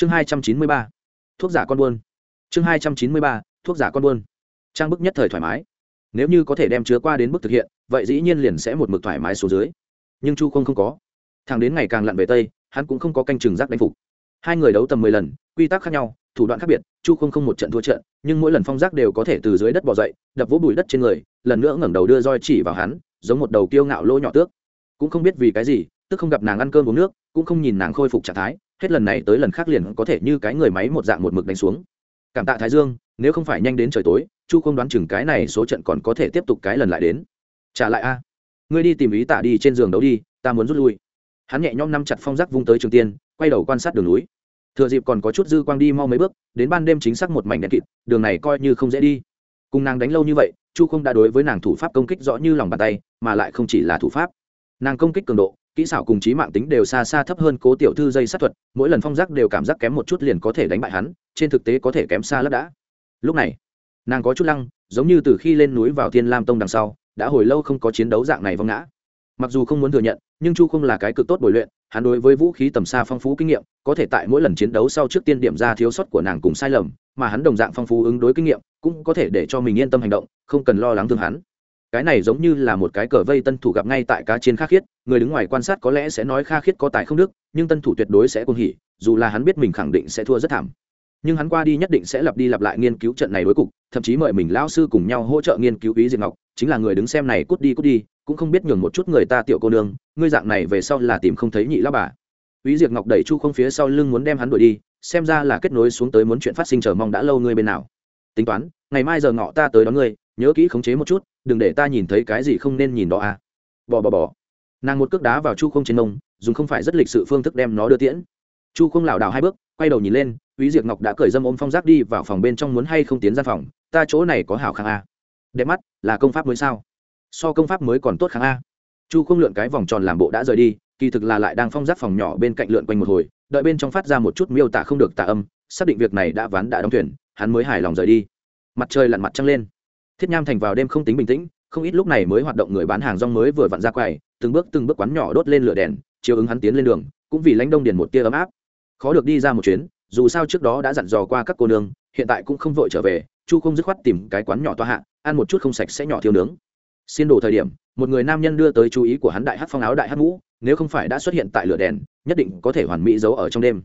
chương hai trăm chín mươi ba, thuốc giả con buôn. Chương hai trăm chín mươi ba, thuốc giả con buôn. Trang bức nhất thời thoải mái. Nếu như có thể đem chứa qua đến bước thực hiện, vậy dĩ nhiên liền sẽ một mực thoải mái xuống dưới. Nhưng chu không không có. Thằng đến ngày càng lặn về tây, hắn cũng không có canh chừng giác đánh phục. Hai người đấu tầm mười lần, quy tắc khác nhau, thủ đoạn khác biệt, chu không không một trận thua trận, nhưng mỗi lần phong giác đều có thể từ dưới đất bỏ dậy, đập vỗ bụi đất trên người, lần nữa ngẩng đầu đưa roi chỉ vào hắn, giống một đầu kiêu ngạo lỗ nhỏ tước. Cũng không biết vì cái gì, tức không gặp nàng ăn cơm uống nước, cũng không nhìn nàng khôi phục trạng thái hết lần này tới lần khác liền có thể như cái người máy một dạng một mực đánh xuống. Cảm tạ thái dương, nếu không phải nhanh đến trời tối, chu không đoán chừng cái này số trận còn có thể tiếp tục cái lần lại đến. Trả lại a. Ngươi đi tìm ý tả đi trên giường đấu đi, ta muốn rút lui. Hắn nhẹ nhõm nắm chặt phong giác vung tới trường tiên, quay đầu quan sát đường núi. Thừa dịp còn có chút dư quang đi mau mấy bước, đến ban đêm chính xác một mảnh đèn kịt, đường này coi như không dễ đi. Cùng nàng đánh lâu như vậy, chu không đã đối với nàng thủ pháp công kích rõ như lòng bàn tay, mà lại không chỉ là thủ pháp. Nàng công kích cường độ kỹ xảo cùng trí mạng tính đều xa xa thấp hơn cố tiểu thư dây sát thuật, mỗi lần phong giác đều cảm giác kém một chút liền có thể đánh bại hắn, trên thực tế có thể kém xa lấp đã. Lúc này, nàng có chút lăng, giống như từ khi lên núi vào thiên lam tông đằng sau, đã hồi lâu không có chiến đấu dạng này vong ngã. Mặc dù không muốn thừa nhận, nhưng chu không là cái cực tốt bồi luyện, hắn đối với vũ khí tầm xa phong phú kinh nghiệm, có thể tại mỗi lần chiến đấu sau trước tiên điểm ra thiếu sót của nàng cùng sai lầm, mà hắn đồng dạng phong phú ứng đối kinh nghiệm, cũng có thể để cho mình yên tâm hành động, không cần lo lắng thương hắn cái này giống như là một cái cờ vây tân thủ gặp ngay tại cá chiến kha khiết, người đứng ngoài quan sát có lẽ sẽ nói kha khiết có tài không đức, nhưng tân thủ tuyệt đối sẽ cuồng hỉ, dù là hắn biết mình khẳng định sẽ thua rất thảm. Nhưng hắn qua đi nhất định sẽ lặp đi lặp lại nghiên cứu trận này đối cục, thậm chí mời mình lao sư cùng nhau hỗ trợ nghiên cứu ý diệt ngọc, chính là người đứng xem này cút đi cút đi, cũng không biết nhường một chút người ta tiểu cô nương, ngươi dạng này về sau là tìm không thấy nhị lao bà. Ý diệt ngọc đẩy chu không phía sau lưng muốn đem hắn đuổi đi, xem ra là kết nối xuống tới muốn chuyện phát sinh chờ mong đã lâu ngươi bên nào. Tính toán, ngày mai giờ ngọ ta tới đón ngươi nhớ kỹ khống chế một chút đừng để ta nhìn thấy cái gì không nên nhìn đó à bỏ bỏ bỏ nàng một cước đá vào chu không trên nông dùng không phải rất lịch sự phương thức đem nó đưa tiễn chu không lảo đảo hai bước quay đầu nhìn lên quý diệc Ngọc đã cởi dâm ôm phong giác đi vào phòng bên trong muốn hay không tiến ra phòng, ta chỗ này có hảo khang a. Đẹp mắt, là công pháp mới sao? So công pháp mới còn tốt kháng a. Chu không lượn cái vòng tròn làm bộ đã rời đi, kỳ thực là lại đang phong giác phòng nhỏ bên cạnh lượn quanh một hồi, đợi bên trong phát ra một chút miêu tả không được tả âm, xác định việc này đã ván đã đóng thuyền, hắn mới hài lòng rời đi. Mặt trời lặn mặt trăng lên. Thiết Nham thành vào đêm không tính bình tĩnh, không ít lúc này mới hoạt động người bán hàng rong mới vừa vặn ra quầy, từng bước từng bước quán nhỏ đốt lên lửa đèn, chiếu ứng hắn tiến lên đường, cũng vì lãnh đông điền một tia ấm áp. Khó được đi ra một chuyến, dù sao trước đó đã dặn dò qua các cô nương hiện tại cũng không vội trở về chu không dứt khoát tìm cái quán nhỏ toa hạ ăn một chút không sạch sẽ nhỏ thiêu nướng xin đồ thời điểm một người nam nhân đưa tới chú ý của hắn đại hát phong áo đại hát mũ nếu không phải đã xuất hiện tại lửa đèn nhất định có thể hoàn mỹ giấu ở trong đêm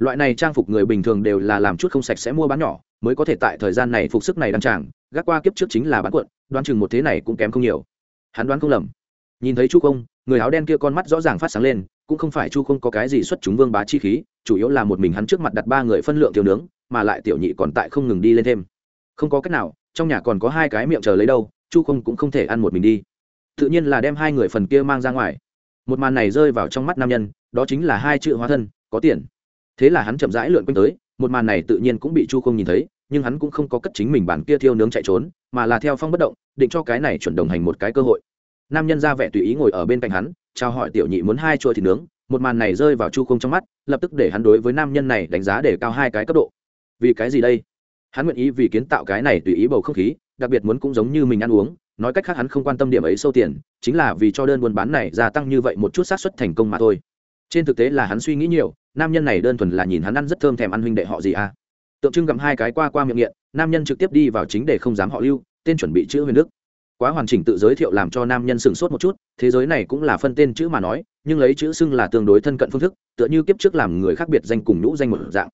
loại này trang phục người bình thường đều là làm chút không sạch sẽ mua bán nhỏ mới có thể tại thời gian này phục sức này đăng tràng gác qua kiếp trước chính là bán cuộn, đoán chừng một thế này cũng kém không nhiều. Hắn đoán không lầm. Nhìn thấy chu không người áo đen kia con mắt rõ ràng phát sáng lên cũng không phải chu không có cái gì xuất chúng vương bá chi khí chủ yếu là một mình hắn trước mặt đặt ba người phân lượng tiểu nướng mà lại tiểu nhị còn tại không ngừng đi lên thêm. Không có cách nào trong nhà còn có hai cái miệng chờ lấy đâu chu không cũng không thể ăn một mình đi. Tự nhiên là đem hai người phần kia mang ra ngoài. Một màn này rơi vào trong mắt nam nhân đó chính là hai chữ hóa thân có tiền thế là hắn chậm rãi lượn quanh tới, một màn này tự nhiên cũng bị chu không nhìn thấy, nhưng hắn cũng không có cất chính mình bản kia thiêu nướng chạy trốn, mà là theo phong bất động, định cho cái này chuẩn đồng hành một cái cơ hội. Nam nhân ra vẻ tùy ý ngồi ở bên cạnh hắn trao hỏi tiểu nhị muốn hai chuỗi thịt nướng, một màn này rơi vào chu không trong mắt, lập tức để hắn đối với nam nhân này đánh giá để cao hai cái cấp độ. Vì cái gì đây? Hắn nguyện ý vì kiến tạo cái này tùy ý bầu không khí, đặc biệt muốn cũng giống như mình ăn uống, nói cách khác hắn không quan tâm điểm ấy sâu tiền, chính là vì cho đơn buôn bán này gia tăng như vậy một chút xác suất thành công mà thôi. Trên thực tế là hắn suy nghĩ nhiều nam nhân này đơn thuần là nhìn hắn ăn rất thơm thèm ăn huynh đệ họ gì à? Tượng trưng gặm hai cái qua qua miệng nghiện, nam nhân trực tiếp đi vào chính để không dám họ lưu, tên chuẩn bị chữ huyền đức. Quá hoàn chỉnh tự giới thiệu làm cho nam nhân sửng sốt một chút, thế giới này cũng là phân tên chữ mà nói, nhưng lấy chữ xưng là tương đối thân cận phương thức, tựa như kiếp trước làm người khác biệt danh cùng nhũ danh một dạng.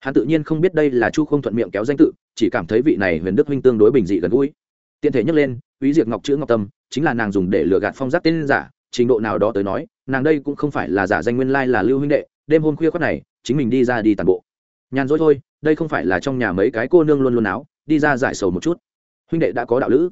Hắn tự nhiên không biết đây là chu không thuận miệng kéo danh tự, chỉ cảm thấy vị này huyền đức huynh tương đối bình dị gần gũi. Tiện thể nhắc lên, úy diệt ngọc chữ ngọc tâm, chính là nàng dùng để lừa gạt phong giác tên giả, trình độ nào đó tới nói, nàng đây cũng không phải là giả danh nguyên lai là lưu huynh đệ đêm hôm khuya khoắt này, chính mình đi ra đi tàn bộ. Nhàn rỗi thôi, đây không phải là trong nhà mấy cái cô nương luôn luôn áo, đi ra giải sầu một chút. Huynh đệ đã có đạo lữ,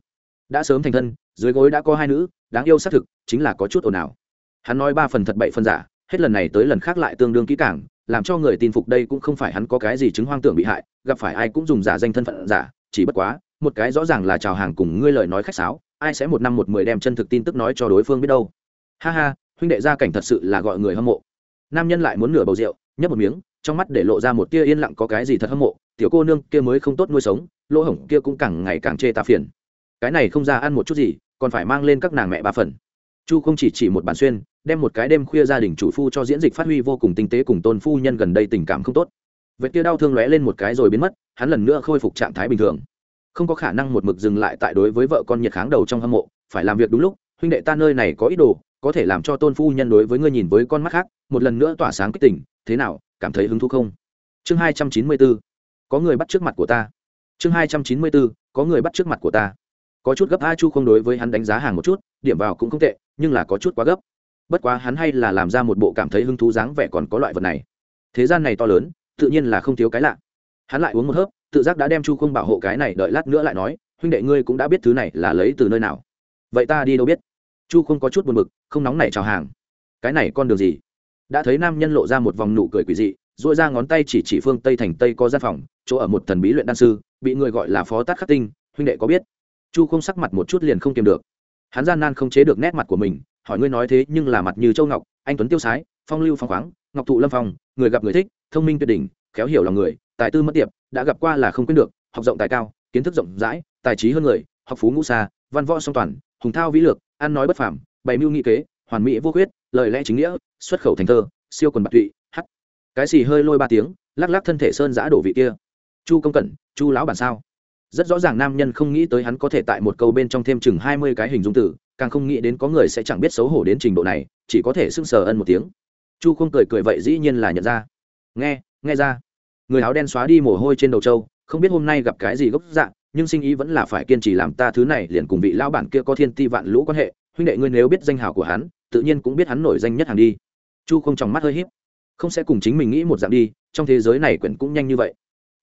đã sớm thành thân, dưới gối đã có hai nữ, đáng yêu xác thực, chính là có chút ồn ào. Hắn nói ba phần thật, bảy phần giả, hết lần này tới lần khác lại tương đương kỹ càng, làm cho người tin phục đây cũng không phải hắn có cái gì chứng hoang tưởng bị hại, gặp phải ai cũng dùng giả danh thân phận giả, chỉ bất quá, một cái rõ ràng là chào hàng cùng ngươi lời nói khách sáo, ai sẽ một năm một mười đem chân thực tin tức nói cho đối phương biết đâu. Ha ha, huynh đệ gia cảnh thật sự là gọi người hâm mộ nam nhân lại muốn nửa bầu rượu, nhấp một miếng, trong mắt để lộ ra một tia yên lặng có cái gì thật hâm mộ, tiểu cô nương kia mới không tốt nuôi sống, lỗ hổng kia cũng càng ngày càng chê ta phiền. Cái này không ra ăn một chút gì, còn phải mang lên các nàng mẹ ba phần. Chu không chỉ chỉ một bản xuyên, đem một cái đêm khuya gia đình chủ phu cho diễn dịch phát huy vô cùng tinh tế cùng tôn phu nhân gần đây tình cảm không tốt. Vết kia đau thương lóe lên một cái rồi biến mất, hắn lần nữa khôi phục trạng thái bình thường. Không có khả năng một mực dừng lại tại đối với vợ con nhiệt kháng đầu trong hâm mộ, phải làm việc đúng lúc, huynh đệ ta nơi này có ý đồ có thể làm cho tôn phu nhân đối với ngươi nhìn với con mắt khác, một lần nữa tỏa sáng kích tỉnh thế nào, cảm thấy hứng thú không? Chương hai trăm chín mươi bốn, có người bắt trước mặt của ta. Chương hai trăm chín mươi bốn, có người bắt trước mặt của ta. Có chút gấp a chu không đối với hắn đánh giá hàng một chút, điểm vào cũng không tệ, nhưng là có chút quá gấp. Bất quá hắn hay là làm ra một bộ cảm thấy hứng thú dáng vẻ còn có loại vật này. Thế gian này to lớn, tự nhiên là không thiếu cái lạ. Hắn lại uống một hớp, tự giác đã đem chu không bảo hộ cái này đợi lát nữa lại nói, huynh đệ ngươi cũng đã biết thứ này là lấy từ nơi nào. Vậy ta đi đâu biết? Chu không có chút buồn b ự c không nóng nảy chào hàng. Cái này con đường gì? Đã thấy nam nhân lộ ra một vòng nụ cười quỷ dị dội ra ngón tay chỉ chỉ phương tây thành tây có gian phòng, chỗ ở một thần bí luyện đan sư, bị người gọi là phó tát khắc tinh, huynh đệ có biết? Chu không sắc mặt một chút liền không kiềm được. Hắn gian nan không chế được nét mặt của mình, hỏi ngươi nói thế nhưng là mặt như châu ngọc, anh tuấn tiêu sái, phong lưu phong khoáng, ngọc thụ lâm phong, người gặp người thích, thông minh tuyệt đỉnh, khéo hiểu lòng người, tài tư mất tiệp, đã gặp qua là không quên được, học rộng tài cao, kiến thức rộng rãi, tài trí hơn người, học phú ngũ xa, văn võ song toàn, hùng thao vĩ lược ăn nói bất phàm, bày mưu nghị kế, hoàn mỹ vô khuyết, lời lẽ chính nghĩa, xuất khẩu thành thơ, siêu quần bạc tụy hắt cái xì hơi lôi ba tiếng, lắc lắc thân thể sơn giã đổ vị kia. Chu công cẩn, chu lão bản sao? Rất rõ ràng nam nhân không nghĩ tới hắn có thể tại một câu bên trong thêm chừng hai mươi cái hình dung từ, càng không nghĩ đến có người sẽ chẳng biết xấu hổ đến trình độ này, chỉ có thể sưng sờ ân một tiếng. Chu không cười cười vậy dĩ nhiên là nhận ra. Nghe nghe ra. Người áo đen xóa đi mồ hôi trên đầu trâu, không biết hôm nay gặp cái gì gốc dạng nhưng sinh ý vẫn là phải kiên trì làm ta thứ này, liền cùng vị lão bản kia có thiên ti vạn lũ quan hệ, huynh đệ ngươi nếu biết danh hào của hắn, tự nhiên cũng biết hắn nổi danh nhất hàng đi. Chu không trong mắt hơi h í p không sẽ cùng chính mình nghĩ một dạng đi, trong thế giới này quyển cũng nhanh như vậy.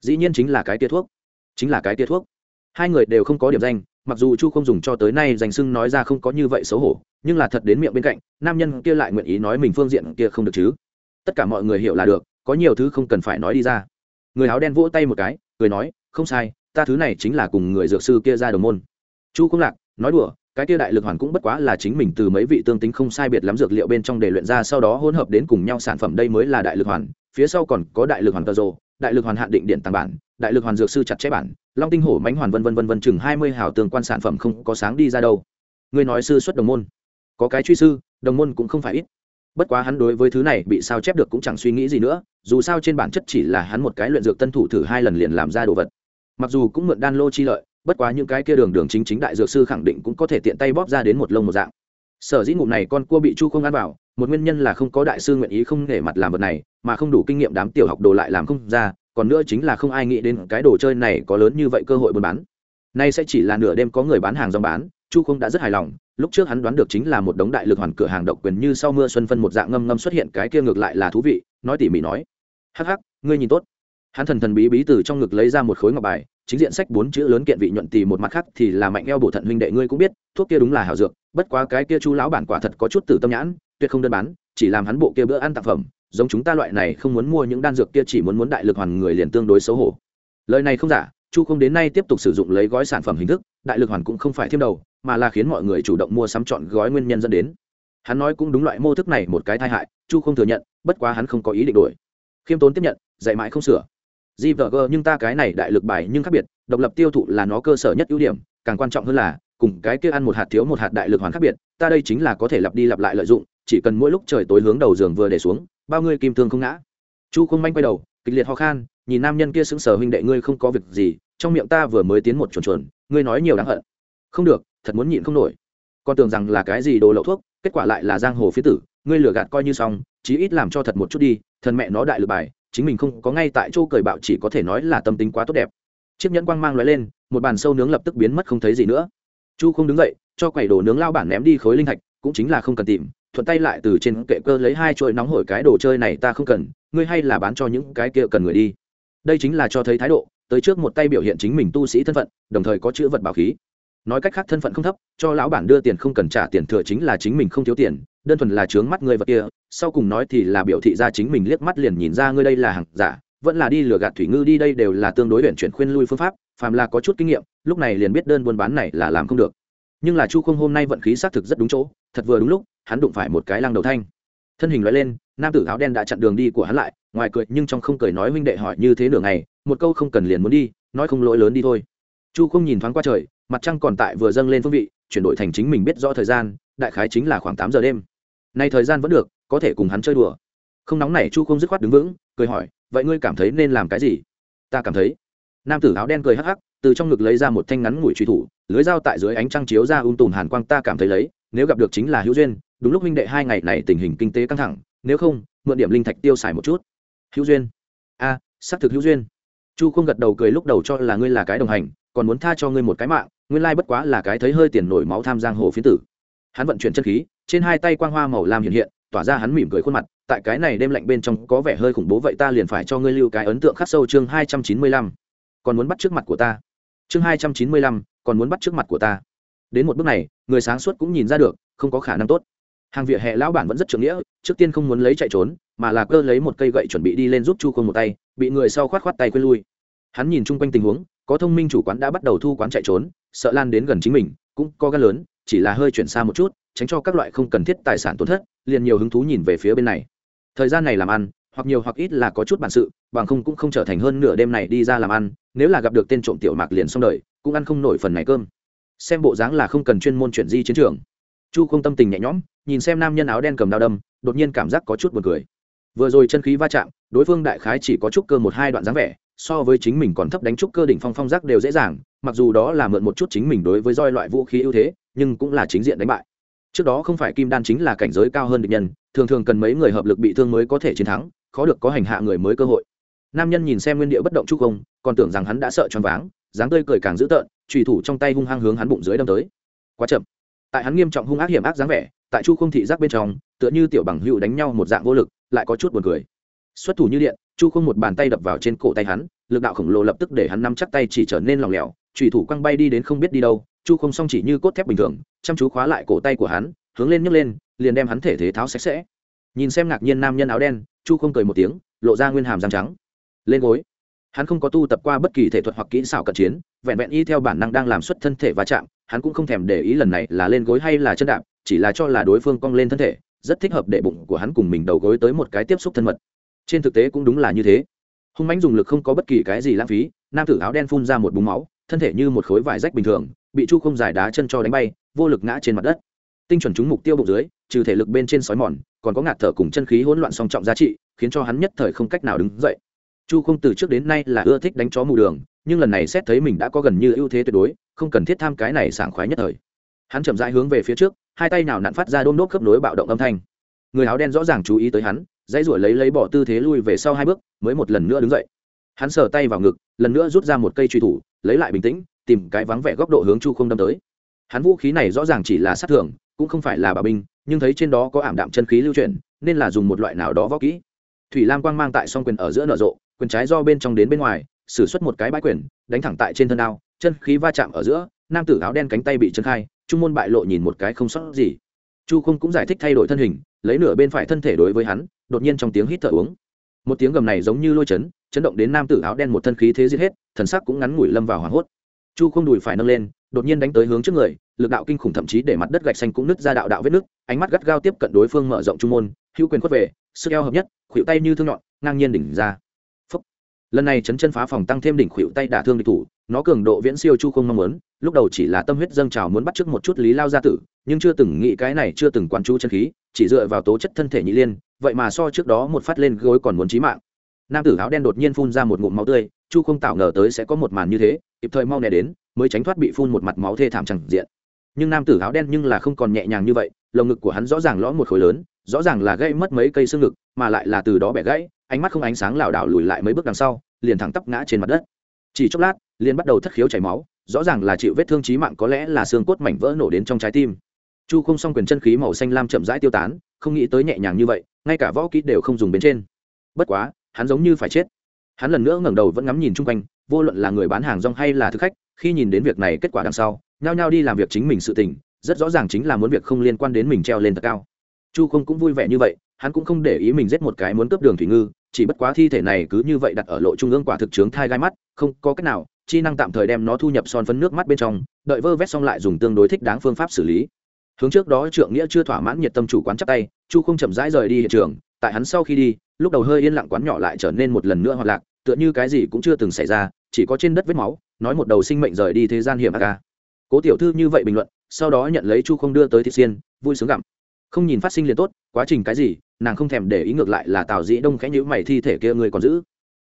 Dĩ nhiên chính là cái tia thuốc. Chính là cái tia thuốc. Hai người đều không có điểm danh, mặc dù chu không dùng cho tới nay danh sưng nói ra không có như vậy xấu hổ, nhưng là thật đến miệng bên cạnh, nam nhân kia lại nguyện ý nói mình phương diện kia không được chứ. Tất cả mọi người hiểu là được, có nhiều thứ không cần phải nói đi ra. Người áo đen vỗ tay một cái, cười nói, không sai ta thứ này chính là cùng người dược sư kia ra đồng môn. Chu công lạc, nói đùa, cái kia đại lực hoàn cũng bất quá là chính mình từ mấy vị tương tính không sai biệt lắm dược liệu bên trong để luyện ra, sau đó hỗn hợp đến cùng nhau sản phẩm đây mới là đại lực hoàn. Phía sau còn có đại lực hoàn tờ rồ đại lực hoàn hạn định điện tàng bản, đại lực hoàn dược sư chặt chẽ bản, long tinh hổ mánh hoàn vân vân vân vân chừng hai mươi hào tương quan sản phẩm không có sáng đi ra đâu. Người nói sư xuất đồng môn, có cái truy sư, đồng môn cũng không phải ít. Bất quá hắn đối với thứ này bị sao chép được cũng chẳng suy nghĩ gì nữa, dù sao trên bản chất chỉ là hắn một cái luyện dược tân thủ thử hai lần liền làm ra đồ vật mặc dù cũng mượn đan lô chi lợi, bất quá những cái kia đường đường chính chính đại dược sư khẳng định cũng có thể tiện tay bóp ra đến một lông một dạng. Sở dĩ ngụm này con cua bị chu không ăn vào, một nguyên nhân là không có đại sư nguyện ý không để mặt làm vật này, mà không đủ kinh nghiệm đám tiểu học đồ lại làm không ra, còn nữa chính là không ai nghĩ đến cái đồ chơi này có lớn như vậy cơ hội buôn bán. Nay sẽ chỉ là nửa đêm có người bán hàng rong bán, chu không đã rất hài lòng, lúc trước hắn đoán được chính là một đống đại lực hoàn cửa hàng độc quyền như sau mưa xuân phân một dạng ngâm ngâm xuất hiện cái kia ngược lại là thú vị, nói tỉ mỉ nói, hắc hắc, ngươi nhìn tốt hắn thần thần bí bí từ trong ngực lấy ra một khối ngọc bài, chính diện sách bốn chữ lớn kiện vị nhuận tì một mặt khác thì là mạnh eo bổ thận huynh đệ ngươi cũng biết, thuốc kia đúng là hảo dược, bất quá cái kia chú lão bản quả thật có chút tử tâm nhãn, tuyệt không đơn bán, chỉ làm hắn bộ kia bữa ăn tạp phẩm, giống chúng ta loại này không muốn mua những đan dược kia chỉ muốn muốn đại lực hoàn người liền tương đối xấu hổ. Lời này không giả, chu không đến nay tiếp tục sử dụng lấy gói sản phẩm hình thức, đại lực hoàn cũng không phải thêm đầu, mà là khiến mọi người chủ động mua sắm chọn gói nguyên nhân dẫn đến. Hắn nói cũng đúng loại mô thức này một cái tai hại, chu không thừa nhận, bất quá hắn không có ý định đổi. Khiêm tốn tiếp nhận, dạy mãi không sửa gvg nhưng ta cái này đại lực bài nhưng khác biệt, độc lập tiêu thụ là nó cơ sở nhất ưu điểm, càng quan trọng hơn là, cùng cái kia ăn một hạt thiếu một hạt đại lực hoàn khác biệt, ta đây chính là có thể lặp đi lặp lại lợi dụng, chỉ cần mỗi lúc trời tối hướng đầu giường vừa để xuống, bao ngươi kim thương không ngã. Chu không manh quay đầu, kịch liệt ho khan, nhìn nam nhân kia sững sờ huynh đệ ngươi không có việc gì, trong miệng ta vừa mới tiến một chuồn chuồn, ngươi nói nhiều đáng hận. Không được, thật muốn nhịn không nổi. Con tưởng rằng là cái gì đồ lậu thuốc, kết quả lại là giang hồ phía tử, ngươi lừa gạt coi như xong, chí ít làm cho thật một chút đi, thần mẹ nó đại lực bài chính mình không có ngay tại chỗ cười bạo chỉ có thể nói là tâm tính quá tốt đẹp. Chiếc nhẫn quang mang lóe lên, một bàn sâu nướng lập tức biến mất không thấy gì nữa. Chu không đứng dậy, cho quầy đồ nướng lao bản ném đi khối linh thạch, cũng chính là không cần tìm, thuận tay lại từ trên kệ cơ lấy hai chuỗi nóng hổi cái đồ chơi này ta không cần, ngươi hay là bán cho những cái kia cần người đi. Đây chính là cho thấy thái độ, tới trước một tay biểu hiện chính mình tu sĩ thân phận, đồng thời có chữ vật bảo khí nói cách khác thân phận không thấp, cho lão bản đưa tiền không cần trả tiền thừa chính là chính mình không thiếu tiền, đơn thuần là trướng mắt người vật kia, sau cùng nói thì là biểu thị ra chính mình liếc mắt liền nhìn ra ngươi đây là hàng giả, vẫn là đi lừa gạt thủy ngư đi đây đều là tương đối huyện chuyển khuyên lui phương pháp, phàm là có chút kinh nghiệm, lúc này liền biết đơn buôn bán này là làm không được. Nhưng là chu không hôm nay vận khí xác thực rất đúng chỗ, thật vừa đúng lúc, hắn đụng phải một cái lăng đầu thanh. Thân hình loại lên, nam tử áo đen đã chặn đường đi của hắn lại, ngoài cười nhưng trong không cười nói huynh đệ hỏi như thế nửa ngày, một câu không cần liền muốn đi, nói không lỗi lớn đi thôi. Chu không nhìn thoáng qua trời mặt trăng còn tại vừa dâng lên phương vị chuyển đổi thành chính mình biết rõ thời gian đại khái chính là khoảng tám giờ đêm. Nay thời gian vẫn được có thể cùng hắn chơi đùa. Không nóng này chu không dứt khoát đứng vững cười hỏi vậy ngươi cảm thấy nên làm cái gì? Ta cảm thấy. Nam tử áo đen cười hắc hắc từ trong ngực lấy ra một thanh ngắn ngủi truy thủ lưới dao tại dưới ánh trăng chiếu ra um tùm hàn quang ta cảm thấy lấy nếu gặp được chính là hữu duyên đúng lúc huynh đệ hai ngày này tình hình kinh tế căng thẳng nếu không mượn điểm linh thạch tiêu xài một chút. Hữu duyên? A à, xác thực hữu duyên. Chu không gật đầu cười lúc đầu cho là ngươi là cái đồng hành còn muốn tha cho ngươi một cái mạng nguyên lai bất quá là cái thấy hơi tiền nổi máu tham giang hồ phiến tử. Hắn vận chuyển chân khí, trên hai tay quang hoa màu lam hiện hiện, tỏa ra hắn mỉm cười khuôn mặt, tại cái này đêm lạnh bên trong có vẻ hơi khủng bố vậy ta liền phải cho ngươi lưu cái ấn tượng khắc sâu chương hai trăm chín mươi lăm. Còn muốn bắt trước mặt của ta. Chương hai trăm chín mươi lăm, còn muốn bắt trước mặt của ta. Đến một bước này, người sáng suốt cũng nhìn ra được, không có khả năng tốt. Hàng vỉa hè lão bản vẫn rất trưởng nghĩa, trước tiên không muốn lấy chạy trốn, mà là cơ lấy một cây gậy chuẩn bị đi lên giúp chu khôn một tay, bị người sau khoát khoát tay quên lui. Hắn nhìn chung quanh tình huống có thông minh chủ quán đã bắt đầu thu quán chạy trốn, sợ lan đến gần chính mình, cũng có gan lớn, chỉ là hơi chuyển xa một chút, tránh cho các loại không cần thiết tài sản tổn thất, liền nhiều hứng thú nhìn về phía bên này. Thời gian này làm ăn, hoặc nhiều hoặc ít là có chút bản sự, bằng không cũng không trở thành hơn nửa đêm này đi ra làm ăn, nếu là gặp được tên trộm tiểu mạc liền xong đời, cũng ăn không nổi phần này cơm. Xem bộ dáng là không cần chuyên môn chuyển di chiến trường. Chu không tâm tình nhẹ nhõm, nhìn xem nam nhân áo đen cầm đao đâm, đột nhiên cảm giác có chút buồn cười. Vừa rồi chân khí va chạm, đối phương đại khái chỉ có chút cơ một hai đoạn dáng vẻ so với chính mình còn thấp đánh trúc cơ đỉnh phong phong giác đều dễ dàng, mặc dù đó là mượn một chút chính mình đối với roi loại vũ khí ưu thế, nhưng cũng là chính diện đánh bại. Trước đó không phải kim đan chính là cảnh giới cao hơn địch nhân, thường thường cần mấy người hợp lực bị thương mới có thể chiến thắng, khó được có hành hạ người mới cơ hội. Nam nhân nhìn xem nguyên địa bất động trúc không, còn tưởng rằng hắn đã sợ choáng váng, dáng tươi cười càng dữ tợn trùy thủ trong tay hung hăng hướng hắn bụng dưới đâm tới. Quá chậm. Tại hắn nghiêm trọng hung ác hiểm ác dáng vẻ, tại chu không thị giác bên trong, tựa như tiểu bằng hữu đánh nhau một dạng vô lực, lại có chút buồn cười xuất thủ như điện, chu không một bàn tay đập vào trên cổ tay hắn, lực đạo khổng lồ lập tức để hắn nắm chắc tay chỉ trở nên lỏng lẻo trùy thủ quăng bay đi đến không biết đi đâu, chu không xong chỉ như cốt thép bình thường, chăm chú khóa lại cổ tay của hắn, hướng lên nhấc lên, liền đem hắn thể thế tháo sạch sẽ. Nhìn xem ngạc nhiên nam nhân áo đen, chu không cười một tiếng, lộ ra nguyên hàm răng trắng. Lên gối. Hắn không có tu tập qua bất kỳ thể thuật hoặc kỹ xảo cận chiến, vẹn vẹn y theo bản năng đang làm xuất thân thể va chạm, hắn cũng không thèm để ý lần này là lên gối hay là chân đạp, chỉ là cho là đối phương cong lên thân thể, rất thích hợp để bụng của hắn cùng mình đầu gối tới một cái tiếp xúc thân mật trên thực tế cũng đúng là như thế. Hung mãnh dùng lực không có bất kỳ cái gì lãng phí, nam tử áo đen phun ra một búng máu, thân thể như một khối vải rách bình thường, bị chu không giải đá chân cho đánh bay, vô lực ngã trên mặt đất. Tinh chuẩn trúng mục tiêu bụng dưới, trừ thể lực bên trên sói mòn, còn có ngạt thở cùng chân khí hỗn loạn song trọng giá trị, khiến cho hắn nhất thời không cách nào đứng dậy. Chu không từ trước đến nay là ưa thích đánh chó mù đường, nhưng lần này xét thấy mình đã có gần như ưu thế tuyệt đối, không cần thiết tham cái này sảng khoái nhất thời. Hắn chậm rãi hướng về phía trước, hai tay nào nặn phát ra đôm nốt khớp nối bạo động âm thanh. Người áo đen rõ ràng chú ý tới hắn dãy ruổi lấy lấy bỏ tư thế lui về sau hai bước, mới một lần nữa đứng dậy. Hắn sờ tay vào ngực, lần nữa rút ra một cây truy thủ, lấy lại bình tĩnh, tìm cái vắng vẻ góc độ hướng chu không đâm tới. Hắn vũ khí này rõ ràng chỉ là sát thường cũng không phải là bà binh, nhưng thấy trên đó có ảm đạm chân khí lưu chuyển, nên là dùng một loại nào đó võ kỹ. Thủy lam quang mang tại song quyền ở giữa nở rộ, quyền trái do bên trong đến bên ngoài xử suất một cái bãi quyền, đánh thẳng tại trên thân ao, chân khí va chạm ở giữa, nam tử áo đen cánh tay bị chân khai, trung môn bại lộ nhìn một cái không sót gì chu không cũng giải thích thay đổi thân hình, lấy nửa bên phải thân thể đối với hắn, đột nhiên trong tiếng hít thở uống. Một tiếng gầm này giống như lôi chấn chấn động đến nam tử áo đen một thân khí thế giết hết, thần sắc cũng ngắn ngủi lâm vào hoảng hốt. Chu không đùi phải nâng lên, đột nhiên đánh tới hướng trước người, lực đạo kinh khủng thậm chí để mặt đất gạch xanh cũng nứt ra đạo đạo vết nước ánh mắt gắt gao tiếp cận đối phương mở rộng trung môn, hữu quyền quất về, sức eo hợp nhất, khuỷu tay như thương nhọn, ngang nhiên đỉnh ra lần này chấn chân phá phòng tăng thêm đỉnh khuỵu tay đả thương địch thủ, nó cường độ viễn siêu chu không mong muốn, lúc đầu chỉ là tâm huyết dâng trào muốn bắt trước một chút lý lao gia tử, nhưng chưa từng nghĩ cái này chưa từng quán chú chân khí, chỉ dựa vào tố chất thân thể nhị liên, vậy mà so trước đó một phát lên gối còn muốn chí mạng. Nam tử áo đen đột nhiên phun ra một ngụm máu tươi, chu không tạo ngờ tới sẽ có một màn như thế, kịp thời mau nè đến, mới tránh thoát bị phun một mặt máu thê thảm chẳng diện. Nhưng nam tử áo đen nhưng là không còn nhẹ nhàng như vậy, lồng ngực của hắn rõ ràng lõm một khối lớn, rõ ràng là gây mất mấy cây xương ngực, mà lại là từ đó bẻ gãy ánh mắt không ánh sáng lảo đảo lùi lại mấy bước đằng sau, liền thẳng tắp ngã trên mặt đất. Chỉ chốc lát, liền bắt đầu thất khiếu chảy máu, rõ ràng là chịu vết thương chí mạng có lẽ là xương cốt mảnh vỡ nổ đến trong trái tim. Chu không xong quyền chân khí màu xanh lam chậm rãi tiêu tán, không nghĩ tới nhẹ nhàng như vậy, ngay cả võ kỹ đều không dùng bên trên. Bất quá, hắn giống như phải chết. Hắn lần nữa ngẩng đầu vẫn ngắm nhìn chung quanh, vô luận là người bán hàng rong hay là thực khách, khi nhìn đến việc này kết quả đằng sau, nhao nhao đi làm việc chính mình sự tình, rất rõ ràng chính là muốn việc không liên quan đến mình treo lên thật cao. Chu không cũng vui vẻ như vậy, hắn cũng không để ý mình giết một cái muốn cướp đường thủy ngư chỉ bất quá thi thể này cứ như vậy đặt ở lộ trung ương quả thực trướng thai gai mắt, không có cách nào, chi năng tạm thời đem nó thu nhập son phấn nước mắt bên trong, đợi vơ vét xong lại dùng tương đối thích đáng phương pháp xử lý. Hướng trước đó trượng nghĩa chưa thỏa mãn nhiệt tâm chủ quán chắp tay, chu không chậm rãi rời đi hiện trường, tại hắn sau khi đi, lúc đầu hơi yên lặng quán nhỏ lại trở nên một lần nữa hoạt lạc, tựa như cái gì cũng chưa từng xảy ra, chỉ có trên đất vết máu, nói một đầu sinh mệnh rời đi thế gian hiểm ác ca cố tiểu thư như vậy bình luận, sau đó nhận lấy chu không đưa tới thị xiên, vui sướng gặm. Không nhìn phát sinh liền tốt, quá trình cái gì nàng không thèm để ý ngược lại là tào dĩ đông khẽ nhữ mày thi thể kia người còn giữ.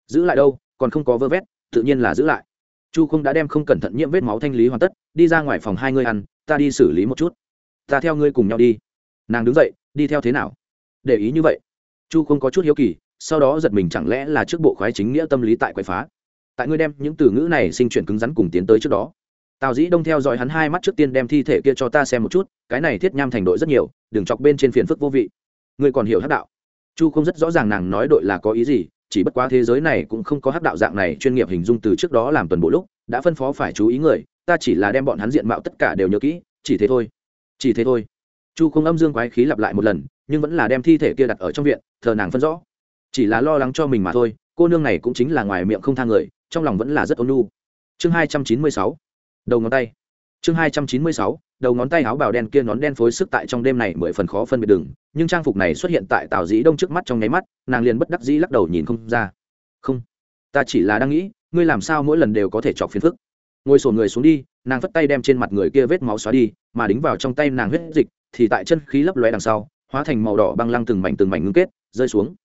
Giữ lại đâu, còn không có vơ vét, tự nhiên là giữ lại. Chu không đã đem không cẩn thận nhiễm vết máu thanh lý hoàn tất, đi ra ngoài phòng hai ngươi ăn, ta đi xử lý một chút. Ta theo ngươi cùng nhau đi. Nàng đứng dậy, đi theo thế nào? Để ý như vậy. Chu không có chút hiếu kỳ, sau đó giật mình chẳng lẽ là trước bộ khoái chính nghĩa tâm lý tại quậy phá? Tại ngươi đem những từ ngữ này sinh chuyển cứng rắn cùng tiến tới trước đó. Tào dĩ đông theo dõi hắn hai mắt trước tiên đem thi thể kia cho ta xem một chút, cái này thiết nham thành đội rất nhiều, đừng chọc bên trên phiền phức vô vị ngươi còn hiểu hắc đạo. Chu không rất rõ ràng nàng nói đội là có ý gì, chỉ bất quá thế giới này cũng không có hắc đạo dạng này chuyên nghiệp hình dung từ trước đó làm tuần bộ lúc, đã phân phó phải chú ý người, ta chỉ là đem bọn hắn diện mạo tất cả đều nhớ kỹ, chỉ thế thôi. Chỉ thế thôi. Chu không âm dương quái khí lặp lại một lần, nhưng vẫn là đem thi thể kia đặt ở trong viện, thờ nàng phân rõ. Chỉ là lo lắng cho mình mà thôi, cô nương này cũng chính là ngoài miệng không thang người, trong lòng vẫn là rất ôn nhu. Chương hai trăm chín mươi sáu. Đầu ngón tay. Chương hai trăm chín mươi sáu đầu ngón tay áo bào đen kia nón đen phối sức tại trong đêm này mười phần khó phân biệt đường, nhưng trang phục này xuất hiện tại tào dĩ đông trước mắt trong nháy mắt, nàng liền bất đắc dĩ lắc đầu nhìn không ra. Không, ta chỉ là đang nghĩ, ngươi làm sao mỗi lần đều có thể chọc phiền phức? Ngồi sổ người xuống đi, nàng vất tay đem trên mặt người kia vết máu xóa đi, mà đính vào trong tay nàng huyết dịch, thì tại chân khí lấp lóe đằng sau, hóa thành màu đỏ băng lăng từng mảnh từng mảnh ngưng kết, rơi xuống.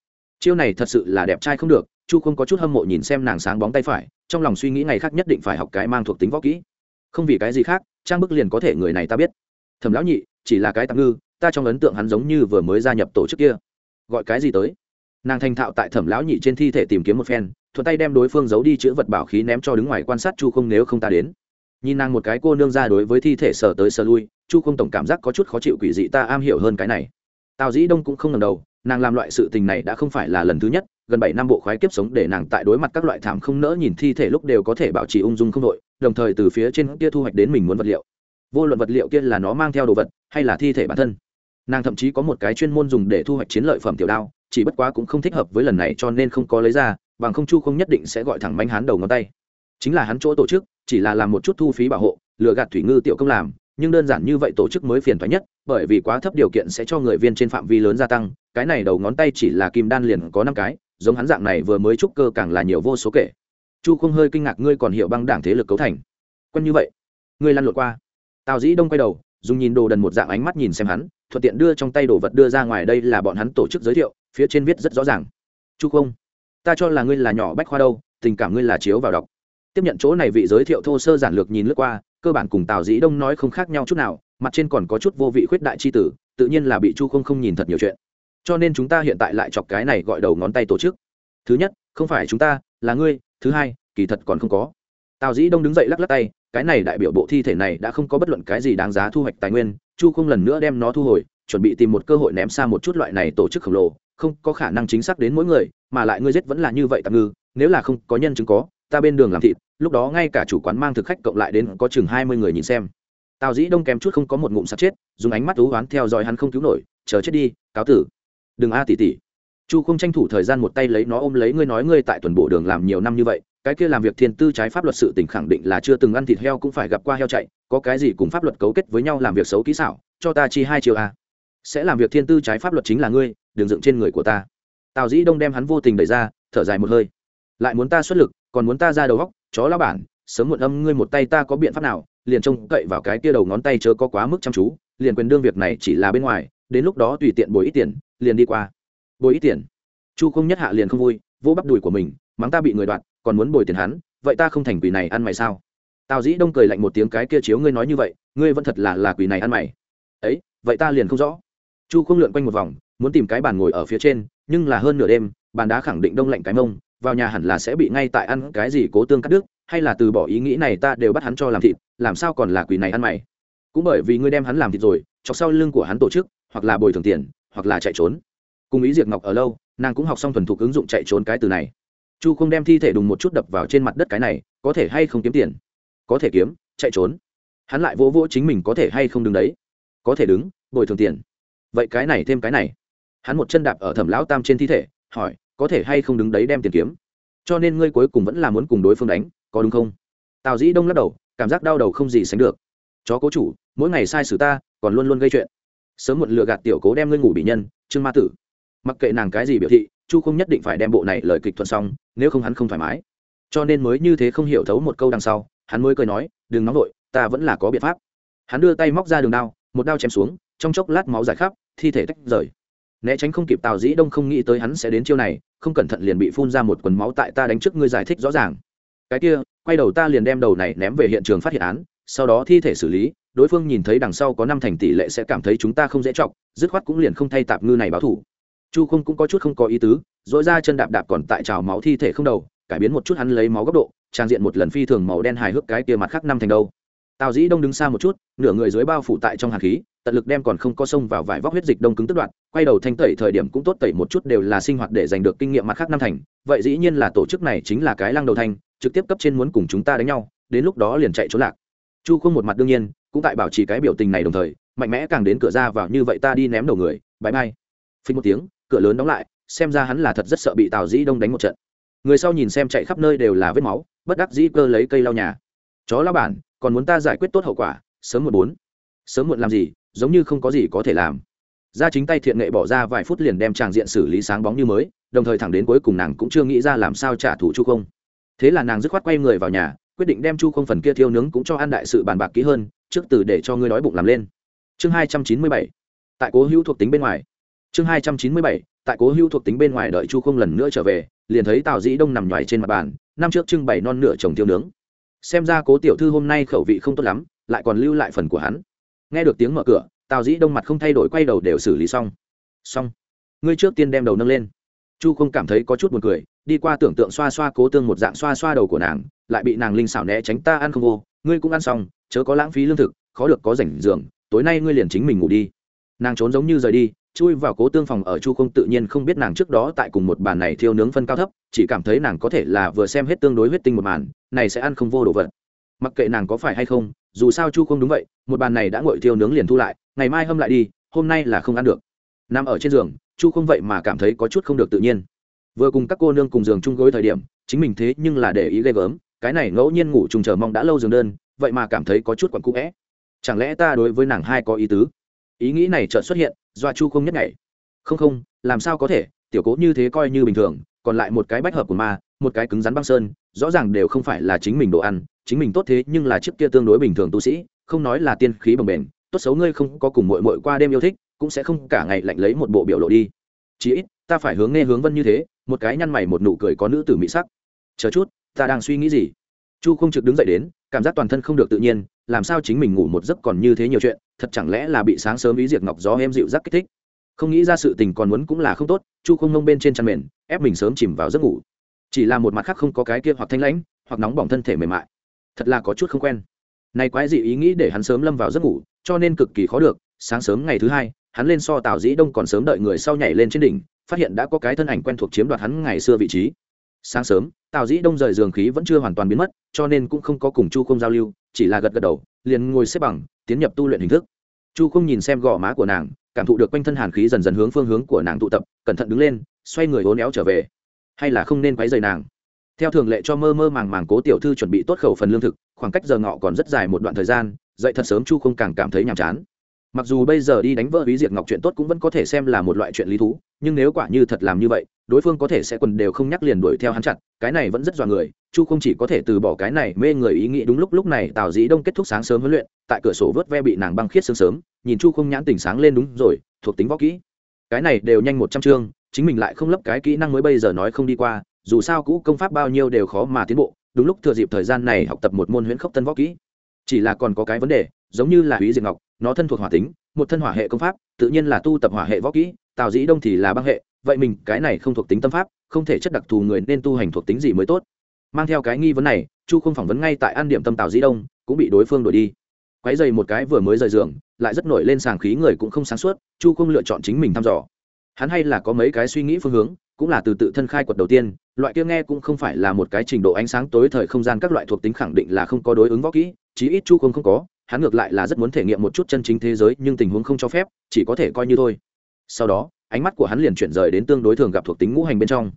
Chiêu này thật sự là đẹp trai không được, chu không có chút hâm mộ nhìn xem nàng sáng bóng tay phải, trong lòng suy nghĩ ngày khác nhất định phải học cái mang thuộc tính võ kỹ. Không vì cái gì khác trang bức liền có thể người này ta biết. Thẩm lão nhị, chỉ là cái tạm ngư, ta trong ấn tượng hắn giống như vừa mới gia nhập tổ chức kia. Gọi cái gì tới? Nàng thành thạo tại thẩm lão nhị trên thi thể tìm kiếm một phen, thuận tay đem đối phương giấu đi chữ vật bảo khí ném cho đứng ngoài quan sát chu không nếu không ta đến. Nhìn nàng một cái cô nương ra đối với thi thể sờ tới sờ lui, chu không tổng cảm giác có chút khó chịu quỷ dị ta am hiểu hơn cái này. Tào dĩ đông cũng không ngầm đầu, nàng làm loại sự tình này đã không phải là lần thứ nhất gần bảy năm bộ khoái kiếp sống để nàng tại đối mặt các loại thảm không nỡ nhìn thi thể lúc đều có thể bảo trì ung dung không đội, đồng thời từ phía trên kia thu hoạch đến mình muốn vật liệu. Vô luận vật liệu kia là nó mang theo đồ vật, hay là thi thể bản thân, nàng thậm chí có một cái chuyên môn dùng để thu hoạch chiến lợi phẩm tiểu đao, chỉ bất quá cũng không thích hợp với lần này cho nên không có lấy ra, bằng không chu không nhất định sẽ gọi thẳng manh hán đầu ngón tay. Chính là hắn chỗ tổ chức, chỉ là làm một chút thu phí bảo hộ, lừa gạt thủy ngư tiểu công làm, nhưng đơn giản như vậy tổ chức mới phiền thoái nhất, bởi vì quá thấp điều kiện sẽ cho người viên trên phạm vi lớn gia tăng, cái này đầu ngón tay chỉ là kim đan liền có năm cái giống hắn dạng này vừa mới trúc cơ càng là nhiều vô số kể. Chu không hơi kinh ngạc, ngươi còn hiểu băng đảng thế lực cấu thành. Quân như vậy, ngươi lăn lộn qua. Tào dĩ đông quay đầu, dùng nhìn đồ đần một dạng ánh mắt nhìn xem hắn, thuận tiện đưa trong tay đồ vật đưa ra ngoài, đây là bọn hắn tổ chức giới thiệu, phía trên viết rất rõ ràng. Chu không, ta cho là ngươi là nhỏ bách khoa đâu, tình cảm ngươi là chiếu vào đọc. Tiếp nhận chỗ này vị giới thiệu thô sơ giản lược nhìn lướt qua, cơ bản cùng tào dĩ đông nói không khác nhau chút nào, mặt trên còn có chút vô vị khuyết đại c h i tử, tự nhiên là bị chu không không nhìn thật nhiều chuyện cho nên chúng ta hiện tại lại chọc cái này gọi đầu ngón tay tổ chức. Thứ nhất, không phải chúng ta, là ngươi. Thứ hai, kỳ thật còn không có. Tào dĩ đông đứng dậy lắc lắc tay, cái này đại biểu bộ thi thể này đã không có bất luận cái gì đáng giá thu hoạch tài nguyên, chu không lần nữa đem nó thu hồi, chuẩn bị tìm một cơ hội ném xa một chút loại này tổ chức khổng lồ, không có khả năng chính xác đến mỗi người, mà lại ngươi giết vẫn là như vậy tạm ngư, nếu là không có nhân chứng có, ta bên đường làm thịt, lúc đó ngay cả chủ quán mang thực khách cộng lại đến có chừng hai mươi người nhìn xem. Tào dĩ đông kém chút không có một ngụm sắt chết, dùng ánh mắt thú oán theo dõi hắn không cứu nổi, chờ chết đi, cáo tử đừng a tỷ tỷ chu không tranh thủ thời gian một tay lấy nó ôm lấy, ngươi nói ngươi tại tuần bộ đường làm nhiều năm như vậy, cái kia làm việc thiên tư trái pháp luật sự tỉnh khẳng định là chưa từng ăn thịt heo cũng phải gặp qua heo chạy, có cái gì cùng pháp luật cấu kết với nhau làm việc xấu kỹ xảo, cho ta chi hai triệu a. Sẽ làm việc thiên tư trái pháp luật chính là ngươi đường dựng trên người của ta. Tào dĩ đông đem hắn vô tình đẩy ra, thở dài một hơi. Lại muốn ta xuất lực, còn muốn ta ra đầu góc chó lao bản, sớm muộn âm ngươi một tay ta có biện pháp nào, liền trông cậy vào cái kia đầu ngón tay chớ có quá mức chăm chú, liền quyền đương việc này chỉ là bên ngoài, đến lúc đó tùy tiện bồi ít tiền liền đi qua. Bồi ít tiền. Chu không nhất hạ liền không vui vỗ bắp đùi của mình, mắng ta bị người đoạt, còn muốn bồi tiền hắn, vậy ta không thành quỷ này ăn mày sao? Tào dĩ đông cười lạnh một tiếng, cái kia chiếu ngươi nói như vậy, ngươi vẫn thật là là quỷ này ăn mày. Ấy, vậy ta liền không rõ. Chu không lượn quanh một vòng, muốn tìm cái bàn ngồi ở phía trên, nhưng là hơn nửa đêm, bàn đá khẳng định đông lạnh cái mông, vào nhà hẳn là sẽ bị ngay tại ăn cái gì cố tương cắt đứt, hay là từ bỏ ý nghĩ này ta đều bắt hắn cho làm thịt, làm sao còn là quỷ này ăn mày? Cũng bởi vì ngươi đem hắn làm thịt rồi, chọc sau lưng của hắn tổ chức, hoặc là bồi thường tiền hoặc là chạy trốn. Cùng ý diệt ngọc ở lâu, nàng cũng học xong thuần thục ứng dụng chạy trốn cái từ này. Chu không đem thi thể đùng một chút đập vào trên mặt đất cái này, có thể hay không kiếm tiền? Có thể kiếm, chạy trốn. Hắn lại vỗ vỗ chính mình có thể hay không đứng đấy. Có thể đứng, bồi thường tiền. Vậy cái này thêm cái này. Hắn một chân đạp ở thẩm lão tam trên thi thể, hỏi, có thể hay không đứng đấy đem tiền kiếm? Cho nên ngươi cuối cùng vẫn là muốn cùng đối phương đánh, có đúng không? Tào dĩ đông lắc đầu, cảm giác đau đầu không gì sánh được. Chó cố chủ, mỗi ngày sai sử ta, còn luôn luôn gây chuyện sớm muộn lừa gạt tiểu cố đem ngươi ngủ bị nhân, trương ma tử. Mặc kệ nàng cái gì biểu thị, chu không nhất định phải đem bộ này lời kịch thuận xong, nếu không hắn không thoải mái. Cho nên mới như thế không hiểu thấu một câu đằng sau, hắn mới cười nói, đừng nóng vội, ta vẫn là có biện pháp. Hắn đưa tay móc ra đường đao, một đao chém xuống, trong chốc lát máu dài khắp, thi thể tách rời. Né tránh không kịp tào dĩ đông không nghĩ tới hắn sẽ đến chiêu này, không cẩn thận liền bị phun ra một quần máu tại ta đánh trước ngươi giải thích rõ ràng. Cái kia, quay đầu ta liền đem đầu này ném về hiện trường phát hiện án sau đó thi thể xử lý, đối phương nhìn thấy đằng sau có năm thành tỷ lệ sẽ cảm thấy chúng ta không dễ chọc, dứt khoát cũng liền không thay tạp ngư này báo thủ. Chu không cũng có chút không có ý tứ dỗi ra chân đạp đạp còn tại trào máu thi thể không đầu, cải biến một chút hắn lấy máu góc độ, trang diện một lần phi thường màu đen hài hước cái kia mặt khác năm thành đâu. Tào dĩ đông đứng xa một chút, nửa người dưới bao phủ tại trong hạt khí, tận lực đem còn không có sông vào vải vóc huyết dịch đông cứng tức đoạn, quay đầu thanh tẩy thời điểm cũng tốt tẩy một chút đều là sinh hoạt để giành được kinh nghiệm mặt khác năm thành. Vậy dĩ nhiên là tổ chức này chính là cái lăng đầu thanh trực tiếp cấp trên muốn cùng chúng ta đánh nhau, đến lúc đó liền chạy trốn lạc chu không một mặt đương nhiên, cũng tại bảo trì cái biểu tình này đồng thời, mạnh mẽ càng đến cửa ra vào như vậy ta đi ném đầu người bãi bay phí một tiếng, cửa lớn đóng lại, xem ra hắn là thật rất sợ bị tào dĩ đông đánh một trận. Người sau nhìn xem chạy khắp nơi đều là vết máu, bất đắc dĩ cơ lấy cây lau nhà. Chó lao bản, còn muốn ta giải quyết tốt hậu quả, sớm một bốn. Sớm muộn làm gì, giống như không có gì có thể làm. Ra chính tay thiện nghệ bỏ ra vài phút liền đem tràng diện xử lý sáng bóng như mới, đồng thời thẳng đến cuối cùng nàng cũng chưa nghĩ ra làm sao trả thù chu không thế là nàng dứt khoát quay người vào nhà quyết định đem chu không phần kia thiêu nướng cũng cho ăn đại sự bàn bạc kỹ hơn, trước từ để cho ngươi đói bụng làm lên. Chương hai trăm chín mươi bảy. Tại cố hữu thuộc tính bên ngoài. Chương hai trăm chín mươi bảy. Tại cố hữu thuộc tính bên ngoài đợi chu không lần nữa trở về, liền thấy tào dĩ đông nằm nhoài trên mặt bàn, năm trước trưng bày non nửa chồng thiêu nướng. Xem ra cố tiểu thư hôm nay khẩu vị không tốt lắm, lại còn lưu lại phần của hắn. Nghe được tiếng mở cửa, tào dĩ đông mặt không thay đổi quay đầu đều xử lý xong. Xong. Ngươi trước tiên đem đầu nâng lên. Chu không cảm thấy có chút buồn cười, đi qua tưởng tượng xoa xoa cố tương một dạng xoa xoa đầu của nàng lại bị nàng linh xảo né tránh ta ăn không vô, ngươi cũng ăn xong, chớ có lãng phí lương thực, khó được có rảnh giường, tối nay ngươi liền chính mình ngủ đi. Nàng trốn giống như rời đi, chui vào cố tương phòng ở chu không tự nhiên không biết nàng trước đó tại cùng một bàn này thiêu nướng phân cao thấp, chỉ cảm thấy nàng có thể là vừa xem hết tương đối huyết tinh một màn, này sẽ ăn không vô đồ vật. Mặc kệ nàng có phải hay không, dù sao chu không đúng vậy, một bàn này đã ngồi thiêu nướng liền thu lại, ngày mai hâm lại đi, hôm nay là không ăn được. Nằm ở trên giường, chu không vậy mà cảm thấy có chút không được tự nhiên. Vừa cùng các cô nương cùng giường chung gối thời điểm, chính mình thế nhưng là để ý ghê gớm cái này ngẫu nhiên ngủ trùng chờ mong đã lâu giường đơn, vậy mà cảm thấy có chút quặn cũ vẽ chẳng lẽ ta đối với nàng hai có ý tứ? Ý nghĩ này chợt xuất hiện do chu không nhất ngày không không, làm sao có thể, tiểu cố như thế coi như bình thường, còn lại một cái bách hợp của ma, một cái cứng rắn băng sơn, rõ ràng đều không phải là chính mình đồ ăn, chính mình tốt thế nhưng là chiếc kia tương đối bình thường tu sĩ, không nói là tiên khí bồng bềnh, tốt xấu ngươi không có cùng mội mội qua đêm yêu thích, cũng sẽ không cả ngày lạnh lấy một bộ biểu lộ đi. Chí ít, ta phải hướng nghe hướng vân như thế, một cái nhăn mày một nụ cười có nữ tử mỹ sắc. Chờ chút ta đang suy nghĩ gì? Chu không trực đứng dậy đến, cảm giác toàn thân không được tự nhiên, làm sao chính mình ngủ một giấc còn như thế nhiều chuyện, thật chẳng lẽ là bị sáng sớm ý diệt ngọc gió em dịu rắc kích thích? Không nghĩ ra sự tình còn muốn cũng là không tốt, chu không nông bên trên chăn mền, ép mình sớm chìm vào giấc ngủ. Chỉ là một mặt khác không có cái kia hoặc thanh lãnh, hoặc nóng bỏng thân thể mềm mại. Thật là có chút không quen. Này quái dị ý nghĩ để hắn sớm lâm vào giấc ngủ, cho nên cực kỳ khó được, sáng sớm ngày thứ hai, hắn lên so tào dĩ đông còn sớm đợi người sau nhảy lên trên đỉnh, phát hiện đã có cái thân ảnh quen thuộc chiếm đoạt hắn ngày xưa vị trí sáng sớm, tào dĩ đông rời giường khí vẫn chưa hoàn toàn biến mất, cho nên cũng không có cùng chu không giao lưu, chỉ là gật gật đầu, liền ngồi xếp bằng, tiến nhập tu luyện hình thức. Chu không nhìn xem gò má của nàng, cảm thụ được quanh thân hàn khí dần dần hướng phương hướng của nàng tụ tập, cẩn thận đứng lên, xoay người hố néo trở về. Hay là không nên quấy rầy nàng? Theo thường lệ cho mơ mơ màng màng cố tiểu thư chuẩn bị tốt khẩu phần lương thực, khoảng cách giờ ngọ còn rất dài một đoạn thời gian, dậy thật sớm chu không càng cảm thấy nhàm chán. Mặc dù bây giờ đi đánh vỡ ý diệt ngọc chuyện tốt cũng vẫn có thể xem là một loại chuyện lý thú, nhưng nếu quả như thật làm như vậy đối phương có thể sẽ quần đều không nhắc liền đuổi theo hắn chặt, cái này vẫn rất dọa người, chu không chỉ có thể từ bỏ cái này mê người ý nghĩ đúng lúc lúc này tào dĩ đông kết thúc sáng sớm huấn luyện, tại cửa sổ vớt ve bị nàng băng khiết sớm sớm, nhìn chu không nhãn tỉnh sáng lên đúng rồi, thuộc tính võ kỹ. Cái này đều nhanh một trăm chương, chính mình lại không lấp cái kỹ năng mới bây giờ nói không đi qua, dù sao cũ công pháp bao nhiêu đều khó mà tiến bộ, đúng lúc thừa dịp thời gian này học tập một môn huyễn khốc tân võ kỹ. Chỉ là còn có cái vấn đề, giống như là húy diệt ngọc, nó thân thuộc hỏa tính, một thân hỏa hệ công pháp, tự nhiên là tu tập hỏa hệ võ kỹ, tào dĩ đông thì là băng hệ vậy mình, cái này không thuộc tính tâm pháp, không thể chất đặc thù người nên tu hành thuộc tính gì mới tốt. Mang theo cái nghi vấn này, chu không phỏng vấn ngay tại an điểm tâm tào dĩ đông, cũng bị đối phương đuổi đi. Quái dày một cái vừa mới rời giường, lại rất nổi lên sàng khí người cũng không sáng suốt, chu không lựa chọn chính mình thăm dò. Hắn hay là có mấy cái suy nghĩ phương hướng, cũng là từ tự thân khai quật đầu tiên, loại kia nghe cũng không phải là một cái trình độ ánh sáng tối thời không gian các loại thuộc tính khẳng định là không có đối ứng võ kỹ, chí ít chu không không có, hắn ngược lại là rất muốn thể nghiệm một chút chân chính thế giới, nhưng tình huống không cho phép, chỉ có thể coi như thôi. Sau đó ánh mắt của hắn liền chuyển rời đến tương đối thường gặp thuộc tính ngũ hành bên trong.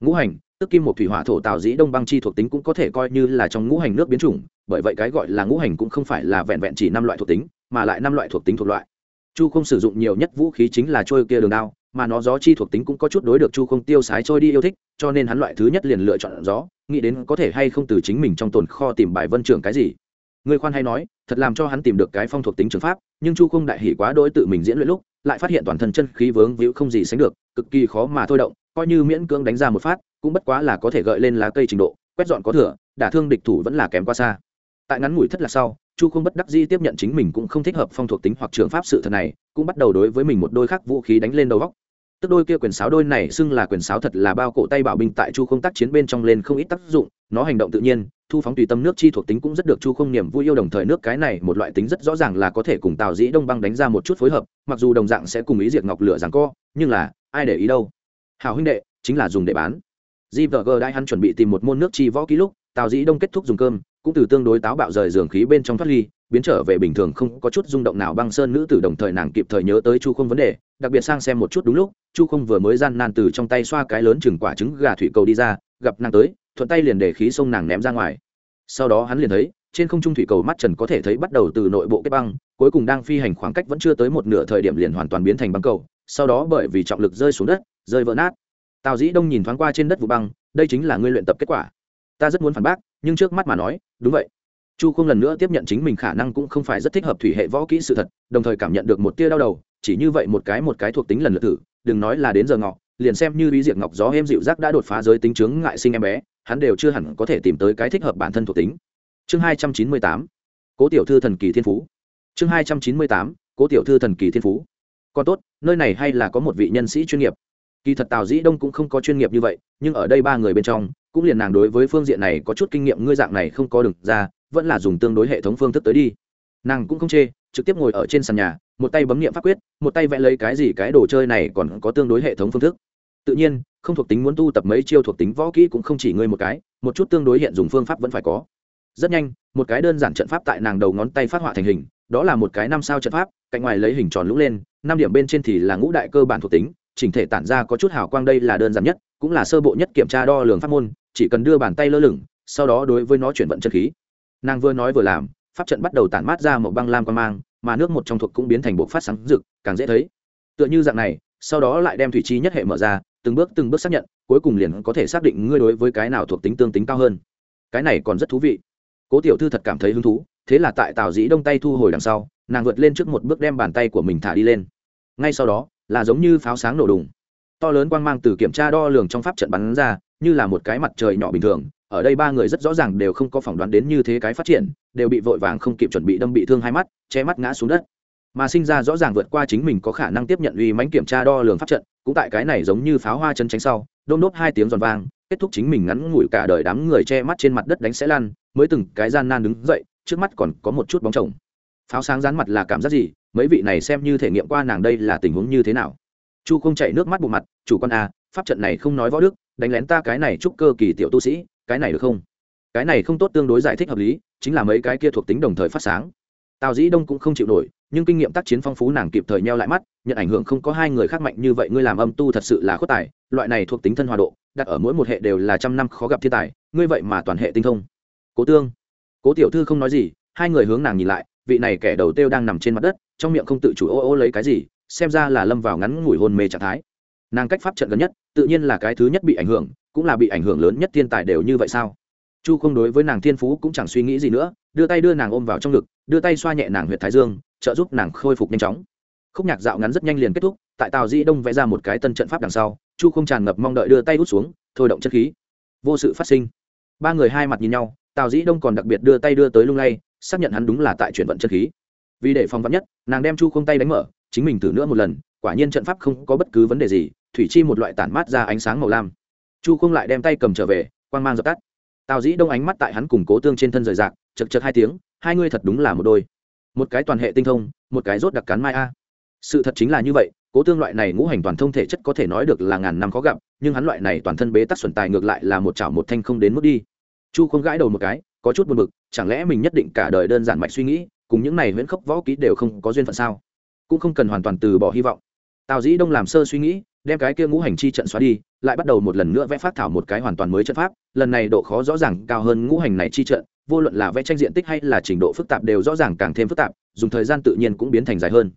Ngũ hành, tức kim một thủy hỏa thổ tạo dĩ đông băng chi thuộc tính cũng có thể coi như là trong ngũ hành nước biến chủng, bởi vậy cái gọi là ngũ hành cũng không phải là vẹn vẹn chỉ năm loại thuộc tính, mà lại năm loại thuộc tính thuộc loại. Chu không sử dụng nhiều nhất vũ khí chính là trôi kia đường đao, mà nó gió chi thuộc tính cũng có chút đối được chu không tiêu sái trôi đi yêu thích, cho nên hắn loại thứ nhất liền lựa chọn gió, nghĩ đến có thể hay không từ chính mình trong tồn kho tìm bài vân trưởng cái gì người khoan hay nói, thật làm cho hắn tìm được cái phong thuộc tính trường pháp, nhưng chu không đại hỉ quá đỗi tự mình diễn luyện lúc, lại phát hiện toàn thân chân khí vướng víu không gì sánh được, cực kỳ khó mà thôi động, coi như miễn cưỡng đánh ra một phát, cũng bất quá là có thể gợi lên lá cây trình độ, quét dọn có thừa, đả thương địch thủ vẫn là kém quá xa. Tại ngắn ngủi thất là sau, chu không bất đắc di tiếp nhận chính mình cũng không thích hợp phong thuộc tính hoặc trường pháp sự thật này, cũng bắt đầu đối với mình một đôi khác vũ khí đánh lên đầu góc tức đôi kia quyền sáo đôi này xưng là quyền sáo thật là bao cổ tay bảo binh tại chu không tác chiến bên trong lên không ít tác dụng, nó hành động tự nhiên, thu phóng tùy tâm nước chi thuộc tính cũng rất được chu không niềm vui yêu đồng thời nước cái này một loại tính rất rõ ràng là có thể cùng tào dĩ đông băng đánh ra một chút phối hợp, mặc dù đồng dạng sẽ cùng ý diệt ngọc lửa rằng co, nhưng là, ai để ý đâu? Hào huynh đệ, chính là dùng để bán. Gvg đã hắn chuẩn bị tìm một môn nước chi võ ký lúc, tào dĩ đông kết thúc dùng cơm, cũng từ tương đối táo bạo rời giường khí bên trong thoát ly biến trở về bình thường không có chút rung động nào băng sơn nữ tử đồng thời nàng kịp thời nhớ tới chu không vấn đề, đặc biệt sang xem một chút đúng lúc, chu không vừa mới gian nan từ trong tay xoa cái lớn chừng quả trứng gà thủy cầu đi ra, gặp nàng tới, thuận tay liền để khí sông nàng ném ra ngoài. Sau đó hắn liền thấy, trên không trung thủy cầu mắt trần có thể thấy bắt đầu từ nội bộ kết băng, cuối cùng đang phi hành khoảng cách vẫn chưa tới một nửa thời điểm liền hoàn toàn biến thành băng cầu, sau đó bởi vì trọng lực rơi xuống đất, rơi vỡ nát. Tào dĩ đông nhìn thoáng qua trên đất vụ băng, đây chính là ngươi luyện tập kết quả. Ta rất muốn phản bác, nhưng trước mắt mà nói, đúng vậy chu không lần nữa tiếp nhận chính mình khả năng cũng không phải rất thích hợp thủy hệ võ kỹ sự thật, đồng thời cảm nhận được một tia đau đầu, chỉ như vậy một cái một cái thuộc tính lần lượt thử, đừng nói là đến giờ ngọ, liền xem như bí diệt ngọc gió êm dịu rác đã đột phá giới tính chướng ngại sinh em bé, hắn đều chưa hẳn có thể tìm tới cái thích hợp bản thân thuộc tính. Chương hai trăm chín mươi tám, cố tiểu thư thần kỳ thiên phú. Chương hai trăm chín mươi tám, cố tiểu thư thần kỳ thiên phú. Còn tốt, nơi này hay là có một vị nhân sĩ chuyên nghiệp. Kỳ thật tào dĩ đông cũng không có chuyên nghiệp như vậy, nhưng ở đây ba người bên trong, cũng liền nàng đối với phương diện này có chút kinh nghiệm, ngươi dạng này không có được ra vẫn là dùng tương đối hệ thống phương thức tới đi. Nàng cũng không chê, trực tiếp ngồi ở trên sàn nhà, một tay bấm nghiệm pháp quyết, một tay vẽ lấy cái gì cái đồ chơi này còn có tương đối hệ thống phương thức. Tự nhiên, không thuộc tính muốn tu tập mấy chiêu thuộc tính võ kỹ cũng không chỉ ngươi một cái, một chút tương đối hiện dùng phương pháp vẫn phải có. Rất nhanh, một cái đơn giản trận pháp tại nàng đầu ngón tay phát họa thành hình, đó là một cái năm sao trận pháp, cạnh ngoài lấy hình tròn lũ lên, năm điểm bên trên thì là ngũ đại cơ bản thuộc tính, chỉnh thể tản ra có chút hào quang đây là đơn giản nhất, cũng là sơ bộ nhất kiểm tra đo lường pháp môn, chỉ cần đưa bàn tay lơ lửng, sau đó đối với nó chuyển vận chân khí nàng vừa nói vừa làm, pháp trận bắt đầu tản mát ra một băng lam quan mang, mà nước một trong thuộc cũng biến thành bộ phát sáng rực, càng dễ thấy. Tựa như dạng này, sau đó lại đem thủy chi nhất hệ mở ra, từng bước từng bước xác nhận, cuối cùng liền có thể xác định ngươi đối với cái nào thuộc tính tương tính cao hơn. Cái này còn rất thú vị. Cố tiểu thư thật cảm thấy hứng thú, thế là tại tào dĩ đông tay thu hồi đằng sau, nàng vượt lên trước một bước đem bàn tay của mình thả đi lên. Ngay sau đó, là giống như pháo sáng nổ đùng. To lớn quang mang từ kiểm tra đo lường trong pháp trận bắn ra, như là một cái mặt trời nhỏ bình thường ở đây ba người rất rõ ràng đều không có phỏng đoán đến như thế cái phát triển đều bị vội vàng không kịp chuẩn bị đâm bị thương hai mắt che mắt ngã xuống đất. Mà sinh ra rõ ràng vượt qua chính mình có khả năng tiếp nhận uy mãnh kiểm tra đo lường pháp trận cũng tại cái này giống như pháo hoa chân tránh sau đôn đốt hai tiếng giòn vang kết thúc chính mình ngắn ngủi cả đời đám người che mắt trên mặt đất đánh sẽ lan mới từng cái gian nan đứng dậy trước mắt còn có một chút bóng chồng. Pháo sáng rán mặt là cảm giác gì? Mấy vị này xem như thể nghiệm qua nàng đây là tình huống như thế nào? Chu không chạy nước mắt bộ mặt chủ con a à, pháp trận này không nói võ đức đánh lén ta cái này chúc cơ kỳ tiểu tu sĩ cái này được không? Cái này không tốt tương đối giải thích hợp lý, chính là mấy cái kia thuộc tính đồng thời phát sáng. Tào dĩ đông cũng không chịu nổi, nhưng kinh nghiệm tác chiến phong phú nàng kịp thời neo lại mắt, nhận ảnh hưởng không có hai người khác mạnh như vậy, ngươi làm âm tu thật sự là khuất tài, loại này thuộc tính thân hòa độ, đặt ở mỗi một hệ đều là trăm năm khó gặp thiên tài, ngươi vậy mà toàn hệ tinh thông. Cố tương, cố tiểu thư không nói gì, hai người hướng nàng nhìn lại, vị này kẻ đầu tiêu đang nằm trên mặt đất, trong miệng không tự chủ ô ô lấy cái gì, xem ra là lâm vào ngắn ngủi hôn mê trạng thái. Nàng cách pháp trận gần nhất, tự nhiên là cái thứ nhất bị ảnh hưởng cũng là bị ảnh hưởng lớn nhất thiên tài đều như vậy sao? Chu không đối với nàng thiên phú cũng chẳng suy nghĩ gì nữa, đưa tay đưa nàng ôm vào trong ngực, đưa tay xoa nhẹ nàng huyệt thái dương, trợ giúp nàng khôi phục nhanh chóng. Khúc nhạc dạo ngắn rất nhanh liền kết thúc, tại tàu di đông vẽ ra một cái tân trận pháp đằng sau, chu không tràn ngập mong đợi đưa tay hút xuống, thôi động chất khí. Vô sự phát sinh. Ba người hai mặt nhìn nhau, tào dĩ đông còn đặc biệt đưa tay đưa tới lung lay, xác nhận hắn đúng là tại chuyển vận chân khí. Vì để phòng vắn nhất, nàng đem chu không tay đánh mở, chính mình thử nữa một lần, quả nhiên trận pháp không có bất cứ vấn đề gì, thủy chi một loại tản mát ra ánh sáng màu lam chu không lại đem tay cầm trở về, quang mang dập tắt. Tào dĩ đông ánh mắt tại hắn cùng cố tương trên thân rời rạc, chật chật hai tiếng, hai ngươi thật đúng là một đôi. Một cái toàn hệ tinh thông, một cái rốt đặc cắn mai a. Sự thật chính là như vậy, cố tương loại này ngũ hành toàn thông thể chất có thể nói được là ngàn năm khó gặp, nhưng hắn loại này toàn thân bế tắc xuẩn tài ngược lại là một chảo một thanh không đến mức đi. Chu không gãi đầu một cái, có chút buồn bực, chẳng lẽ mình nhất định cả đời đơn giản mạch suy nghĩ, cùng những này huyễn khốc võ ký đều không có duyên phận sao? Cũng không cần hoàn toàn từ bỏ hy vọng. Tào dĩ đông làm sơ suy nghĩ đem cái kia ngũ hành chi trận xóa đi, lại bắt đầu một lần nữa vẽ phát thảo một cái hoàn toàn mới trận pháp. Lần này độ khó rõ ràng cao hơn ngũ hành này chi trận, vô luận là vẽ tranh diện tích hay là trình độ phức tạp đều rõ ràng càng thêm phức tạp, dùng thời gian tự nhiên cũng biến thành dài hơn.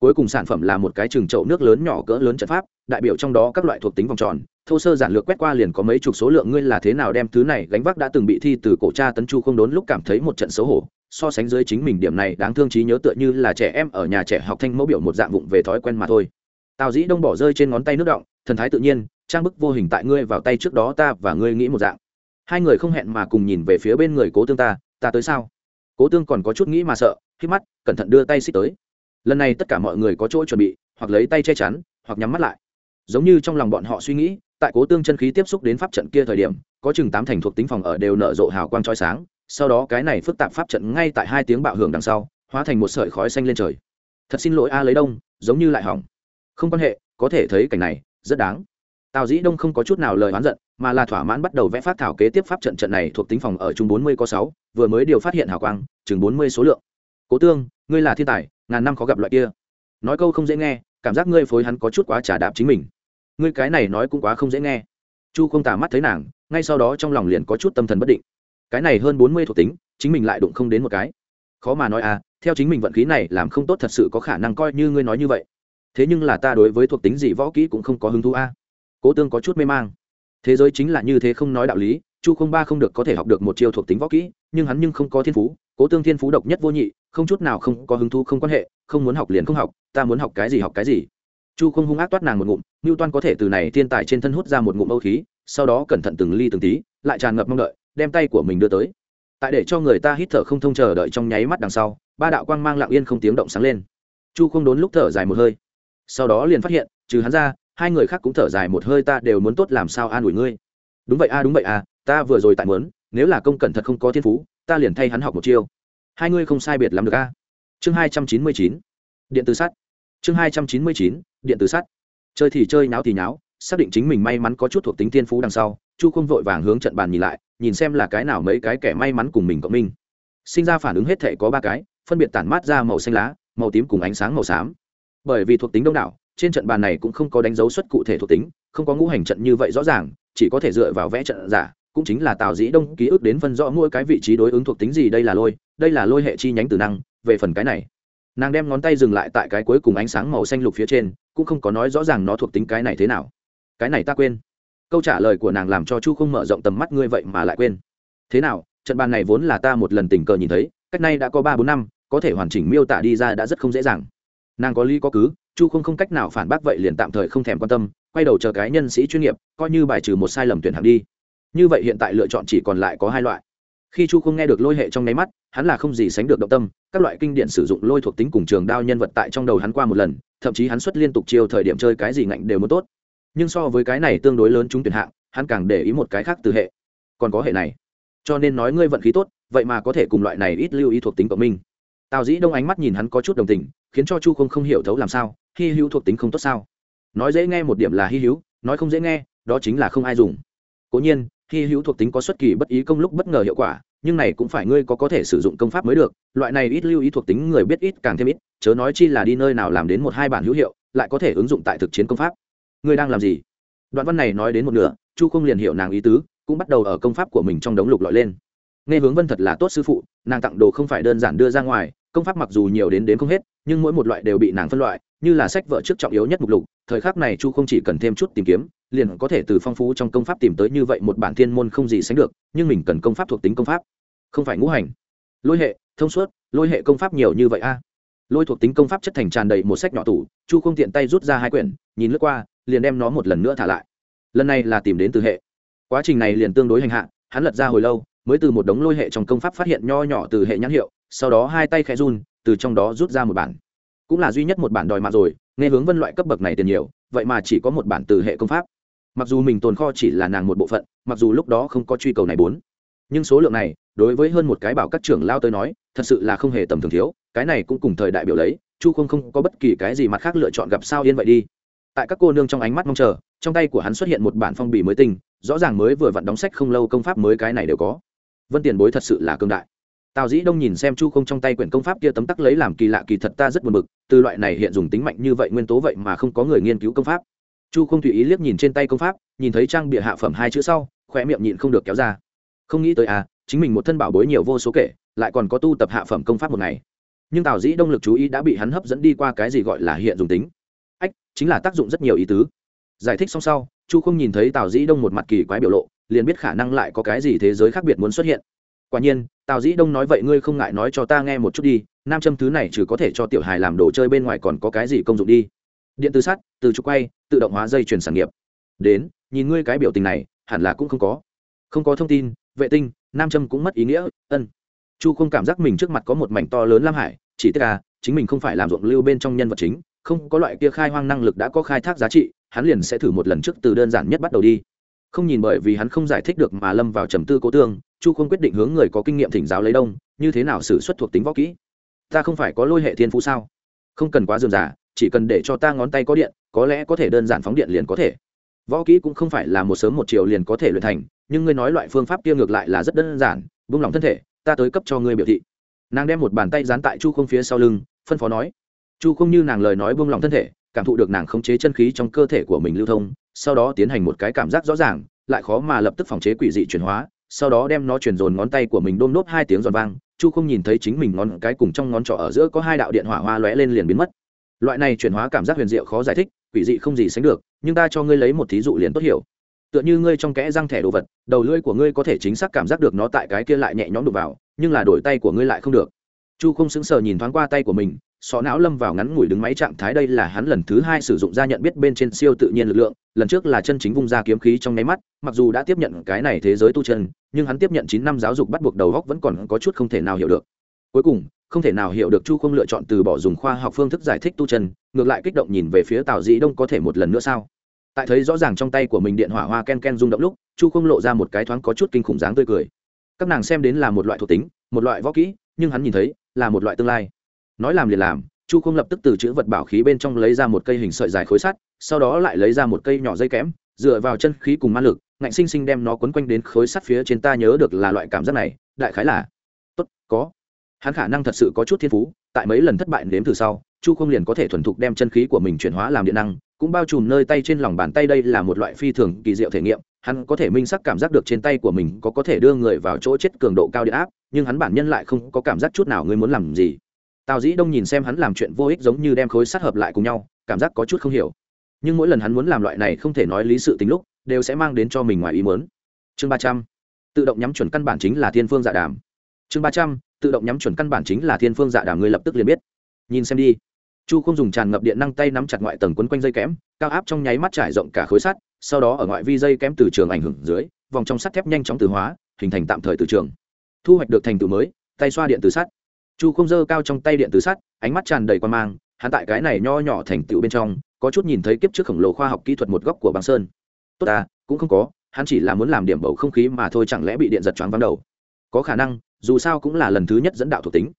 Cuối cùng sản phẩm là một cái chừng chậu nước lớn nhỏ cỡ lớn trận pháp, đại biểu trong đó các loại thuộc tính vòng tròn. Thô sơ giản lược quét qua liền có mấy chục số lượng, ngươi là thế nào đem thứ này gánh vác đã từng bị thi từ cổ cha tấn chu không đốn lúc cảm thấy một trận xấu hổ. So sánh dưới chính mình điểm này, đáng thương trí nhớ tựa như là trẻ em ở nhà trẻ học thanh mẫu biểu một dạng vụng về thói quen mà thôi tào dĩ đông bỏ rơi trên ngón tay nước động, thần thái tự nhiên, trang bức vô hình tại ngươi vào tay trước đó ta và ngươi nghĩ một dạng. Hai người không hẹn mà cùng nhìn về phía bên người cố tương ta ta tới sao? Cố tương còn có chút nghĩ mà sợ, khi mắt, cẩn thận đưa tay xích tới. Lần này tất cả mọi người có chỗ chuẩn bị, hoặc lấy tay che chắn, hoặc nhắm mắt lại. Giống như trong lòng bọn họ suy nghĩ, tại cố tương chân khí tiếp xúc đến pháp trận kia thời điểm, có chừng tám thành thuộc tính phòng ở đều nở rộ hào quang trói sáng, sau đó cái này phức tạp pháp trận ngay tại hai tiếng bạo hưởng đằng sau, hóa thành một sợi khói xanh lên trời. Thật xin lỗi a lấy đông, giống như lại hỏng không quan hệ, có thể thấy cảnh này, rất đáng. Tào dĩ đông không có chút nào lời oán giận, mà là thỏa mãn bắt đầu vẽ phát thảo kế tiếp pháp trận trận này thuộc tính phòng ở chung bốn mươi có sáu, vừa mới điều phát hiện hào quang, chừng bốn mươi số lượng. Cố tương, ngươi là thiên tài, ngàn năm khó gặp loại kia. Nói câu không dễ nghe, cảm giác ngươi phối hắn có chút quá trả đạp chính mình. Ngươi cái này nói cũng quá không dễ nghe. Chu không Tả mắt thấy nàng, ngay sau đó trong lòng liền có chút tâm thần bất định. Cái này hơn bốn mươi thuộc tính, chính mình lại đụng không đến một cái. Khó mà nói à theo chính mình vận khí này làm không tốt thật sự có khả năng coi như ngươi nói như vậy thế nhưng là ta đối với thuộc tính gì võ kỹ cũng không có hứng thú a. Cố tương có chút mê mang. Thế giới chính là như thế không nói đạo lý, chu không ba không được có thể học được một chiêu thuộc tính võ kỹ, nhưng hắn nhưng không có thiên phú, cố tương thiên phú độc nhất vô nhị, không chút nào không có hứng thú, không quan hệ, không muốn học liền không học, ta muốn học cái gì học cái gì. Chu không hung ác toát nàng một ngụm ngưu toan có thể từ này thiên tài trên thân hút ra một ngụm âu khí, sau đó cẩn thận từng ly từng tí, lại tràn ngập mong đợi, đem tay của mình đưa tới. Tại để cho người ta hít thở không thông chờ đợi trong nháy mắt đằng sau, ba đạo quang mang lặng yên không tiếng động sáng lên. Chu không đốn lúc thở dài một hơi sau đó liền phát hiện, trừ hắn ra, hai người khác cũng thở dài một hơi, ta đều muốn tốt làm sao an ủi ngươi? Đúng vậy a, đúng vậy a, ta vừa rồi tại muốn, nếu là công cẩn thật không có thiên phú, ta liền thay hắn học một chiêu. Hai ngươi không sai biệt lắm được a. Chương hai trăm chín mươi chín, điện tử sắt. Chương hai trăm chín mươi chín, điện tử sắt. Chơi thì chơi náo thì náo xác định chính mình may mắn có chút thuộc tính thiên phú đằng sau, chu không vội vàng hướng trận bàn nhìn lại, nhìn xem là cái nào mấy cái kẻ may mắn cùng mình cộng minh. Sinh ra phản ứng hết thể có ba cái, phân biệt tản mát ra màu xanh lá, màu tím cùng ánh sáng màu xám bởi vì thuộc tính đông đảo, trên trận bàn này cũng không có đánh dấu xuất cụ thể thuộc tính, không có ngũ hành trận như vậy rõ ràng, chỉ có thể dựa vào vẽ trận giả, cũng chính là tào dĩ đông ký ức đến phân rõ mỗi cái vị trí đối ứng thuộc tính gì đây là lôi, đây là lôi hệ chi nhánh từ năng, về phần cái này, nàng đem ngón tay dừng lại tại cái cuối cùng ánh sáng màu xanh lục phía trên, cũng không có nói rõ ràng nó thuộc tính cái này thế nào. Cái này ta quên. Câu trả lời của nàng làm cho chu không mở rộng tầm mắt ngươi vậy mà lại quên. Thế nào, trận bàn này vốn là ta một lần tình cờ nhìn thấy, cách nay đã có ba bốn năm, có thể hoàn chỉnh miêu tả đi ra đã rất không dễ dàng nàng có lý có cứ, chu không không cách nào phản bác vậy liền tạm thời không thèm quan tâm, quay đầu chờ cái nhân sĩ chuyên nghiệp, coi như bài trừ một sai lầm tuyển hạng đi. Như vậy hiện tại lựa chọn chỉ còn lại có hai loại. Khi chu không nghe được lôi hệ trong nháy mắt, hắn là không gì sánh được động tâm, các loại kinh điển sử dụng lôi thuộc tính cùng trường đao nhân vật tại trong đầu hắn qua một lần, thậm chí hắn xuất liên tục chiêu thời điểm chơi cái gì ngạnh đều muốn tốt. Nhưng so với cái này tương đối lớn chúng tuyển hạng, hắn càng để ý một cái khác từ hệ. Còn có hệ này. Cho nên nói ngươi vận khí tốt, vậy mà có thể cùng loại này ít lưu ý thuộc tính cộng minh tào dĩ đông ánh mắt nhìn hắn có chút đồng tình, khiến cho chu không không hiểu thấu làm sao, hy hữu thuộc tính không tốt sao? Nói dễ nghe một điểm là hy hữu, nói không dễ nghe, đó chính là không ai dùng. Cố nhiên, hy hữu thuộc tính có xuất kỳ bất ý công lúc bất ngờ hiệu quả, nhưng này cũng phải ngươi có có thể sử dụng công pháp mới được, loại này ít lưu ý thuộc tính người biết ít càng thêm ít, chớ nói chi là đi nơi nào làm đến một hai bản hữu hiệu, lại có thể ứng dụng tại thực chiến công pháp. Ngươi đang làm gì? Đoạn văn này nói đến một nửa, chu không liền hiểu nàng ý tứ, cũng bắt đầu ở công pháp của mình trong đống lục lọi lên nghe hướng vân thật là tốt sư phụ, nàng tặng đồ không phải đơn giản đưa ra ngoài, công pháp mặc dù nhiều đến đến không hết, nhưng mỗi một loại đều bị nàng phân loại, như là sách vợ trước trọng yếu nhất mục lục, thời khắc này chu không chỉ cần thêm chút tìm kiếm, liền có thể từ phong phú trong công pháp tìm tới như vậy một bản thiên môn không gì sánh được, nhưng mình cần công pháp thuộc tính công pháp, không phải ngũ hành. Lôi hệ, thông suốt, lôi hệ công pháp nhiều như vậy a. Lôi thuộc tính công pháp chất thành tràn đầy một sách nhỏ tủ, chu không tiện tay rút ra hai quyển, nhìn lướt qua, liền đem nó một lần nữa thả lại. Lần này là tìm đến từ hệ. Quá trình này liền tương đối hành hạ, hắn lật ra hồi lâu mới từ một đống lôi hệ trong công pháp phát hiện nho nhỏ từ hệ nhãn hiệu, sau đó hai tay khẽ run, từ trong đó rút ra một bản. Cũng là duy nhất một bản đòi mạng rồi, nghe hướng vân loại cấp bậc này tiền nhiều, vậy mà chỉ có một bản từ hệ công pháp. Mặc dù mình tồn kho chỉ là nàng một bộ phận, mặc dù lúc đó không có truy cầu này bốn, nhưng số lượng này, đối với hơn một cái bảo các trưởng lao tới nói, thật sự là không hề tầm thường thiếu, cái này cũng cùng thời đại biểu lấy, chu không không có bất kỳ cái gì mặt khác lựa chọn gặp sao yên vậy đi. Tại các cô nương trong ánh mắt mong chờ, trong tay của hắn xuất hiện một bản phong bì mới tinh, rõ ràng mới vừa vặn đóng sách không lâu công pháp mới cái này đều có vân tiền bối thật sự là cương đại. Tào dĩ đông nhìn xem chu không trong tay quyển công pháp kia tấm tắc lấy làm kỳ lạ kỳ thật ta rất buồn bực, từ loại này hiện dùng tính mạnh như vậy nguyên tố vậy mà không có người nghiên cứu công pháp. Chu không tùy ý liếc nhìn trên tay công pháp, nhìn thấy trang bịa hạ phẩm hai chữ sau khỏe miệng nhịn không được kéo ra. Không nghĩ tới à chính mình một thân bảo bối nhiều vô số kể, lại còn có tu tập hạ phẩm công pháp một ngày. Nhưng tào dĩ đông lực chú ý đã bị hắn hấp dẫn đi qua cái gì gọi là hiện dùng tính. Ách, chính là tác dụng rất nhiều ý tứ. Giải thích xong sau, chu không nhìn thấy tào dĩ đông một mặt kỳ quái biểu lộ liền biết khả năng lại có cái gì thế giới khác biệt muốn xuất hiện. Quả nhiên, tào dĩ đông nói vậy ngươi không ngại nói cho ta nghe một chút đi, nam châm thứ này trừ có thể cho tiểu hài làm đồ chơi bên ngoài còn có cái gì công dụng đi? Điện từ sắt, từ trục quay, tự động hóa dây chuyển sản nghiệp. Đến, nhìn ngươi cái biểu tình này, hẳn là cũng không có. Không có thông tin, vệ tinh, nam châm cũng mất ý nghĩa, ân. Chu không cảm giác mình trước mặt có một mảnh to lớn lam hải, chỉ tức là, chính mình không phải làm ruộng lưu bên trong nhân vật chính, không có loại kia khai hoang năng lực đã có khai thác giá trị, hắn liền sẽ thử một lần trước từ đơn giản nhất bắt đầu đi không nhìn bởi vì hắn không giải thích được mà lâm vào trầm tư cố tương, chu không quyết định hướng người có kinh nghiệm thỉnh giáo lấy đông, như thế nào xử suất thuộc tính võ kỹ? Ta không phải có lôi hệ thiên phú sao? Không cần quá dườm giả chỉ cần để cho ta ngón tay có điện, có lẽ có thể đơn giản phóng điện liền có thể. Võ kỹ cũng không phải là một sớm một chiều liền có thể luyện thành, nhưng ngươi nói loại phương pháp kia ngược lại là rất đơn giản, vung lòng thân thể, ta tới cấp cho ngươi biểu thị. Nàng đem một bàn tay dán tại chu không phía sau lưng, phân phó nói. Chu không như nàng lời nói buông lòng thân thể, cảm thụ được nàng khống chế chân khí trong cơ thể của mình lưu thông sau đó tiến hành một cái cảm giác rõ ràng, lại khó mà lập tức phòng chế quỷ dị chuyển hóa, sau đó đem nó chuyển dồn ngón tay của mình đôm nốt hai tiếng giòn vang, chu không nhìn thấy chính mình ngón cái cùng trong ngón trỏ ở giữa có hai đạo điện hỏa hoa lóe lên liền biến mất. Loại này chuyển hóa cảm giác huyền diệu khó giải thích, quỷ dị không gì sánh được, nhưng ta cho ngươi lấy một thí dụ liền tốt hiểu. Tựa như ngươi trong kẽ răng thẻ đồ vật, đầu lưỡi của ngươi có thể chính xác cảm giác được nó tại cái kia lại nhẹ nhõm đục vào, nhưng là đổi tay của ngươi lại không được. Chu không sững sờ nhìn thoáng qua tay của mình sọ não lâm vào ngắn ngủi đứng máy trạng thái đây là hắn lần thứ hai sử dụng ra nhận biết bên trên siêu tự nhiên lực lượng, lần trước là chân chính vung ra kiếm khí trong nháy mắt, mặc dù đã tiếp nhận cái này thế giới tu chân, nhưng hắn tiếp nhận chín năm giáo dục bắt buộc đầu góc vẫn còn có chút không thể nào hiểu được. Cuối cùng, không thể nào hiểu được chu không lựa chọn từ bỏ dùng khoa học phương thức giải thích tu chân, ngược lại kích động nhìn về phía tào dĩ đông có thể một lần nữa sao? Tại thấy rõ ràng trong tay của mình điện hỏa hoa ken ken rung động lúc, chu không lộ ra một cái thoáng có chút kinh khủng dáng tươi cười. Các nàng xem đến là một loại thuộc tính, một loại võ kỹ, nhưng hắn nhìn thấy là một loại tương lai nói làm liền làm, chu không lập tức từ chữ vật bảo khí bên trong lấy ra một cây hình sợi dài khối sắt, sau đó lại lấy ra một cây nhỏ dây kẽm, dựa vào chân khí cùng ma lực, ngạnh sinh sinh đem nó quấn quanh đến khối sắt phía trên. Ta nhớ được là loại cảm giác này, đại khái là, tốt, có. Hắn khả năng thật sự có chút thiên phú, tại mấy lần thất bại nếm từ sau, chu không liền có thể thuần thục đem chân khí của mình chuyển hóa làm điện năng, cũng bao trùm nơi tay trên lòng bàn tay. Đây là một loại phi thường kỳ diệu thể nghiệm, hắn có thể minh sắc cảm giác được trên tay của mình có có thể đưa người vào chỗ chết cường độ cao điện áp, nhưng hắn bản nhân lại không có cảm giác chút nào ngươi muốn làm gì tào dĩ đông nhìn xem hắn làm chuyện vô ích giống như đem khối sát hợp lại cùng nhau, cảm giác có chút không hiểu. Nhưng mỗi lần hắn muốn làm loại này không thể nói lý sự tính lúc, đều sẽ mang đến cho mình ngoài ý mớn chương ba trăm. Tự động nhắm chuẩn căn bản chính là thiên phương dạ đàm. Chương ba trăm. Tự động nhắm chuẩn căn bản chính là thiên phương dạ đàm, ngươi lập tức liền biết. Nhìn xem đi. Chu không dùng tràn ngập điện năng tay nắm chặt ngoại tầng quấn quanh dây kẽm cao áp trong nháy mắt trải rộng cả khối sắt, sau đó ở ngoại vi dây kẽm từ trường ảnh hưởng dưới, vòng trong sắt thép nhanh chóng từ hóa, hình thành tạm thời từ trường. Thu hoạch được thành tựu mới, tay xoa điện từ sắt chu không dơ cao trong tay điện từ sắt, ánh mắt tràn đầy quan mang, hắn tại cái này nho nhỏ thành tựu bên trong, có chút nhìn thấy kiếp trước khổng lồ khoa học kỹ thuật một góc của băng sơn. Tốt ta cũng không có, hắn chỉ là muốn làm điểm bầu không khí mà thôi chẳng lẽ bị điện giật choáng vắng đầu. Có khả năng, dù sao cũng là lần thứ nhất dẫn đạo thuộc tính.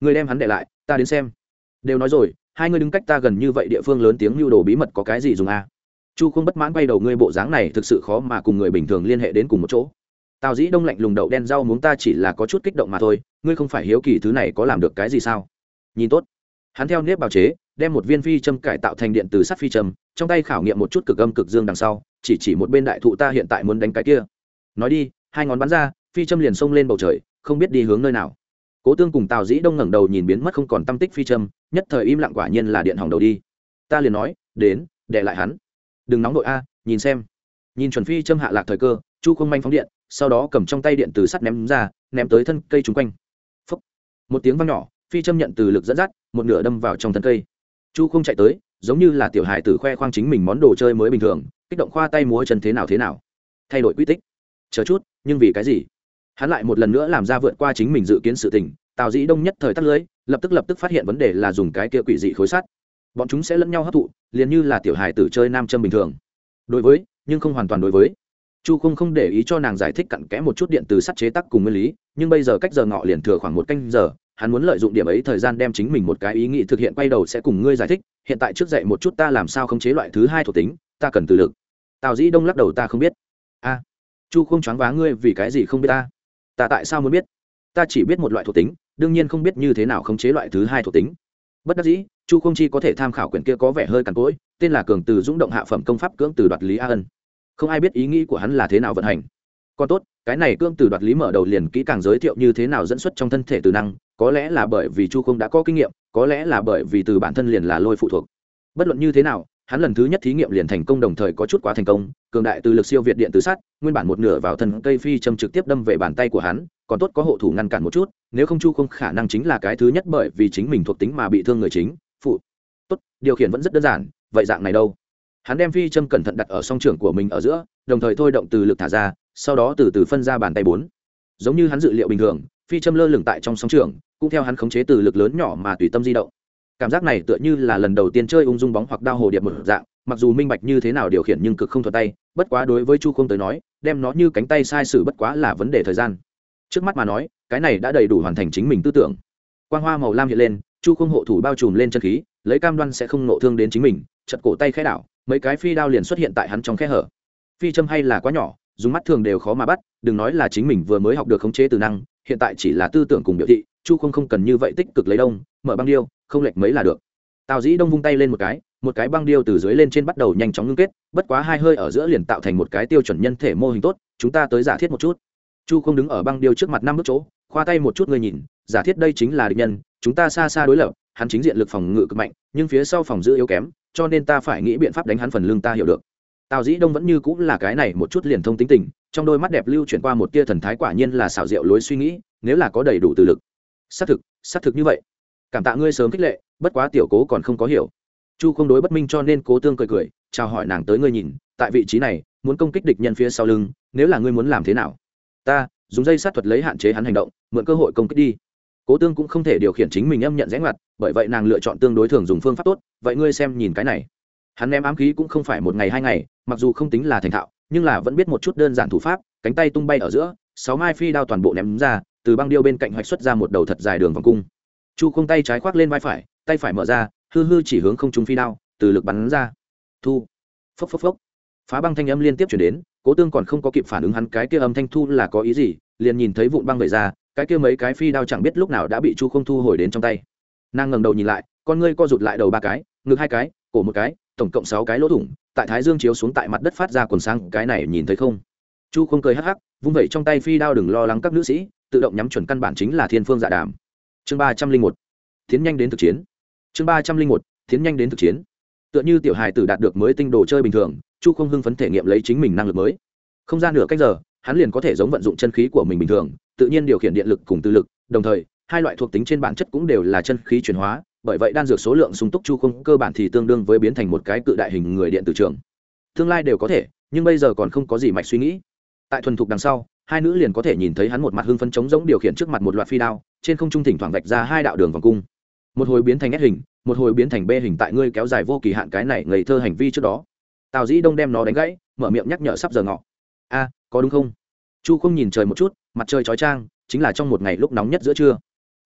Người đem hắn để lại, ta đến xem. Đều nói rồi, hai người đứng cách ta gần như vậy địa phương lớn tiếng lưu đồ bí mật có cái gì dùng a chu không bất mãn quay đầu ngươi bộ dáng này thực sự khó mà cùng người bình thường liên hệ đến cùng một chỗ tào dĩ đông lạnh lùng đậu đen rau muống ta chỉ là có chút kích động mà thôi, ngươi không phải hiếu kỳ thứ này có làm được cái gì sao? Nhìn tốt. Hắn theo nếp bào chế, đem một viên phi châm cải tạo thành điện từ sắt phi châm, trong tay khảo nghiệm một chút cực âm cực dương đằng sau, chỉ chỉ một bên đại thụ ta hiện tại muốn đánh cái kia. Nói đi, hai ngón bắn ra, phi châm liền xông lên bầu trời, không biết đi hướng nơi nào. Cố tương cùng tào dĩ đông ngẩng đầu nhìn biến mất không còn tâm tích phi châm, nhất thời im lặng quả nhiên là điện hỏng đầu đi. Ta liền nói, đến, để lại hắn. Đừng nóng đội a, nhìn xem. Nhìn chuẩn phi châm hạ lạc thời cơ, chu không manh phóng điện sau đó cầm trong tay điện từ sắt ném ra, ném tới thân cây chung quanh. Phúc. một tiếng vang nhỏ, phi châm nhận từ lực dẫn dắt, một nửa đâm vào trong thân cây. Chu không chạy tới, giống như là tiểu hài tử khoe khoang chính mình món đồ chơi mới bình thường, kích động khoa tay múa chân thế nào thế nào. Thay đổi quy tích. Chờ chút, nhưng vì cái gì? Hắn lại một lần nữa làm ra vượt qua chính mình dự kiến sự tình, tào dĩ đông nhất thời tắt lưới, lập tức lập tức phát hiện vấn đề là dùng cái kia quỷ dị khối sắt. Bọn chúng sẽ lẫn nhau hấp thụ, liền như là tiểu hài tử chơi nam châm bình thường. Đối với, nhưng không hoàn toàn đối với chu không không để ý cho nàng giải thích cặn kẽ một chút điện từ sắt chế tắc cùng nguyên lý, nhưng bây giờ cách giờ ngọ liền thừa khoảng một canh giờ, hắn muốn lợi dụng điểm ấy thời gian đem chính mình một cái ý nghĩ thực hiện quay đầu sẽ cùng ngươi giải thích, hiện tại trước dậy một chút ta làm sao khống chế loại thứ hai thuộc tính, ta cần từ lực. Tào dĩ đông lắc đầu ta không biết. A. Chu không choáng váng ngươi vì cái gì không biết ta? Ta tại sao muốn biết? Ta chỉ biết một loại thuộc tính, đương nhiên không biết như thế nào khống chế loại thứ hai thuộc tính. Bất đắc dĩ, chu không chi có thể tham khảo quyển kia có vẻ hơi cằn cỗi, tên là cường từ dũng động hạ phẩm công pháp cưỡng từ đoạt lý a ân không ai biết ý nghĩ của hắn là thế nào vận hành. Còn tốt, cái này cương từ đoạt lý mở đầu liền kỹ càng giới thiệu như thế nào dẫn xuất trong thân thể từ năng, có lẽ là bởi vì chu không đã có kinh nghiệm, có lẽ là bởi vì từ bản thân liền là lôi phụ thuộc. Bất luận như thế nào, hắn lần thứ nhất thí nghiệm liền thành công đồng thời có chút quá thành công, cường đại từ lực siêu việt điện từ sát nguyên bản một nửa vào thân cây phi châm trực tiếp đâm về bàn tay của hắn, còn tốt có hộ thủ ngăn cản một chút, nếu không chu không khả năng chính là cái thứ nhất bởi vì chính mình thuộc tính mà bị thương người chính, phụ. Tốt, điều khiển vẫn rất đơn giản, vậy dạng này đâu? Hắn đem phi châm cẩn thận đặt ở song trưởng của mình ở giữa đồng thời thôi động từ lực thả ra sau đó từ từ phân ra bàn tay bốn. Giống như hắn dự liệu bình thường phi châm lơ lửng tại trong song trưởng, cũng theo hắn khống chế từ lực lớn nhỏ mà tùy tâm di động. Cảm giác này tựa như là lần đầu tiên chơi ung dung bóng hoặc đao hồ điệp một dạng mặc dù minh bạch như thế nào điều khiển nhưng cực không thuật tay bất quá đối với chu không tới nói đem nó như cánh tay sai sự bất quá là vấn đề thời gian. Trước mắt mà nói cái này đã đầy đủ hoàn thành chính mình tư tưởng. Quang hoa màu lam hiện lên chu không hộ thủ bao trùm lên chân khí lấy cam đoan sẽ không nộ thương đến chính mình chật cổ tay khẽ đảo mấy cái phi đao liền xuất hiện tại hắn trong khe hở. Phi châm hay là quá nhỏ, dùng mắt thường đều khó mà bắt, đừng nói là chính mình vừa mới học được khống chế từ năng, hiện tại chỉ là tư tưởng cùng biểu thị, chu không không cần như vậy tích cực lấy đông, mở băng điêu, không lệch mấy là được. Tào dĩ đông vung tay lên một cái một cái băng điêu từ dưới lên trên bắt đầu nhanh chóng ngưng kết, bất quá hai hơi ở giữa liền tạo thành một cái tiêu chuẩn nhân thể mô hình tốt, chúng ta tới giả thiết một chút. Chu không đứng ở băng điêu trước mặt năm bước chỗ, khoa tay một chút người nhìn, giả thiết đây chính là địch nhân, chúng ta xa xa đối lập, hắn chính diện lực phòng ngự cực mạnh, nhưng phía sau phòng giữ yếu kém cho nên ta phải nghĩ biện pháp đánh hắn phần lưng ta hiểu được. Tào dĩ đông vẫn như cũng là cái này một chút liền thông tính tình, trong đôi mắt đẹp lưu chuyển qua một tia thần thái quả nhiên là xảo diệu lối suy nghĩ, nếu là có đầy đủ từ lực. Xác thực xác thực như vậy. Cảm tạ ngươi sớm khích lệ, bất quá tiểu cố còn không có hiểu. Chu không đối bất minh cho nên cố tương cười cười, chào hỏi nàng tới ngươi nhìn, tại vị trí này, muốn công kích địch nhân phía sau lưng, nếu là ngươi muốn làm thế nào? Ta, dùng dây sát thuật lấy hạn chế hắn hành động, mượn cơ hội công kích đi cố tương cũng không thể điều khiển chính mình âm nhận rẽ ngoặt, bởi vậy nàng lựa chọn tương đối thường dùng phương pháp tốt, vậy ngươi xem nhìn cái này. Hắn ném ám khí cũng không phải một ngày hai ngày, mặc dù không tính là thành thạo, nhưng là vẫn biết một chút đơn giản thủ pháp, cánh tay tung bay ở giữa, sáu mai phi đao toàn bộ ném ra, từ băng điêu bên cạnh hoạch xuất ra một đầu thật dài đường vòng cung. Chu không tay trái khoác lên vai phải, tay phải mở ra, hư hư chỉ hướng không trúng phi đao, từ lực bắn ra. Thu. Phốc phốc phốc. Phá băng thanh âm liên tiếp chuyển đến, cố tương còn không có kịp phản ứng hắn cái kia âm thanh thu là có ý gì, liền nhìn thấy vụn băng vẩy ra cái kia mấy cái phi đao chẳng biết lúc nào đã bị chu không thu hồi đến trong tay nàng ngẩng đầu nhìn lại con ngươi co rụt lại đầu ba cái ngực hai cái cổ một cái tổng cộng sáu cái lỗ thủng tại thái dương chiếu xuống tại mặt đất phát ra quần sang cái này nhìn thấy không chu không cười hắc hắc vung vẩy trong tay phi đao đừng lo lắng các nữ sĩ tự động nhắm chuẩn căn bản chính là thiên phương dạ đàm chương ba trăm linh một tiến nhanh đến thực chiến chương ba trăm linh một tiến nhanh đến thực chiến tựa như tiểu hài tử đạt được mới tinh đồ chơi bình thường chu không hưng phấn thể nghiệm lấy chính mình năng lực mới không ra nửa cách giờ hắn liền có thể giống vận dụng chân khí của mình bình thường, tự nhiên điều khiển điện lực cùng tư lực, đồng thời, hai loại thuộc tính trên bản chất cũng đều là chân khí chuyển hóa, bởi vậy đan dược số lượng sung túc chu không cơ bản thì tương đương với biến thành một cái cự đại hình người điện tử trường. Tương lai đều có thể, nhưng bây giờ còn không có gì mạch suy nghĩ. Tại thuần thục đằng sau, hai nữ liền có thể nhìn thấy hắn một mặt hưng phấn chống giống điều khiển trước mặt một loạt phi đao, trên không trung thỉnh thoảng vạch ra hai đạo đường vòng cung. Một hồi biến thành S hình, một hồi biến thành B hình tại ngươi kéo dài vô kỳ hạn cái này ngây thơ hành vi trước đó. Tào dĩ đông đem nó đánh gãy, mở miệng nhắc nhở sắp giờ ngọ. A có đúng không? Chu không nhìn trời một chút, mặt trời chói trang chính là trong một ngày lúc nóng nhất giữa trưa.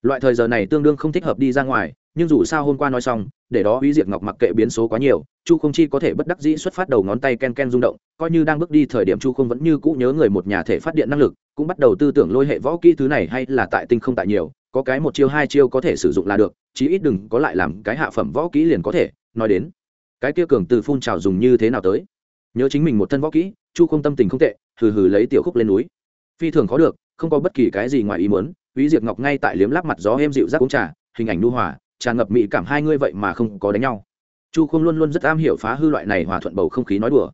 Loại thời giờ này tương đương không thích hợp đi ra ngoài, nhưng dù sao hôm qua nói xong, để đó uy diệt ngọc mặc kệ biến số quá nhiều, chu không chi có thể bất đắc dĩ xuất phát đầu ngón tay ken ken rung động, coi như đang bước đi thời điểm chu không vẫn như cũ nhớ người một nhà thể phát điện năng lực, cũng bắt đầu tư tưởng lôi hệ võ kỹ thứ này hay là tại tinh không tại nhiều, có cái một chiêu hai chiêu có thể sử dụng là được, chí ít đừng có lại làm cái hạ phẩm võ kỹ liền có thể, nói đến. Cái kia cường từ phun trào dùng như thế nào tới? Nhớ chính mình một thân võ kỹ chu không tâm tình không tệ hừ hừ lấy tiểu khúc lên núi phi thường khó được không có bất kỳ cái gì ngoài ý muốn Úy Diệp Ngọc ngay tại liếm láp mặt gió êm dịu rác uống trà, hình ảnh nu hòa, tràn ngập mỹ cảm hai người vậy mà không có đánh nhau. Chu Không luôn luôn rất am hiểu phá hư loại này hòa thuận bầu không khí nói đùa.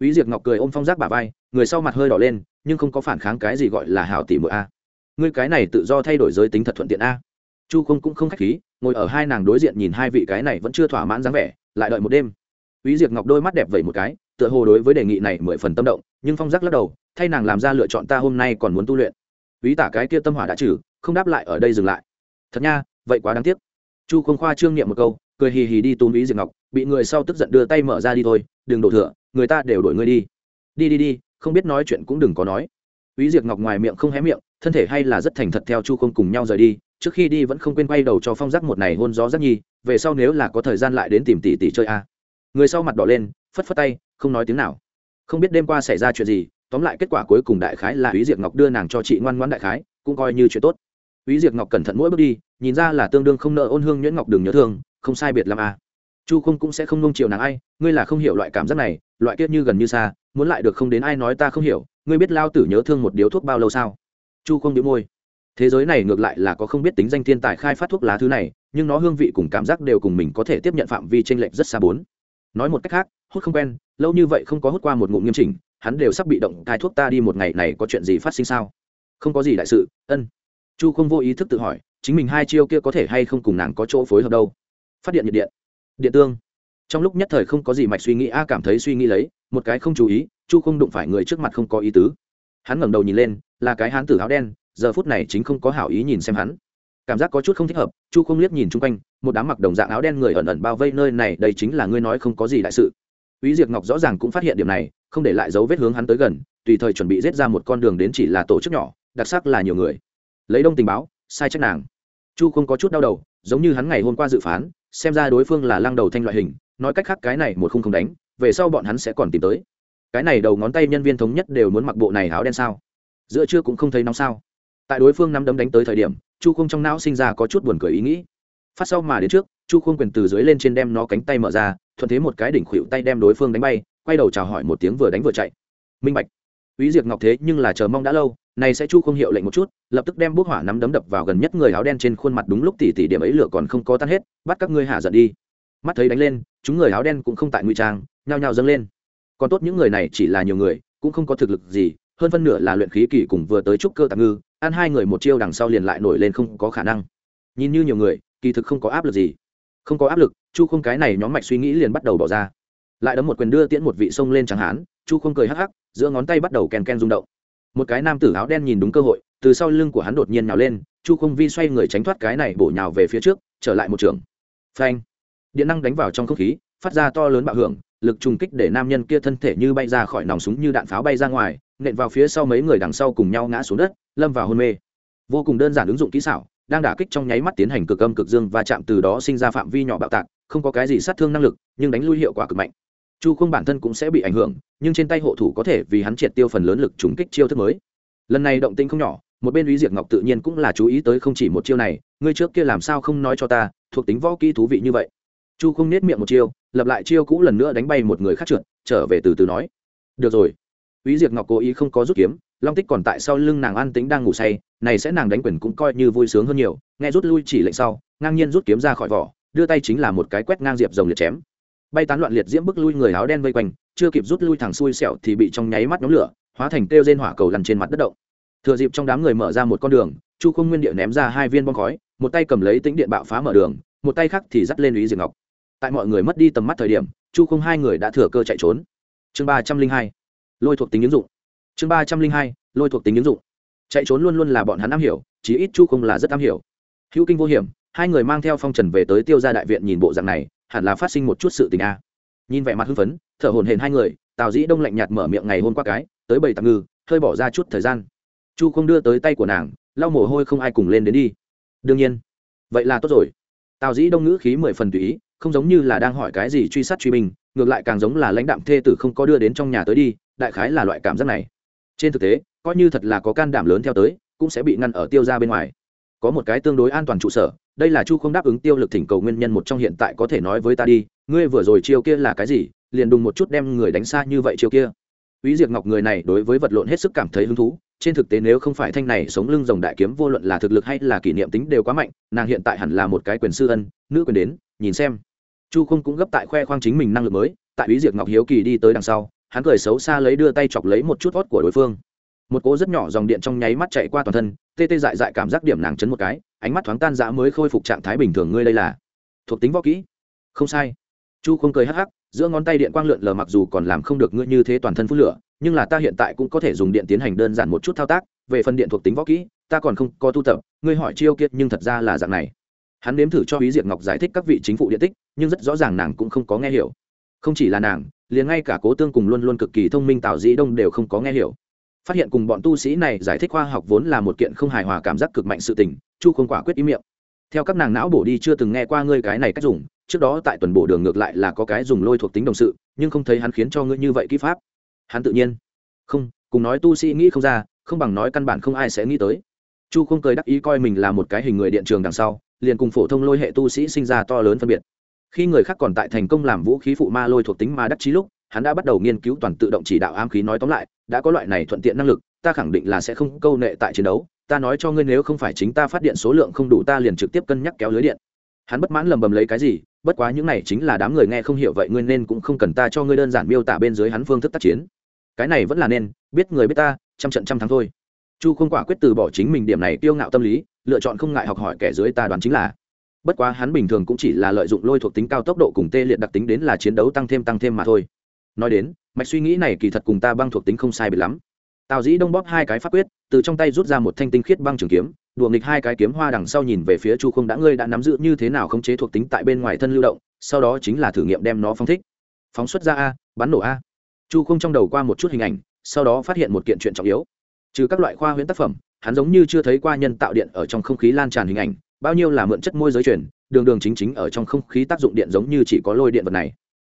Úy Diệp Ngọc cười ôm Phong Giác bả vai, người sau mặt hơi đỏ lên, nhưng không có phản kháng cái gì gọi là hảo tỷ muội a. Ngươi cái này tự do thay đổi giới tính thật thuận tiện a. Chu Không cũng không khách khí, ngồi ở hai nàng đối diện nhìn hai vị cái này vẫn chưa thỏa mãn dáng vẻ, lại đợi một đêm. Úy Diệp Ngọc đôi mắt đẹp vậy một cái, tựa hồ đối với đề nghị này mười phần tâm động, nhưng Phong Giác lắc đầu, thay nàng làm ra lựa chọn ta hôm nay còn muốn tu luyện. Úy tả cái kia tâm hỏa đã trừ, không đáp lại ở đây dừng lại. Thật nha vậy quá đáng tiếc. Chu không khoa trương niệm một câu cười hì hì đi túm ý diệp ngọc bị người sau tức giận đưa tay mở ra đi thôi đừng đổ thừa người ta đều đổi ngươi đi. Đi đi đi không biết nói chuyện cũng đừng có nói. Ý diệp ngọc ngoài miệng không hé miệng thân thể hay là rất thành thật theo chu không cùng nhau rời đi trước khi đi vẫn không quên quay đầu cho phong giác một này hôn gió giác nhi về sau nếu là có thời gian lại đến tìm tỷ tỷ chơi a. Người sau mặt đỏ lên phất phất tay không nói tiếng nào không biết đêm qua xảy ra chuyện gì tóm lại kết quả cuối cùng đại khái là ý diệp ngọc đưa nàng cho chị ngoan ngoãn đại khái cũng coi như chuyện tốt ý Diệp Ngọc cẩn thận mỗi bước đi, nhìn ra là tương đương không nợ ôn hương nhuyễn ngọc đường nhớ thương, không sai biệt làm à. Chu không cũng sẽ không nung chiều nàng ai, ngươi là không hiểu loại cảm giác này, loại kiết như gần như xa, muốn lại được không đến ai nói ta không hiểu, ngươi biết lao tử nhớ thương một điếu thuốc bao lâu sao? Chu không nhíu môi. Thế giới này ngược lại là có không biết tính danh thiên tài khai phát thuốc lá thứ này, nhưng nó hương vị cùng cảm giác đều cùng mình có thể tiếp nhận phạm vi chênh lệch rất xa bốn. nói một cách khác hút không quen, lâu như vậy không có hút qua một ngụm nghiêm chỉnh, hắn đều sắp bị động cai thuốc ta đi một ngày này có chuyện gì phát sinh sao? Không có gì đại sự, ân. Chu không vô ý thức tự hỏi, chính mình hai chiêu kia có thể hay không cùng nàng có chỗ phối hợp đâu? Phát điện nhiệt điện. Điện tương. Trong lúc nhất thời không có gì mạch suy nghĩ, a cảm thấy suy nghĩ lấy, một cái không chú ý, chu không đụng phải người trước mặt không có ý tứ. Hắn ngẩng đầu nhìn lên, là cái hán tử áo đen, giờ phút này chính không có hảo ý nhìn xem hắn. Cảm giác có chút không thích hợp, chu không liếc nhìn chung quanh, một đám mặc đồng dạng áo đen người ẩn ẩn bao vây nơi này, đây chính là ngươi nói không có gì đại sự. Úy Diệp Ngọc rõ ràng cũng phát hiện điểm này, không để lại dấu vết hướng hắn tới gần, tùy thời chuẩn bị giết ra một con đường đến chỉ là tổ chức nhỏ, đặc sắc là nhiều người. Lấy đông tình báo, sai trách nàng. Chu không có chút đau đầu, giống như hắn ngày hôm qua dự phán, xem ra đối phương là lăng đầu thanh loại hình, nói cách khác cái này một không không đánh, về sau bọn hắn sẽ còn tìm tới. Cái này đầu ngón tay nhân viên thống nhất đều muốn mặc bộ này áo đen sao? Giữa trưa cũng không thấy nóng sao? Tại đối phương nắm đấm đánh tới thời điểm, Chu không trong não sinh ra có chút buồn cười ý nghĩ. Phát sau mà đến trước, Chu không quyền từ dưới lên trên đem nó cánh tay mở ra, thuận thế một cái đỉnh khuỵu tay đem đối phương đánh bay quay đầu chào hỏi một tiếng vừa đánh vừa chạy minh bạch ý diệt Ngọc thế nhưng là chờ mong đã lâu, này sẽ Chu không hiệu lệnh một chút, lập tức đem bút hỏa nắm đấm đập vào gần nhất người áo đen trên khuôn mặt đúng lúc tỷ tỷ điểm ấy lửa còn không có tan hết, bắt các ngươi hạ giận đi. Mắt thấy đánh lên, chúng người áo đen cũng không tại ngụy trang, nhao nhao dâng lên. Còn tốt những người này chỉ là nhiều người, cũng không có thực lực gì, hơn phân nửa là luyện khí kỳ cùng vừa tới trúc cơ tạm ngư, ăn hai người một chiêu đằng sau liền lại nổi lên không có khả năng. Nhìn như nhiều người, kỳ thực không có áp lực gì không có áp lực, chu không cái này nhóm mạch suy nghĩ liền bắt đầu bỏ ra. Lại đấm một quyền đưa tiễn một vị sông lên chẳng hán, chu không cười hắc hắc, giữa ngón tay bắt đầu ken ken rung động. Một cái nam tử áo đen nhìn đúng cơ hội, từ sau lưng của hắn đột nhiên nhào lên, chu không vi xoay người tránh thoát cái này bổ nhào về phía trước, trở lại một trường. Phanh! Điện năng đánh vào trong không khí, phát ra to lớn bạo hưởng, lực trùng kích để nam nhân kia thân thể như bay ra khỏi nòng súng như đạn pháo bay ra ngoài, nện vào phía sau mấy người đằng sau cùng nhau ngã xuống đất, lâm vào hôn mê. Vô cùng đơn giản ứng dụng kỹ xảo đang đả kích trong nháy mắt tiến hành cực âm cực dương và chạm từ đó sinh ra phạm vi nhỏ bạo tạc không có cái gì sát thương năng lực nhưng đánh lui hiệu quả cực mạnh. Chu không bản thân cũng sẽ bị ảnh hưởng nhưng trên tay hộ thủ có thể vì hắn triệt tiêu phần lớn lực trúng kích chiêu thức mới. Lần này động tinh không nhỏ một bên lý diệt ngọc tự nhiên cũng là chú ý tới không chỉ một chiêu này ngươi trước kia làm sao không nói cho ta thuộc tính võ kỹ thú vị như vậy. Chu không nết miệng một chiêu lập lại chiêu cũ lần nữa đánh bay một người khác trượt trở về từ từ nói. Được rồi. Úy diệt Ngọc cố ý không có rút kiếm, Long Tích còn tại sau lưng nàng an tĩnh đang ngủ say, này sẽ nàng đánh quyền cũng coi như vui sướng hơn nhiều, nghe rút lui chỉ lệnh sau, ngang nhiên rút kiếm ra khỏi vỏ, đưa tay chính là một cái quét ngang diệp rồng liệt chém. Bay tán loạn liệt diễm bức lui người áo đen vây quanh, chưa kịp rút lui thẳng xuôi sẹo thì bị trong nháy mắt nhóm lửa, hóa thành tiêu diên hỏa cầu lăn trên mặt đất động. Thừa dịp trong đám người mở ra một con đường, Chu Không Nguyên địa ném ra hai viên bom khói, một tay cầm lấy tĩnh điện bạo phá mở đường, một tay khác thì dắt lên Úy Diệp Ngọc. Tại mọi người mất đi tầm mắt thời điểm, Chu Không hai người đã thừa cơ chạy trốn. Chương ba trăm linh hai lôi thuộc tính ứng dụng chương ba trăm linh hai lôi thuộc tính ứng dụng chạy trốn luôn luôn là bọn hắn am hiểu chí ít chu không là rất am hiểu. Hữu kinh vô hiểm hai người mang theo phong trần về tới tiêu gia đại viện nhìn bộ dạng này hẳn là phát sinh một chút sự tình a. Nhìn vẻ mặt hưng phấn thở hồn hển hai người tào dĩ đông lạnh nhạt mở miệng ngày hôm qua cái tới bảy tạm ngư hơi bỏ ra chút thời gian. Chu không đưa tới tay của nàng lau mồ hôi không ai cùng lên đến đi. Đương nhiên vậy là tốt rồi. Tào dĩ đông ngữ khí mười phần tùy ý không giống như là đang hỏi cái gì truy sát truy mình, ngược lại càng giống là lãnh đạm thê tử không có đưa đến trong nhà tới đi đại khái là loại cảm giác này. Trên thực tế coi như thật là có can đảm lớn theo tới cũng sẽ bị ngăn ở tiêu ra bên ngoài. Có một cái tương đối an toàn trụ sở đây là chu không đáp ứng tiêu lực thỉnh cầu nguyên nhân một trong hiện tại có thể nói với ta đi ngươi vừa rồi chiêu kia là cái gì liền đùng một chút đem người đánh xa như vậy chiêu kia. Úy Diệp Ngọc người này đối với vật lộn hết sức cảm thấy hứng thú, trên thực tế nếu không phải thanh này sống lưng rồng đại kiếm vô luận là thực lực hay là kỷ niệm tính đều quá mạnh, nàng hiện tại hẳn là một cái quyền sư ân, nữ quyền đến, nhìn xem. Chu Không cũng gấp tại khoe khoang chính mình năng lực mới, tại Úy Diệp Ngọc hiếu kỳ đi tới đằng sau, hắn cười xấu xa lấy đưa tay chọc lấy một chút hót của đối phương một cỗ rất nhỏ dòng điện trong nháy mắt chạy qua toàn thân, tê tê dại dại cảm giác điểm nàng chấn một cái, ánh mắt thoáng tan dã mới khôi phục trạng thái bình thường ngươi đây là. Thuộc tính võ kỹ. Không sai. Chu không cười hắc hắc, giữa ngón tay điện quang lượn lờ mặc dù còn làm không được ngươi như thế toàn thân phút lửa, nhưng là ta hiện tại cũng có thể dùng điện tiến hành đơn giản một chút thao tác, về phần điện thuộc tính võ kỹ, ta còn không có tu tập, ngươi hỏi chiêu kiệt nhưng thật ra là dạng này. Hắn nếm thử cho ý diệt ngọc giải thích các vị chính phủ điện tích, nhưng rất rõ ràng nàng cũng không có nghe hiểu. Không chỉ là nàng, liền ngay cả cố tương cùng luôn luôn cực kỳ thông minh tào dĩ đông đều không có nghe hiểu phát hiện cùng bọn tu sĩ này giải thích khoa học vốn là một kiện không hài hòa cảm giác cực mạnh sự tình, chu không quả quyết ý miệng. Theo các nàng não bổ đi chưa từng nghe qua ngươi cái này cách dùng, trước đó tại tuần bổ đường ngược lại là có cái dùng lôi thuộc tính đồng sự, nhưng không thấy hắn khiến cho ngươi như vậy kỹ pháp. Hắn tự nhiên. Không, cùng nói tu sĩ nghĩ không ra, không bằng nói căn bản không ai sẽ nghĩ tới. Chu không cười đắc ý coi mình là một cái hình người điện trường đằng sau, liền cùng phổ thông lôi hệ tu sĩ sinh ra to lớn phân biệt. Khi người khác còn tại thành công làm vũ khí phụ ma lôi thuộc tính ma đắc chí lúc hắn đã bắt đầu nghiên cứu toàn tự động chỉ đạo ám khí nói tóm lại, đã có loại này thuận tiện năng lực, ta khẳng định là sẽ không câu nệ tại chiến đấu, ta nói cho ngươi nếu không phải chính ta phát điện số lượng không đủ ta liền trực tiếp cân nhắc kéo lưới điện. Hắn bất mãn lầm bầm lấy cái gì, bất quá những này chính là đám người nghe không hiểu vậy ngươi nên cũng không cần ta cho ngươi đơn giản miêu tả bên dưới hắn phương thức tác chiến. Cái này vẫn là nên, biết người biết ta, trăm trận trăm thắng thôi. Chu không quả quyết từ bỏ chính mình điểm này tiêu ngạo tâm lý, lựa chọn không ngại học hỏi kẻ dưới ta đoán chính là. Bất quá hắn bình thường cũng chỉ là lợi dụng lôi thuộc tính cao tốc độ cùng tê liệt đặc tính đến là chiến đấu tăng thêm tăng thêm mà thôi nói đến, mạch suy nghĩ này kỳ thật cùng ta băng thuộc tính không sai biệt lắm. Tào dĩ đông bóp hai cái pháp quyết, từ trong tay rút ra một thanh tinh khiết băng trường kiếm, đùa nghịch hai cái kiếm hoa đằng sau nhìn về phía chu không đã ngươi đã nắm giữ như thế nào khống chế thuộc tính tại bên ngoài thân lưu động, sau đó chính là thử nghiệm đem nó phóng thích. Phóng xuất ra a, bắn nổ a. Chu không trong đầu qua một chút hình ảnh, sau đó phát hiện một kiện chuyện trọng yếu. Trừ các loại khoa huyễn tác phẩm, hắn giống như chưa thấy qua nhân tạo điện ở trong không khí lan tràn hình ảnh, bao nhiêu là mượn chất môi giới truyền, đường đường chính chính ở trong không khí tác dụng điện giống như chỉ có lôi điện vật này.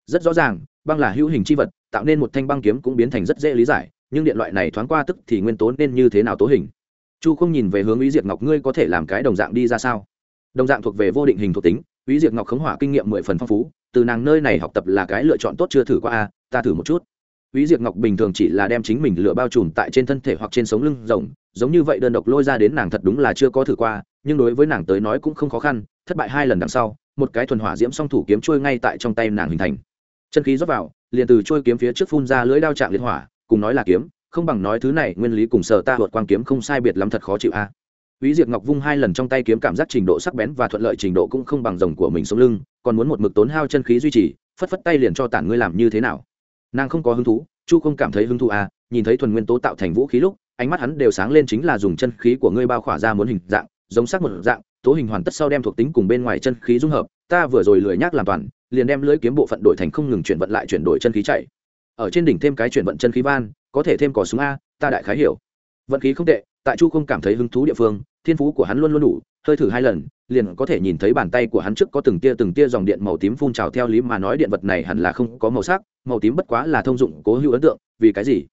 Rất rõ ràng băng là hữu hình chi vật tạo nên một thanh băng kiếm cũng biến thành rất dễ lý giải nhưng điện loại này thoáng qua tức thì nguyên tố nên như thế nào tố hình? Chu không nhìn về hướng ý diệt ngọc ngươi có thể làm cái đồng dạng đi ra sao? Đồng dạng thuộc về vô định hình thuộc tính ý diệt ngọc khống hỏa kinh nghiệm mười phần phong phú từ nàng nơi này học tập là cái lựa chọn tốt chưa thử qua a ta thử một chút. Úy Diệp Ngọc bình thường chỉ là đem chính mình lửa bao trùm tại trên thân thể hoặc trên sống lưng rồng, giống như vậy đơn độc lôi ra đến nàng thật đúng là chưa có thử qua, nhưng đối với nàng tới nói cũng không khó khăn, thất bại hai lần đằng sau, một cái thuần hỏa diễm song thủ kiếm trôi ngay tại trong tay nàng hình thành. Chân khí rót vào, liền từ trôi kiếm phía trước phun ra lưỡi đao trạng liệt hỏa, cùng nói là kiếm, không bằng nói thứ này nguyên lý cùng sở ta vượt quang kiếm không sai biệt lắm thật khó chịu a. À. Úy Diệp Ngọc vung hai lần trong tay kiếm cảm giác trình độ sắc bén và thuận lợi trình độ cũng không bằng rồng của mình sống lưng, còn muốn một mực tốn hao chân khí duy trì, phất phất tay liền cho tản ngươi làm như thế nào. Nàng không có hứng thú, chu không cảm thấy hứng thú à nhìn thấy thuần nguyên tố tạo thành vũ khí lúc ánh mắt hắn đều sáng lên chính là dùng chân khí của ngươi bao khỏa ra muốn hình dạng giống sắc một dạng tố hình hoàn tất sau đem thuộc tính cùng bên ngoài chân khí dung hợp ta vừa rồi lười nhác làm toàn liền đem lưỡi kiếm bộ phận đổi thành không ngừng chuyển vận lại chuyển đổi chân khí chạy. Ở trên đỉnh thêm cái chuyển vận chân khí van, có thể thêm cỏ súng a, ta đại khái hiểu. Vận khí không tệ, tại chu không cảm thấy hứng thú địa phương, thiên phú của hắn luôn luôn đủ, hơi thử hai lần, liền có thể nhìn thấy bàn tay của hắn trước có từng tia từng tia dòng điện màu tím phun trào theo lý mà nói điện vật này hẳn là không có màu sắc, màu tím bất quá là thông dụng, cố hữu ấn tượng, vì cái gì?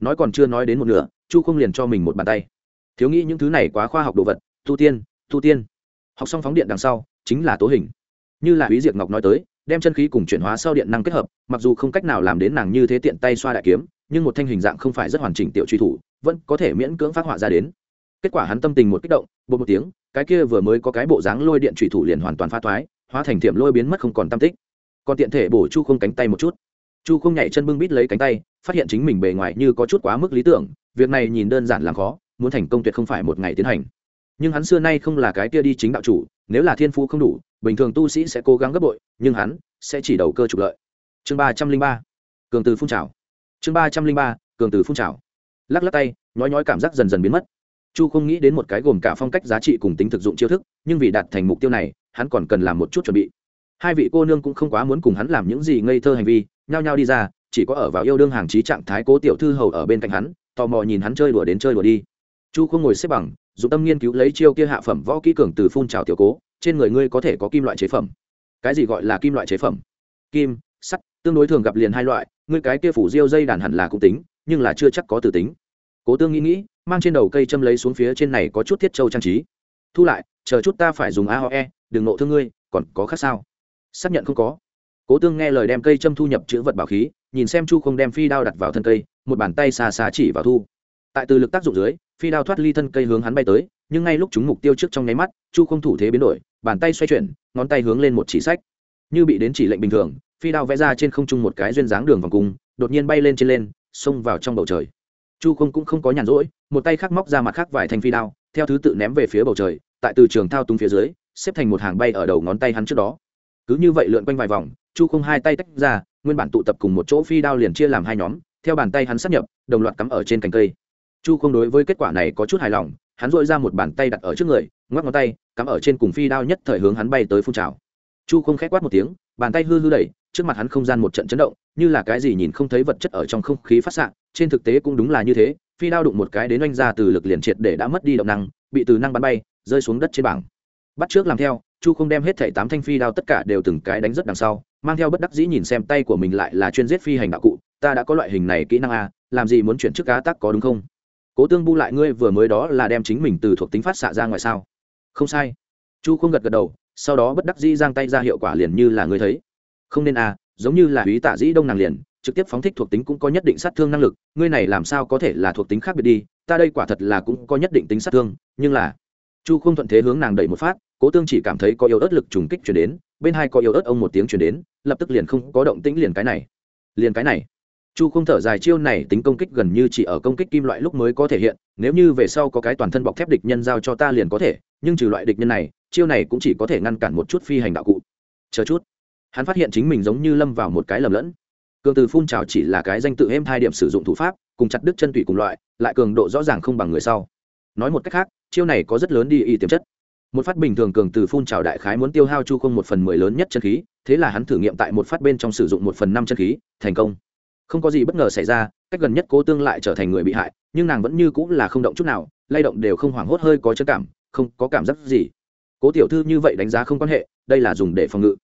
Nói còn chưa nói đến một nửa, chu không liền cho mình một bàn tay. Thiếu nghĩ những thứ này quá khoa học đồ vật, tu tiên tu tiên. Học xong phóng điện đằng sau, chính là tố hình. Như là ý diệt ngọc nói tới đem chân khí cùng chuyển hóa sau điện năng kết hợp, mặc dù không cách nào làm đến nàng như thế tiện tay xoa đại kiếm, nhưng một thanh hình dạng không phải rất hoàn chỉnh tiểu truy thủ, vẫn có thể miễn cưỡng phát họa ra đến. Kết quả hắn tâm tình một kích động bột một tiếng, cái kia vừa mới có cái bộ dáng lôi điện truy thủ liền hoàn toàn phá thoái, hóa thành thiểm lôi biến mất không còn tam tích. Còn tiện thể bổ chu không cánh tay một chút. Chu không nhảy chân bưng bít lấy cánh tay, phát hiện chính mình bề ngoài như có chút quá mức lý tưởng, việc này nhìn đơn giản làm khó, muốn thành công tuyệt không phải một ngày tiến hành. Nhưng hắn xưa nay không là cái kia đi chính đạo chủ, nếu là thiên phú không đủ, bình thường tu sĩ sẽ cố gắng gấp bội nhưng hắn sẽ chỉ đầu cơ trục lợi. Chương ba trăm linh ba, cường từ phun trào. Chương ba trăm linh ba, cường từ phun trào. Lắc lắc tay, nhói nhói cảm giác dần dần biến mất. Chu không nghĩ đến một cái gồm cả phong cách giá trị cùng tính thực dụng chiêu thức, nhưng vì đạt thành mục tiêu này, hắn còn cần làm một chút chuẩn bị. Hai vị cô nương cũng không quá muốn cùng hắn làm những gì ngây thơ hành vi, nhao nhao đi ra, chỉ có ở vào yêu đương hàng trí trạng thái cố tiểu thư hầu ở bên cạnh hắn, tò mò nhìn hắn chơi đùa đến chơi đùa đi. Chu không ngồi xếp bằng dùng tâm nghiên cứu lấy chiêu kia hạ phẩm võ kỹ cường từ phun trào tiểu cố, trên người ngươi có thể có kim loại chế phẩm cái gì gọi là kim loại chế phẩm? Kim, sắt, tương đối thường gặp liền hai loại, ngươi cái kia phủ diêu dây đàn hẳn là cũng tính, nhưng là chưa chắc có từ tính. Cố tương nghĩ nghĩ, mang trên đầu cây châm lấy xuống phía trên này có chút thiết châu trang trí. Thu lại, chờ chút ta phải dùng a ho e đừng nộ thương ngươi, còn có khác sao? Xác nhận không có. Cố tương nghe lời đem cây châm thu nhập chữ vật bảo khí, nhìn xem chu không đem phi đao đặt vào thân cây, một bàn tay xa xa chỉ vào thu. Tại từ lực tác dụng dưới, phi đao thoát ly thân cây hướng hắn bay tới, nhưng ngay lúc chúng mục tiêu trước trong nháy mắt, chu không thủ thế biến đổi bàn tay xoay chuyển, ngón tay hướng lên một chỉ sách. Như bị đến chỉ lệnh bình thường, phi đao vẽ ra trên không trung một cái duyên dáng đường vòng cung, đột nhiên bay lên trên lên, xông vào trong bầu trời. Chu không cũng không có nhàn rỗi, một tay khác móc ra mặt khác vài thanh phi đao, theo thứ tự ném về phía bầu trời, tại từ trường thao túng phía dưới, xếp thành một hàng bay ở đầu ngón tay hắn trước đó. Cứ như vậy lượn quanh vài vòng, chu không hai tay tách ra, nguyên bản tụ tập cùng một chỗ phi đao liền chia làm hai nhóm, theo bàn tay hắn sắp nhập, đồng loạt cắm ở trên cành cây chu không đối với kết quả này có chút hài lòng, hắn dội ra một bàn tay đặt ở trước người, ngoắc ngón tay, cắm ở trên cùng phi đao nhất thời hướng hắn bay tới phun trào. Chu không khét quát một tiếng, bàn tay hư hư đẩy, trước mặt hắn không gian một trận chấn động, như là cái gì nhìn không thấy vật chất ở trong không khí phát xạ, trên thực tế cũng đúng là như thế, phi đao đụng một cái đến oanh ra từ lực liền triệt để đã mất đi động năng, bị từ năng bắn bay, rơi xuống đất trên bảng. Bắt trước làm theo, chu không đem hết thảy tám thanh phi đao tất cả đều từng cái đánh rất đằng sau, mang theo bất đắc dĩ nhìn xem tay của mình lại là chuyên giết phi hành đạo cụ, ta đã có loại hình này kỹ năng a làm gì muốn chuyển chức cá tắc có đúng không? Cố tương bu lại ngươi vừa mới đó là đem chính mình từ thuộc tính phát xạ ra ngoài sao? Không sai. Chu không gật gật đầu, sau đó bất đắc dĩ giang tay ra hiệu quả liền như là ngươi thấy. Không nên à? giống như là úy tạ dĩ đông nàng liền, trực tiếp phóng thích thuộc tính cũng có nhất định sát thương năng lực, ngươi này làm sao có thể là thuộc tính khác biệt đi, ta đây quả thật là cũng có nhất định tính sát thương, nhưng là chu không thuận thế hướng nàng đẩy một phát, cố tương chỉ cảm thấy có yếu ớt lực trùng kích chuyển đến, bên hai có yếu ớt ông một tiếng chuyển đến, lập tức liền không có động tĩnh liền cái này, liền cái này chu không thở dài chiêu này tính công kích gần như chỉ ở công kích kim loại lúc mới có thể hiện, nếu như về sau có cái toàn thân bọc thép địch nhân giao cho ta liền có thể, nhưng trừ loại địch nhân này, chiêu này cũng chỉ có thể ngăn cản một chút phi hành đạo cụ. Chờ chút. Hắn phát hiện chính mình giống như lâm vào một cái lầm lẫn. Cường từ phun trào chỉ là cái danh tự êm hai điểm sử dụng thủ pháp, cùng chặt đứt chân tủy cùng loại, lại cường độ rõ ràng không bằng người sau. Nói một cách khác, chiêu này có rất lớn đi y tiềm chất. Một phát bình thường cường từ phun trào đại khái muốn tiêu hao chu không một phần mười lớn nhất chân khí, thế là hắn thử nghiệm tại một phát bên trong sử dụng một phần năm chân khí, thành công không có gì bất ngờ xảy ra, cách gần nhất cố tương lại trở thành người bị hại, nhưng nàng vẫn như cũng là không động chút nào, lay động đều không hoảng hốt hơi có chân cảm, không có cảm giác gì. Cố tiểu thư như vậy đánh giá không quan hệ, đây là dùng để phòng ngự.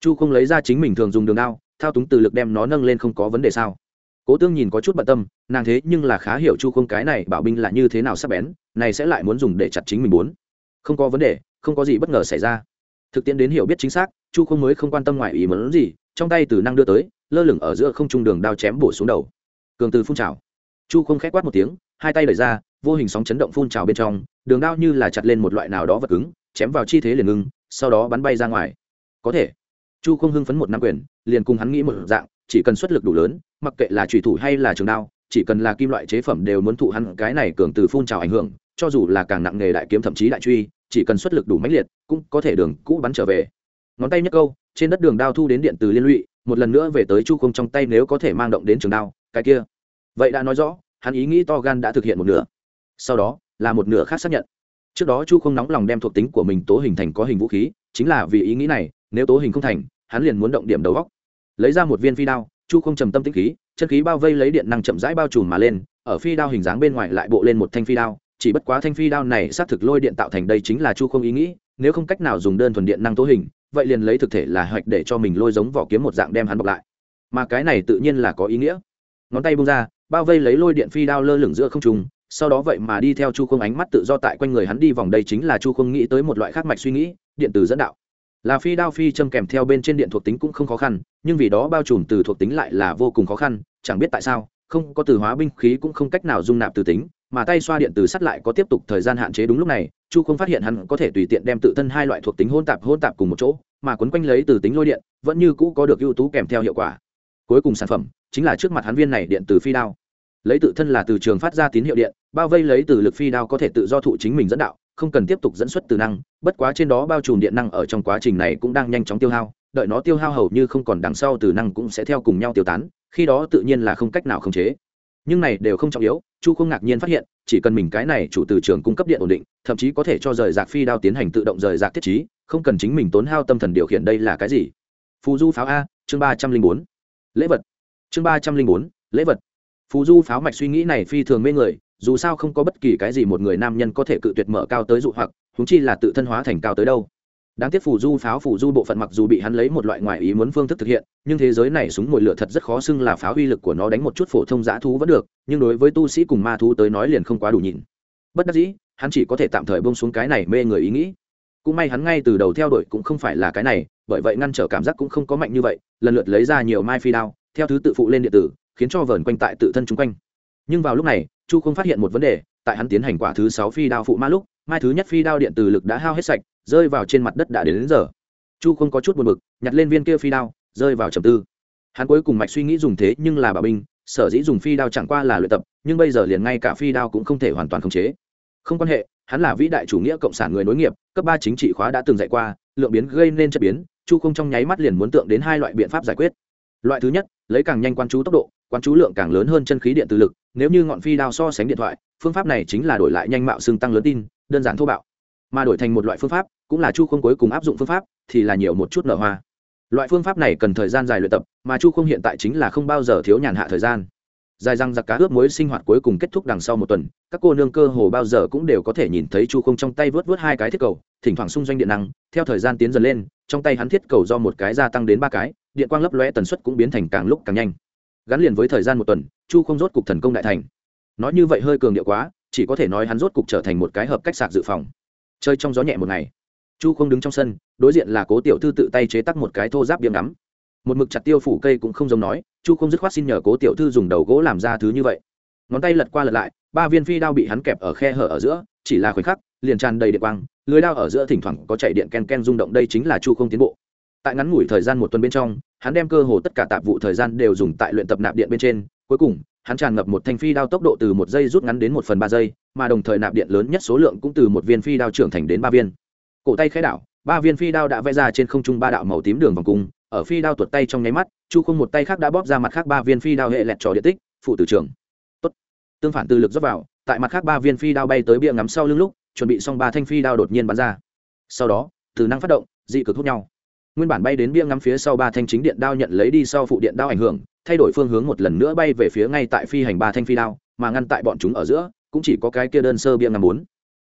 Chu không lấy ra chính mình thường dùng đường đao, thao túng từ lực đem nó nâng lên không có vấn đề sao? Cố tương nhìn có chút bận tâm, nàng thế nhưng là khá hiểu chu không cái này bảo binh là như thế nào sắp bén, này sẽ lại muốn dùng để chặt chính mình muốn không có vấn đề, không có gì bất ngờ xảy ra. Thực tiễn đến hiểu biết chính xác, chu không mới không quan tâm ngoài ý muốn gì, trong tay từ năng đưa tới lơ lửng ở giữa không trung đường đao chém bổ xuống đầu. Cường từ phun trào. Chu không khét quát một tiếng, hai tay đẩy ra, vô hình sóng chấn động phun trào bên trong, đường đao như là chặt lên một loại nào đó vật cứng, chém vào chi thế liền ngưng, sau đó bắn bay ra ngoài. Có thể. Chu không hưng phấn một năm quyền, liền cùng hắn nghĩ một dạng, chỉ cần xuất lực đủ lớn, mặc kệ là trùy thủ hay là trường đao, chỉ cần là kim loại chế phẩm đều muốn thụ hắn cái này cường từ phun trào ảnh hưởng, cho dù là càng nặng nghề đại kiếm thậm chí đại truy, chỉ cần xuất lực đủ mãnh liệt, cũng có thể đường cũ bắn trở về. Ngón tay nhất câu, trên đất đường đao thu đến điện từ liên lụy một lần nữa về tới chu không trong tay nếu có thể mang động đến trường đao, cái kia. Vậy đã nói rõ, hắn ý nghĩ to gan đã thực hiện một nửa. Sau đó, là một nửa khác xác nhận. Trước đó chu không nóng lòng đem thuộc tính của mình tố hình thành có hình vũ khí, chính là vì ý nghĩ này, nếu tố hình không thành, hắn liền muốn động điểm đầu góc lấy ra một viên phi đao, chu không trầm tâm tĩnh khí, chân khí bao vây lấy điện năng chậm rãi bao trùm mà lên, ở phi đao hình dáng bên ngoài lại bộ lên một thanh phi đao, chỉ bất quá thanh phi đao này xác thực lôi điện tạo thành đây chính là chu không ý nghĩ, nếu không cách nào dùng đơn thuần điện năng tố hình vậy liền lấy thực thể là hoạch để cho mình lôi giống vỏ kiếm một dạng đem hắn bọc lại. Mà cái này tự nhiên là có ý nghĩa. Ngón tay bung ra, bao vây lấy lôi điện phi đao lơ lửng giữa không trung, sau đó vậy mà đi theo chu không ánh mắt tự do tại quanh người hắn đi vòng đây chính là chu không nghĩ tới một loại khác mạch suy nghĩ, điện tử dẫn đạo. Là phi đao phi châm kèm theo bên trên điện thuộc tính cũng không khó khăn, nhưng vì đó bao trùm từ thuộc tính lại là vô cùng khó khăn, chẳng biết tại sao, không có từ hóa binh khí cũng không cách nào dung nạp từ tính, mà tay xoa điện từ sắt lại có tiếp tục thời gian hạn chế đúng lúc này chu không phát hiện hắn có thể tùy tiện đem tự thân hai loại thuộc tính hôn tạp hôn tạp cùng một chỗ, mà quấn quanh lấy từ tính lôi điện, vẫn như cũ có được ưu tú kèm theo hiệu quả. Cuối cùng sản phẩm chính là trước mặt hắn viên này điện từ phi đao. Lấy tự thân là từ trường phát ra tín hiệu điện, bao vây lấy từ lực phi đao có thể tự do thụ chính mình dẫn đạo, không cần tiếp tục dẫn xuất từ năng, bất quá trên đó bao trùm điện năng ở trong quá trình này cũng đang nhanh chóng tiêu hao, đợi nó tiêu hao hầu như không còn đằng sau từ năng cũng sẽ theo cùng nhau tiêu tán, khi đó tự nhiên là không cách nào khống chế. Nhưng này đều không trọng yếu chu không ngạc nhiên phát hiện, chỉ cần mình cái này chủ từ trường cung cấp điện ổn định, thậm chí có thể cho rời rạc phi đao tiến hành tự động rời rạc thiết trí, không cần chính mình tốn hao tâm thần điều khiển đây là cái gì? Phù du pháo a, chương ba trăm linh bốn. Lễ vật. Chương ba trăm linh bốn, lễ vật. Phù du pháo mạch suy nghĩ này phi thường mê người, dù sao không có bất kỳ cái gì một người nam nhân có thể cự tuyệt mở cao tới dụ hoặc húng chi là tự thân hóa thành cao tới đâu đáng tiếc phù du pháo phù du bộ phận mặc dù bị hắn lấy một loại ngoại ý muốn phương thức thực hiện, nhưng thế giới này súng mồi lửa thật rất khó xưng là pháo uy lực của nó đánh một chút phổ thông giã thú vẫn được, nhưng đối với tu sĩ cùng ma thú tới nói liền không quá đủ nhìn bất đắc dĩ, hắn chỉ có thể tạm thời bông xuống cái này mê người ý nghĩ. Cũng may hắn ngay từ đầu theo đuổi cũng không phải là cái này, bởi vậy ngăn trở cảm giác cũng không có mạnh như vậy, lần lượt lấy ra nhiều mai phi đao, theo thứ tự phụ lên điện tử, khiến cho vờn quanh tại tự thân chung quanh. Nhưng vào lúc này, chu không phát hiện một vấn đề, tại hắn tiến hành quả thứ sáu phi đao phụ ma lúc, mai thứ nhất phi đao điện từ lực đã hao hết sạch rơi vào trên mặt đất đã đến, đến giờ. Chu không có chút buồn bực nhặt lên viên kia phi đao rơi vào trầm tư. Hắn cuối cùng mạch suy nghĩ dùng thế nhưng là bảo binh sở dĩ dùng phi đao chẳng qua là luyện tập nhưng bây giờ liền ngay cả phi đao cũng không thể hoàn toàn khống chế. Không quan hệ hắn là vĩ đại chủ nghĩa cộng sản người nối nghiệp cấp ba chính trị khóa đã từng dạy qua lượng biến gây nên chất biến chu không trong nháy mắt liền muốn tượng đến hai loại biện pháp giải quyết. Loại thứ nhất lấy càng nhanh quan chú tốc độ quan chú lượng càng lớn hơn chân khí điện từ lực nếu như ngọn phi đao so sánh điện thoại phương pháp này chính là đổi lại nhanh mạo xương tăng lớn tin đơn giản thô bạo mà đổi thành một loại phương pháp cũng là chu không cuối cùng áp dụng phương pháp, thì là nhiều một chút nở hoa. Loại phương pháp này cần thời gian dài luyện tập, mà chu không hiện tại chính là không bao giờ thiếu nhàn hạ thời gian. Dài răng giặc cá ướp muối sinh hoạt cuối cùng kết thúc đằng sau một tuần, các cô nương cơ hồ bao giờ cũng đều có thể nhìn thấy chu không trong tay vớt vớt hai cái thiết cầu, thỉnh thoảng xung doanh điện năng, theo thời gian tiến dần lên, trong tay hắn thiết cầu do một cái gia tăng đến ba cái, điện quang lấp lóe tần suất cũng biến thành càng lúc càng nhanh. Gắn liền với thời gian một tuần, chu không rốt cục thần công đại thành. Nói như vậy hơi cường điệu quá, chỉ có thể nói hắn rốt cục trở thành một cái hợp cách sạc dự phòng. Chơi trong gió nhẹ một ngày chu không đứng trong sân, đối diện là cố tiểu thư tự tay chế tắc một cái thô giáp biếm ngắm. Một mực chặt tiêu phủ cây cũng không giống nói, chu không dứt khoát xin nhờ cố tiểu thư dùng đầu gỗ làm ra thứ như vậy. Ngón tay lật qua lật lại, ba viên phi đao bị hắn kẹp ở khe hở ở giữa, chỉ là khoảnh khắc, liền tràn đầy điện quang, lưới đao ở giữa thỉnh thoảng có chạy điện ken ken rung động, đây chính là chu không tiến bộ. Tại ngắn ngủi thời gian một tuần bên trong, hắn đem cơ hồ tất cả tạp vụ thời gian đều dùng tại luyện tập nạp điện bên trên, cuối cùng, hắn tràn ngập một thanh phi đao tốc độ từ một giây rút ngắn đến một phần ba giây, mà đồng thời nạp điện lớn nhất số lượng cũng từ một viên phi đao trưởng thành đến ba viên cổ tay khẽ đảo, ba viên phi đao đã vẽ ra trên không trung ba đạo màu tím đường vòng cung, ở phi đao tuột tay trong nháy mắt, chu không một tay khác đã bóp ra mặt khác ba viên phi đao hệ lẹt trò địa tích, phụ tử trường Tốt. tương phản từ lực dốc vào, tại mặt khác ba viên phi đao bay tới bia ngắm sau lưng lúc, chuẩn bị xong ba thanh phi đao đột nhiên bắn ra. Sau đó, từ năng phát động, dị cực hút nhau. Nguyên bản bay đến bia ngắm phía sau ba thanh chính điện đao nhận lấy đi sau phụ điện đao ảnh hưởng, thay đổi phương hướng một lần nữa bay về phía ngay tại phi hành ba thanh phi đao, mà ngăn tại bọn chúng ở giữa, cũng chỉ có cái kia đơn sơ bia ngắm bốn.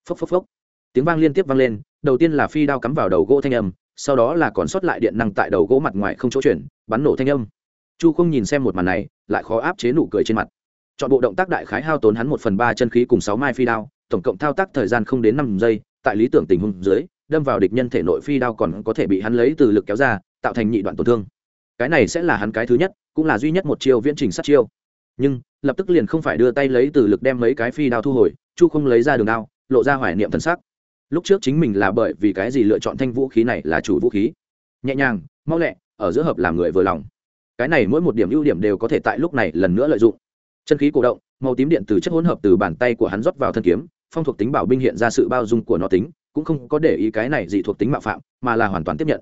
Phốc phốc phốc. Tiếng vang liên tiếp vang lên đầu tiên là phi đao cắm vào đầu gỗ thanh âm, sau đó là còn sót lại điện năng tại đầu gỗ mặt ngoài không chỗ chuyển, bắn nổ thanh âm. Chu không nhìn xem một màn này, lại khó áp chế nụ cười trên mặt. Chọn bộ động tác đại khái hao tốn hắn một phần ba chân khí cùng sáu mai phi đao, tổng cộng thao tác thời gian không đến năm giây, tại lý tưởng tình huống dưới, đâm vào địch nhân thể nội phi đao còn có thể bị hắn lấy từ lực kéo ra, tạo thành nhị đoạn tổn thương. Cái này sẽ là hắn cái thứ nhất, cũng là duy nhất một chiêu viễn trình sát chiêu. Nhưng, lập tức liền không phải đưa tay lấy từ lực đem mấy cái phi đao thu hồi, chu không lấy ra đường đao, lộ ra hoài niệm thân xác lúc trước chính mình là bởi vì cái gì lựa chọn thanh vũ khí này là chủ vũ khí? Nhẹ nhàng, mau lẹ, ở giữa hợp làm người vừa lòng. Cái này mỗi một điểm ưu điểm đều có thể tại lúc này lần nữa lợi dụng. Chân khí cổ động, màu tím điện từ chất hỗn hợp từ bàn tay của hắn rót vào thân kiếm, phong thuộc tính bảo binh hiện ra sự bao dung của nó tính, cũng không có để ý cái này gì thuộc tính mạo phạm, mà là hoàn toàn tiếp nhận.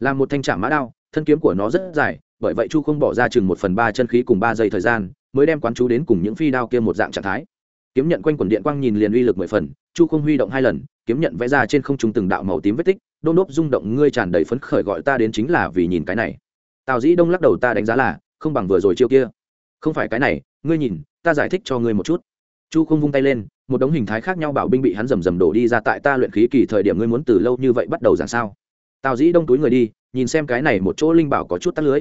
Là một thanh trạm mã đao, thân kiếm của nó rất dài, bởi vậy chu không bỏ ra chừng một phần ba chân khí cùng ba giây thời gian, mới đem quán chú đến cùng những phi đao kia một dạng trạng thái. Kiếm nhận quanh quần điện quang nhìn liền uy lực mười phần chu không huy động hai lần, kiếm nhận vẽ ra trên không trung từng đạo màu tím vết tích, đôn đốp rung động ngươi tràn đầy phấn khởi gọi ta đến chính là vì nhìn cái này. Tào dĩ đông lắc đầu ta đánh giá là, không bằng vừa rồi chiêu kia. Không phải cái này, ngươi nhìn, ta giải thích cho ngươi một chút. Chu không vung tay lên, một đống hình thái khác nhau bảo binh bị hắn rầm rầm đổ đi ra tại ta luyện khí kỳ thời điểm ngươi muốn từ lâu như vậy bắt đầu giảng sao? Tào dĩ đông túi người đi, nhìn xem cái này một chỗ linh bảo có chút tắt lưới.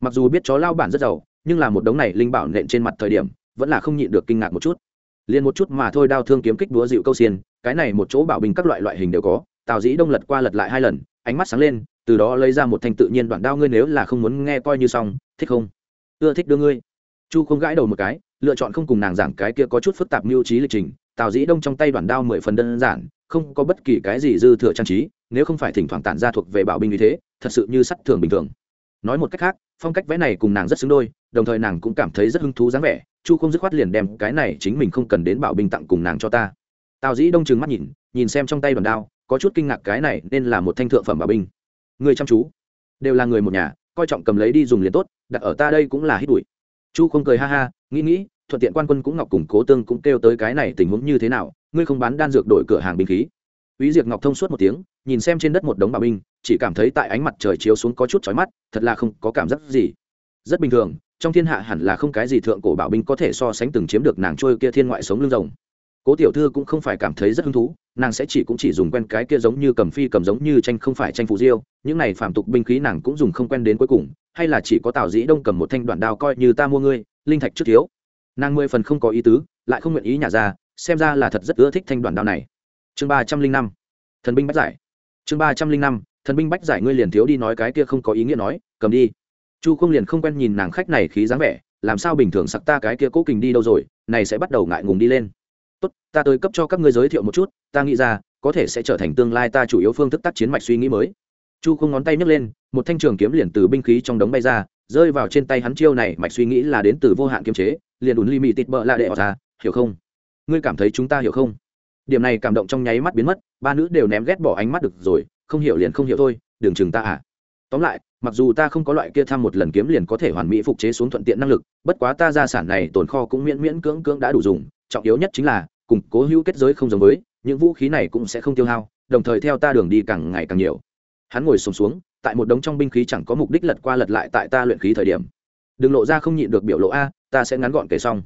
Mặc dù biết chó lao bản rất giàu, nhưng là một đống này linh bảo nện trên mặt thời điểm, vẫn là không nhịn được kinh ngạc một chút liền một chút mà thôi đao thương kiếm kích đúa dịu câu xiên, cái này một chỗ bảo bình các loại loại hình đều có, tào dĩ đông lật qua lật lại hai lần, ánh mắt sáng lên, từ đó lấy ra một thanh tự nhiên đoạn đao ngươi nếu là không muốn nghe coi như xong, thích không? Ưa thích đưa ngươi. Chu không gãi đầu một cái, lựa chọn không cùng nàng giảng cái kia có chút phức tạp mưu trí lịch trình, tào dĩ đông trong tay đoạn đao mười phần đơn giản, không có bất kỳ cái gì dư thừa trang trí, nếu không phải thỉnh thoảng tản ra thuộc về bảo binh như thế, thật sự như sắt thường bình thường. Nói một cách khác phong cách vẽ này cùng nàng rất xứng đôi, đồng thời nàng cũng cảm thấy rất hứng thú dáng vẻ, chu không dứt khoát liền đem cái này chính mình không cần đến bảo binh tặng cùng nàng cho ta. Tào dĩ đông chừng mắt nhìn nhìn xem trong tay đoàn đao, có chút kinh ngạc cái này nên là một thanh thượng phẩm bảo binh người chăm chú, đều là người một nhà, coi trọng cầm lấy đi dùng liền tốt, đặt ở ta đây cũng là hít bụi. Chu không cười ha ha, nghĩ nghĩ, thuận tiện quan quân cũng ngọc cùng cố tương cũng kêu tới cái này tình huống như thế nào, ngươi không bán đan dược đổi cửa hàng binh khí. Úy Diệp Ngọc thông suốt một tiếng, nhìn xem trên đất một đống bảo binh, chỉ cảm thấy tại ánh mặt trời chiếu xuống có chút chói mắt, thật là không có cảm giác gì. Rất bình thường, trong thiên hạ hẳn là không cái gì thượng cổ bảo binh có thể so sánh từng chiếm được nàng trôi kia thiên ngoại sống lưng rồng. Cố tiểu thư cũng không phải cảm thấy rất hứng thú, nàng sẽ chỉ cũng chỉ dùng quen cái kia giống như cầm phi cầm giống như tranh không phải tranh phù diêu, những này phàm tục binh khí nàng cũng dùng không quen đến cuối cùng, hay là chỉ có Tào Dĩ Đông cầm một thanh đoạn đao coi như ta mua ngươi, linh thạch trước thiếu. Nàng mười phần không có ý tứ, lại không nguyện ý nhả ra, xem ra là thật rất ưa thích thanh đoạn đao này. Chương ba trăm linh năm, thần binh bách giải. Chương ba trăm linh năm, thần binh bách giải ngươi liền thiếu đi nói cái kia không có ý nghĩa nói, cầm đi. Chu không liền không quen nhìn nàng khách này khí dáng vẻ, làm sao bình thường sặc ta cái kia cố kình đi đâu rồi, này sẽ bắt đầu ngại ngùng đi lên. Tốt, ta tới cấp cho các ngươi giới thiệu một chút, ta nghĩ ra, có thể sẽ trở thành tương lai ta chủ yếu phương thức tác chiến mạch suy nghĩ mới. Chu không ngón tay nhấc lên, một thanh trường kiếm liền từ binh khí trong đống bay ra, rơi vào trên tay hắn chiêu này, mạch suy nghĩ là đến từ vô hạn kiếm chế, liền ùn ly mị tịt bợ lạ đệ họ ta hiểu không? Ngươi cảm thấy chúng ta hiểu không? Điểm này cảm động trong nháy mắt biến mất ba nữ đều ném ghét bỏ ánh mắt được rồi không hiểu liền không hiểu thôi đừng chừng ta à. Tóm lại mặc dù ta không có loại kia thăm một lần kiếm liền có thể hoàn mỹ phục chế xuống thuận tiện năng lực bất quá ta gia sản này tồn kho cũng miễn miễn cưỡng cưỡng đã đủ dùng trọng yếu nhất chính là củng cố hữu kết giới không giống với những vũ khí này cũng sẽ không tiêu hao đồng thời theo ta đường đi càng ngày càng nhiều. Hắn ngồi sùng xuống, xuống tại một đống trong binh khí chẳng có mục đích lật qua lật lại tại ta luyện khí thời điểm. Đừng lộ ra không nhịn được biểu lộ a ta sẽ ngắn gọn kể xong.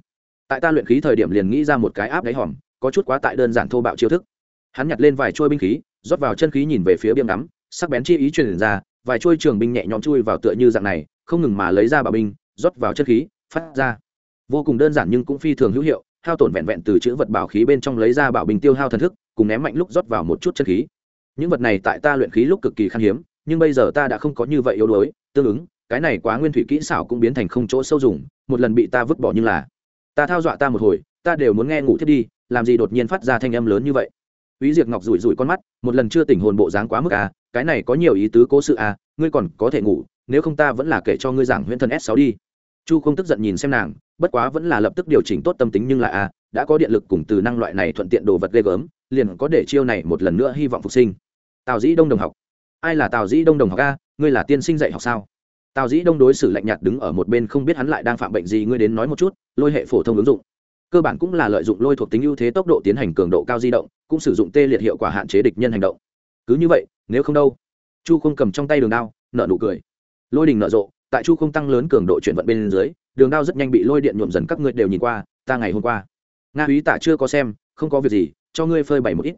Tại ta luyện khí thời điểm liền nghĩ ra một cái áp đáy hòm có chút quá tại đơn giản thô bạo chiêu thức. Hắn nhặt lên vài chuôi binh khí, rót vào chân khí nhìn về phía biêm ngắm, sắc bén chi ý truyền ra, vài chuôi trường binh nhẹ nhõm chui vào tựa như dạng này, không ngừng mà lấy ra bảo binh, rót vào chân khí, phát ra. Vô cùng đơn giản nhưng cũng phi thường hữu hiệu, hao tổn vẹn vẹn từ chữ vật bảo khí bên trong lấy ra bảo bình tiêu hao thần thức, cùng ném mạnh lúc rót vào một chút chân khí. Những vật này tại ta luyện khí lúc cực kỳ khan hiếm, nhưng bây giờ ta đã không có như vậy yếu đuối, tương ứng, cái này quá nguyên thủy kỹ xảo cũng biến thành không chỗ sâu dùng, một lần bị ta vứt bỏ như là, ta thao dọa ta một hồi, ta đều muốn nghe ngủ thiết đi làm gì đột nhiên phát ra thanh âm lớn như vậy Úy Diệp Ngọc rủi rủi con mắt, một lần chưa tỉnh hồn bộ dáng quá mức à, cái này có nhiều ý tứ cố sự à, ngươi còn có thể ngủ, nếu không ta vẫn là kể cho ngươi giảng huyễn thần S6 đi. Chu không tức giận nhìn xem nàng, bất quá vẫn là lập tức điều chỉnh tốt tâm tính nhưng là à, đã có điện lực cùng từ năng loại này thuận tiện đồ vật ghê gớm, liền có để chiêu này một lần nữa hy vọng phục sinh. Tào Dĩ Đông đồng học. Ai là Tào Dĩ Đông đồng học a, ngươi là tiên sinh dạy học sao? Tào Dĩ Đông đối xử lạnh nhạt đứng ở một bên không biết hắn lại đang phạm bệnh gì, ngươi đến nói một chút, lôi hệ phổ thông ứng dụng cơ bản cũng là lợi dụng lôi thuộc tính ưu thế tốc độ tiến hành cường độ cao di động, cũng sử dụng tê liệt hiệu quả hạn chế địch nhân hành động. Cứ như vậy, nếu không đâu? Chu không cầm trong tay đường đao nợ nụ cười. Lôi đình nợ rộ, tại chu không tăng lớn cường độ chuyển vận bên dưới, đường đao rất nhanh bị lôi điện nhuộm dần các ngươi đều nhìn qua, ta ngày hôm qua. Nga úy tả chưa có xem, không có việc gì, cho ngươi phơi bày một ít.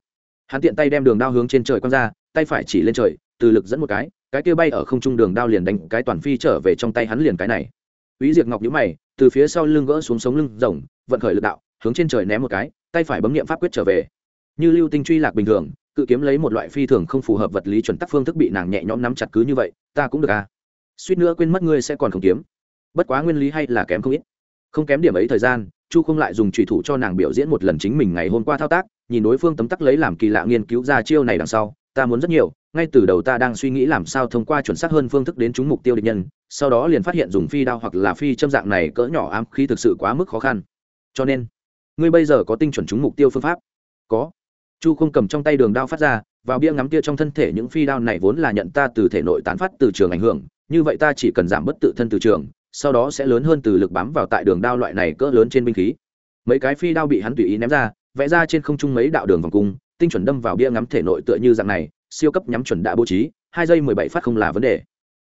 Hắn tiện tay đem đường đao hướng trên trời quăng ra, tay phải chỉ lên trời, từ lực dẫn một cái cái kia bay ở không trung đường đao liền đánh cái toàn phi trở về trong tay hắn liền cái này. Úy diệt ngọc nhũ mày, từ phía sau lưng gỡ xuống sống lưng rồng vận khởi lực đạo, hướng trên trời ném một cái, tay phải bấm nghiệm pháp quyết trở về. Như lưu tinh truy lạc bình thường, cự kiếm lấy một loại phi thường không phù hợp vật lý chuẩn tắc phương thức bị nàng nhẹ nhõm nắm chặt cứ như vậy, ta cũng được à. Suýt nữa quên mất ngươi sẽ còn không kiếm. Bất quá nguyên lý hay là kém không ít. Không kém điểm ấy thời gian, chu không lại dùng trùy thủ cho nàng biểu diễn một lần chính mình ngày hôm qua thao tác, nhìn đối phương tấm tắc lấy làm kỳ lạ nghiên cứu ra chiêu này đằng sau, ta muốn rất nhiều, ngay từ đầu ta đang suy nghĩ làm sao thông qua chuẩn xác hơn phương thức đến trúng mục tiêu địch nhân, sau đó liền phát hiện dùng phi đao hoặc là phi châm dạng này cỡ nhỏ ám khí thực sự quá mức khó khăn cho nên, ngươi bây giờ có tinh chuẩn trúng mục tiêu phương pháp. Có. Chu không cầm trong tay đường đao phát ra, vào bia ngắm kia trong thân thể những phi đao này vốn là nhận ta từ thể nội tán phát từ trường ảnh hưởng, như vậy ta chỉ cần giảm bớt tự thân từ trường, sau đó sẽ lớn hơn từ lực bám vào tại đường đao loại này cỡ lớn trên binh khí. Mấy cái phi đao bị hắn tùy ý ném ra, vẽ ra trên không trung mấy đạo đường vòng cung, tinh chuẩn đâm vào bia ngắm thể nội tựa như dạng này, siêu cấp nhắm chuẩn đã bố trí, hai giây mười bảy phát không là vấn đề.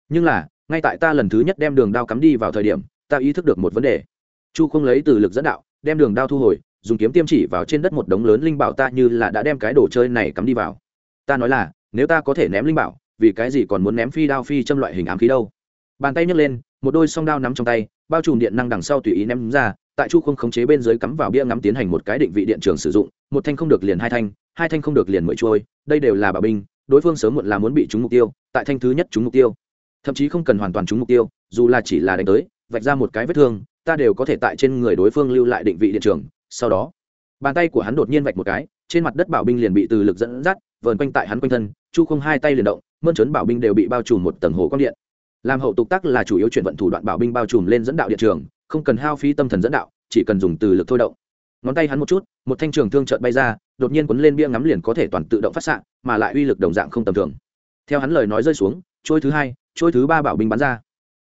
Nhưng là, ngay tại ta lần thứ nhất đem đường đao cắm đi vào thời điểm, ta ý thức được một vấn đề. Chu không lấy từ lực dẫn đạo đem đường đao thu hồi, dùng kiếm tiêm chỉ vào trên đất một đống lớn linh bảo ta như là đã đem cái đồ chơi này cắm đi vào. Ta nói là, nếu ta có thể ném linh bảo, vì cái gì còn muốn ném phi đao phi châm loại hình ám khí đâu? Bàn tay nhấc lên, một đôi song đao nắm trong tay, bao trùm điện năng đằng sau tùy ý ném ra, tại chu không khống chế bên dưới cắm vào bia ngắm tiến hành một cái định vị điện trường sử dụng, một thanh không được liền hai thanh hai thanh không được liền mười trôi đây đều là bảo binh, đối phương sớm muộn là muốn bị trúng mục tiêu, tại thanh thứ nhất trúng mục tiêu. Thậm chí không cần hoàn toàn trúng mục tiêu, dù là chỉ là đánh tới, vạch ra một cái vết thương ta đều có thể tại trên người đối phương lưu lại định vị điện trường, sau đó, bàn tay của hắn đột nhiên vạch một cái, trên mặt đất bảo binh liền bị từ lực dẫn dắt, vờn quanh tại hắn quanh thân, chu không hai tay liền động, mơn trớn bảo binh đều bị bao trùm một tầng hồ quang điện. Làm hậu tục tắc là chủ yếu chuyển vận thủ đoạn bảo binh bao trùm lên dẫn đạo điện trường, không cần hao phí tâm thần dẫn đạo, chỉ cần dùng từ lực thôi động. Ngón tay hắn một chút, một thanh trường thương trợn bay ra, đột nhiên quấn lên bia ngắm liền có thể toàn tự động phát xạ, mà lại uy lực đồng dạng không tầm thường. Theo hắn lời nói rơi xuống trôi thứ hai trôi thứ ba bảo binh bắn ra.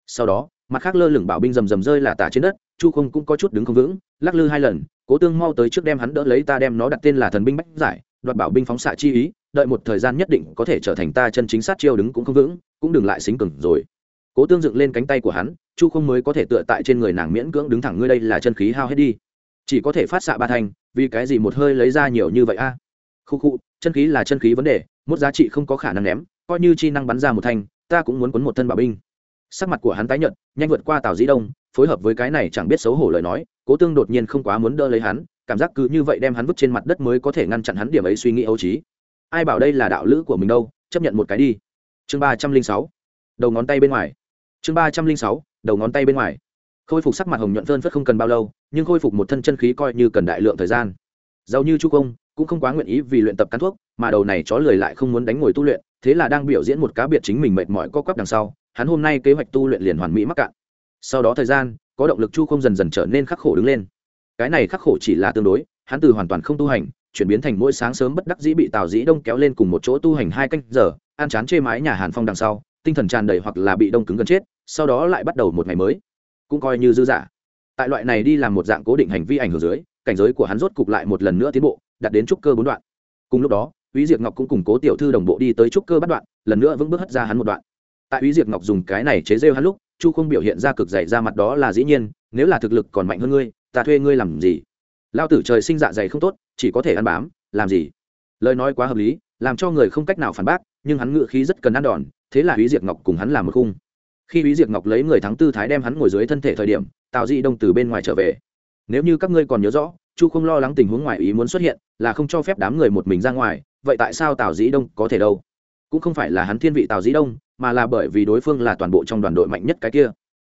Sau đó mặt khác lơ lửng bảo binh rầm rầm rơi là tả trên đất chu không cũng có chút đứng không vững lắc lư hai lần cố tương mau tới trước đem hắn đỡ lấy ta đem nó đặt tên là thần binh bách giải đoạt bảo binh phóng xạ chi ý đợi một thời gian nhất định có thể trở thành ta chân chính sát chiêu đứng cũng không vững cũng đừng lại xính cừng rồi. Cố tương dựng lên cánh tay của hắn chu không mới có thể tựa tại trên người nàng miễn cưỡng đứng thẳng ngươi đây là chân khí hao hết đi. Chỉ có thể phát xạ ba thành, vì cái gì một hơi lấy ra nhiều như vậy a? Khu khu chân khí là chân khí vấn đề một giá trị không có khả năng ném coi như chi năng bắn ra một thanh ta cũng muốn quấn một thân bảo binh sắc mặt của hắn tái nhợt, nhanh vượt qua tào dĩ đông, phối hợp với cái này chẳng biết xấu hổ lời nói, cố tương đột nhiên không quá muốn đỡ lấy hắn, cảm giác cứ như vậy đem hắn vứt trên mặt đất mới có thể ngăn chặn hắn điểm ấy suy nghĩ ấu trí. Ai bảo đây là đạo lữ của mình đâu, chấp nhận một cái đi. Chương ba trăm linh sáu, đầu ngón tay bên ngoài. Chương ba trăm linh sáu, đầu ngón tay bên ngoài. Khôi phục sắc mặt hồng nhuận phơn phất không cần bao lâu, nhưng khôi phục một thân chân khí coi như cần đại lượng thời gian. Giàu như chu công, cũng không quá nguyện ý vì luyện tập cắn thuốc, mà đầu này chó lười lại không muốn đánh ngồi tu luyện, thế là đang biểu diễn một cá biệt chính mình mệt mỏi co quắp đằng sau hắn hôm nay kế hoạch tu luyện liền hoàn mỹ mắc cạn. Sau đó thời gian có động lực chu không dần dần trở nên khắc khổ đứng lên. Cái này khắc khổ chỉ là tương đối hắn từ hoàn toàn không tu hành chuyển biến thành mỗi sáng sớm bất đắc dĩ bị tào dĩ đông kéo lên cùng một chỗ tu hành hai canh giờ ăn chán chê mái nhà hàn phong đằng sau tinh thần tràn đầy hoặc là bị đông cứng gần chết sau đó lại bắt đầu một ngày mới. Cũng coi như dư giả. Tại loại này đi làm một dạng cố định hành vi ảnh hưởng dưới cảnh giới của hắn rốt cục lại một lần nữa tiến bộ đạt đến trúc cơ bốn đoạn. Cùng lúc đó Úy Diệp Ngọc cũng cùng Cố Tiểu Thư đồng bộ đi tới trúc cơ bắt đoạn, lần nữa vững bước hất ra hắn một đoạn. Tại Uy Diệp Ngọc dùng cái này chế giễu hắn lúc, Chu không biểu hiện ra cực dày ra mặt đó là dĩ nhiên, nếu là thực lực còn mạnh hơn ngươi, ta thuê ngươi làm gì? Lao tử trời sinh dạ dày không tốt, chỉ có thể ăn bám, làm gì? Lời nói quá hợp lý, làm cho người không cách nào phản bác, nhưng hắn ngựa khí rất cần ăn đòn, thế là Uy Diệp Ngọc cùng hắn làm một khung khi Uy Diệp Ngọc lấy người thắng tư thái đem hắn ngồi dưới thân thể thời điểm, Tào Dị Đông từ bên ngoài trở về. Nếu như các ngươi còn nhớ rõ, Chu không lo lắng tình huống ngoài ý muốn xuất hiện, là không cho phép đám người một mình ra ngoài, vậy tại sao Tào Dĩ Đông có thể đâu? Cũng không phải là hắn thiên vị Tào Dĩ Đông, mà là bởi vì đối phương là toàn bộ trong đoàn đội mạnh nhất cái kia.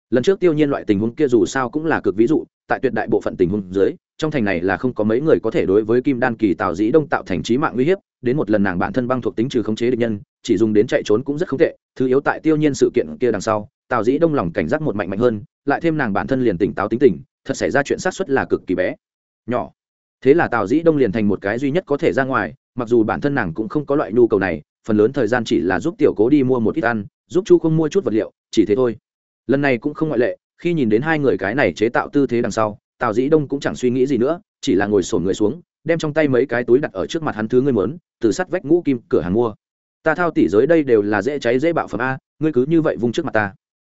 Lần trước Tiêu Nhiên loại tình huống kia dù sao cũng là cực ví dụ, tại tuyệt đại bộ phận tình huống dưới trong thành này là không có mấy người có thể đối với kim đan kỳ tào dĩ đông tạo thành trí mạng uy hiếp đến một lần nàng bản thân băng thuộc tính trừ khống chế địch nhân chỉ dùng đến chạy trốn cũng rất không tệ thứ yếu tại tiêu nhiên sự kiện kia đằng sau tào dĩ đông lòng cảnh giác một mạnh mạnh hơn lại thêm nàng bản thân liền tỉnh táo tính tình thật xảy ra chuyện sát xuất là cực kỳ bé nhỏ thế là tào dĩ đông liền thành một cái duy nhất có thể ra ngoài mặc dù bản thân nàng cũng không có loại nhu cầu này phần lớn thời gian chỉ là giúp tiểu cố đi mua một ít ăn, giúp chu không mua chút vật liệu, chỉ thế thôi. Lần này cũng không ngoại lệ, khi nhìn đến hai người cái này chế tạo tư thế đằng sau, tào dĩ đông cũng chẳng suy nghĩ gì nữa, chỉ là ngồi sổn người xuống, đem trong tay mấy cái túi đặt ở trước mặt hắn thứ ngươi mớn từ sắt vách ngũ kim cửa hàng mua. Ta thao tỉ giới đây đều là dễ cháy dễ bạo phẩm a, ngươi cứ như vậy vung trước mặt ta.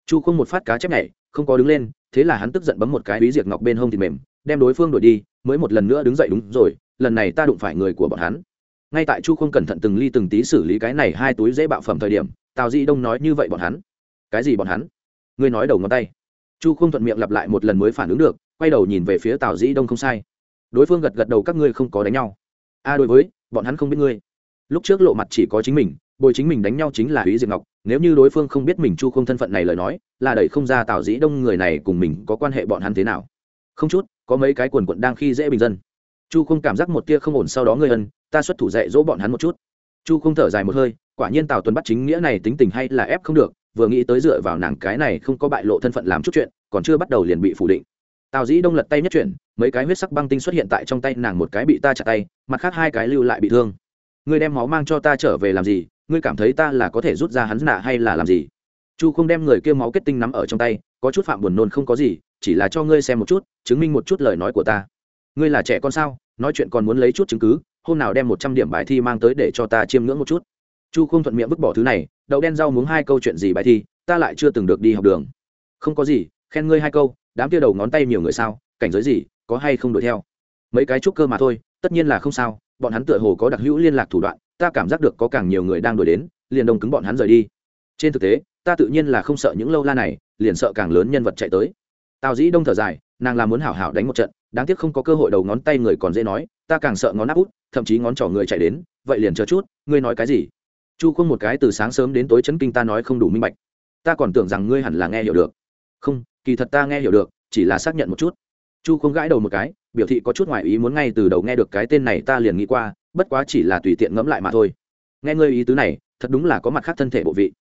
Chu không một phát cá chép nhảy, không có đứng lên, thế là hắn tức giận bấm một cái bí diệt ngọc bên hông thịt mềm, đem đối phương đuổi đi, mới một lần nữa đứng dậy, đúng rồi, lần này ta đụng phải người của bọn hắn ngay tại chu không cẩn thận từng ly từng tí xử lý cái này hai túi dễ bạo phẩm thời điểm tào di đông nói như vậy bọn hắn. Cái gì bọn hắn? Ngươi nói đầu ngón tay. Chu không thuận miệng lặp lại một lần mới phản ứng được quay đầu nhìn về phía tào dĩ đông không sai. Đối phương gật gật đầu các ngươi không có đánh nhau. A đối với bọn hắn không biết ngươi. Lúc trước lộ mặt chỉ có chính mình bồi chính mình đánh nhau chính là ý Diệp Ngọc, nếu như đối phương không biết mình Chu Không thân phận này lời nói, là đẩy không ra Tào Dĩ Đông người này cùng mình có quan hệ bọn hắn thế nào. Không chút, có mấy cái quần quận đang khi dễ bình dân. Chu Không cảm giác một tia không ổn sau đó ngươi ân, ta xuất thủ dạy dỗ bọn hắn một chút. Chu Không thở dài một hơi, quả nhiên Tào Tuấn bắt chính nghĩa này tính tình hay là ép không được, vừa nghĩ tới dựa vào nàng cái này không có bại lộ thân phận làm chút chuyện, còn chưa bắt đầu liền bị phủ định. Tào Dĩ Đông lật tay nhất chuyển, mấy cái huyết sắc băng tinh xuất hiện tại trong tay nàng một cái bị ta chặt tay, mặt khác hai cái lưu lại bị thương. Ngươi đem máu mang cho ta trở về làm gì? ngươi cảm thấy ta là có thể rút ra hắn nạ hay là làm gì chu không đem người kia máu kết tinh nắm ở trong tay có chút phạm buồn nôn không có gì chỉ là cho ngươi xem một chút chứng minh một chút lời nói của ta ngươi là trẻ con sao nói chuyện còn muốn lấy chút chứng cứ hôm nào đem một trăm điểm bài thi mang tới để cho ta chiêm ngưỡng một chút. Chu không thuận miệng vứt bỏ thứ này, đậu đen rau muốn hai câu chuyện gì bài thi, ta lại chưa từng được đi học đường. Không có gì, khen ngươi hai câu, đám kia đầu ngón tay nhiều người sao, cảnh giới gì, có hay không đuổi theo? Mấy cái trúc cơ mà thôi, tất nhiên là không sao, bọn hắn tựa hồ có đặc hữu liên lạc thủ đoạn, ta cảm giác được có càng nhiều người đang đuổi đến, liền đông cứng bọn hắn rời đi. Trên thực tế, ta tự nhiên là không sợ những lâu la này, liền sợ càng lớn nhân vật chạy tới. Tào dĩ đông thở dài, nàng là muốn hảo hảo đánh một trận đáng tiếc không có cơ hội đầu ngón tay người còn dễ nói, ta càng sợ ngón áp út, thậm chí ngón trỏ người chạy đến, vậy liền chờ chút, ngươi nói cái gì? Chu không một cái từ sáng sớm đến tối chấn kinh ta nói không đủ minh bạch. Ta còn tưởng rằng ngươi hẳn là nghe hiểu được. Không, kỳ thật ta nghe hiểu được, chỉ là xác nhận một chút. Chu không gãi đầu một cái, biểu thị có chút ngoại ý muốn ngay từ đầu nghe được cái tên này ta liền nghĩ qua, bất quá chỉ là tùy tiện ngẫm lại mà thôi. Nghe ngươi ý tứ này, thật đúng là có mặt khác thân thể bộ vị.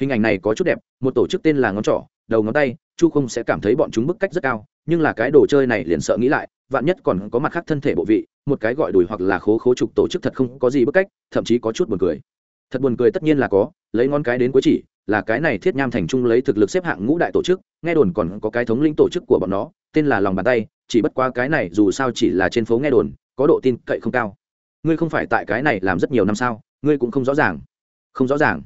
Hình ảnh này có chút đẹp, một tổ chức tên là ngón trỏ đầu ngón tay, chu không sẽ cảm thấy bọn chúng bức cách rất cao, nhưng là cái đồ chơi này liền sợ nghĩ lại, vạn nhất còn có mặt khác thân thể bộ vị, một cái gọi đùi hoặc là khố khố trục tổ chức thật không có gì bức cách, thậm chí có chút buồn cười. Thật buồn cười tất nhiên là có, lấy ngón cái đến cuối chỉ, là cái này thiết nham thành trung lấy thực lực xếp hạng ngũ đại tổ chức, nghe đồn còn có cái thống lĩnh tổ chức của bọn nó, tên là lòng bàn tay, chỉ bất qua cái này dù sao chỉ là trên phố nghe đồn, có độ tin cậy không cao. Ngươi không phải tại cái này làm rất nhiều năm sao, ngươi cũng không rõ ràng. Không rõ ràng.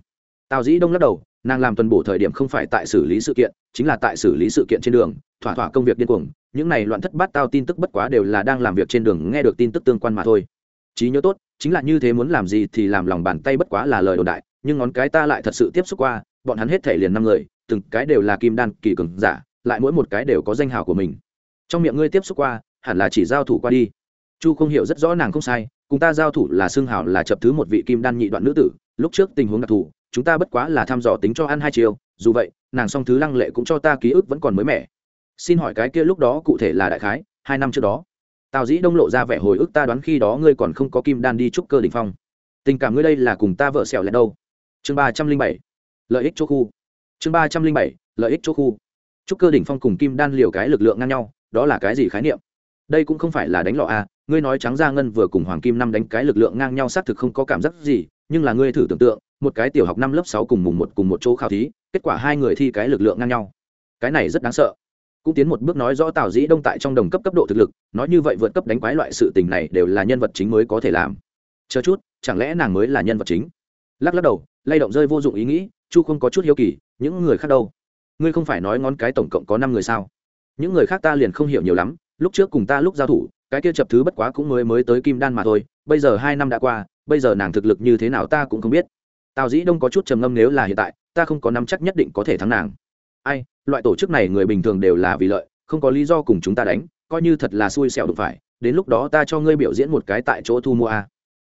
Tào dĩ đông lắc đầu nàng làm tuần bổ thời điểm không phải tại xử lý sự kiện, chính là tại xử lý sự kiện trên đường, thỏa thỏa công việc điên cuồng, những này loạn thất bát tao tin tức bất quá đều là đang làm việc trên đường nghe được tin tức tương quan mà thôi. Trí nhớ tốt, chính là như thế muốn làm gì thì làm lòng bàn tay bất quá là lời đồn đại, nhưng ngón cái ta lại thật sự tiếp xúc qua, bọn hắn hết thể liền năm người, từng cái đều là kim đan kỳ cường giả, lại mỗi một cái đều có danh hào của mình. Trong miệng ngươi tiếp xúc qua, hẳn là chỉ giao thủ qua đi. Chu không hiểu rất rõ nàng không sai, cùng ta giao thủ là xương hào là chập thứ một vị kim đan nhị đoạn nữ tử, lúc trước tình huống đặc thù chúng ta bất quá là thăm dò tính cho ăn hai chiều, dù vậy, nàng song thứ lăng lệ cũng cho ta ký ức vẫn còn mới mẻ. Xin hỏi cái kia lúc đó cụ thể là đại khái, hai năm trước đó. Tào dĩ đông lộ ra vẻ hồi ức ta đoán khi đó ngươi còn không có kim đan đi trúc cơ đỉnh phong. Tình cảm ngươi đây là cùng ta vợ sẹo lại đâu? Chương ba trăm linh bảy. Lợi ích chỗ khu. Chương ba trăm linh bảy. Lợi ích chỗ khu. Trúc cơ đỉnh phong cùng kim đan liều cái lực lượng ngang nhau, đó là cái gì khái niệm? Đây cũng không phải là đánh lọ a ngươi nói trắng ra ngân vừa cùng hoàng kim năm đánh cái lực lượng ngang nhau xác thực không có cảm giác gì, nhưng là ngươi thử tưởng tượng, một cái tiểu học năm lớp sáu cùng mùng một cùng một chỗ khảo thí, kết quả hai người thi cái lực lượng ngang nhau. Cái này rất đáng sợ. Cũng tiến một bước nói rõ tào dĩ đông tại trong đồng cấp cấp độ thực lực, nói như vậy vượt cấp đánh quái loại sự tình này đều là nhân vật chính mới có thể làm. Chờ chút, chẳng lẽ nàng mới là nhân vật chính? Lắc lắc đầu, lay động rơi vô dụng ý nghĩ, chu không có chút hiếu kỳ, những người khác đâu? Ngươi không phải nói ngón cái tổng cộng có năm người sao? Những người khác ta liền không hiểu nhiều lắm, lúc trước cùng ta lúc giao thủ cái kia chập thứ bất quá cũng mới mới tới kim đan mà thôi, bây giờ hai năm đã qua, bây giờ nàng thực lực như thế nào ta cũng không biết. Tào dĩ đông có chút trầm ngâm nếu là hiện tại, ta không có năm chắc nhất định có thể thắng nàng. Ai, loại tổ chức này người bình thường đều là vì lợi, không có lý do cùng chúng ta đánh, coi như thật là xui xẻo đụng phải, đến lúc đó ta cho ngươi biểu diễn một cái tại chỗ thu mua a.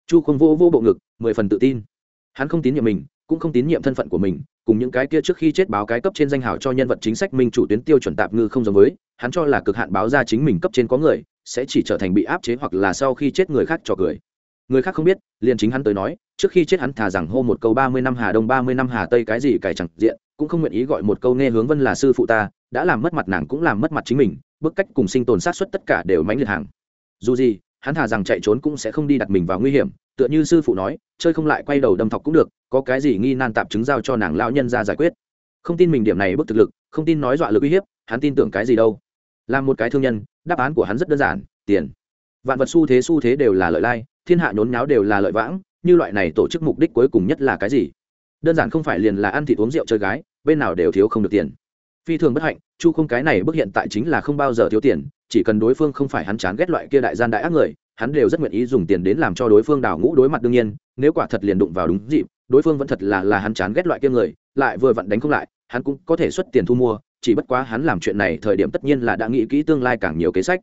Chu không vô vô bộ ngực, mười phần tự tin. Hắn không tín nhiệm mình, cũng không tín nhiệm thân phận của mình, cùng những cái kia trước khi chết báo cái cấp trên danh hào cho nhân vật chính sách minh chủ tuyến tiêu chuẩn tạp ngư không giống với, hắn cho là cực hạn báo ra chính mình cấp trên có người sẽ chỉ trở thành bị áp chế hoặc là sau khi chết người khác cho cười. Người khác không biết, liền chính hắn tới nói, trước khi chết hắn thà rằng hô một câu ba mươi năm hà đông, ba mươi năm hà tây cái gì cải chẳng diện, cũng không nguyện ý gọi một câu nghe hướng vân là sư phụ ta, đã làm mất mặt nàng cũng làm mất mặt chính mình, bức cách cùng sinh tồn sát xuất tất cả đều mãnh liệt hàng. Dù gì, hắn thà rằng chạy trốn cũng sẽ không đi đặt mình vào nguy hiểm, tựa như sư phụ nói, chơi không lại quay đầu đâm thọc cũng được, có cái gì nghi nan tạp chứng giao cho nàng lão nhân ra giải quyết. Không tin mình điểm này bức thực lực, không tin nói dọa lực uy hiếp, hắn tin tưởng cái gì đâu. Làm một cái thương nhân đáp án của hắn rất đơn giản, tiền. Vạn vật xu thế xu thế đều là lợi lai, thiên hạ nhốn nháo đều là lợi vãng, như loại này tổ chức mục đích cuối cùng nhất là cái gì? Đơn giản không phải liền là ăn thịt uống rượu chơi gái, bên nào đều thiếu không được tiền. Phi thường bất hạnh, chu không cái này bức hiện tại chính là không bao giờ thiếu tiền, chỉ cần đối phương không phải hắn chán ghét loại kia đại gian đại ác người, hắn đều rất nguyện ý dùng tiền đến làm cho đối phương đào ngũ đối mặt đương nhiên, nếu quả thật liền đụng vào đúng dịp, đối phương vẫn thật là là hắn chán ghét loại kia người, lại vừa vặn đánh không lại, hắn cũng có thể xuất tiền thu mua chỉ bất quá hắn làm chuyện này thời điểm tất nhiên là đã nghĩ kỹ tương lai càng nhiều kế sách,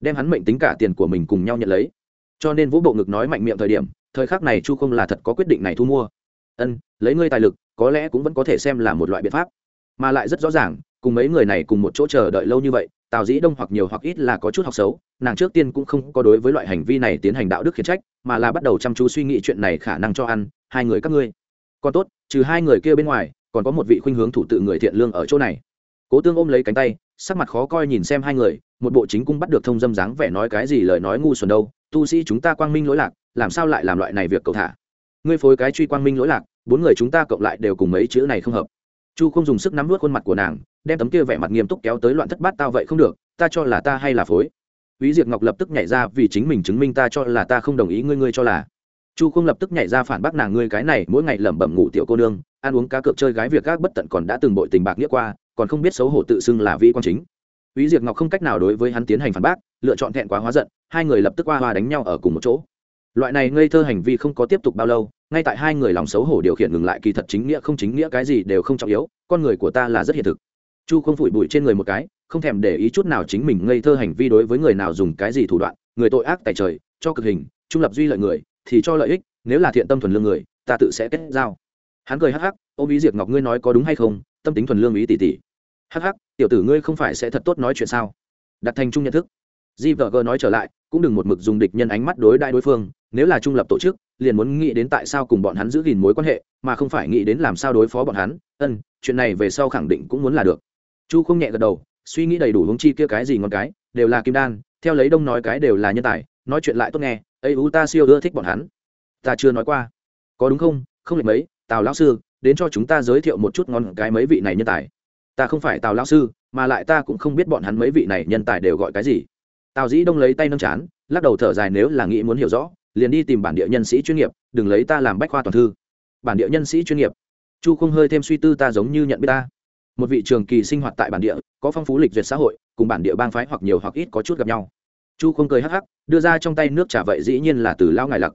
đem hắn mệnh tính cả tiền của mình cùng nhau nhận lấy. Cho nên vũ bộ ngực nói mạnh miệng thời điểm, thời khắc này chu không là thật có quyết định này thu mua. Ân, lấy ngươi tài lực, có lẽ cũng vẫn có thể xem là một loại biện pháp. Mà lại rất rõ ràng, cùng mấy người này cùng một chỗ chờ đợi lâu như vậy, tào dĩ đông hoặc nhiều hoặc ít là có chút học xấu, nàng trước tiên cũng không có đối với loại hành vi này tiến hành đạo đức khiển trách, mà là bắt đầu chăm chú suy nghĩ chuyện này khả năng cho ăn, hai người các ngươi. Còn tốt, trừ hai người kia bên ngoài, còn có một vị khuynh hướng thủ tự người thiện lương ở chỗ này cố tương ôm lấy cánh tay sắc mặt khó coi nhìn xem hai người một bộ chính cung bắt được thông dâm dáng vẻ nói cái gì lời nói ngu xuẩn đâu tu sĩ chúng ta quang minh lỗi lạc làm sao lại làm loại này việc cầu thả? Ngươi phối cái truy quang minh lỗi lạc bốn người chúng ta cộng lại đều cùng mấy chữ này không hợp. Chu không dùng sức nắm vớt khuôn mặt của nàng đem tấm kia vẻ mặt nghiêm túc kéo tới loạn thất bát tao vậy không được ta cho là ta hay là phối. Úy Diệp Ngọc lập tức nhảy ra vì chính mình chứng minh ta cho là ta không đồng ý ngươi ngươi cho là. Chu không lập tức nhảy ra phản bác nàng ngươi cái này mỗi ngày lẩm bẩm ngủ tiểu cô nương, ăn uống cá cược chơi gái việc các bất tận còn đã từng bội tình bạc nghĩa qua, còn không biết xấu hổ tự xưng là vị quan chính. Úy Diệp Ngọc không cách nào đối với hắn tiến hành phản bác, lựa chọn thẹn quá hóa giận, hai người lập tức qua hoa đánh nhau ở cùng một chỗ. Loại này ngây thơ hành vi không có tiếp tục bao lâu, ngay tại hai người lòng xấu hổ điều khiển ngừng lại kỳ thật chính nghĩa không chính nghĩa cái gì đều không trọng yếu, con người của ta là rất hiện thực. Chu không phủi bụi trên người một cái, không thèm để ý chút nào chính mình ngây thơ hành vi đối với người nào dùng cái gì thủ đoạn người tội ác tại trời cho cực hình trung lập duy lợi người thì cho lợi ích nếu là thiện tâm thuần lương người ta tự sẽ kết giao hắn cười hắc hắc ôm ý diệt ngọc ngươi nói có đúng hay không tâm tính thuần lương ý tỷ tỷ hắc hắc, tiểu tử ngươi không phải sẽ thật tốt nói chuyện sao? Đặt thành chung nhận thức. Di vợ gờ nói trở lại, cũng đừng một mực dùng địch nhân ánh mắt đối đại đối phương, nếu là trung lập tổ chức, liền muốn nghĩ đến tại sao cùng bọn hắn giữ gìn mối quan hệ, mà không phải nghĩ đến làm sao đối phó bọn hắn. Ân, chuyện này về sau khẳng định cũng muốn là được. Chu không nhẹ gật đầu, suy nghĩ đầy đủ hướng chi kia cái gì ngon cái, đều là kim đan, theo lấy đông nói cái đều là nhân tài, nói chuyện lại tốt nghe ấy u ta siêu ưa thích bọn hắn. Ta chưa nói qua. Có đúng không? Không lệch mấy, tào lão sư, đến cho chúng ta giới thiệu một chút ngon cái mấy vị này nhân tài ta không phải tào lão sư mà lại ta cũng không biết bọn hắn mấy vị này nhân tài đều gọi cái gì tào dĩ đông lấy tay nâng chán lắc đầu thở dài nếu là nghĩ muốn hiểu rõ liền đi tìm bản địa nhân sĩ chuyên nghiệp đừng lấy ta làm bách khoa toàn thư bản địa nhân sĩ chuyên nghiệp chu không hơi thêm suy tư ta giống như nhận biết ta một vị trường kỳ sinh hoạt tại bản địa có phong phú lịch duyệt xã hội cùng bản địa bang phái hoặc nhiều hoặc ít có chút gặp nhau chu không cười hắc hắc đưa ra trong tay nước trả vậy dĩ nhiên là từ lao ngài lặc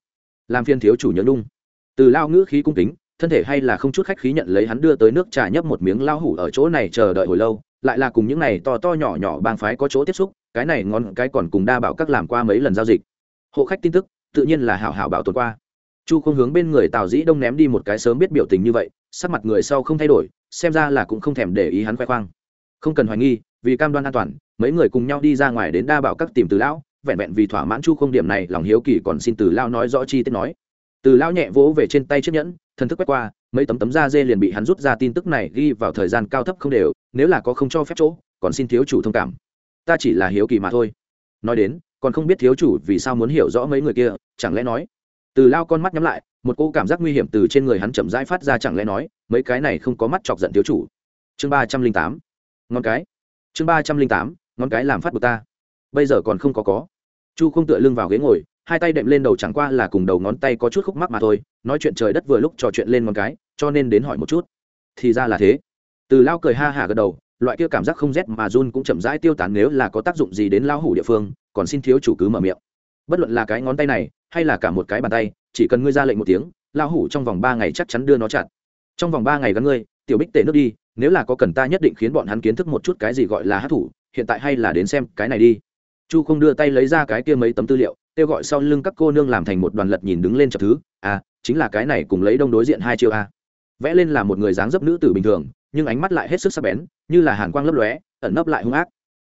làm phiên thiếu chủ nhớ nung từ lao ngữ khí cung kính thân thể hay là không chút khách khí nhận lấy hắn đưa tới nước trà nhấp một miếng lao hủ ở chỗ này chờ đợi hồi lâu, lại là cùng những này to to nhỏ nhỏ bang phái có chỗ tiếp xúc, cái này ngon cái còn cùng đa bảo các làm qua mấy lần giao dịch. Hộ khách tin tức, tự nhiên là hảo hảo bảo tồn qua. Chu không hướng bên người tào dĩ đông ném đi một cái sớm biết biểu tình như vậy, sắc mặt người sau không thay đổi, xem ra là cũng không thèm để ý hắn khoe khoang. Không cần hoài nghi, vì cam đoan an toàn, mấy người cùng nhau đi ra ngoài đến đa bảo các tìm từ lão, vẹn vẹn vì thỏa mãn chu không điểm này, lòng hiếu kỳ còn xin từ lão nói rõ chi tiết nói từ lão nhẹ vỗ về trên tay chiếc nhẫn, thần thức quét qua, mấy tấm tấm da dê liền bị hắn rút ra tin tức này ghi vào thời gian cao thấp không đều, nếu là có không cho phép chỗ, còn xin thiếu chủ thông cảm. Ta chỉ là hiếu kỳ mà thôi. Nói đến, còn không biết thiếu chủ vì sao muốn hiểu rõ mấy người kia, chẳng lẽ nói? Từ lao con mắt nhắm lại, một cô cảm giác nguy hiểm từ trên người hắn chậm rãi phát ra chẳng lẽ nói, mấy cái này không có mắt chọc giận thiếu chủ. Chương ba trăm linh tám. Ngón cái. Chương ba trăm linh tám, ngón cái làm phát bực ta. Bây giờ còn không có có. Chu không tựa lưng vào ghế ngồi hai tay đệm lên đầu chẳng qua là cùng đầu ngón tay có chút khúc mắc mà thôi, nói chuyện trời đất vừa lúc trò chuyện lên một cái, cho nên đến hỏi một chút. Thì ra là thế. Từ lao cười ha hả gật đầu, loại kia cảm giác không rét mà run cũng chậm rãi tiêu tán nếu là có tác dụng gì đến lao hủ địa phương, còn xin thiếu chủ cứ mở miệng. Bất luận là cái ngón tay này, hay là cả một cái bàn tay, chỉ cần ngươi ra lệnh một tiếng lao hủ trong vòng ba ngày chắc chắn đưa nó chặt. Trong vòng ba ngày gắn ngươi, tiểu bích tể nước đi, nếu là có cần ta nhất định khiến bọn hắn kiến thức một chút cái gì gọi là hát thủ, hiện tại hay là đến xem cái này đi chu không đưa tay lấy ra cái kia mấy tấm tư liệu, kêu gọi sau lưng các cô nương làm thành một đoàn lật nhìn đứng lên chập thứ à chính là cái này cùng lấy đông đối diện hai chiêu a. Vẽ lên là một người dáng dấp nữ tử bình thường, nhưng ánh mắt lại hết sức sắc bén, như là hàn quang lấp lóe, ẩn nấp lại hung ác.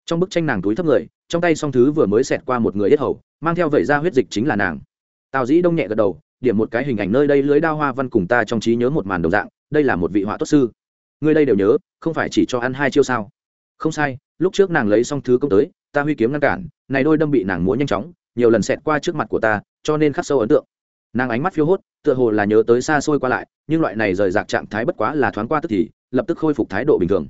Trong bức tranh nàng túi thấp người, trong tay song thứ vừa mới xẹt qua một người yết hầu, mang theo vẩy ra huyết dịch chính là nàng. Tào dĩ đông nhẹ gật đầu, điểm một cái hình ảnh nơi đây lưới đao hoa văn cùng ta trong trí nhớ một màn đồng dạng, đây là một vị họa tốt sư. Người đây đều nhớ, không phải chỉ cho ăn hai chiêu sao? Không sai, lúc trước nàng lấy xong thứ công tới ta huy kiếm ngăn cản, này đôi đâm bị nàng múa nhanh chóng, nhiều lần xẹt qua trước mặt của ta, cho nên khắc sâu ấn tượng. Nàng ánh mắt phiêu hốt, tựa hồ là nhớ tới xa xôi qua lại, nhưng loại này rời rạc trạng thái bất quá là thoáng qua tức thì, lập tức khôi phục thái độ bình thường.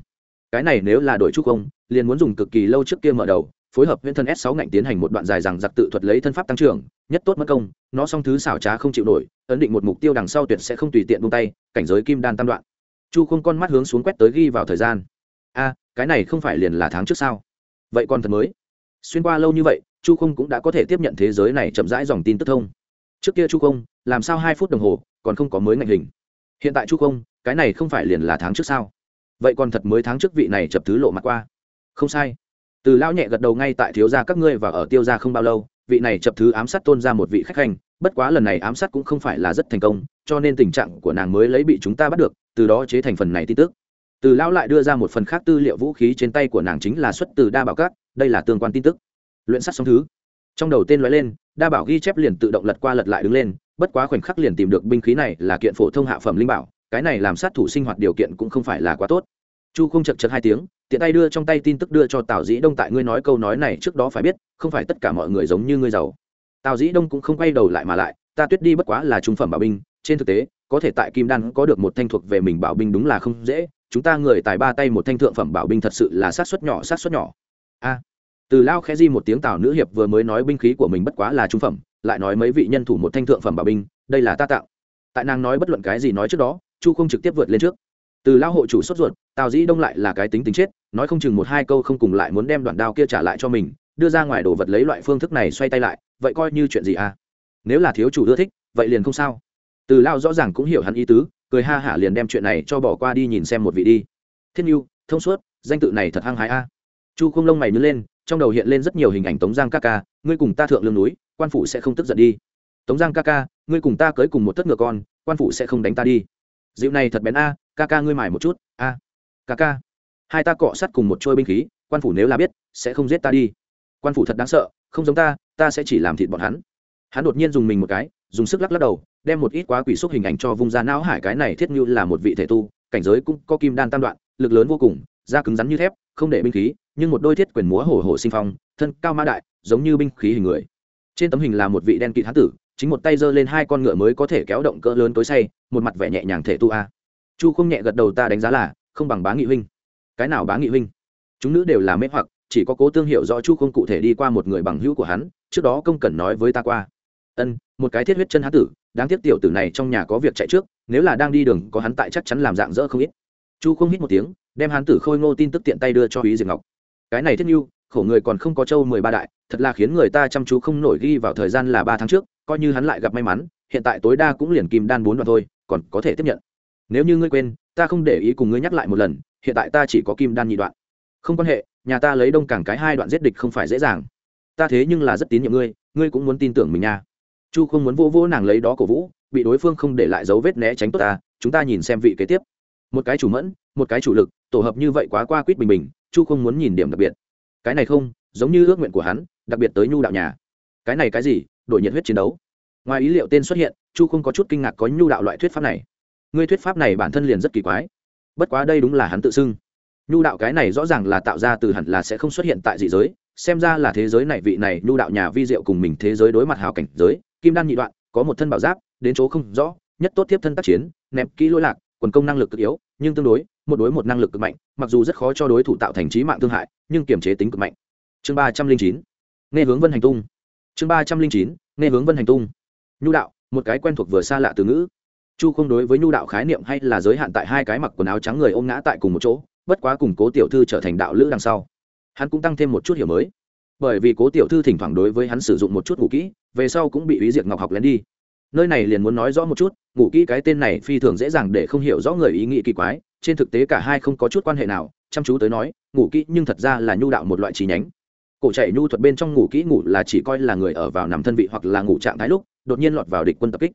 Cái này nếu là đội trúc ông liền muốn dùng cực kỳ lâu trước kia mở đầu, phối hợp huyễn thân s 6 ngạnh tiến hành một đoạn dài rằng giặc tự thuật lấy thân pháp tăng trưởng, nhất tốt mất công, nó song thứ xảo trá không chịu nổi, ấn định một mục tiêu đằng sau tuyệt sẽ không tùy tiện buông tay, cảnh giới kim đan tam đoạn. Chu không con mắt hướng xuống quét tới ghi vào thời gian. A, cái này không phải liền là tháng trước sao? Vậy còn thật mới. Xuyên qua lâu như vậy, chu không cũng đã có thể tiếp nhận thế giới này chậm rãi dòng tin tức thông. Trước kia chu không, làm sao hai phút đồng hồ, còn không có mới ngành hình. Hiện tại chu không, cái này không phải liền là tháng trước sao? Vậy còn thật mới tháng trước vị này chập thứ lộ mặt qua. Không sai. Từ lao nhẹ gật đầu ngay tại thiếu gia các ngươi và ở tiêu gia không bao lâu, vị này chập thứ ám sát tôn ra một vị khách hành, bất quá lần này ám sát cũng không phải là rất thành công, cho nên tình trạng của nàng mới lấy bị chúng ta bắt được, từ đó chế thành phần này tin tức từ lão lại đưa ra một phần khác tư liệu vũ khí trên tay của nàng chính là xuất từ đa bảo các, đây là tương quan tin tức. Luyện sắt song thứ. Trong đầu tên loại lên, đa bảo ghi chép liền tự động lật qua lật lại đứng lên, bất quá khoảnh khắc liền tìm được binh khí này là kiện phổ thông hạ phẩm linh bảo, cái này làm sát thủ sinh hoạt điều kiện cũng không phải là quá tốt. Chu không chật chật hai tiếng, tiện tay đưa trong tay tin tức đưa cho tào dĩ đông tại ngươi nói câu nói này trước đó phải biết, không phải tất cả mọi người giống như ngươi giàu. Tào dĩ đông cũng không quay đầu lại mà lại, ta tuyết đi bất quá là trung phẩm bảo binh, trên thực tế, có thể tại kim đan có được một thanh thuộc về mình bảo binh đúng là không dễ chúng ta người tài ba tay một thanh thượng phẩm bảo binh thật sự là sát xuất nhỏ sát xuất nhỏ. A. Từ lao khẽ di một tiếng tào nữ hiệp vừa mới nói binh khí của mình bất quá là trung phẩm, lại nói mấy vị nhân thủ một thanh thượng phẩm bảo binh, đây là ta tạo. Tại nàng nói bất luận cái gì nói trước đó, chu không trực tiếp vượt lên trước. Từ lao hộ chủ sốt ruột, tào dĩ đông lại là cái tính tính chết, nói không chừng một hai câu không cùng lại muốn đem đoạn đao kia trả lại cho mình, đưa ra ngoài đồ vật lấy loại phương thức này xoay tay lại, vậy coi như chuyện gì à nếu là thiếu chủ ưa thích, vậy liền không sao. Từ lao rõ ràng cũng hiểu hắn ý tứ cười ha hả liền đem chuyện này cho bỏ qua đi nhìn xem một vị đi. Thiên yêu thông suốt, danh tự này thật hăng hái a. Chu không lông mày nhớ lên, trong đầu hiện lên rất nhiều hình ảnh tống giang ca ca, ngươi cùng ta thượng lương núi, quan phủ sẽ không tức giận đi. Tống giang ca ca, ngươi cùng ta cưới cùng một thất ngựa con, quan phủ sẽ không đánh ta đi. Dịu này thật bén a, ca ca ngươi mải một chút, a. Ca ca, hai ta cọ sát cùng một trôi binh khí, quan phủ nếu là biết, sẽ không giết ta đi. Quan phủ thật đáng sợ, không giống ta ta sẽ chỉ làm thịt bọn hắn. Hắn đột nhiên dùng mình một cái, dùng sức lắc lắc đầu đem một ít quá quỷ xúc hình ảnh cho vung ra não hải cái này thiết như là một vị thể tu, cảnh giới cũng có kim đan tam đoạn, lực lớn vô cùng, da cứng rắn như thép, không để binh khí, nhưng một đôi thiết quyền múa hổ hổ sinh phong, thân cao mã đại, giống như binh khí hình người. Trên tấm hình là một vị đen kỵ hán tử, chính một tay giơ lên hai con ngựa mới có thể kéo động cỡ lớn tối say, một mặt vẻ nhẹ nhàng thể tu a. Chu không nhẹ gật đầu ta đánh giá là, không bằng bá nghị huynh. Cái nào bá nghị huynh? Chúng nữ đều là mê hoặc, chỉ có cố tương hiểu rõ chu không cụ thể đi qua một người bằng hữu của hắn, trước đó công cần nói với ta qua. Ân một cái thiết huyết chân hán tử, đáng tiếc tiểu tử này trong nhà có việc chạy trước, nếu là đang đi đường có hắn tại chắc chắn làm dạng dỡ không ít. Chu không hít một tiếng, đem hán tử khôi ngô tin tức tiện tay đưa cho ý diệp ngọc. Cái này thiết như khổ người còn không có châu mười ba đại, thật là khiến người ta chăm chú không nổi ghi vào thời gian là ba tháng trước, coi như hắn lại gặp may mắn, hiện tại tối đa cũng liền kim đan bốn đoạn thôi, còn có thể tiếp nhận. Nếu như ngươi quên, ta không để ý cùng ngươi nhắc lại một lần, hiện tại ta chỉ có kim đan nhị đoạn. Không quan hệ, nhà ta lấy đông cảng cái hai đoạn giết địch không phải dễ dàng. Ta thế nhưng là rất tín nhiệm ngươi ngươi cũng muốn tin tưởng mình nha chu không muốn vô vô nàng lấy đó cổ vũ, bị đối phương không để lại dấu vết né tránh tốt ta, chúng ta nhìn xem vị kế tiếp. Một cái chủ mẫn, một cái chủ lực, tổ hợp như vậy quá qua quýt bình bình, chu không muốn nhìn điểm đặc biệt. Cái này không, giống như ước nguyện của hắn, đặc biệt tới nhu đạo nhà. Cái này cái gì, đổi nhiệt huyết chiến đấu. Ngoài ý liệu tên xuất hiện, chu không có chút kinh ngạc có nhu đạo loại thuyết pháp này. Ngươi thuyết pháp này bản thân liền rất kỳ quái. Bất quá đây đúng là hắn tự xưng. Nhu đạo cái này rõ ràng là tạo ra từ hẳn là sẽ không xuất hiện tại dị giới, xem ra là thế giới này vị này nhu đạo nhà vi diệu cùng mình thế giới đối mặt hào cảnh giới kim đan nhị đoạn, có một thân bảo giáp, đến chỗ không rõ, nhất tốt tiếp thân tác chiến, ném kỹ lỗi lạc, quần công năng lực cực yếu, nhưng tương đối, một đối một năng lực cực mạnh, mặc dù rất khó cho đối thủ tạo thành trí mạng thương hại, nhưng kiềm chế tính cực mạnh. Chương ba trăm linh chín, nghe hướng vân hành tung. Chương ba trăm linh chín, nghe hướng vân hành tung. Nhu đạo, một cái quen thuộc vừa xa lạ từ ngữ. Chu không đối với nhu đạo khái niệm hay là giới hạn tại hai cái mặc quần áo trắng người ôm ngã tại cùng một chỗ, bất quá cùng cố tiểu thư trở thành đạo lữ đằng sau. Hắn cũng tăng thêm một chút hiểu mới bởi vì cố tiểu thư thỉnh thoảng đối với hắn sử dụng một chút ngủ kỹ, về sau cũng bị ý diệt ngọc học lén đi. Nơi này liền muốn nói rõ một chút, ngủ kỹ cái tên này phi thường dễ dàng để không hiểu rõ người ý nghĩ kỳ quái, trên thực tế cả hai không có chút quan hệ nào, chăm chú tới nói, ngủ kỹ nhưng thật ra là nhu đạo một loại trí nhánh. Cổ chạy nhu thuật bên trong ngủ kỹ ngủ là chỉ coi là người ở vào nằm thân vị hoặc là ngủ trạng thái lúc, đột nhiên lọt vào địch quân tập kích.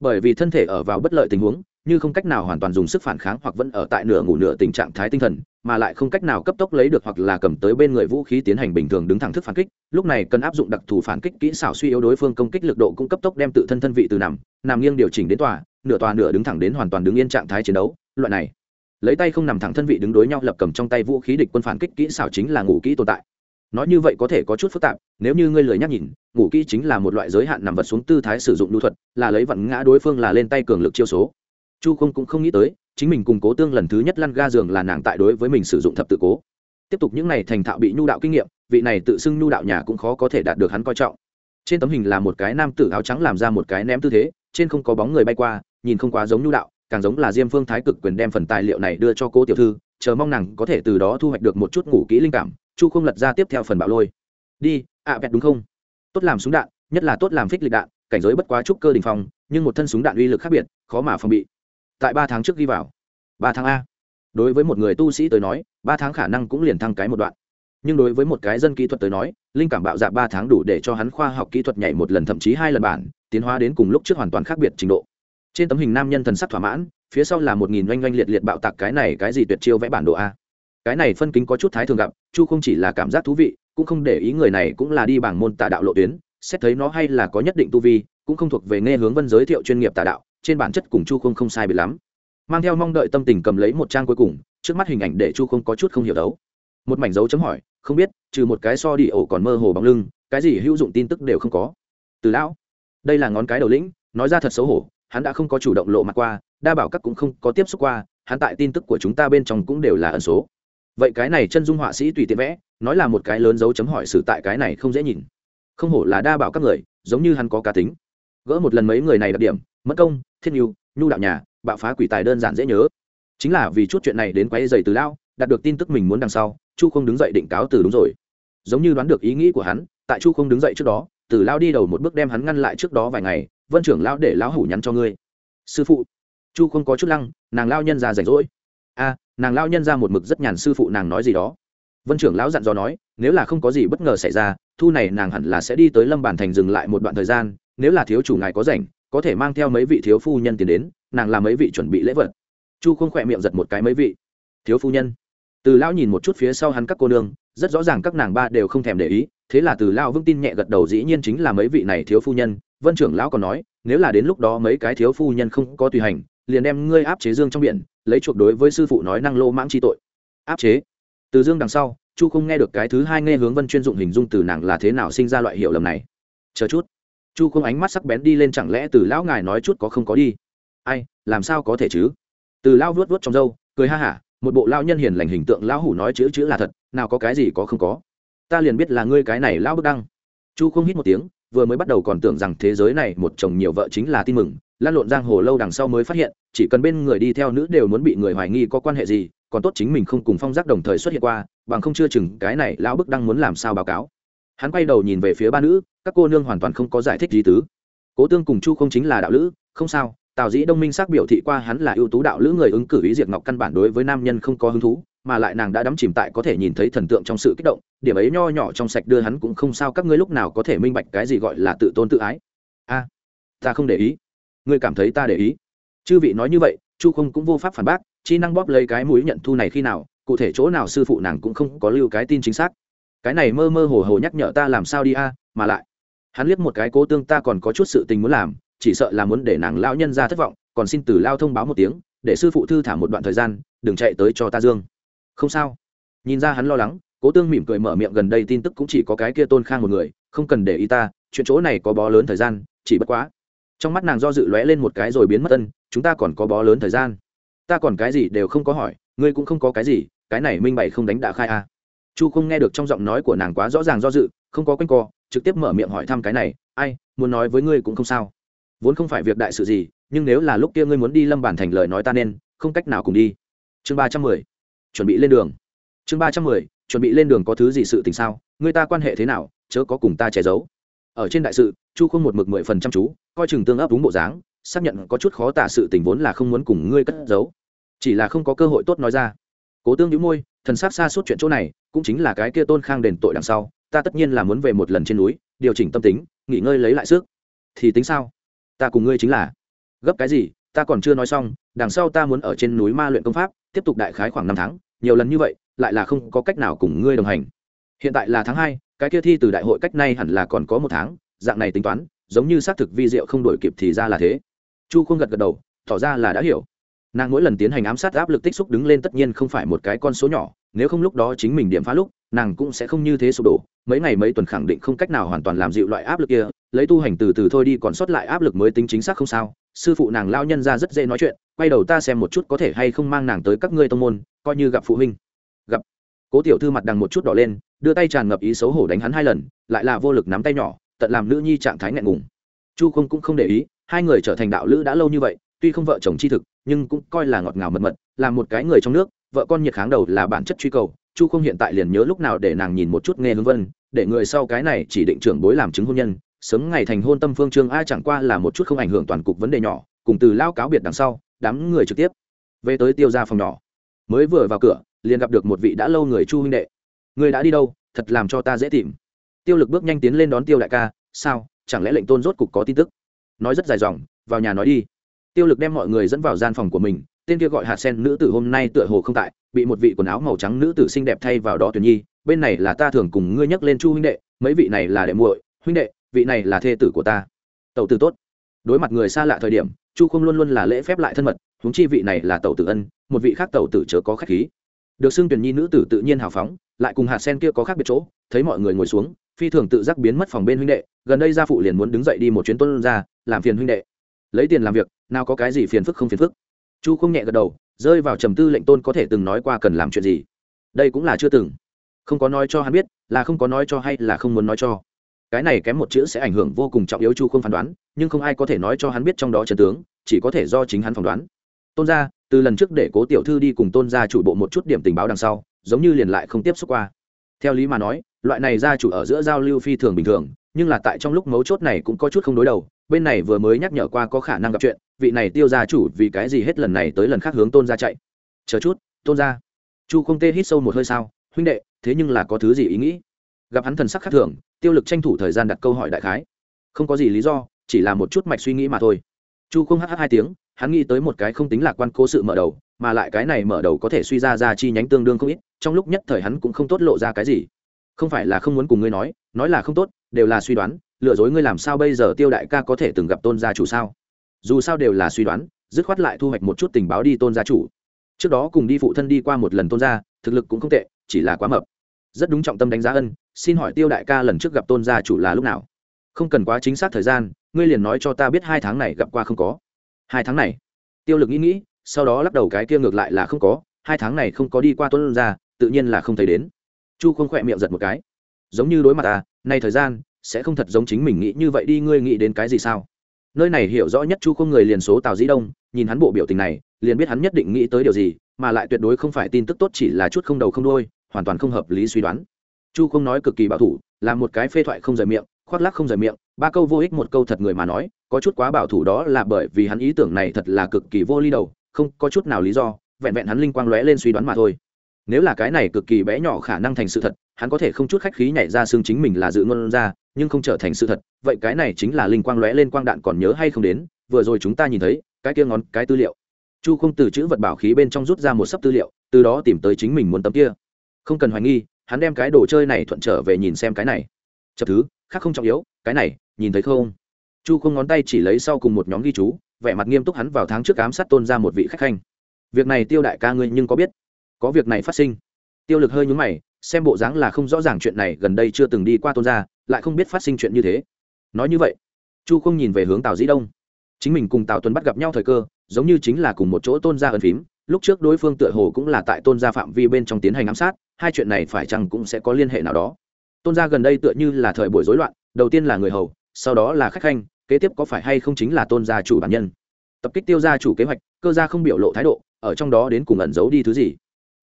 Bởi vì thân thể ở vào bất lợi tình huống, như không cách nào hoàn toàn dùng sức phản kháng hoặc vẫn ở tại nửa ngủ nửa tình trạng thái tinh thần mà lại không cách nào cấp tốc lấy được hoặc là cầm tới bên người vũ khí tiến hành bình thường đứng thẳng thức phản kích, lúc này cần áp dụng đặc thù phản kích kỹ xảo suy yếu đối phương công kích lực độ cũng cấp tốc đem tự thân thân vị từ nằm nằm nghiêng điều chỉnh đến tòa, nửa tòa nửa đứng thẳng đến hoàn toàn đứng yên trạng thái chiến đấu, loại này. Lấy tay không nằm thẳng thân vị đứng đối nhau lập cầm trong tay vũ khí địch quân phản kích kỹ xảo chính là ngủ kỹ tồn tại. Nói như vậy có thể có chút phức tạp, nếu như ngươi lười nhắc nhìn, ngủ kỹ chính là một loại giới hạn nằm vật xuống tư thái sử dụng lưu thuật, là lấy vặn ngã đối phương là lên tay cường lực chiêu số chu không cũng không nghĩ tới chính mình cùng cố tương lần thứ nhất lăn ga giường là nàng tại đối với mình sử dụng thập tự cố. Tiếp tục những này thành thạo bị nhu đạo kinh nghiệm vị này tự xưng nhu đạo nhà cũng khó có thể đạt được hắn coi trọng. Trên tấm hình là một cái nam tử áo trắng làm ra một cái ném tư thế trên không có bóng người bay qua nhìn không quá giống nhu đạo càng giống là diêm phương thái cực quyền đem phần tài liệu này đưa cho cô tiểu thư chờ mong nàng có thể từ đó thu hoạch được một chút ngủ kỹ linh cảm chu không lật ra tiếp theo phần bạo lôi. Đi ạ à, vẹt đúng không? Tốt làm súng đạn nhất là tốt làm phích lịch đạn cảnh giới bất quá trúc cơ đình phong nhưng một thân súng đạn uy lực khác biệt khó mà phòng bị tại ba tháng trước ghi vào. Ba tháng a. Đối với một người tu sĩ tới nói, ba tháng khả năng cũng liền thăng cái một đoạn. Nhưng đối với một cái dân kỹ thuật tới nói, linh cảm bạo dạ ba tháng đủ để cho hắn khoa học kỹ thuật nhảy một lần, thậm chí hai lần bản, tiến hóa đến cùng lúc trước hoàn toàn khác biệt trình độ. Trên tấm hình nam nhân thần sắc thỏa mãn, phía sau là một nghìn oanh oanh liệt liệt bạo tạc cái này cái gì tuyệt chiêu vẽ bản đồ a. Cái này phân kính có chút thái thường gặp, chu không chỉ là cảm giác thú vị, cũng không để ý người này cũng là đi bảng môn tà đạo lộ tuyến, xét thấy nó hay là có nhất định tu vi, cũng không thuộc về nghe hướng vân giới thiệu chuyên nghiệp tà đạo trên bản chất cùng chu không không sai bị lắm. Mang theo mong đợi tâm tình cầm lấy một trang cuối cùng, trước mắt hình ảnh để chu không có chút không hiểu đấu. Một mảnh dấu chấm hỏi, không biết, trừ một cái so đi ổ còn mơ hồ bóng lưng, cái gì hữu dụng tin tức đều không có. Từ lão, đây là ngón cái đầu lĩnh, nói ra thật xấu hổ, hắn đã không có chủ động lộ mặt qua, đa bảo các cũng không có tiếp xúc qua, hắn tại tin tức của chúng ta bên trong cũng đều là ẩn số. Vậy cái này chân dung họa sĩ tùy tiện vẽ, nói là một cái lớn dấu chấm hỏi xử tại cái này không dễ nhìn. Không hổ là đa bảo các người, giống như hắn có cá tính gỡ một lần mấy người này đặc điểm mất công thiên yêu nhu đạo nhà, bạo phá quỷ tài đơn giản dễ nhớ. Chính là vì chút chuyện này đến quay dày từ lao đạt được tin tức mình muốn đằng sau, chu không đứng dậy định cáo từ đúng rồi. Giống như đoán được ý nghĩ của hắn, tại chu không đứng dậy trước đó, từ lao đi đầu một bước đem hắn ngăn lại trước đó vài ngày, vân trưởng lao để lão hủ nhắn cho ngươi. Sư phụ. Chu không có chút lăng, nàng lao nhân ra rảnh rỗi. A, nàng lao nhân ra một mực rất nhàn, sư phụ nàng nói gì đó. Vân trưởng lão dặn dò nói, nếu là không có gì bất ngờ xảy ra, thu này nàng hẳn là sẽ đi tới lâm bản thành dừng lại một đoạn thời gian nếu là thiếu chủ ngài có rảnh, có thể mang theo mấy vị thiếu phu nhân tiền đến, nàng làm mấy vị chuẩn bị lễ vật. Chu không khỏe miệng giật một cái mấy vị. Thiếu phu nhân. Từ lão nhìn một chút phía sau hắn các cô nương, rất rõ ràng các nàng ba đều không thèm để ý, thế là từ lão vững tin nhẹ gật đầu dĩ nhiên chính là mấy vị này thiếu phu nhân. Vân trưởng lão còn nói, nếu là đến lúc đó mấy cái thiếu phu nhân không có tùy hành, liền đem ngươi áp chế dương trong biển, lấy chuộc đối với sư phụ nói năng lô mãng chi tội. Áp chế. Từ dương đằng sau, chu không nghe được cái thứ hai nghe hướng vân chuyên dụng hình dung từ nàng là thế nào sinh ra loại hiệu lầm này. Chờ chút chu không ánh mắt sắc bén đi lên chẳng lẽ từ lão ngài nói chút có không có đi? Ai, làm sao có thể chứ? Từ lão vuốt vuốt trong râu, cười ha hả, một bộ lão nhân hiền lành hình tượng lão hủ nói chữ chữ là thật, nào có cái gì có không có. Ta liền biết là ngươi cái này lão bức đăng. Chu không hít một tiếng, vừa mới bắt đầu còn tưởng rằng thế giới này một chồng nhiều vợ chính là tin mừng lan lộn giang hồ lâu đằng sau mới phát hiện, chỉ cần bên người đi theo nữ đều muốn bị người hoài nghi có quan hệ gì, còn tốt chính mình không cùng phong giác đồng thời xuất hiện qua, bằng không chưa chừng cái này lão bức đăng muốn làm sao báo cáo hắn quay đầu nhìn về phía ba nữ, các cô nương hoàn toàn không có giải thích gì tứ. Cố tương cùng chu không chính là đạo lữ, không sao, tào dĩ đông minh xác biểu thị qua hắn là ưu tú đạo lữ người ứng cử ý diệt ngọc căn bản đối với nam nhân không có hứng thú, mà lại nàng đã đắm chìm tại có thể nhìn thấy thần tượng trong sự kích động, điểm ấy nho nhỏ trong sạch đưa hắn cũng không sao các ngươi lúc nào có thể minh bạch cái gì gọi là tự tôn tự ái. A, ta không để ý. Ngươi cảm thấy ta để ý. Chư vị nói như vậy, chu không cũng vô pháp phản bác, chi năng bóp lấy cái mũi nhận thu này khi nào, cụ thể chỗ nào sư phụ nàng cũng không có lưu cái tin chính xác cái này mơ mơ hồ hồ nhắc nhở ta làm sao đi a, mà lại, hắn liếc một cái cố tương ta còn có chút sự tình muốn làm, chỉ sợ là muốn để nàng lão nhân ra thất vọng, còn xin từ lao thông báo một tiếng, để sư phụ thư thả một đoạn thời gian, đừng chạy tới cho ta dương. Không sao. Nhìn ra hắn lo lắng, cố tương mỉm cười mở miệng gần đây tin tức cũng chỉ có cái kia tôn khang một người, không cần để ý ta, chuyện chỗ này có bó lớn thời gian, chỉ bất quá. Trong mắt nàng do dự lóe lên một cái rồi biến mất ân, chúng ta còn có bó lớn thời gian. Ta còn cái gì đều không có hỏi, ngươi cũng không có cái gì, cái này minh bày không đánh đã khai a. à chu không nghe được trong giọng nói của nàng quá rõ ràng do dự, không có quanh co, trực tiếp mở miệng hỏi thăm cái này, ai, muốn nói với ngươi cũng không sao. Vốn không phải việc đại sự gì, nhưng nếu là lúc kia ngươi muốn đi lâm bản thành lời nói ta nên, không cách nào cùng đi. Chương ba trăm mười, chuẩn bị lên đường. Chương ba trăm mười, chuẩn bị lên đường có thứ gì sự tình sao? Người ta quan hệ thế nào? Chớ có cùng ta che giấu. Ở trên đại sự, chu không một mực mười phần trăm chú, coi chừng tương ấp đúng bộ dáng, xác nhận có chút khó tả sự tình vốn là không muốn cùng ngươi cất giấu. Chỉ là không có cơ hội tốt nói ra. Cố tương đĩu môi thần sắc xa suốt chuyện chỗ này, cũng chính là cái kia tôn khang đền tội đằng sau, ta tất nhiên là muốn về một lần trên núi, điều chỉnh tâm tính, nghỉ ngơi lấy lại sức. Thì tính sao? Ta cùng ngươi chính là. Gấp cái gì? Ta còn chưa nói xong, đằng sau ta muốn ở trên núi ma luyện công pháp, tiếp tục đại khái khoảng năm tháng, nhiều lần như vậy, lại là không có cách nào cùng ngươi đồng hành. Hiện tại là tháng hai, cái kia thi từ đại hội cách nay hẳn là còn có một tháng, dạng này tính toán, giống như xác thực vi diệu không đổi kịp thì ra là thế. Chu không gật gật đầu, tỏ ra là đã hiểu nàng mỗi lần tiến hành ám sát áp lực tích xúc đứng lên tất nhiên không phải một cái con số nhỏ, nếu không lúc đó chính mình điểm phá lúc, nàng cũng sẽ không như thế sụp đổ. Mấy ngày mấy tuần khẳng định không cách nào hoàn toàn làm dịu loại áp lực kia, lấy tu hành từ từ thôi đi còn sót lại áp lực mới tính chính xác không sao. Sư phụ nàng lao nhân ra rất dễ nói chuyện, quay đầu ta xem một chút có thể hay không mang nàng tới các ngươi tông môn, coi như gặp phụ huynh. Gặp. Cố tiểu thư mặt đằng một chút đỏ lên, đưa tay tràn ngập ý xấu hổ đánh hắn hai lần, lại là vô lực nắm tay nhỏ, tận làm nữ nhi trạng thái ngại ngùng. Chu không cũng không để ý, hai người trở thành đạo lữ đã lâu như vậy tuy không vợ chồng chi thực, nhưng cũng coi là ngọt ngào mật mật, là một cái người trong nước, vợ con nhiệt kháng đầu là bản chất truy cầu, chu không hiện tại liền nhớ lúc nào để nàng nhìn một chút nghe hương vân, để người sau cái này chỉ định trưởng bối làm chứng hôn nhân, sớm ngày thành hôn tâm phương trương ai chẳng qua là một chút không ảnh hưởng toàn cục vấn đề nhỏ, cùng từ lao cáo biệt đằng sau, đám người trực tiếp về tới tiêu ra phòng nhỏ. Mới vừa vào cửa, liền gặp được một vị đã lâu người chu huynh đệ. Người đã đi đâu, thật làm cho ta dễ tìm. Tiêu lực bước nhanh tiến lên đón tiêu đại ca, sao, chẳng lẽ lệnh tôn rốt cục có tin tức? Nói rất dài dòng, vào nhà nói đi tiêu lực đem mọi người dẫn vào gian phòng của mình, tên kia gọi hạt sen nữ tử hôm nay tựa hồ không tại, bị một vị quần áo màu trắng nữ tử xinh đẹp thay vào đó tuyển nhi, bên này là ta thường cùng ngươi nhắc lên chu huynh đệ, mấy vị này là đệ muội, huynh đệ, vị này là thê tử của ta. Tẩu tử tốt. Đối mặt người xa lạ thời điểm, chu không luôn luôn là lễ phép lại thân mật, huống chi vị này là tẩu tử ân, một vị khác tẩu tử chớ có khách khí. Được xưng tuyển nhi nữ tử tự nhiên hào phóng, lại cùng hạt sen kia có khác biệt chỗ, thấy mọi người ngồi xuống, phi thường tự giác biến mất phòng bên huynh đệ, gần đây gia phụ liền muốn đứng dậy đi một chuyến tuân ra, làm phiền huynh đệ lấy tiền làm việc, nào có cái gì phiền phức không phiền phức. Chu không nhẹ gật đầu, rơi vào trầm tư lệnh tôn có thể từng nói qua cần làm chuyện gì. Đây cũng là chưa từng. Không có nói cho hắn biết, là không có nói cho hay là không muốn nói cho. Cái này kém một chữ sẽ ảnh hưởng vô cùng trọng yếu chu không phán đoán, nhưng không ai có thể nói cho hắn biết trong đó trần tướng, chỉ có thể do chính hắn phỏng đoán. Tôn gia, từ lần trước để cố tiểu thư đi cùng tôn gia chủ bộ một chút điểm tình báo đằng sau, giống như liền lại không tiếp xúc qua. Theo lý mà nói, loại này gia chủ ở giữa giao lưu phi thường bình thường, nhưng là tại trong lúc mấu chốt này cũng có chút không đối đầu bên này vừa mới nhắc nhở qua có khả năng gặp chuyện, vị này tiêu gia chủ vì cái gì hết lần này tới lần khác hướng tôn gia chạy? Chờ chút, tôn gia. Chu không tê hít sâu một hơi sao, huynh đệ, thế nhưng là có thứ gì ý nghĩ? Gặp hắn thần sắc khác thường, tiêu lực tranh thủ thời gian đặt câu hỏi đại khái. Không có gì lý do, chỉ là một chút mạch suy nghĩ mà thôi. Chu không hh hai tiếng, hắn nghĩ tới một cái không tính lạc quan cố sự mở đầu, mà lại cái này mở đầu có thể suy ra ra chi nhánh tương đương không ít, trong lúc nhất thời hắn cũng không tốt lộ ra cái gì. Không phải là không muốn cùng ngươi nói nói là không tốt, đều là suy đoán lừa dối ngươi làm sao bây giờ tiêu đại ca có thể từng gặp tôn gia chủ sao? Dù sao đều là suy đoán, dứt khoát lại thu hoạch một chút tình báo đi tôn gia chủ. Trước đó cùng đi phụ thân đi qua một lần tôn gia, thực lực cũng không tệ, chỉ là quá mập. Rất đúng trọng tâm đánh giá ân, xin hỏi tiêu đại ca lần trước gặp tôn gia chủ là lúc nào? Không cần quá chính xác thời gian, ngươi liền nói cho ta biết hai tháng này gặp qua không có. Hai tháng này? Tiêu lực nghĩ nghĩ, sau đó lắc đầu cái kia ngược lại là không có, hai tháng này không có đi qua tôn gia, tự nhiên là không thấy đến. Chu không khỏe miệng giật một cái. Giống như đối mặt ta, nay thời gian sẽ không thật giống chính mình nghĩ như vậy đi, ngươi nghĩ đến cái gì sao? Nơi này hiểu rõ nhất chu không người liền số tào dĩ đông, nhìn hắn bộ biểu tình này, liền biết hắn nhất định nghĩ tới điều gì, mà lại tuyệt đối không phải tin tức tốt chỉ là chút không đầu không đôi hoàn toàn không hợp lý suy đoán. Chu không nói cực kỳ bảo thủ, là một cái phê thoại không rời miệng, khoác lắc không rời miệng, ba câu vô ích một câu thật người mà nói, có chút quá bảo thủ đó là bởi vì hắn ý tưởng này thật là cực kỳ vô ly đầu, không có chút nào lý do, vẹn vẹn hắn linh quang lóe lên suy đoán mà thôi. Nếu là cái này cực kỳ bé nhỏ khả năng thành sự thật, hắn có thể không chút khách khí nhảy ra xương chính mình là dự ngôn ra nhưng không trở thành sự thật, vậy cái này chính là linh quang lóe lên quang đạn còn nhớ hay không đến, vừa rồi chúng ta nhìn thấy, cái kia ngón, cái tư liệu. Chu không từ chữ vật bảo khí bên trong rút ra một sấp tư liệu, từ đó tìm tới chính mình muốn tấm kia. Không cần hoài nghi, hắn đem cái đồ chơi này thuận trở về nhìn xem cái này. Chập thứ, khác không trọng yếu, cái này, nhìn thấy không? Chu không ngón tay chỉ lấy sau cùng một nhóm ghi chú, vẻ mặt nghiêm túc hắn vào tháng trước ám sát tôn ra một vị khách khanh. Việc này tiêu đại ca ngươi nhưng có biết? Có việc này phát sinh. Tiêu lực hơi nhúng mày, xem bộ dáng là không rõ ràng chuyện này gần đây chưa từng đi qua tôn gia lại không biết phát sinh chuyện như thế. Nói như vậy, chu không nhìn về hướng tào dĩ đông. Chính mình cùng tào tuấn bắt gặp nhau thời cơ, giống như chính là cùng một chỗ tôn gia ân phím, lúc trước đối phương tựa hồ cũng là tại tôn gia phạm vi bên trong tiến hành ám sát, hai chuyện này phải chăng cũng sẽ có liên hệ nào đó. Tôn gia gần đây tựa như là thời buổi rối loạn, đầu tiên là người hầu, sau đó là khách khanh, kế tiếp có phải hay không chính là tôn gia chủ bản nhân. Tập kích tiêu gia chủ kế hoạch, cơ gia không biểu lộ thái độ, ở trong đó đến cùng ẩn giấu đi thứ gì.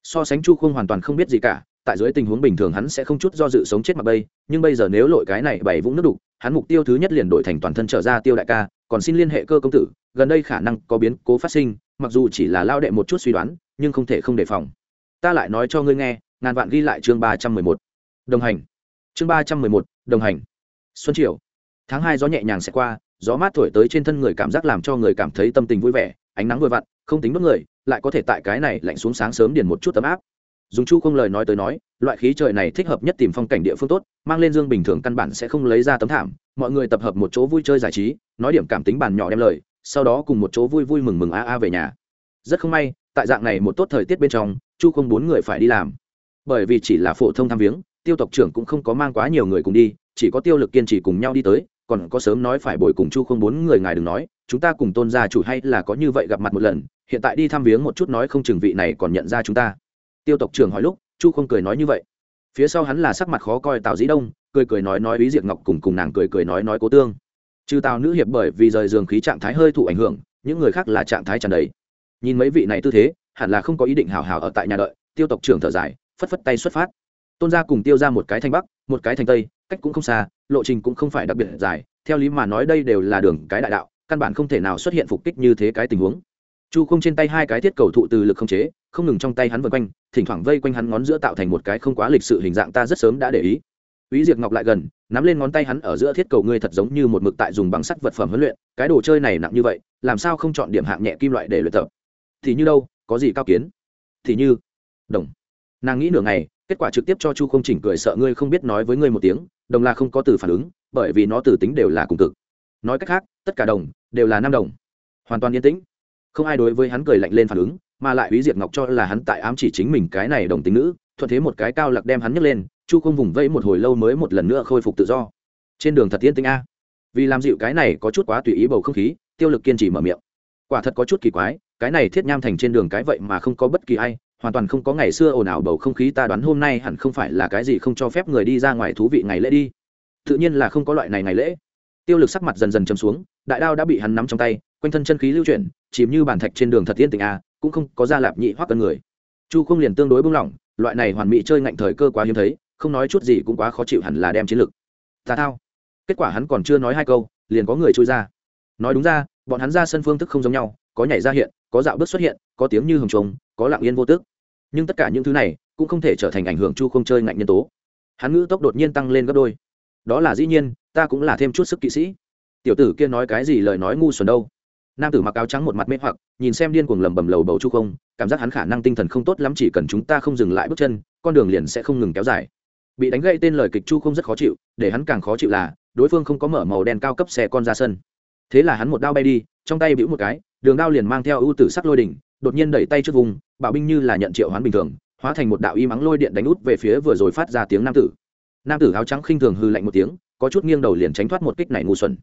So sánh chu không hoàn toàn không biết gì cả tại dưới tình huống bình thường hắn sẽ không chút do dự sống chết mặc bây, nhưng bây giờ nếu lội cái này bảy vũng nước đục, hắn mục tiêu thứ nhất liền đổi thành toàn thân trở ra tiêu đại ca, còn xin liên hệ cơ công tử, gần đây khả năng có biến cố phát sinh, mặc dù chỉ là lao đệ một chút suy đoán, nhưng không thể không đề phòng. Ta lại nói cho ngươi nghe, ngàn vạn ghi lại chương ba trăm mười một. Đồng hành. Chương ba trăm mười một, đồng hành. Xuân triều. Tháng hai gió nhẹ nhàng sẽ qua, gió mát thổi tới trên thân người cảm giác làm cho người cảm thấy tâm tình vui vẻ, ánh nắng vừa vặn, không tính đốt người lại có thể tại cái này lạnh xuống sáng sớm điền một chút tấm áp dùng chu không lời nói tới nói, loại khí trời này thích hợp nhất tìm phong cảnh địa phương tốt, mang lên dương bình thường căn bản sẽ không lấy ra tấm thảm, mọi người tập hợp một chỗ vui chơi giải trí, nói điểm cảm tính bàn nhỏ đem lời, sau đó cùng một chỗ vui vui mừng mừng a a về nhà. Rất không may, tại dạng này một tốt thời tiết bên trong, chu không bốn người phải đi làm. Bởi vì chỉ là phổ thông tham viếng, tiêu tộc trưởng cũng không có mang quá nhiều người cùng đi, chỉ có tiêu lực kiên trì cùng nhau đi tới, còn có sớm nói phải bồi cùng chu không bốn người ngài đừng nói, chúng ta cùng tôn gia chủ hay là có như vậy gặp mặt một lần, hiện tại đi thăm viếng một chút nói không chừng vị này còn nhận ra chúng ta tiêu tộc trưởng hỏi lúc, chu không cười nói như vậy. Phía sau hắn là sắc mặt khó coi tào dĩ đông, cười cười nói nói ý diệt ngọc cùng cùng nàng cười cười nói nói cố tương. Trừ tào nữ hiệp bởi vì rời giường khí trạng thái hơi thụ ảnh hưởng, những người khác là trạng thái tràn đầy. Nhìn mấy vị này tư thế, hẳn là không có ý định hào hào ở tại nhà đợi, tiêu tộc trưởng thở dài, phất phất tay xuất phát. Tôn gia cùng tiêu ra một cái thành bắc, một cái thành tây, cách cũng không xa, lộ trình cũng không phải đặc biệt dài, theo lý mà nói đây đều là đường cái đại đạo, căn bản không thể nào xuất hiện phục kích như thế cái tình huống chu không trên tay hai cái thiết cầu thụ từ lực không chế không ngừng trong tay hắn vân quanh thỉnh thoảng vây quanh hắn ngón giữa tạo thành một cái không quá lịch sự hình dạng ta rất sớm đã để ý Úy Diệc Ngọc lại gần, nắm lên ngón tay hắn ở giữa thiết cầu ngươi thật giống như một mực tại dùng bằng sắt vật phẩm huấn luyện, cái đồ chơi này nặng như vậy, làm sao không chọn điểm hạng nhẹ kim loại để luyện tập? Thì như đâu, có gì cao kiến? Thì như, đồng. Nàng nghĩ nửa ngày, kết quả trực tiếp cho Chu Không chỉnh cười sợ ngươi không biết nói với ngươi một tiếng, đồng là không có từ phản ứng, bởi vì nó từ tính đều là cùng cực. Nói cách khác, tất cả đồng đều là năm đồng. Hoàn toàn yên tĩnh. Không ai đối với hắn cười lạnh lên phản ứng, mà lại Úy Diệp Ngọc cho là hắn tại ám chỉ chính mình cái này đồng tính nữ, thuận thế một cái cao lạc đem hắn nhấc lên, chu không vùng vẫy một hồi lâu mới một lần nữa khôi phục tự do. Trên đường thật tiên tinh a. Vì làm dịu cái này có chút quá tùy ý bầu không khí tiêu lực kiên trì mở miệng. Quả thật có chút kỳ quái cái này thiết nham thành trên đường cái vậy mà không có bất kỳ ai hoàn toàn không có ngày xưa ồn ào bầu không khí ta đoán hôm nay hẳn không phải là cái gì không cho phép người đi ra ngoài thú vị ngày lễ đi. Tự nhiên là không có loại này ngày lễ. Tiêu lực sắc mặt dần dần chấm xuống đại đao đã bị hắn nắm trong tay quanh thân chân khí lưu chuyển, chìm như bàn thạch trên đường thật tiên tình a à, cũng không có ra lạp nhị hoắc cân người. Chu không liền tương đối bung lỏng, loại này hoàn mỹ chơi ngạnh thời cơ quá hiếm thấy, không nói chút gì cũng quá khó chịu hẳn là đem chiến lược Ta thao. Kết quả hắn còn chưa nói hai câu, liền có người chui ra. Nói đúng ra, bọn hắn ra sân phương thức không giống nhau, có nhảy ra hiện, có dạo bước xuất hiện, có tiếng như hồng trống có lặng yên vô tức. Nhưng tất cả những thứ này cũng không thể trở thành ảnh hưởng chu không chơi ngạnh nhân tố. Hắn ngữ tốc đột nhiên tăng lên gấp đôi. Đó là dĩ nhiên, ta cũng là thêm chút sức kỵ sĩ. Tiểu tử kia nói cái gì lời nói ngu xuẩn đâu nam tử mặc áo trắng một mặt mê hoặc, nhìn xem điên cuồng lầm bầm lầu bầu chu không, cảm giác hắn khả năng tinh thần không tốt lắm, chỉ cần chúng ta không dừng lại bước chân, con đường liền sẽ không ngừng kéo dài. Bị đánh gậy tên lời kịch chu không rất khó chịu, để hắn càng khó chịu là, đối phương không có mở màu đen cao cấp xe con ra sân. Thế là hắn một đao bay đi, trong tay bĩu một cái, đường đao liền mang theo ưu tử sắc lôi đỉnh, đột nhiên đẩy tay trước vùng, bạo binh như là nhận triệu hoán bình thường, hóa thành một đạo y mắng lôi điện đánh út về phía vừa rồi phát ra tiếng nam tử. Nam tử áo trắng khinh thường hư lạnh một tiếng, có chút nghiêng đầu liền tránh thoát một kích này ngu xuẩn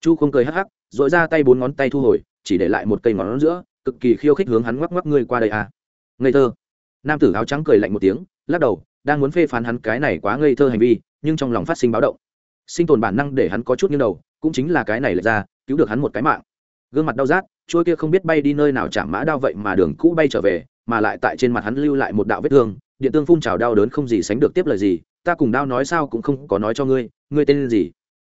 chu không cười hắc hắc dội ra tay bốn ngón tay thu hồi, chỉ để lại một cây ngón giữa, cực kỳ khiêu khích hướng hắn ngoắc ngoắc ngươi qua đây à. Ngây thơ. Nam tử áo trắng cười lạnh một tiếng, lắc đầu, đang muốn phê phán hắn cái này quá ngây thơ hành vi, nhưng trong lòng phát sinh báo động. Sinh tồn bản năng để hắn có chút như đầu, cũng chính là cái này lệch ra, cứu được hắn một cái mạng. Gương mặt đau rát trôi kia không biết bay đi nơi nào chạm mã đau vậy mà đường cũ bay trở về, mà lại tại trên mặt hắn lưu lại một đạo vết thương, điện tương phun trào đau đớn không gì sánh được tiếp lời gì, ta cùng đau nói sao cũng không có nói cho ngươi ngươi tên gì?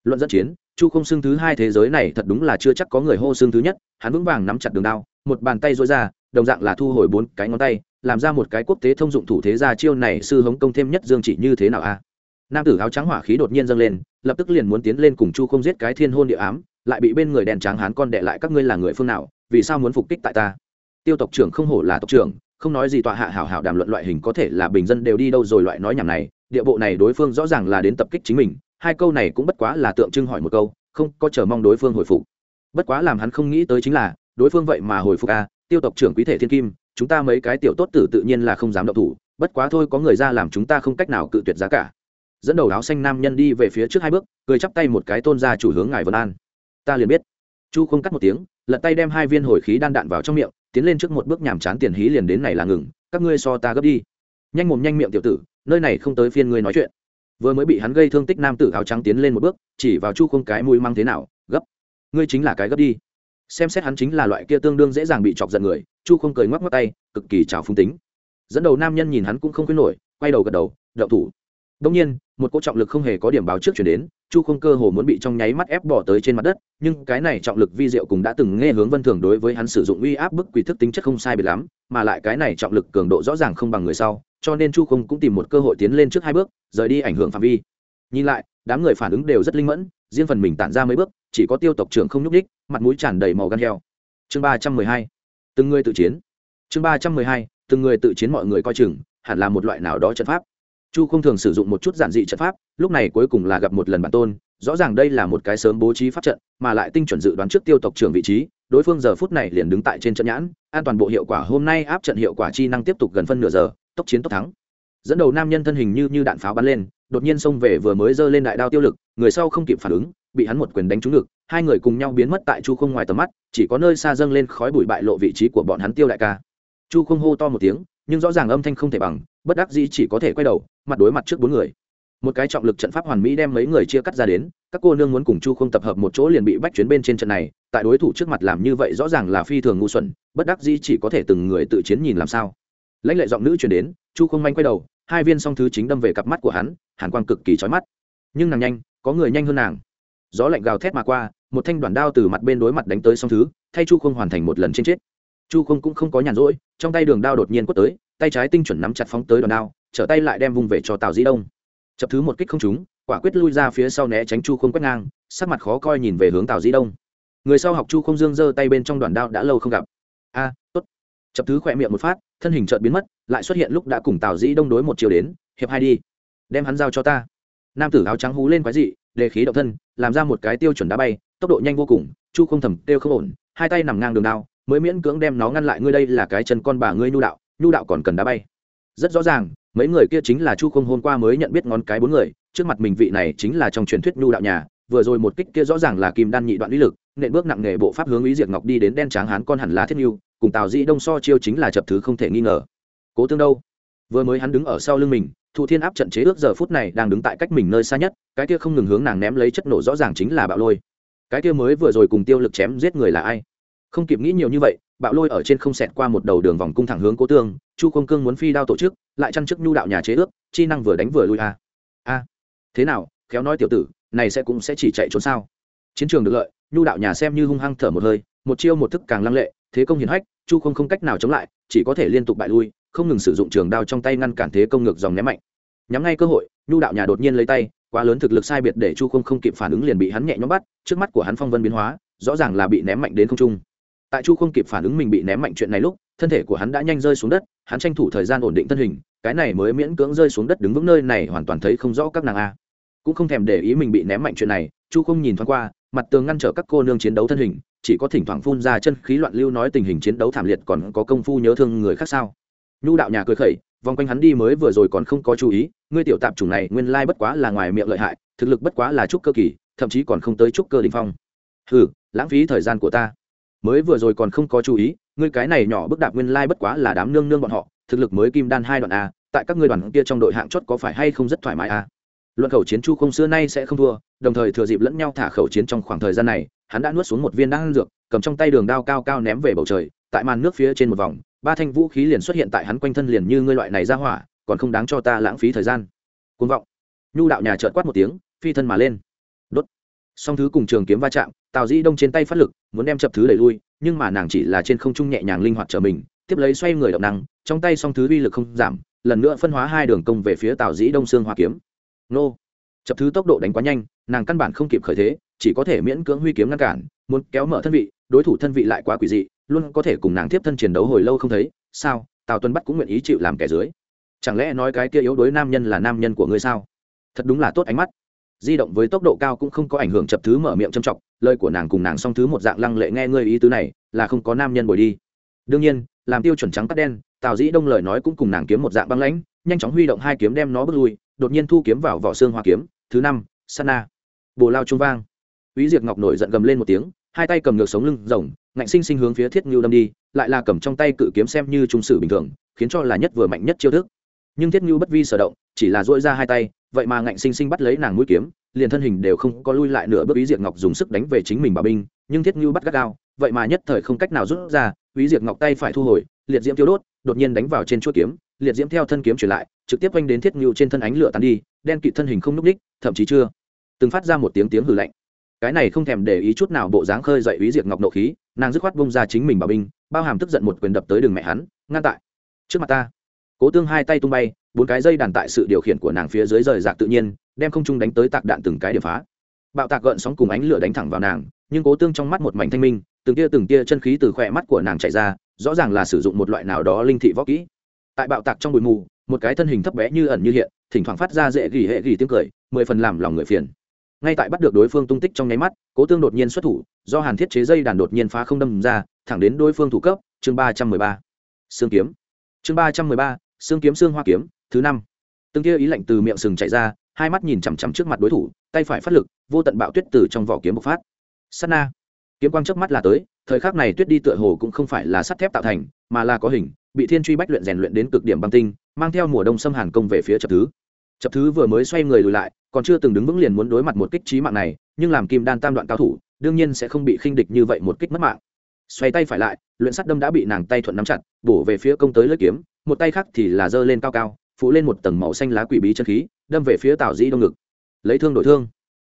Luận dẫn chiến chu không xương thứ hai thế giới này thật đúng là chưa chắc có người hô xương thứ nhất, hắn vững vàng nắm chặt đường đao, một bàn tay dối ra, đồng dạng là thu hồi bốn cái ngón tay, làm ra một cái quốc tế thông dụng thủ thế ra chiêu này sư hống công thêm nhất dương chỉ như thế nào a? Nam tử áo trắng hỏa khí đột nhiên dâng lên, lập tức liền muốn tiến lên cùng chu không giết cái thiên hôn địa ám, lại bị bên người đèn trắng hán con đệ lại các ngươi là người phương nào, vì sao muốn phục kích tại ta? Tiêu tộc trưởng không hổ là tộc trưởng, không nói gì tọa hạ hảo hảo đàm luận loại hình có thể là bình dân đều đi đâu rồi loại nói nhảm này, địa bộ này đối phương rõ ràng là đến tập kích chính mình hai câu này cũng bất quá là tượng trưng hỏi một câu, không có chờ mong đối phương hồi phục. Bất quá làm hắn không nghĩ tới chính là, đối phương vậy mà hồi phục a tiêu tộc trưởng quý thể thiên kim, chúng ta mấy cái tiểu tốt tử tự nhiên là không dám động thủ, bất quá thôi có người ra làm chúng ta không cách nào cự tuyệt giá cả. Dẫn đầu áo xanh nam nhân đi về phía trước hai bước, cười chắp tay một cái tôn ra chủ hướng ngài vân an. Ta liền biết. Chu không cắt một tiếng, lật tay đem hai viên hồi khí đan đạn vào trong miệng, tiến lên trước một bước nhàm chán tiền hí liền đến này là ngừng, các ngươi so ta gấp đi. Nhanh mồm nhanh miệng tiểu tử, nơi này không tới phiên ngươi nói chuyện vừa mới bị hắn gây thương tích nam tử áo trắng tiến lên một bước, chỉ vào chu không cái mũi mang thế nào, gấp. Ngươi chính là cái gấp đi. Xem xét hắn chính là loại kia tương đương dễ dàng bị chọc giận người, chu không cười ngoắc ngoắc tay, cực kỳ trào phung tính. Dẫn đầu nam nhân nhìn hắn cũng không khuyến nổi, quay đầu gật đầu đậu thủ. Đông nhiên, một cỗ trọng lực không hề có điểm báo trước chuyển đến, chu không cơ hồ muốn bị trong nháy mắt ép bỏ tới trên mặt đất, nhưng cái này trọng lực vi diệu cùng đã từng nghe hướng vân thường đối với hắn sử dụng uy áp bức quỷ thức tính chất không sai biệt lắm, mà lại cái này trọng lực cường độ rõ ràng không bằng người sau cho nên chu không cũng tìm một cơ hội tiến lên trước hai bước, rời đi ảnh hưởng phạm vi. Nhìn lại, đám người phản ứng đều rất linh mẫn, riêng phần mình tản ra mấy bước, chỉ có tiêu tộc trưởng không nhúc ních mặt mũi tràn đầy màu gan heo. Chương ba trăm mười hai, từng người tự chiến. Chương ba trăm mười hai, từng người tự chiến mọi người coi chừng, hẳn là một loại nào đó trận pháp. Chu không thường sử dụng một chút giản dị trận pháp, lúc này cuối cùng là gặp một lần bản tôn, rõ ràng đây là một cái sớm bố trí pháp trận, mà lại tinh chuẩn dự đoán trước tiêu tộc trưởng vị trí, đối phương giờ phút này liền đứng tại trên trận nhãn, an toàn bộ hiệu quả hôm nay áp trận hiệu quả chi năng tiếp tục gần phân nửa giờ tốc chiến tốc thắng. Dẫn đầu nam nhân thân hình như như đạn pháo bắn lên, đột nhiên xông về vừa mới giơ lên đại đao tiêu lực, người sau không kịp phản ứng, bị hắn một quyền đánh trúng ngực, hai người cùng nhau biến mất tại chu không ngoài tầm mắt, chỉ có nơi xa dâng lên khói bụi bại lộ vị trí của bọn hắn tiêu đại ca. Chu không hô to một tiếng, nhưng rõ ràng âm thanh không thể bằng, bất đắc dĩ chỉ có thể quay đầu, mặt đối mặt trước bốn người. Một cái trọng lực trận pháp hoàn mỹ đem mấy người chia cắt ra đến, các cô nương muốn cùng chu không tập hợp một chỗ liền bị bách chuyến bên trên trận này, tại đối thủ trước mặt làm như vậy rõ ràng là phi thường ngu xuẩn, bất đắc dĩ chỉ có thể từng người tự chiến nhìn làm sao lãnh lệ giọng nữ chuyển đến, chu không manh quay đầu, hai viên song thứ chính đâm về cặp mắt của hắn, hàn quang cực kỳ trói mắt. Nhưng nàng nhanh, có người nhanh hơn nàng. Gió lạnh gào thét mà qua, một thanh đoàn đao từ mặt bên đối mặt đánh tới song thứ, thay chu không hoàn thành một lần trên chết. Chu không cũng không có nhàn rỗi, trong tay đường đao đột nhiên quất tới, tay trái tinh chuẩn nắm chặt phóng tới đoàn đao, trở tay lại đem vung về cho tào dĩ đông. Chập thứ một kích không trúng, quả quyết lui ra phía sau né tránh chu không quét ngang, sắc mặt khó coi nhìn về hướng tào dĩ đông. Người sau học chu không dương giơ tay bên trong đoàn đao đã lâu không gặp. A chập thứ khỏe miệng một phát, thân hình chợt biến mất, lại xuất hiện lúc đã cùng tào dĩ đông đối một chiều đến, hiệp hai đi, đem hắn giao cho ta. Nam tử áo trắng hú lên quái dị, đề khí động thân, làm ra một cái tiêu chuẩn đá bay, tốc độ nhanh vô cùng, chu không thầm tiêu không ổn, hai tay nằm ngang đường đao, mới miễn cưỡng đem nó ngăn lại, ngươi đây là cái chân con bà ngươi nhu đạo nhu đạo còn cần đá bay. Rất rõ ràng, mấy người kia chính là chu không hôm qua mới nhận biết ngón cái bốn người, trước mặt mình vị này chính là trong truyền thuyết nhu đạo nhà, vừa rồi một kích kia rõ ràng là kim đan nhị đoạn lý lực nện bước nặng nghề bộ pháp hướng ý diệt ngọc đi đến đen tráng hán con hẳn là thiết nhu cùng tào dĩ đông so chiêu chính là chập thứ không thể nghi ngờ. Cố tương đâu? Vừa mới hắn đứng ở sau lưng mình, thụ thiên áp trận chế ước giờ phút này đang đứng tại cách mình nơi xa nhất, cái kia không ngừng hướng nàng ném lấy chất nổ rõ ràng chính là bạo lôi. Cái kia mới vừa rồi cùng tiêu lực chém giết người là ai? Không kịp nghĩ nhiều như vậy, bạo lôi ở trên không xẹt qua một đầu đường vòng cung thẳng hướng cố tương, chu công cương muốn phi đao tổ chức, lại chăn chức nhu đạo nhà chế ước, chi năng vừa đánh vừa lui a. A. Thế nào, khéo nói tiểu tử, này sẽ cũng sẽ chỉ chạy trốn sao? Chiến trường được lợi, nhu đạo nhà xem như hung hăng thở một hơi, một chiêu một thức càng lăng lệ thế công hiển hách, chu không không cách nào chống lại, chỉ có thể liên tục bại lui, không ngừng sử dụng trường đao trong tay ngăn cản thế công ngược dòng ném mạnh. Nhắm ngay cơ hội, nhu đạo nhà đột nhiên lấy tay, quá lớn thực lực sai biệt để chu không không kịp phản ứng liền bị hắn nhẹ nhõm bắt, trước mắt của hắn phong vân biến hóa, rõ ràng là bị ném mạnh đến không trung. Tại chu không kịp phản ứng mình bị ném mạnh chuyện này lúc, thân thể của hắn đã nhanh rơi xuống đất, hắn tranh thủ thời gian ổn định thân hình, cái này mới miễn cưỡng rơi xuống đất đứng vững nơi này hoàn toàn thấy không rõ các nàng a. Cũng không thèm để ý mình bị ném mạnh chuyện này, chu không nhìn thoáng qua, mặt tường ngăn trở các cô nương chiến đấu thân hình chỉ có thỉnh thoảng phun ra chân khí loạn lưu nói tình hình chiến đấu thảm liệt còn có công phu nhớ thương người khác sao? Nhu đạo nhà cười khẩy, vòng quanh hắn đi mới vừa rồi còn không có chú ý, ngươi tiểu tạp chủng này nguyên lai bất quá là ngoài miệng lợi hại, thực lực bất quá là trúc cơ kỳ, thậm chí còn không tới trúc cơ đình phong. Hừ, lãng phí thời gian của ta. Mới vừa rồi còn không có chú ý, ngươi cái này nhỏ bước đạp nguyên lai bất quá là đám nương nương bọn họ, thực lực mới kim đan hai đoạn a, tại các ngươi đoàn kia trong đội hạng chót có phải hay không rất thoải mái a? Luận khẩu chiến chu không xưa nay sẽ không thua, đồng thời thừa dịp lẫn nhau thả khẩu chiến trong khoảng thời gian này hắn đã nuốt xuống một viên đan dược, cầm trong tay đường đao cao cao ném về bầu trời, tại màn nước phía trên một vòng, ba thanh vũ khí liền xuất hiện tại hắn quanh thân liền như ngươi loại này ra hỏa, còn không đáng cho ta lãng phí thời gian. Côn vọng. Nhu đạo nhà trợt quát một tiếng, phi thân mà lên. Đốt. Song thứ cùng trường kiếm va chạm, tào dĩ đông trên tay phát lực, muốn đem chập thứ đẩy lui, nhưng mà nàng chỉ là trên không trung nhẹ nhàng linh hoạt trở mình, tiếp lấy xoay người động năng, trong tay song thứ uy lực không giảm, lần nữa phân hóa hai đường công về phía tào dĩ đông xương hoa kiếm. Nô. Chập thứ tốc độ đánh quá nhanh, nàng căn bản không kịp khởi thế chỉ có thể miễn cưỡng huy kiếm ngăn cản, muốn kéo mở thân vị, đối thủ thân vị lại quá quỷ dị, luôn có thể cùng nàng tiếp thân chiến đấu hồi lâu không thấy, sao? Tào tuân bắt cũng nguyện ý chịu làm kẻ dưới. Chẳng lẽ nói cái kia yếu đối nam nhân là nam nhân của ngươi sao? Thật đúng là tốt ánh mắt. Di động với tốc độ cao cũng không có ảnh hưởng chập thứ mở miệng châm trọng lời của nàng cùng nàng song thứ một dạng lăng lệ nghe ngươi ý tứ này, là không có nam nhân bồi đi. Đương nhiên, làm tiêu chuẩn trắng cắt đen, tào dĩ đông lời nói cũng cùng nàng kiếm một dạng băng lãnh, nhanh chóng huy động hai kiếm đem nó bước lui, đột nhiên thu kiếm vào vỏ xương hoa kiếm, thứ năm, sana. Bồ lao trung vang. Úy Diệp Ngọc nổi giận gầm lên một tiếng, hai tay cầm ngược sống lưng rồng, ngạnh sinh sinh hướng phía Thiết Nưu đâm đi, lại là cầm trong tay cự kiếm xem như trung sử bình thường, khiến cho là nhất vừa mạnh nhất chiêu thức. Nhưng Thiết Nưu bất vi sở động, chỉ là duỗi ra hai tay, vậy mà ngạnh sinh sinh bắt lấy nàng mũi kiếm, liền thân hình đều không có lui lại nửa bước Úy Diệp Ngọc dùng sức đánh về chính mình bảo binh, nhưng Thiết Nưu bắt gắt gao, vậy mà nhất thời không cách nào rút ra, Úy Diệp Ngọc tay phải thu hồi, liệt diễm tiêu đốt, đột nhiên đánh vào trên chuôi kiếm, liệt diễm theo thân kiếm chuyển lại, trực tiếp quanh đến Thiết Nưu trên thân ánh lửa tán đi, đen kịt thân hình không lúc đích, thậm chí chưa từng phát ra một tiếng tiếng hừ lạnh cái này không thèm để ý chút nào bộ dáng khơi dậy ý diệt ngọc nộ khí, nàng dứt khoát bông ra chính mình bảo binh, bao hàm tức giận một quyền đập tới đường mẹ hắn, ngăn tại trước mặt ta. Cố tương hai tay tung bay, bốn cái dây đàn tại sự điều khiển của nàng phía dưới rời rạc tự nhiên, đem không trung đánh tới tạc đạn từng cái điểm phá. Bạo tạc gợn sóng cùng ánh lửa đánh thẳng vào nàng, nhưng cố tương trong mắt một mảnh thanh minh, từng tia từng tia chân khí từ khỏe mắt của nàng chạy ra, rõ ràng là sử dụng một loại nào đó linh thị võ kỹ. Tại bạo tạc trong bụi mù, một cái thân hình thấp bé như ẩn như hiện, thỉnh thoảng phát ra dễ gỉ hệ gỉ tiếng cười, mười phần làm lòng người phiền ngay tại bắt được đối phương tung tích trong nháy mắt, cố tương đột nhiên xuất thủ, do hàn thiết chế dây đàn đột nhiên phá không đâm ra, thẳng đến đối phương thủ cấp, chương ba trăm mười ba. Xương kiếm. Chương ba trăm mười ba, xương kiếm xương hoa kiếm, thứ năm. Từng kia ý lạnh từ miệng sừng chạy ra, hai mắt nhìn chằm chằm trước mặt đối thủ, tay phải phát lực, vô tận bạo tuyết từ trong vỏ kiếm bộc phát. Sắt na. Kiếm quang trước mắt là tới, thời khắc này tuyết đi tựa hồ cũng không phải là sắt thép tạo thành, mà là có hình, bị thiên truy bách luyện rèn luyện đến cực điểm băng tinh, mang theo mùa đông xâm hàn công về phía chập thứ chập thứ vừa mới xoay người lùi lại, còn chưa từng đứng vững liền muốn đối mặt một kích trí mạng này, nhưng làm kim đan tam đoạn cao thủ, đương nhiên sẽ không bị khinh địch như vậy một kích mất mạng. Xoay tay phải lại, luyện sắt đâm đã bị nàng tay thuận nắm chặt, bổ về phía công tới lưỡi kiếm, một tay khác thì là giơ lên cao cao phụ lên một tầng màu xanh lá quỷ bí chân khí, đâm về phía tào dĩ đông ngực. Lấy thương đổi thương.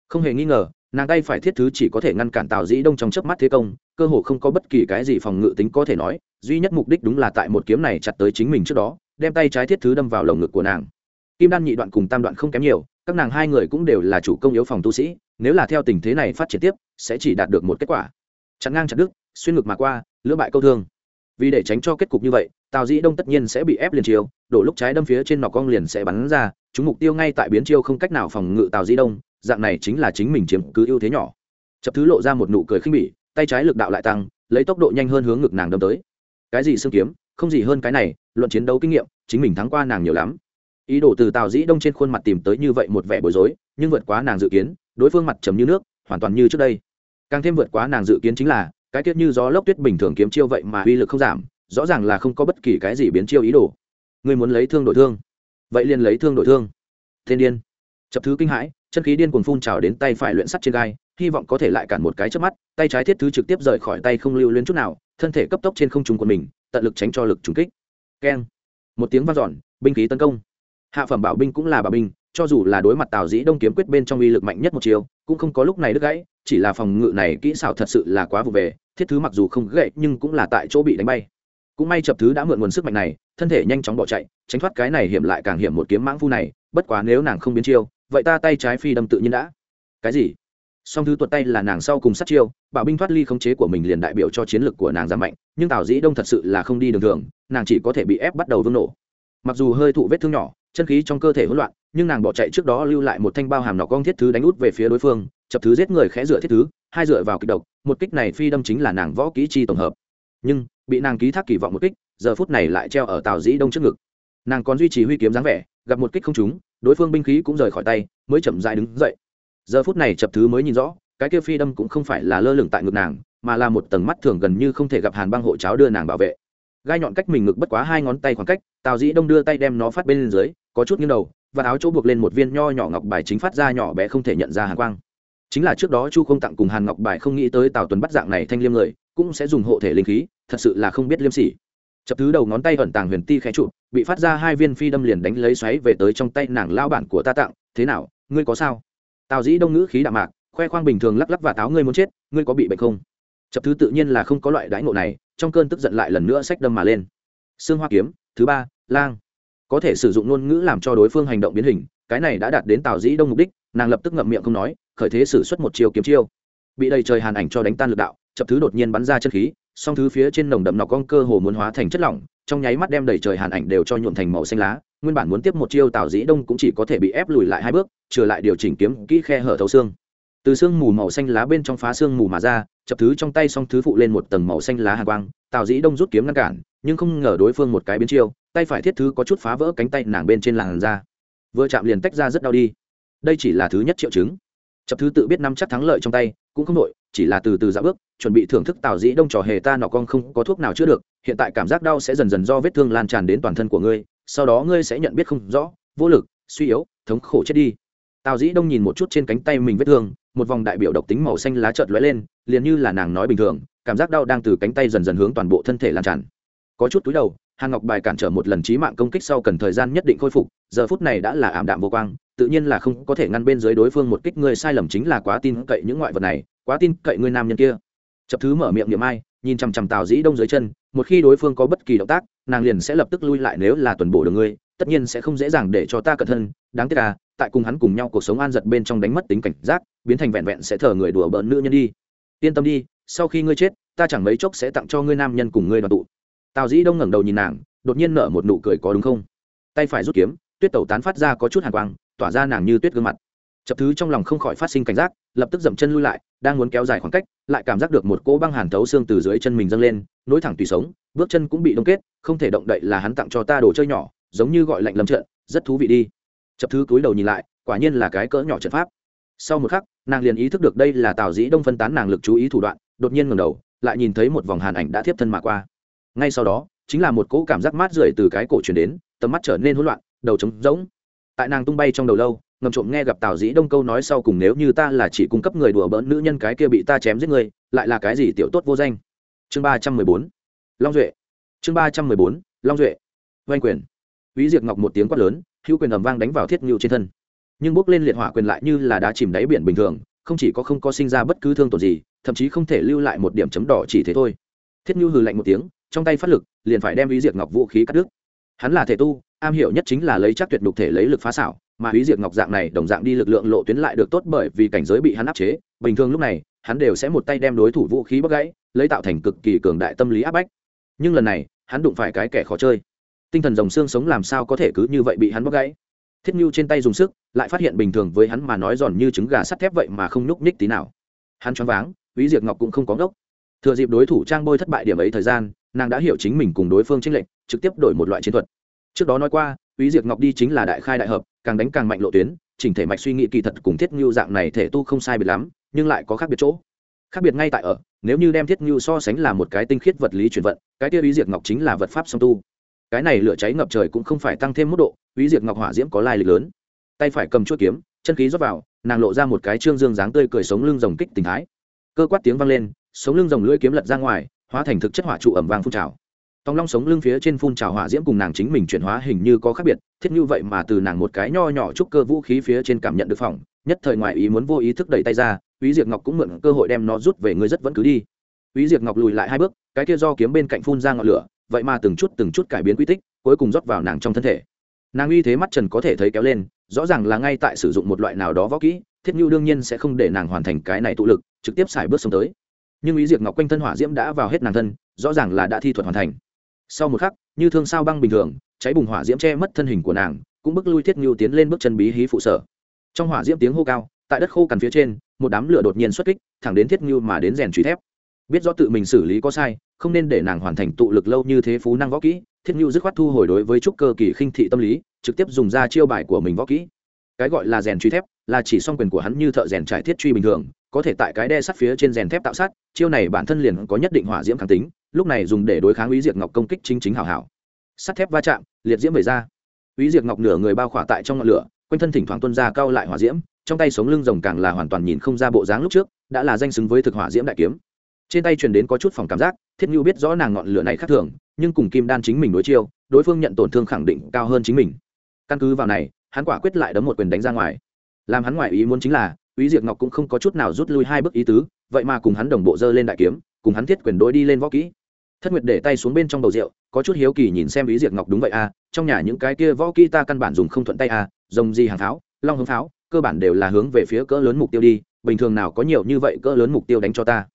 Không hề nghi ngờ, nàng tay phải thiết thứ chỉ có thể ngăn cản tào dĩ đông trong chớp mắt thế công, cơ hồ không có bất kỳ cái gì phòng ngự tính có thể nói, duy nhất mục đích đúng là tại một kiếm này chặt tới chính mình trước đó, đem tay trái thiết thứ đâm vào lồng ngực của nàng kim đan nhị đoạn cùng tam đoạn không kém nhiều, các nàng hai người cũng đều là chủ công yếu phòng tu sĩ, nếu là theo tình thế này phát triển tiếp, sẽ chỉ đạt được một kết quả. Chặn ngang chặt đứt, xuyên ngực mà qua, lưỡng bại câu thương. Vì để tránh cho kết cục như vậy, tào dĩ đông tất nhiên sẽ bị ép liền chiêu, đổ lúc trái đâm phía trên nọc cong liền sẽ bắn ra, chúng mục tiêu ngay tại biến chiêu không cách nào phòng ngự tào dĩ đông, dạng này chính là chính mình chiếm cứ ưu thế nhỏ. Chập thứ lộ ra một nụ cười khinh bỉ, tay trái lực đạo lại tăng, lấy tốc độ nhanh hơn hướng ngực nàng đâm tới. Cái gì xương kiếm, không gì hơn cái này, luận chiến đấu kinh nghiệm, chính mình thắng qua nàng nhiều lắm ý đồ từ tào dĩ đông trên khuôn mặt tìm tới như vậy một vẻ bối rối, nhưng vượt quá nàng dự kiến, đối phương mặt chấm như nước, hoàn toàn như trước đây. Càng thêm vượt quá nàng dự kiến chính là, cái tiết như gió lốc tuyết bình thường kiếm chiêu vậy mà uy lực không giảm, rõ ràng là không có bất kỳ cái gì biến chiêu ý đồ. Ngươi muốn lấy thương đổi thương. Vậy liền lấy thương đổi thương. Thiên điên. Chập thứ kinh hãi, chân khí điên cuồng phun trào đến tay phải luyện sắt trên gai, hy vọng có thể lại cản một cái trước mắt, tay trái thiết thứ trực tiếp rời khỏi tay không lưu luyến chút nào, thân thể cấp tốc trên không trung của mình, tận lực tránh cho lực trùng kích. Keng. Một tiếng vang dọn, binh khí tấn công hạ phẩm bảo binh cũng là bảo binh, cho dù là đối mặt tào dĩ đông kiếm quyết bên trong uy lực mạnh nhất một chiều cũng không có lúc này đứt gãy, chỉ là phòng ngự này kỹ xảo thật sự là quá vụ về, thiết thứ mặc dù không gãy nhưng cũng là tại chỗ bị đánh bay. Cũng may chập thứ đã mượn nguồn sức mạnh này, thân thể nhanh chóng bỏ chạy, tránh thoát cái này hiểm lại càng hiểm một kiếm mãng phu này, bất quá nếu nàng không biến chiêu, vậy ta tay trái phi đâm tự nhiên đã. Cái gì? Song thứ tuột tay là nàng sau cùng sát chiêu, bảo binh thoát ly khống chế của mình liền đại biểu cho chiến lược của nàng giảm mạnh, nhưng tào dĩ đông thật sự là không đi đường thường, nàng chỉ có thể bị ép bắt đầu vương nổ. Mặc dù hơi thụ vết thương nhỏ chân khí trong cơ thể hỗn loạn, nhưng nàng bỏ chạy trước đó lưu lại một thanh bao hàm nọ con thiết thứ đánh út về phía đối phương, chập thứ giết người khẽ dựa thiết thứ, hai dựa vào kịch độc, một kích này phi đâm chính là nàng võ kỹ chi tổng hợp. Nhưng, bị nàng ký thác kỳ vọng một kích, giờ phút này lại treo ở tào dĩ đông trước ngực. Nàng còn duy trì huy kiếm dáng vẻ, gặp một kích không trúng, đối phương binh khí cũng rời khỏi tay, mới chậm dại đứng dậy. Giờ phút này chập thứ mới nhìn rõ, cái kia phi đâm cũng không phải là lơ lửng tại ngực nàng, mà là một tầng mắt thường gần như không thể gặp hàn băng hộ cháo đưa nàng bảo vệ. Gai nhọn cách mình ngực bất quá hai ngón tay khoảng cách, tào dĩ đông đưa tay đem nó phát bên dưới có chút nghiêng đầu, và áo chỗ buộc lên một viên nho nhỏ ngọc bài chính phát ra nhỏ bé không thể nhận ra hàn quang. Chính là trước đó chu không tặng cùng hàn ngọc bài không nghĩ tới tào tuấn bắt dạng này thanh liêm người, cũng sẽ dùng hộ thể linh khí, thật sự là không biết liêm sỉ. Chập thứ đầu ngón tay ẩn tàng huyền ti khẽ trụ, bị phát ra hai viên phi đâm liền đánh lấy xoáy về tới trong tay nàng lao bản của ta tặng, thế nào, ngươi có sao? Tào dĩ đông ngữ khí đạm mạc, khoe khoang bình thường lắc lắc và táo ngươi muốn chết, ngươi có bị bệnh không? Chập thứ tự nhiên là không có loại đãi ngộ này, trong cơn tức giận lại lần nữa sách đâm mà lên. Xương hoa kiếm, thứ ba, lang có thể sử dụng ngôn ngữ làm cho đối phương hành động biến hình, cái này đã đạt đến tào dĩ đông mục đích, nàng lập tức ngậm miệng không nói, khởi thế xử suất một chiều kiếm chiêu. Bị đầy trời hàn ảnh cho đánh tan lực đạo, chập thứ đột nhiên bắn ra chân khí, song thứ phía trên nồng đậm nọc con cơ hồ muốn hóa thành chất lỏng, trong nháy mắt đem đầy trời hàn ảnh đều cho nhuộm thành màu xanh lá, nguyên bản muốn tiếp một chiêu tào dĩ đông cũng chỉ có thể bị ép lùi lại hai bước, trở lại điều chỉnh kiếm kỹ khe hở thấu xương. Từ xương mù màu xanh lá bên trong phá xương mù mà ra, chập thứ trong tay song thứ phụ lên một tầng màu xanh lá hàng quang, tào dĩ đông rút kiếm ngăn cản, nhưng không ngờ đối phương một cái biến chiêu tay phải thiết thứ có chút phá vỡ cánh tay nàng bên trên làn da. Vừa chạm liền tách ra rất đau đi. Đây chỉ là thứ nhất triệu chứng. Chập thứ tự biết năm chắc thắng lợi trong tay, cũng không nội chỉ là từ từ dạo bước, chuẩn bị thưởng thức tào dĩ đông trò hề ta nọ con không có thuốc nào chữa được, hiện tại cảm giác đau sẽ dần dần do vết thương lan tràn đến toàn thân của ngươi, sau đó ngươi sẽ nhận biết không rõ, vô lực, suy yếu, thống khổ chết đi. Tào dĩ đông nhìn một chút trên cánh tay mình vết thương, một vòng đại biểu độc tính màu xanh lá trợt lóe lên, liền như là nàng nói bình thường, cảm giác đau đang từ cánh tay dần dần hướng toàn bộ thân thể lan tràn. Có chút túi đầu hàn ngọc bài cản trở một lần trí mạng công kích sau cần thời gian nhất định khôi phục, giờ phút này đã là ảm đạm vô quang, tự nhiên là không có thể ngăn bên dưới đối phương một kích ngươi sai lầm chính là quá tin cậy những ngoại vật này, quá tin cậy ngươi nam nhân kia. Chập thứ mở miệng niệm ai, nhìn chằm chằm tào dĩ đông dưới chân, một khi đối phương có bất kỳ động tác, nàng liền sẽ lập tức lui lại nếu là tuần bổ được ngươi, tất nhiên sẽ không dễ dàng để cho ta cẩn thân đáng tiếc là tại cùng hắn cùng nhau cuộc sống an giật bên trong đánh mất tính cảnh giác, biến thành vẹn vẹn sẽ thờ người đùa bỡn nữ nhân đi. Yên tâm đi, sau khi ngươi chết, ta chẳng mấy chốc sẽ tặng cho ngươi nam nhân cùng ngươi đoàn tụ tào dĩ đông ngẩng đầu nhìn nàng, đột nhiên nở một nụ cười có đúng không? Tay phải rút kiếm, tuyết tẩu tán phát ra có chút hàn quang, tỏa ra nàng như tuyết gương mặt. Chập thứ trong lòng không khỏi phát sinh cảnh giác, lập tức dậm chân lui lại, đang muốn kéo dài khoảng cách, lại cảm giác được một cỗ băng hàn thấu xương từ dưới chân mình dâng lên, nối thẳng tùy sống, bước chân cũng bị đông kết, không thể động đậy là hắn tặng cho ta đồ chơi nhỏ, giống như gọi lạnh lâm trận, rất thú vị đi. Chập thứ cúi đầu nhìn lại, quả nhiên là cái cỡ nhỏ trận pháp. Sau một khắc, nàng liền ý thức được đây là tào dĩ đông phân tán nàng lực chú ý thủ đoạn, đột nhiên ngầm đầu, lại nhìn thấy một vòng hàn ảnh đã tiếp thân mà qua ngay sau đó chính là một cỗ cảm giác mát rượi từ cái cổ truyền đến tầm mắt trở nên hỗn loạn đầu trống rỗng. Tại nàng tung bay trong đầu lâu ngầm trộm nghe gặp tào dĩ đông câu nói sau cùng nếu như ta là chỉ cung cấp người đùa bỡn nữ nhân cái kia bị ta chém giết người lại là cái gì tiểu tốt vô danh? Chương ba trăm mười bốn long duệ. Chương ba trăm mười bốn long duệ. Oanh quyền. Úy Diệp Ngọc một tiếng quát lớn, hữu quyền ầm vang đánh vào Thiết Nưu trên thân. Nhưng bốc lên liệt hỏa quyền lại như là đá chìm đáy biển bình thường, không chỉ có không có sinh ra bất cứ thương tổn gì, thậm chí không thể lưu lại một điểm chấm đỏ chỉ thế thôi. Thiết Nưu hừ lạnh một tiếng, trong tay phát lực, liền phải đem ý diệt Ngọc vũ khí cắt đứt. Hắn là thể tu, am hiểu nhất chính là lấy chắc tuyệt đục thể lấy lực phá xảo, mà ý diệt Ngọc dạng này đồng dạng đi lực lượng lộ tuyến lại được tốt bởi vì cảnh giới bị hắn áp chế, bình thường lúc này, hắn đều sẽ một tay đem đối thủ vũ khí bắt gãy, lấy tạo thành cực kỳ cường đại tâm lý áp bách. Nhưng lần này, hắn đụng phải cái kẻ khó chơi. Tinh thần dòng xương sống làm sao có thể cứ như vậy bị hắn bóc gãy? Thiết nhu trên tay dùng sức lại phát hiện bình thường với hắn mà nói giòn như trứng gà sắt thép vậy mà không nhúc nhích tí nào. Hắn choáng váng ý diệt ngọc cũng không có ngốc. Thừa dịp đối thủ trang bôi thất bại điểm ấy thời gian nàng đã hiểu chính mình cùng đối phương tranh lệnh trực tiếp đổi một loại chiến thuật. Trước đó nói qua Úy diệt ngọc đi chính là đại khai đại hợp, càng đánh càng mạnh lộ tuyến, chỉnh thể mạch suy nghĩ kỳ thật cùng thiết Nưu dạng này thể tu không sai biệt lắm, nhưng lại có khác biệt chỗ. Khác biệt ngay tại ở, nếu như đem thiết Nưu so sánh là một cái tinh khiết vật lý chuyển vận, cái kia Úy diệt ngọc chính là vật pháp song tu. Cái này lửa cháy ngập trời cũng không phải tăng thêm mức độ Úy diệt ngọc hỏa diễm có lai lịch lớn. Tay phải cầm chuôi kiếm, chân khí rót vào, nàng lộ ra một cái trương dương dáng tươi cười sống lưng rồng kích tình thái. Cơ quát tiếng vang lên, sống lưng rồng lưỡi kiếm lật ra ngoài hóa thành thực chất hỏa trụ ẩm vang phun trào tòng long sống lưng phía trên phun trào hỏa diễm cùng nàng chính mình chuyển hóa hình như có khác biệt thiết như vậy mà từ nàng một cái nho nhỏ trúc cơ vũ khí phía trên cảm nhận được phòng nhất thời ngoại ý muốn vô ý thức đẩy tay ra Úy Diệp Ngọc cũng mượn cơ hội đem nó rút về ngươi rất vẫn cứ đi. Úy Diệp Ngọc lùi lại hai bước, cái kia do kiếm bên cạnh phun ra ngọn lửa, vậy mà từng chút từng chút cải biến quy tích, cuối cùng rót vào nàng trong thân thể. Nàng uy thế mắt trần có thể thấy kéo lên, rõ ràng là ngay tại sử dụng một loại nào đó võ kỹ, Thiết Nưu đương nhiên sẽ không để nàng hoàn thành cái này tụ lực, trực tiếp xài bước xuống tới. Nhưng ý Diệp Ngọc quanh thân hỏa diễm đã vào hết nàng thân, rõ ràng là đã thi thuật hoàn thành. Sau một khắc, như thương sao băng bình thường, cháy bùng hỏa diễm che mất thân hình của nàng, cũng bước lui Thiết ngưu tiến lên bước chân bí hí phụ sở. Trong hỏa diễm tiếng hô cao, tại đất khô cằn phía trên một đám lửa đột nhiên xuất kích thẳng đến thiết ngưu mà đến rèn truy thép biết rõ tự mình xử lý có sai không nên để nàng hoàn thành tụ lực lâu như thế phú năng võ kỹ thiết ngưu dứt khoát thu hồi đối với trúc cơ kỳ khinh thị tâm lý trực tiếp dùng ra chiêu bài của mình võ kỹ cái gọi là rèn truy thép là chỉ song quyền của hắn như thợ rèn trải thiết truy bình thường có thể tại cái đe sắt phía trên rèn thép tạo sát chiêu này bản thân liền có nhất định hỏa diễm kháng tính, lúc này dùng để đối kháng ý diệt ngọc công kích chính chính hảo hảo. Sắt thép va chạm, liệt diễm về ra. Ý diệt ngọc nửa người bao khỏa tại trong ngọn lửa, quanh thân thỉnh thoảng tuân ra cao lại hỏa diễm, trong tay sống lưng rồng càng là hoàn toàn nhìn không ra bộ dáng lúc trước, đã là danh xứng với thực hỏa diễm đại kiếm. Trên tay truyền đến có chút phòng cảm giác, thiết nhu biết rõ nàng ngọn lửa này khác thường, nhưng cùng kim đan chính mình đối chiêu, đối phương nhận tổn thương khẳng định cao hơn chính mình. Căn cứ vào này, hắn quả quyết lại đấm một quyền đánh ra ngoài. Làm hắn ngoại ý muốn chính là Úy Diệp Ngọc cũng không có chút nào rút lui hai bước ý tứ, vậy mà cùng hắn đồng bộ giơ lên đại kiếm, cùng hắn thiết quyền đối đi lên võ kỹ. Thất Nguyệt để tay xuống bên trong bầu rượu, có chút hiếu kỳ nhìn xem Úy Diệp Ngọc đúng vậy à, trong nhà những cái kia võ kỹ ta căn bản dùng không thuận tay à, rồng gì hàng tháo, long hướng pháo, cơ bản đều là hướng về phía cỡ lớn mục tiêu đi bình thường nào có nhiều như vậy cỡ lớn mục tiêu đánh cho ta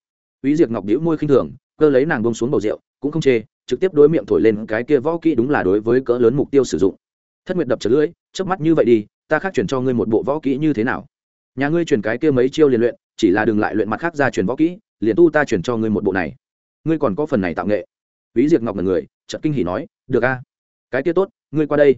Úy Diệp Ngọc bĩu môi khinh thường, cơ lấy nàng buông xuống bầu rượu, cũng không chê, trực tiếp đối miệng thổi lên cái kia võ kỹ đúng là đối với cỡ lớn mục tiêu sử dụng. Thất Nguyệt đập chậc lưỡi, chớp mắt như vậy đi, ta khác chuyển cho ngươi một bộ võ kỹ như thế nào? Nhà ngươi truyền cái kia mấy chiêu liền luyện, chỉ là đừng lại luyện mặt khác ra truyền võ kỹ, liền tu ta truyền cho ngươi một bộ này. Ngươi còn có phần này tạo nghệ. Úy Diệp Ngọc là người, chợt kinh hỉ nói, được a, cái kia tốt, ngươi qua đây.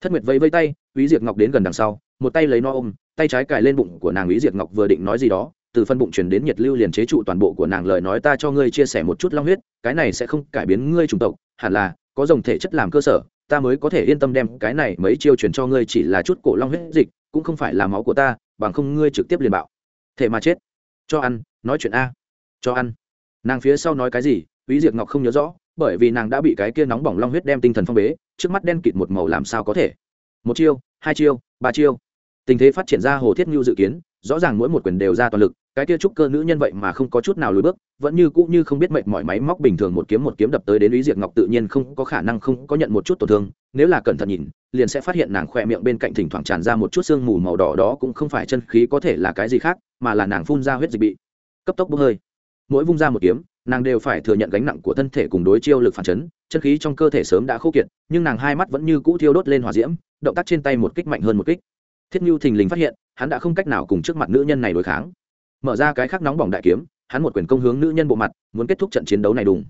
Thất Nguyệt vẫy vẫy tay, Úy Diệp Ngọc đến gần đằng sau, một tay lấy nó ôm tay trái cài lên bụng của nàng ý diệt ngọc vừa định nói gì đó từ phân bụng truyền đến nhiệt lưu liền chế trụ toàn bộ của nàng lời nói ta cho ngươi chia sẻ một chút long huyết cái này sẽ không cải biến ngươi chủng tộc hẳn là có dòng thể chất làm cơ sở ta mới có thể yên tâm đem cái này mấy chiêu truyền cho ngươi chỉ là chút cổ long huyết dịch cũng không phải là máu của ta bằng không ngươi trực tiếp liền bạo. Thể mà chết. Cho ăn, nói chuyện a. Cho ăn. Nàng phía sau nói cái gì, quý diệt ngọc không nhớ rõ, bởi vì nàng đã bị cái kia nóng bỏng long huyết đem tinh thần phong bế, trước mắt đen kịt một màu làm sao có thể. Một chiêu, hai chiêu, ba chiêu. Tình thế phát triển ra hồ thiết ngưu dự kiến, rõ ràng mỗi một quyền đều ra toàn lực, cái kia trúc cơ nữ nhân vậy mà không có chút nào lùi bước, vẫn như cũ như không biết mệnh mọi máy móc bình thường một kiếm một kiếm đập tới đến lý diệt ngọc tự nhiên không có khả năng không có nhận một chút tổn thương, nếu là cẩn thận nhìn liền sẽ phát hiện nàng khỏe miệng bên cạnh thỉnh thoảng tràn ra một chút sương mù màu đỏ đó cũng không phải chân khí có thể là cái gì khác, mà là nàng phun ra huyết dịch bị cấp tốc bốc hơi. Mỗi vung ra một kiếm, nàng đều phải thừa nhận gánh nặng của thân thể cùng đối chiêu lực phản chấn, chân khí trong cơ thể sớm đã khô kiệt, nhưng nàng hai mắt vẫn như cũ thiêu đốt lên hỏa diễm, động tác trên tay một kích mạnh hơn một kích. Thiết như thình lình phát hiện, hắn đã không cách nào cùng trước mặt nữ nhân này đối kháng. Mở ra cái khắc nóng bỏng đại kiếm, hắn một quyền công hướng nữ nhân bộ mặt, muốn kết thúc trận chiến đấu này đùng.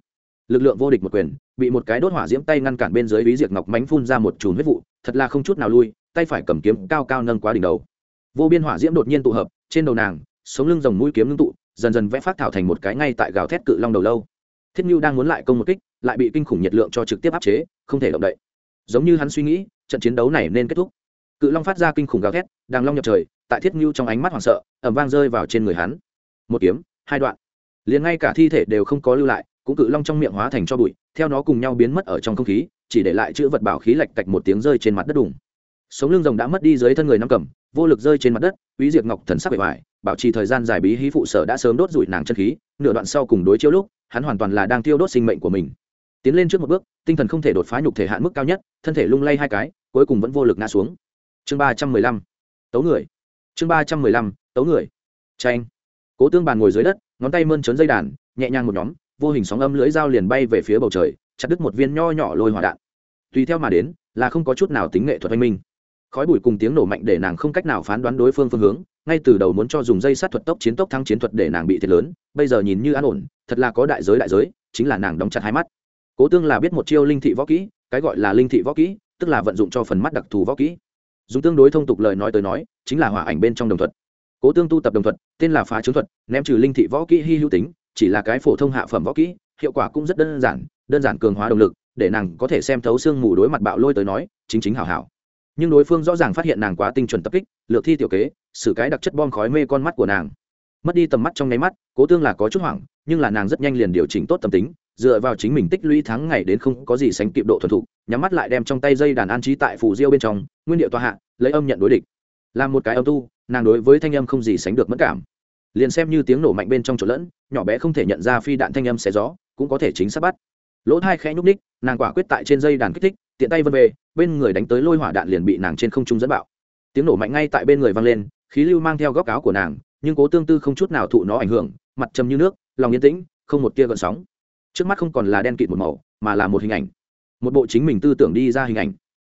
Lực lượng vô địch một quyền, bị một cái đốt hỏa diễm tay ngăn cản bên dưới bí diệt ngọc mánh phun ra một chùm huyết vụ thật là không chút nào lui, tay phải cầm kiếm cao cao nâng quá đỉnh đầu. Vô biên hỏa diễm đột nhiên tụ hợp, trên đầu nàng, sống lưng rồng mũi kiếm ngưng tụ, dần dần vẽ phát thảo thành một cái ngay tại gào thét cự long đầu lâu. Thiết như đang muốn lại công một kích, lại bị kinh khủng nhiệt lượng cho trực tiếp áp chế, không thể động đậy. Giống như hắn suy nghĩ, trận chiến đấu này nên kết thúc. Cự long phát ra kinh khủng gào thét, đàng long nhập trời, tại thiết như trong ánh mắt hoảng sợ ẩm vang rơi vào trên người hắn. Một kiếm, hai đoạn. Liền ngay cả thi thể đều không có lưu lại, cũng cự long trong miệng hóa thành cho bụi theo nó cùng nhau biến mất ở trong không khí, chỉ để lại chữ vật bảo khí lạch cạch một tiếng rơi trên mặt đất đùng. Sống lưng rồng đã mất đi dưới thân người năm cầm, vô lực rơi trên mặt đất, quý diệt ngọc thần sắc bề ngoài, bảo trì thời gian dài bí hí phụ sở đã sớm đốt rụi nàng chân khí, nửa đoạn sau cùng đối chiếu lúc, hắn hoàn toàn là đang tiêu đốt sinh mệnh của mình. Tiến lên trước một bước, tinh thần không thể đột phá nhục thể hạn mức cao nhất, thân thể lung lay hai cái, cuối cùng vẫn vô lực ngã xuống. Chương ba trăm mười lăm, tấu người. Chương ba trăm mười lăm, tấu người. Tranh cố tương bàn ngồi dưới đất, ngón tay mơn trớn dây đàn, nhẹ nhàng một nhóm vô hình sóng âm lưỡi dao liền bay về phía bầu trời, chặt đứt một viên nho nhỏ lôi hỏa đạn. Tùy theo mà đến, là không có chút nào tính nghệ thuật anh minh. Khói bụi cùng tiếng nổ mạnh để nàng không cách nào phán đoán đối phương phương hướng, ngay từ đầu muốn cho dùng dây sát thuật tốc chiến tốc thắng chiến thuật để nàng bị thiệt lớn, bây giờ nhìn như an ổn, thật là có đại giới đại giới, chính là nàng đóng chặt hai mắt. Cố tương là biết một chiêu linh thị võ kỹ, cái gọi là linh thị võ kỹ, tức là vận dụng cho phần mắt đặc thù võ kỹ. Dùng tương đối thông tục lời nói tới nói, chính là hỏa ảnh bên trong đồng thuật. Cố tương tu tập đồng thuật, tên là phá chứng thuật, ném trừ linh thị võ kỹ hy hữu tính chỉ là cái phổ thông hạ phẩm võ kỹ, hiệu quả cũng rất đơn giản đơn giản cường hóa động lực, để nàng có thể xem thấu xương mù đối mặt bạo lôi tới nói, chính chính hảo hảo. Nhưng đối phương rõ ràng phát hiện nàng quá tinh chuẩn tập kích, lược thi tiểu kế, xử cái đặc chất bom khói mê con mắt của nàng. Mất đi tầm mắt trong nháy mắt, cố tương là có chút hoảng, nhưng là nàng rất nhanh liền điều chỉnh tốt tâm tính, dựa vào chính mình tích lũy tháng ngày đến không có gì sánh kịp độ thuần thục, nhắm mắt lại đem trong tay dây đàn an trí tại phủ diêu bên trong, nguyên điệu tòa hạ, lấy âm nhận đối địch. Làm một cái âm tu, nàng đối với thanh âm không gì sánh được mất cảm liền xem như tiếng nổ mạnh bên trong chỗ lẫn, nhỏ bé không thể nhận ra phi đạn thanh âm xé gió, cũng có thể chính xác bắt. Lỗ thai khẽ nhúc ních nàng quả quyết tại trên dây đàn kích thích, tiện tay vân về, bên người đánh tới lôi hỏa đạn liền bị nàng trên không trung dẫn bạo. Tiếng nổ mạnh ngay tại bên người vang lên, khí lưu mang theo góc áo của nàng, nhưng cố tương tư không chút nào thụ nó ảnh hưởng, mặt trầm như nước, lòng yên tĩnh, không một tia gợn sóng. Trước mắt không còn là đen kịt một màu, mà là một hình ảnh. Một bộ chính mình tư tưởng đi ra hình ảnh.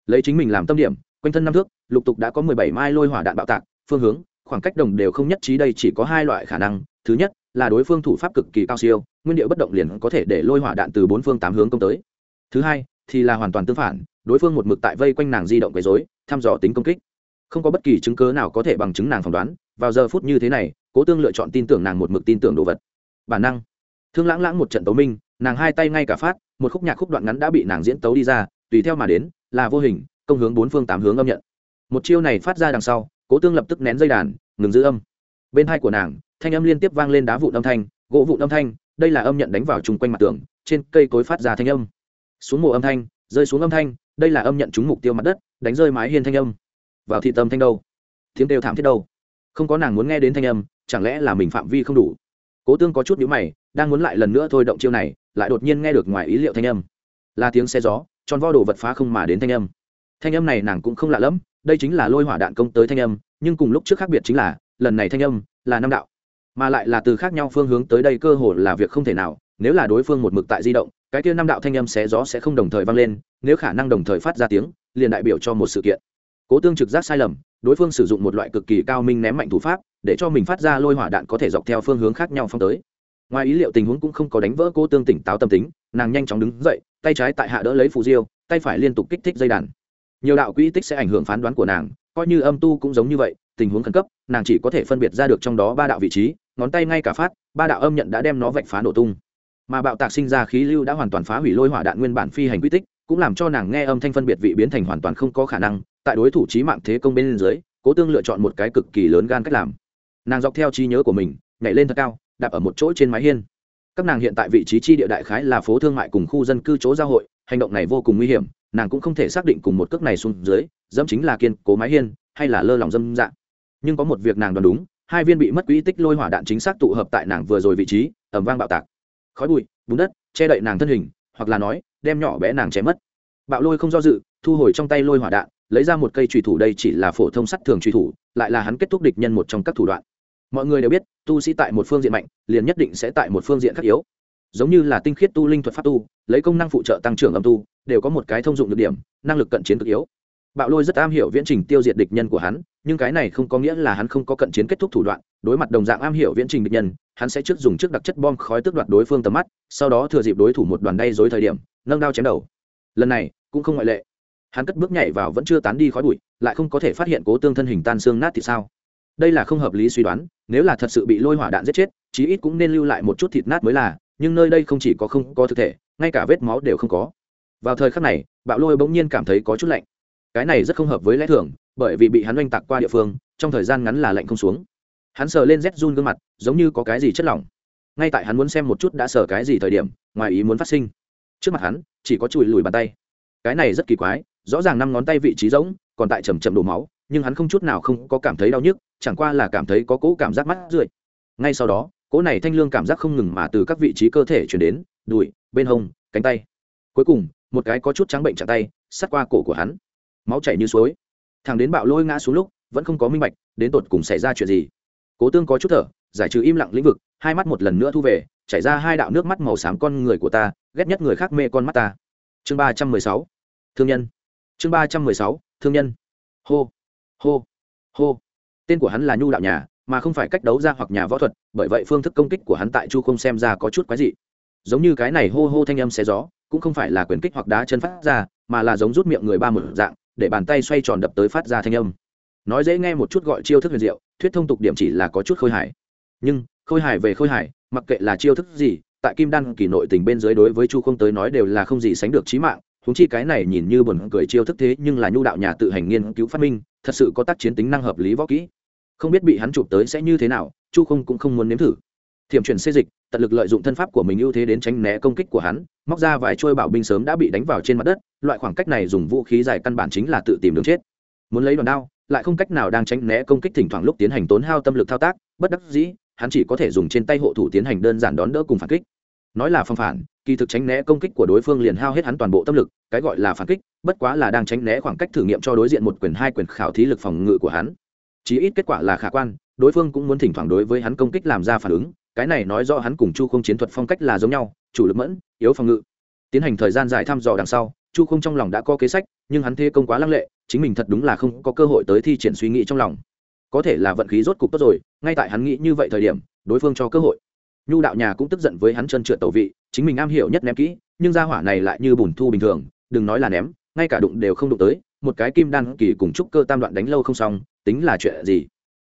Lấy chính mình làm tâm điểm, quanh thân năm thước, lục tục đã có mười bảy mai lôi hỏa đạn bạo tạc, phương hướng khoảng cách đồng đều không nhất trí đây chỉ có hai loại khả năng. Thứ nhất, là đối phương thủ pháp cực kỳ cao siêu, nguyên điệu bất động liền có thể để lôi hỏa đạn từ bốn phương tám hướng công tới. Thứ hai, thì là hoàn toàn tương phản, đối phương một mực tại vây quanh nàng di động quấy dối thăm dò tính công kích. Không có bất kỳ chứng cớ nào có thể bằng chứng nàng phỏng đoán, vào giờ phút như thế này, cố tương lựa chọn tin tưởng nàng một mực tin tưởng đồ vật. Bản năng. Thương lãng lãng một trận tấu minh, nàng hai tay ngay cả phát, một khúc nhạc khúc đoạn ngắn đã bị nàng diễn tấu đi ra, tùy theo mà đến, là vô hình, công hướng bốn phương tám hướng âm nhận. Một chiêu này phát ra đằng sau cố tương lập tức nén dây đàn, ngừng giữ âm. Bên hai của nàng, thanh âm liên tiếp vang lên đá vụn âm thanh, gỗ vụn âm thanh, đây là âm nhận đánh vào chung quanh mặt tường, trên cây cối phát ra thanh âm. Xuống mùa âm thanh, rơi xuống âm thanh, đây là âm nhận trúng mục tiêu mặt đất, đánh rơi mái hiên thanh âm. Vào thị tâm thanh đâu? Tiếng đều thảm thiết đâu? Không có nàng muốn nghe đến thanh âm, chẳng lẽ là mình phạm vi không đủ? Cố tương có chút nhữ mày, đang muốn lại lần nữa thôi động chiêu này, lại đột nhiên nghe được ngoài ý liệu thanh âm. Là tiếng xe gió, tròn vo đồ vật phá không mà đến thanh âm. Thanh âm này nàng cũng không lạ lẫm đây chính là lôi hỏa đạn công tới thanh âm, nhưng cùng lúc trước khác biệt chính là, lần này thanh âm là năm đạo, mà lại là từ khác nhau phương hướng tới đây cơ hồ là việc không thể nào, nếu là đối phương một mực tại di động, cái kia năm đạo thanh âm xé gió sẽ không đồng thời vang lên, nếu khả năng đồng thời phát ra tiếng, liền đại biểu cho một sự kiện. Cố tương trực giác sai lầm, đối phương sử dụng một loại cực kỳ cao minh ném mạnh thủ pháp, để cho mình phát ra lôi hỏa đạn có thể dọc theo phương hướng khác nhau phong tới. Ngoài ý liệu tình huống cũng không có đánh vỡ cố tương tỉnh táo tâm tính, nàng nhanh chóng đứng dậy, tay trái tại hạ đỡ lấy phù diêu, tay phải liên tục kích thích dây đàn nhiều đạo quỹ tích sẽ ảnh hưởng phán đoán của nàng, coi như âm tu cũng giống như vậy, tình huống khẩn cấp, nàng chỉ có thể phân biệt ra được trong đó ba đạo vị trí, ngón tay ngay cả phát, ba đạo âm nhận đã đem nó vạch phá nổ tung. Mà bạo tạc sinh ra khí lưu đã hoàn toàn phá hủy lôi hỏa đạn nguyên bản phi hành quy tích, cũng làm cho nàng nghe âm thanh phân biệt vị biến thành hoàn toàn không có khả năng, tại đối thủ trí mạng thế công bên dưới, cố tương lựa chọn một cái cực kỳ lớn gan cách làm. Nàng dọc theo trí nhớ của mình, nhảy lên thật cao, đạp ở một chỗ trên mái hiên. Các nàng hiện tại vị trí chi địa đại khái là phố thương mại cùng khu dân cư chỗ giao hội, hành động này vô cùng nguy hiểm nàng cũng không thể xác định cùng một cước này xuống dưới, dẫm chính là kiên cố mái hiên, hay là lơ lỏng dâm dạng nhưng có một việc nàng đoán đúng, hai viên bị mất quỹ tích lôi hỏa đạn chính xác tụ hợp tại nàng vừa rồi vị trí ẩm vang bạo tạc. Khói bụi, bùn đất, che đậy nàng thân hình, hoặc là nói, đem nhỏ bé nàng chém mất. Bạo lôi không do dự, thu hồi trong tay lôi hỏa đạn, lấy ra một cây trùy thủ đây chỉ là phổ thông sắt thường trùy thủ, lại là hắn kết thúc địch nhân một trong các thủ đoạn. Mọi người đều biết, tu sĩ tại một phương diện mạnh, liền nhất định sẽ tại một phương diện khắc yếu giống như là tinh khiết tu linh thuật pháp tu, lấy công năng phụ trợ tăng trưởng âm tu, đều có một cái thông dụng được điểm, năng lực cận chiến cực yếu. Bạo lôi rất am hiểu viễn trình tiêu diệt địch nhân của hắn, nhưng cái này không có nghĩa là hắn không có cận chiến kết thúc thủ đoạn, đối mặt đồng dạng am hiểu viễn trình địch nhân, hắn sẽ trước dùng trước đặc chất bom khói tước đoạt đối phương tầm mắt, sau đó thừa dịp đối thủ một đoàn đay dối thời điểm, nâng đao chém đầu. Lần này, cũng không ngoại lệ. Hắn cất bước nhảy vào vẫn chưa tán đi khói bụi, lại không có thể phát hiện cố tương thân hình tan xương nát thì sao? Đây là không hợp lý suy đoán, nếu là thật sự bị lôi hỏa đạn giết chết, chí ít cũng nên lưu lại một chút thịt nát mới là nhưng nơi đây không chỉ có không có thực thể, ngay cả vết máu đều không có. Vào thời khắc này, bạo lôi bỗng nhiên cảm thấy có chút lạnh. Cái này rất không hợp với lẽ thường, bởi vì bị hắn oanh tạc qua địa phương, trong thời gian ngắn là lạnh không xuống. Hắn sờ lên rét run gương mặt, giống như có cái gì chất lỏng. Ngay tại hắn muốn xem một chút đã sờ cái gì thời điểm, ngoài ý muốn phát sinh. Trước mặt hắn, chỉ có chùi lùi bàn tay. Cái này rất kỳ quái, rõ ràng năm ngón tay vị trí rỗng, còn tại chầm chầm đổ máu, nhưng hắn không chút nào không có cảm thấy đau nhức, chẳng qua là cảm thấy có cỗ cảm giác mắt rượi. Ngay sau đó cỗ này thanh lương cảm giác không ngừng mà từ các vị trí cơ thể chuyển đến, đùi, bên hông, cánh tay. Cuối cùng, một cái có chút trắng bệnh chặt tay, sắt qua cổ của hắn. Máu chảy như suối. Thằng đến bạo lôi ngã xuống lúc, vẫn không có minh bạch, đến tột cùng xảy ra chuyện gì. Cố tương có chút thở, giải trừ im lặng lĩnh vực, hai mắt một lần nữa thu về, chảy ra hai đạo nước mắt màu xám con người của ta, ghét nhất người khác mê con mắt ta. Chương ba trăm mười sáu. Thương nhân. Chương ba trăm mười sáu, thương nhân. Hô. Hô. Hô. Tên của hắn là nhu đạo nhà mà không phải cách đấu ra hoặc nhà võ thuật, bởi vậy phương thức công kích của hắn tại chu không xem ra có chút quái dị. Giống như cái này hô hô thanh âm xé gió, cũng không phải là quyền kích hoặc đá chân phát ra, mà là giống rút miệng người ba một dạng, để bàn tay xoay tròn đập tới phát ra thanh âm. Nói dễ nghe một chút gọi chiêu thức huyền diệu, thuyết thông tục điểm chỉ là có chút khôi hài. Nhưng, khôi hài về khôi hài, mặc kệ là chiêu thức gì, tại kim đan kỳ nội tình bên dưới đối với chu không tới nói đều là không gì sánh được trí mạng húng chi cái này nhìn như buồn cười chiêu thức thế nhưng là nhu đạo nhà tự hành nghiên cứu phát minh, thật sự có tác chiến tính năng hợp lý võ kỹ không biết bị hắn chụp tới sẽ như thế nào, chu không cũng không muốn nếm thử. Thiểm chuyển xê dịch, tận lực lợi dụng thân pháp của mình ưu thế đến tránh né công kích của hắn, móc ra vài trôi bảo binh sớm đã bị đánh vào trên mặt đất, loại khoảng cách này dùng vũ khí dài căn bản chính là tự tìm đường chết. Muốn lấy đòn đao, lại không cách nào đang tránh né công kích thỉnh thoảng lúc tiến hành tốn hao tâm lực thao tác, bất đắc dĩ, hắn chỉ có thể dùng trên tay hộ thủ tiến hành đơn giản đón đỡ cùng phản kích. Nói là phong phản, kỳ thực tránh né công kích của đối phương liền hao hết hắn toàn bộ tâm lực, cái gọi là phản kích, bất quá là đang tránh né khoảng cách thử nghiệm cho đối diện một quyền hai quyền khảo thí lực phòng ngự của hắn chí ít kết quả là khả quan, đối phương cũng muốn thỉnh thoảng đối với hắn công kích làm ra phản ứng, cái này nói rõ hắn cùng chu không chiến thuật phong cách là giống nhau, chủ lực mẫn, yếu phòng ngự. Tiến hành thời gian dài thăm dò đằng sau, chu không trong lòng đã có kế sách, nhưng hắn thế công quá lăng lệ, chính mình thật đúng là không có cơ hội tới thi triển suy nghĩ trong lòng. Có thể là vận khí rốt cục tốt rồi, ngay tại hắn nghĩ như vậy thời điểm, đối phương cho cơ hội. Nhu đạo nhà cũng tức giận với hắn chân trượt tẩu vị, chính mình am hiểu nhất ném kỹ, nhưng ra hỏa này lại như bùn thu bình thường, đừng nói là ném, ngay cả đụng đều không đụng tới một cái kim đan kỳ cùng trúc cơ tam đoạn đánh lâu không xong, tính là chuyện gì?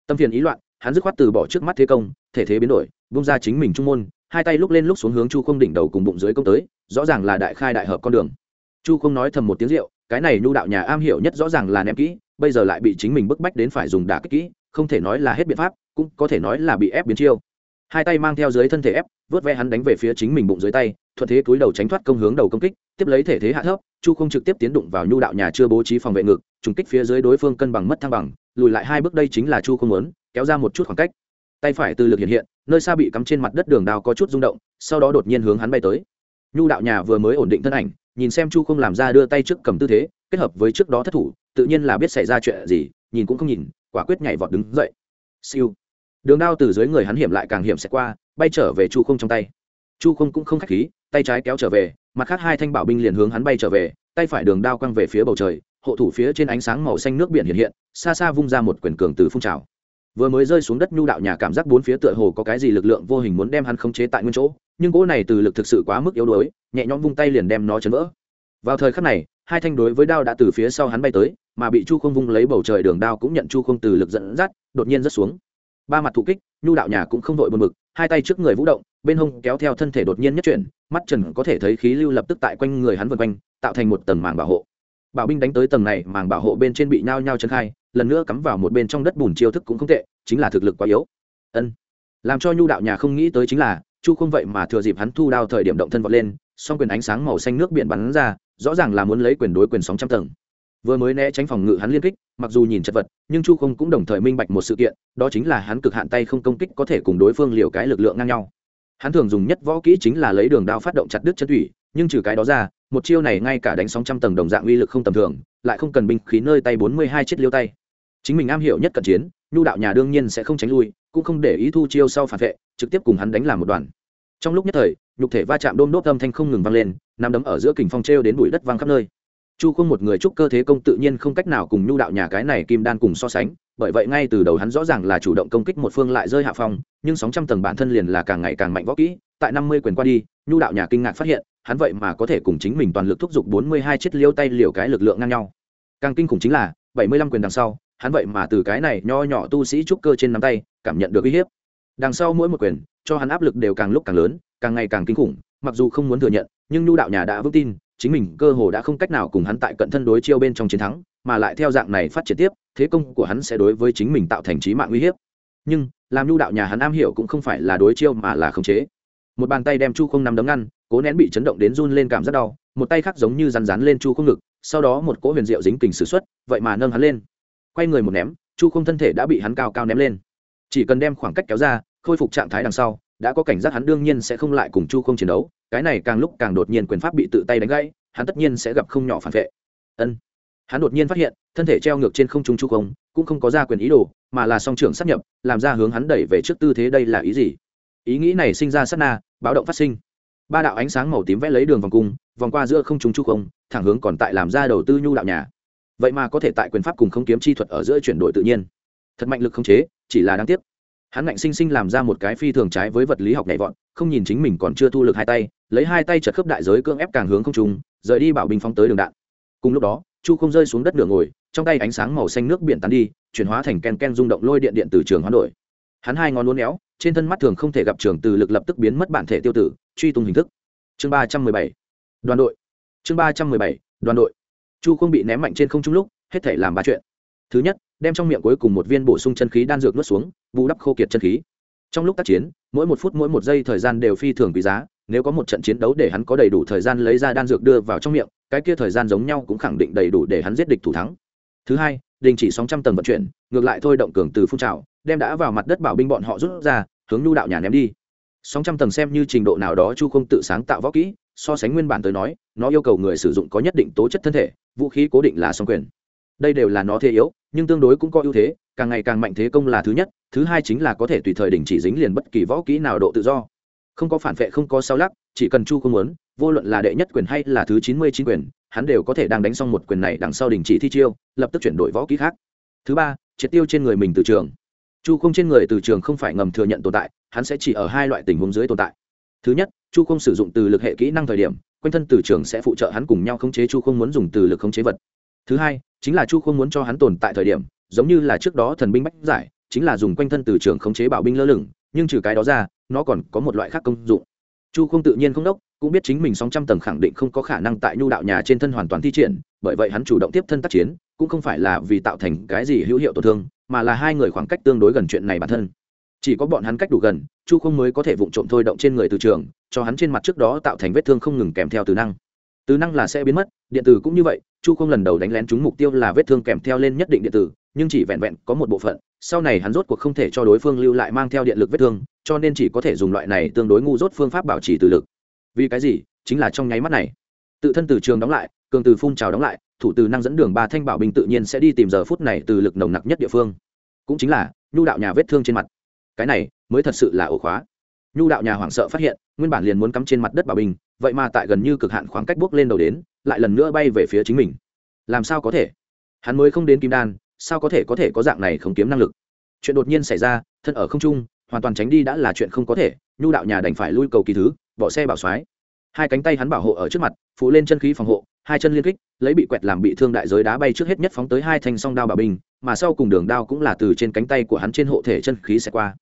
Tâm phiền ý loạn, hắn dứt khoát từ bỏ trước mắt thế công, thể thế biến đổi bung ra chính mình trung môn, hai tay lúc lên lúc xuống hướng chu không đỉnh đầu cùng bụng dưới công tới, rõ ràng là đại khai đại hợp con đường. Chu không nói thầm một tiếng rượu, cái này nhu đạo nhà am hiểu nhất rõ ràng là ném kỹ, bây giờ lại bị chính mình bức bách đến phải dùng đả kích kỹ, không thể nói là hết biện pháp, cũng có thể nói là bị ép biến chiêu. Hai tay mang theo dưới thân thể ép, vớt ve hắn đánh về phía chính mình bụng dưới tay, thuận thế túi đầu tránh thoát công hướng đầu công kích, tiếp lấy thể thế hạ thấp chu không trực tiếp tiến đụng vào nhu đạo nhà chưa bố trí phòng vệ ngực, trùng kích phía dưới đối phương cân bằng mất thăng bằng, lùi lại hai bước đây chính là chu không muốn, kéo ra một chút khoảng cách. Tay phải từ lực hiện hiện, nơi xa bị cắm trên mặt đất đường đao có chút rung động, sau đó đột nhiên hướng hắn bay tới. Nhu đạo nhà vừa mới ổn định thân ảnh, nhìn xem chu không làm ra đưa tay trước cầm tư thế, kết hợp với trước đó thất thủ, tự nhiên là biết xảy ra chuyện gì, nhìn cũng không nhìn, quả quyết nhảy vọt đứng dậy. Siêu. Đường đao từ dưới người hắn hiểm lại càng hiểm sẽ qua, bay trở về chu không trong tay. Chu không cũng không k h á c h khí, tay trái kéo trở về mặt khác hai thanh bảo binh liền hướng hắn bay trở về, tay phải đường đao quăng về phía bầu trời, hộ thủ phía trên ánh sáng màu xanh nước biển hiện hiện, xa xa vung ra một quyền cường từ phun trào. Vừa mới rơi xuống đất nhu đạo nhà cảm giác bốn phía tựa hồ có cái gì lực lượng vô hình muốn đem hắn khống chế tại nguyên chỗ, nhưng cỗ này từ lực thực sự quá mức yếu đuối, nhẹ nhõm vung tay liền đem nó chấn vỡ. Vào thời khắc này, hai thanh đối với đao đã từ phía sau hắn bay tới, mà bị chu không vung lấy bầu trời đường đao cũng nhận chu không từ lực dẫn dắt, đột nhiên rớt xuống. Ba mặt thụ kích, nhu đạo nhà cũng không vội buồn mực hai tay trước người vũ động bên hông kéo theo thân thể đột nhiên nhất chuyển, mắt trần có thể thấy khí lưu lập tức tại quanh người hắn vân quanh, tạo thành một tầng màng bảo hộ. Bảo binh đánh tới tầng này, màng bảo hộ bên trên bị nhao nhao chân khai, lần nữa cắm vào một bên trong đất bùn chiêu thức cũng không tệ, chính là thực lực quá yếu. Ân. Làm cho nhu đạo nhà không nghĩ tới chính là, chu không vậy mà thừa dịp hắn thu đao thời điểm động thân vọt lên, song quyền ánh sáng màu xanh nước biển bắn ra, rõ ràng là muốn lấy quyền đối quyền sóng trăm tầng. Vừa mới né tránh phòng ngự hắn liên kích, mặc dù nhìn chật vật, nhưng chu không cũng đồng thời minh bạch một sự kiện, đó chính là hắn cực hạn tay không công kích có thể cùng đối phương liều cái lực lượng ngang nhau hắn thường dùng nhất võ kỹ chính là lấy đường đao phát động chặt đứt chân thủy, nhưng trừ cái đó ra, một chiêu này ngay cả đánh sóng trăm tầng đồng dạng uy lực không tầm thường, lại không cần binh khí nơi tay bốn mươi hai chiếc liêu tay. Chính mình am hiểu nhất cận chiến, nhu đạo nhà đương nhiên sẽ không tránh lui, cũng không để ý thu chiêu sau phản vệ, trực tiếp cùng hắn đánh làm một đoàn. Trong lúc nhất thời, nhục thể va chạm đôm đốt âm thanh không ngừng vang lên nằm đấm ở giữa kình phong t đến bụi đất vang khắp nơi chu không một người trúc cơ thế công tự nhiên không cách nào cùng nhu đạo nhà cái này kim đan cùng so sánh, bởi vậy ngay từ đầu hắn rõ ràng là chủ động công kích một phương lại rơi hạ phong, nhưng sóng trăm tầng bản thân liền là càng ngày càng mạnh võ kỹ, tại năm mươi quyền qua đi, nhu đạo nhà kinh ngạc phát hiện, hắn vậy mà có thể cùng chính mình toàn lực thúc giục bốn mươi hai chiếc liêu tay liều cái lực lượng ngang nhau. Càng kinh khủng chính là, bảy mươi lăm quyền đằng sau, hắn vậy mà từ cái này nho nhỏ tu sĩ trúc cơ trên nắm tay, cảm nhận được uy hiếp. Đằng sau mỗi một quyền, cho hắn áp lực đều càng lúc càng lớn, càng ngày càng kinh khủng, mặc dù không muốn thừa nhận, nhưng nhu đạo nhà đã vững tin chính mình cơ hồ đã không cách nào cùng hắn tại cận thân đối chiêu bên trong chiến thắng, mà lại theo dạng này phát triển tiếp, thế công của hắn sẽ đối với chính mình tạo thành trí mạng uy hiếp. Nhưng, làm nhu đạo nhà hắn am hiểu cũng không phải là đối chiêu mà là khống chế. Một bàn tay đem chu không nằm đấm ngăn, cố nén bị chấn động đến run lên cảm rất đau, một tay khác giống như rắn rắn lên chu không ngực, sau đó một cỗ huyền diệu dính kình s ử x u ấ t vậy mà nâng hắn lên. Quay người một ném, chu không thân thể đã bị hắn cao cao ném lên. Chỉ cần đem khoảng cách kéo ra, khôi phục trạng thái đằng sau đã có cảnh giác hắn đương nhiên sẽ không lại cùng chu không chiến đấu, cái này càng lúc càng đột nhiên quyền pháp bị tự tay đánh gãy, hắn tất nhiên sẽ gặp không nhỏ phản vệ. Ân. Hắn đột nhiên phát hiện, thân thể treo ngược trên không trung chu không, cũng không có ra quyền ý đồ, mà là song trưởng sắp nhập, làm ra hướng hắn đẩy về trước tư thế đây là ý gì? Ý nghĩ này sinh ra sát na, báo động phát sinh. Ba đạo ánh sáng màu tím vẽ lấy đường vòng cung, vòng qua giữa không trung chu không, thẳng hướng còn tại làm ra đầu tư nhu đạo nhà. Vậy mà có thể tại quyền pháp cùng không kiếm chi thuật ở giữa chuyển đổi tự nhiên. Thật mạnh lực không chế, chỉ là đáng tiếc hắn ngạnh sinh sinh làm ra một cái phi thường trái với vật lý học nhảy vọt, không nhìn chính mình còn chưa thu lực hai tay, lấy hai tay chật khớp đại giới cưỡng ép càng hướng không trùng rời đi bảo binh phóng tới đường đạn. Cùng lúc đó, chu không rơi xuống đất nửa ngồi, trong tay ánh sáng màu xanh nước biển tắn đi, chuyển hóa thành ken ken rung động lôi điện điện từ trường hoán đổi. Hắn hai ngón uốn éo, trên thân mắt thường không thể gặp trường từ lực lập tức biến mất bản thể tiêu tử, truy tung hình thức. Chương ba trăm mười bảy, đoàn đội. Chương ba trăm mười bảy, đoàn đội. Chu không bị ném mạnh trên không trung lúc, hết thể làm ba chuyện. Thứ nhất đem trong miệng cuối cùng một viên bổ sung chân khí đan dược nuốt xuống, bù đắp khô kiệt chân khí. Trong lúc tác chiến, mỗi một phút mỗi một giây thời gian đều phi thường quý giá, nếu có một trận chiến đấu để hắn có đầy đủ thời gian lấy ra đan dược đưa vào trong miệng, cái kia thời gian giống nhau cũng khẳng định đầy đủ để hắn giết địch thủ thắng. Thứ hai, đình chỉ sóng trăm tầng vận chuyển, ngược lại thôi động cường từ phun trào, đem đã vào mặt đất bảo binh bọn họ rút ra, hướng nhu đạo nhà ném đi. Sóng trăm tầng xem như trình độ nào đó chu không tự sáng tạo võ kỹ, so sánh nguyên bản tới nói, nó yêu cầu người sử dụng có nhất định tố chất thân thể, vũ khí cố định là song quyền. Đây đều là nó thế yếu nhưng tương đối cũng có ưu thế, càng ngày càng mạnh thế công là thứ nhất, thứ hai chính là có thể tùy thời đình chỉ dính liền bất kỳ võ kỹ nào độ tự do. Không có phản vệ, không có sao lắc, chỉ cần chu không muốn, vô luận là đệ nhất quyền hay là thứ chín mươi chín quyền, hắn đều có thể đang đánh xong một quyền này đằng sau đình chỉ thi chiêu, lập tức chuyển đổi võ kỹ khác. Thứ ba, triệt tiêu trên người mình từ trường. Chu không trên người từ trường không phải ngầm thừa nhận tồn tại, hắn sẽ chỉ ở hai loại tình huống dưới tồn tại. Thứ nhất, chu không sử dụng từ lực hệ kỹ năng thời điểm, quanh thân từ trường sẽ phụ trợ hắn cùng nhau khống chế chu không muốn dùng từ lực khống chế vật thứ hai, chính là chu không muốn cho hắn tồn tại thời điểm, giống như là trước đó thần binh bách giải, chính là dùng quanh thân từ trường khống chế bảo binh lơ lửng, nhưng trừ cái đó ra, nó còn có một loại khác công dụng. Chu không tự nhiên không đốc, cũng biết chính mình sóng trăm tầng khẳng định không có khả năng tại nhu đạo nhà trên thân hoàn toàn thi triển, bởi vậy hắn chủ động tiếp thân tác chiến, cũng không phải là vì tạo thành cái gì hữu hiệu tổn thương, mà là hai người khoảng cách tương đối gần chuyện này bản thân. Chỉ có bọn hắn cách đủ gần, chu không mới có thể vụng trộm thôi động trên người từ trường, cho hắn trên mặt trước đó tạo thành vết thương không ngừng kèm theo từ năng từ năng là sẽ biến mất, điện tử cũng như vậy, chu không lần đầu đánh lén chúng mục tiêu là vết thương kèm theo lên nhất định điện tử, nhưng chỉ vẹn vẹn có một bộ phận, sau này hắn rốt cuộc không thể cho đối phương lưu lại mang theo điện lực vết thương, cho nên chỉ có thể dùng loại này tương đối ngu dốt phương pháp bảo trì từ lực. Vì cái gì? Chính là trong nháy mắt này. Tự thân từ trường đóng lại, cường từ phun trào đóng lại, thủ từ năng dẫn đường ba thanh bảo bình tự nhiên sẽ đi tìm giờ phút này từ lực nồng nặc nhất địa phương. Cũng chính là nhu đạo nhà vết thương trên mặt. Cái này mới thật sự là ổ khóa nhu đạo nhà hoảng sợ phát hiện, nguyên bản liền muốn cắm trên mặt đất bảo bình, vậy mà tại gần như cực hạn khoảng cách bước lên đầu đến, lại lần nữa bay về phía chính mình. Làm sao có thể? Hắn mới không đến kim đan, sao có thể có thể có dạng này không kiếm năng lực? Chuyện đột nhiên xảy ra, thân ở không trung, hoàn toàn tránh đi đã là chuyện không có thể, nhu đạo nhà đành phải lui cầu kỳ thứ, bỏ xe bảo xoái hai cánh tay hắn bảo hộ ở trước mặt, phụ lên chân khí phòng hộ, hai chân liên kích, lấy bị quẹt làm bị thương đại giới đá bay trước hết nhất phóng tới hai thanh song đao bảo bình, mà sau cùng đường đao cũng là từ trên cánh tay của hắn trên hộ thể chân khí sẽ qua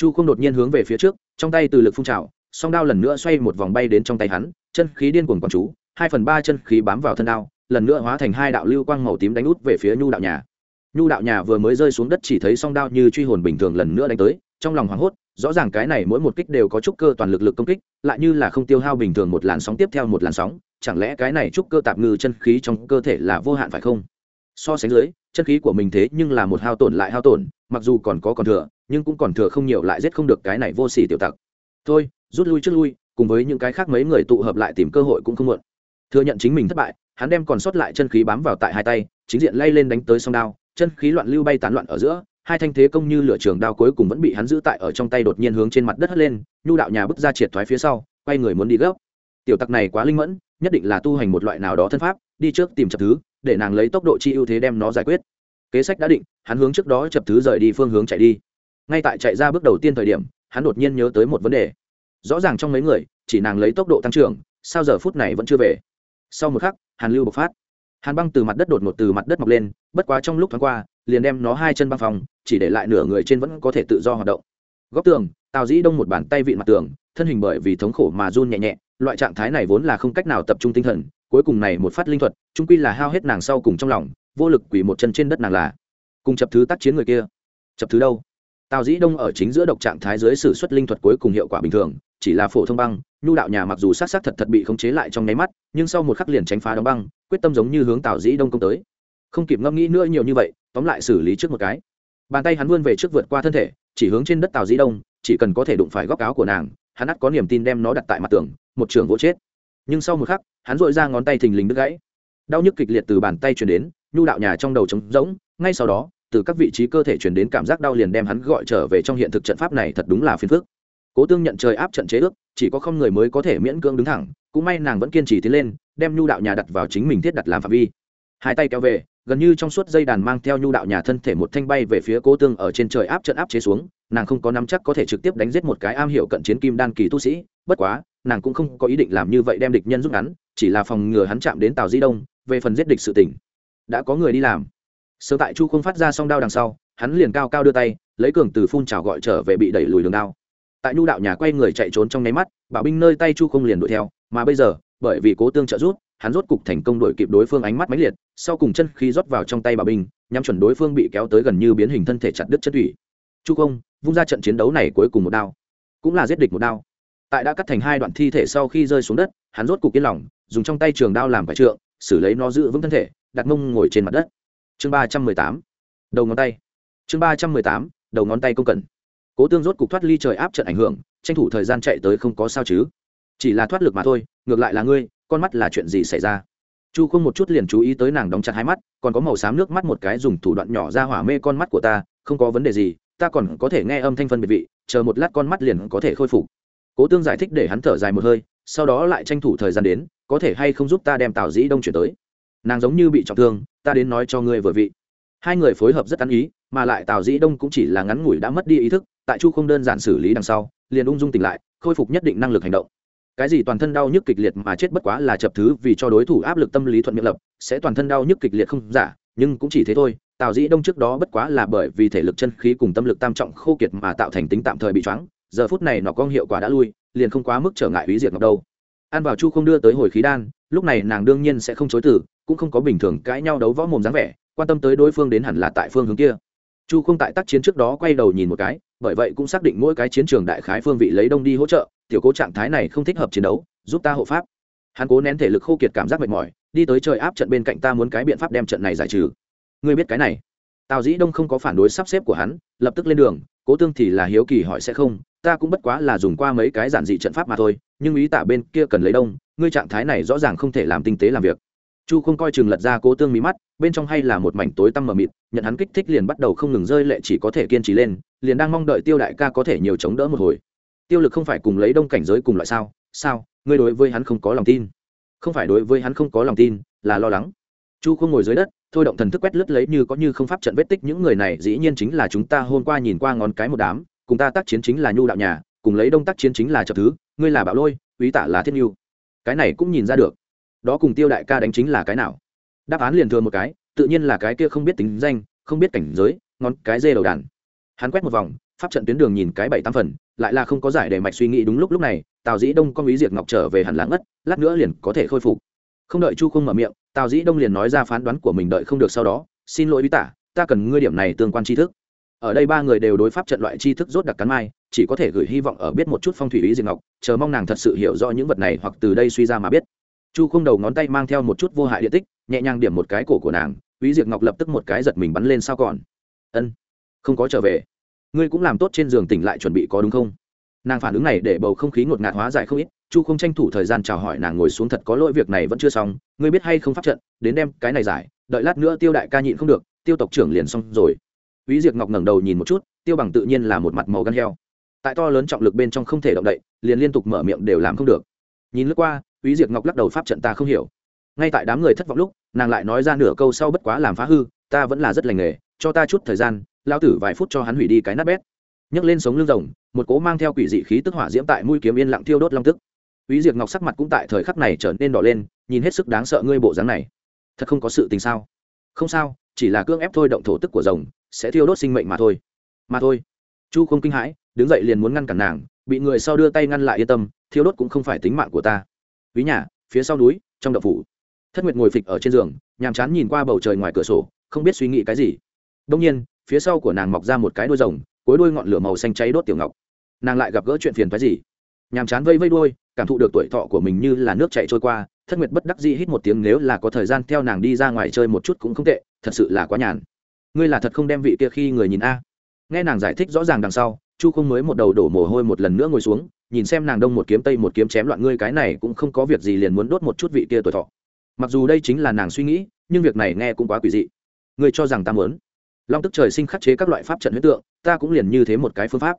chu không đột nhiên hướng về phía trước, trong tay từ lực phun trào, song đao lần nữa xoay một vòng bay đến trong tay hắn, chân khí điên cuồng quán chú, hai phần ba chân khí bám vào thân đao, lần nữa hóa thành hai đạo lưu quang màu tím đánh út về phía nhu đạo nhà. Nhu đạo nhà vừa mới rơi xuống đất chỉ thấy song đao như truy hồn bình thường lần nữa đánh tới, trong lòng hoảng hốt, rõ ràng cái này mỗi một kích đều có chút cơ toàn lực lực công kích, lại như là không tiêu hao bình thường một làn sóng tiếp theo một làn sóng, chẳng lẽ cái này trúc cơ tạp ngư chân khí trong cơ thể là vô hạn phải không? So sánh dưới, chân khí của mình thế nhưng là một hao tổn lại hao tổn, mặc dù còn có còn thừa, nhưng cũng còn thừa không nhiều lại giết không được cái này vô sỉ tiểu tặc. Thôi, rút lui trước lui, cùng với những cái khác mấy người tụ hợp lại tìm cơ hội cũng không muộn. Thừa nhận chính mình thất bại, hắn đem còn sót lại chân khí bám vào tại hai tay, chính diện lay lên đánh tới song đao, chân khí loạn lưu bay tán loạn ở giữa, hai thanh thế công như lửa trường đao cuối cùng vẫn bị hắn giữ tại ở trong tay đột nhiên hướng trên mặt đất hất lên, nhu đạo nhà bước ra triệt thoái phía sau, quay người muốn đi gấp. Tiểu tặc này quá linh mẫn, nhất định là tu hành một loại nào đó thân pháp, đi trước tìm chập thứ để nàng lấy tốc độ chi ưu thế đem nó giải quyết. Kế sách đã định, hắn hướng trước đó chập thứ rời đi phương hướng chạy đi. Ngay tại chạy ra bước đầu tiên thời điểm, hắn đột nhiên nhớ tới một vấn đề. Rõ ràng trong mấy người, chỉ nàng lấy tốc độ tăng trưởng, sao giờ phút này vẫn chưa về? Sau một khắc, hàn lưu bộc phát. Hàn băng từ mặt đất đột ngột từ mặt đất mọc lên, bất quá trong lúc thoáng qua, liền đem nó hai chân băng phòng, chỉ để lại nửa người trên vẫn có thể tự do hoạt động. Góc tường, tào dĩ đông một bàn tay vịn mặt tường, thân hình bởi vì thống khổ mà run nhẹ nhẹ, loại trạng thái này vốn là không cách nào tập trung tinh thần cuối cùng này một phát linh thuật trung quy là hao hết nàng sau cùng trong lòng, vô lực quỳ một chân trên đất nàng là. Cùng chập thứ tác chiến người kia. Chập thứ đâu? Tào dĩ đông ở chính giữa độc trạng thái dưới sử xuất linh thuật cuối cùng hiệu quả bình thường, chỉ là phổ thông băng, nhu đạo nhà mặc dù sát sát thật thật bị khống chế lại trong nháy mắt, nhưng sau một khắc liền tránh phá đóng băng, quyết tâm giống như hướng tào dĩ đông công tới. Không kịp ngẫm nghĩ nữa nhiều như vậy, tóm lại xử lý trước một cái. Bàn tay hắn vươn về trước vượt qua thân thể, chỉ hướng trên đất tào dĩ đông, chỉ cần có thể đụng phải góc áo của nàng, hắn ắt có niềm tin đem nó đặt tại mặt tường, một trường vỗ chết nhưng sau một khắc, hắn dội ra ngón tay thình lình đứt gãy. Đau nhức kịch liệt từ bàn tay chuyển đến, nhu đạo nhà trong đầu trống rỗng, ngay sau đó, từ các vị trí cơ thể chuyển đến cảm giác đau liền đem hắn gọi trở về trong hiện thực trận pháp này thật đúng là phiền phức. Cố tương nhận trời áp trận chế ước, chỉ có không người mới có thể miễn cưỡng đứng thẳng, cũng may nàng vẫn kiên trì tiến lên, đem nhu đạo nhà đặt vào chính mình thiết đặt làm phạm vi. Hai tay kéo về, gần như trong suốt dây đàn mang theo nhu đạo nhà thân thể một thanh bay về phía cố tương ở trên trời áp trận áp chế xuống, nàng không có nắm chắc có thể trực tiếp đánh giết một cái am hiểu cận chiến kim đan kỳ tu sĩ, bất quá nàng cũng không có ý định làm như vậy đem địch nhân rút ngắn chỉ là phòng ngừa hắn chạm đến tàu di đông, về phần giết địch sự tỉnh đã có người đi làm. Sớm tại chu không phát ra song đao đằng sau, hắn liền cao cao đưa tay, lấy cường từ phun trào gọi trở về bị đẩy lùi đường đao. Tại nhu đạo nhà quay người chạy trốn trong nháy mắt, bảo binh nơi tay chu không liền đuổi theo, mà bây giờ, bởi vì cố tương trợ rút hắn rốt cục thành công đuổi kịp đối phương ánh mắt mãnh liệt, sau cùng chân khí rót vào trong tay bảo binh, nhắm chuẩn đối phương bị kéo tới gần như biến hình thân thể chặt đứt chất thủy. Chu không, vung ra trận chiến đấu này cuối cùng một đao. Cũng là giết địch một đao tại đã cắt thành hai đoạn thi thể sau khi rơi xuống đất, hắn rốt cục yên lòng, dùng trong tay trường đao làm vải trượng, xử lấy nó giữ vững thân thể, đặt mông ngồi trên mặt đất. Chương ba trăm mười tám, đầu ngón tay. Chương ba trăm mười tám, đầu ngón tay công cần. Cố tương rốt cục thoát ly trời áp trận ảnh hưởng, tranh thủ thời gian chạy tới không có sao chứ. Chỉ là thoát lực mà thôi, ngược lại là ngươi, con mắt là chuyện gì xảy ra? Chu không một chút liền chú ý tới nàng đóng chặt hai mắt, còn có màu xám nước mắt một cái dùng thủ đoạn nhỏ ra hỏa mê con mắt của ta, không có vấn đề gì, ta còn có thể nghe âm thanh phân biệt vị, chờ một lát con mắt liền có thể khôi phục cố tương giải thích để hắn thở dài một hơi, sau đó lại tranh thủ thời gian đến, có thể hay không giúp ta đem tào dĩ đông chuyển tới. Nàng giống như bị trọng thương, ta đến nói cho ngươi vừa vị. Hai người phối hợp rất ăn ý, mà lại tào dĩ đông cũng chỉ là ngắn ngủi đã mất đi ý thức, tại chu không đơn giản xử lý đằng sau, liền ung dung tỉnh lại, khôi phục nhất định năng lực hành động. Cái gì toàn thân đau nhức kịch liệt mà chết bất quá là chập thứ vì cho đối thủ áp lực tâm lý thuận miệng lập, sẽ toàn thân đau nhức kịch liệt không giả, nhưng cũng chỉ thế thôi, tào dĩ đông trước đó bất quá là bởi vì thể lực chân khí cùng tâm lực tam trọng khô kiệt mà tạo thành tính tạm thời bị choáng giờ phút này nó có hiệu quả đã lui, liền không quá mức trở ngại hủy diệt ngọc đâu. An bảo chu không đưa tới hồi khí đan, lúc này nàng đương nhiên sẽ không chối từ, cũng không có bình thường cãi nhau đấu võ mồm dáng vẻ, quan tâm tới đối phương đến hẳn là tại phương hướng kia. Chu không tại tác chiến trước đó quay đầu nhìn một cái, bởi vậy cũng xác định mỗi cái chiến trường đại khái phương vị lấy đông đi hỗ trợ, tiểu cố trạng thái này không thích hợp chiến đấu, giúp ta hộ pháp. Hắn cố nén thể lực khô kiệt cảm giác mệt mỏi, đi tới trời áp trận bên cạnh ta muốn cái biện pháp đem trận này giải trừ. Ngươi biết cái này. Tào dĩ đông không có phản đối sắp xếp của hắn, lập tức lên đường, cố tương thì là hiếu kỳ hỏi sẽ không ta cũng bất quá là dùng qua mấy cái giản dị trận pháp mà thôi, nhưng ý tả bên kia cần lấy đông, ngươi trạng thái này rõ ràng không thể làm tinh tế làm việc. Chu không coi chừng lật ra cố tương mí mắt, bên trong hay là một mảnh tối tăm mờ mịt, nhận hắn kích thích liền bắt đầu không ngừng rơi lệ chỉ có thể kiên trì lên, liền đang mong đợi tiêu đại ca có thể nhiều chống đỡ một hồi. Tiêu lực không phải cùng lấy đông cảnh giới cùng loại sao? Sao? Ngươi đối với hắn không có lòng tin. Không phải đối với hắn không có lòng tin, là lo lắng. Chu không ngồi dưới đất, thôi động thần thức quét lướt lấy như có như không pháp trận vết tích, những người này dĩ nhiên chính là chúng ta hôm qua nhìn qua ngón cái một đám cùng ta tác chiến chính là nhu đạo nhà, cùng lấy đông tác chiến chính là trợ thứ, ngươi là bảo lôi úy tả là thiết nhu. Cái này cũng nhìn ra được. Đó cùng tiêu đại ca đánh chính là cái nào? Đáp án liền thừa một cái, tự nhiên là cái kia không biết tính danh, không biết cảnh giới, ngón cái dê đầu đàn. Hắn quét một vòng, pháp trận tuyến đường nhìn cái bảy tam phần, lại là không có giải để mạch suy nghĩ đúng lúc lúc này, tào dĩ đông con ý diệt ngọc trở về hẳn lãng ngất, lát nữa liền có thể khôi phục. Không đợi chu không mở miệng, tào dĩ đông liền nói ra phán đoán của mình đợi không được sau đó, xin lỗi bí tả, ta cần ngươi điểm này tương quan tri thức ở đây ba người đều đối pháp trận loại tri thức rốt đặc cắn mai, chỉ có thể gửi hy vọng ở biết một chút phong thủy ý diệt ngọc, chờ mong nàng thật sự hiểu rõ những vật này hoặc từ đây suy ra mà biết. Chu không đầu ngón tay mang theo một chút vô hại điện tích, nhẹ nhàng điểm một cái cổ của nàng, ý diệt ngọc lập tức một cái giật mình bắn lên sao còn? Ân, không có trở về. Ngươi cũng làm tốt trên giường tỉnh lại chuẩn bị có đúng không? Nàng phản ứng này để bầu không khí ngột ngạt hóa giải không ít, chu không tranh thủ thời gian chào hỏi nàng ngồi xuống thật có lỗi việc này vẫn chưa xong, ngươi biết hay không pháp trận, đến đem cái này giải, đợi lát nữa tiêu đại ca nhịn không được, tiêu tộc trưởng liền xong rồi. Úy Diệp Ngọc ngẩng đầu nhìn một chút, Tiêu Bằng tự nhiên là một mặt màu gan heo. Tại to lớn trọng lực bên trong không thể động đậy, liền liên tục mở miệng đều làm không được. Nhìn lướt qua, Úy Diệp Ngọc lắc đầu pháp trận ta không hiểu. Ngay tại đám người thất vọng lúc, nàng lại nói ra nửa câu sau bất quá làm phá hư, ta vẫn là rất lành nghề, cho ta chút thời gian, lão tử vài phút cho hắn hủy đi cái nát bét. Nhấc lên sống lưng rồng, một cỗ mang theo quỷ dị khí tức hỏa diễm tại mũi kiếm yên lặng thiêu đốt long tức. Úy Diệp Ngọc sắc mặt cũng tại thời khắc này trở nên đỏ lên, nhìn hết sức đáng sợ ngươi bộ dáng này. Thật không có sự tình sao? Không sao, chỉ là cưỡng ép thôi động thổ tức của rồng, sẽ thiêu đốt sinh mệnh mà thôi. Mà thôi. Chu không kinh hãi, đứng dậy liền muốn ngăn cản nàng, bị người sau đưa tay ngăn lại yên tâm, thiêu đốt cũng không phải tính mạng của ta. Ví nhà, phía sau núi, trong đậu phủ. Thất Nguyệt ngồi phịch ở trên giường, nhàm chán nhìn qua bầu trời ngoài cửa sổ, không biết suy nghĩ cái gì. đông nhiên, phía sau của nàng mọc ra một cái đuôi rồng, cuối đuôi ngọn lửa màu xanh cháy đốt tiểu ngọc. Nàng lại gặp gỡ chuyện phiền phái gì? Nhàm chán vây vây đuôi, cảm thụ được tuổi thọ của mình như là nước chảy trôi qua thất nguyệt bất đắc dĩ hít một tiếng nếu là có thời gian theo nàng đi ra ngoài chơi một chút cũng không tệ, thật sự là quá nhàn. Ngươi là thật không đem vị kia khi người nhìn a? Nghe nàng giải thích rõ ràng đằng sau, chu không mới một đầu đổ mồ hôi một lần nữa ngồi xuống, nhìn xem nàng đông một kiếm tây một kiếm chém loạn ngươi cái này cũng không có việc gì liền muốn đốt một chút vị kia tuổi thọ. Mặc dù đây chính là nàng suy nghĩ, nhưng việc này nghe cũng quá quỷ dị. Ngươi cho rằng ta muốn? Long tức trời sinh khắc chế các loại pháp trận huyết tượng, ta cũng liền như thế một cái phương pháp.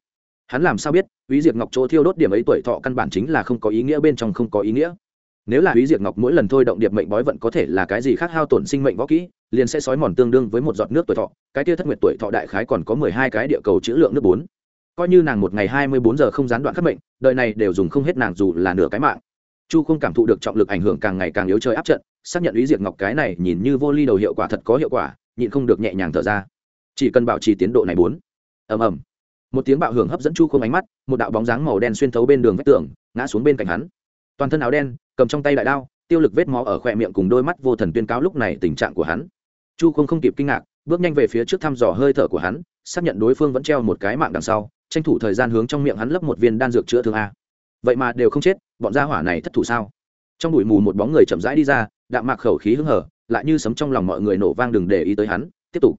Hắn làm sao biết Úy Diệp Ngọc chỗ thiêu đốt điểm ấy tuổi thọ căn bản chính là không có ý nghĩa bên trong không có ý nghĩa. Nếu là hủy diệt Ngọc mỗi lần thôi động điệp mệnh bói vận có thể là cái gì khác hao tổn sinh mệnh võ kỹ, liền sẽ sói mòn tương đương với một giọt nước tuổi thọ, cái kia thất nguyệt tuổi thọ đại khái còn có mười hai cái địa cầu chữ lượng nước bốn. Coi như nàng một ngày hai mươi bốn giờ không gián đoạn khắc mệnh, đời này đều dùng không hết nàng dù là nửa cái mạng. Chu không cảm thụ được trọng lực ảnh hưởng càng ngày càng yếu chơi áp trận, xác nhận Úy diệt Ngọc cái này nhìn như vô ly đầu hiệu quả thật có hiệu quả, nhịn không được nhẹ nhàng thở ra. Chỉ cần bảo trì tiến độ này bốn. Ầm ầm một tiếng bạo hưởng hấp dẫn chu không ánh mắt một đạo bóng dáng màu đen xuyên thấu bên đường vách tường ngã xuống bên cạnh hắn toàn thân áo đen, cầm trong tay đại đao, tiêu lực vết máu ở khỏe miệng cùng đôi mắt vô thần tuyên cáo lúc này tình trạng của hắn. Chu không không kịp kinh ngạc, bước nhanh về phía trước thăm dò hơi thở của hắn, xác nhận đối phương vẫn treo một cái mạng đằng sau, tranh thủ thời gian hướng trong miệng hắn lấp một viên đan dược chữa thương a. Vậy mà đều không chết, bọn gia hỏa này thất thủ sao? Trong bụi mù một bóng người chậm rãi đi ra, đạm mạc khẩu khí hứng hở, lại như sấm trong lòng mọi người nổ vang đừng để ý tới hắn, tiếp tục.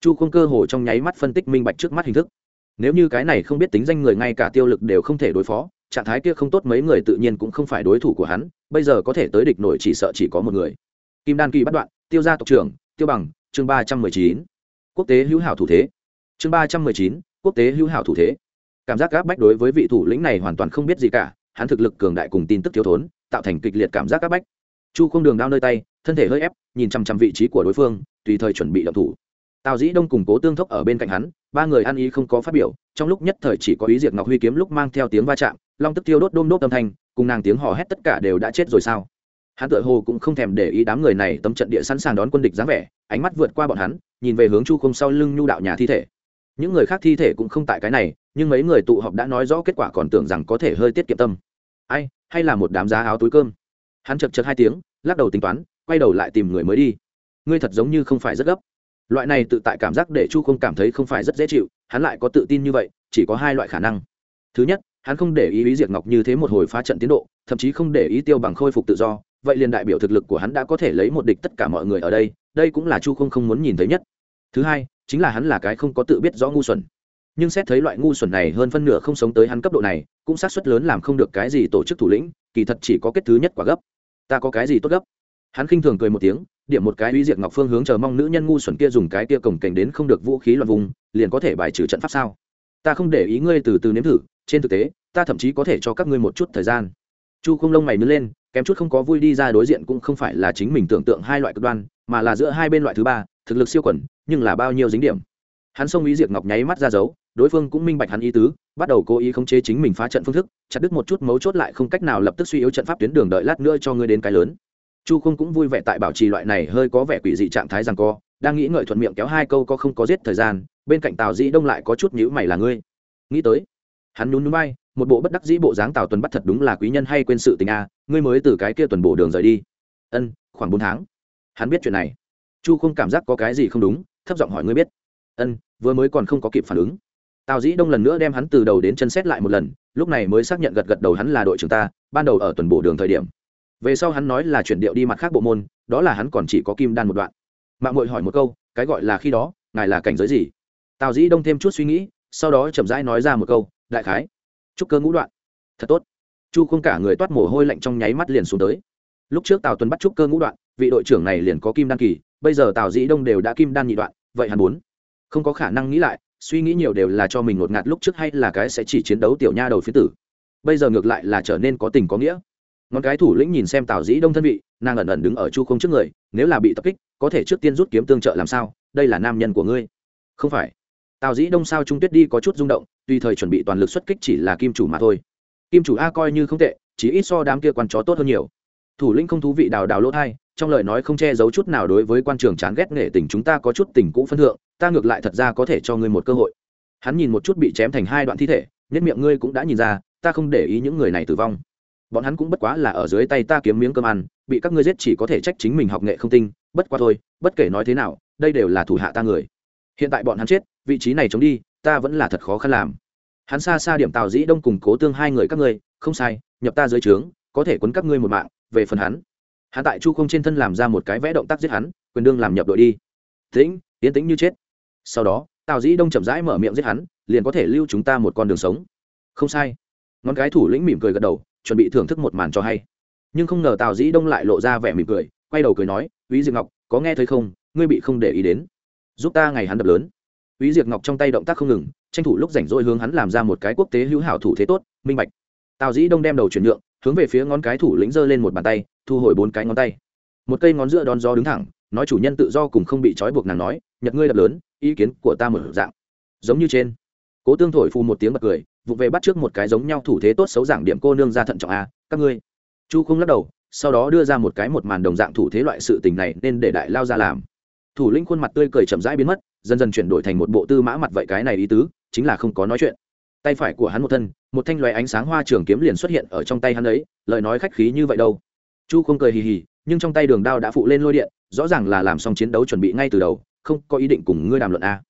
Chu không cơ hồ trong nháy mắt phân tích minh bạch trước mắt hình thức. Nếu như cái này không biết tính danh người ngay cả tiêu lực đều không thể đối phó trạng thái kia không tốt mấy người tự nhiên cũng không phải đối thủ của hắn, bây giờ có thể tới địch nổi chỉ sợ chỉ có một người. Kim đan kỳ bắt đoạn, tiêu gia tộc trưởng, tiêu bằng, chương ba trăm mười chín. Quốc tế hữu hảo thủ thế. Chương ba trăm mười chín, quốc tế hữu hảo thủ thế. Cảm giác gáp bách đối với vị thủ lĩnh này hoàn toàn không biết gì cả, hắn thực lực cường đại cùng tin tức thiếu thốn, tạo thành kịch liệt cảm giác gáp bách. Chu không đường đao nơi tay, thân thể hơi ép, nhìn chằm chằm vị trí của đối phương, tùy thời chuẩn bị động thủ. Tào dĩ đông cùng cố tương thốc ở bên cạnh hắn, ba người ăn ý không có phát biểu, trong lúc nhất thời chỉ có ý diệt ngọc huy kiếm lúc mang theo tiếng va chạm long tức tiêu đốt đôm đốt âm thanh, cùng nàng tiếng hò hét tất cả đều đã chết rồi sao? Hắn tự hồ cũng không thèm để ý đám người này tấm trận địa sẵn sàng đón quân địch dáng vẻ, ánh mắt vượt qua bọn hắn, nhìn về hướng chu không sau lưng nhu đạo nhà thi thể. Những người khác thi thể cũng không tại cái này, nhưng mấy người tụ họp đã nói rõ kết quả còn tưởng rằng có thể hơi tiết kiệm tâm. Ai, hay là một đám giá áo túi cơm? Hắn chật chật hai tiếng, lắc đầu tính toán, quay đầu lại tìm người mới đi. Ngươi thật giống như không phải rất gấp. Loại này tự tại cảm giác để chu không cảm thấy không phải rất dễ chịu, hắn lại có tự tin như vậy, chỉ có hai loại khả năng. Thứ nhất hắn không để ý ý diệt ngọc như thế một hồi phá trận tiến độ, thậm chí không để ý tiêu bằng khôi phục tự do, vậy liền đại biểu thực lực của hắn đã có thể lấy một địch tất cả mọi người ở đây đây cũng là chu không không muốn nhìn thấy nhất. Thứ hai, chính là hắn là cái không có tự biết rõ ngu xuẩn. Nhưng xét thấy loại ngu xuẩn này hơn phân nửa không sống tới hắn cấp độ này, cũng sát suất lớn làm không được cái gì tổ chức thủ lĩnh, kỳ thật chỉ có kết thứ nhất quả gấp. Ta có cái gì tốt gấp? Hắn khinh thường cười một tiếng, điểm một cái uy diệt ngọc phương hướng chờ mong nữ nhân ngu xuẩn kia dùng cái kia cổng cảnh đến không được vũ khí loạn vùng, liền có thể bài trừ trận pháp sao? Ta không để ý ngươi từ từ nếm thử, trên thực tế, ta thậm chí có thể cho các ngươi một chút thời gian. Chu không lông mày nứt lên, kém chút không có vui đi ra đối diện cũng không phải là chính mình tưởng tượng hai loại cực đoan, mà là giữa hai bên loại thứ ba, thực lực siêu quẩn, nhưng là bao nhiêu dính điểm. Hắn xông ý diệt ngọc nháy mắt ra dấu, đối phương cũng minh bạch hắn ý tứ, bắt đầu cố ý khống chế chính mình phá trận phương thức, chặt đứt một chút mấu chốt lại không cách nào lập tức suy yếu trận pháp tuyến đường đợi lát nữa cho ngươi đến cái lớn chu không cũng vui vẻ tại bảo trì loại này hơi có vẻ quỷ dị trạng thái rằng co, đang nghĩ ngợi thuận miệng kéo hai câu có không có giết thời gian, bên cạnh tào dĩ đông lại có chút nhữ mày là ngươi. Nghĩ tới, hắn nhún núi bay một bộ bất đắc dĩ bộ dáng tào tuần bắt thật đúng là quý nhân hay quên sự tình a ngươi mới từ cái kia tuần bộ đường rời đi. Ân, khoảng bốn tháng. Hắn biết chuyện này. Chu không cảm giác có cái gì không đúng, thấp giọng hỏi ngươi biết. Ân, vừa mới còn không có kịp phản ứng. Tào dĩ đông lần nữa đem hắn từ đầu đến chân xét lại một lần, lúc này mới xác nhận gật gật đầu hắn là đội trưởng ta, ban đầu ở tuần bộ đường thời điểm về sau hắn nói là chuyển điệu đi mặt khác bộ môn, đó là hắn còn chỉ có kim đan một đoạn. Mạng mội hỏi một câu, cái gọi là khi đó, ngài là cảnh giới gì? Tào dĩ đông thêm chút suy nghĩ, sau đó chậm rãi nói ra một câu, đại khái. Chúc cơ ngũ đoạn. Thật tốt. Chu không cả người toát mồ hôi lạnh trong nháy mắt liền xuống tới. Lúc trước tào tuấn bắt chúc cơ ngũ đoạn, vị đội trưởng này liền có kim đan kỳ, bây giờ tào dĩ đông đều đã kim đan nhị đoạn, vậy hắn muốn? Không có khả năng nghĩ lại, suy nghĩ nhiều đều là cho mình ngột ngạt lúc trước hay là cái sẽ chỉ chiến đấu tiểu nha đầu phía tử. Bây giờ ngược lại là trở nên có tình có nghĩa ngón cái thủ lĩnh nhìn xem tào dĩ đông thân vị, nàng ẩn ẩn đứng ở chu không trước người, nếu là bị tập kích, có thể trước tiên rút kiếm tương trợ làm sao? Đây là nam nhân của ngươi. Không phải. Tào dĩ đông sao trung tuyết đi có chút rung động, tùy thời chuẩn bị toàn lực xuất kích chỉ là kim chủ mà thôi. Kim chủ a coi như không tệ, chỉ ít so đám kia quan chó tốt hơn nhiều. Thủ lĩnh không thú vị đào đào lỗ thai, trong lời nói không che giấu chút nào đối với quan trường chán ghét nghệ tình chúng ta có chút tình cũ phân thượng, ta ngược lại thật ra có thể cho ngươi một cơ hội. Hắn nhìn một chút bị chém thành hai đoạn thi thể, nhất miệng ngươi cũng đã nhìn ra, ta không để ý những người này tử vong bọn hắn cũng bất quá là ở dưới tay ta kiếm miếng cơm ăn, bị các ngươi giết chỉ có thể trách chính mình học nghệ không tinh, bất quá thôi, bất kể nói thế nào, đây đều là thủ hạ ta người. Hiện tại bọn hắn chết, vị trí này chống đi, ta vẫn là thật khó khăn làm. Hắn xa xa điểm tào dĩ đông cùng cố tương hai người các ngươi, không sai, nhập ta dưới trướng, có thể quấn các ngươi một mạng, về phần hắn. Hắn tại chu không trên thân làm ra một cái vẽ động tác giết hắn, quyền đương làm nhập đội đi. Tĩnh tiến tĩnh như chết. Sau đó, tào dĩ đông chậm rãi mở miệng giết hắn, liền có thể lưu chúng ta một con đường sống. Không sai. Ngón cái thủ lĩnh mỉm cười gật đầu chuẩn bị thưởng thức một màn cho hay. Nhưng không ngờ tào dĩ đông lại lộ ra vẻ mỉm cười, quay đầu cười nói ví diệp ngọc, có nghe thấy không? Ngươi bị không để ý đến. Giúp ta ngày hắn đập lớn. Ví diệp ngọc trong tay động tác không ngừng, tranh thủ lúc rảnh rỗi hướng hắn làm ra một cái quốc tế hữu hảo thủ thế tốt, minh bạch. Tào dĩ đông đem đầu chuyển nhượng, hướng về phía ngón cái thủ lĩnh giơ lên một bàn tay, thu hồi bốn cái ngón tay. Một cây ngón giữa đón gió đứng thẳng, nói chủ nhân tự do cùng không bị trói buộc nàng nói, nhật ngươi đập lớn, ý kiến của ta mở dạng. Giống như trên, cố tương thổi phù một tiếng bật cười vụ về bắt trước một cái giống nhau thủ thế tốt xấu giảng điểm cô nương ra thận trọng a các ngươi. Chu không lắc đầu sau đó đưa ra một cái một màn đồng dạng thủ thế loại sự tình này nên để đại lao ra làm. Thủ lĩnh khuôn mặt tươi cười chậm rãi biến mất dần dần chuyển đổi thành một bộ tư mã mặt vậy cái này ý tứ chính là không có nói chuyện. Tay phải của hắn một thân một thanh loài ánh sáng hoa trường kiếm liền xuất hiện ở trong tay hắn ấy lời nói khách khí như vậy đâu. Chu không cười hì hì nhưng trong tay đường đao đã phụ lên lôi điện rõ ràng là làm xong chiến đấu chuẩn bị ngay từ đầu không có ý định cùng ngươi đàm luận a.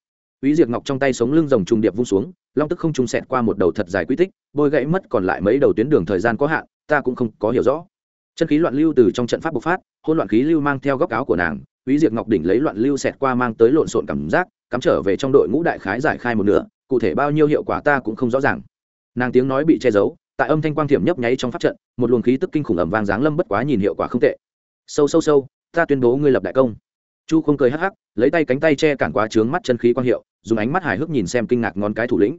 Úy Diệp Ngọc trong tay sống lưng rồng trùng điệp vung xuống, long tức không trung sẹt qua một đầu thật dài quy tích, bôi gãy mất còn lại mấy đầu tuyến đường thời gian có hạn, ta cũng không có hiểu rõ. Chân khí loạn lưu từ trong trận pháp bộc phát, hỗn loạn khí lưu mang theo góc áo của nàng, Úy Diệp Ngọc đỉnh lấy loạn lưu xẹt qua mang tới lộn xộn cảm giác, cắm trở về trong đội ngũ đại khái giải khai một nửa, cụ thể bao nhiêu hiệu quả ta cũng không rõ ràng. Nàng tiếng nói bị che giấu, tại âm thanh quang thiểm nhấp nháy trong pháp trận, một luồng khí tức kinh khủng ầm vang dáng lâm bất quá nhìn hiệu quả không tệ. Sâu sâu sâu, ta tuyên bố ngươi lập đại công chu không cười hắc hắc lấy tay cánh tay che cản quá trướng mắt chân khí quang hiệu dùng ánh mắt hài hước nhìn xem kinh ngạc ngón cái thủ lĩnh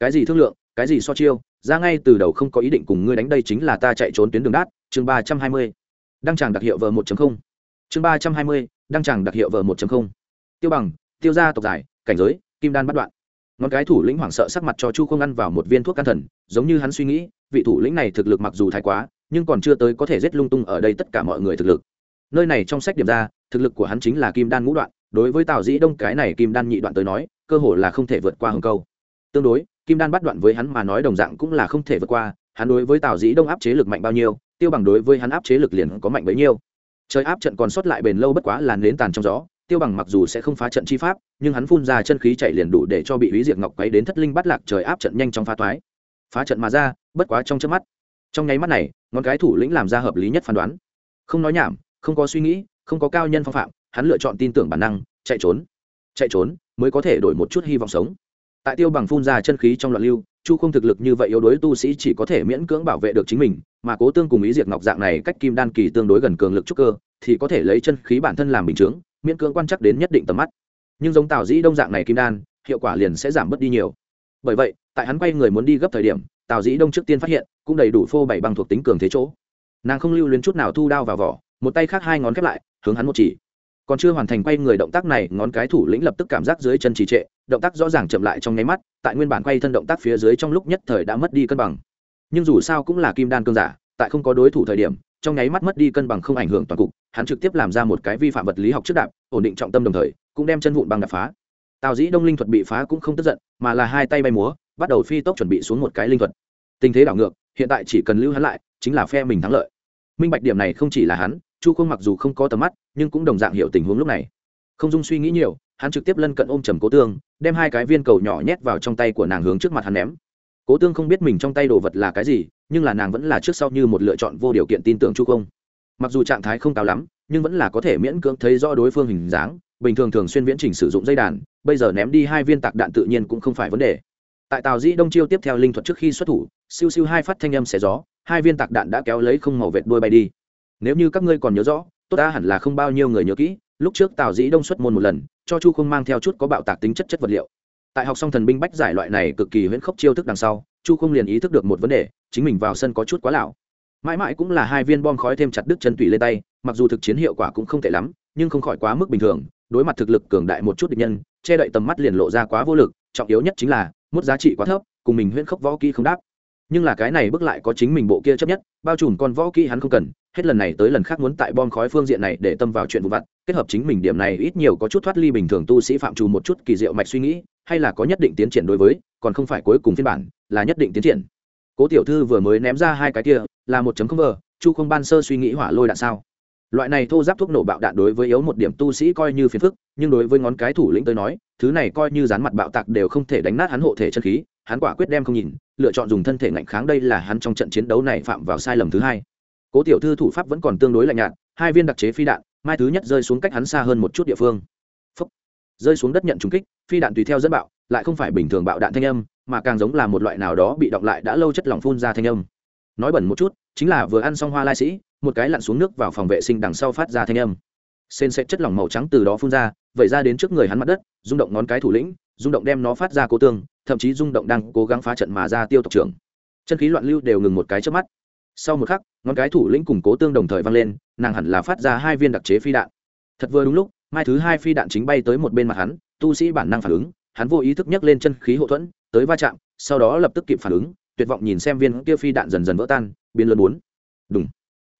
cái gì thương lượng, cái gì so chiêu, ra ngay từ đầu không có ý định cùng ngươi đánh đây chính là ta chạy trốn tuyến đường đát, chương ba trăm hai mươi. Đăng tràng đặc hiệu vờ một chương ba trăm hai mươi, đăng tràng đặc hiệu vờ một tiêu bằng, tiêu gia tộc giải, cảnh giới, kim đan bắt đoạn. Ngón cái thủ lĩnh hoảng sợ sắc mặt cho chu không ăn vào một viên thuốc can thần, giống như hắn suy nghĩ, vị thủ lĩnh này thực lực mặc dù thái quá, nhưng còn chưa tới có thể giết lung tung ở đây tất cả mọi người thực lực. Nơi này trong sách điểm ra, thực lực của hắn chính là kim đan ngũ đoạn, đối với tào dĩ đông cái này kim đan nhị đoạn tới nói, cơ hồ là không thể vượt qua hồng câu. Tương đối kim đan bắt đoạn với hắn mà nói đồng dạng cũng là không thể vượt qua, hắn đối với tào dĩ đông áp chế lực mạnh bao nhiêu, tiêu bằng đối với hắn áp chế lực liền có mạnh bấy nhiêu. Trời áp trận còn sót lại bền lâu bất quá là nến tàn trong gió, tiêu bằng mặc dù sẽ không phá trận chi pháp, nhưng hắn phun ra chân khí chạy liền đủ để cho bị hủy diệt ngọc quấy đến thất linh bắt lạc trời áp trận nhanh trong phá toái. Phá trận mà ra, bất quá trong trước mắt. Trong nháy mắt này, ngón cái thủ lĩnh làm ra hợp lý nhất phán đoán. Không nói nhảm, không có suy nghĩ, không có cao nhân phong phạm, hắn lựa chọn tin tưởng bản năng, chạy trốn. Chạy trốn mới có thể đổi một chút hy vọng sống tại tiêu bằng phun ra chân khí trong loạn lưu, chu không thực lực như vậy yếu đuối tu sĩ chỉ có thể miễn cưỡng bảo vệ được chính mình, mà cố tương cùng ý diệt ngọc dạng này cách kim đan kỳ tương đối gần cường lực trúc cơ, thì có thể lấy chân khí bản thân làm bình chướng, miễn cưỡng quan chắc đến nhất định tầm mắt. Nhưng giống tào dĩ đông dạng này kim đan, hiệu quả liền sẽ giảm bớt đi nhiều. Bởi vậy, tại hắn quay người muốn đi gấp thời điểm, tào dĩ đông trước tiên phát hiện, cũng đầy đủ phô bảy bằng thuộc tính cường thế chỗ. Nàng không lưu luyến chút nào thu đao vào vỏ, một tay khác hai ngón khép lại, hướng hắn một chỉ còn chưa hoàn thành quay người động tác này, ngón cái thủ lĩnh lập tức cảm giác dưới chân trì trệ, động tác rõ ràng chậm lại trong nháy mắt, tại nguyên bản quay thân động tác phía dưới trong lúc nhất thời đã mất đi cân bằng. Nhưng dù sao cũng là kim đan cương giả, tại không có đối thủ thời điểm, trong nháy mắt mất đi cân bằng không ảnh hưởng toàn cục, hắn trực tiếp làm ra một cái vi phạm vật lý học trước đạp, ổn định trọng tâm đồng thời, cũng đem chân vụn bằng đập phá. Tào dĩ đông linh thuật bị phá cũng không tức giận, mà là hai tay bay múa, bắt đầu phi tốc chuẩn bị xuống một cái linh thuật. Tình thế đảo ngược, hiện tại chỉ cần lưu hắn lại, chính là phe mình thắng lợi. Minh bạch điểm này không chỉ là hắn chu không mặc dù không có tầm mắt, nhưng cũng đồng dạng hiểu tình huống lúc này. Không dung suy nghĩ nhiều, hắn trực tiếp lân cận ôm trầm cố tương, đem hai cái viên cầu nhỏ nhét vào trong tay của nàng hướng trước mặt hắn ném. Cố tương không biết mình trong tay đồ vật là cái gì, nhưng là nàng vẫn là trước sau như một lựa chọn vô điều kiện tin tưởng chu không mặc dù trạng thái không cao lắm, nhưng vẫn là có thể miễn cưỡng thấy rõ đối phương hình dáng, bình thường thường xuyên viễn trình sử dụng dây đàn, bây giờ ném đi hai viên tạc đạn tự nhiên cũng không phải vấn đề. Tại tàu dĩ đông chiêu tiếp theo linh thuật trước khi xuất thủ, siêu siêu hai phát thanh âm xẻ gió, hai viên tạc đạn đã kéo lấy không màu vệt đôi bay đi nếu như các ngươi còn nhớ rõ, tốt đã hẳn là không bao nhiêu người nhớ kỹ, lúc trước tào dĩ đông xuất môn một lần, cho chu không mang theo chút có bạo tạc tính chất chất vật liệu. Tại học xong thần binh bách giải loại này cực kỳ huyễn khốc chiêu thức đằng sau, chu không liền ý thức được một vấn đề, chính mình vào sân có chút quá lão. Mãi mãi cũng là hai viên bom khói thêm chặt đứt chân tủy lên tay, mặc dù thực chiến hiệu quả cũng không tệ lắm, nhưng không khỏi quá mức bình thường, đối mặt thực lực cường đại một chút địch nhân, che đậy tầm mắt liền lộ ra quá vô lực, trọng yếu nhất chính là, mức giá trị quá thấp, cùng mình huyễn khốc võ kỹ không đáp. Nhưng là cái này bước lại có chính mình bộ kia chấp nhất, bao trùm con võ kỹ hắn không cần hết lần này tới lần khác muốn tại bom khói phương diện này để tâm vào chuyện vụ vặt, kết hợp chính mình điểm này ít nhiều có chút thoát ly bình thường tu sĩ phạm trù một chút kỳ diệu mạch suy nghĩ, hay là có nhất định tiến triển đối với, còn không phải cuối cùng phiên bản, là nhất định tiến triển. Cố tiểu thư vừa mới ném ra hai cái kia, là một chấm không vờ, chu không ban sơ suy nghĩ hỏa lôi đạn sao? Loại này thô giáp thuốc nổ bạo đạn đối với yếu một điểm tu sĩ coi như phiền phức, nhưng đối với ngón cái thủ lĩnh tới nói, thứ này coi như dán mặt bạo tạc đều không thể đánh nát hắn hộ thể chân khí, hắn quả quyết đem không nhìn, lựa chọn dùng thân thể ngạnh kháng đây là hắn trong trận chiến đấu này phạm vào sai lầm thứ hai cố tiểu thư thủ pháp vẫn còn tương đối lạnh nhạt, hai viên đặc chế phi đạn, mai thứ nhất rơi xuống cách hắn xa hơn một chút địa phương. Phúc. rơi xuống đất nhận trúng kích, phi đạn tùy theo dẫn bạo, lại không phải bình thường bạo đạn thanh âm, mà càng giống là một loại nào đó bị động lại đã lâu chất lỏng phun ra thanh âm. Nói bẩn một chút, chính là vừa ăn xong hoa lai sĩ, một cái lặn xuống nước vào phòng vệ sinh đằng sau phát ra thanh âm. Sên sẽ chất lỏng màu trắng từ đó phun ra, vẩy ra đến trước người hắn mặt đất, rung động ngón cái thủ lĩnh, rung động đem nó phát ra cố tương, thậm chí rung động đang cố gắng phá trận mà ra tiêu tộc trưởng. Chân khí loạn lưu đều ngừng một cái trước mắt sau một khắc, ngón cái thủ lĩnh củng cố tương đồng thời vang lên, nàng hẳn là phát ra hai viên đặc chế phi đạn. Thật vừa đúng lúc, mai thứ hai phi đạn chính bay tới một bên mặt hắn, tu sĩ bản năng phản ứng, hắn vô ý thức nhấc lên chân khí hậu thuẫn, tới va chạm, sau đó lập tức kịp phản ứng, tuyệt vọng nhìn xem viên kia phi đạn dần dần vỡ tan, biến lớn bốn. Đúng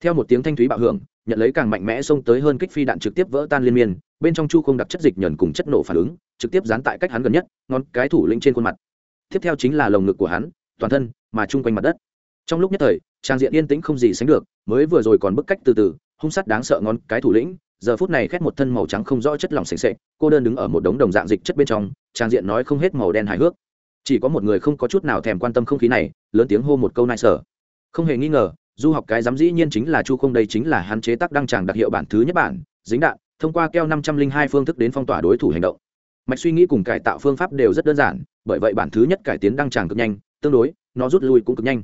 theo một tiếng thanh thúy bạo hưởng, nhận lấy càng mạnh mẽ xông tới hơn kích phi đạn trực tiếp vỡ tan liên miên, bên trong chu không đặc chất dịch nhờn cùng chất nổ phản ứng, trực tiếp dán tại cách hắn gần nhất, ngón cái thủ lĩnh trên khuôn mặt. Tiếp theo chính là lồng ngực của hắn, toàn thân, mà chung quanh mặt đất trong lúc nhất thời, trang diện yên tĩnh không gì sánh được, mới vừa rồi còn bức cách từ từ, hung sắt đáng sợ ngón cái thủ lĩnh, giờ phút này khét một thân màu trắng không rõ chất lỏng sành sệ cô đơn đứng ở một đống đồng dạng dịch chất bên trong, trang diện nói không hết màu đen hài hước. Chỉ có một người không có chút nào thèm quan tâm không khí này, lớn tiếng hô một câu nại sở không hề nghi ngờ, du học cái dám dĩ nhiên chính là chu không đây chính là hạn chế tác đăng tràng đặc hiệu bản thứ nhất bản, dính đạn, thông qua keo năm trăm linh hai phương thức đến phong tỏa đối thủ hành động. Mạch suy nghĩ cùng cải tạo phương pháp đều rất đơn giản, bởi vậy bản thứ nhất cải tiến đăng tràng cực nhanh, tương đối, nó rút lui cũng cực nhanh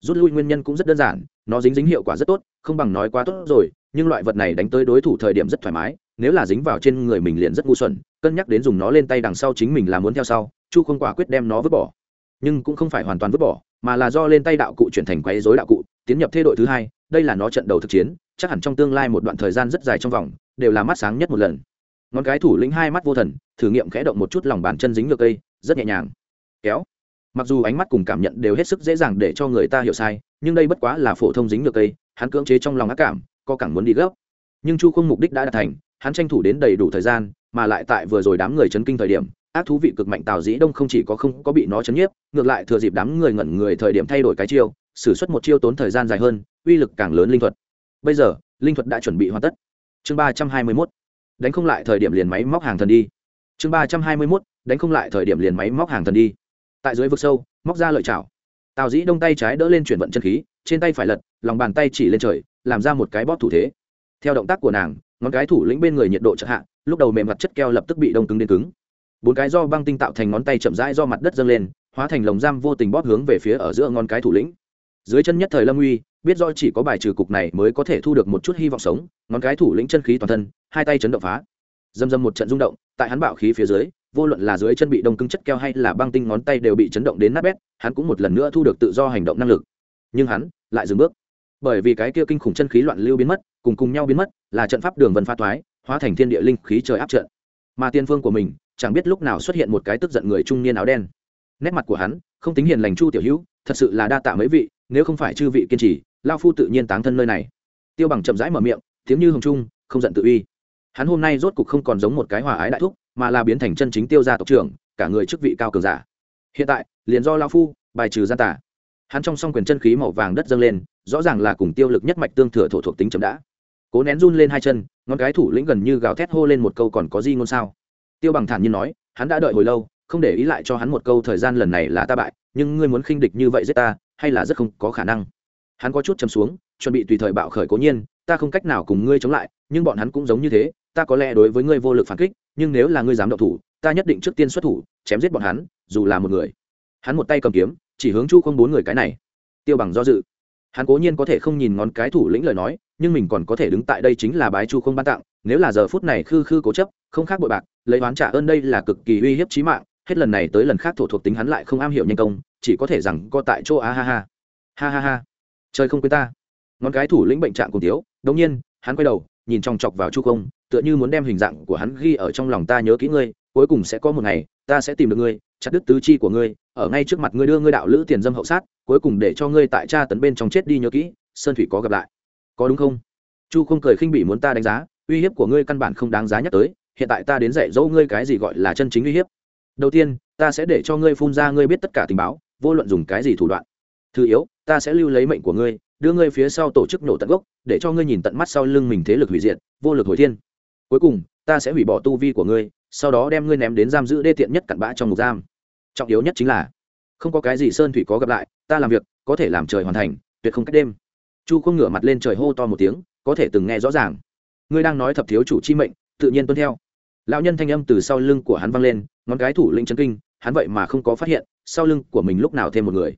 rút lui nguyên nhân cũng rất đơn giản, nó dính dính hiệu quả rất tốt, không bằng nói quá tốt rồi, nhưng loại vật này đánh tới đối thủ thời điểm rất thoải mái, nếu là dính vào trên người mình liền rất ngu xuẩn, cân nhắc đến dùng nó lên tay đằng sau chính mình là muốn theo sau, chu không quả quyết đem nó vứt bỏ. Nhưng cũng không phải hoàn toàn vứt bỏ, mà là do lên tay đạo cụ chuyển thành quấy dối đạo cụ, tiến nhập thế đội thứ hai, đây là nó trận đầu thực chiến, chắc hẳn trong tương lai một đoạn thời gian rất dài trong vòng, đều là mắt sáng nhất một lần. Ngón cái thủ lĩnh hai mắt vô thần, thử nghiệm khẽ động một chút lòng bàn chân dính ngược cây, rất nhẹ nhàng. Kéo mặc dù ánh mắt cùng cảm nhận đều hết sức dễ dàng để cho người ta hiểu sai, nhưng đây bất quá là phổ thông dính được cây, hắn cưỡng chế trong lòng ác cảm, có cảng muốn đi gấp. Nhưng chu không mục đích đã đạt thành, hắn tranh thủ đến đầy đủ thời gian, mà lại tại vừa rồi đám người chấn kinh thời điểm, ác thú vị cực mạnh tào dĩ đông không chỉ có không có bị nó chấn nhiếp, ngược lại thừa dịp đám người ngẩn người thời điểm thay đổi cái chiêu xử suất một chiêu tốn thời gian dài hơn, uy lực càng lớn linh thuật. Bây giờ, linh thuật đã chuẩn bị hoàn tất. Chương ba trăm hai mươi mốt. Đánh không lại thời điểm liền máy móc hàng thần đi. Chương ba trăm hai mươi mốt. Đánh không lại thời điểm liền máy móc hàng thần đi tại dưới vực sâu, móc ra lợi chảo. Tào dĩ đông tay trái đỡ lên chuyển vận chân khí, trên tay phải lật, lòng bàn tay chỉ lên trời, làm ra một cái bóp thủ thế. Theo động tác của nàng, ngón cái thủ lĩnh bên người nhiệt độ chợt hạ, lúc đầu mềm mặt chất keo lập tức bị đông cứng đến cứng. Bốn cái do băng tinh tạo thành ngón tay chậm rãi do mặt đất dâng lên, hóa thành lồng giam vô tình bóp hướng về phía ở giữa ngón cái thủ lĩnh. Dưới chân nhất thời lâm uy, biết do chỉ có bài trừ cục này mới có thể thu được một chút hy vọng sống, ngón cái thủ lĩnh chân khí toàn thân, hai tay chấn động phá. Dâm dâm một trận rung động, tại hắn bạo khí phía dưới vô luận là dưới chân bị đông cứng chất keo hay là băng tinh ngón tay đều bị chấn động đến nát bét, hắn cũng một lần nữa thu được tự do hành động năng lực. Nhưng hắn lại dừng bước. Bởi vì cái kia kinh khủng chân khí loạn lưu biến mất, cùng cùng nhau biến mất, là trận pháp đường vân pha thoái, hóa thành thiên địa linh khí trời áp trận. Mà tiên phương của mình, chẳng biết lúc nào xuất hiện một cái tức giận người trung niên áo đen. Nét mặt của hắn, không tính hiền lành chu tiểu hữu, thật sự là đa tạ mấy vị, nếu không phải chư vị kiên trì, lao phu tự nhiên táng thân nơi này. Tiêu bằng chậm rãi mở miệng, tiếng như hồng trung, không giận tự uy. Hắn hôm nay rốt cục không còn giống một cái hòa ái đại thúc mà là biến thành chân chính tiêu gia tộc trưởng, cả người chức vị cao cường giả. Hiện tại, liền do lao phu, bài trừ gian tả hắn trong song quyền chân khí màu vàng đất dâng lên, rõ ràng là cùng tiêu lực nhất mạch tương thừa thổ thuộc tính chấm đã. Cố nén run lên hai chân, ngón cái thủ lĩnh gần như gào thét hô lên một câu còn có gì ngôn sao. Tiêu bằng thản nhiên nói, hắn đã đợi hồi lâu, không để ý lại cho hắn một câu thời gian lần này là ta bại, nhưng ngươi muốn khinh địch như vậy giết ta, hay là rất không có khả năng. Hắn có chút trầm xuống, chuẩn bị tùy thời bạo khởi cố nhiên, ta không cách nào cùng ngươi chống lại, nhưng bọn hắn cũng giống như thế ta có lẽ đối với ngươi vô lực phản kích, nhưng nếu là ngươi dám động thủ, ta nhất định trước tiên xuất thủ, chém giết bọn hắn, dù là một người. Hắn một tay cầm kiếm, chỉ hướng chu không bốn người cái này. Tiêu bằng do dự. Hắn cố nhiên có thể không nhìn ngón cái thủ lĩnh lời nói, nhưng mình còn có thể đứng tại đây chính là bái chu không ban tặng, nếu là giờ phút này khư khư cố chấp, không khác bội bạc, lấy oán trả ơn đây là cực kỳ uy hiếp chí mạng, hết lần này tới lần khác thổ thuộc tính hắn lại không am hiểu nhân công, chỉ có thể rằng co tại chỗ a ha ha. Ha ha ha. Trời không quên ta. Ngón cái thủ lĩnh bệnh trạng cùng tiếu đống nhiên, hắn quay đầu, nhìn trong chọc vào chu không tựa như muốn đem hình dạng của hắn ghi ở trong lòng ta nhớ kỹ ngươi, cuối cùng sẽ có một ngày, ta sẽ tìm được ngươi, chặt đứt tứ chi của ngươi, ở ngay trước mặt ngươi đưa ngươi đạo lữ tiền dâm hậu sát, cuối cùng để cho ngươi tại cha tấn bên trong chết đi nhớ kỹ, sơn thủy có gặp lại. Có đúng không? Chu không cười khinh bỉ muốn ta đánh giá, uy hiếp của ngươi căn bản không đáng giá nhắc tới, hiện tại ta đến dạy dỗ ngươi cái gì gọi là chân chính uy hiếp. Đầu tiên, ta sẽ để cho ngươi phun ra ngươi biết tất cả tình báo, vô luận dùng cái gì thủ đoạn. Thứ yếu, ta sẽ lưu lấy mệnh của ngươi, đưa ngươi phía sau tổ chức nổ tận gốc, để cho ngươi nhìn tận mắt sau lưng mình thế lực hủy diệt, vô lực hồi thiên cuối cùng, ta sẽ hủy bỏ tu vi của ngươi, sau đó đem ngươi ném đến giam giữ đê tiện nhất cặn bã trong ngục giam. Trọng yếu nhất chính là, không có cái gì sơn thủy có gặp lại, ta làm việc, có thể làm trời hoàn thành, tuyệt không cách đêm. Chu không ngửa mặt lên trời hô to một tiếng, có thể từng nghe rõ ràng. Ngươi đang nói thập thiếu chủ chi mệnh, tự nhiên tuân theo. Lão nhân thanh âm từ sau lưng của hắn vang lên, ngón cái thủ lĩnh chân kinh, hắn vậy mà không có phát hiện, sau lưng của mình lúc nào thêm một người.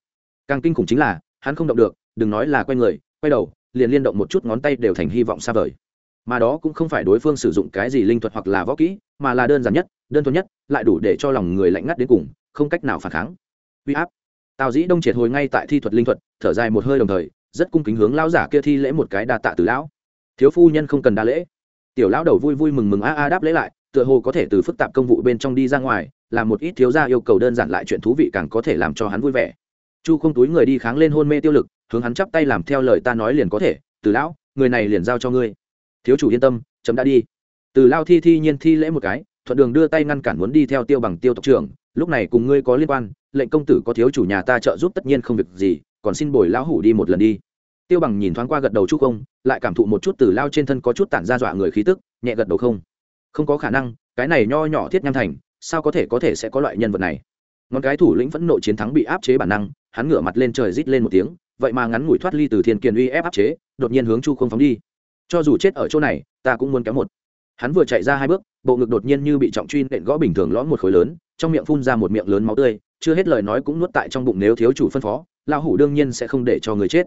Càng kinh khủng chính là, hắn không động được, đừng nói là quay người, quay đầu, liền liên động một chút ngón tay đều thành hy vọng xa vời mà đó cũng không phải đối phương sử dụng cái gì linh thuật hoặc là võ kỹ, mà là đơn giản nhất, đơn thuần nhất, lại đủ để cho lòng người lạnh ngắt đến cùng, không cách nào phản kháng. Uy áp. Tào dĩ đông triệt hồi ngay tại thi thuật linh thuật, thở dài một hơi đồng thời, rất cung kính hướng lão giả kia thi lễ một cái đa tạ từ lão. Thiếu phu nhân không cần đa lễ. Tiểu lão đầu vui vui mừng mừng a a đáp lễ lại, tựa hồ có thể từ phức tạp công vụ bên trong đi ra ngoài, làm một ít thiếu gia yêu cầu đơn giản lại chuyện thú vị càng có thể làm cho hắn vui vẻ. Chu không túi người đi kháng lên hôn mê tiêu lực, hướng hắn chắp tay làm theo lời ta nói liền có thể, từ lão, người này liền giao cho ngươi thiếu chủ yên tâm, chấm đã đi. Từ lao thi thi nhiên thi lễ một cái, thuận đường đưa tay ngăn cản muốn đi theo tiêu bằng tiêu tộc trưởng. Lúc này cùng ngươi có liên quan, lệnh công tử có thiếu chủ nhà ta trợ giúp tất nhiên không việc gì, còn xin bồi lão hủ đi một lần đi. Tiêu bằng nhìn thoáng qua gật đầu chút không lại cảm thụ một chút từ lao trên thân có chút tản ra dọa người khí tức, nhẹ gật đầu không? Không có khả năng, cái này nho nhỏ thiết nham thành, sao có thể có thể sẽ có loại nhân vật này? Ngón cái thủ lĩnh phẫn nộ chiến thắng bị áp chế bản năng, hắn ngửa mặt lên trời rít lên một tiếng, vậy mà ngắn ngủi thoát ly từ thiên kiền uy ép áp chế, đột nhiên hướng chu không phóng đi cho dù chết ở chỗ này, ta cũng muốn kéo một. Hắn vừa chạy ra hai bước, bộ ngực đột nhiên như bị trọng truy nện gõ bình thường lõm một khối lớn, trong miệng phun ra một miệng lớn máu tươi, chưa hết lời nói cũng nuốt tại trong bụng nếu thiếu chủ phân phó lao hủ đương nhiên sẽ không để cho người chết.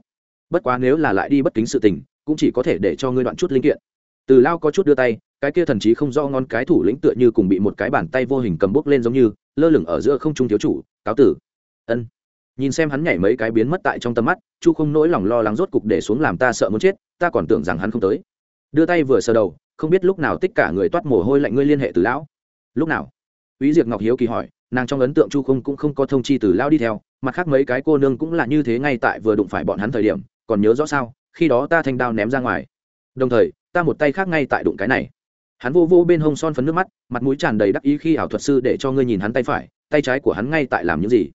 Bất quá nếu là lại đi bất kính sự tình, cũng chỉ có thể để cho ngươi đoạn chút linh kiện. Từ lao có chút đưa tay, cái kia thần chí không do ngon cái thủ lĩnh tựa như cùng bị một cái bàn tay vô hình cầm bốc lên giống như, lơ lửng ở giữa không trung thiếu chủ, cáo tử. Ân nhìn xem hắn nhảy mấy cái biến mất tại trong tầm mắt chu không nỗi lòng lo lắng rốt cục để xuống làm ta sợ muốn chết ta còn tưởng rằng hắn không tới đưa tay vừa sờ đầu không biết lúc nào tích cả người toát mồ hôi lạnh ngươi liên hệ từ lão lúc nào quý Diệp Ngọc hiếu kỳ hỏi, nàng trong ấn tượng Chu Không cũng không có thông chi từ lão đi theo, mặt khác mấy cái cô nương cũng là như thế ngay tại vừa đụng phải bọn hắn thời điểm, còn nhớ rõ sao? Khi đó ta thanh đao ném ra ngoài. Đồng thời, ta một tay khác ngay tại đụng cái này. Hắn vô vô bên hông son phấn nước mắt, mặt mũi tràn đầy đắc ý khi ảo thuật sư để cho ngươi nhìn hắn tay phải, tay trái của hắn ngay tại làm những gì.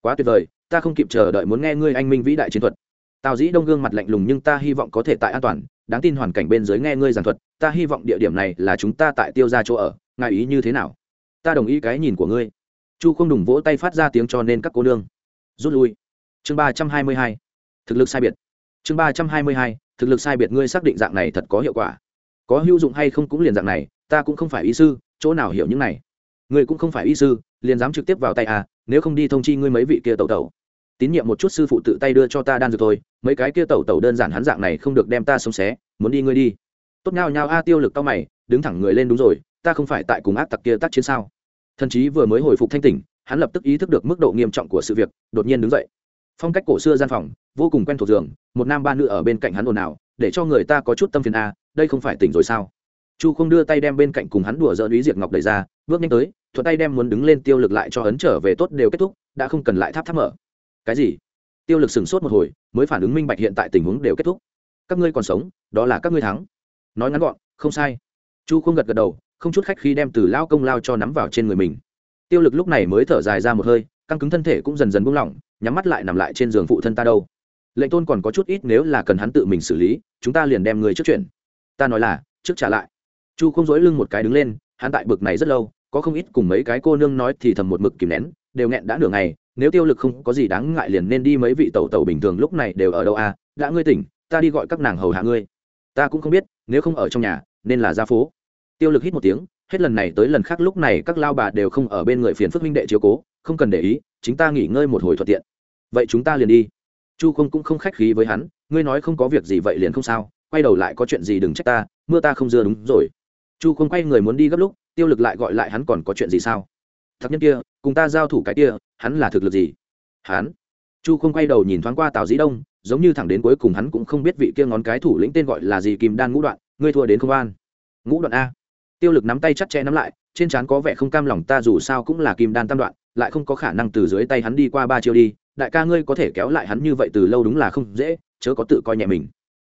Quá tuyệt vời, ta không kịp chờ đợi muốn nghe ngươi anh minh vĩ đại chiến thuật. Tào dĩ đông gương mặt lạnh lùng nhưng ta hy vọng có thể tại an toàn, đáng tin hoàn cảnh bên dưới nghe ngươi giảng thuật, ta hy vọng địa điểm này là chúng ta tại tiêu ra chỗ ở, ngài ý như thế nào? Ta đồng ý cái nhìn của ngươi. Chu không đùng vỗ tay phát ra tiếng cho nên các cô nương. Rút lui. Chương ba trăm hai mươi hai. Thực lực sai biệt. Chương ba trăm hai mươi hai. Thực lực sai biệt ngươi xác định dạng này thật có hiệu quả. Có hữu dụng hay không cũng liền dạng này, ta cũng không phải ý sư, chỗ nào hiểu những này ngươi cũng không phải y sư, liền dám trực tiếp vào tay à nếu không đi thông chi ngươi mấy vị kia tẩu tẩu. Tín nhiệm một chút sư phụ tự tay đưa cho ta đan dược thôi, mấy cái kia tẩu tẩu đơn giản hắn dạng này không được đem ta sống xé, muốn đi ngươi đi. Tốt nhau nhau a tiêu lực tao mày, đứng thẳng người lên đúng rồi, ta không phải tại cùng ác tặc kia tác chiến sao? Thần chí vừa mới hồi phục thanh tỉnh, hắn lập tức ý thức được mức độ nghiêm trọng của sự việc, đột nhiên đứng dậy. Phong cách cổ xưa gian phòng, vô cùng quen thuộc giường, một nam ba nữ ở bên cạnh hắn ồn ào, để cho người ta có chút tâm phiền a, đây không phải tỉnh rồi sao? Chu không đưa tay đem bên cạnh cùng hắn đùa dỡn ý diệt ngọc đẩy ra, bước nhanh tới, thuận tay đem muốn đứng lên tiêu lực lại cho ấn trở về tốt đều kết thúc, đã không cần lại tháp tháp mở. Cái gì? Tiêu lực sửng sốt một hồi, mới phản ứng minh bạch hiện tại tình huống đều kết thúc. Các ngươi còn sống, đó là các ngươi thắng. Nói ngắn gọn, không sai. Chu không gật gật đầu, không chút khách khi đem từ lao công lao cho nắm vào trên người mình. Tiêu lực lúc này mới thở dài ra một hơi, căng cứng thân thể cũng dần dần buông lỏng, nhắm mắt lại nằm lại trên giường phụ thân ta đâu. Lệnh tôn còn có chút ít nếu là cần hắn tự mình xử lý, chúng ta liền đem người trước chuyển. Ta nói là, trước trả lại chu không dối lưng một cái đứng lên, hắn tại bực này rất lâu, có không ít cùng mấy cái cô nương nói thì thầm một mực kìm nén, đều nghẹn đã nửa ngày, nếu tiêu lực không có gì đáng ngại liền nên đi mấy vị tẩu tẩu bình thường lúc này đều ở đâu à đã ngươi tỉnh, ta đi gọi các nàng hầu hạ ngươi. Ta cũng không biết, nếu không ở trong nhà, nên là ra phố. Tiêu lực hít một tiếng, hết lần này tới lần khác lúc này các lao bà đều không ở bên người phiền phức minh đệ chiếu cố, không cần để ý, chính ta nghỉ ngơi một hồi thuận tiện. Vậy chúng ta liền đi. Chu không cũng không khách khí với hắn, ngươi nói không có việc gì vậy liền không sao, quay đầu lại có chuyện gì đừng trách ta, mưa ta không dưa đúng rồi chu không quay người muốn đi gấp lúc, tiêu lực lại gọi lại hắn còn có chuyện gì sao? Thật nhân kia, cùng ta giao thủ cái kia, hắn là thực lực gì? Hắn? Chu không quay đầu nhìn thoáng qua tào dĩ đông, giống như thẳng đến cuối cùng hắn cũng không biết vị kia ngón cái thủ lĩnh tên gọi là gì kim đan ngũ đoạn, ngươi thua đến không an. Ngũ đoạn a. Tiêu lực nắm tay chặt chẽ nắm lại, trên trán có vẻ không cam lòng ta dù sao cũng là kim đan tam đoạn, lại không có khả năng từ dưới tay hắn đi qua ba chiêu đi, đại ca ngươi có thể kéo lại hắn như vậy từ lâu đúng là không dễ, chớ có tự coi nhẹ mình.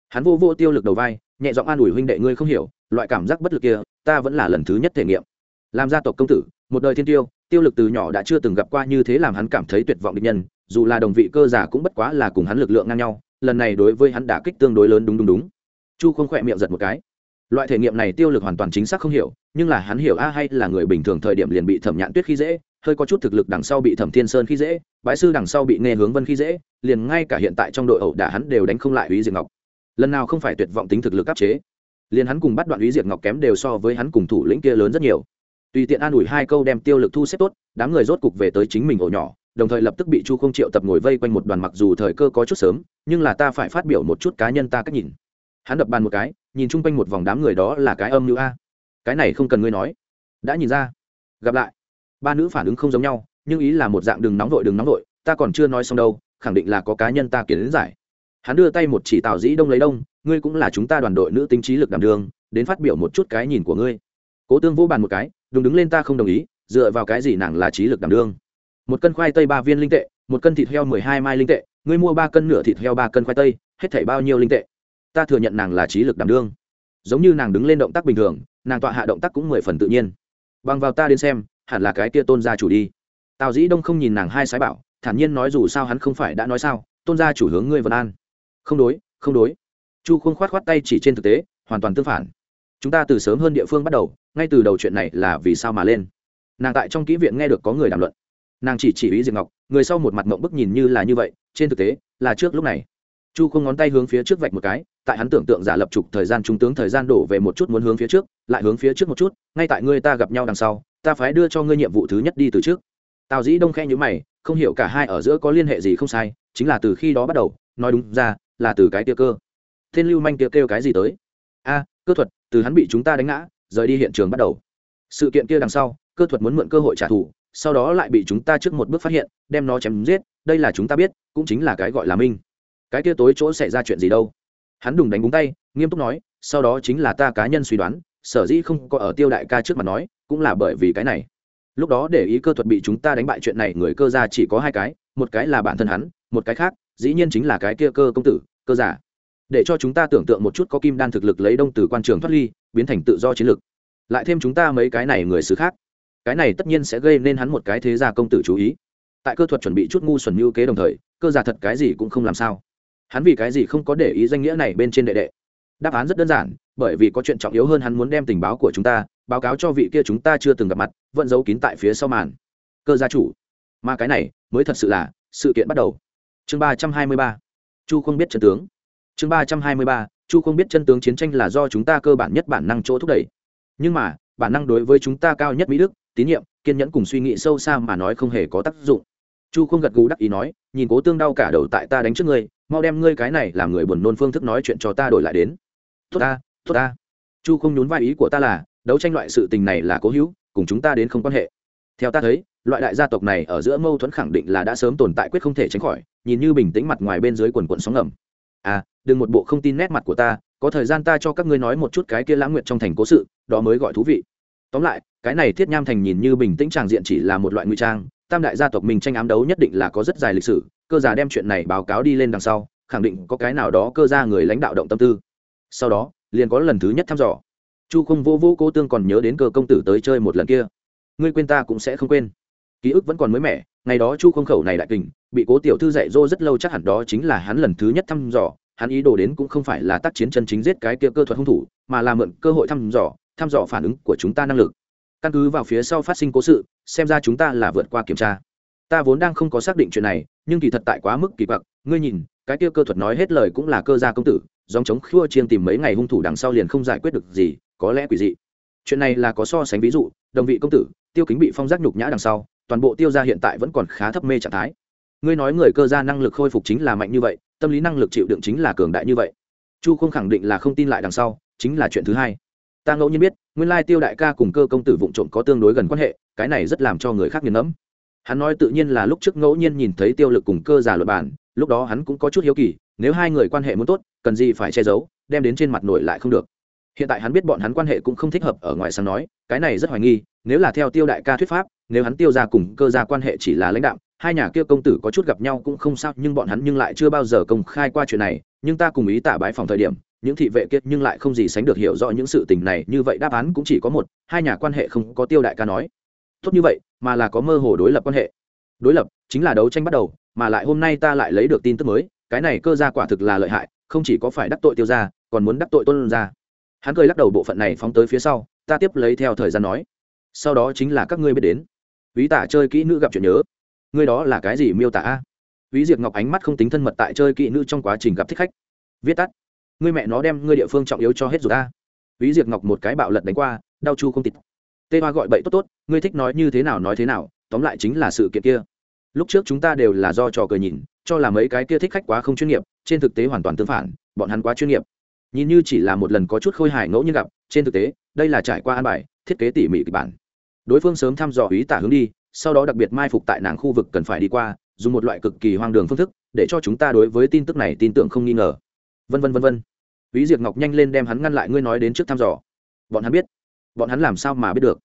Hắn vô vô tiêu lực đầu vai nhẹ giọng an ủi huynh đệ ngươi không hiểu, loại cảm giác bất lực kia, ta vẫn là lần thứ nhất thể nghiệm. Làm gia tộc công tử, một đời thiên tiêu tiêu lực từ nhỏ đã chưa từng gặp qua như thế làm hắn cảm thấy tuyệt vọng địch nhân, dù là đồng vị cơ giả cũng bất quá là cùng hắn lực lượng ngang nhau, lần này đối với hắn đã kích tương đối lớn đúng đúng đúng. Chu không khỏe miệng giật một cái. Loại thể nghiệm này tiêu lực hoàn toàn chính xác không hiểu, nhưng là hắn hiểu a hay là người bình thường thời điểm liền bị thẩm nhãn tuyết khi dễ, hơi có chút thực lực đằng sau bị thẩm thiên sơn khi dễ bãi sư đằng sau bị nghe hướng vân khi dễ, liền ngay cả hiện tại trong đội ẩu đả hắn đều đánh không lại ý diệt ngọc lần nào không phải tuyệt vọng tính thực lực áp chế. Liền hắn cùng bắt đoạn ý diệt ngọc kém đều so với hắn cùng thủ lĩnh kia lớn rất nhiều. Tùy tiện an ủi hai câu đem tiêu lực thu xếp tốt, đám người rốt cục về tới chính mình ổ nhỏ, đồng thời lập tức bị chu không triệu tập ngồi vây quanh một đoàn mặc dù thời cơ có chút sớm, nhưng là ta phải phát biểu một chút cá nhân ta cách nhìn. Hắn đập bàn một cái, nhìn chung quanh một vòng đám người đó là cái âm như a. Cái này không cần ngươi nói. Đã nhìn ra. Gặp lại. Ba nữ phản ứng không giống nhau, nhưng ý là một dạng đừng nóng vội, đừng nóng vội, ta còn chưa nói xong đâu, khẳng định là có cá nhân ta kiến giải hắn đưa tay một chỉ tào dĩ đông lấy đông, ngươi cũng là chúng ta đoàn đội nữ tính trí lực đảm đường đến phát biểu một chút cái nhìn của ngươi. Cố tương vô bàn một cái, đừng đứng lên ta không đồng ý, dựa vào cái gì nàng là trí lực đảm đương? Một cân khoai tây ba viên linh tệ, một cân thịt heo mười hai mai linh tệ, ngươi mua ba cân nửa thịt heo ba cân khoai tây, hết thảy bao nhiêu linh tệ? Ta thừa nhận nàng là trí lực đảm đương. Giống như nàng đứng lên động tác bình thường, nàng tọa hạ động tác cũng mười phần tự nhiên. Bằng vào ta đến xem, hẳn là cái kia tôn gia chủ đi. Tào dĩ đông không nhìn nàng hai sái bảo, thản nhiên nói dù sao hắn không phải đã nói sao, tôn gia chủ hướng ngươi vân an không đối không đối. Chu khuôn khoát khoát tay chỉ trên thực tế, hoàn toàn tương phản. Chúng ta từ sớm hơn địa phương bắt đầu, ngay từ đầu chuyện này là vì sao mà lên? Nàng tại trong kỹ viện nghe được có người đàm luận. Nàng chỉ chỉ ý diệp ngọc, người sau một mặt mộng bức nhìn như là như vậy, trên thực tế, là trước lúc này. Chu không ngón tay hướng phía trước vạch một cái, tại hắn tưởng tượng giả lập trục thời gian trung tướng thời gian đổ về một chút muốn hướng phía trước, lại hướng phía trước một chút, ngay tại ngươi ta gặp nhau đằng sau, ta phải đưa cho ngươi nhiệm vụ thứ nhất đi từ trước. Tào dĩ đông khe nhữ mày, không hiểu cả hai ở giữa có liên hệ gì không sai, chính là từ khi đó bắt đầu, nói đúng ra là từ cái tia cơ. Thiên lưu manh kia kêu cái gì tới? A, cơ thuật, từ hắn bị chúng ta đánh ngã, rời đi hiện trường bắt đầu. Sự kiện kia đằng sau, cơ thuật muốn mượn cơ hội trả thù, sau đó lại bị chúng ta trước một bước phát hiện, đem nó chém giết, đây là chúng ta biết, cũng chính là cái gọi là minh. Cái kia tối chỗ xảy ra chuyện gì đâu? Hắn đùng đánh búng tay, nghiêm túc nói, sau đó chính là ta cá nhân suy đoán, sở dĩ không có ở tiêu đại ca trước mặt nói, cũng là bởi vì cái này. Lúc đó để ý cơ thuật bị chúng ta đánh bại chuyện này, người cơ ra chỉ có hai cái, một cái là bản thân hắn, một cái khác dĩ nhiên chính là cái kia cơ công tử, cơ giả. Để cho chúng ta tưởng tượng một chút có kim đan thực lực lấy đông từ quan trường thoát ly, biến thành tự do chiến lược. Lại thêm chúng ta mấy cái này người xứ khác. Cái này tất nhiên sẽ gây nên hắn một cái thế gia công tử chú ý. Tại cơ thuật chuẩn bị chút ngu xuẩn mưu kế đồng thời, cơ giả thật cái gì cũng không làm sao. Hắn vì cái gì không có để ý danh nghĩa này bên trên đệ đệ? Đáp án rất đơn giản, bởi vì có chuyện trọng yếu hơn hắn muốn đem tình báo của chúng ta, báo cáo cho vị kia chúng ta chưa từng gặp mặt, vẫn giấu kín tại phía sau màn. Cơ gia chủ, mà cái này mới thật sự là sự kiện bắt đầu chương ba trăm hai mươi ba. Chu không biết chân tướng. Chương ba trăm hai mươi ba, chu không biết chân tướng chiến tranh là do chúng ta cơ bản nhất bản năng chỗ thúc đẩy. Nhưng mà, bản năng đối với chúng ta cao nhất mỹ đức, tín nhiệm, kiên nhẫn cùng suy nghĩ sâu xa mà nói không hề có tác dụng. Chu không gật gù đắc ý nói, nhìn cố tương đau cả đầu tại ta đánh trước ngươi, mau đem ngươi cái này làm người buồn nôn phương thức nói chuyện cho ta đổi lại đến. Tốt ta tốt ta. Chu không nhún vai ý của ta là, đấu tranh loại sự tình này là cố hữu, cùng chúng ta đến không quan hệ theo ta thấy, loại đại gia tộc này ở giữa mâu thuẫn khẳng định là đã sớm tồn tại quyết không thể tránh khỏi, nhìn như bình tĩnh mặt ngoài bên dưới quần quần sóng ngầm. À đừng một bộ không tin nét mặt của ta, có thời gian ta cho các ngươi nói một chút cái kia lãng nguyện trong thành cố sự, đó mới gọi thú vị. Tóm lại, cái này thiết nham thành nhìn như bình tĩnh tràng diện chỉ là một loại nguy trang, tam đại gia tộc mình tranh ám đấu nhất định là có rất dài lịch sử, cơ giả đem chuyện này báo cáo đi lên đằng sau, khẳng định có cái nào đó cơ ra người lãnh đạo động tâm tư. Sau đó, liền có lần thứ nhất thăm dò. Chu không vô vô cô tương còn nhớ đến cơ công tử tới chơi một lần kia ngươi quên ta cũng sẽ không quên. Ký ức vẫn còn mới mẻ, ngày đó chu không khẩu này đại kình, bị cố tiểu thư dạy dỗ rất lâu chắc hẳn đó chính là hắn lần thứ nhất thăm dò, hắn ý đồ đến cũng không phải là tác chiến chân chính giết cái kia cơ thuật hung thủ, mà là mượn cơ hội thăm dò thăm dò phản ứng của chúng ta năng lực. Căn cứ vào phía sau phát sinh cố sự, xem ra chúng ta là vượt qua kiểm tra. Ta vốn đang không có xác định chuyện này, nhưng kỳ thật tại quá mức kỳ quặc, ngươi nhìn, cái kia cơ thuật nói hết lời cũng là cơ gia công tử dòng chống khua chiên tìm mấy ngày hung thủ đằng sau liền không giải quyết được gì, có lẽ quỷ dị. Chuyện này là có so sánh ví dụ, đồng vị công tử tiêu kính bị phong giác nhục nhã đằng sau, toàn bộ tiêu gia hiện tại vẫn còn khá thấp mê trạng thái. Ngươi nói người cơ gia năng lực khôi phục chính là mạnh như vậy, tâm lý năng lực chịu đựng chính là cường đại như vậy. Chu không khẳng định là không tin lại đằng sau, chính là chuyện thứ hai. Ta ngẫu nhiên biết, nguyên lai tiêu đại ca cùng cơ công tử vụ trộm có tương đối gần quan hệ, cái này rất làm cho người khác nghiền ngẫm. Hắn nói tự nhiên là lúc trước ngẫu nhiên nhìn thấy tiêu lực cùng cơ giả luật bản lúc đó hắn cũng có chút hiếu kỳ, nếu hai người quan hệ muốn tốt, cần gì phải che giấu, đem đến trên mặt nổi lại không được hiện tại hắn biết bọn hắn quan hệ cũng không thích hợp ở ngoài sáng nói, cái này rất hoài nghi, nếu là theo tiêu đại ca thuyết pháp, nếu hắn tiêu ra cùng cơ gia quan hệ chỉ là lãnh đạo hai nhà kia công tử có chút gặp nhau cũng không sao, nhưng bọn hắn nhưng lại chưa bao giờ công khai qua chuyện này, nhưng ta cùng ý tả bái phòng thời điểm, những thị vệ kia nhưng lại không gì sánh được hiểu rõ những sự tình này, như vậy đáp án cũng chỉ có một, hai nhà quan hệ không có tiêu đại ca nói. Tốt như vậy, mà là có mơ hồ đối lập quan hệ. Đối lập, chính là đấu tranh bắt đầu, mà lại hôm nay ta lại lấy được tin tức mới, cái này cơ gia quả thực là lợi hại, không chỉ có phải đắc tội tiêu ra còn muốn đắc tội tôn ra hắn cười lắc đầu bộ phận này phóng tới phía sau, ta tiếp lấy theo thời gian nói. Sau đó chính là các ngươi biết đến. Ví tả chơi kỹ nữ gặp chuyện nhớ. Ngươi đó là cái gì miêu tả a? Ví diệt ngọc ánh mắt không tính thân mật tại chơi kỹ nữ trong quá trình gặp thích khách. Viết tắt. Ngươi mẹ nó đem ngươi địa phương trọng yếu cho hết rồi ta. Ví diệt ngọc một cái bạo lật đánh qua, đau chu không tịt. Tê hoa gọi bậy tốt tốt, ngươi thích nói như thế nào nói thế nào, tóm lại chính là sự kiện kia. Lúc trước chúng ta đều là do trò cười nhìn, cho là mấy cái kia thích khách quá không chuyên nghiệp, trên thực tế hoàn toàn tương phản, bọn hắn quá chuyên nghiệp nhìn như chỉ là một lần có chút khôi hài ngẫu nhiên gặp, trên thực tế, đây là trải qua an bài, thiết kế tỉ mỉ kịch bản. Đối phương sớm thăm dò ý tả hướng đi, sau đó đặc biệt mai phục tại nàng khu vực cần phải đi qua, dùng một loại cực kỳ hoang đường phương thức, để cho chúng ta đối với tin tức này tin tưởng không nghi ngờ. Vân vân vân vân. Ý diệt ngọc nhanh lên đem hắn ngăn lại, ngươi nói đến trước thăm dò. Bọn hắn biết. Bọn hắn làm sao mà biết được?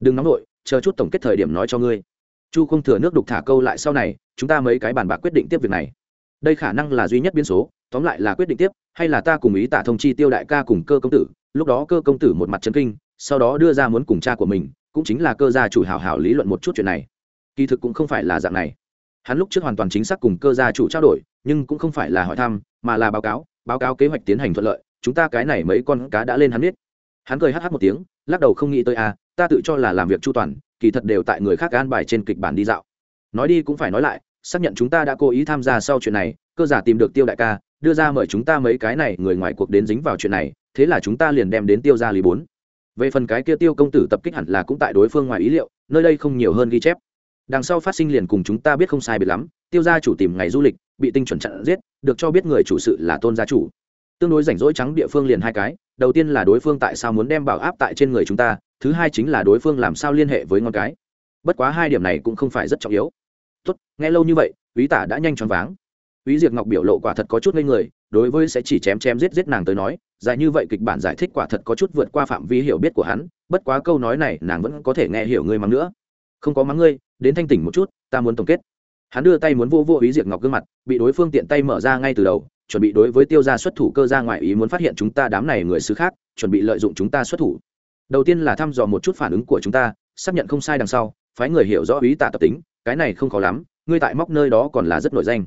Đừng nóng nổi chờ chút tổng kết thời điểm nói cho ngươi. Chu không thừa nước đục thả câu lại sau này, chúng ta mấy cái bàn bạc quyết định tiếp việc này đây khả năng là duy nhất biến số, tóm lại là quyết định tiếp, hay là ta cùng ý tả thông chi tiêu đại ca cùng cơ công tử, lúc đó cơ công tử một mặt chân kinh, sau đó đưa ra muốn cùng cha của mình, cũng chính là cơ gia chủ hảo hảo lý luận một chút chuyện này. Kỳ thực cũng không phải là dạng này. Hắn lúc trước hoàn toàn chính xác cùng cơ gia chủ trao đổi, nhưng cũng không phải là hỏi thăm, mà là báo cáo báo cáo kế hoạch tiến hành thuận lợi, chúng ta cái này mấy con cá đã lên hắn biết. Hắn cười hh một tiếng, lắc đầu không nghĩ tới à ta tự cho là làm việc chu toàn, kỳ thật đều tại người khác an bài trên kịch bản đi dạo. Nói đi cũng phải nói lại xác nhận chúng ta đã cố ý tham gia sau chuyện này, cơ giả tìm được tiêu đại ca, đưa ra mời chúng ta mấy cái này người ngoài cuộc đến dính vào chuyện này, thế là chúng ta liền đem đến tiêu ra lý bốn. Về phần cái kia tiêu công tử tập kích hẳn là cũng tại đối phương ngoài ý liệu, nơi đây không nhiều hơn ghi chép. Đằng sau phát sinh liền cùng chúng ta biết không sai biệt lắm, tiêu gia chủ tìm ngày du lịch, bị tinh chuẩn chặn giết, được cho biết người chủ sự là tôn gia chủ. Tương đối rảnh rỗi trắng địa phương liền hai cái, đầu tiên là đối phương tại sao muốn đem bảo áp tại trên người chúng ta, thứ hai chính là đối phương làm sao liên hệ với ngon cái. Bất quá hai điểm này cũng không phải rất trọng yếu tốt, nghe lâu như vậy, quý tả đã nhanh choáng váng. Quý diệt ngọc biểu lộ quả thật có chút ngây người, đối với sẽ chỉ chém chém giết giết nàng tới nói, dài như vậy kịch bản giải thích quả thật có chút vượt qua phạm vi hiểu biết của hắn, bất quá câu nói này nàng vẫn có thể nghe hiểu ngươi mắng nữa. Không có mắng ngươi, đến thanh tỉnh một chút, ta muốn tổng kết. Hắn đưa tay muốn vô vô ý diệt ngọc gương mặt, bị đối phương tiện tay mở ra ngay từ đầu, chuẩn bị đối với tiêu gia xuất thủ cơ gia ngoại ý muốn phát hiện chúng ta đám này người xứ khác, chuẩn bị lợi dụng chúng ta xuất thủ. Đầu tiên là thăm dò một chút phản ứng của chúng ta, xác nhận không sai đằng sau, phái người hiểu rõ ý tạ tập tính cái này không khó lắm, ngươi tại móc nơi đó còn là rất nổi danh.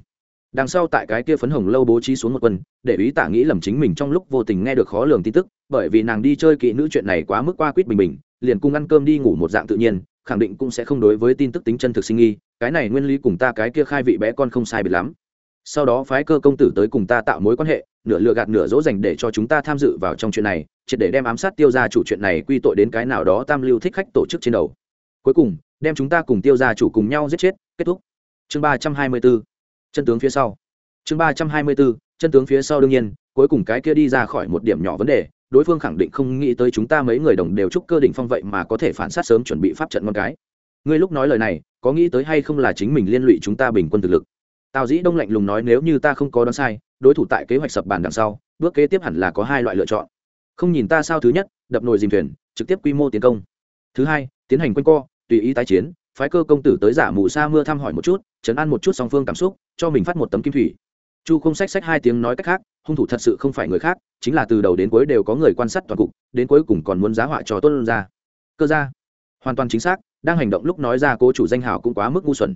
Đằng sau tại cái kia phấn hồng lâu bố trí xuống một quân, để ý Tả nghĩ lầm chính mình trong lúc vô tình nghe được khó lường tin tức, bởi vì nàng đi chơi kỵ nữ chuyện này quá mức qua quýt bình bình, liền cùng ăn cơm đi ngủ một dạng tự nhiên, khẳng định cũng sẽ không đối với tin tức tính chân thực sinh nghi, cái này nguyên lý cùng ta cái kia khai vị bé con không sai biệt lắm. Sau đó phái cơ công tử tới cùng ta tạo mối quan hệ, nửa lừa gạt nửa dỗ dành để cho chúng ta tham dự vào trong chuyện này, triệt để đem ám sát tiêu gia chủ chuyện này quy tội đến cái nào đó tam lưu thích khách tổ chức trên đầu. Cuối cùng đem chúng ta cùng tiêu gia chủ cùng nhau giết chết, kết thúc. Chương ba trăm hai mươi 324 chân tướng phía sau. Chương ba trăm hai mươi 324 chân tướng phía sau đương nhiên, cuối cùng cái kia đi ra khỏi một điểm nhỏ vấn đề, đối phương khẳng định không nghĩ tới chúng ta mấy người đồng đều chúc cơ đỉnh phong vậy mà có thể phản sát sớm chuẩn bị pháp trận con cái. Ngươi lúc nói lời này, có nghĩ tới hay không là chính mình liên lụy chúng ta bình quân thực lực? Tào dĩ đông lạnh lùng nói nếu như ta không có đoán sai, đối thủ tại kế hoạch sập bàn đằng sau, bước kế tiếp hẳn là có hai loại lựa chọn. Không nhìn ta sao thứ nhất, đập nồi dìm thuyền, trực tiếp quy mô tiến công. Thứ hai, tiến hành quanh co tùy ý tái chiến, phái cơ công tử tới giả mù sa mưa thăm hỏi một chút, chấn an một chút song phương cảm xúc, cho mình phát một tấm kim thủy. Chu không sách sách hai tiếng nói cách khác, hung thủ thật sự không phải người khác, chính là từ đầu đến cuối đều có người quan sát toàn cục, đến cuối cùng còn muốn giá họa cho tuân ra cơ ra hoàn toàn chính xác, đang hành động lúc nói ra cố chủ danh hào cũng quá mức ngu xuẩn.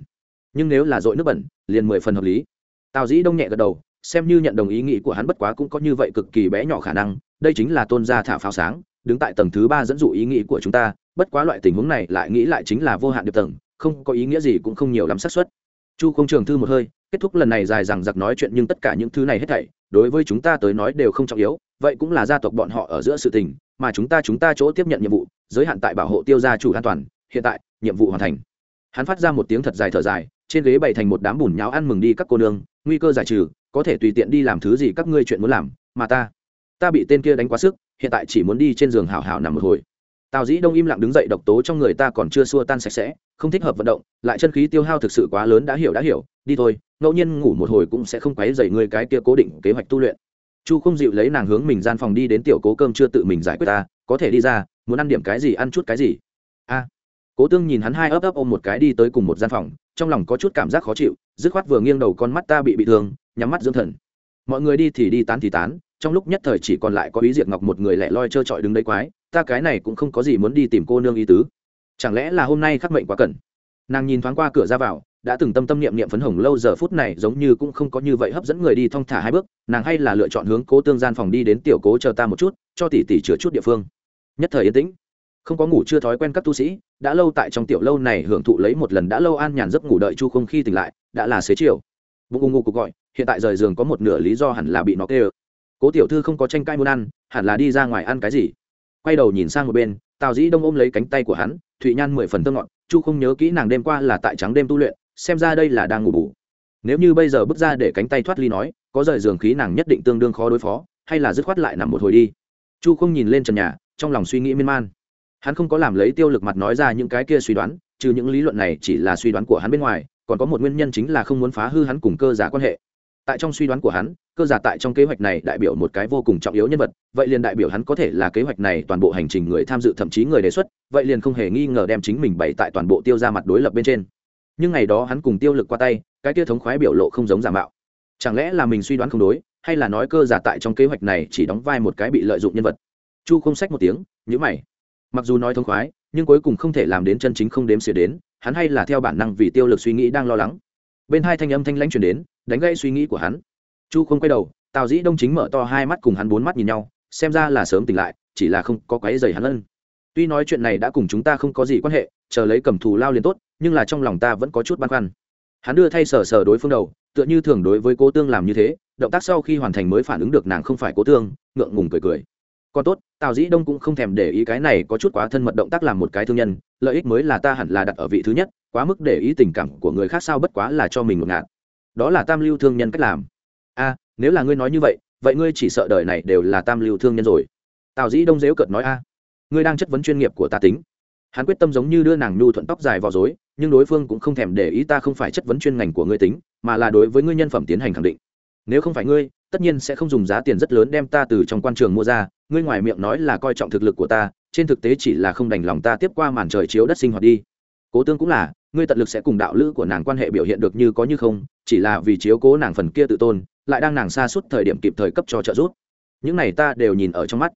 Nhưng nếu là dội nước bẩn, liền mười phần hợp lý. Tào dĩ đông nhẹ gật đầu, xem như nhận đồng ý nghĩ của hắn bất quá cũng có như vậy cực kỳ bé nhỏ khả năng, đây chính là tôn gia thả pháo sáng đứng tại tầng thứ ba dẫn dụ ý nghĩ của chúng ta, bất quá loại tình huống này lại nghĩ lại chính là vô hạn điệp tầng, không có ý nghĩa gì cũng không nhiều lắm xác suất. Chu không trường thư một hơi, kết thúc lần này dài rằng giặc nói chuyện nhưng tất cả những thứ này hết thảy, đối với chúng ta tới nói đều không trọng yếu, vậy cũng là gia tộc bọn họ ở giữa sự tình, mà chúng ta chúng ta chỗ tiếp nhận nhiệm vụ, giới hạn tại bảo hộ tiêu gia chủ an toàn, hiện tại, nhiệm vụ hoàn thành. Hắn phát ra một tiếng thật dài thở dài, trên ghế bày thành một đám bùn nháo ăn mừng đi các cô nương, nguy cơ giải trừ, có thể tùy tiện đi làm thứ gì các ngươi chuyện muốn làm, mà ta ta bị tên kia đánh quá sức, hiện tại chỉ muốn đi trên giường hảo hảo nằm một hồi. Tào dĩ đông im lặng đứng dậy độc tố trong người ta còn chưa xua tan sạch sẽ, không thích hợp vận động, lại chân khí tiêu hao thực sự quá lớn đã hiểu đã hiểu, đi thôi, ngẫu nhiên ngủ một hồi cũng sẽ không quấy dày người cái kia cố định kế hoạch tu luyện. Chu không dịu lấy nàng hướng mình gian phòng đi đến tiểu cố cơm chưa tự mình giải quyết ta, có thể đi ra, muốn ăn điểm cái gì ăn chút cái gì. A. Cố tương nhìn hắn hai ấp ấp ôm một cái đi tới cùng một gian phòng, trong lòng có chút cảm giác khó chịu, dứt khoát vừa nghiêng đầu con mắt ta bị bị thương, nhắm mắt dưỡng thần. Mọi người đi thì đi tán thì tán trong lúc nhất thời chỉ còn lại có ý diệt ngọc một người lẻ loi trơ trọi đứng đấy quái, ta cái này cũng không có gì muốn đi tìm cô nương y tứ. Chẳng lẽ là hôm nay khắc mệnh quá cẩn? Nàng nhìn thoáng qua cửa ra vào, đã từng tâm tâm niệm niệm phấn hồng lâu giờ phút này giống như cũng không có như vậy hấp dẫn người đi thong thả hai bước, nàng hay là lựa chọn hướng cố tương gian phòng đi đến tiểu cố chờ ta một chút, cho tỷ tỷ chữa chút địa phương. Nhất thời yên tĩnh. Không có ngủ chưa thói quen các tu sĩ, đã lâu tại trong tiểu lâu này hưởng thụ lấy một lần đã lâu an nhàn giấc ngủ đợi chu không khi tỉnh lại, đã là xế chiều. Bụng ung ngủ cuộc gọi, hiện tại rời giường có một nửa lý do hẳn là bị nó kê ơ cố tiểu thư không có tranh cãi muốn ăn, hẳn là đi ra ngoài ăn cái gì. Quay đầu nhìn sang một bên, tào dĩ đông ôm lấy cánh tay của hắn, thụy nhan mười phần thơ ngọt, chu không nhớ kỹ nàng đêm qua là tại trắng đêm tu luyện, xem ra đây là đang ngủ bù. Nếu như bây giờ bước ra để cánh tay thoát ly nói, có rời giường khí nàng nhất định tương đương khó đối phó, hay là dứt khoát lại nằm một hồi đi. Chu không nhìn lên trần nhà, trong lòng suy nghĩ miên man. Hắn không có làm lấy tiêu lực mặt nói ra những cái kia suy đoán, trừ những lý luận này chỉ là suy đoán của hắn bên ngoài, còn có một nguyên nhân chính là không muốn phá hư hắn cùng cơ giả quan hệ tại trong suy đoán của hắn, cơ giả tại trong kế hoạch này đại biểu một cái vô cùng trọng yếu nhân vật, vậy liền đại biểu hắn có thể là kế hoạch này toàn bộ hành trình người tham dự thậm chí người đề xuất, vậy liền không hề nghi ngờ đem chính mình bày tại toàn bộ tiêu ra mặt đối lập bên trên. Nhưng ngày đó hắn cùng tiêu lực qua tay, cái tiêu thống khoái biểu lộ không giống giả mạo. Chẳng lẽ là mình suy đoán không đối, hay là nói cơ giả tại trong kế hoạch này chỉ đóng vai một cái bị lợi dụng nhân vật? Chu không sách một tiếng nhữ mày. Mặc dù nói thống khoái, nhưng cuối cùng không thể làm đến chân chính không đếm xỉa đến, hắn hay là theo bản năng vì tiêu lực suy nghĩ đang lo lắng. Bên hai thanh âm thanh lãnh chuyển đến đánh gây suy nghĩ của hắn. Chu không quay đầu, tào dĩ đông chính mở to hai mắt cùng hắn bốn mắt nhìn nhau, xem ra là sớm tỉnh lại, chỉ là không có quáy dày hắn ân. Tuy nói chuyện này đã cùng chúng ta không có gì quan hệ, chờ lấy cầm thù lao liền tốt, nhưng là trong lòng ta vẫn có chút băn khoăn. Hắn đưa thay sờ sờ đối phương đầu, tựa như thường đối với cố tương làm như thế, động tác sau khi hoàn thành mới phản ứng được nàng không phải cố tương, ngượng ngùng cười cười. Còn tốt, tào dĩ đông cũng không thèm để ý cái này có chút quá thân mật động tác làm một cái thương nhân, lợi ích mới là ta hẳn là đặt ở vị thứ nhất, quá mức để ý tình cảm của người khác sao bất quá là cho mình một ngạt đó là tam lưu thương nhân cách làm. A nếu là ngươi nói như vậy vậy ngươi chỉ sợ đời này đều là tam lưu thương nhân rồi. Tào dĩ đông dếu cợt nói, a, ngươi đang chất vấn chuyên nghiệp của ta tính. Hắn quyết tâm giống như đưa nàng nhu thuận tóc dài vào dối nhưng đối phương cũng không thèm để ý ta không phải chất vấn chuyên ngành của ngươi tính, mà là đối với ngươi nhân phẩm tiến hành khẳng định. Nếu không phải ngươi, tất nhiên sẽ không dùng giá tiền rất lớn đem ta từ trong quan trường mua ra, ngươi ngoài miệng nói là coi trọng thực lực của ta, trên thực tế chỉ là không đành lòng ta tiếp qua màn trời chiếu đất sinh hoạt đi. Cố tương cũng là, ngươi tận lực sẽ cùng đạo lữ của nàng quan hệ biểu hiện được như có như không chỉ là vì chiếu cố nàng phần kia tự tôn, lại đang nàng xa suốt thời điểm kịp thời cấp cho trợ giúp. Những này ta đều nhìn ở trong mắt.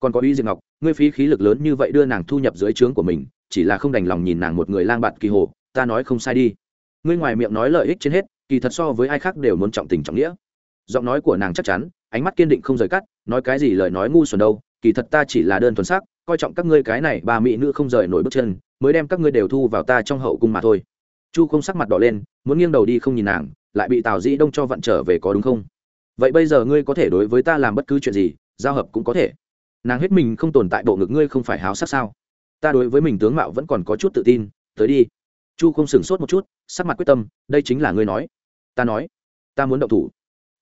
Còn có uy diệt ngọc, ngươi phí khí lực lớn như vậy đưa nàng thu nhập dưới trướng của mình, chỉ là không đành lòng nhìn nàng một người lang bạn kỳ hồ, ta nói không sai đi. Ngươi ngoài miệng nói lợi ích trên hết, kỳ thật so với ai khác đều muốn trọng tình trọng nghĩa. Giọng nói của nàng chắc chắn, ánh mắt kiên định không rời cắt, nói cái gì lời nói ngu xuẩn đâu, kỳ thật ta chỉ là đơn thuần sắc, coi trọng các ngươi cái này bà mỹ nữ không rời nổi bước chân, mới đem các ngươi đều thu vào ta trong hậu cung mà thôi. Chu không sắc mặt đỏ lên muốn nghiêng đầu đi không nhìn nàng, lại bị tào dĩ đông cho vận trở về có đúng không? Vậy bây giờ ngươi có thể đối với ta làm bất cứ chuyện gì, giao hợp cũng có thể. Nàng hết mình không tồn tại bộ ngực ngươi không phải háo sắc sao? Ta đối với mình tướng mạo vẫn còn có chút tự tin, tới đi. Chu không sửng sốt một chút, sắc mặt quyết tâm, đây chính là ngươi nói. Ta nói, ta muốn động thủ.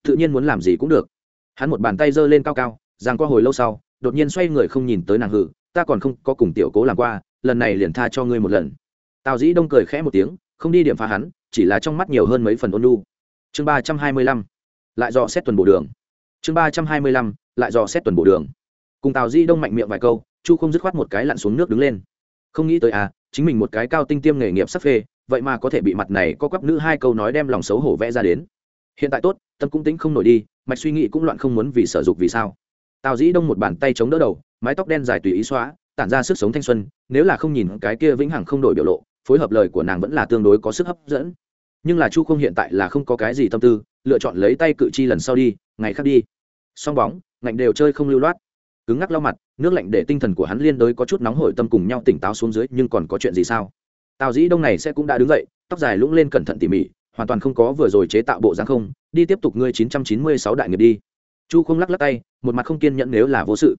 Tự nhiên muốn làm gì cũng được. Hắn một bàn tay giơ lên cao cao rằng qua hồi lâu sau, đột nhiên xoay người không nhìn tới nàng hử, ta còn không có cùng tiểu cố làm qua, lần này liền tha cho ngươi một lần. Tào dĩ đông cười khẽ một tiếng, không đi điểm phá hắn chỉ là trong mắt nhiều hơn mấy phần ôn lu chương ba trăm hai mươi lăm, lại dò xét tuần bộ đường. Chương ba trăm hai mươi lăm, lại dò xét tuần bộ đường. Cùng tào dĩ đông mạnh miệng vài câu, chu không dứt khoát một cái lặn xuống nước đứng lên. Không nghĩ tới à chính mình một cái cao tinh tiêm nghề nghiệp sắp phê, vậy mà có thể bị mặt này có quắp nữ hai câu nói đem lòng xấu hổ vẽ ra đến. Hiện tại tốt, tâm cũng tính không nổi đi, mạch suy nghĩ cũng loạn không muốn vì sở dục vì sao. Tào dĩ đông một bàn tay chống đỡ đầu, mái tóc đen dài tùy ý xóa, tản ra sức sống thanh xuân, nếu là không nhìn cái kia vĩnh hằng không đổi biểu lộ phối hợp lời của nàng vẫn là tương đối có sức hấp dẫn. Nhưng là chu không hiện tại là không có cái gì tâm tư, lựa chọn lấy tay cự chi lần sau đi, ngày khác đi. Song bóng, ngạnh đều chơi không lưu loát. Cứng ngắc lau mặt, nước lạnh để tinh thần của hắn liên đối có chút nóng hổi tâm cùng nhau tỉnh táo xuống dưới, nhưng còn có chuyện gì sao? Tào dĩ đông này sẽ cũng đã đứng dậy, tóc dài lũng lên cẩn thận tỉ mỉ, hoàn toàn không có vừa rồi chế tạo bộ dáng không, đi tiếp tục ngươi chín trăm chín mươi sáu đại nghiệp đi. Chu không lắc lắc tay, một mặt không kiên nhẫn nếu là vô sự.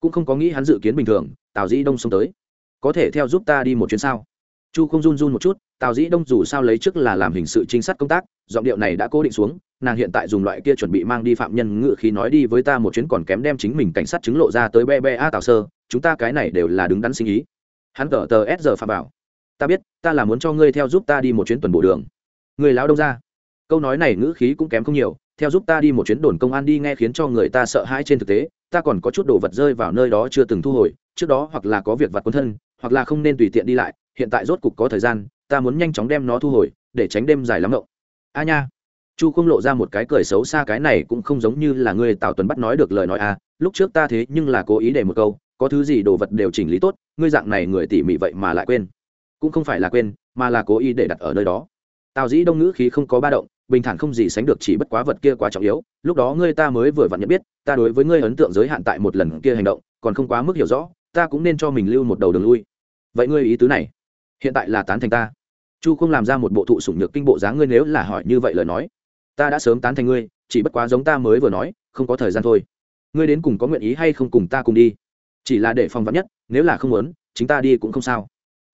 Cũng không có nghĩ hắn dự kiến bình thường, tào dĩ đông xông tới. Có thể theo giúp ta đi một chuyến sao? Chu không run run một chút, tào dĩ đông dù sao lấy trước là làm hình sự trinh sát công tác, giọng điệu này đã cố định xuống, nàng hiện tại dùng loại kia chuẩn bị mang đi phạm nhân ngự khí nói đi với ta một chuyến còn kém đem chính mình cảnh sát chứng lộ ra tới be be a tào sơ, chúng ta cái này đều là đứng đắn sinh ý. Hắn cờ tờ s giờ phạm bảo ta biết, ta là muốn cho ngươi theo giúp ta đi một chuyến tuần bộ đường. Người lão đông ra. Câu nói này ngữ khí cũng kém không nhiều, theo giúp ta đi một chuyến đồn công an đi nghe khiến cho người ta sợ hãi trên thực tế, ta còn có chút đồ vật rơi vào nơi đó chưa từng thu hồi, trước đó hoặc là có việc vặt quân thân, hoặc là không nên tùy tiện đi lại hiện tại rốt cục có thời gian, ta muốn nhanh chóng đem nó thu hồi, để tránh đêm dài lắm ngộng a nha. Chu không lộ ra một cái cười xấu xa, cái này cũng không giống như là ngươi Tào tuần bắt nói được lời nói a lúc trước ta thế nhưng là cố ý để một câu, có thứ gì đồ vật đều chỉnh lý tốt, ngươi dạng này người tỉ mỉ vậy mà lại quên. Cũng không phải là quên, mà là cố ý để đặt ở nơi đó. Tào dĩ đông ngữ khí không có ba động, bình thản không gì sánh được chỉ bất quá vật kia quá trọng yếu, lúc đó ngươi ta mới vừa vặn nhận biết, ta đối với ngươi ấn tượng giới hạn tại một lần kia hành động, còn không quá mức hiểu rõ, ta cũng nên cho mình lưu một đầu đường lui. Vậy ngươi ý tứ này? Hiện tại là tán thành ta. Chu không làm ra một bộ thụ sủng nhược kinh bộ dáng ngươi nếu là hỏi như vậy lời nói, ta đã sớm tán thành ngươi, chỉ bất quá giống ta mới vừa nói, không có thời gian thôi. Ngươi đến cùng có nguyện ý hay không cùng ta cùng đi? Chỉ là để phòng vắn nhất, nếu là không muốn, chính ta đi cũng không sao.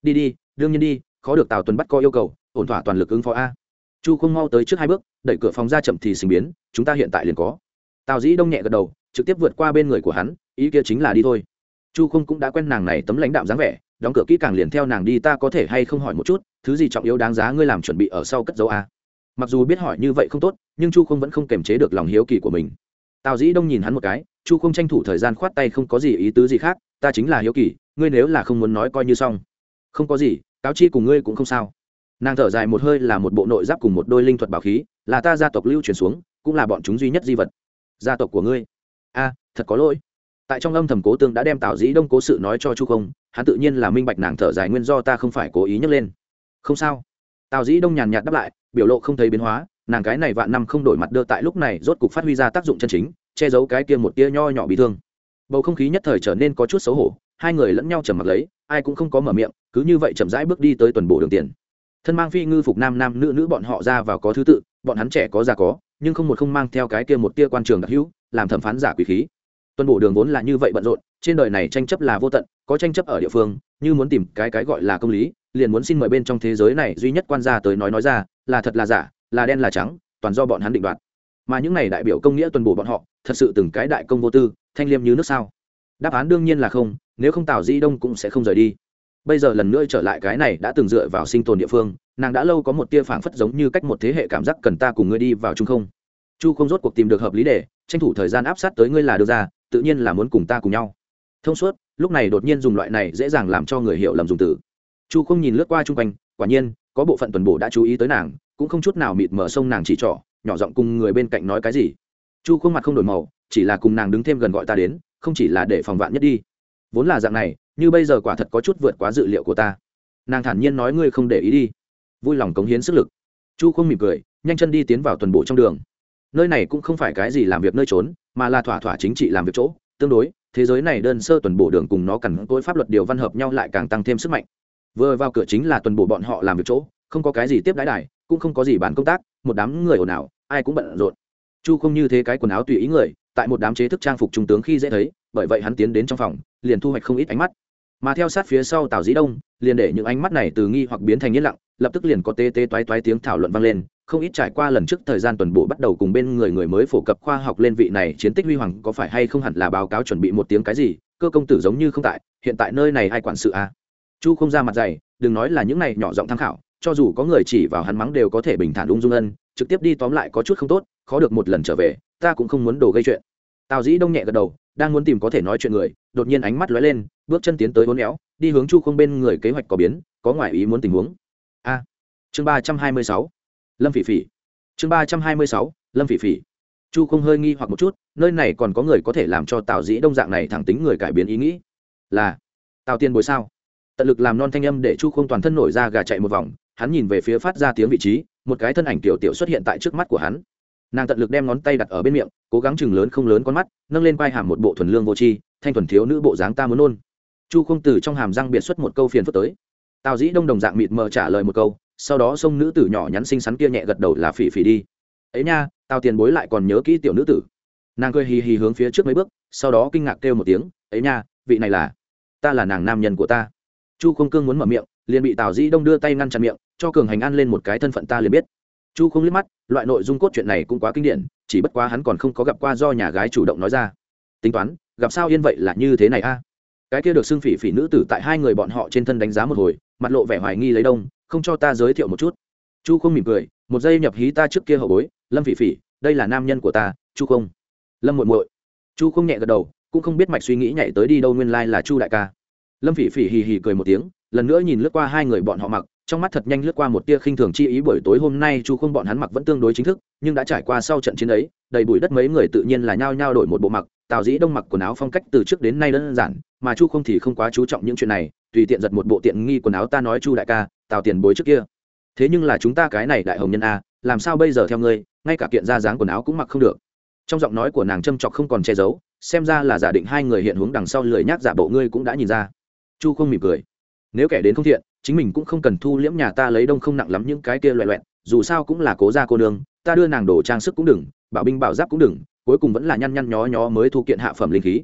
Đi đi, đương nhiên đi, khó được tào tuần bắt co yêu cầu, ổn thỏa toàn lực ứng phó a. Chu không mau tới trước hai bước, đẩy cửa phòng ra chậm thì sinh biến, chúng ta hiện tại liền có. Tào dĩ đông nhẹ gật đầu, trực tiếp vượt qua bên người của hắn, ý kia chính là đi thôi. Chu không cũng đã quen nàng này tấm lãnh đạm dáng vẻ đóng cửa kỹ càng liền theo nàng đi, ta có thể hay không hỏi một chút, thứ gì trọng yếu đáng giá ngươi làm chuẩn bị ở sau cất dấu a? Mặc dù biết hỏi như vậy không tốt, nhưng chu không vẫn không kềm chế được lòng hiếu kỳ của mình. Tào dĩ đông nhìn hắn một cái, chu không tranh thủ thời gian khoát tay không có gì ý tứ gì khác, ta chính là hiếu kỳ, ngươi nếu là không muốn nói coi như xong. Không có gì, cáo chi cùng ngươi cũng không sao. Nàng thở dài một hơi là một bộ nội giáp cùng một đôi linh thuật bảo khí, là ta gia tộc lưu truyền xuống, cũng là bọn chúng duy nhất di vật. Gia tộc của ngươi. A, thật có lỗi tại trong âm thầm cố tương đã đem tào dĩ đông cố sự nói cho chu không, hắn tự nhiên là minh bạch nàng thở dài nguyên do ta không phải cố ý nhấc lên. Không sao. Tào dĩ đông nhàn nhạt đáp lại, biểu lộ không thấy biến hóa, nàng cái này vạn năm không đổi mặt đưa tại lúc này rốt cục phát huy ra tác dụng chân chính, che giấu cái kia một tia nho nhỏ bị thương. Bầu không khí nhất thời trở nên có chút xấu hổ, hai người lẫn nhau trầm mặc lấy, ai cũng không có mở miệng, cứ như vậy chậm rãi bước đi tới tuần bộ đường tiền. Thân mang phi ngư phục nam nam nữ nữ bọn họ ra vào có thứ tự, bọn hắn trẻ có già có, nhưng không một không mang theo cái kia một tia quan trường đặc hữu, làm thẩm phán giả quỷ khí tuần bộ đường vốn là như vậy bận rộn, trên đời này tranh chấp là vô tận, có tranh chấp ở địa phương, như muốn tìm cái cái gọi là công lý, liền muốn xin mời bên trong thế giới này duy nhất quan gia tới nói nói ra, là thật là giả, là đen là trắng, toàn do bọn hắn định đoạt. Mà những này đại biểu công nghĩa tuần bổ bọn họ, thật sự từng cái đại công vô tư, thanh liêm như nước sao? Đáp án đương nhiên là không, nếu không tào di đông cũng sẽ không rời đi. Bây giờ lần nữa trở lại cái này đã từng dựa vào sinh tồn địa phương, nàng đã lâu có một tia phảng phất giống như cách một thế hệ cảm giác cần ta cùng ngươi đi vào chung không? Chu không rốt cuộc tìm được hợp lý để, tranh thủ thời gian áp sát tới ngươi là được ra tự nhiên là muốn cùng ta cùng nhau. Thông suốt, lúc này đột nhiên dùng loại này dễ dàng làm cho người hiểu lầm dùng từ. Chu không nhìn lướt qua chung quanh, quả nhiên, có bộ phận tuần bổ đã chú ý tới nàng, cũng không chút nào mịt mở sông nàng chỉ trỏ, nhỏ giọng cùng người bên cạnh nói cái gì. Chu khuôn mặt không đổi màu, chỉ là cùng nàng đứng thêm gần gọi ta đến, không chỉ là để phòng vạn nhất đi. Vốn là dạng này, như bây giờ quả thật có chút vượt quá dự liệu của ta. Nàng thản nhiên nói ngươi không để ý đi. Vui lòng cống hiến sức lực. Chu không mỉm cười, nhanh chân đi tiến vào tuần bộ trong đường. Nơi này cũng không phải cái gì làm việc nơi trốn mà là thỏa thỏa chính trị làm việc chỗ. Tương đối, thế giới này đơn sơ tuần bổ đường cùng nó cần tối pháp luật điều văn hợp nhau lại càng tăng thêm sức mạnh. Vừa vào cửa chính là tuần bổ bọn họ làm việc chỗ, không có cái gì tiếp đái đài, cũng không có gì bán công tác, một đám người ồn ào, ai cũng bận rộn. Chu không như thế cái quần áo tùy ý người, tại một đám chế thức trang phục trung tướng khi dễ thấy, bởi vậy hắn tiến đến trong phòng, liền thu hoạch không ít ánh mắt. Mà theo sát phía sau tào dĩ đông, liền để những ánh mắt này từ nghi hoặc biến thành yên lặng, lập tức liền có tê tê toái toái tiếng thảo luận vang lên không ít trải qua lần trước thời gian tuần bộ bắt đầu cùng bên người người mới phổ cập khoa học lên vị này chiến tích huy hoàng có phải hay không hẳn là báo cáo chuẩn bị một tiếng cái gì, cơ công tử giống như không tại, hiện tại nơi này ai quản sự à? Chu không ra mặt dày, đừng nói là những này nhỏ giọng tham khảo, cho dù có người chỉ vào hắn mắng đều có thể bình thản ung dung ân, trực tiếp đi tóm lại có chút không tốt, khó được một lần trở về, ta cũng không muốn đồ gây chuyện. Tào dĩ đông nhẹ gật đầu, đang muốn tìm có thể nói chuyện người, đột nhiên ánh mắt lóe lên, bước chân tiến tới hôn éo, đi hướng chu không bên người kế hoạch có biến, có ngoại ý muốn tình huống. A. Chương ba trăm hai mươi sáu lâm phỉ phỉ. Chương ba trăm hai mươi sáu, lâm phỉ phỉ. Chu không hơi nghi hoặc một chút, nơi này còn có người có thể làm cho tào dĩ đông dạng này thẳng tính người cải biến ý nghĩ. Là, tào tiên bồi sao? Tận lực làm non thanh âm để chu không toàn thân nổi ra gà chạy một vòng, hắn nhìn về phía phát ra tiếng vị trí, một cái thân ảnh tiểu tiểu xuất hiện tại trước mắt của hắn. Nàng tận lực đem ngón tay đặt ở bên miệng, cố gắng chừng lớn không lớn con mắt, nâng lên vai hàm một bộ thuần lương vô tri, thanh thuần thiếu nữ bộ dáng ta muốn nôn. Chu không từ trong hàm răng biệt xuất một câu phiền phức tới. Tào dĩ đông đồng dạng mịt mờ trả lời một câu sau đó xông nữ tử nhỏ nhắn xinh xắn kia nhẹ gật đầu là phỉ phỉ đi. Ấy nha, tao tiền bối lại còn nhớ kỹ tiểu nữ tử. Nàng cười hì hì hướng phía trước mấy bước, sau đó kinh ngạc kêu một tiếng, ấy nha, vị này là, ta là nàng nam nhân của ta. Chu không cương muốn mở miệng, liền bị tào dĩ đông đưa tay ngăn chặn miệng, cho cường hành an lên một cái thân phận ta liền biết. Chu không liếc mắt, loại nội dung cốt chuyện này cũng quá kinh điển, chỉ bất quá hắn còn không có gặp qua do nhà gái chủ động nói ra. Tính toán, gặp sao yên vậy là như thế này a? Cái kia được xưng phỉ phỉ nữ tử tại hai người bọn họ trên thân đánh giá một hồi, mặt lộ vẻ hoài nghi lấy đông không cho ta giới thiệu một chút. Chu không mỉm cười, một giây nhập hí ta trước kia hậu bối, lâm phỉ phỉ, đây là nam nhân của ta, chu không. Lâm muội muội. Chu không nhẹ gật đầu, cũng không biết mạch suy nghĩ nhảy tới đi đâu nguyên lai là chu đại ca. Lâm phỉ phỉ hì hì cười một tiếng, lần nữa nhìn lướt qua hai người bọn họ mặc, trong mắt thật nhanh lướt qua một tia khinh thường chi ý buổi tối hôm nay chu không bọn hắn mặc vẫn tương đối chính thức, nhưng đã trải qua sau trận chiến ấy, đầy bụi đất mấy người tự nhiên là nhao nhao đổi một bộ mặc, tào dĩ đông mặc quần áo phong cách từ trước đến nay đơn giản, mà chu không thì không quá chú trọng những chuyện này, tùy tiện giật một bộ tiện nghi quần áo ta nói chu đại ca tào tiền bối trước kia. Thế nhưng là chúng ta cái này đại hồng nhân a, làm sao bây giờ theo ngươi, ngay cả kiện ra dáng quần áo cũng mặc không được. Trong giọng nói của nàng châm chọc không còn che giấu, xem ra là giả định hai người hiện hướng đằng sau lười nhác giả bộ ngươi cũng đã nhìn ra. Chu không mỉm cười. Nếu kẻ đến không thiện, chính mình cũng không cần thu liễm nhà ta lấy đông không nặng lắm những cái kia loẹ loẹn dù sao cũng là cố gia cô nương, ta đưa nàng đồ trang sức cũng đừng, bảo binh bảo giáp cũng đừng, cuối cùng vẫn là nhăn nhăn nhó nhó mới thu kiện hạ phẩm linh khí.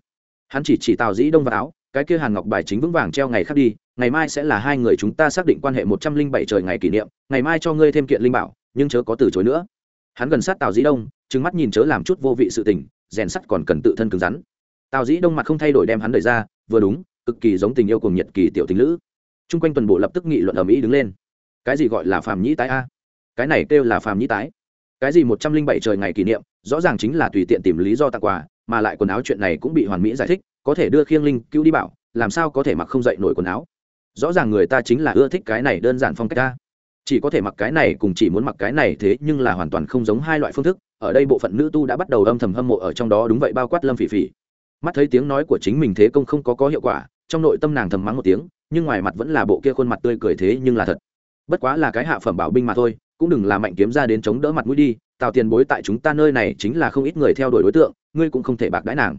Hắn chỉ chỉ tào dĩ đông vào áo, cái kia hàn ngọc bài chính vững vàng treo ngày khác đi ngày mai sẽ là hai người chúng ta xác định quan hệ một trăm linh bảy trời ngày kỷ niệm, ngày mai cho ngươi thêm kiện linh bảo, nhưng chớ có từ chối nữa. Hắn gần sát tào dĩ đông, trừng mắt nhìn chớ làm chút vô vị sự tình, rèn sắt còn cần tự thân cứng rắn. Tào dĩ đông mặt không thay đổi đem hắn đẩy ra, vừa đúng, cực kỳ giống tình yêu cùng nhiệt kỳ tiểu tình lữ. Chung quanh tuần bộ lập tức nghị luận ở mỹ đứng lên. Cái gì gọi là phàm nhĩ tái a? Cái này kêu là phàm nhĩ tái. Cái gì một trăm linh bảy trời ngày kỷ niệm, rõ ràng chính là tùy tiện tìm lý do tặng quà, mà lại quần áo chuyện này cũng bị hoàn mỹ giải thích, có thể đưa khiêng linh cứu đi bảo, làm sao có thể mặc không dậy nổi quần áo? Rõ ràng người ta chính là ưa thích cái này đơn giản phong cách ta. Chỉ có thể mặc cái này cùng chỉ muốn mặc cái này thế nhưng là hoàn toàn không giống hai loại phương thức. Ở đây bộ phận nữ tu đã bắt đầu âm thầm hâm mộ ở trong đó đúng vậy bao quát lâm phỉ phỉ. Mắt thấy tiếng nói của chính mình thế công không có có hiệu quả, trong nội tâm nàng thầm mắng một tiếng, nhưng ngoài mặt vẫn là bộ kia khuôn mặt tươi cười thế nhưng là thật. Bất quá là cái hạ phẩm bảo binh mà thôi, cũng đừng là mạnh kiếm ra đến chống đỡ mặt mũi đi, tào tiền bối tại chúng ta nơi này chính là không ít người theo đuổi đối tượng, ngươi cũng không thể bạc đãi nàng.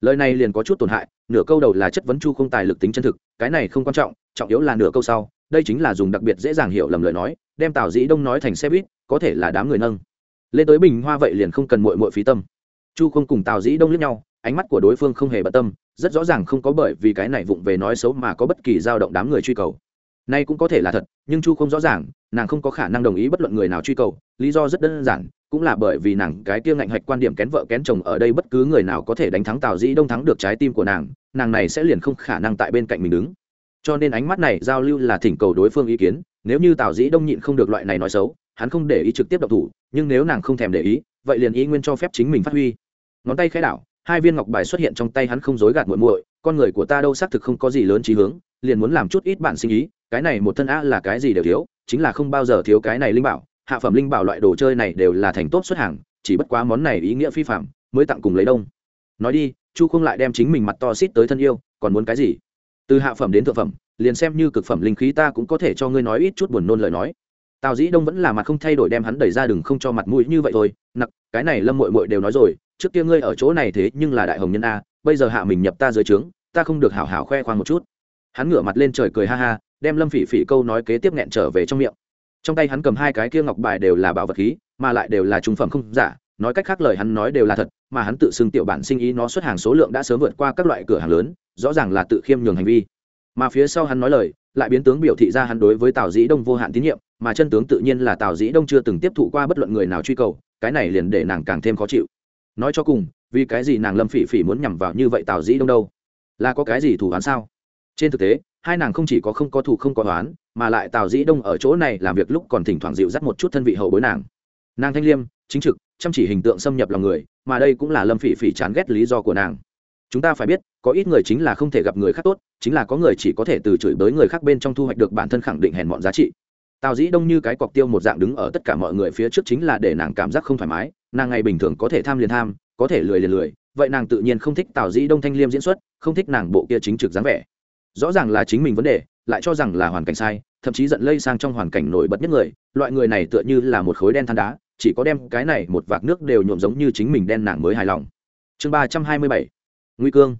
Lời này liền có chút tổn hại, nửa câu đầu là chất vấn chu không tài lực tính chân thực, cái này không quan trọng trọng yếu là nửa câu sau, đây chính là dùng đặc biệt dễ dàng hiểu lầm lời nói, đem tào dĩ đông nói thành xe buýt, có thể là đám người nâng. Lên tới bình hoa vậy liền không cần mội mội phí tâm. Chu không cùng tào dĩ đông lướt nhau, ánh mắt của đối phương không hề bận tâm, rất rõ ràng không có bởi vì cái này vụng về nói xấu mà có bất kỳ dao động đám người truy cầu. Nay cũng có thể là thật, nhưng chu không rõ ràng, nàng không có khả năng đồng ý bất luận người nào truy cầu, lý do rất đơn giản, cũng là bởi vì nàng, cái kia ngạnh hạch quan điểm kén vợ kén chồng ở đây bất cứ người nào có thể đánh thắng tào dĩ đông thắng được trái tim của nàng nàng này sẽ liền không khả năng tại bên cạnh mình đứng cho nên ánh mắt này giao lưu là thỉnh cầu đối phương ý kiến, nếu như tào dĩ đông nhịn không được loại này nói xấu, hắn không để ý trực tiếp độc thủ, nhưng nếu nàng không thèm để ý, vậy liền ý nguyên cho phép chính mình phát huy. Ngón tay khẽ đảo, hai viên ngọc bài xuất hiện trong tay hắn không dối gạt muội muội, con người của ta đâu xác thực không có gì lớn trí hướng, liền muốn làm chút ít bản sinh ý, cái này một thân a là cái gì đều thiếu, chính là không bao giờ thiếu cái này linh bảo, hạ phẩm linh bảo loại đồ chơi này đều là thành tốt xuất hàng, chỉ bất quá món này ý nghĩa phi phạm, mới tặng cùng lấy đông. Nói đi, chu không lại đem chính mình mặt to xít tới thân yêu, còn muốn cái gì? Từ hạ phẩm đến thượng phẩm, liền xem như cực phẩm linh khí ta cũng có thể cho ngươi nói ít chút buồn nôn lời nói. Tào dĩ đông vẫn là mặt không thay đổi đem hắn đẩy ra đừng không cho mặt mũi như vậy thôi. Nặc, cái này lâm mội mội đều nói rồi, trước kia ngươi ở chỗ này thế nhưng là đại hồng nhân a, bây giờ hạ mình nhập ta dưới trướng, ta không được hảo hảo khoe khoang một chút. Hắn ngửa mặt lên trời cười ha ha, đem lâm phỉ phỉ câu nói kế tiếp nghẹn trở về trong miệng. Trong tay hắn cầm hai cái kia ngọc bài đều là bảo vật khí, mà lại đều là trung phẩm không giả nói cách khác lời hắn nói đều là thật, mà hắn tự xưng tiểu bản sinh ý nó xuất hàng số lượng đã sớm vượt qua các loại cửa hàng lớn, rõ ràng là tự khiêm nhường hành vi. Mà phía sau hắn nói lời, lại biến tướng biểu thị ra hắn đối với tào dĩ đông vô hạn tín nhiệm, mà chân tướng tự nhiên là tào dĩ đông chưa từng tiếp thụ qua bất luận người nào truy cầu, cái này liền để nàng càng thêm khó chịu. Nói cho cùng, vì cái gì nàng lâm phỉ phỉ muốn nhằm vào như vậy tào dĩ đông đâu? Là có cái gì thủ án sao? Trên thực tế, hai nàng không chỉ có không có thủ không có toán mà lại tào dĩ đông ở chỗ này làm việc lúc còn thỉnh thoảng dịu dắt một chút thân vị hậu bối nàng. Nàng thanh liêm, chính trực chăm chỉ hình tượng xâm nhập lòng người, mà đây cũng là lâm phỉ phỉ chán ghét lý do của nàng. Chúng ta phải biết, có ít người chính là không thể gặp người khác tốt, chính là có người chỉ có thể từ chửi bới người khác bên trong thu hoạch được bản thân khẳng định hèn mọn giá trị. Tào dĩ đông như cái cọc tiêu một dạng đứng ở tất cả mọi người phía trước chính là để nàng cảm giác không thoải mái, nàng ngày bình thường có thể tham liền tham, có thể lười liền lười, vậy nàng tự nhiên không thích tào dĩ đông thanh liêm diễn xuất, không thích nàng bộ kia chính trực dáng vẻ. Rõ ràng là chính mình vấn đề, lại cho rằng là hoàn cảnh sai, thậm chí giận lây sang trong hoàn cảnh nổi bật nhất người, loại người này tựa như là một khối đen than đá chỉ có đem cái này một vạc nước đều nhuộm giống như chính mình đen nàng mới hài lòng. Chương ba trăm hai mươi bảy nguy cương.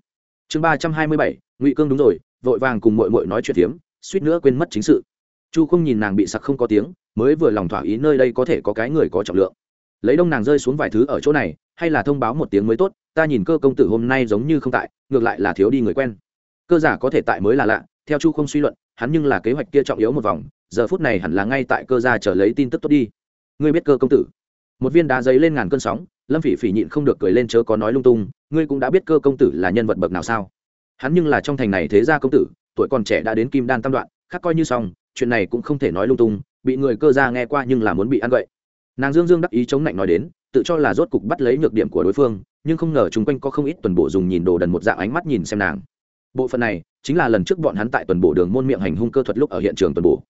Chương ba trăm hai mươi bảy, ngụy cương đúng rồi, vội vàng cùng mội mội nói chuyện tiếm suýt nữa quên mất chính sự. Chu không nhìn nàng bị sặc không có tiếng, mới vừa lòng thỏa ý nơi đây có thể có cái người có trọng lượng. Lấy đông nàng rơi xuống vài thứ ở chỗ này, hay là thông báo một tiếng mới tốt, ta nhìn cơ công tử hôm nay giống như không tại, ngược lại là thiếu đi người quen. Cơ giả có thể tại mới là lạ, theo chu không suy luận, hắn nhưng là kế hoạch kia trọng yếu một vòng, giờ phút này hẳn là ngay tại cơ gia trở lấy tin tức tốt đi ngươi biết cơ công tử. Một viên đá giấy lên ngàn cơn sóng, lâm phỉ phỉ nhịn không được cười lên chớ có nói lung tung, ngươi cũng đã biết cơ công tử là nhân vật bậc nào sao? Hắn nhưng là trong thành này thế gia công tử, tuổi còn trẻ đã đến kim đan tam đoạn, khác coi như xong, chuyện này cũng không thể nói lung tung, bị người cơ gia nghe qua nhưng là muốn bị ăn gậy. nàng dương dương đắc ý chống lạnh nói đến, tự cho là rốt cục bắt lấy nhược điểm của đối phương, nhưng không ngờ chung quanh có không ít tuần bộ dùng nhìn đồ đần một dạng ánh mắt nhìn xem nàng. Bộ phận này, chính là lần trước bọn hắn tại tuần bộ đường môn miệng hành hung cơ thuật lúc ở hiện trường tuần bộ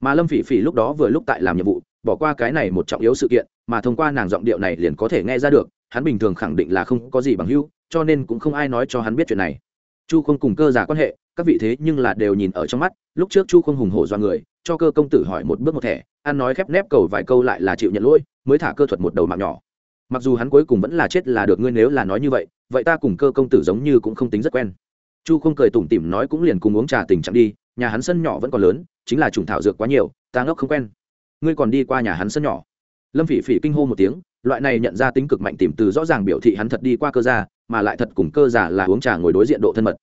mà lâm phỉ phỉ lúc đó vừa lúc tại làm nhiệm vụ bỏ qua cái này một trọng yếu sự kiện, mà thông qua nàng giọng điệu này liền có thể nghe ra được, hắn bình thường khẳng định là không có gì bằng hữu, cho nên cũng không ai nói cho hắn biết chuyện này. Chu không cùng cơ giả quan hệ, các vị thế nhưng là đều nhìn ở trong mắt, lúc trước chu không hùng hổ do người, cho cơ công tử hỏi một bước một thẻ, ăn nói khép nép cầu vài câu lại là chịu nhận lỗi, mới thả cơ thuật một đầu mạng nhỏ. Mặc dù hắn cuối cùng vẫn là chết là được ngươi nếu là nói như vậy vậy ta cùng cơ công tử giống như cũng không tính rất quen. Chu không cười tủm tỉm nói cũng liền cùng uống trà tình trạng đi, nhà hắn sân nhỏ vẫn còn lớn, chính là trùng thảo dược quá nhiều, ta ngốc không quen ngươi còn đi qua nhà hắn sân nhỏ. Lâm phỉ phỉ kinh hô một tiếng, loại này nhận ra tính cực mạnh tìm từ rõ ràng biểu thị hắn thật đi qua cơ gia, mà lại thật cùng cơ giả là uống trà ngồi đối diện độ thân mật.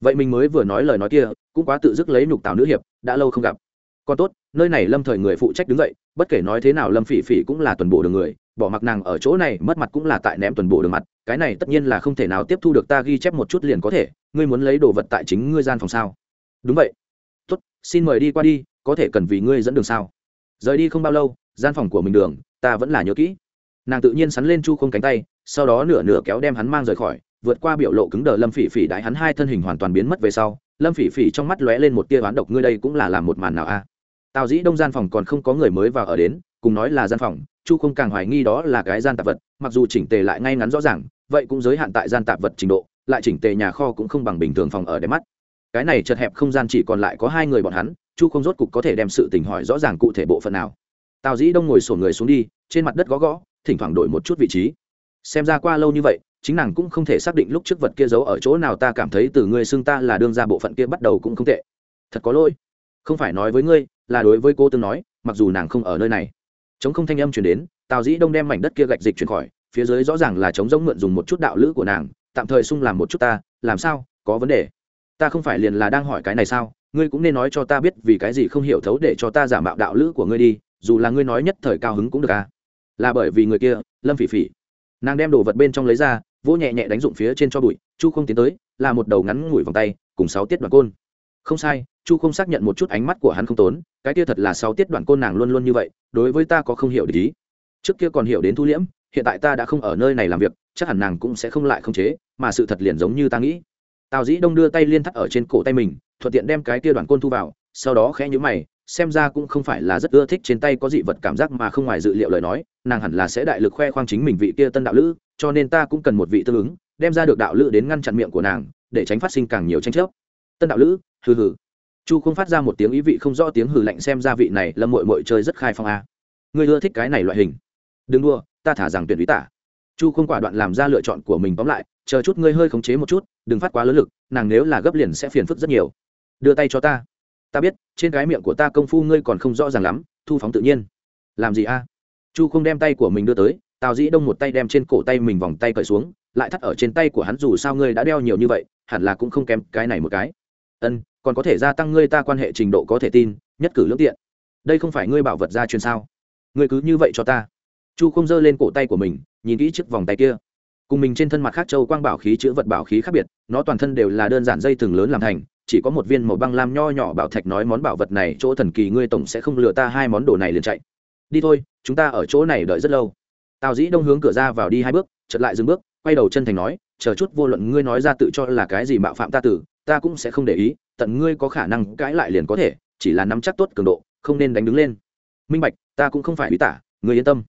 Vậy mình mới vừa nói lời nói kia, cũng quá tự dứt lấy nhục tào nữ hiệp, đã lâu không gặp. Còn tốt, nơi này lâm thời người phụ trách đứng dậy, bất kể nói thế nào lâm phỉ phỉ cũng là tuần bộ đường người, bỏ mặc nàng ở chỗ này, mất mặt cũng là tại ném tuần bộ đường mặt, cái này tất nhiên là không thể nào tiếp thu được ta ghi chép một chút liền có thể, ngươi muốn lấy đồ vật tại chính ngươi gian phòng sao? Đúng vậy. Tốt, xin mời đi qua đi, có thể cần vì ngươi dẫn đường sao? Rời đi không bao lâu, gian phòng của mình đường, ta vẫn là nhớ kỹ. Nàng tự nhiên sắn lên chu không cánh tay, sau đó nửa nửa kéo đem hắn mang rời khỏi, vượt qua biểu lộ cứng đờ lâm phỉ phỉ đái hắn hai thân hình hoàn toàn biến mất về sau, lâm phỉ phỉ trong mắt lóe lên một tia oán độc, ngươi đây cũng là làm một màn nào a? Tào dĩ đông gian phòng còn không có người mới vào ở đến, cùng nói là gian phòng, chu không càng hoài nghi đó là cái gian tạp vật, mặc dù chỉnh tề lại ngay ngắn rõ ràng, vậy cũng giới hạn tại gian tạp vật trình độ, lại chỉnh tề nhà kho cũng không bằng bình thường phòng ở đẹp mắt. Cái này chật hẹp không gian chỉ còn lại có hai người bọn hắn chu không rốt cục có thể đem sự tình hỏi rõ ràng cụ thể bộ phận nào. Tào dĩ đông ngồi sổ người xuống đi, trên mặt đất gõ gõ, thỉnh thoảng đổi một chút vị trí. Xem ra qua lâu như vậy, chính nàng cũng không thể xác định lúc trước vật kia giấu ở chỗ nào ta cảm thấy từ ngươi xưng ta là đương ra bộ phận kia bắt đầu cũng không tệ. Thật có lỗi. Không phải nói với ngươi, là đối với cô tương nói, mặc dù nàng không ở nơi này. Chống không thanh âm chuyển đến, tào dĩ đông đem mảnh đất kia gạch dịch chuyển khỏi, phía dưới rõ ràng là chống giống mượn dùng một chút đạo lữ của nàng, tạm thời sung làm một chút ta, làm sao, có vấn đề. Ta không phải liền là đang hỏi cái này sao? Ngươi cũng nên nói cho ta biết vì cái gì không hiểu thấu để cho ta giả mạo đạo lữ của ngươi đi, dù là ngươi nói nhất thời cao hứng cũng được à. Là bởi vì người kia, lâm phỉ phỉ. Nàng đem đồ vật bên trong lấy ra, vỗ nhẹ nhẹ đánh dụng phía trên cho bụi, chu không tiến tới, là một đầu ngắn ngủi vòng tay, cùng sáu tiết đoạn côn. Không sai, chu không xác nhận một chút ánh mắt của hắn không tốn, cái kia thật là sáu tiết đoạn côn nàng luôn luôn như vậy, đối với ta có không hiểu để ý. Trước kia còn hiểu đến thu liễm, hiện tại ta đã không ở nơi này làm việc, chắc hẳn nàng cũng sẽ không lại không chế, mà sự thật liền giống như ta nghĩ tào dĩ đông đưa tay liên thắt ở trên cổ tay mình, thuận tiện đem cái kia đoàn côn thu vào, sau đó khẽ nhữ mày, xem ra cũng không phải là rất ưa thích trên tay có dị vật cảm giác mà không ngoài dự liệu lời nói, nàng hẳn là sẽ đại lực khoe khoang chính mình vị kia tân đạo lữ, cho nên ta cũng cần một vị tương ứng, đem ra được đạo lữ đến ngăn chặn miệng của nàng, để tránh phát sinh càng nhiều tranh chấp. Tân đạo lữ, hừ hừ. Chu không phát ra một tiếng ý vị không rõ tiếng hừ lạnh xem ra vị này lâm mội mội chơi rất khai phong a. À. người ưa thích cái này loại hình. Đừng đua ta thả rằng tuyển ý tả. Chu không quả đoạn làm ra lựa chọn của mình tóm lại chờ chút ngươi hơi khống chế một chút, đừng phát quá lớn lực, nàng nếu là gấp liền sẽ phiền phức rất nhiều. Đưa tay cho ta. Ta biết, trên cái miệng của ta công phu ngươi còn không rõ ràng lắm, thu phóng tự nhiên. Làm gì a? Chu không đem tay của mình đưa tới, tào dĩ đông một tay đem trên cổ tay mình vòng tay cởi xuống, lại thắt ở trên tay của hắn dù sao ngươi đã đeo nhiều như vậy, hẳn là cũng không kém cái này một cái. Ân, còn có thể gia tăng ngươi ta quan hệ trình độ có thể tin, nhất cử lương tiện. Đây không phải ngươi bảo vật gia truyền sao? Ngươi cứ như vậy cho ta. Chu không giơ lên cổ tay của mình, nhìn kỹ chiếc vòng tay kia cùng mình trên thân mặt khác châu quang bảo khí chữ vật bảo khí khác biệt, nó toàn thân đều là đơn giản dây thừng lớn làm thành, chỉ có một viên màu băng lam nho nhỏ bảo thạch nói món bảo vật này, chỗ thần kỳ ngươi tổng sẽ không lừa ta hai món đồ này liền chạy. Đi thôi, chúng ta ở chỗ này đợi rất lâu. Tào dĩ đông hướng cửa ra vào đi hai bước chật lại dừng bước, quay đầu chân thành nói, chờ chút vô luận ngươi nói ra tự cho là cái gì mạo phạm ta tử, ta cũng sẽ không để ý, tận ngươi có khả năng cãi lại liền có thể, chỉ là nắm chắc tốt cường độ, không nên đánh đứng lên. Minh bạch, ta cũng không phải ủy tả, ngươi yên tâm.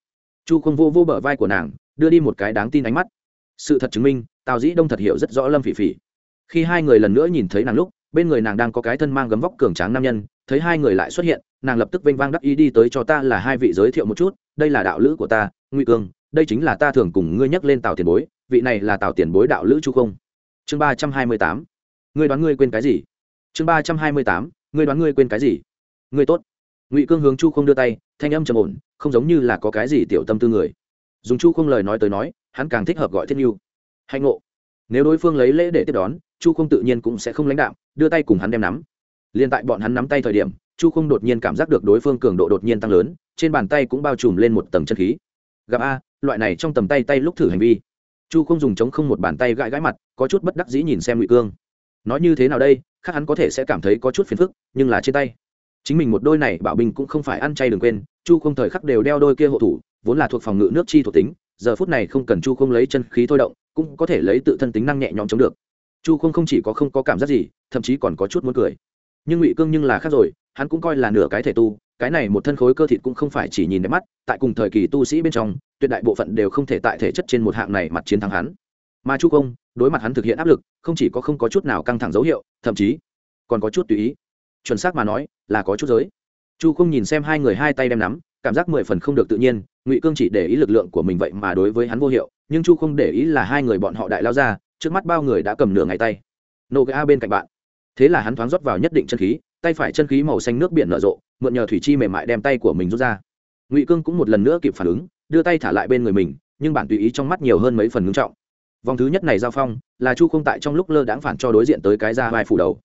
Chu không vô vô bờ vai của nàng, đưa đi một cái đáng tin ánh mắt sự thật chứng minh, tào dĩ đông thật hiểu rất rõ lâm phỉ phỉ. Khi hai người lần nữa nhìn thấy nàng lúc, bên người nàng đang có cái thân mang gấm vóc cường tráng nam nhân, thấy hai người lại xuất hiện, nàng lập tức vênh vang đắc ý đi tới cho ta là hai vị giới thiệu một chút, đây là đạo lữ của ta, ngụy cương, đây chính là ta thường cùng ngươi nhắc lên tào tiền bối, vị này là tào tiền bối đạo lữ chu không. Chương ba trăm hai mươi tám. Ngươi đoán ngươi quên cái gì? Chương ba trăm hai mươi tám. Ngươi đoán ngươi quên cái gì? Ngươi tốt. Ngụy cương hướng chu không đưa tay, thanh âm trầm ổn, không giống như là có cái gì tiểu tâm tư người. Dùng chu không lời nói tới nói hắn càng thích hợp gọi thiết nhu. Hạnh ngộ. Nếu đối phương lấy lễ để tiếp đón, chu không tự nhiên cũng sẽ không lãnh đạo đưa tay cùng hắn đem nắm. Liên tại bọn hắn nắm tay thời điểm, chu không đột nhiên cảm giác được đối phương cường độ đột nhiên tăng lớn, trên bàn tay cũng bao trùm lên một tầng chân khí. Gặp a, loại này trong tầm tay tay lúc thử hành vi. Chu không dùng chống không một bàn tay gãi gãi mặt, có chút bất đắc dĩ nhìn xem ngụy cương. Nói như thế nào đây, khác hắn có thể sẽ cảm thấy có chút phiền phức, nhưng là trên tay. Chính mình một đôi này bảo bình cũng không phải ăn chay đừng quên, chu không thời khắc đều đeo đôi kia hộ thủ, vốn là thuộc phòng ngự nước chi thuộc tính giờ phút này không cần chu không lấy chân khí thôi động, cũng có thể lấy tự thân tính năng nhẹ nhõm chống được. Chu không không chỉ có không có cảm giác gì, thậm chí còn có chút muốn cười. Nhưng ngụy cương nhưng là khác rồi, hắn cũng coi là nửa cái thể tu, cái này một thân khối cơ thịt cũng không phải chỉ nhìn đẹp mắt, tại cùng thời kỳ tu sĩ bên trong, tuyệt đại bộ phận đều không thể tại thể chất trên một hạng này mặt chiến thắng hắn. Mà chu công đối mặt hắn thực hiện áp lực, không chỉ có không có chút nào căng thẳng dấu hiệu, thậm chí còn có chút tùy ý. Chuẩn xác mà nói, là có chút giới. Chu không nhìn xem hai người hai tay đem nắm, cảm giác mười phần không được tự nhiên ngụy cương chỉ để ý lực lượng của mình vậy mà đối với hắn vô hiệu nhưng chu không để ý là hai người bọn họ đại lao ra trước mắt bao người đã cầm nửa ngày tay nô cái bên cạnh bạn thế là hắn thoáng rót vào nhất định chân khí tay phải chân khí màu xanh nước biển nở rộ mượn nhờ thủy chi mềm mại đem tay của mình rút ra ngụy cương cũng một lần nữa kịp phản ứng đưa tay thả lại bên người mình nhưng bản tùy ý trong mắt nhiều hơn mấy phần ngưng trọng vòng thứ nhất này giao phong là chu không tại trong lúc lơ đãng phản cho đối diện tới cái ra vai phủ đầu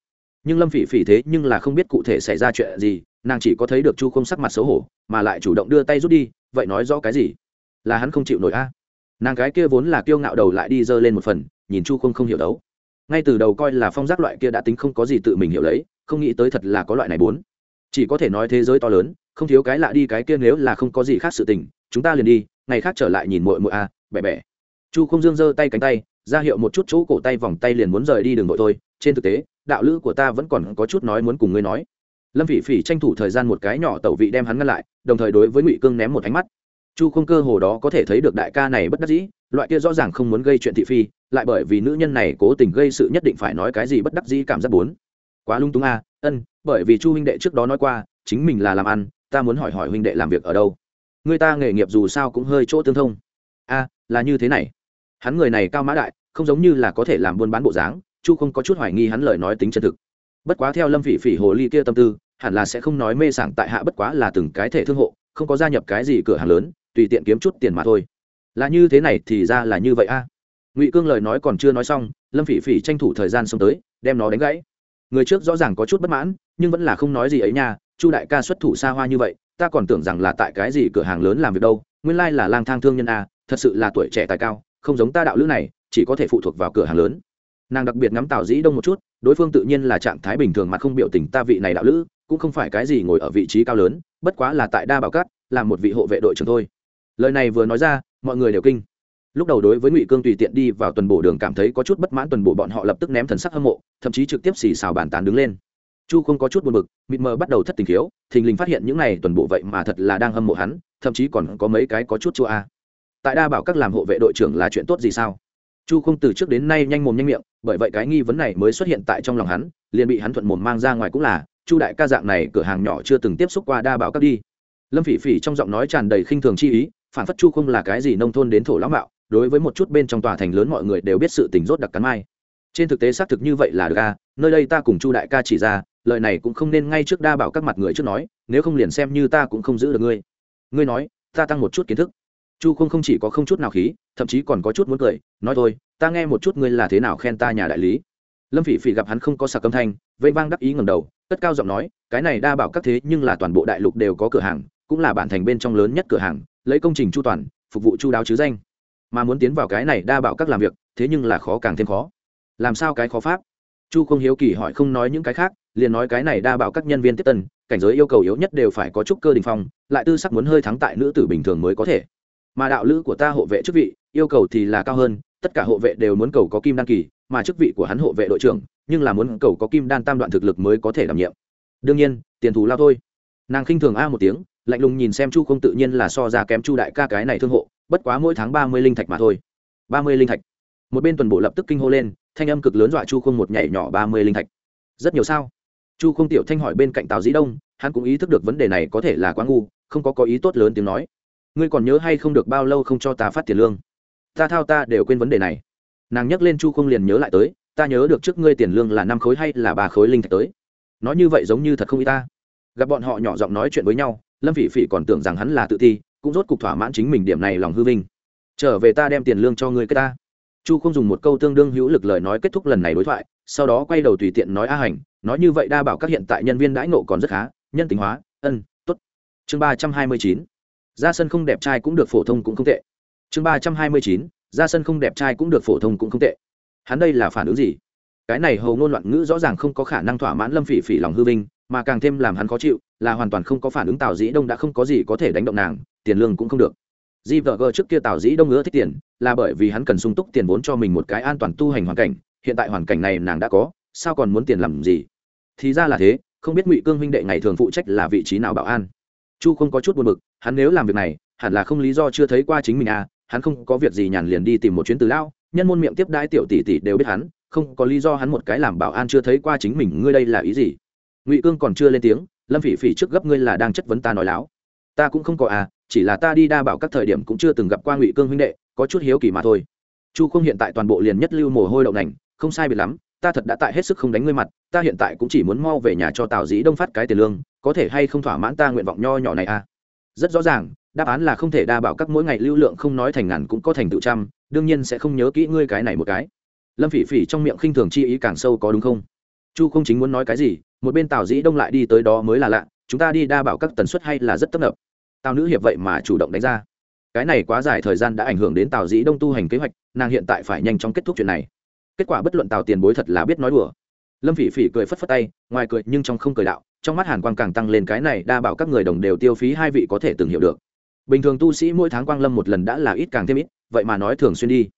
nhưng lâm phỉ phỉ thế nhưng là không biết cụ thể xảy ra chuyện gì nàng chỉ có thấy được chu không sắc mặt xấu hổ, mà lại chủ động đưa tay rút đi, vậy nói rõ cái gì? Là hắn không chịu nổi a. Nàng gái kia vốn là kiêu ngạo đầu lại đi giơ lên một phần, nhìn chu không không hiểu đấu. Ngay từ đầu coi là phong giác loại kia đã tính không có gì tự mình hiểu lấy, không nghĩ tới thật là có loại này bốn. Chỉ có thể nói thế giới to lớn, không thiếu cái lạ đi cái kia nếu là không có gì khác sự tình, chúng ta liền đi, ngày khác trở lại nhìn mội mội a, bẻ bẻ. Chu không dương giơ tay cánh tay, ra hiệu một chút chỗ cổ tay vòng tay liền muốn rời đi đường nội thôi, trên thực tế, đạo lữ của ta vẫn còn có chút nói muốn cùng ngươi nói lâm phỉ phỉ tranh thủ thời gian một cái nhỏ tẩu vị đem hắn ngăn lại, đồng thời đối với ngụy cương ném một ánh mắt. Chu không cơ hồ đó có thể thấy được đại ca này bất đắc dĩ, loại kia rõ ràng không muốn gây chuyện thị phi, lại bởi vì nữ nhân này cố tình gây sự nhất định phải nói cái gì bất đắc dĩ cảm giác bốn. Quá lung túng a ân, bởi vì chu huynh đệ trước đó nói qua, chính mình là làm ăn, ta muốn hỏi hỏi huynh đệ làm việc ở đâu. Người ta nghề nghiệp dù sao cũng hơi chỗ tương thông. A là như thế này. Hắn người này cao mã đại, không giống như là có thể làm buôn bán bộ dáng, chu không có chút hoài nghi hắn lời nói tính chân thực. Bất quá theo lâm phỉ phỉ hồ ly kia tâm tư hẳn là sẽ không nói mê sảng tại hạ bất quá là từng cái thể thương hộ, không có gia nhập cái gì cửa hàng lớn, tùy tiện kiếm chút tiền mà thôi. Là như thế này thì ra là như vậy a. À. Ngụy cương lời nói còn chưa nói xong, lâm phỉ phỉ tranh thủ thời gian xông tới, đem nó đánh gãy. Người trước rõ ràng có chút bất mãn, nhưng vẫn là không nói gì ấy nha, chu đại ca xuất thủ xa hoa như vậy, ta còn tưởng rằng là tại cái gì cửa hàng lớn làm việc đâu, nguyên lai là lang thang thương nhân a, thật sự là tuổi trẻ tài cao, không giống ta đạo lữ này, chỉ có thể phụ thuộc vào cửa hàng lớn nàng đặc biệt ngắm tào dĩ đông một chút, đối phương tự nhiên là trạng thái bình thường mà không biểu tình ta vị này đạo lữ, cũng không phải cái gì ngồi ở vị trí cao lớn, bất quá là tại đa bảo cát, là một vị hộ vệ đội trưởng thôi. Lời này vừa nói ra, mọi người đều kinh. Lúc đầu đối với ngụy cương tùy tiện đi vào tuần bổ đường cảm thấy có chút bất mãn, tuần bổ bọn họ lập tức ném thần sắc hâm mộ, thậm chí trực tiếp xì xào bàn tán đứng lên. Chu không có chút buồn bực, mịt mờ bắt đầu thất tình khiếu thình lình phát hiện những này tuần bộ vậy mà thật là đang hâm mộ hắn, thậm chí còn có mấy cái có chút chua a. Tại đa bảo các làm hộ vệ đội trưởng là chuyện tốt gì sao? Chu không từ trước đến nay nhanh mồm nhanh miệng, bởi vậy cái nghi vấn này mới xuất hiện tại trong lòng hắn, liền bị hắn thuận mồm mang ra ngoài cũng là, chu đại ca dạng này, cửa hàng nhỏ chưa từng tiếp xúc qua, đa bảo các đi. Lâm phỉ phỉ trong giọng nói tràn đầy khinh thường chi ý, phản phất chu không là cái gì nông thôn đến thổ lão mạo, đối với một chút bên trong tòa thành lớn mọi người đều biết sự tình rốt đặc cắn mai. Trên thực tế xác thực như vậy là được a, nơi đây ta cùng chu đại ca chỉ ra, lời này cũng không nên ngay trước đa bảo các mặt người trước nói, nếu không liền xem như ta cũng không giữ được ngươi. Ngươi nói, ta tăng một chút kiến thức chu không không chỉ có không chút nào khí, thậm chí còn có chút muốn cười, nói thôi, ta nghe một chút ngươi là thế nào khen ta nhà đại lý. Lâm phỉ phỉ gặp hắn không có sạc âm thanh vây vang đắc ý ngầm đầu, cất cao giọng nói, cái này đa bảo các thế nhưng là toàn bộ đại lục đều có cửa hàng, cũng là bản thành bên trong lớn nhất cửa hàng, lấy công trình chu toàn, phục vụ chu đáo chứ danh. Mà muốn tiến vào cái này đa bảo các làm việc, thế nhưng là khó càng thêm khó. Làm sao cái khó pháp? Chu không hiếu kỳ hỏi không nói những cái khác, liền nói cái này đa bảo các nhân viên tiếp tân, cảnh giới yêu cầu yếu nhất đều phải có chút cơ đình phong, lại tư sắc muốn hơi thắng tại nữ tử bình thường mới có thể mà đạo lữ của ta hộ vệ chức vị, yêu cầu thì là cao hơn, tất cả hộ vệ đều muốn cầu có kim đan kỳ, mà chức vị của hắn hộ vệ đội trưởng, nhưng là muốn cầu có kim đan tam đoạn thực lực mới có thể đảm nhiệm. Đương nhiên, tiền thù lao thôi. Nàng khinh thường a một tiếng, lạnh lùng nhìn xem chu không tự nhiên là so ra kém chu đại ca cái này thương hộ, bất quá mỗi tháng ba mươi linh thạch mà thôi. Ba mươi linh thạch. Một bên tuần bộ lập tức kinh hô lên, thanh âm cực lớn dọa chu không một nhảy nhỏ ba mươi linh thạch. Rất nhiều sao? Chu không tiểu thanh hỏi bên cạnh tào dĩ đông, hắn cũng ý thức được vấn đề này có thể là quá ngu, không có có ý tốt lớn tiếng nói ngươi còn nhớ hay không được bao lâu không cho ta phát tiền lương? Ta thao ta đều quên vấn đề này. Nàng nhắc lên chu không liền nhớ lại tới, ta nhớ được trước ngươi tiền lương là năm khối hay là ba khối linh thạch tới. Nói như vậy giống như thật không y ta. Gặp bọn họ nhỏ giọng nói chuyện với nhau, lâm phỉ phỉ còn tưởng rằng hắn là tự thi, cũng rốt cục thỏa mãn chính mình điểm này lòng hư vinh. Trở về ta đem tiền lương cho ngươi cái ta. Chu không dùng một câu tương đương hữu lực lời nói kết thúc lần này đối thoại, sau đó quay đầu tùy tiện nói a hành, nói như vậy đa bảo các hiện tại nhân viên đãi nộ còn rất khá, nhân tính hóa, ân t ố t chương ba trăm hai mươi chín ra sân không đẹp trai cũng được phổ thông cũng không tệ. Chương ba trăm hai mươi chín, ra sân không đẹp trai cũng được phổ thông cũng không tệ. Hắn đây là phản ứng gì? Cái này hầu ngôn loạn ngữ rõ ràng không có khả năng thỏa mãn lâm phỉ phỉ lòng hư vinh, mà càng thêm làm hắn khó chịu, là hoàn toàn không có phản ứng tào dĩ đông đã không có gì có thể đánh động nàng, tiền lương cũng không được. Di vợ gờ trước kia tào dĩ đông ngứa thích tiền, là bởi vì hắn cần sung túc tiền vốn cho mình một cái an toàn tu hành hoàn cảnh, hiện tại hoàn cảnh này nàng đã có, sao còn muốn tiền làm gì? Thì ra là thế, không biết ngụy cương huynh đệ ngày thường phụ trách là vị trí nào bảo an chu không có chút buồn bực, hắn nếu làm việc này, hẳn là không lý do chưa thấy qua chính mình à hắn không có việc gì nhàn liền đi tìm một chuyến từ lao nhân môn miệng tiếp đãi tiểu tỷ tỷ đều biết hắn, không có lý do hắn một cái làm bảo an chưa thấy qua chính mình, ngươi đây là ý gì? Ngụy cương còn chưa lên tiếng, lâm phỉ phỉ trước gấp ngươi là đang chất vấn ta nói láo. Ta cũng không có à chỉ là ta đi đa bảo các thời điểm cũng chưa từng gặp qua ngụy cương huynh đệ, có chút hiếu kỳ mà thôi. Chu không hiện tại toàn bộ liền nhất lưu mồ hôi đậu nành, không sai biệt lắm, ta thật đã tại hết sức không đánh ngươi mặt, ta hiện tại cũng chỉ muốn mau về nhà cho tào dĩ đông phát cái tiền lương có thể hay không thỏa mãn ta nguyện vọng nho nhỏ này à? Rất rõ ràng, đáp án là không thể đa bảo các mỗi ngày lưu lượng không nói thành ngàn cũng có thành tựu trăm, đương nhiên sẽ không nhớ kỹ ngươi cái này một cái. Lâm phỉ phỉ trong miệng khinh thường chi ý càng sâu có đúng không? Chu không chính muốn nói cái gì, một bên tào dĩ đông lại đi tới đó mới là lạ, chúng ta đi đa bảo các tần suất hay là rất tấp nập? Tào nữ hiệp vậy mà chủ động đánh ra. Cái này quá dài thời gian đã ảnh hưởng đến tào dĩ đông tu hành kế hoạch, nàng hiện tại phải nhanh chóng kết thúc chuyện này. Kết quả bất luận tào tiền bối thật là biết nói đùa lâm phỉ phỉ cười phất phất tay, ngoài cười nhưng trong không cười đạo, trong mắt hàn quang càng tăng lên cái này, đa bảo các người đồng đều tiêu phí hai vị có thể từng hiểu được. Bình thường tu sĩ mỗi tháng quang lâm một lần đã là ít càng thêm ít, vậy mà nói thường xuyên đi.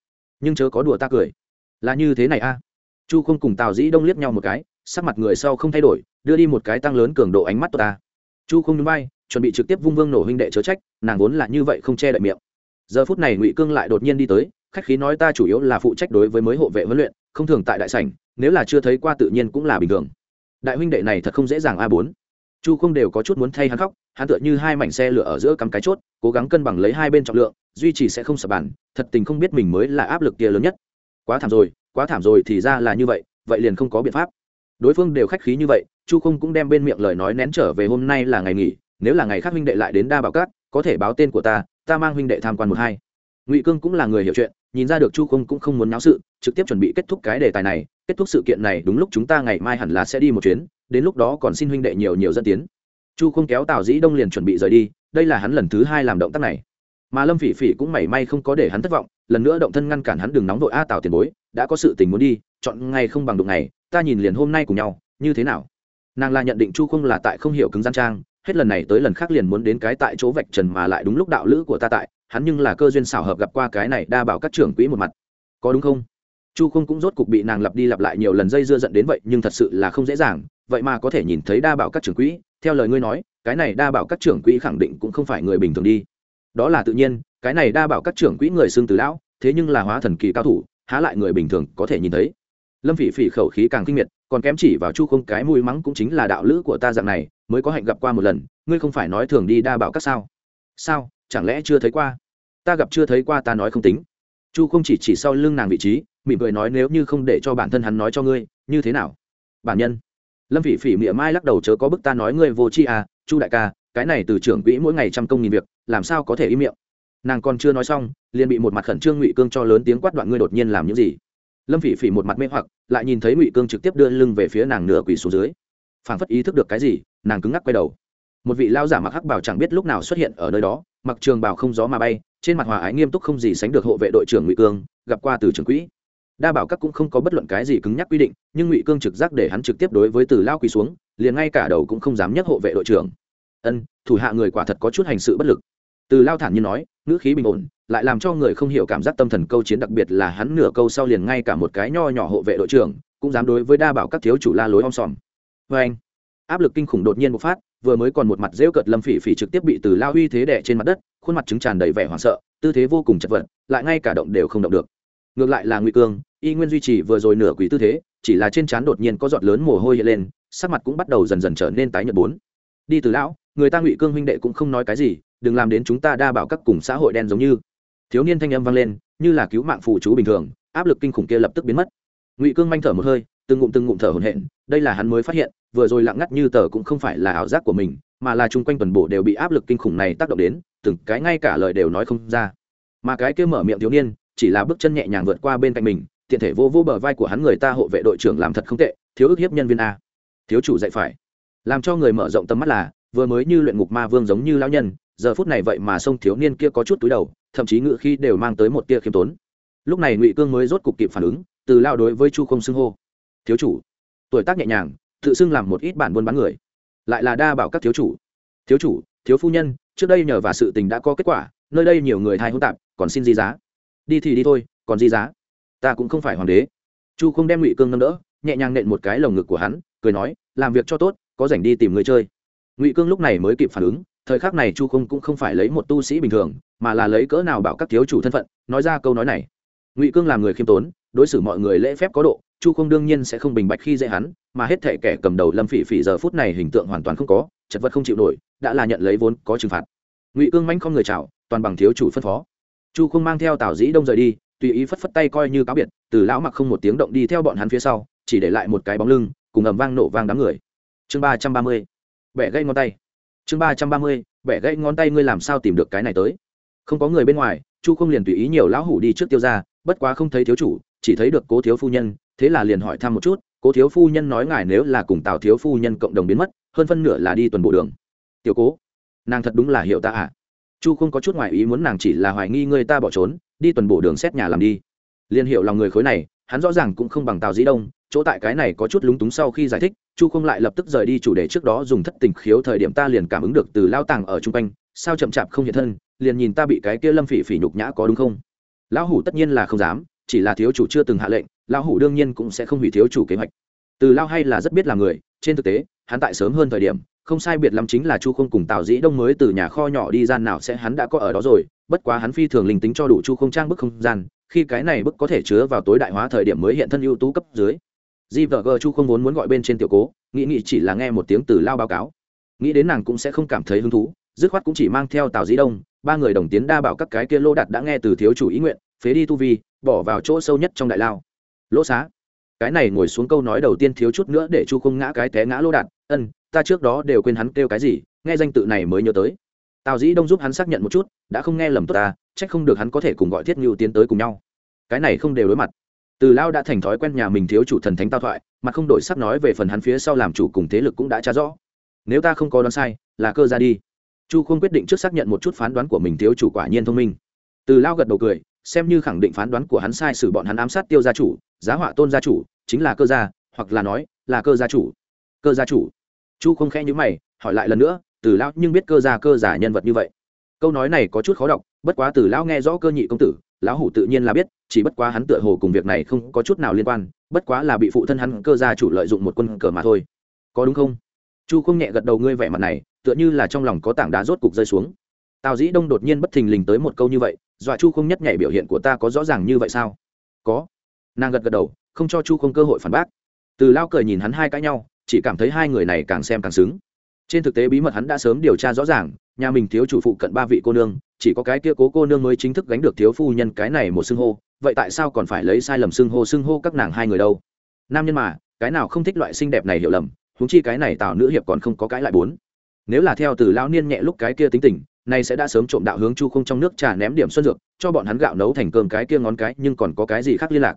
Nhưng chớ có đùa ta cười. Là như thế này a. Chu không cùng tào dĩ đông liếc nhau một cái, sắc mặt người sau không thay đổi, đưa đi một cái tăng lớn cường độ ánh mắt của ta. Chu không núi bay chuẩn bị trực tiếp vung vương nổ huynh đệ chớ trách, nàng vốn là như vậy không che đậy miệng. Giờ phút này ngụy cương lại đột nhiên đi tới, khách khí nói ta chủ yếu là phụ trách đối với mới hộ vệ huấn luyện, không thường tại đại sảnh nếu là chưa thấy qua tự nhiên cũng là bình thường. Đại huynh đệ này thật không dễ dàng a bốn. Chu không đều có chút muốn thay hắn khóc, hắn tựa như hai mảnh xe lửa ở giữa cắm cái chốt, cố gắng cân bằng lấy hai bên trọng lượng, duy trì sẽ không sập bàn thật tình không biết mình mới là áp lực kia lớn nhất. Quá thảm rồi, quá thảm rồi thì ra là như vậy vậy liền không có biện pháp. Đối phương đều khách khí như vậy, chu không cũng đem bên miệng lời nói nén trở về hôm nay là ngày nghỉ, nếu là ngày khác huynh đệ lại đến đa bảo cát có thể báo tên của ta ta mang huynh đệ tham quan một hai. Ngụy cương cũng là người hiểu chuyện nhìn ra được chu không cũng không muốn náo sự, trực tiếp chuẩn bị kết thúc cái đề tài này, kết thúc sự kiện này, đúng lúc chúng ta ngày mai hẳn là sẽ đi một chuyến, đến lúc đó còn xin huynh đệ nhiều nhiều dẫn tiến. Chu không kéo tào dĩ đông liền chuẩn bị rời đi, đây là hắn lần thứ hai làm động tác này. Mà lâm phỉ phỉ cũng mảy may không có để hắn thất vọng, lần nữa động thân ngăn cản hắn đừng nóng vội a tào tiền bối, đã có sự tình muốn đi, chọn ngày không bằng đụng ngày ta nhìn liền hôm nay cùng nhau, như thế nào? Nàng là nhận định chu không là tại không hiểu cứng gian trang, hết lần này tới lần khác liền muốn đến cái tại chỗ vạch trần mà lại đúng lúc đạo lữ của ta tại hắn nhưng là cơ duyên xảo hợp gặp qua cái này đa bảo các trưởng quỹ một mặt. Có đúng không? Chu không cũng rốt cục bị nàng lặp đi lặp lại nhiều lần dây dưa dẫn đến vậy, nhưng thật sự là không dễ dàng. Vậy mà có thể nhìn thấy đa bảo các trưởng quỹ, theo lời ngươi nói, cái này đa bảo các trưởng quỹ khẳng định cũng không phải người bình thường đi. Đó là tự nhiên, cái này đa bảo các trưởng quỹ người xương từ lão, thế nhưng là hóa thần kỳ cao thủ, há lại người bình thường có thể nhìn thấy. Lâm phỉ phỉ khẩu khí càng kinh miệt, còn kém chỉ vào chu không cái mùi mắng cũng chính là đạo lữ của ta dạng này, mới có hạnh gặp qua một lần, ngươi không phải nói thường đi đa bảo các sao? Sao? Chẳng lẽ chưa thấy qua? Ta gặp chưa thấy qua, ta nói không tính. Chu không chỉ chỉ sau lưng nàng vị trí, mỉm cười nói nếu như không để cho bản thân hắn nói cho ngươi, như thế nào? Bản nhân. Lâm phỉ phỉ mỉa mai lắc đầu chớ có bức ta nói ngươi vô chi à chu đại ca, cái này từ trưởng quỹ mỗi ngày trăm công nghìn việc, làm sao có thể im miệng? Nàng còn chưa nói xong, liền bị một mặt khẩn trương ngụy cương cho lớn tiếng quát đoạn ngươi đột nhiên làm những gì? Lâm phỉ phỉ một mặt mê hoặc, lại nhìn thấy ngụy cương trực tiếp đưa lưng về phía nàng nửa quỳ xuống dưới. Phảng phất ý thức được cái gì, nàng cứng ngắc quay đầu. Một vị lao giả mặc hắc bảo chẳng biết lúc nào xuất hiện ở nơi đó mặc trường bảo không gió mà bay, trên mặt hòa ái nghiêm túc không gì sánh được hộ vệ đội trưởng ngụy cương, gặp qua từ trưởng quỹ. Đa bảo các cũng không có bất luận cái gì cứng nhắc quy định, nhưng ngụy cương trực giác để hắn trực tiếp đối với từ lao quỳ xuống, liền ngay cả đầu cũng không dám nhắc hộ vệ đội trưởng. Ân, thủ hạ người quả thật có chút hành sự bất lực. Từ lao thản như nói, ngữ khí bình ổn, lại làm cho người không hiểu cảm giác tâm thần câu chiến đặc biệt là hắn nửa câu sau liền ngay cả một cái nho nhỏ hộ vệ đội trưởng, cũng dám đối với đa bảo các thiếu chủ la lối om sòm. Vê anh áp lực kinh khủng đột nhiên bộc phát vừa mới còn một mặt rêu cợt lâm phỉ phỉ trực tiếp bị từ lao uy thế đẻ trên mặt đất, khuôn mặt chứng tràn đầy vẻ hoảng sợ, tư thế vô cùng chật vật, lại ngay cả động đều không động được. Ngược lại là nguy cương, y nguyên duy trì vừa rồi nửa quý tư thế, chỉ là trên trán đột nhiên có giọt lớn mồ hôi hiện lên, sắc mặt cũng bắt đầu dần dần trở nên tái nhợt bốn. Đi từ lão, người ta ngụy cương huynh đệ cũng không nói cái gì, đừng làm đến chúng ta đa bảo các cùng xã hội đen giống như. Thiếu niên thanh âm vang lên, như là cứu mạng phụ chú bình thường, áp lực kinh khủng kia lập tức biến mất. Ngụy cương manh thở một hơi từng ngụm từng ngụm thở hổn hển, đây là hắn mới phát hiện, vừa rồi lặng ngắt như tờ cũng không phải là ảo giác của mình, mà là chung quanh toàn bộ đều bị áp lực kinh khủng này tác động đến, từng cái ngay cả lời đều nói không ra. Mà cái kia mở miệng thiếu niên, chỉ là bước chân nhẹ nhàng vượt qua bên cạnh mình, tiện thể vô vô bờ vai của hắn người ta hộ vệ đội trưởng làm thật không tệ, thiếu ức hiếp nhân viên a. Thiếu chủ dạy phải. Làm cho người mở rộng tầm mắt là, vừa mới như luyện ngục ma vương giống như lão nhân, giờ phút này vậy mà sông thiếu niên kia có chút túi đầu, thậm chí ngự khi đều mang tới một tia khiêm tốn. Lúc này ngụy cương mới rốt cục kịp phản ứng, từ lao đối với chu không xưng hô thiếu chủ. Tuổi tác nhẹ nhàng, tự xưng làm một ít bản buôn bán người. Lại là đa bảo các thiếu chủ. Thiếu chủ, thiếu phu nhân, trước đây nhờ và sự tình đã có kết quả, nơi đây nhiều người thai hỗn tạp, còn xin di giá. Đi thì đi thôi, còn di giá. Ta cũng không phải hoàng đế. Chu không đem ngụy cương nâng đỡ, nhẹ nhàng nện một cái lồng ngực của hắn, cười nói, làm việc cho tốt, có rảnh đi tìm người chơi. Ngụy cương lúc này mới kịp phản ứng, thời khắc này chu không cũng không phải lấy một tu sĩ bình thường, mà là lấy cỡ nào bảo các thiếu chủ thân phận, nói ra câu nói này. Ngụy cương làm người khiêm tốn, đối xử mọi người lễ phép có độ chu không đương nhiên sẽ không bình bạch khi dễ hắn, mà hết thể kẻ cầm đầu lâm phỉ phỉ giờ phút này hình tượng hoàn toàn không có, chật vật không chịu nổi, đã là nhận lấy vốn có trừng phạt. Ngụy cương manh không người chào, toàn bằng thiếu chủ phân phó. Chu không mang theo tào dĩ đông rời đi, tùy ý phất phất tay coi như cáo biệt, từ lão mặc không một tiếng động đi theo bọn hắn phía sau, chỉ để lại một cái bóng lưng, cùng ầm vang nổ vang đám người. Chương ba trăm ba mươi, bẻ gây ngón tay. Chương ba trăm ba mươi, bẻ gãy ngón tay ngươi làm sao tìm được cái này tới? Không có người bên ngoài, chu không liền tùy ý nhiều lão hủ đi trước tiêu ra, bất quá không thấy thiếu chủ, chỉ thấy được cố thiếu phu nhân thế là liền hỏi thăm một chút, cố thiếu phu nhân nói ngài nếu là cùng tào thiếu phu nhân cộng đồng biến mất, hơn phân nửa là đi tuần bộ đường. Tiểu cố, nàng thật đúng là hiệu ta ạ. À. chu không có chút ngoại ý muốn nàng chỉ là hoài nghi người ta bỏ trốn, đi tuần bộ đường xét nhà làm đi. Liên hiệu lòng người khối này, hắn rõ ràng cũng không bằng tào dĩ đông, chỗ tại cái này có chút lúng túng sau khi giải thích, chu không lại lập tức rời đi chủ đề trước đó dùng thất tình khiếu thời điểm ta liền cảm ứng được từ lao tàng ở chung quanh, sao chậm chạp không hiện thân, liền nhìn ta bị cái kia lâm phỉ phỉ nhục nhã có đúng không? Lão hủ tất nhiên là không dám chỉ là thiếu chủ chưa từng hạ lệnh, lão hủ đương nhiên cũng sẽ không hủy thiếu chủ kế hoạch. Từ lao hay là rất biết là người, trên thực tế, hắn tại sớm hơn thời điểm, không sai biệt lắm chính là chu không cùng tào dĩ đông mới từ nhà kho nhỏ đi gian nào sẽ hắn đã có ở đó rồi, bất quá hắn phi thường linh tính cho đủ chu không trang bức không gian, khi cái này bức có thể chứa vào tối đại hóa thời điểm mới hiện thân ưu tú cấp dưới. Di vợ gờ chu không vốn muốn gọi bên trên tiểu cố, nghĩ nghĩ chỉ là nghe một tiếng từ lao báo cáo. Nghĩ đến nàng cũng sẽ không cảm thấy hứng thú, dứt khoát cũng chỉ mang theo tào dĩ đông, ba người đồng tiến đa bảo các cái kia lô đặt đã nghe từ thiếu chủ ý nguyện, phế đi tu vi bỏ vào chỗ sâu nhất trong đại lao. Lỗ xá. Cái này ngồi xuống câu nói đầu tiên thiếu chút nữa để chu không ngã cái té ngã lỗ đạt ân, ta trước đó đều quên hắn kêu cái gì, nghe danh tự này mới nhớ tới. Tào dĩ đông giúp hắn xác nhận một chút, đã không nghe lầm tốt ta trách không được hắn có thể cùng gọi thiết ngưu tiến tới cùng nhau. Cái này không đều đối mặt. Từ lao đã thành thói quen nhà mình thiếu chủ thần thánh tao thoại mà không đổi sắc nói về phần hắn phía sau làm chủ cùng thế lực cũng đã trả rõ. Nếu ta không có đoán sai, là cơ ra đi. Chu không quyết định trước xác nhận một chút phán đoán của mình thiếu chủ quả nhiên thông minh. Từ lao gật đầu cười xem như khẳng định phán đoán của hắn sai sử bọn hắn ám sát tiêu gia chủ, giá họa tôn gia chủ, chính là cơ gia, hoặc là nói, là cơ gia chủ. Cơ gia chủ. Chu không khẽ nhữ mày, hỏi lại lần nữa, từ lão nhưng biết cơ gia cơ giả nhân vật như vậy? Câu nói này có chút khó đọc, bất quá từ lão nghe rõ cơ nhị công tử, lão hủ tự nhiên là biết, chỉ bất quá hắn tựa hồ cùng việc này không có chút nào liên quan, bất quá là bị phụ thân hắn cơ gia chủ lợi dụng một quân cờ mà thôi. Có đúng không? Chu không nhẹ gật đầu, ngươi vẻ mặt này, tựa như là trong lòng có tảng đá rốt cục rơi xuống tào dĩ đông đột nhiên bất thình lình tới một câu như vậy, dọa chu không nhất nhảy biểu hiện của ta có rõ ràng như vậy sao? Có. Nàng gật gật đầu, không cho chu không cơ hội phản bác. Từ lao cười nhìn hắn hai cãi nhau, chỉ cảm thấy hai người này càng xem càng xứng. Trên thực tế bí mật hắn đã sớm điều tra rõ ràng, nhà mình thiếu chủ phụ cận ba vị cô nương, chỉ có cái kia cố cô nương mới chính thức gánh được thiếu phu nhân cái này một xưng hô, vậy tại sao còn phải lấy sai lầm xưng hô xưng hô các nàng hai người đâu? Nam nhân mà, cái nào không thích loại xinh đẹp này hiểu lầm, huống chi cái này tào nữ hiệp còn không có cái lại bốn nếu là theo từ lão niên nhẹ lúc cái kia tính tình, nay sẽ đã sớm trộm đạo hướng chu không trong nước trà ném điểm xuân dược, cho bọn hắn gạo nấu thành cơm cái kia ngón cái, nhưng còn có cái gì khác liên lạc?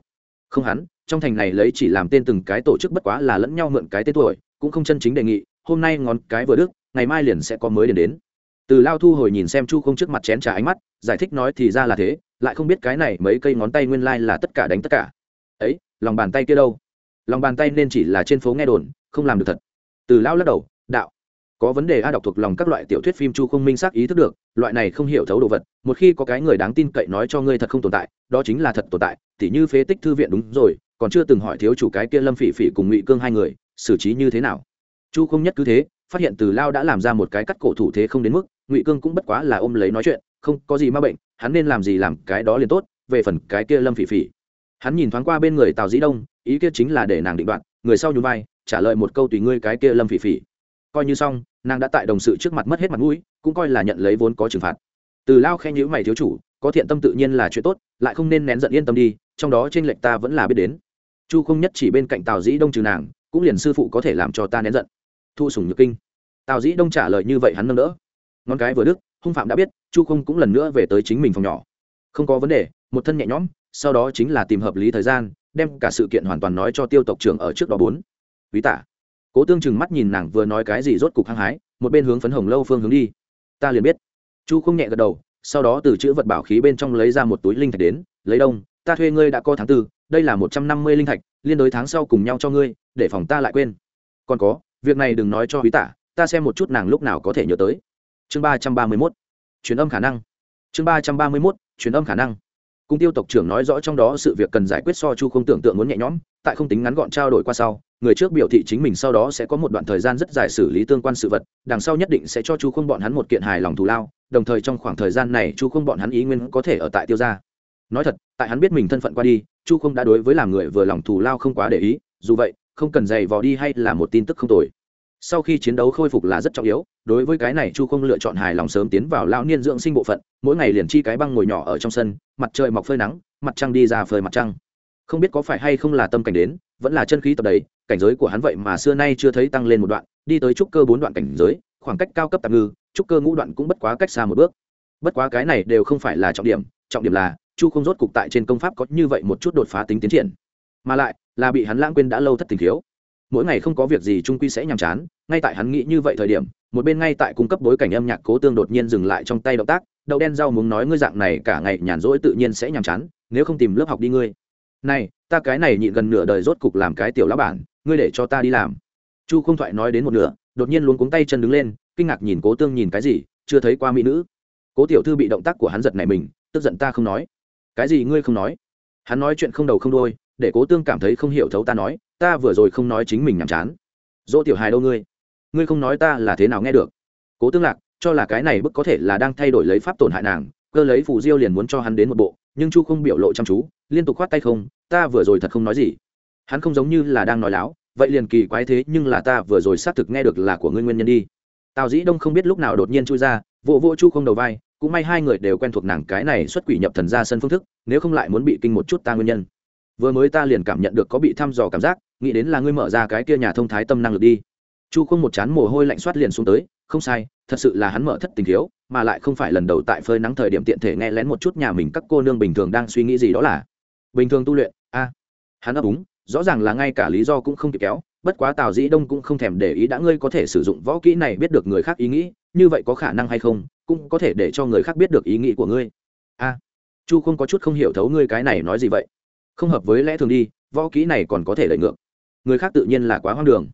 Không hắn, trong thành này lấy chỉ làm tên từng cái tổ chức bất quá là lẫn nhau mượn cái tên tuổi, cũng không chân chính đề nghị, hôm nay ngón cái vừa đức ngày mai liền sẽ có mới đến đến. Từ lao thu hồi nhìn xem chu không trước mặt chén trà ánh mắt, giải thích nói thì ra là thế, lại không biết cái này mấy cây ngón tay nguyên lai là tất cả đánh tất cả. Ấy, lòng bàn tay kia đâu? Lòng bàn tay nên chỉ là trên phố nghe đồn, không làm được thật. Từ lao lắc đầu có vấn đề a đọc thuộc lòng các loại tiểu thuyết phim chu không minh xác ý thức được, loại này không hiểu thấu đồ vật, một khi có cái người đáng tin cậy nói cho ngươi thật không tồn tại, đó chính là thật tồn tại, tỉ như phế tích thư viện đúng rồi, còn chưa từng hỏi thiếu chủ cái kia lâm phỉ phỉ cùng ngụy cương hai người, xử trí như thế nào. Chu không nhất cứ thế, phát hiện từ lao đã làm ra một cái cắt cổ thủ thế không đến mức, ngụy cương cũng bất quá là ôm lấy nói chuyện, không có gì ma bệnh, hắn nên làm gì làm cái đó liền tốt, về phần cái kia lâm phỉ phỉ. Hắn nhìn thoáng qua bên người tào dĩ đông, ý kia chính là để nàng định đoạn người sau nhún vai, trả lời một câu tùy ngươi cái kia lâm phỉ phỉ. Coi như xong nàng đã tại đồng sự trước mặt mất hết mặt mũi, cũng coi là nhận lấy vốn có trừng phạt. Từ lao khen nhữ mày thiếu chủ, có thiện tâm tự nhiên là chuyện tốt, lại không nên nén giận yên tâm đi, trong đó trên lệnh ta vẫn là biết đến. Chu không nhất chỉ bên cạnh tào dĩ đông trừ nàng, cũng liền sư phụ có thể làm cho ta nén giận. Thu sùng nhược kinh. Tào dĩ đông trả lời như vậy hắn nâng đỡ. Ngón cái vừa đức hung phạm đã biết, chu không cũng lần nữa về tới chính mình phòng nhỏ. Không có vấn đề, một thân nhẹ nhõm, sau đó chính là tìm hợp lý thời gian, đem cả sự kiện hoàn toàn nói cho tiêu tộc trưởng ở trước đó bốn. Ví tả cố tương chừng mắt nhìn nàng vừa nói cái gì rốt cục hăng hái, một bên hướng phấn hồng lâu phương hướng đi. Ta liền biết. Chu không nhẹ gật đầu, sau đó từ chữ vật bảo khí bên trong lấy ra một túi linh thạch đến, lấy đông, ta thuê ngươi đã có tháng tư, đây là một trăm năm mươi linh thạch, liên đối tháng sau cùng nhau cho ngươi, để phòng ta lại quên. Còn có, việc này đừng nói cho quý tả, ta xem một chút nàng lúc nào có thể nhớ tới. Chương ba trăm ba mươi mốt. Truyền âm khả năng. Chương ba trăm ba mươi mốt, truyền âm khả năng. Cung tiêu tộc trưởng nói rõ trong đó sự việc cần giải quyết so chu không tưởng tượng muốn nhẹ nhõm, tại không tính ngắn gọn trao đổi qua sau người trước biểu thị chính mình sau đó sẽ có một đoạn thời gian rất dài xử lý tương quan sự vật, đằng sau nhất định sẽ cho chu không bọn hắn một kiện hài lòng thù lao, đồng thời trong khoảng thời gian này chu không bọn hắn ý nguyên có thể ở tại tiêu gia. Nói thật, tại hắn biết mình thân phận qua đi, chu không đã đối với làm người vừa lòng thù lao không quá để ý, dù vậy, không cần giày vò đi hay là một tin tức không tồi. Sau khi chiến đấu khôi phục là rất trọng yếu, đối với cái này chu không lựa chọn hài lòng sớm tiến vào lao niên dưỡng sinh bộ phận, mỗi ngày liền chi cái băng ngồi nhỏ ở trong sân, mặt trời mọc phơi nắng, mặt trăng đi ra phơi mặt trăng. Không biết có phải hay không là tâm cảnh đến vẫn là chân khí tập đấy cảnh giới của hắn vậy mà xưa nay chưa thấy tăng lên một đoạn, đi tới trúc cơ bốn đoạn cảnh giới, khoảng cách cao cấp tạm ngư, trúc cơ ngũ đoạn cũng bất quá cách xa một bước. Bất quá cái này đều không phải là trọng điểm trọng điểm là, chu không rốt cục tại trên công pháp có như vậy một chút đột phá tính tiến triển. Mà lại, là bị hắn lãng quên đã lâu thất tình thiếu. Mỗi ngày không có việc gì trung quy sẽ nhàm chán, ngay tại hắn nghĩ như vậy thời điểm, một bên ngay tại cung cấp bối cảnh âm nhạc cố tương đột nhiên dừng lại trong tay động tác, đậu đen rau muốn nói ngươi dạng này cả ngày nhàn rỗi tự nhiên sẽ nhàm chán, nếu không tìm lớp học đi ngươi này, ta cái này nhịn gần nửa đời rốt cục làm cái tiểu lão bản, ngươi để cho ta đi làm. Chu không thoại nói đến một nửa, đột nhiên luống cuống tay chân đứng lên, kinh ngạc nhìn cố tương nhìn cái gì, chưa thấy qua mỹ nữ. Cố tiểu thư bị động tác của hắn giật này mình, tức giận ta không nói. Cái gì ngươi không nói? Hắn nói chuyện không đầu không đôi để cố tương cảm thấy không hiểu thấu ta nói, ta vừa rồi không nói chính mình nhàm chán. Dỗ tiểu hài đâu ngươi? Ngươi không nói ta là thế nào nghe được? Cố tương lạc, cho là cái này bức có thể là đang thay đổi lấy pháp tổn hại nàng, cơ lấy phù diêu liền muốn cho hắn đến một bộ nhưng chu không biểu lộ chăm chú liên tục khoát tay không ta vừa rồi thật không nói gì. Hắn không giống như là đang nói láo vậy liền kỳ quái thế nhưng là ta vừa rồi xác thực nghe được là của ngươi nguyên nhân đi. Tào dĩ đông không biết lúc nào đột nhiên chui ra vụ vô, vô chu không đầu vai cũng may hai người đều quen thuộc nàng cái này xuất quỷ nhập thần ra sân phương thức nếu không lại muốn bị kinh một chút ta nguyên nhân. Vừa mới ta liền cảm nhận được có bị thăm dò cảm giác nghĩ đến là ngươi mở ra cái kia nhà thông thái tâm năng lực đi chu không một chán mồ hôi lạnh soát liền xuống tới, không sai, thật sự là hắn mở thất tình thiếu, mà lại không phải lần đầu tại phơi nắng thời điểm tiện thể nghe lén một chút nhà mình các cô nương bình thường đang suy nghĩ gì đó là. Bình thường tu luyện, a, hắn ấp úng, rõ ràng là ngay cả lý do cũng không kịp kéo, bất quá tào dĩ đông cũng không thèm để ý đã ngươi có thể sử dụng võ kỹ này biết được người khác ý nghĩ, như vậy có khả năng hay không, cũng có thể để cho người khác biết được ý nghĩ của ngươi. A, chu không có chút không hiểu thấu ngươi cái này nói gì vậy. Không hợp với lẽ thường đi, võ kỹ này còn có thể lợi ngược. Người khác tự nhiên là quá hoang đường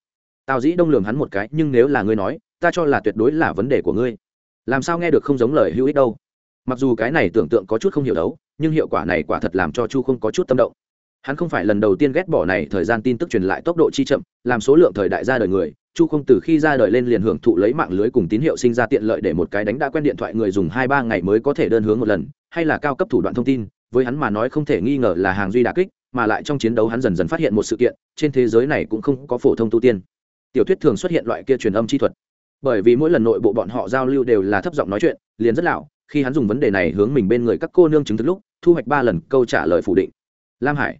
tào dĩ đông lường hắn một cái, nhưng nếu là ngươi nói, ta cho là tuyệt đối là vấn đề của ngươi. Làm sao nghe được không giống lời hữu ích đâu. Mặc dù cái này tưởng tượng có chút không hiểu đấu, nhưng hiệu quả này quả thật làm cho chu không có chút tâm động. Hắn không phải lần đầu tiên ghét bỏ này, thời gian tin tức truyền lại tốc độ chi chậm, làm số lượng thời đại ra đời người, chu không từ khi ra đời lên liền hưởng thụ lấy mạng lưới cùng tín hiệu sinh ra tiện lợi để một cái đánh đã quen điện thoại người dùng hai ba ngày mới có thể đơn hướng một lần, hay là cao cấp thủ đoạn thông tin, với hắn mà nói không thể nghi ngờ là hàng duy đà kích, mà lại trong chiến đấu hắn dần dần phát hiện một sự kiện, trên thế giới này cũng không có phổ thông tu tiên tiểu thuyết thường xuất hiện loại kia truyền âm chi thuật. Bởi vì mỗi lần nội bộ bọn họ giao lưu đều là thấp giọng nói chuyện, liền rất lão khi hắn dùng vấn đề này hướng mình bên người các cô nương chứng thực lúc, thu hoạch ba lần câu trả lời phủ định. Lam hải,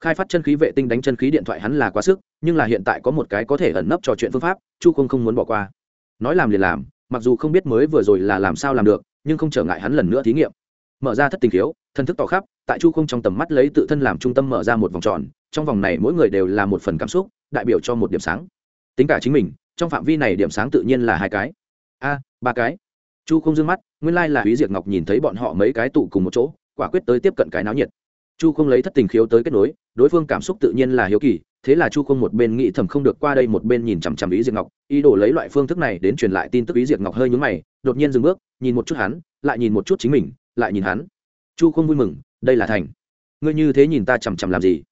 khai phát chân khí vệ tinh đánh chân khí điện thoại hắn là quá sức, nhưng là hiện tại có một cái có thể ẩn nấp trò chuyện phương pháp, chu không không muốn bỏ qua. Nói làm liền làm, mặc dù không biết mới vừa rồi là làm sao làm được, nhưng không trở ngại hắn lần nữa thí nghiệm. Mở ra thất tình khiếu, thân thức tỏ khắp, tại chu không trong tầm mắt lấy tự thân làm trung tâm mở ra một vòng tròn, trong vòng này mỗi người đều là một phần cảm xúc, đại biểu cho một điểm sáng tính cả chính mình, trong phạm vi này điểm sáng tự nhiên là hai cái. A, ba cái. Chu không d ư ơ n g mắt, nguyên lai、like、là húy diệt ngọc nhìn thấy bọn họ mấy cái tụ cùng một chỗ, quả quyết tới tiếp cận cái náo nhiệt. Chu không lấy thất tình khiếu tới kết nối, đối phương cảm xúc tự nhiên là hiếu kỳ, thế là chu không một bên nghĩ thầm không được qua đây một bên nhìn chằm chằm ý diệt ngọc, ý đồ lấy loại phương thức này đến truyền lại tin tức ý diệt ngọc hơi nhúng mày, đột nhiên dừng bước, nhìn một chút hắn, lại nhìn một chút chính mình, lại nhìn hắn. Chu không vui mừng, đây là thành. Ngươi như thế nhìn ta chằm chằm làm gì?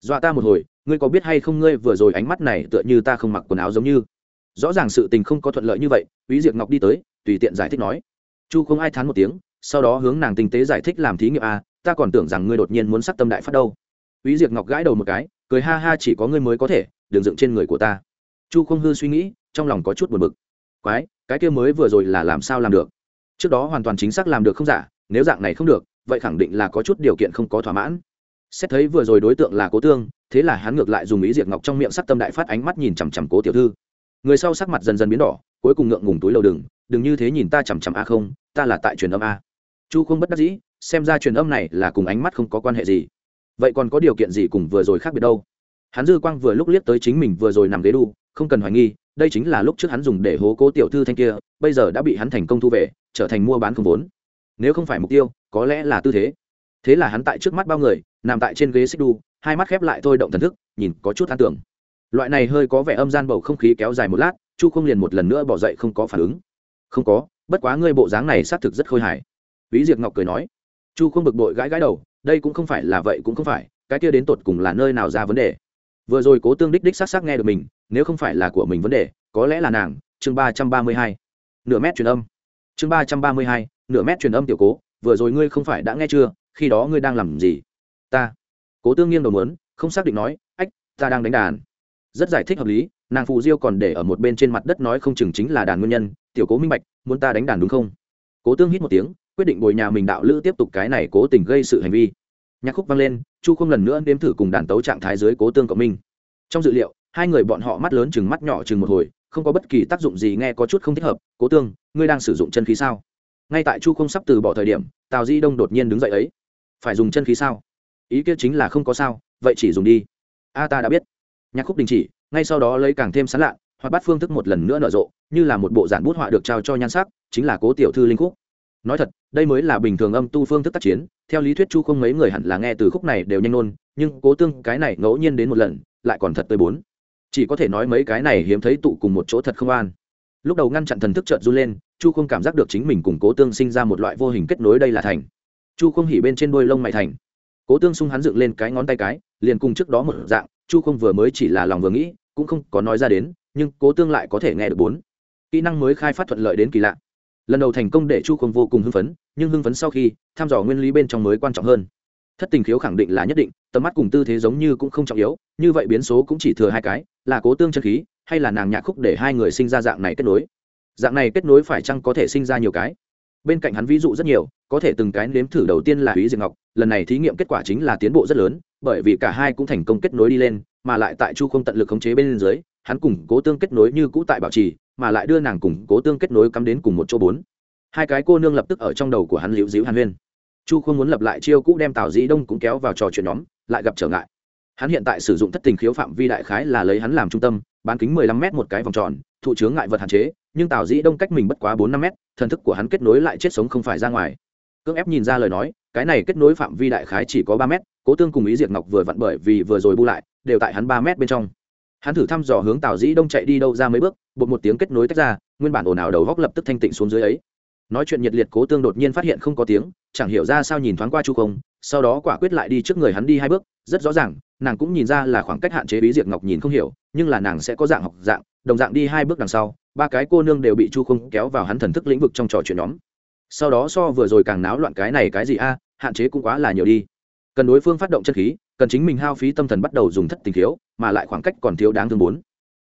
Dọa ta một hồi ngươi có biết hay không ngươi vừa rồi ánh mắt này tựa như ta không mặc quần áo giống như? Rõ ràng sự tình không có thuận lợi như vậy quý diệc ngọc đi tới tùy tiện giải thích nói. Chu không ai thán một tiếng sau đó hướng nàng tinh tế giải thích làm thí nghiệm a à, ta còn tưởng rằng ngươi đột nhiên muốn sắc tâm đại phát đâu. Quý diệc ngọc gãi đầu một cái cười ha ha chỉ có ngươi mới có thể đừng dựng trên người của ta. Chu không hư suy nghĩ trong lòng có chút buồn bực. Quái cái kia mới vừa rồi là làm sao làm được? Trước đó hoàn toàn chính xác làm được không giả nếu dạng này không được vậy khẳng định là có chút điều kiện không có thỏa mãn xét thấy vừa rồi đối tượng là cố tương, thế là hắn ngược lại dùng ý diệt ngọc trong miệng sắc tâm đại phát ánh mắt nhìn chằm chằm cố tiểu thư. Người sau sắc mặt dần dần biến đỏ, cuối cùng ngượng ngùng túi lầu đừng đừng như thế nhìn ta chằm chằm a không, ta là tại truyền âm a. Chu không bất đắc dĩ, xem ra truyền âm này là cùng ánh mắt không có quan hệ gì. Vậy còn có điều kiện gì cùng vừa rồi khác biệt đâu? Hắn dư quang vừa lúc liếc tới chính mình vừa rồi nằm ghế đu, không cần hoài nghi, đây chính là lúc trước hắn dùng để hố cố tiểu thư thanh kia, bây giờ đã bị hắn thành công thu về, trở thành mua bán không vốn. Nếu không phải mục tiêu, có lẽ là tư thế. Thế là hắn tại trước mắt bao người nằm tại trên ghế xích đu, hai mắt khép lại thôi động thần thức, nhìn có chút an tưởng. Loại này hơi có vẻ âm gian bầu không khí kéo dài một lát, chu không liền một lần nữa bỏ dậy không có phản ứng. Không có, bất quá ngươi bộ dáng này xác thực rất khôi hài. Ví diệc ngọc cười nói. Chu không bực bội gãi gãi đầu, đây cũng không phải là vậy cũng không phải, cái kia đến tột cùng là nơi nào ra vấn đề. Vừa rồi cố tương đích đích s á s á nghe được mình, nếu không phải là của mình vấn đề, có lẽ là nàng. Chương ba trăm ba mươi hai. Nửa mét truyền âm. Chương ba trăm ba mươi hai. Nửa mét truyền âm tiểu cố, vừa rồi ngươi không phải đã nghe chưa? Khi đó ngươi đang làm gì? Ta. Cố tương nghiêng đầu mớn không xác định nói, ách, ta đang đánh đàn. Rất giải thích hợp lý, nàng phù diêu còn để ở một bên trên mặt đất nói không chừng chính là đàn nguyên nhân, tiểu cố minh bạch, muốn ta đánh đàn đúng không? Cố tương hít một tiếng, quyết định bồi nhà mình đạo lữ tiếp tục cái này cố tình gây sự hành vi. Nhạc khúc vang lên, chu không lần nữa nếm thử cùng đàn tấu trạng thái dưới cố tương cộng minh. Trong dự liệu, hai người bọn họ mắt lớn chừng mắt nhỏ chừng một hồi, không có bất kỳ tác dụng gì nghe có chút không thích hợp. Cố tương, ngươi đang sử dụng chân khí sao? Ngay tại chu không sắp từ bỏ thời điểm, tào di đông đột nhiên đứng dậy ấy. Phải dùng chân khí sao? Ý kia chính là không có sao, vậy chỉ dùng đi. A ta đã biết. Nhạc khúc đình chỉ, ngay sau đó lấy càng thêm sán lạ hoặc bắt phương thức một lần nữa nở rộ, như là một bộ giản bút họa được trao cho nhan sắc, chính là cố tiểu thư linh khúc. Nói thật, đây mới là bình thường âm tu phương thức tác chiến, theo lý thuyết chu không mấy người hẳn là nghe từ khúc này đều nhanh nôn nhưng cố tương cái này ngẫu nhiên đến một lần, lại còn thật tới bốn. Chỉ có thể nói mấy cái này hiếm thấy tụ cùng một chỗ thật không an. Lúc đầu ngăn chặn thần thức trợn run lên, chu không cảm giác được chính mình cùng cố tương sinh ra một loại vô hình kết nối đây là thành. Chu không hỉ bên trên đôi lông mày thành cố tương xung hắn dựng lên cái ngón tay cái, liền cùng trước đó một dạng, chu không vừa mới chỉ là lòng vừa nghĩ, cũng không có nói ra đến, nhưng cố tương lại có thể nghe được bốn. Kỹ năng mới khai phát thuận lợi đến kỳ lạ. Lần đầu thành công để chu không vô cùng hưng phấn, nhưng hưng phấn sau khi thăm dò nguyên lý bên trong mới quan trọng hơn. Thất tình khiếu khẳng định là nhất định, tầm mắt cùng tư thế giống như cũng không trọng yếu, như vậy biến số cũng chỉ thừa hai cái, là cố tương chân khí, hay là nàng nhạc khúc để hai người sinh ra dạng này kết nối. Dạng này kết nối phải chăng có thể sinh ra nhiều cái? Bên cạnh hắn ví dụ rất nhiều có thể từng cái nếm thử đầu tiên là ý Diệp Ngọc, lần này thí nghiệm kết quả chính là tiến bộ rất lớn, bởi vì cả hai cũng thành công kết nối đi lên, mà lại tại Chu không tận lực khống chế bên dưới, hắn cùng Cố Tương kết nối như cũ tại bảo trì, mà lại đưa nàng cùng Cố Tương kết nối cắm đến cùng một chỗ bốn. Hai cái cô nương lập tức ở trong đầu của hắn liễu diễu Hàn Huyên. Chu không muốn lập lại chiêu cũ đem Tào Dĩ Đông cũng kéo vào trò chuyện nhóm, lại gặp trở ngại. Hắn hiện tại sử dụng thất tình khiếu phạm vi đại khái là lấy hắn làm trung tâm, bán kính 15 mét một cái vòng tròn, thụ chướng ngại vật hạn chế, nhưng Tào Dĩ Đông cách mình bất quá 4 5 mét, thần thức của hắn kết nối lại chết sống không phải ra ngoài. Cưỡng ép nhìn ra lời nói cái này kết nối phạm vi đại khái chỉ có ba mét cố tương cùng ý diệt ngọc vừa vặn bởi vì vừa rồi bu lại đều tại hắn ba mét bên trong. Hắn thử thăm dò hướng tào dĩ đông chạy đi đâu ra mấy bước bột một tiếng kết nối tách ra nguyên bản ồn ào đầu góc lập tức thanh tịnh xuống dưới ấy. Nói chuyện nhiệt liệt cố tương đột nhiên phát hiện không có tiếng chẳng hiểu ra sao nhìn thoáng qua chu không sau đó quả quyết lại đi trước người hắn đi hai bước rất rõ ràng nàng cũng nhìn ra là khoảng cách hạn chế bí diệt ngọc nhìn không hiểu nhưng là nàng sẽ có dạng học dạng đồng dạng đi hai bước đằng sau ba cái cô nương đều bị chu không kéo vào hắn thần thức lĩnh vực trong trò chuyện nhóm. Sau đó so vừa rồi càng náo loạn cái này cái gì a, hạn chế cũng quá là nhiều đi. Cần đối phương phát động chân khí, cần chính mình hao phí tâm thần bắt đầu dùng thất tình thiếu mà lại khoảng cách còn thiếu đáng thương bốn.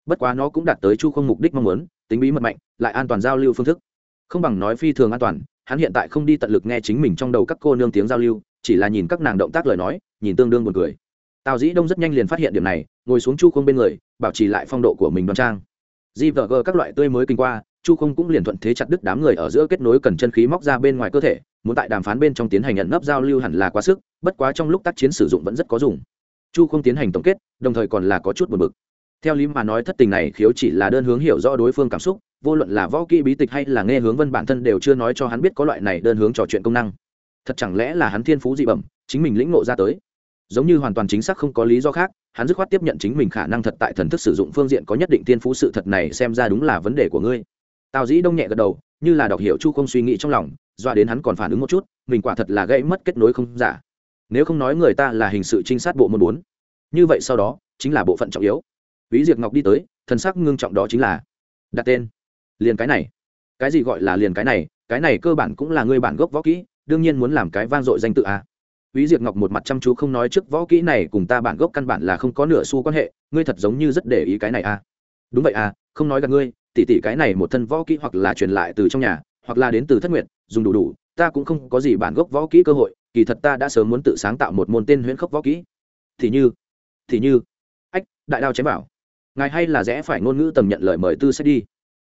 Bất quá nó cũng đạt tới chu không mục đích mong muốn, tính bí mật mạnh, lại an toàn giao lưu phương thức. Không bằng nói phi thường an toàn, hắn hiện tại không đi tận lực nghe chính mình trong đầu các cô nương tiếng giao lưu, chỉ là nhìn các nàng động tác lời nói, nhìn tương đương buồn cười. Tào dĩ đông rất nhanh liền phát hiện điểm này, ngồi xuống chu không bên người, bảo trì lại phong độ của mình đoan trang di vợ gờ các loại tươi mới kinh qua, chu không cũng liền thuận thế chặt đứt đám người ở giữa kết nối cần chân khí móc ra bên ngoài cơ thể, muốn tại đàm phán bên trong tiến hành nhận nấp giao lưu hẳn là quá sức, bất quá trong lúc tác chiến sử dụng vẫn rất có dùng. Chu không tiến hành tổng kết, đồng thời còn là có chút buồn bực. Theo lý mà nói thất tình này khiếu chỉ là đơn hướng hiểu rõ đối phương cảm xúc, vô luận là võ kỹ bí tịch hay là nghe hướng vân bản thân đều chưa nói cho hắn biết có loại này đơn hướng trò chuyện công năng. Thật chẳng lẽ là hắn thiên phú dị bẩm, chính mình lĩnh ngộ ra tới? Giống như hoàn toàn chính xác không có lý do khác hắn dứt khoát tiếp nhận chính mình khả năng thật tại thần thức sử dụng phương diện có nhất định tiên phú sự thật này xem ra đúng là vấn đề của ngươi. Tào dĩ đông nhẹ gật đầu, như là đọc hiểu chu không suy nghĩ trong lòng dọa đến hắn còn phản ứng một chút, mình quả thật là gây mất kết nối không giả. Nếu không nói người ta là hình sự trinh sát bộ môn bốn, như vậy sau đó, chính là bộ phận trọng yếu. Ví diệt ngọc đi tới, thần sắc ngưng trọng đó chính là, đặt tên. Liền cái này. Cái gì gọi là liền cái này? Cái này cơ bản cũng là ngươi bản gốc võ kỹ, đương nhiên muốn làm cái vang dội danh tự a à. Úy Diệt Ngọc một mặt chăm chú không nói trước võ kỹ này cùng ta bản gốc căn bản là không có nửa xu quan hệ, ngươi thật giống như rất để ý cái này à? Đúng vậy à, không nói gần ngươi, tỷ tỷ cái này một thân võ kỹ hoặc là truyền lại từ trong nhà hoặc là đến từ thất nguyện dùng đủ đủ ta cũng không có gì bản gốc võ kỹ cơ hội kỳ thật ta đã sớm muốn tự sáng tạo một môn tên huyễn khốc võ kỹ. Thì như thì như ách đại đao chém bảo ngài hay là rẽ phải ngôn ngữ tầm nhận lời mời tư sẽ đi.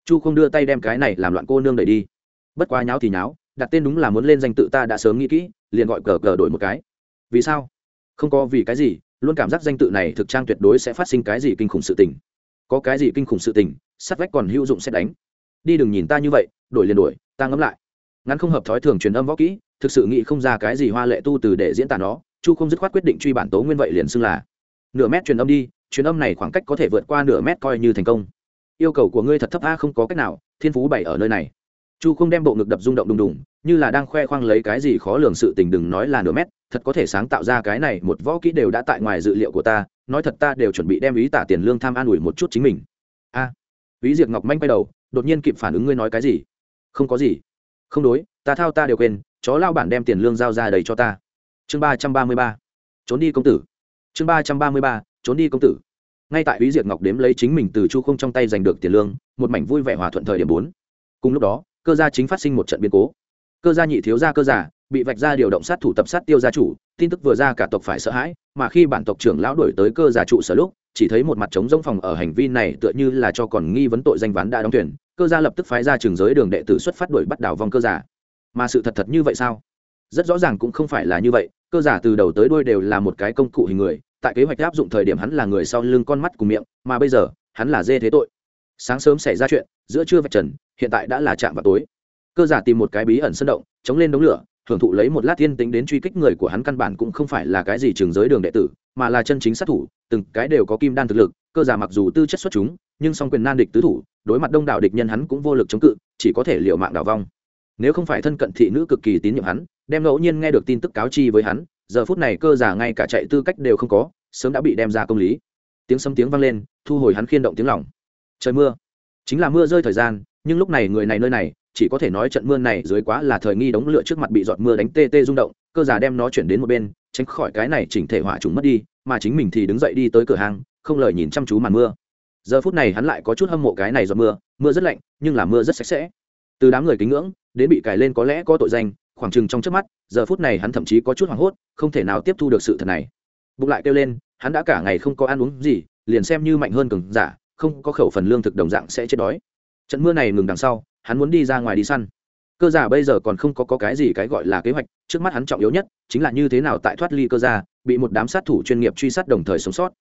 Chu không đưa tay đem cái này làm loạn cô nương đẩy đi. Bất quá nháo thì nháo đặt tên đúng là muốn lên danh tự ta đã sớm nghĩ kỹ, liền gọi cờ cờ đổi một cái. Vì sao? Không có vì cái gì, luôn cảm giác danh tự này thực trang tuyệt đối sẽ phát sinh cái gì kinh khủng sự tình. Có cái gì kinh khủng sự tình sắt vách còn hữu dụng sẽ đánh. Đi đừng nhìn ta như vậy, đổi liền đổi, ta ngẫm lại. Ngắn không hợp thói thường truyền âm võ kỹ, thực sự nghĩ không ra cái gì hoa lệ tu từ để diễn tả nó, chu không dứt khoát quyết định truy bản tố nguyên vậy liền xưng là nửa mét truyền âm đi, truyền âm này khoảng cách có thể vượt qua nửa mét coi như thành công. Yêu cầu của ngươi thật thấp a, không có cách nào, thiên phú bảy ở nơi này chu không đem bộ ngực đập rung động đùng đùng như là đang khoe khoang lấy cái gì khó lường sự tình đừng nói là nửa mét thật có thể sáng tạo ra cái này một võ kỹ đều đã tại ngoài dự liệu của ta nói thật ta đều chuẩn bị đem ý tả tiền lương tham an ủi một chút chính mình. A. À, ý diệt ngọc manh quay đầu đột nhiên kịp phản ứng ngươi nói cái gì? Không có gì. Không đối ta thao ta đều quên chó lao bản đem tiền lương giao ra đầy cho ta. Chương ba trăm ba mươi ba. Trốn đi công tử. Chương ba trăm ba mươi ba trốn đi công tử. Ngay tại ý diệt ngọc đếm lấy chính mình từ chu không trong tay giành được tiền lương một mảnh vui vẻ hòa thuận thời điểm bốn. Cùng lúc đó cơ gia chính phát sinh một trận biến cố. Cơ gia nhị thiếu gia cơ giả bị vạch ra điều động sát thủ tập sát tiêu gia chủ, tin tức vừa ra cả tộc phải sợ hãi, mà khi bản tộc trưởng lão đổi tới cơ gia trụ sở lúc, chỉ thấy một mặt trống rỗng phòng ở hành vi này tựa như là cho còn nghi vấn tội danh ván đã đóng tuyển cơ gia lập tức phái ra trường giới đường đệ tử xuất phát đuổi bắt đảo vong cơ giả mà sự thật thật như vậy sao? Rất rõ ràng cũng không phải là như vậy, cơ giả từ đầu tới đuôi đều là một cái công cụ hình người, tại kế hoạch áp dụng thời điểm hắn là người sau lưng con mắt cùng miệng, mà bây giờ, hắn là dê thế tội. Sáng sớm xảy ra chuyện, giữa trưa vạch trần hiện tại đã là chạm vào tối. Cơ giả tìm một cái bí ẩn sân động, chống lên đống lửa, hưởng thụ lấy một lát thiên tính đến truy kích người của hắn căn bản cũng không phải là cái gì trường giới đường đệ tử, mà là chân chính sát thủ, từng cái đều có kim đan thực lực, cơ giả mặc dù tư chất xuất chúng, nhưng song quyền nan địch tứ thủ, đối mặt đông đảo địch nhân hắn cũng vô lực chống cự, chỉ có thể liệu mạng đảo vong. Nếu không phải thân cận thị nữ cực kỳ tín nhiệm hắn, đem ngẫu nhiên nghe được tin tức cáo chi với hắn, giờ phút này cơ giả ngay cả chạy tư cách đều không có, sớm đã bị đem ra công lý. Tiếng sấm tiếng vang lên, thu hồi hắn khiên động tiếng lòng. Trời mưa. Chính là mưa rơi thời gian nhưng lúc này người này nơi này, chỉ có thể nói trận mưa này dưới quá là thời nghi đống lửa trước mặt bị giọt mưa đánh tê tê rung động, cơ giả đem nó chuyển đến một bên, tránh khỏi cái này chỉnh thể hỏa trùng mất đi, mà chính mình thì đứng dậy đi tới cửa hàng, không lời nhìn chăm chú màn mưa. Giờ phút này hắn lại có chút hâm mộ cái này giọt mưa mưa rất lạnh, nhưng là mưa rất sạch sẽ. Từ đám người kính ngưỡng, đến bị cài lên có lẽ có tội danh, khoảng chừng trong trước mắt, giờ phút này hắn thậm chí có chút hoảng hốt, không thể nào tiếp thu được sự thật này. Bụng lại kêu lên, hắn đã cả ngày không có ăn uống gì, liền xem như mạnh hơn cường giả, không có khẩu phần lương thực đồng dạng sẽ chết đói trận mưa này ngừng đằng sau hắn muốn đi ra ngoài đi săn. Cơ giả bây giờ còn không có, có cái gì cái gọi là kế hoạch trước mắt hắn trọng yếu nhất chính là như thế nào tại thoát ly cơ giả bị một đám sát thủ chuyên nghiệp truy sát đồng thời sống sót.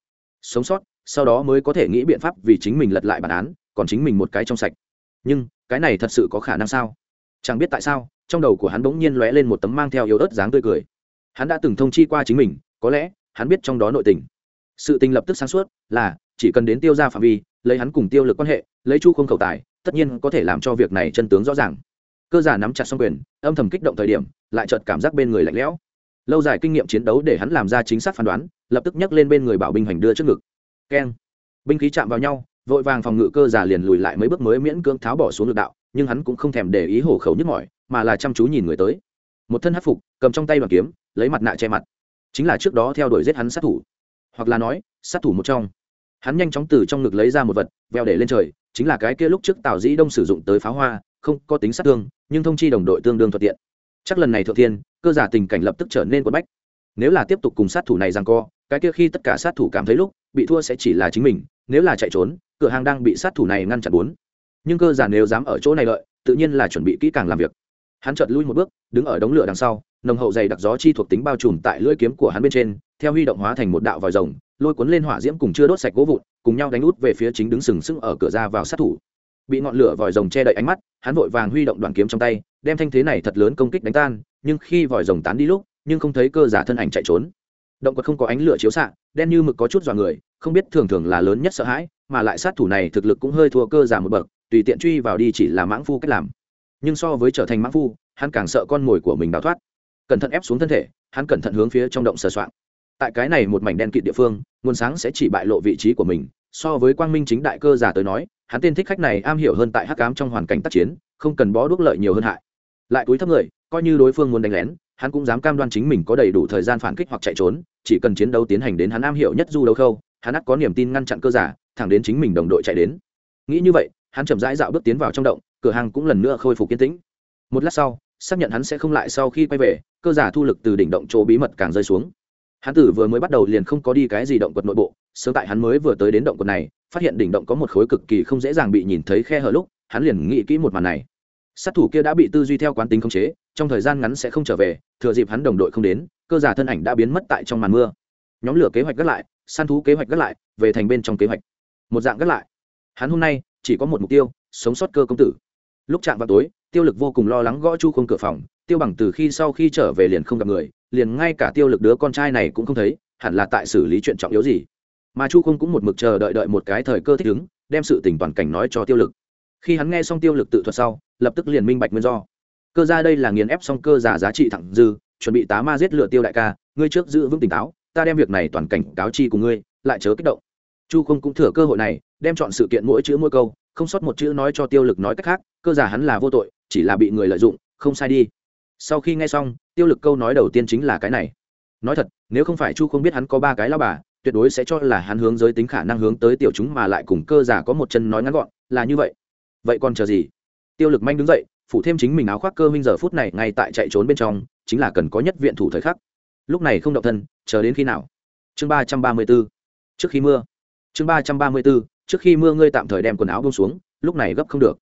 Sống sót sau đó mới có thể nghĩ biện pháp vì chính mình lật lại bản án còn chính mình một cái trong sạch. Nhưng cái này thật sự có khả năng sao? Chẳng biết tại sao trong đầu của hắn bỗng nhiên lóe lên một tấm mang theo yếu ớt dáng tươi cười. Hắn đã từng thông chi qua chính mình có lẽ hắn biết trong đó nội tình. Sự tình lập tức sáng suốt là chỉ cần đến tiêu ra phạm vi lấy hắn cùng tiêu lực quan hệ lấy chu không khẩu tài tất nhiên có thể làm cho việc này chân tướng rõ ràng. Cơ giả nắm chặt xong quyền, âm thầm kích động thời điểm, lại chợt cảm giác bên người lạnh lẽo. Lâu dài kinh nghiệm chiến đấu để hắn làm ra chính xác phán đoán, lập tức nhấc lên bên người bảo binh hành đưa trước ngực. Keng. Binh khí chạm vào nhau, vội vàng phòng ngự cơ giả liền lùi lại mấy bước mới miễn cưỡng tháo bỏ xuống lực đạo, nhưng hắn cũng không thèm để ý hổ khẩu nhức mỏi, mà là chăm chú nhìn người tới. Một thân hát phục, cầm trong tay bằng kiếm, lấy mặt nạ che mặt. Chính là trước đó theo đuổi giết hắn sát thủ. Hoặc là nói, sát thủ một trong. Hắn nhanh chóng từ trong ngực lấy ra một vật, veo để lên trời chính là cái kia lúc trước tào dĩ đông sử dụng tới pháo hoa, không có tính sát thương, nhưng thông chi đồng đội tương đương thuận tiện. Chắc lần này thượng thiên, cơ giả tình cảnh lập tức trở nên quất bách. Nếu là tiếp tục cùng sát thủ này rằng co, cái kia khi tất cả sát thủ cảm thấy lúc, bị thua sẽ chỉ là chính mình, nếu là chạy trốn, cửa hàng đang bị sát thủ này ngăn chặn bốn. Nhưng cơ giả nếu dám ở chỗ này lợi, tự nhiên là chuẩn bị kỹ càng làm việc hắn chợt lui một bước, đứng ở đống lửa đằng sau, nồng hậu dày đặc gió chi thuộc tính bao trùm tại lưỡi kiếm của hắn bên trên, theo huy động hóa thành một đạo vòi rồng, lôi cuốn lên hỏa diễm cùng chưa đốt sạch gỗ vụn, cùng nhau đánh út về phía chính đứng sừng sững ở cửa ra vào sát thủ. Bị ngọn lửa vòi rồng che đậy ánh mắt, hắn vội vàng huy động đoàn kiếm trong tay, đem thanh thế này thật lớn công kích đánh tan, nhưng khi vòi rồng tán đi lúc, nhưng không thấy cơ giả thân ảnh chạy trốn. Động vật không có ánh lửa chiếu xạ, đen như mực có chút dọa người, không biết thường thường là lớn nhất sợ hãi, mà lại sát thủ này thực lực cũng hơi thua cơ giả một bậc, tùy tiện truy vào đi chỉ là mãng phu cách làm nhưng so với trở thành mãng phu, hắn càng sợ con mồi của mình đào thoát. Cẩn thận ép xuống thân thể, hắn cẩn thận hướng phía trong động sờ soạn tại cái này một mảnh đen kịt địa phương, nguồn sáng sẽ chỉ bại lộ vị trí của mình. So với quang minh chính đại cơ giả tới nói, hắn tên thích khách này am hiểu hơn tại hắc cám trong hoàn cảnh tác chiến, không cần bó đuốc lợi nhiều hơn hại. Lại túi thấp người, coi như đối phương muốn đánh lén, hắn cũng dám cam đoan chính mình có đầy đủ thời gian phản kích hoặc chạy trốn, chỉ cần chiến đấu tiến hành đến hắn am hiểu nhất du đấu khâu, hắn ắt có niềm tin ngăn chặn cơ giả thẳng đến chính mình đồng đội chạy đến. Nghĩ như vậy, hắn chậm rãi dạo bước tiến vào trong động cửa hàng cũng lần nữa khôi phục kiên tĩnh. Một lát sau, xác nhận hắn sẽ không lại sau khi quay về, cơ giả thu lực từ đỉnh động chỗ bí mật càng rơi xuống. Hắn tử vừa mới bắt đầu liền không có đi cái gì động quật nội bộ, sớm tại hắn mới vừa tới đến động quật này, phát hiện đỉnh động có một khối cực kỳ không dễ dàng bị nhìn thấy khe hở lúc, hắn liền nghĩ kỹ một màn này. Sát thủ kia đã bị tư duy theo quán tính khống chế, trong thời gian ngắn sẽ không trở về, thừa dịp hắn đồng đội không đến, cơ giả thân ảnh đã biến mất tại trong màn mưa. Nhóm lửa kế hoạch gác lại, săn thú kế hoạch gác lại, về thành bên trong kế hoạch. Một dạng gác lại. Hắn hôm nay chỉ có một mục tiêu, sống sót cơ công tử lúc chạm vào tối, tiêu lực vô cùng lo lắng gõ chu không cửa phòng, tiêu bằng từ khi sau khi trở về liền không gặp người, liền ngay cả tiêu lực đứa con trai này cũng không thấy, hẳn là tại xử lý chuyện trọng yếu gì. Mà chu không cũng một mực chờ đợi đợi một cái thời cơ thích ứng, đem sự tình toàn cảnh nói cho tiêu lực. Khi hắn nghe xong tiêu lực tự thuật sau, lập tức liền minh bạch nguyên do. Cơ ra đây là nghiền ép xong cơ giả giá trị thẳng dư, chuẩn bị tá ma giết lựa tiêu đại ca, ngươi trước giữ vững tỉnh táo, ta đem việc này toàn cảnh cáo chi của ngươi, lại chớ kích động. Chu không cũng thừa cơ hội này, đem chọn sự kiện mỗi chữ mỗi câu, không sót một chữ nói cho tiêu lực nói cách khác cơ giả hắn là vô tội, chỉ là bị người lợi dụng, không sai đi. Sau khi nghe xong, tiêu lực câu nói đầu tiên chính là cái này. Nói thật, nếu không phải chu không biết hắn có ba cái lao bà, tuyệt đối sẽ cho là hắn hướng giới tính khả năng hướng tới tiểu chúng mà lại cùng cơ giả có một chân nói ngắn gọn, là như vậy. Vậy còn chờ gì? Tiêu lực manh đứng dậy, phủ thêm chính mình áo khoác cơ minh giờ phút này ngay tại chạy trốn bên trong, chính là cần có nhất viện thủ thời khắc. Lúc này không động thân, chờ đến khi nào? Chương ba trăm ba mươi b ố trước khi mưa. Chương ba trăm ba mươi b ố trước khi mưa ngươi tạm thời đem quần áo bông xuống, lúc này gấp không được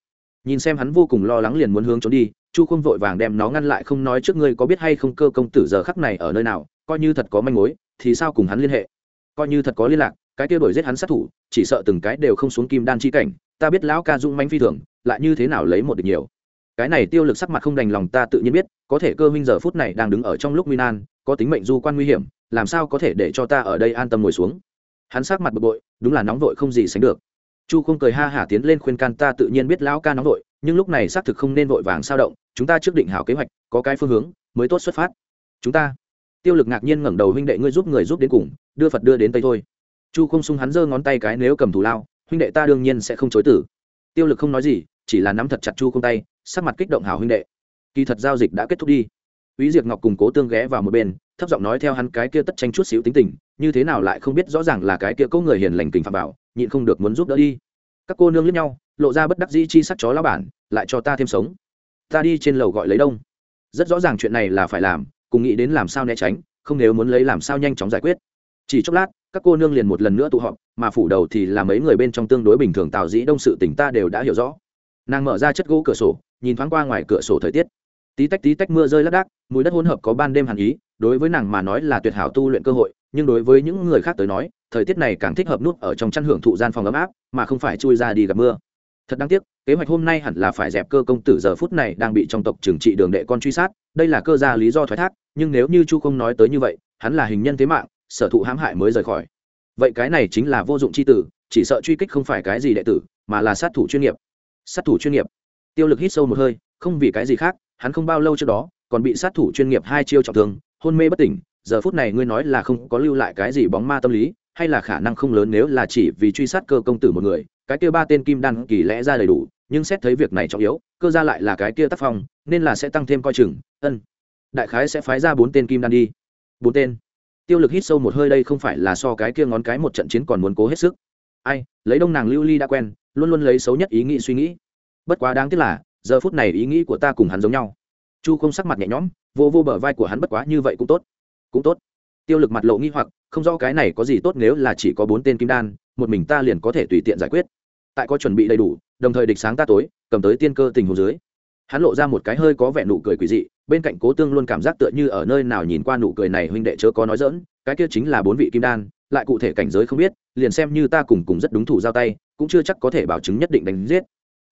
nhìn xem hắn vô cùng lo lắng liền muốn hướng trốn đi, chu không vội vàng đem nó ngăn lại không nói trước ngươi có biết hay không cơ công tử giờ khắc này ở nơi nào, coi như thật có manh mối, thì sao cùng hắn liên hệ? Coi như thật có liên lạc, cái kia đổi giết hắn sát thủ, chỉ sợ từng cái đều không xuống kim đan chi cảnh, ta biết lão ca dung manh phi thường, lại như thế nào lấy một được nhiều. Cái này tiêu lực sắc mặt không đành lòng ta tự nhiên biết, có thể cơ minh giờ phút này đang đứng ở trong lúc nguy nan, có tính mệnh du quan nguy hiểm, làm sao có thể để cho ta ở đây an tâm ngồi xuống? Hắn sắc mặt bực bội, đúng là nóng vội không gì sánh được chu không cười ha hả tiến lên khuyên can ta tự nhiên biết lão ca nóng vội nhưng lúc này xác thực không nên vội vàng sao động chúng ta trước định hảo kế hoạch có cái phương hướng mới tốt xuất phát. Chúng ta. Tiêu lực ngạc nhiên ngẩng đầu huynh đệ ngươi giúp người giúp đến cùng đưa phật đưa đến tây thôi. Chu không sung hắn giơ ngón tay cái nếu cầm thù lao huynh đệ ta đương nhiên sẽ không chối tử tiêu lực không nói gì chỉ là nắm thật chặt chu không tay sắc mặt kích động hảo huynh đệ. Kỳ thật giao dịch đã kết thúc đi. Úy Diệp Ngọc cùng Cố Tương ghé vào một bên, thấp giọng nói theo hắn cái kia tất tranh chút xíu tính tình, như thế nào lại không biết rõ ràng là cái kia cô người hiền lành kình phạm bảo, nhịn không được muốn giúp đỡ đi. Các cô nương lẫn nhau, lộ ra bất đắc dĩ chi sắc chó lao bản, lại cho ta thêm sống. Ta đi trên lầu gọi lấy đông. Rất rõ ràng chuyện này là phải làm, cùng nghĩ đến làm sao né tránh, không nếu muốn lấy làm sao nhanh chóng giải quyết. Chỉ chốc lát, các cô nương liền một lần nữa tụ họp, mà phủ đầu thì là mấy người bên trong tương đối bình thường Tào Dĩ Đông sự tình ta đều đã hiểu rõ. Nàng mở ra chất gỗ cửa sổ, nhìn thoáng qua ngoài cửa sổ thời tiết tí tách tí tách mưa rơi lác đác mùi đất hỗn hợp có ban đêm hàn ý đối với nàng mà nói là tuyệt hảo tu luyện cơ hội nhưng đối với những người khác tới nói, thời tiết này càng thích hợp nút ở trong chăn hưởng thụ gian phòng ấm áp, mà không phải chui ra đi gặp mưa. Thật đáng tiếc, kế hoạch hôm nay hẳn là phải dẹp cơ công tử giờ phút này đang bị trong tộc trừng trị đường đệ con truy sát, đây là cơ gia lý do thoái thác, nhưng nếu như chu không nói tới như vậy, hắn là hình nhân thế mạng, sở thụ hãm hại mới rời khỏi. Vậy cái này chính là vô dụng c h i tử, chỉ sợ truy kích không phải cái gì đệ tử, mà là sát thủ chuyên nghiệp. Sát thủ chuyên nghiệp. Tiêu lực hít sâu một hơi, không vì cái gì khác, hắn không bao lâu trước đó, còn bị sát thủ chuyên nghiệp hai chiêu trọng thương, hôn mê bất tỉnh giờ phút này ngươi nói là không có lưu lại cái gì bóng ma tâm lý, hay là khả năng không lớn nếu là chỉ vì truy sát cơ công tử một người, cái kia ba tên kim đan kỳ lẽ ra đầy đủ, nhưng xét thấy việc này trọng yếu, cơ ra lại là cái kia tác phong, nên là sẽ tăng thêm coi chừng, ân. Đại khái sẽ phái ra bốn tên kim đan đi. Bốn tên. Tiêu lực hít sâu một hơi, đây không phải là so cái kia ngón cái một trận chiến còn muốn cố hết sức. Ai, lấy đông nàng lưu ly đã quen, luôn luôn lấy xấu nhất ý nghĩ suy nghĩ. Bất quá đáng tiếc là, giờ phút này ý nghĩ của ta cùng hắn giống nhau. Chu không sắc mặt nhẹ nhõm, vô vô bờ vai của hắn, bất quá như vậy cũng tốt cũng tốt. Tiêu lực mặt lộ nghi hoặc, không rõ cái này có gì tốt nếu là chỉ có bốn tên kim đan, một mình ta liền có thể tùy tiện giải quyết. Tại có chuẩn bị đầy đủ, đồng thời địch sáng ta tối, cầm tới tiên cơ tình hồ dưới. Hắn lộ ra một cái hơi có vẻ nụ cười quỷ dị, bên cạnh cố tương luôn cảm giác tựa như ở nơi nào nhìn qua nụ cười này huynh đệ chớ có nói dỡn cái kia chính là bốn vị kim đan, lại cụ thể cảnh giới không biết, liền xem như ta cùng cùng rất đúng thủ giao tay, cũng chưa chắc có thể bảo chứng nhất định đánh giết.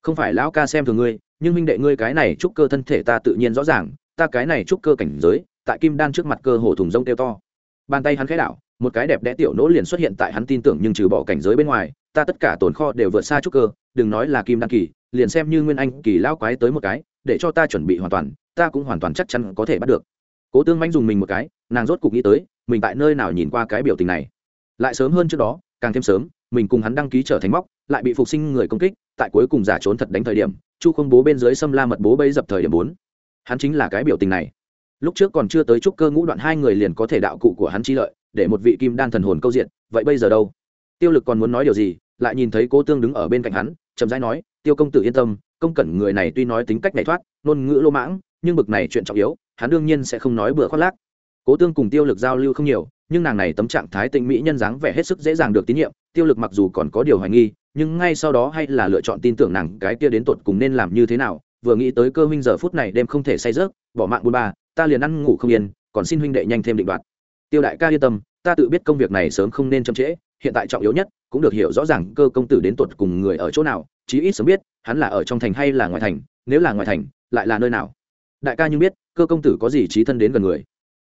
Không phải lão ca xem thường ngươi, nhưng huynh đệ ngươi cái này trúc cơ thân thể ta tự nhiên rõ ràng, ta cái này trúc cơ cảnh giới tại kim đan trước mặt cơ hồ thùng rông kêu to. Bàn tay hắn khẽ đảo, một cái đẹp đẽ tiểu nỗ liền xuất hiện tại hắn tin tưởng nhưng trừ bỏ cảnh giới bên ngoài, ta tất cả tồn kho đều vượt xa trúc cơ, đừng nói là kim đan kỳ, liền xem như nguyên anh kỳ lao quái tới một cái, để cho ta chuẩn bị hoàn toàn, ta cũng hoàn toàn chắc chắn có thể bắt được. Cố tương manh dùng mình một cái, nàng rốt cục nghĩ tới, mình tại nơi nào nhìn qua cái biểu tình này. Lại sớm hơn trước đó, càng thêm sớm, mình cùng hắn đăng ký trở thành móc, lại bị phục sinh người công kích, tại cuối cùng giả trốn thật đánh thời điểm, chu không bố bên dưới xâm la mật bố bấy dập thời điểm bốn. Hắn chính là cái biểu tình này lúc trước còn chưa tới trúc cơ ngũ đoạn hai người liền có thể đạo cụ của hắn chi lợi, để một vị kim đan thần hồn câu diện, vậy bây giờ đâu? Tiêu lực còn muốn nói điều gì, lại nhìn thấy cố tương đứng ở bên cạnh hắn, chậm rãi nói, tiêu công tử yên tâm, công cẩn người này tuy nói tính cách này thoát, ngôn ngữ lô mãng, nhưng bực này chuyện trọng yếu, hắn đương nhiên sẽ không nói bừa khoác lác. Cố tương cùng tiêu lực giao lưu không nhiều, nhưng nàng này tấm trạng thái tịnh mỹ nhân dáng vẻ hết sức dễ dàng được tín nhiệm, tiêu lực mặc dù còn có điều hoài nghi, nhưng ngay sau đó hay là lựa chọn tin tưởng nàng cái kia đến tột cùng nên làm như thế nào, vừa nghĩ tới cơ huynh giờ phút này đêm không thể say rớt bỏ mạng buôn ba ta liền ăn ngủ không yên, còn xin huynh đệ nhanh thêm định đoạt. Tiêu đại ca yên tâm, ta tự biết công việc này sớm không nên chậm trễ, hiện tại trọng yếu nhất cũng được hiểu rõ ràng cơ công tử đến tuột cùng người ở chỗ nào, chí ít sớm biết, hắn là ở trong thành hay là ngoài thành, nếu là ngoài thành, lại là nơi nào. Đại ca nhưng biết, cơ công tử có gì trí thân đến gần người.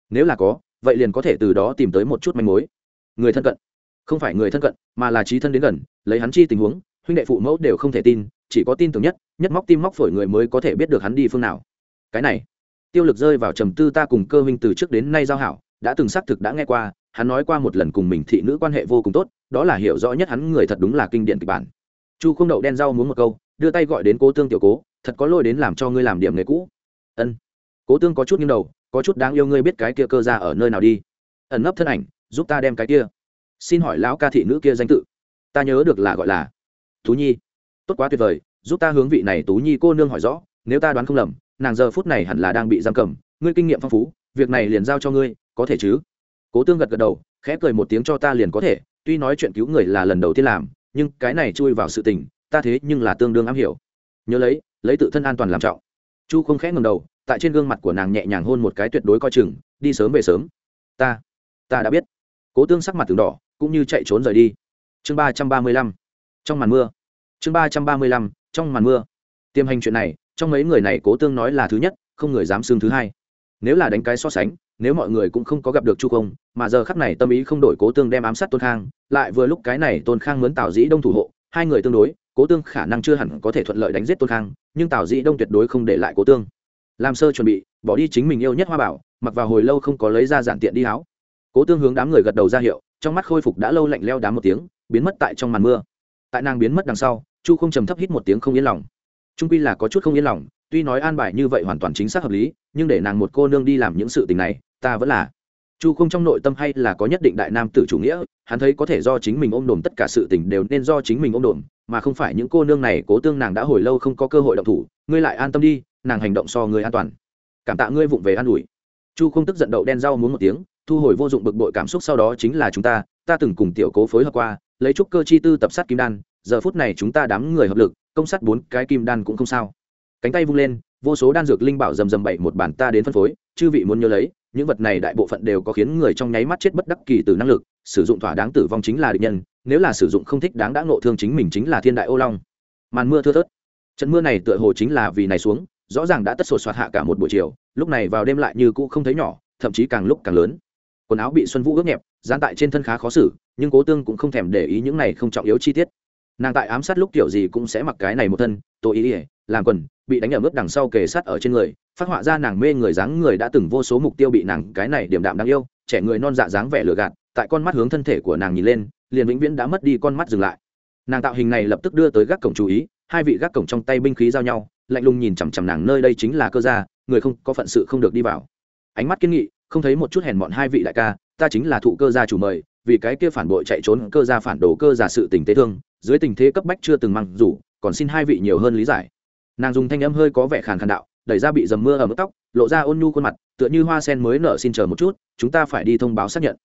Nếu là có, vậy liền có thể từ đó tìm tới một chút manh mối. Người thân cận. Không phải người thân cận, mà là trí thân đến gần, lấy hắn chi tình huống, huynh đệ phụ mẫu đều không thể tin, chỉ có tin tưởng nhất nhất móc tim móc phổi người mới có thể biết được hắn đi phương nào. Cái này tiêu lực rơi vào trầm tư ta cùng cơ huynh từ trước đến nay giao hảo, đã từng xác thực đã nghe qua, hắn nói qua một lần cùng mình thị nữ quan hệ vô cùng tốt, đó là hiểu rõ nhất hắn người thật đúng là kinh điển kịch bản. Chu không đậu đen rau muốn một câu, đưa tay gọi đến cố tương tiểu cố, thật có lôi đến làm cho ngươi làm điểm nghề cũ. Ân. Cố tương có chút nghiêng đầu, có chút đáng yêu ngươi biết cái kia cơ ra ở nơi nào đi. Ẩn nấp thân ảnh, giúp ta đem cái kia. Xin hỏi lão ca thị nữ kia danh tự? Ta nhớ được là gọi là tú nhi. Tốt quá tuyệt vời, giúp ta hướng vị này tú nhi cô nương hỏi rõ, nếu ta đoán không lầm nàng giờ phút này hẳn là đang bị giam cầm, ngươi kinh nghiệm phong phú, việc này liền giao cho ngươi, có thể chứ? Cố tương gật gật đầu, khẽ cười một tiếng cho ta liền có thể, tuy nói chuyện cứu người là lần đầu tiên làm, nhưng cái này chui vào sự tình, ta thế nhưng là tương đương am hiểu. Nhớ lấy lấy tự thân an toàn làm trọng. Chu không khẽ ngầm đầu, tại trên gương mặt của nàng nhẹ nhàng hôn một cái tuyệt đối coi chừng, đi sớm về sớm. Ta ta đã biết. Cố tương sắc mặt từng đỏ, cũng như chạy trốn rời đi. Chương ba trăm ba mươi lăm, trong màn mưa. Chương ba trăm ba mươi lăm, trong màn mưa. Tiêm hành chuyện này trong mấy người này cố tương nói là thứ nhất, không người dám xưng thứ hai. Nếu là đánh cái so sánh, nếu mọi người cũng không có gặp được chu công, mà giờ khắp này tâm ý không đổi cố tương đem ám sát tôn khang, lại vừa lúc cái này tôn khang mướn tào dĩ đông thủ hộ, hai người tương đối, cố tương khả năng chưa hẳn có thể thuận lợi đánh giết tôn khang, nhưng tào dĩ đông tuyệt đối không để lại cố tương. Làm sơ chuẩn bị, bỏ đi chính mình yêu nhất hoa bảo, mặc vào hồi lâu không có lấy ra giản tiện đi áo. Cố tương hướng đám người gật đầu ra hiệu, trong mắt khôi phục đã lâu lạnh leo đám một tiếng, biến mất tại trong màn mưa. Tại nàng biến mất đằng sau, chu không trầm thấp hít một tiếng không yên lòng trung quy là có chút không yên lòng, tuy nói an bài như vậy hoàn toàn chính xác hợp lý, nhưng để nàng một cô nương đi làm những sự tình này, ta vẫn là. Chu không trong nội tâm hay là có nhất định đại nam tử chủ nghĩa, hắn thấy có thể do chính mình ôm đồm tất cả sự tình đều nên do chính mình ôm đồm, mà không phải những cô nương này cố tương nàng đã hồi lâu không có cơ hội động thủ, ngươi lại an tâm đi, nàng hành động so ngươi an toàn. Cảm tạ ngươi vụng về an ủi. Chu không tức giận đậu đen rau muốn một tiếng, thu hồi vô dụng bực bội cảm xúc sau đó chính là chúng ta ta từng cùng tiểu cố phối hợp qua, lấy trúc cơ chi tư tập sát kim đan, giờ phút này chúng ta đám người hợp lực công sát bốn cái kim đan cũng không sao. Cánh tay vung lên, vô số đan dược linh bảo rầm rầm bảy một bản ta đến phân phối, chư vị muốn nhớ lấy, những vật này đại bộ phận đều có khiến người trong nháy mắt chết bất đắc kỳ từ năng lực, sử dụng thỏa đáng tử vong chính là địch nhân, nếu là sử dụng không thích đáng đã ngộ thương chính mình chính là thiên đại ô long. Màn mưa thưa thớt. Trận mưa này tựa hồ chính là vì này xuống, rõ ràng đã tất sột soạt hạ cả một buổi chiều, lúc này vào đêm lại như cũ không thấy nhỏ, thậm chí càng lúc càng lớn. Quần áo bị xuân vũ ướt nhẹp, dán tại trên thân khá khó xử, nhưng cố tương cũng không thèm để ý những này không trọng yếu chi tiết nàng tại ám sát lúc kiểu gì cũng sẽ mặc cái này một thân tô ý ỉa làm quần, bị đánh ở mức đằng sau kề sát ở trên người, phát họa ra nàng mê người dáng người đã từng vô số mục tiêu bị nàng cái này điểm đạm đáng yêu, trẻ người non dạ dáng vẻ lừa gạt, tại con mắt hướng thân thể của nàng nhìn lên, liền vĩnh viễn đã mất đi con mắt dừng lại. Nàng tạo hình này lập tức đưa tới gác cổng chú ý, hai vị gác cổng trong tay binh khí giao nhau, lạnh lùng nhìn chằm chằm nàng nơi đây chính là cơ gia, người không có phận sự không được đi vào. Ánh mắt kiên nghị, không thấy một chút hèn mọn hai vị đại ca, ta chính là thụ cơ gia chủ mời vì cái kia phản bội chạy trốn cơ gia phản đồ cơ giả sự tình tế thương, dưới tình thế cấp bách chưa từng mang rủ còn xin hai vị nhiều hơn lý giải. Nàng dùng thanh âm hơi có vẻ khàn khàn đạo, đẩy ra bị dầm mưa ở mức tóc, lộ ra ôn nhu khuôn mặt, tựa như hoa sen mới nở xin chờ một chút, chúng ta phải đi thông báo xác nhận.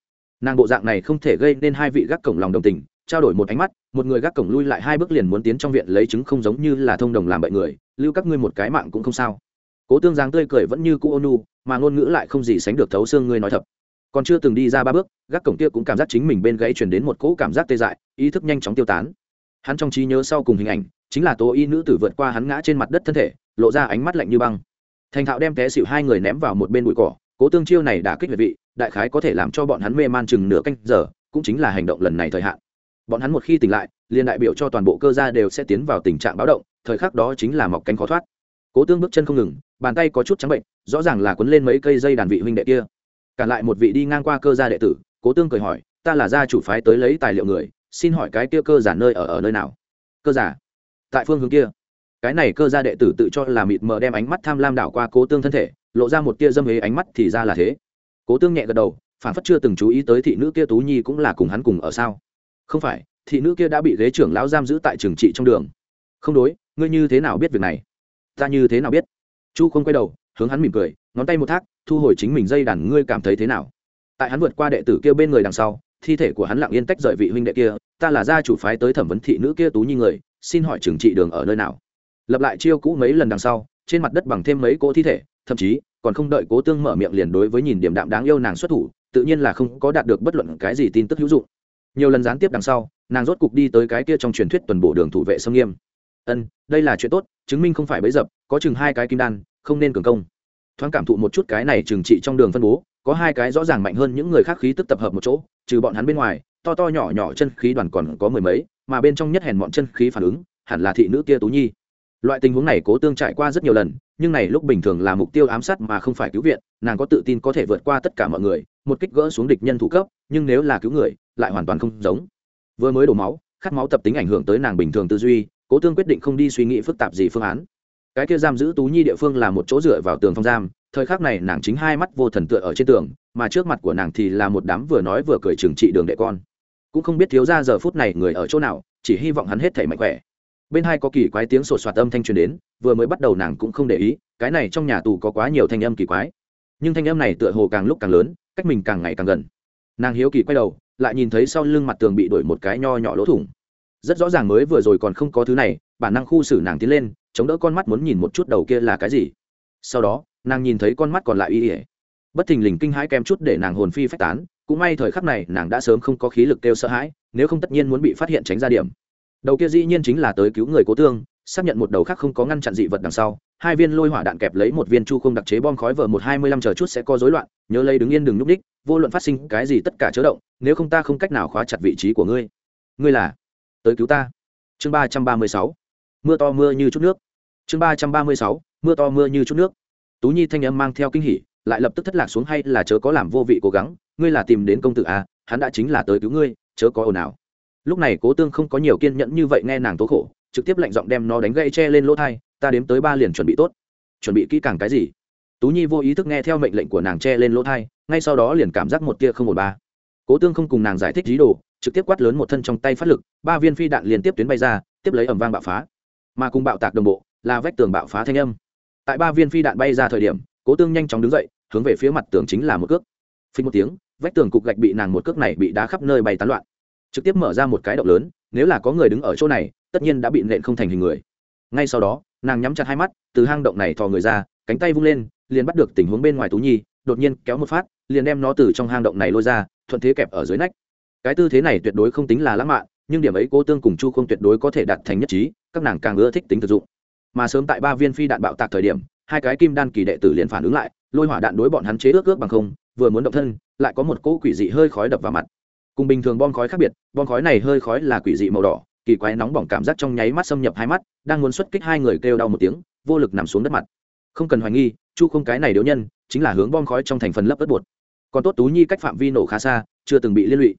Nàng bộ dạng này không thể gây nên hai vị gác cổng lòng đồng tình, trao đổi một ánh mắt, một người gác cổng lui lại hai bước liền muốn tiến trong viện lấy chứng không giống như là thông đồng làm bậy người, lưu các ngươi một cái mạng cũng không sao. Cố tương giang tươi cười vẫn như cũ ôn nhu, mà ngôn ngữ lại không gì sánh được thấu xương ngươi nói thật còn chưa từng đi ra ba bước, gác cổng kia cũng cảm giác chính mình bên gãy chuyển đến một cỗ cảm giác tê dại, ý thức nhanh chóng tiêu tán. Hắn trong trí nhớ sau cùng hình ảnh, chính là tố y nữ tử vượt qua hắn ngã trên mặt đất thân thể, lộ ra ánh mắt lạnh như băng. Thành thạo đem té xịu hai người ném vào một bên bụi cỏ, cố tương chiêu này đã kích về vị, đại khái có thể làm cho bọn hắn mê man chừng nửa canh giờ, cũng chính là hành động lần này thời hạn. Bọn hắn một khi tỉnh lại, liền đại biểu cho toàn bộ cơ gia đều sẽ tiến vào tình trạng báo động, thời khắc đó chính là mọc cánh khó thoát. Cố tương bước chân không ngừng, bàn tay có chút trắng bệnh, rõ ràng là quấn lên mấy cây dây đàn vị huynh đệ kia cản lại một vị đi ngang qua cơ gia đệ tử, cố tương cười hỏi, ta là gia chủ phái tới lấy tài liệu người, xin hỏi cái kia cơ giả nơi ở ở nơi nào? Cơ giả? Tại phương hướng kia. Cái này cơ gia đệ tử tự cho là mịt mờ đem ánh mắt tham lam đảo qua cố tương thân thể, lộ ra một tia dâm hế ánh mắt thì ra là thế. Cố tương nhẹ gật đầu, phản phất chưa từng chú ý tới thị nữ kia tú nhi cũng là cùng hắn cùng ở sao? Không phải, thị nữ kia đã bị ghế trưởng lão giam giữ tại trường trị trong đường. Không đối, ngươi như thế nào biết việc này? Ta như thế nào biết? Chu không quay đầu, hướng hắn mỉm cười, ngón tay một thác thu hồi chính mình dây đàn, ngươi cảm thấy thế nào? Tại hắn vượt qua đệ tử kia bên người đằng sau, thi thể của hắn lặng yên tách rời vị huynh đệ kia, ta là gia chủ phái tới thẩm vấn thị nữ kia tú nhi người, xin hỏi trưởng trị đường ở nơi nào? Lập lại chiêu cũ mấy lần đằng sau, trên mặt đất bằng thêm mấy cỗ thi thể, thậm chí, còn không đợi cố tương mở miệng liền đối với nhìn điểm đạm đáng yêu nàng xuất thủ, tự nhiên là không có đạt được bất luận cái gì tin tức hữu dụng. Nhiều lần gián tiếp đằng sau, nàng rốt cục đi tới cái kia trong truyền thuyết tuần bộ đường thủ vệ sông nghiêm. Ân, đây là chuyện tốt, chứng minh không phải bấy dập, có chừng hai cái kim đan, không nên cường công thoáng cảm thụ một chút cái này trừng trị trong đường phân bố, có hai cái rõ ràng mạnh hơn những người khác khí tức tập hợp một chỗ, trừ bọn hắn bên ngoài, to to nhỏ nhỏ chân khí đoàn còn có mười mấy, mà bên trong nhất hèn bọn chân khí phản ứng, hẳn là thị nữ kia tú nhi. Loại tình huống này cố tương trải qua rất nhiều lần, nhưng này lúc bình thường là mục tiêu ám sát mà không phải cứu viện, nàng có tự tin có thể vượt qua tất cả mọi người, một kích gỡ xuống địch nhân thủ cấp, nhưng nếu là cứu người, lại hoàn toàn không giống. Vừa mới đổ máu, khát máu tập tính ảnh hưởng tới nàng bình thường tư duy, cố tương quyết định không đi suy nghĩ phức tạp gì phương án cái kia giam giữ tú nhi địa phương là một chỗ dựa vào tường phong giam, thời khắc này nàng chính hai mắt vô thần tựa ở trên tường, mà trước mặt của nàng thì là một đám vừa nói vừa cười trừng trị đường đệ con. Cũng không biết thiếu ra giờ phút này người ở chỗ nào, chỉ hy vọng hắn hết thể mạnh khỏe. Bên hai có kỳ quái tiếng sột soạt âm thanh truyền đến, vừa mới bắt đầu nàng cũng không để ý, cái này trong nhà tù có quá nhiều thanh âm kỳ quái. Nhưng thanh âm này tựa hồ càng lúc càng lớn, cách mình càng ngày càng gần. Nàng hiếu kỳ quay đầu, lại nhìn thấy sau lưng mặt tường bị đổi một cái nho nhỏ lỗ thủng. Rất rõ ràng mới vừa rồi còn không có thứ này bản năng khu xử nàng tiến lên, chống đỡ con mắt muốn nhìn một chút đầu kia là cái gì. Sau đó, nàng nhìn thấy con mắt còn lại y ỉa bất thình lình kinh hãi kém chút để nàng hồn phi phách tán, cũng may thời khắc này nàng đã sớm không có khí lực kêu sợ hãi, nếu không tất nhiên muốn bị phát hiện tránh ra điểm. Đầu kia dĩ nhiên chính là tới cứu người cố tương, xác nhận một đầu khác không có ngăn chặn dị vật đằng sau, hai viên lôi hỏa đạn kẹp lấy một viên chu không đặc chế bom khói vờ một hai mươi lăm chờ chút sẽ có rối loạn, nhớ lấy đứng yên đừng núp đích vô luận phát sinh cái gì tất cả chớ động, nếu không ta không cách nào khóa chặt vị trí của ngươi. Ngươi là? Tới cứu ta. Chương ba trăm ba mươi sáu mưa to mưa như chút nước. Chương ba trăm ba mươi sáu, mưa to mưa như chút nước. Tú nhi thanh âm mang theo kinh hỉ, lại lập tức thất lạc xuống hay là chớ có làm vô vị cố gắng, ngươi là tìm đến công tử à hắn đã chính là tới cứu ngươi, chớ có ồn ào. Lúc này cố tương không có nhiều kiên nhẫn như vậy nghe nàng tố khổ, trực tiếp lạnh giọng đem nó đánh gây che lên lỗ thai, ta đếm tới ba liền chuẩn bị tốt. Chuẩn bị kỹ càng cái gì? Tú nhi vô ý thức nghe theo mệnh lệnh của nàng che lên lỗ thai, ngay sau đó liền cảm giác một tia không một ba. Cố tương không cùng nàng giải thích dí đồ, trực tiếp quát lớn một thân trong tay phát lực, ba viên phi đạn liên tiếp tuyến bay ra, tiếp lấy ẩm vang bạo phá mà cùng bạo tạc đồng bộ, là vách tường bạo phá thanh âm. Tại ba viên phi đạn bay ra thời điểm, cố tương nhanh chóng đứng dậy, hướng về phía mặt tường chính là một cước. Phình một tiếng, vách tường cục gạch bị nàng một cước này bị đá khắp nơi bay tán loạn. Trực tiếp mở ra một cái động lớn, nếu là có người đứng ở chỗ này, tất nhiên đã bị nện không thành hình người. Ngay sau đó, nàng nhắm chặt hai mắt, từ hang động này thò người ra, cánh tay vung lên, liền bắt được tình huống bên ngoài tú nhi, đột nhiên kéo một phát, liền đem nó từ trong hang động này lôi ra, thuận thế kẹp ở dưới nách. Cái tư thế này tuyệt đối không tính là lãng mạn nhưng điểm ấy cô tương cùng chu không tuyệt đối có thể đạt thành nhất trí, các nàng càng ưa thích tính thực dụng. Mà sớm tại ba viên phi đạn bạo tạc thời điểm, hai cái kim đan kỳ đệ tử liền phản ứng lại, lôi hỏa đạn đối bọn hắn chế ước ước bằng không, vừa muốn động thân, lại có một cỗ quỷ dị hơi khói đập vào mặt. Cùng bình thường bom khói khác biệt, bom khói này hơi khói là quỷ dị màu đỏ, kỳ quái nóng bỏng cảm giác trong nháy mắt xâm nhập hai mắt, đang muốn xuất kích hai người kêu đau một tiếng, vô lực nằm xuống đất mặt. Không cần hoài nghi, chu không cái này điếu nhân, chính là hướng bom khói trong thành phần lấp ớt bột. Còn tốt tú nhi cách phạm vi nổ khá xa, chưa từng bị liên lụy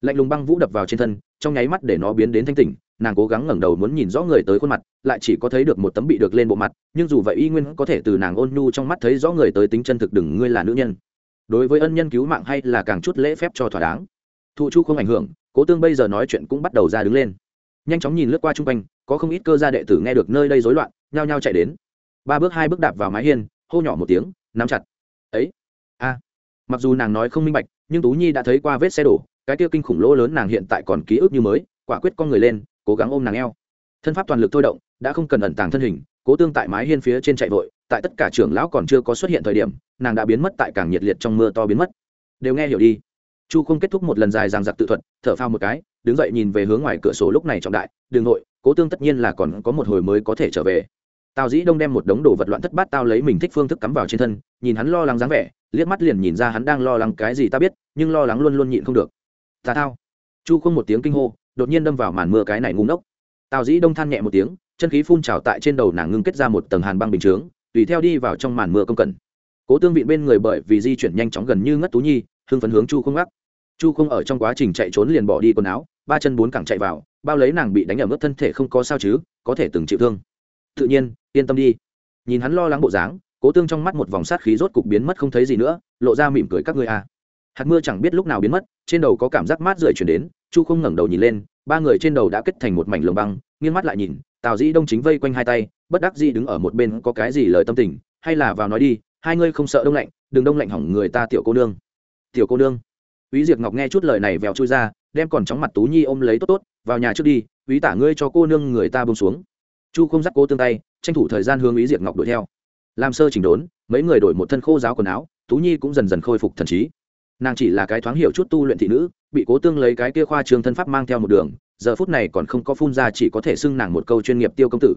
lạnh lùng băng vũ đập vào trên thân, trong nháy mắt để nó biến đến thanh tỉnh, nàng cố gắng ngẩng đầu muốn nhìn rõ người tới khuôn mặt, lại chỉ có thấy được một tấm bị được lên bộ mặt, nhưng dù vậy y nguyên có thể từ nàng ôn nhu trong mắt thấy rõ người tới tính chân thực đừng ngươi là nữ nhân. Đối với ân nhân cứu mạng hay là càng chút lễ phép cho thỏa đáng. Thụ chu không ảnh hưởng, cố tương bây giờ nói chuyện cũng bắt đầu ra đứng lên. Nhanh chóng nhìn lướt qua chung quanh, có không ít cơ gia đệ tử nghe được nơi đây rối loạn, nhao nhao chạy đến. Ba bước hai bước đạp vào mái hiên, hô nhỏ một tiếng, nắm chặt. Ấy, a. Mặc dù nàng nói không minh bạch, nhưng tú nhi đã thấy qua vết xe đổ cái kia kinh khủng lỗ lớn nàng hiện tại còn ký ức như mới, quả quyết con người lên, cố gắng ôm nàng eo. Thân pháp toàn lực thôi động, đã không cần ẩn tàng thân hình, cố tương tại mái hiên phía trên chạy vội, tại tất cả trưởng lão còn chưa có xuất hiện thời điểm, nàng đã biến mất tại càng nhiệt liệt trong mưa to biến mất. Đều nghe hiểu đi. Chu không kết thúc một lần dài ràng giặc tự thuật, thở phao một cái, đứng dậy nhìn về hướng ngoài cửa sổ lúc này trọng đại, đường nội, cố tương tất nhiên là còn có một hồi mới có thể trở về. Tào dĩ đông đem một đống đồ vật loạn thất bát tao lấy mình thích phương thức cắm vào trên thân, nhìn hắn lo lắng dáng vẻ, liếc mắt liền nhìn ra hắn đang lo lắng cái gì ta biết, nhưng lo lắng luôn luôn nhịn không được ta thao. Chu không một tiếng kinh hô, đột nhiên đâm vào màn mưa cái này ngu ngốc. Tào dĩ đông than nhẹ một tiếng, chân khí phun trào tại trên đầu nàng ngưng kết ra một tầng hàn băng bình chướng, tùy theo đi vào trong màn mưa công cận cố tương vịn bên người bởi vì di chuyển nhanh chóng gần như ngất tú nhi, hưng phấn hướng chu không gác. Chu không ở trong quá trình chạy trốn liền bỏ đi quần áo, ba chân bốn cẳng chạy vào, bao lấy nàng bị đánh ở mức thân thể không có sao chứ, có thể từng chịu thương. Tự nhiên, yên tâm đi. Nhìn hắn lo lắng bộ dáng, cố tương trong mắt một vòng sát khí rốt cục biến mất không thấy gì nữa, lộ ra mỉm cười các ngươi à hạt mưa chẳng biết lúc nào biến mất trên đầu có cảm giác mát rượi chuyển đến chu không ngẩng đầu nhìn lên ba người trên đầu đã kết thành một mảnh lồng băng nghiêng mắt lại nhìn tào dĩ đông chính vây quanh hai tay bất đắc dĩ đứng ở một bên có cái gì lời tâm tình hay là vào nói đi hai ngươi không sợ đông lạnh đừng đông lạnh hỏng người ta tiểu cô nương tiểu cô nương Úy Diệp Ngọc nghe chút lời này vèo chui ra, đem còn chóng mặt Tú Nhi ôm lấy tốt tốt, vào nhà trước đi, Úy tả ngươi cho cô nương người ta buông xuống. Chu không dắt cô tương tay, tranh thủ thời gian hướng Úy Diệp Ngọc đuổi theo. Làm sơ chỉnh đốn, mấy người đổi một thân khô giáo quần áo, Tú Nhi cũng dần dần khôi phục thần trí nàng chỉ là cái thoáng hiểu chút tu luyện thị nữ, bị cố tương lấy cái kia khoa trường thân pháp mang theo một đường, giờ phút này còn không có phun ra chỉ có thể xưng nàng một câu chuyên nghiệp tiêu công tử.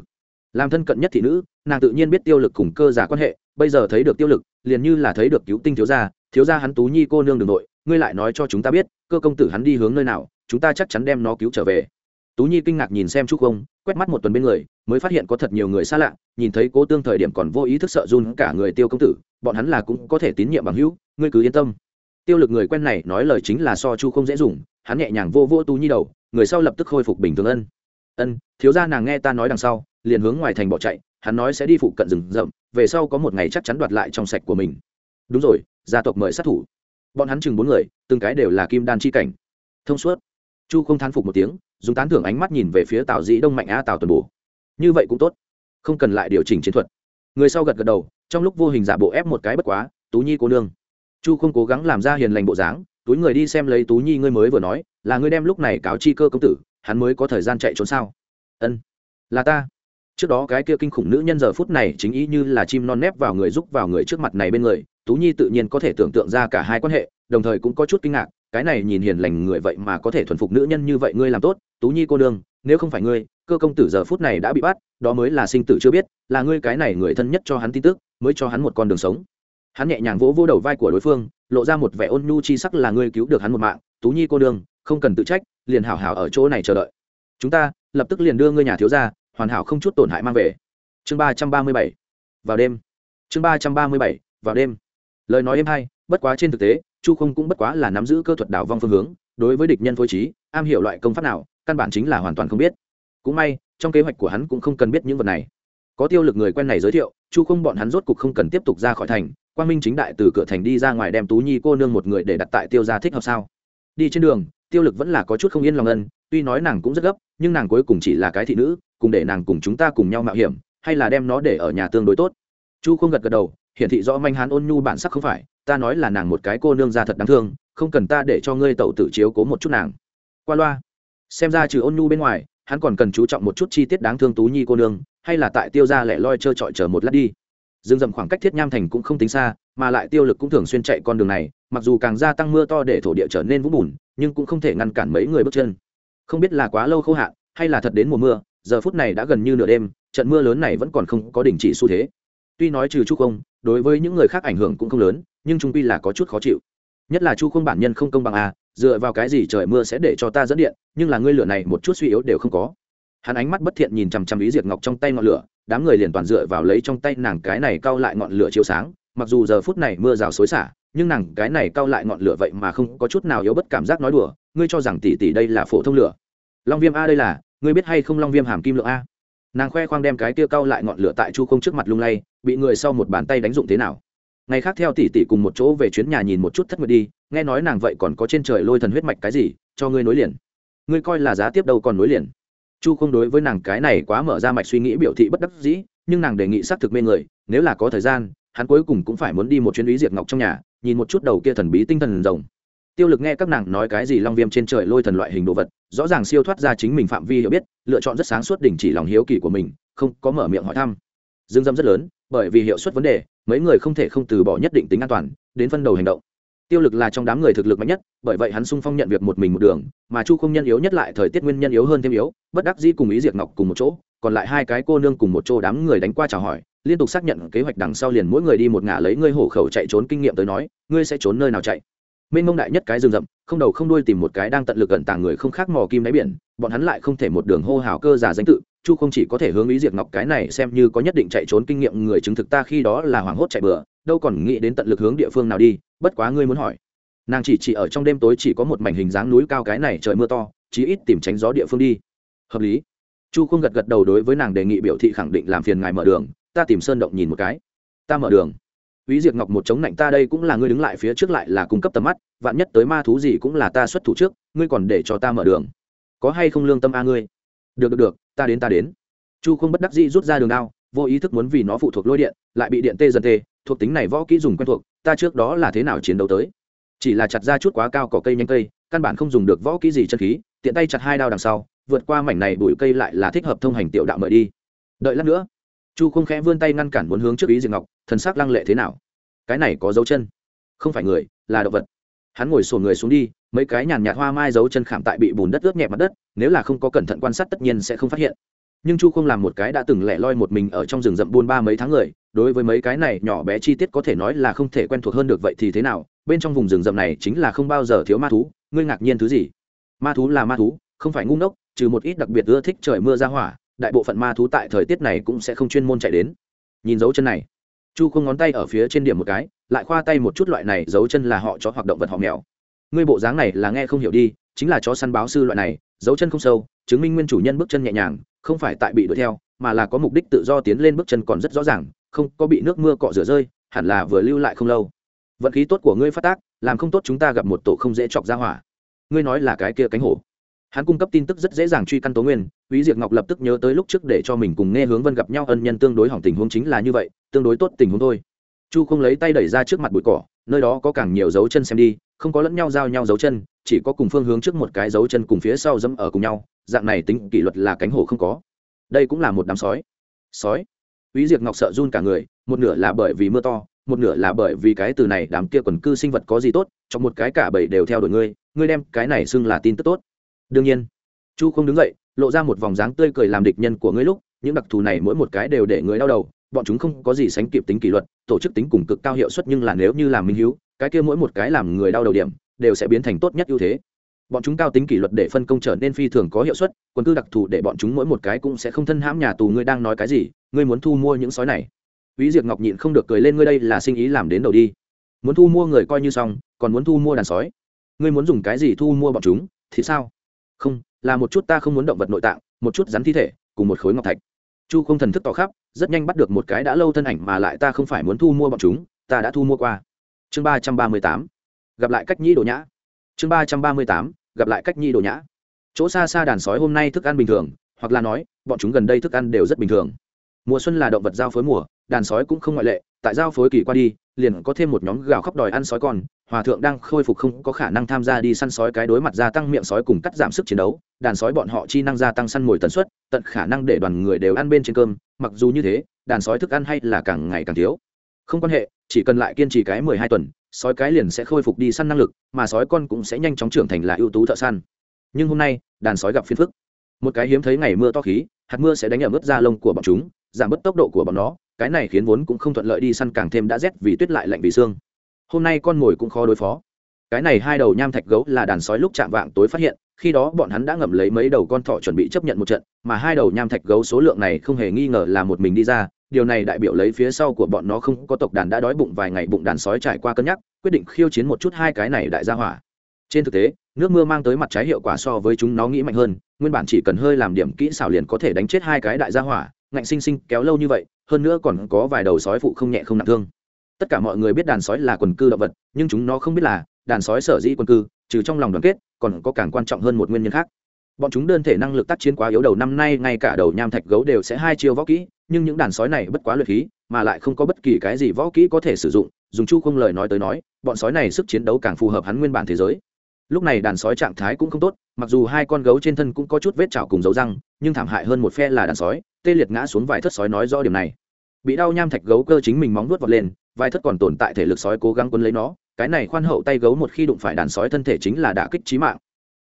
Làm thân cận nhất thị nữ, nàng tự nhiên biết tiêu lực cùng cơ giả quan hệ, bây giờ thấy được tiêu lực, liền như là thấy được cứu tinh thiếu gia thiếu gia hắn tú nhi cô nương đường nội, ngươi lại nói cho chúng ta biết, cơ công tử hắn đi hướng nơi nào, chúng ta chắc chắn đem nó cứu trở về. Tú nhi kinh ngạc nhìn xem trúc công quét mắt một tuần bên người, mới phát hiện có thật nhiều người xa lạ, nhìn thấy cố tương thời điểm còn vô ý thức sợ run cả người tiêu công tử, bọn hắn là cũng có thể tín nhiệm bằng hữu, ngươi cứ yên tâm tiêu lực người quen này nói lời chính là so chu không dễ dùng, hắn nhẹ nhàng vô vô tú nhi đầu, người sau lập tức khôi phục bình thường ân. Ân, thiếu gia nàng nghe ta nói đằng sau, liền hướng ngoài thành bỏ chạy, hắn nói sẽ đi phụ cận rừng rậm, về sau có một ngày chắc chắn đoạt lại trong sạch của mình. Đúng rồi, gia tộc mời sát thủ. Bọn hắn chừng bốn người, từng cái đều là kim đan chi cảnh. Thông suốt. Chu không thán phục một tiếng, dùng tán thưởng ánh mắt nhìn về phía tào dĩ đông mạnh a tào tuần bù như vậy cũng tốt. Không cần lại điều chỉnh chiến thuật. Người sau gật gật đầu, trong lúc vô hình giả bộ ép một cái bất quá, tú nhi cô nương chu không cố gắng làm ra hiền lành bộ dáng, túi người đi xem lấy tú nhi ngươi mới vừa nói, là ngươi đem lúc này cáo chi cơ công tử, hắn mới có thời gian chạy trốn sao? Ân, là ta. Trước đó cái kia kinh khủng nữ nhân giờ phút này chính ý như là chim non nép vào người giúp vào người trước mặt này bên người, tú nhi tự nhiên có thể tưởng tượng ra cả hai quan hệ, đồng thời cũng có chút kinh ngạc, cái này nhìn hiền lành người vậy mà có thể thuần phục nữ nhân như vậy ngươi làm tốt, tú nhi cô đương nếu không phải ngươi, cơ công tử giờ phút này đã bị bắt, đó mới là sinh tử chưa biết, là ngươi cái này người thân nhất cho hắn tin tức, mới cho hắn một con đường sống hắn nhẹ nhàng vỗ vỗ đầu vai của đối phương, lộ ra một vẻ ôn nhu chi sắc là ngươi cứu được hắn một mạng, tú nhi cô đương không cần tự trách, liền hảo hảo ở chỗ này chờ đợi. Chúng ta, lập tức liền đưa ngươi nhà thiếu ra hoàn hảo không chút tổn hại mang về. Chương ba trăm ba mươi bảy, vào đêm. Chương ba trăm ba mươi bảy, vào đêm. Lời nói êm hay, bất quá trên thực tế, chu không cũng bất quá là nắm giữ cơ thuật đảo vong phương hướng, đối với địch nhân phối trí, am hiểu loại công pháp nào, căn bản chính là hoàn toàn không biết. Cũng may, trong kế hoạch của hắn cũng không cần biết những vật này. Có tiêu lực người quen này giới thiệu, chu không bọn hắn rốt cục không cần tiếp tục ra khỏi thành quang minh chính đại từ cửa thành đi ra ngoài đem tú nhi cô nương một người để đặt tại tiêu gia thích hợp sao? Đi trên đường, tiêu lực vẫn là có chút không yên lòng ân, tuy nói nàng cũng rất gấp, nhưng nàng cuối cùng chỉ là cái thị nữ, cùng để nàng cùng chúng ta cùng nhau mạo hiểm, hay là đem nó để ở nhà tương đối tốt. Chu không gật gật đầu, hiển thị rõ manh hán ôn nhu bản sắc không phải, ta nói là nàng một cái cô nương ra thật đáng thương, không cần ta để cho ngươi tẩu tử chiếu cố một chút nàng. Qua loa. Xem ra trừ ôn nhu bên ngoài, hắn còn cần chú trọng một chút chi tiết đáng thương tú nhi cô nương, hay là tại tiêu gia lẻ loi trơ trọi chờ một lát đi dương dầm khoảng cách thiết nham thành cũng không tính xa, mà lại tiêu lực cũng thường xuyên chạy con đường này, mặc dù càng gia tăng mưa to để thổ địa trở nên vũng bùn, nhưng cũng không thể ngăn cản mấy người bước chân. Không biết là quá lâu khô hạn, hay là thật đến mùa mưa, giờ phút này đã gần như nửa đêm, trận mưa lớn này vẫn còn không có đình chỉ xu thế. Tuy nói trừ chu không, đối với những người khác ảnh hưởng cũng không lớn, nhưng trung quy là có chút khó chịu. Nhất là chu không bản nhân không công bằng à dựa vào cái gì trời mưa sẽ để cho ta dẫn điện, nhưng là ngươi lửa này một chút suy yếu đều không có. Hắn ánh mắt bất thiện nhìn chằm chằm ý diệt ngọc trong tay ngọn lửa đám người liền toàn dựa vào lấy trong tay nàng cái này cao lại ngọn lửa chiếu sáng, mặc dù giờ phút này mưa rào xối xả, nhưng nàng cái này cao lại ngọn lửa vậy mà không có chút nào yếu bất cảm giác nói đùa, ngươi cho rằng tỷ tỷ đây là phổ thông lửa. Long viêm a đây là, ngươi biết hay không long viêm hàm kim lượng a? Nàng khoe khoang đem cái kia cao lại ngọn lửa tại chu không trước mặt lung lay, bị người sau một bàn tay đánh dụng thế nào. Ngày khác theo tỷ tỷ cùng một chỗ về chuyến nhà nhìn một chút thất nguyệt đi, nghe nói nàng vậy còn có trên trời lôi thần huyết mạch cái gì, cho ngươi nối liền. Ngươi coi là giá tiếp đâu còn nối liền chu không đối với nàng cái này quá mở ra mạch suy nghĩ biểu thị bất đắc dĩ, nhưng nàng đề nghị xác thực mê người, nếu là có thời gian, hắn cuối cùng cũng phải muốn đi một chuyến lý diệt ngọc trong nhà, nhìn một chút đầu kia thần bí tinh thần rồng. Tiêu lực nghe các nàng nói cái gì long viêm trên trời lôi thần loại hình đồ vật, rõ ràng siêu thoát ra chính mình phạm vi hiểu biết, lựa chọn rất sáng suốt đình chỉ lòng hiếu kỳ của mình, không có mở miệng hỏi thăm. Dương dâm rất lớn, bởi vì hiệu suất vấn đề, mấy người không thể không từ bỏ nhất định tính an toàn, đến phân đầu hành động tiêu lực là trong đám người thực lực mạnh nhất, bởi vậy hắn sung phong nhận việc một mình một đường, mà chu không nhân yếu nhất lại thời tiết nguyên nhân yếu hơn thêm yếu, bất đắc dĩ cùng ý diệt ngọc cùng một chỗ, còn lại hai cái cô nương cùng một chỗ đám người đánh qua chào hỏi, liên tục xác nhận kế hoạch đằng sau liền mỗi người đi một ngả lấy ngươi hổ khẩu chạy trốn kinh nghiệm tới nói, ngươi sẽ trốn nơi nào chạy? Mênh mông đại nhất cái rừng rậm, không đầu không đuôi tìm một cái đang tận lực gần tàng người không khác mò kim đáy biển, bọn hắn lại không thể một đường hô hào cơ giả danh tự, chu không chỉ có thể hướng ý diệt ngọc cái này xem như có nhất định chạy trốn kinh nghiệm người chứng thực ta khi đó là hoảng hốt chạy bừa, đâu còn nghĩ đến tận lực hướng địa phương nào đi, bất quá ngươi muốn hỏi. Nàng chỉ chỉ ở trong đêm tối chỉ có một mảnh hình dáng núi cao cái này trời mưa to, chí ít tìm tránh gió địa phương đi. Hợp lý. Chu không gật gật đầu đối với nàng đề nghị biểu thị khẳng định làm phiền ngài mở đường, ta tìm sơn động nhìn một cái. Ta mở đường. Úy Diệp Ngọc một chống nạnh ta đây cũng là ngươi đứng lại phía trước lại là cung cấp tầm mắt, vạn nhất tới ma thú gì cũng là ta xuất thủ trước, ngươi còn để cho ta mở đường. Có hay không lương tâm a ngươi? Được được được, ta đến ta đến. Chu không bất đắc dĩ rút ra đường đao, vô ý thức muốn vì nó phụ thuộc lôi điện, lại bị điện tê dần tê, thuộc tính này võ kỹ dùng quen thuộc, ta trước đó là thế nào chiến đấu tới? Chỉ là chặt ra chút quá cao cỏ cây nhanh cây, căn bản không dùng được võ kỹ gì chân khí, tiện tay chặt hai đao đằng sau, vượt qua mảnh này bụi cây lại là thích hợp thông hành tiểu đạo mời đi. Đợi lát nữa, chu không khẽ vươn tay ngăn cản muốn hướng trước ý diệp ngọc, thần sắc lăng lệ thế nào? Cái này có dấu chân. Không phải người, là động vật. Hắn ngồi sổ người xuống đi, mấy cái nhàn nhạt hoa mai dấu chân khảm tại bị bùn đất ướt nhẹ mặt đất, nếu là không có cẩn thận quan sát tất nhiên sẽ không phát hiện. Nhưng chu không làm một cái đã từng lẻ loi một mình ở trong rừng rậm buôn ba mấy tháng người, đối với mấy cái này nhỏ bé chi tiết có thể nói là không thể quen thuộc hơn được vậy thì thế nào? Bên trong vùng rừng rậm này chính là không bao giờ thiếu ma thú, ngươi ngạc nhiên thứ gì? Ma thú là ma thú, không phải ngu ngốc, trừ một ít đặc biệt ưa thích trời mưa ra hỏa đại bộ phận ma thú tại thời tiết này cũng sẽ không chuyên môn chạy đến. Nhìn dấu chân này, chu không ngón tay ở phía trên điểm một cái, lại khoa tay một chút loại này, dấu chân là họ chó hoặc động vật họ mèo. Ngươi bộ dáng này là nghe không hiểu đi, chính là chó săn báo sư loại này, dấu chân không sâu, chứng minh nguyên chủ nhân bước chân nhẹ nhàng, không phải tại bị đuổi theo, mà là có mục đích tự do tiến lên bước chân còn rất rõ ràng, không có bị nước mưa cọ rửa rơi, hẳn là vừa lưu lại không lâu. Vận khí tốt của ngươi phát tác, làm không tốt chúng ta gặp một tổ không dễ chọc ra hỏa. Ngươi nói là cái kia cánh hổ hắn cung cấp tin tức rất dễ dàng truy căn tố nguyên, quý diệt ngọc lập tức nhớ tới lúc trước để cho mình cùng nghe hướng vân gặp nhau, ân nhân tương đối hỏng tình huống chính là như vậy, tương đối tốt tình huống thôi. Chu không lấy tay đẩy ra trước mặt bụi cỏ, nơi đó có càng nhiều dấu chân xem đi, không có lẫn nhau giao nhau dấu chân, chỉ có cùng phương hướng trước một cái dấu chân cùng phía sau dẫm ở cùng nhau, dạng này tính kỷ luật là cánh hổ không có. Đây cũng là một đám sói. Sói? Quý diệp ngọc sợ run cả người, một nửa là bởi vì mưa to, một nửa là bởi vì cái từ này đám kia quần cư sinh vật có gì tốt trong một cái cả bảy đều theo đuổi ngươi ngươi đem cái này xưng là tin tức tốt đương nhiên chu không đứng dậy lộ ra một vòng dáng tươi cười làm địch nhân của ngươi lúc những đặc thù này mỗi một cái đều để người đau đầu bọn chúng không có gì sánh kịp tính kỷ luật tổ chức tính cùng cực cao hiệu suất nhưng là nếu như làm minh hữu cái kia mỗi một cái làm người đau đầu điểm đều sẽ biến thành tốt nhất ưu thế bọn chúng cao tính kỷ luật để phân công trở nên phi thường có hiệu suất quân cư đặc thù để bọn chúng mỗi một cái cũng sẽ không thân hãm nhà tù ngươi đang nói cái gì ngươi muốn thu mua những sói này Vĩ Diệp Ngọc nhịn không được cười lên ngươi đây là sinh ý làm đến đầu đi. Muốn thu mua người coi như xong, còn muốn thu mua đàn sói. Ngươi muốn dùng cái gì thu mua bọn chúng, thì sao? Không, là một chút ta không muốn động vật nội tạng, một chút rắn thi thể, cùng một khối ngọc thạch. Chu không thần thức tỏ khắp, rất nhanh bắt được một cái đã lâu thân ảnh mà lại ta không phải muốn thu mua bọn chúng, ta đã thu mua qua. Chương ba trăm ba mươi tám Gặp lại cách nhĩ đồ nhã. Chương ba trăm ba mươi tám Gặp lại cách nhĩ đồ nhã. Chỗ xa xa đàn sói hôm nay thức ăn bình thường, hoặc là nói, bọn chúng gần đây thức ăn đều rất bình thường mùa xuân là động vật giao phối mùa đàn sói cũng không ngoại lệ tại giao phối kỳ qua đi liền có thêm một nhóm gào khóc đòi ăn sói con, hòa thượng đang khôi phục không có khả năng tham gia đi săn sói cái đối mặt gia tăng miệng sói cùng cắt giảm sức chiến đấu, đàn sói bọn họ chi năng gia tăng săn mồi tần suất, tận khả năng để đoàn người đều ăn bên trên cơm, mặc dù như thế, đàn sói thức ăn hay là càng ngày càng thiếu. Không quan hệ, chỉ cần lại kiên trì cái mười hai tuần, sói cái liền sẽ khôi phục đi săn năng lực, mà sói con cũng sẽ nhanh chóng trưởng thành là ưu tú thợ săn. Nhưng hôm nay, đàn sói gặp phiền phức. Một cái hiếm thấy ngày mưa to khí, hạt mưa sẽ đánh ở mức da lông của bọn chúng, giảm bớt tốc độ của bọn nó cái này khiến vốn cũng không thuận lợi đi săn càng thêm đã rét vì tuyết lại lạnh vì xương. Hôm nay con mồi cũng khó đối phó. Cái này hai đầu nham thạch gấu là đàn sói lúc chạm vạng tối phát hiện, khi đó bọn hắn đã ngậm lấy mấy đầu con thỏ chuẩn bị chấp nhận một trận, mà hai đầu nham thạch gấu số lượng này không hề nghi ngờ là một mình đi ra, điều này đại biểu lấy phía sau của bọn nó không có tộc đàn đã đói bụng vài ngày bụng đàn sói trải qua cân nhắc, quyết định khiêu chiến một chút hai cái này đại gia hỏa. Trên thực tế, nước mưa mang tới mặt trái hiệu quả so với chúng nó nghĩ mạnh hơn, nguyên bản chỉ cần hơi làm điểm kỹ xảo liền có thể đánh chết hai cái đại gia hỏa, ngạnh sinh sinh kéo lâu như vậy hơn nữa còn có vài đầu sói phụ không nhẹ không nặng thương. Tất cả mọi người biết đàn sói là quần cư động vật, nhưng chúng nó không biết là đàn sói sở dĩ quần cư, trừ trong lòng đoàn kết, còn có càng quan trọng hơn một nguyên nhân khác. Bọn chúng đơn thể năng lực tác chiến quá yếu đầu năm nay, ngay cả đầu nham thạch gấu đều sẽ hai chiêu võ kỹ, nhưng những đàn sói này bất quá luyện khí, mà lại không có bất kỳ cái gì võ kỹ có thể sử dụng, dùng chu không lời nói tới nói, bọn sói này sức chiến đấu càng phù hợp hắn nguyên bản thế giới lúc này đàn sói trạng thái cũng không tốt, mặc dù hai con gấu trên thân cũng có chút vết chảo cùng dấu răng, nhưng thảm hại hơn một phe là đàn sói, tê liệt ngã xuống vài thất sói nói rõ điểm này. Bị đau nham thạch gấu cơ chính mình móng nuốt vọt lên, vài thất còn tồn tại thể lực sói cố gắng quân lấy nó, cái này khoan hậu tay gấu một khi đụng phải đàn sói thân thể chính là đả kích trí mạng.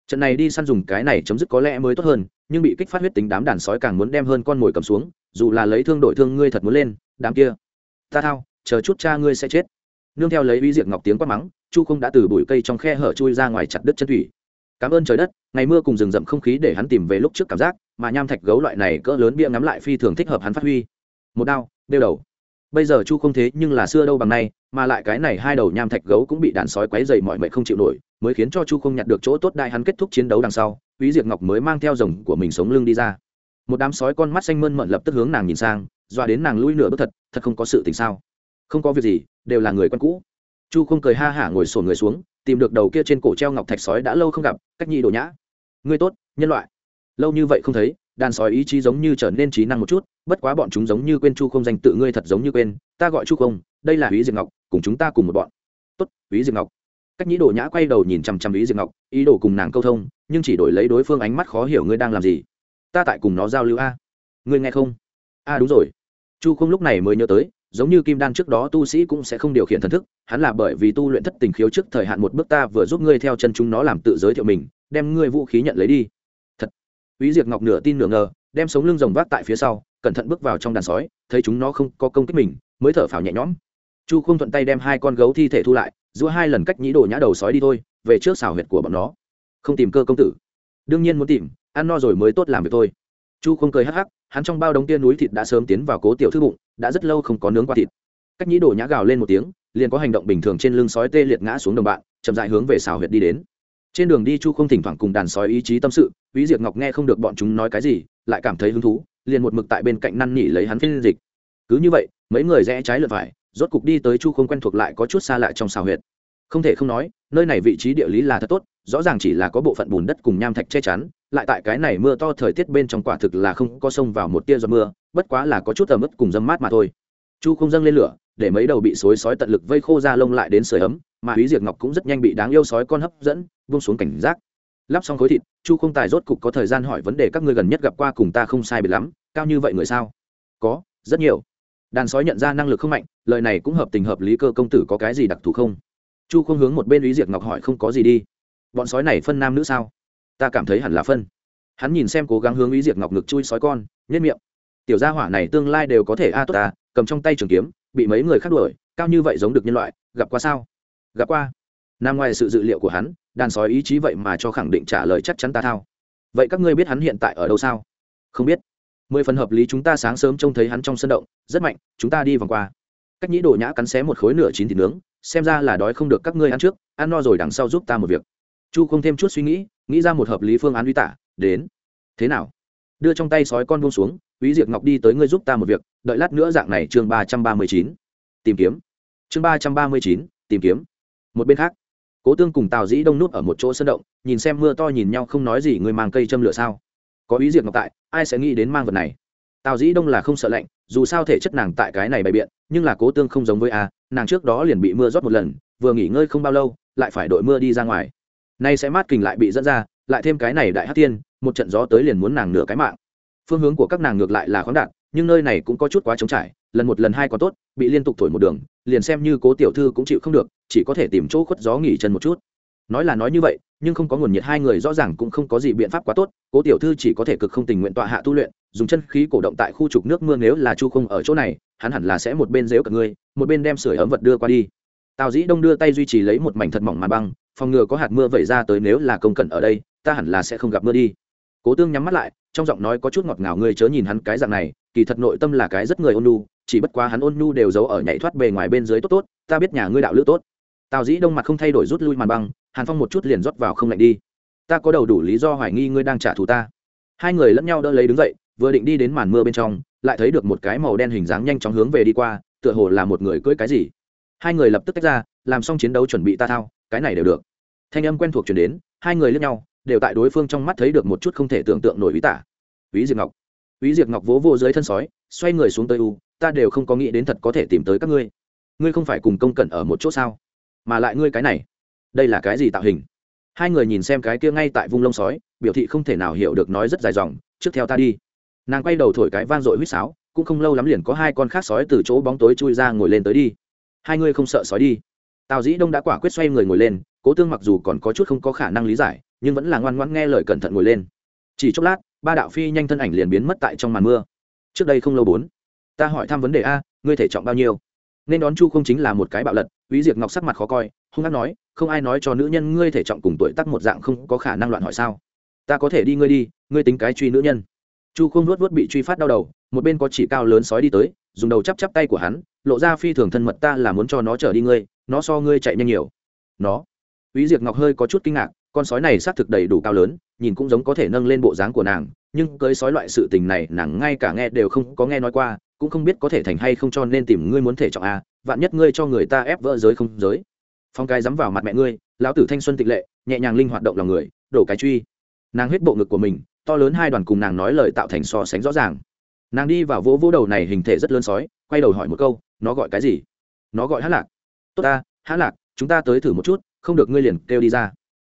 Trận này đi săn dùng cái này chấm dứt có lẽ mới tốt hơn, nhưng bị kích phát huyết tính đám đàn sói càng muốn đem hơn con mồi cầm xuống, dù là lấy thương đổi thương ngươi thật muốn lên, đám kia. Ta thao, chờ chút cha ngươi sẽ chết. Nương theo lấy uy diệt ngọc tiếng quát mắng chu không đã từ bụi cây trong khe hở chui ra ngoài chặt đứt chân thủy. Cảm ơn trời đất, ngày mưa cùng rừng rậm không khí để hắn tìm về lúc trước cảm giác, mà nham thạch gấu loại này cỡ lớn bia ngắm lại phi thường thích hợp hắn phát huy. Một đao đeo đầu. Bây giờ chu không thế nhưng là xưa đâu bằng nay, mà lại cái này hai đầu nham thạch gấu cũng bị đàn sói quấy dày mọi mệnh không chịu nổi, mới khiến cho chu không nhặt được chỗ tốt đại hắn kết thúc chiến đấu đằng sau, quý diệt ngọc mới mang theo rồng của mình sống lưng đi ra. Một đám sói con mắt xanh mơn mận lập tức hướng nàng nhìn sang doa đến nàng lui nửa bước thật thật không có sự tình sao? Không có việc gì, đều là người quen cũ chu không cười ha hả ngồi sổn người xuống, tìm được đầu kia trên cổ treo ngọc thạch sói đã lâu không gặp, cách nhi đồ nhã. Ngươi tốt, nhân loại. Lâu như vậy không thấy, đàn sói ý chí giống như trở nên trí năng một chút, bất quá bọn chúng giống như quên chu không danh tự ngươi thật giống như quên, ta gọi chu không đây là ý diệp ngọc, cùng chúng ta cùng một bọn. Tốt ý diệp ngọc. Cách nhĩ đồ nhã quay đầu nhìn chằm chằm ý diệp ngọc, ý đồ cùng nàng câu thông, nhưng chỉ đổi lấy đối phương ánh mắt khó hiểu ngươi đang làm gì. Ta tại cùng nó giao lưu a. Ngươi nghe không? A, đúng rồi. Chu không lúc này mới nhớ tới giống như kim đan trước đó tu sĩ cũng sẽ không điều khiển thần thức hắn là bởi vì tu luyện thất tình khiếu trước thời hạn một bước ta vừa giúp ngươi theo chân chúng nó làm tự giới thiệu mình đem ngươi vũ khí nhận lấy đi thật ý diệt Ngọc nửa tin nửa ngờ, đem sống lưng rồng vác tại phía sau, cẩn thận bước vào trong đàn sói, thấy chúng nó không có công kích mình, mới thở phào nhẹ nhõm. Chu Khung thuận tay đem hai con gấu thi thể thu lại, giữa hai lần cách nhĩ đồ nhã đầu sói đi thôi, về trước xào huyệt của bọn nó. Không tìm cơ công tử. Đương nhiên muốn tìm, ăn no rồi mới tốt làm việc thôi. Chu Khung cười hắc hắc, hắn trong bao đống tia núi thịt đã sớm tiến vào cố tiểu thư bụng, đã rất lâu không có nướng qua thịt. Cách nhĩ đổ nhã gào lên một tiếng, liền có hành động bình thường trên lưng sói tê liệt ngã xuống đồng bạn, chậm rãi hướng về xào huyệt đi đến trên đường đi chu không thỉnh thoảng cùng đàn sói ý chí tâm sự Úy Diệp Ngọc nghe không được bọn chúng nói cái gì, lại cảm thấy hứng thú, liền một mực tại bên cạnh năn nỉ lấy hắn phiên dịch. Cứ như vậy, mấy người rẽ trái lượt phải, rốt cục đi tới chu không quen thuộc lại có chút xa lại trong xào huyệt. Không thể không nói, nơi này vị trí địa lý là thật tốt, rõ ràng chỉ là có bộ phận bùn đất cùng nham thạch che chắn, lại tại cái này mưa to thời tiết bên trong quả thực là không có sông vào một tia giọt mưa, bất quá là có chút ẩm ướt cùng dâm mát mà thôi. Chu không dâng lên lửa, để mấy đầu bị xối sói tận lực vây khô ra lông lại đến sưởi ấm, mà Úy Diệt Ngọc cũng rất nhanh bị đáng yêu sói con hấp dẫn, vung xuống cảnh giác. Lắp xong khối thịt chu không tài rốt cục có thời gian hỏi vấn đề các ngươi gần nhất gặp qua cùng ta không sai biệt lắm cao như vậy người sao? Có rất nhiều. Đàn sói nhận ra năng lực không mạnh lời này cũng hợp tình hợp lý cơ công tử có cái gì đặc thù không? Chu không hướng một bên lý diệc ngọc hỏi không có gì đi. Bọn sói này phân nam nữ sao? Ta cảm thấy hẳn là phân. Hắn nhìn xem cố gắng hướng lý diệc ngọc ngực chui sói con nhất miệng. Tiểu gia hỏa này tương lai đều có thể a tốt ta, cầm trong tay trường kiếm, bị mấy người khác đuổi, cao như vậy giống được nhân loại, gặp qua sao? Gặp qua. Nằm ngoài sự dự liệu của hắn, đàn sói ý chí vậy mà cho khẳng định trả lời chắc chắn ta thao. Vậy các ngươi biết hắn hiện tại ở đâu sao? Không biết. Mười phần hợp lý chúng ta sáng sớm trông thấy hắn trong sân động, rất mạnh, chúng ta đi vòng qua cách nhĩ đồ nhã cắn xé một khối nửa chín thịt nướng, xem ra là đói không được các ngươi ăn trước, ăn no rồi đằng sau giúp ta một việc. Chu không thêm chút suy nghĩ nghĩ ra một hợp lý phương án uy tả, đến. Thế nào? Đưa trong tay sói con buông xuống, quý diệt ngọc đi tới ngươi giúp ta một việc, đợi lát nữa dạng này chương ba trăm ba mươi chín. Tìm kiếm. Chương ba trăm ba mươi chín, tìm kiếm. Một bên khác, cố tương cùng tào dĩ đông nút ở một chỗ sân động, nhìn xem mưa to nhìn nhau không nói gì người mang cây châm lửa sao? Có ý diệt ngọc tại, ai sẽ nghĩ đến mang vật này? Tào dĩ đông là không sợ lạnh dù sao thể chất nàng tại cái này bày biện, nhưng là cố tương không giống với a, nàng trước đó liền bị mưa rót một lần, vừa nghỉ ngơi không bao lâu, lại phải đội mưa đi ra ngoài. Nay sẽ mát kình lại bị dẫn ra, lại thêm cái này đại hát tiên một trận gió tới liền muốn nàng nửa cái mạng. Phương hướng của các nàng ngược lại là khoáng đạt, nhưng nơi này cũng có chút quá trống trải, lần một lần hai có tốt, bị liên tục thổi một đường, liền xem như cố tiểu thư cũng chịu không được, chỉ có thể tìm chỗ khuất gió nghỉ chân một chút. Nói là nói như vậy nhưng không có nguồn nhiệt hai người rõ ràng cũng không có gì biện pháp quá tốt, cố tiểu thư chỉ có thể cực không tình nguyện tọa hạ tu luyện, dùng chân khí cổ động tại khu trục nước mưa nếu là chu không ở chỗ này, hắn hẳn là sẽ một bên dếu cả ngươi một bên đem sửa ấm vật đưa qua đi. Tào dĩ đông đưa tay duy trì lấy một mảnh thật mỏng màn băng, phòng ngừa có hạt mưa vẩy ra tới nếu là công cẩn ở đây, ta hẳn là sẽ không gặp mưa đi. Cố tương nhắm mắt lại, trong giọng nói có chút ngọt ngào ngươi chớ nhìn hắn cái dạng này, kỳ thật nội tâm là cái rất người ôn nhu, chỉ bất quá hắn ôn nhu đều giấu ở nhảy thoát bề ngoài bên dưới tốt tốt, ta biết nhà ngươi đạo lữ tốt. Tào dĩ đông mặt không thay đổi rút lui màn băng hàn phong một chút liền rót vào không lạnh đi. Ta có đầu đủ lý do hoài nghi ngươi đang trả thù ta. Hai người lẫn nhau đỡ lấy đứng dậy, vừa định đi đến màn mưa bên trong, lại thấy được một cái màu đen hình dáng nhanh chóng hướng về đi qua, tựa hồ là một người cưỡi cái gì. Hai người lập tức tách ra, làm xong chiến đấu chuẩn bị ta thao, cái này đều được. Thanh âm quen thuộc chuyển đến, hai người lẫn nhau, đều tại đối phương trong mắt thấy được một chút không thể tưởng tượng nổi ý tả. Ý diệp ngọc. Ý diệp ngọc vỗ vô dưới thân sói, xoay người xuống tới u, ta đều không có nghĩ đến thật có thể tìm tới các ngươi. Ngươi không phải cùng công cận ở một chỗ sao? Mà lại ngươi cái này đây là cái gì tạo hình? Hai người nhìn xem cái kia ngay tại vung lông sói biểu thị không thể nào hiểu được nói rất dài dòng trước theo ta đi. Nàng quay đầu thổi cái vang dội huýt sáo cũng không lâu lắm liền có hai con khác sói từ chỗ bóng tối chui ra ngồi lên tới đi. Hai người không sợ sói đi. Tào dĩ đông đã quả quyết xoay người ngồi lên cố tương mặc dù còn có chút không có khả năng lý giải nhưng vẫn là ngoan ngoãn nghe lời cẩn thận ngồi lên. Chỉ chốc lát ba đạo phi nhanh thân ảnh liền biến mất tại trong màn mưa. Trước đây không lâu bốn ta hỏi thăm vấn đề a ngươi thể trọng bao nhiêu? Nên đón chu không chính là một cái bạo lật ý diệt Ngọc sắc mặt khó coi, hung hát nói, không ai nói cho nữ nhân ngươi thể trọng cùng tuổi tác một dạng không có khả năng loạn hỏi sao? Ta có thể đi ngươi đi, ngươi tính cái truy nữ nhân. Chu không nuốt nuốt bị truy phát đau đầu, một bên có chỉ cao lớn sói đi tới, dùng đầu chắp chắp tay của hắn, lộ ra phi thường thân mật ta là muốn cho nó trở đi ngươi, nó so ngươi chạy nhanh nhiều. Nó. Úy Diệp Ngọc hơi có chút kinh ngạc, con sói này xác thực đầy đủ cao lớn, nhìn cũng giống có thể nâng lên bộ dáng của nàng, nhưng cưới sói loại sự tình này nàng ngay cả nghe đều không có nghe nói qua, cũng không biết có thể thành hay không cho nên tìm ngươi muốn thể trọng a vạn nhất ngươi cho người ta ép vỡ giới không giới phong cái dám vào mặt mẹ ngươi, lão tử thanh xuân tịch lệ, nhẹ nhàng linh hoạt động lòng người, đổ cái truy. Nàng huyết bộ ngực của mình, to lớn hai đoàn cùng nàng nói lời tạo thành so sánh rõ ràng. Nàng đi vào vỗ vỗ đầu này hình thể rất lớn sói, quay đầu hỏi một câu, nó gọi cái gì? Nó gọi hát lạc. Tốt ta hát lạc, chúng ta tới thử một chút, không được ngươi liền kêu đi ra.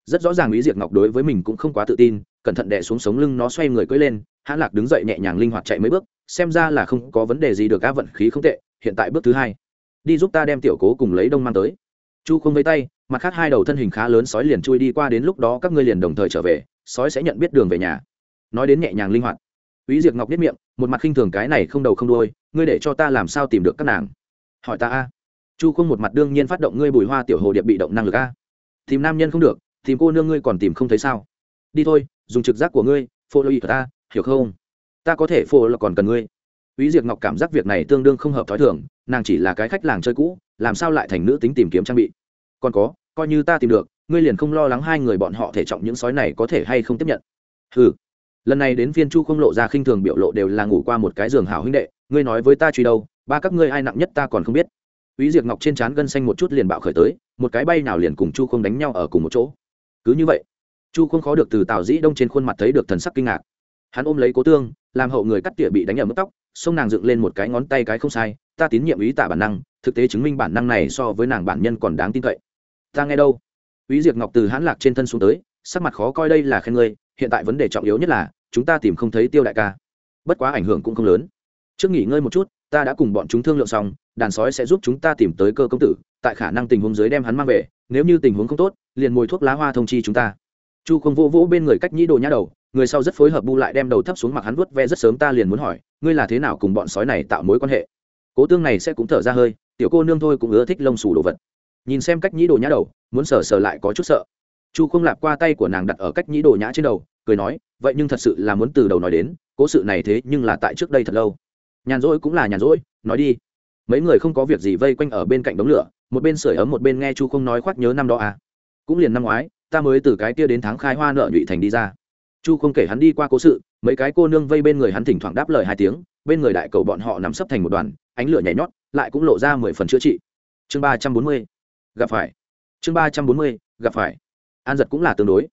Rất rõ ràng ý diệt ngọc đối với mình cũng không quá tự tin, cẩn thận đè xuống sống lưng nó xoay người cưỡi lên hát lạc đứng dậy nhẹ nhàng linh hoạt chạy mấy bước, xem ra là không có vấn đề gì được, á vận khí không tệ, hiện tại bước thứ hai. Đi giúp ta đem tiểu cố cùng lấy đông mang tới chu không vây tay mặt khác hai đầu thân hình khá lớn sói liền chui đi qua đến lúc đó các ngươi liền đồng thời trở về sói sẽ nhận biết đường về nhà nói đến nhẹ nhàng linh hoạt Úy Diệc Ngọc biết miệng, một mặt khinh thường cái này không đầu không đuôi, ngươi để cho ta làm sao tìm được các nàng? Hỏi ta a. Chu Không một mặt đương nhiên phát động ngươi Bùi Hoa tiểu hồ điệp bị động năng lực a. Tìm nam nhân không được, tìm cô nương ngươi còn tìm không thấy sao? Đi thôi, dùng trực giác của ngươi, phô lôi ta, hiểu không? Ta có thể phô là còn cần ngươi. Úy Diệc Ngọc cảm giác việc này tương đương không hợp thói thường, nàng chỉ là cái khách làng chơi cũ, làm sao lại thành nữ tính tìm kiếm trang bị? Còn có, coi như ta tìm được, ngươi liền không lo lắng hai người bọn họ thể trọng những sói này có thể hay không tiếp nhận. Hừ lần này đến viên chu không lộ ra khinh thường biểu lộ đều là ngủ qua một cái giường hảo huynh đệ ngươi nói với ta truy đâu ba các ngươi ai nặng nhất ta còn không biết Úy Diệp Ngọc trên trán gân xanh một chút liền bạo khởi tới, một cái bay nào liền cùng Chu Không đánh nhau ở cùng một chỗ. Cứ như vậy, Chu Không khó được từ Tào Dĩ Đông trên khuôn mặt thấy được thần sắc kinh ngạc. Hắn ôm lấy Cố Tương, làm hậu người cắt tỉa bị đánh ở mức tóc, xông nàng dựng lên một cái ngón tay cái không sai, ta tín nhiệm ý tạ bản năng, thực tế chứng minh bản năng này so với nàng bản nhân còn đáng tin cậy. Ta nghe đâu? Úy Diệp Ngọc từ hãn lạc trên thân xuống tới, sắc mặt khó coi đây là khen ngươi, hiện tại vấn đề trọng yếu nhất là chúng ta tìm không thấy tiêu đại ca bất quá ảnh hưởng cũng không lớn trước nghỉ ngơi một chút ta đã cùng bọn chúng thương lượng xong đàn sói sẽ giúp chúng ta tìm tới cơ công tử tại khả năng tình huống dưới đem hắn mang về nếu như tình huống không tốt liền mồi thuốc lá hoa thông chi chúng ta chu không vô vỗ bên người cách nhĩ đồ nhã đầu người sau rất phối hợp bu lại đem đầu thấp xuống mặt hắn vuốt ve rất sớm ta liền muốn hỏi ngươi là thế nào cùng bọn sói này tạo mối quan hệ cố tương này sẽ cũng thở ra hơi tiểu cô nương thôi cũng ưa thích lông xù đồ vật. Nhìn xem cách nhĩ đồ nhã đầu, muốn sờ sờ lại có chút sợ. Chu không lạp qua tay của nàng đặt ở cách nhĩ đồ nhã trên đầu, cười nói, vậy nhưng thật sự là muốn từ đầu nói đến, cố sự này thế nhưng là tại trước đây thật lâu. Nhàn rỗi cũng là nhàn rỗi, nói đi. Mấy người không có việc gì vây quanh ở bên cạnh đống lửa, một bên sưởi ấm một bên nghe chu không nói khoác nhớ năm đó à. Cũng liền năm ngoái, ta mới từ cái kia đến tháng khai hoa nợ nhụy thành đi ra. Chu không kể hắn đi qua cố sự, mấy cái cô nương vây bên người hắn thỉnh thoảng đáp lời hai tiếng, bên người đại cầu bọn họ nằm sấp thành một đoàn, ánh lửa nhảy nhót lại cũng lộ ra mười phần chữa trị. Chương ba trăm bốn mươi, gặp phải. Chương ba trăm bốn mươi, gặp phải. An giật cũng là tương đối.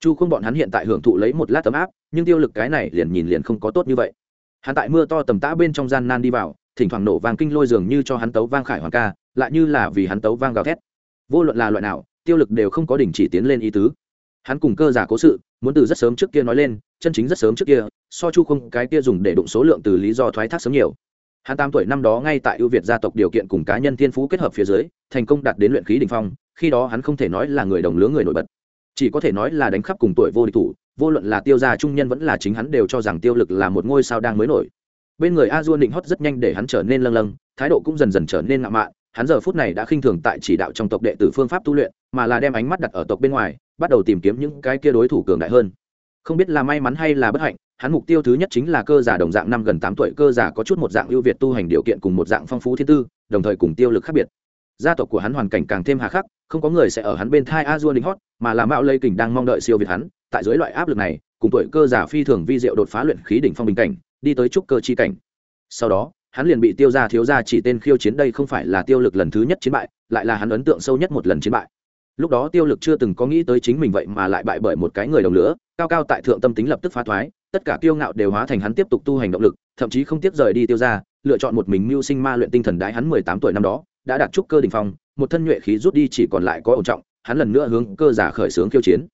Chu không bọn hắn hiện tại hưởng thụ lấy một lát tấm áp, nhưng tiêu lực cái này liền nhìn liền không có tốt như vậy. Hắn tại mưa to tầm tã bên trong gian nan đi vào, thỉnh thoảng nổ vang kinh lôi dường như cho hắn tấu vang khải hoàng ca, lại như là vì hắn tấu vang gào thét. Vô luận là loại nào, tiêu lực đều không có đình chỉ tiến lên ý tứ. Hắn cùng cơ giả cố sự, muốn từ rất sớm trước kia nói lên, chân chính rất sớm trước kia, so chu không cái kia dùng để đụng số lượng từ lý do thoái thác sớm nhiều hắn tám tuổi năm đó ngay tại ưu việt gia tộc điều kiện cùng cá nhân thiên phú kết hợp phía dưới, thành công đạt đến luyện khí đỉnh phong, khi đó hắn không thể nói là người đồng lứa người nổi bật. Chỉ có thể nói là đánh khắp cùng tuổi vô địch thủ, vô luận là tiêu gia trung nhân vẫn là chính hắn đều cho rằng tiêu lực là một ngôi sao đang mới nổi. Bên người a dua định hót rất nhanh để hắn trở nên lâng lâng, thái độ cũng dần dần trở nên ngạo mạn, hắn giờ phút này đã khinh thường tại chỉ đạo trong tộc đệ tử phương pháp tu luyện, mà là đem ánh mắt đặt ở tộc bên ngoài, bắt đầu tìm kiếm những cái kia đối thủ cường đại hơn không biết là may mắn hay là bất hạnh, hắn mục tiêu thứ nhất chính là cơ giả đồng dạng năm gần tám tuổi, cơ giả có chút một dạng ưu việt tu hành điều kiện cùng một dạng phong phú thiên tư, đồng thời cùng tiêu lực khác biệt. Gia tộc của hắn hoàn cảnh càng thêm hà khắc, không có người sẽ ở hắn bên thai a dua lính hót, mà là mạo lây kình đang mong đợi siêu việt hắn, tại dưới loại áp lực này, cùng tuổi cơ giả phi thường vi diệu đột phá luyện khí đỉnh phong bình cảnh, đi tới trúc cơ chi cảnh. Sau đó, hắn liền bị tiêu ra thiếu ra chỉ tên khiêu chiến đây không phải là tiêu lực lần thứ nhất chiến bại, lại là hắn ấn tượng sâu nhất một lần chiến bại. Lúc đó tiêu lực chưa từng có nghĩ tới chính mình vậy mà lại bại bởi một cái người đồng lửa cao cao tại thượng tâm tính lập tức phá thoái, tất cả kiêu ngạo đều hóa thành hắn tiếp tục tu hành động lực, thậm chí không tiếp rời đi tiêu ra lựa chọn một mình mưu sinh ma luyện tinh thần đái hắn mười tám tuổi năm đó, đã đạt trúc cơ đỉnh phong, một thân nhuệ khí rút đi chỉ còn lại có ổn trọng, hắn lần nữa hướng cơ giả khởi xướng khiêu chiến.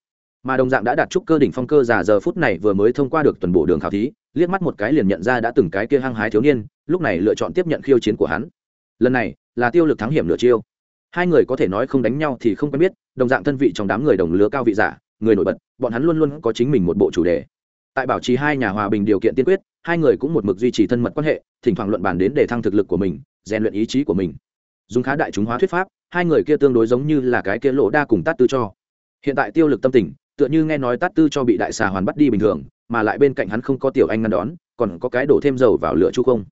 Mà đồng dạng đã đạt trúc cơ đỉnh phong cơ giả giờ phút này vừa mới thông qua được tuần bộ đường khảo thí, liếc mắt một cái liền nhận ra đã từng cái kia hăng hái thiếu niên, lúc này lựa chọn tiếp nhận khiêu chiến của hắn. Lần này, là tiêu lực thắng hiểm nửa chiêu. Hai người có thể nói không đánh nhau thì không quen biết, đồng dạng thân vị trong đám người đồng lứa cao vị giả người nổi bật, bọn hắn luôn luôn có chính mình một bộ chủ đề. Tại bảo trì hai nhà hòa bình điều kiện tiên quyết, hai người cũng một mực duy trì thân mật quan hệ, thỉnh thoảng luận bàn đến để thăng thực lực của mình, rèn luyện ý chí của mình. Dùng khá đại chúng hóa thuyết pháp, hai người kia tương đối giống như là cái kia lỗ đa cùng tát tư cho. Hiện tại tiêu lực tâm tình, tựa như nghe nói tát tư cho bị đại xà hoàn bắt đi bình thường, mà lại bên cạnh hắn không có tiểu anh ngăn đón, còn có cái đổ thêm dầu vào lửa chu không.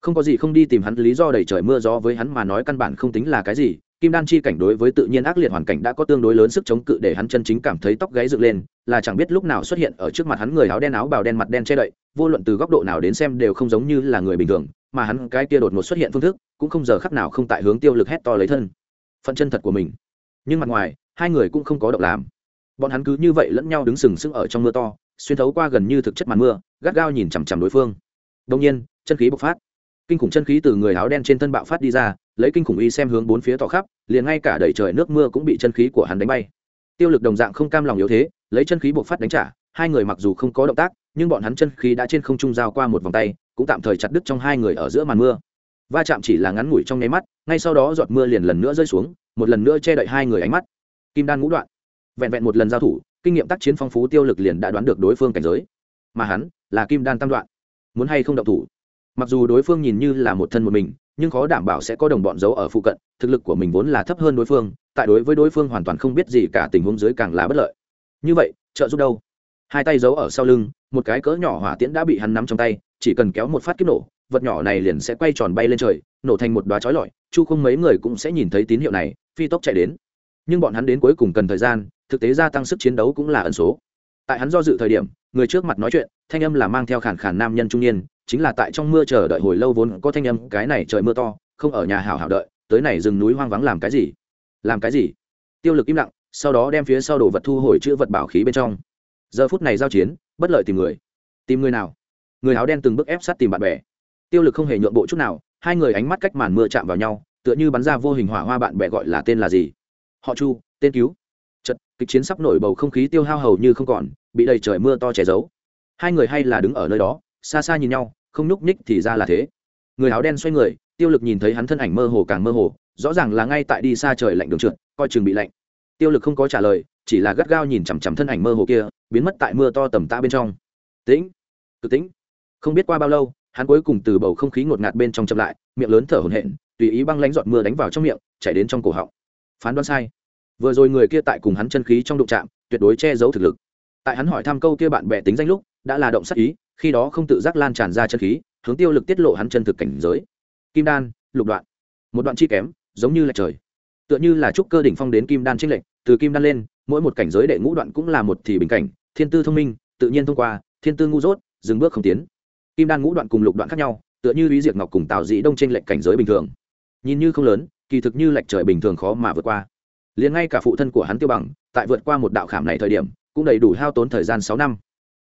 Không có gì không đi tìm hắn, lý do đầy trời mưa gió với hắn mà nói căn bản không tính là cái gì kim đan chi cảnh đối với tự nhiên ác liệt hoàn cảnh đã có tương đối lớn sức chống cự để hắn chân chính cảm thấy tóc gáy dựng lên, là chẳng biết lúc nào xuất hiện ở trước mặt hắn người áo đen áo bào đen mặt đen che đậy, vô luận từ góc độ nào đến xem đều không giống như là người bình thường, mà hắn cái kia đột ngột xuất hiện phương thức, cũng không giờ khắc nào không tại hướng tiêu lực hét to lấy thân. Phận chân thật của mình. Nhưng mặt ngoài, hai người cũng không có động làm. Bọn hắn cứ như vậy lẫn nhau đứng sừng sững ở trong mưa to, xuyên thấu qua gần như thực chất màn mưa, gắt gao nhìn chằm chằm đối phương. Đông nhiên, chân khí bộc phát. Kinh khủng chân khí từ người áo đen trên thân bạo phát đi ra lấy kinh khủng y xem hướng bốn phía tỏ khắp, liền ngay cả đẩy trời nước mưa cũng bị chân khí của hắn đánh bay. Tiêu lực đồng dạng không cam lòng yếu thế, lấy chân khí buộc phát đánh trả, hai người mặc dù không có động tác, nhưng bọn hắn chân khí đã trên không trung giao qua một vòng tay, cũng tạm thời chặt đứt trong hai người ở giữa màn mưa. Va chạm chỉ là ngắn ngủi trong nháy mắt, ngay sau đó giọt mưa liền lần nữa rơi xuống, một lần nữa che đậy hai người ánh mắt. Kim đan ngũ đoạn. Vẹn vẹn một lần giao thủ, kinh nghiệm tác chiến phong phú tiêu lực liền đã đoán được đối phương cảnh giới. Mà hắn là kim đan tam đoạn. Muốn hay không động thủ? Mặc dù đối phương nhìn như là một thân một mình nhưng khó đảm bảo sẽ có đồng bọn giấu ở phụ cận, thực lực của mình vốn là thấp hơn đối phương, tại đối với đối phương hoàn toàn không biết gì cả tình huống dưới càng là bất lợi. Như vậy, trợ giúp đâu? Hai tay giấu ở sau lưng, một cái cỡ nhỏ hỏa tiễn đã bị hắn nắm trong tay, chỉ cần kéo một phát kiếp nổ, vật nhỏ này liền sẽ quay tròn bay lên trời, nổ thành một đoá chói lọi, chu không mấy người cũng sẽ nhìn thấy tín hiệu này, phi tốc chạy đến. Nhưng bọn hắn đến cuối cùng cần thời gian, thực tế gia tăng sức chiến đấu cũng là ẩn số. Tại hắn do dự thời điểm, người trước mặt nói chuyện, thanh âm là mang theo khản khản nam nhân trung niên chính là tại trong mưa chờ đợi hồi lâu vốn có thanh âm, cái này trời mưa to, không ở nhà hảo hảo đợi, tới này rừng núi hoang vắng làm cái gì? Làm cái gì? Tiêu lực im lặng, sau đó đem phía sau đồ vật thu hồi chữ vật bảo khí bên trong. Giờ phút này giao chiến, bất lợi tìm người. Tìm người nào? Người áo đen từng bước ép sát tìm bạn bè. Tiêu lực không hề nhượng bộ chút nào, hai người ánh mắt cách màn mưa chạm vào nhau, tựa như bắn ra vô hình hỏa hoa bạn bè gọi là tên là gì? Họ chu, tên cứu. Chật, kịch chiến sắp nổi bầu không khí tiêu hao hầu như không còn, bị đầy trời mưa to che giấu. Hai người hay là đứng ở nơi đó xa xa nhìn nhau, không nhúc nhích thì ra là thế. Người áo đen xoay người, tiêu lực nhìn thấy hắn thân ảnh mơ hồ càng mơ hồ, rõ ràng là ngay tại đi xa trời lạnh đường trượt, coi chừng bị lạnh. Tiêu lực không có trả lời, chỉ là gắt gao nhìn chằm chằm thân ảnh mơ hồ kia, biến mất tại mưa to tầm tã bên trong. Tĩnh cực tĩnh. Không biết qua bao lâu, hắn cuối cùng từ bầu không khí ngột ngạt bên trong chậm lại, miệng lớn thở hổn hển, tùy ý băng lánh giọt mưa đánh vào trong miệng, chảy đến trong cổ họng. Phán đoán sai. Vừa rồi người kia tại cùng hắn chân khí trong đụng trạm tuyệt đối che giấu thực lực. Tại hắn hỏi thăm câu kia bạn bè tính danh lúc, đã là động sắc ý khi đó không tự giác lan tràn ra chân khí, hướng tiêu lực tiết lộ hắn chân thực cảnh giới. Kim đan, lục đoạn. Một đoạn chi kém, giống như là trời. Tựa như là trúc cơ đỉnh phong đến kim đan trinh lệnh từ kim đan lên, mỗi một cảnh giới đệ ngũ đoạn cũng là một thì bình cảnh, thiên tư thông minh, tự nhiên thông qua, thiên tư ngu dốt, dừng bước không tiến. Kim đan ngũ đoạn cùng lục đoạn khác nhau, tựa như lý diệt ngọc cùng tào dĩ đông trên lệnh cảnh giới bình thường. Nhìn như không lớn, kỳ thực như lệch trời bình thường khó mà vượt qua. Liền ngay cả phụ thân của hắn tiêu bằng, tại vượt qua một đạo khảm này thời điểm, cũng đầy đủ hao tốn thời gian sáu năm.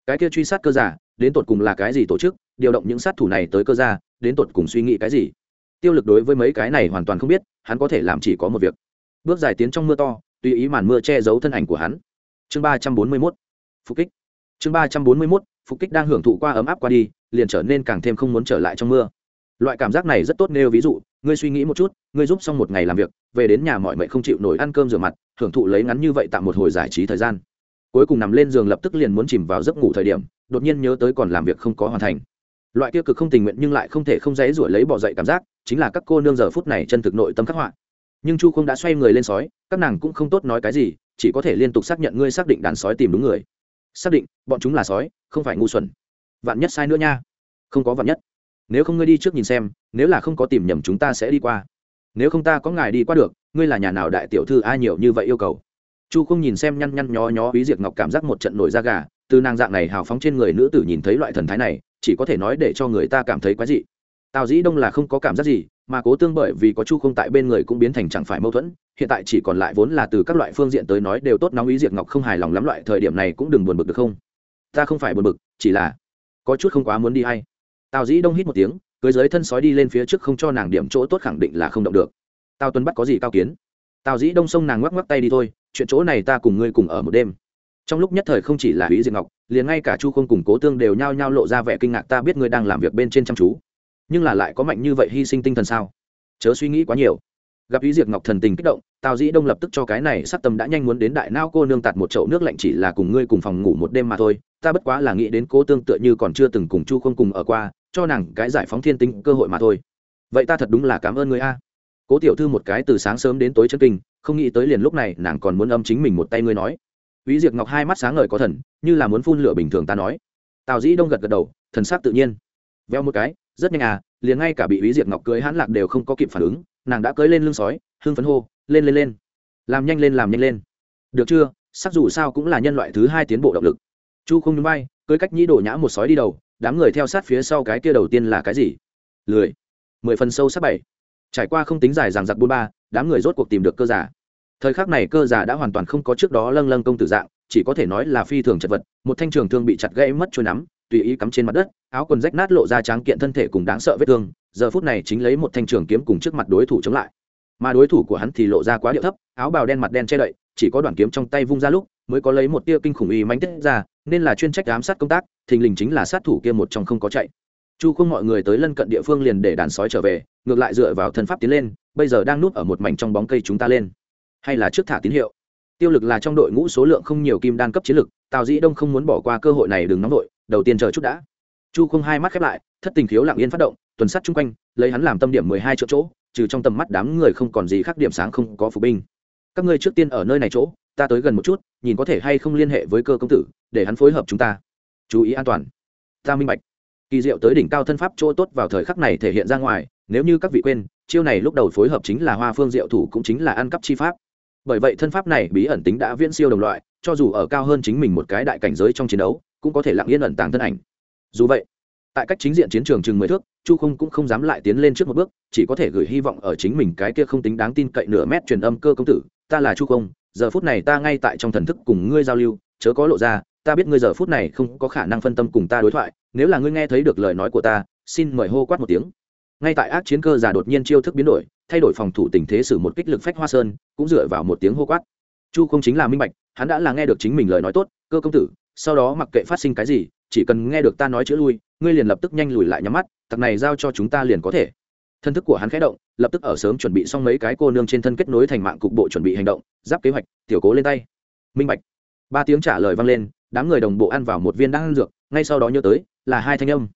Cái kia truy sát cơ giả đến tột cùng là cái gì tổ chức, điều động những sát thủ này tới cơ gia, đến tột cùng suy nghĩ cái gì. Tiêu lực đối với mấy cái này hoàn toàn không biết, hắn có thể làm chỉ có một việc. Bước dài tiến trong mưa to, tùy ý màn mưa che giấu thân ảnh của hắn. Chương ba trăm bốn mươi mốt, phục kích. Chương ba trăm bốn mươi mốt, phục kích đang hưởng thụ qua ấm áp qua đi, liền trở nên càng thêm không muốn trở lại trong mưa. Loại cảm giác này rất tốt nêu ví dụ, ngươi suy nghĩ một chút, ngươi giúp xong một ngày làm việc, về đến nhà mọi mẹ không chịu nổi ăn cơm rửa mặt, hưởng thụ lấy ngắn như vậy tạm một hồi giải trí thời gian cuối cùng nằm lên giường lập tức liền muốn chìm vào giấc ngủ thời điểm, đột nhiên nhớ tới còn làm việc không có hoàn thành. Loại kia cực không tình nguyện nhưng lại không thể không dãy ruổi lấy bỏ dậy cảm giác, chính là các cô nương giờ phút này chân thực nội tâm khắc họa. Nhưng chu không đã xoay người lên sói, các nàng cũng không tốt nói cái gì, chỉ có thể liên tục xác nhận ngươi xác định đàn sói tìm đúng người. Xác định, bọn chúng là sói, không phải ngu xuẩn. Vạn nhất sai nữa nha. Không có vạn nhất. Nếu không ngươi đi trước nhìn xem, nếu là không có tìm nhầm chúng ta sẽ đi qua. Nếu không ta có ngài đi qua được, ngươi là nhà nào đại tiểu thư ai nhiều như vậy yêu cầu chu không nhìn xem nhăn nhăn nhó nhó ý diệt ngọc cảm giác một trận nổi da gà, từ nàng dạng này hào phóng trên người nữ tử nhìn thấy loại thần thái này, chỉ có thể nói để cho người ta cảm thấy quái dị. Tào dĩ đông là không có cảm giác gì, mà cố tương bởi vì có chu không tại bên người cũng biến thành chẳng phải mâu thuẫn, hiện tại chỉ còn lại vốn là từ các loại phương diện tới nói đều tốt nóng ý diệt ngọc không hài lòng lắm loại thời điểm này cũng đừng buồn bực được không? Ta không phải buồn bực, chỉ là có chút không quá muốn đi hay. Tào dĩ đông hít một tiếng, cưới dưới thân sói đi lên phía trước không cho nàng điểm chỗ tốt khẳng định là không động được. Tào tuấn bắt có gì cao kiến? Tào dĩ đông sông nàng ngoắc ngoắc tay đi thôi chuyện chỗ này ta cùng ngươi cùng ở một đêm. Trong lúc nhất thời không chỉ là hủy diệt ngọc, liền ngay cả chu không cùng cố tương đều nhao nhao lộ ra vẻ kinh ngạc ta biết ngươi đang làm việc bên trên chăm chú. Nhưng là lại có mạnh như vậy hy sinh tinh thần sao? Chớ suy nghĩ quá nhiều. Gặp ý diệt ngọc thần tình kích động, tào dĩ đông lập tức cho cái này sát tâm đã nhanh muốn đến đại nao cô nương tạt một chậu nước lạnh chỉ là cùng ngươi cùng phòng ngủ một đêm mà thôi. Ta bất quá là nghĩ đến cố tương tựa như còn chưa từng cùng chu không cùng ở qua, cho nàng cái giải phóng thiên tính cơ hội mà thôi. Vậy ta thật đúng là cảm ơn người a. Cố tiểu thư một cái từ sáng sớm đến tối chân kinh không nghĩ tới liền lúc này nàng còn muốn âm chính mình một tay ngươi nói ý diệc Ngọc hai mắt sáng ngời có thần, như là muốn phun lửa bình thường ta nói. Tào Dĩ Đông gật gật đầu, thần sắc tự nhiên. Veo một cái, rất nhanh à, liền ngay cả bị ý diệc Ngọc cưới hãn lạc đều không có kịp phản ứng, nàng đã cưới lên lưng sói, hưng phấn hô, lên lên lên. Làm nhanh lên làm nhanh lên. Được chưa, sắc dù sao cũng là nhân loại thứ hai tiến bộ động lực. Chu không nhún Bay cưới cách nhĩ đổ nhã một sói đi đầu, đám người theo sát phía sau cái kia đầu tiên là cái gì? Lười. Mười phần sâu sắc bảy. Trải qua không tính dài rằng giặc bôn ba, đám người rốt cuộc tìm được cơ giả thời khắc này cơ giả đã hoàn toàn không có trước đó lâng lâng công tử dạng chỉ có thể nói là phi thường chật vật một thanh trường thương bị chặt gãy mất trôi nắm tùy ý cắm trên mặt đất áo quần rách nát lộ ra tráng kiện thân thể cùng đáng sợ vết thương giờ phút này chính lấy một thanh trường kiếm cùng trước mặt đối thủ chống lại. Mà đối thủ của hắn thì lộ ra quá điệu thấp áo bào đen mặt đen che đậy chỉ có đoạn kiếm trong tay vung ra lúc mới có lấy một tia kinh khủng y mánh tiết ra nên là chuyên trách giám sát công tác thình lình chính là sát thủ kia một trong không có chạy chu không mọi người tới lân cận địa phương liền để đàn sói trở về, ngược lại dựa vào thân pháp tiến lên, bây giờ đang núp ở một mảnh trong bóng cây chúng ta lên. Hay là trước thả tín hiệu. Tiêu lực là trong đội ngũ số lượng không nhiều kim đan cấp chiến lực, tào dĩ đông không muốn bỏ qua cơ hội này đừng nóng đội đầu tiên chờ chút đã. Chu không hai mắt khép lại, thất tình khiếu lặng yên phát động, tuần sát chung quanh, lấy hắn làm tâm điểm mười hai chỗ chỗ, trừ trong tầm mắt đám người không còn gì khác điểm sáng không có phục binh. Các ngươi trước tiên ở nơi này chỗ, ta tới gần một chút, nhìn có thể hay không liên hệ với cơ công tử, để hắn phối hợp chúng ta. Chú ý an toàn. Ta minh bạch kỳ diệu tới đỉnh cao thân pháp chỗ tốt vào thời khắc này thể hiện ra ngoài, nếu như các vị quên, chiêu này lúc đầu phối hợp chính là hoa phương diệu thủ cũng chính là ăn cắp chi pháp. Bởi vậy thân pháp này bí ẩn tính đã viễn siêu đồng loại, cho dù ở cao hơn chính mình một cái đại cảnh giới trong chiến đấu, cũng có thể lặng yên ẩn tàng thân ảnh. Dù vậy, tại cách chính diện chiến trường chừng mười thước, chu không cũng không dám lại tiến lên trước một bước, chỉ có thể gửi hy vọng ở chính mình cái kia không tính đáng tin cậy nửa mét truyền âm cơ công tử, ta là chu không giờ phút này ta ngay tại trong thần thức cùng ngươi giao lưu, chớ có lộ ra ta biết ngươi giờ phút này không có khả năng phân tâm cùng ta đối thoại, nếu là ngươi nghe thấy được lời nói của ta, xin mời hô quát một tiếng. Ngay tại ác chiến cơ giả đột nhiên chiêu thức biến đổi, thay đổi phòng thủ tình thế xử một kích lực phách hoa sơn, cũng dựa vào một tiếng hô quát. Chu không chính là minh bạch, hắn đã là nghe được chính mình lời nói tốt, cơ công tử, sau đó mặc kệ phát sinh cái gì, chỉ cần nghe được ta nói chữ lui, ngươi liền lập tức nhanh lùi lại nhắm mắt, tặc này giao cho chúng ta liền có thể. Thân thức của hắn khẽ động, lập tức ở sớm chuẩn bị xong mấy cái cô nương trên thân kết nối thành mạng cục bộ chuẩn bị hành động, giáp kế hoạch, tiểu cố lên tay. Minh bạch. Ba tiếng trả lời vang lên đám người đồng bộ ăn vào một viên đan ăn dược, ngay sau đó nhớ tới, là hai thanh âm.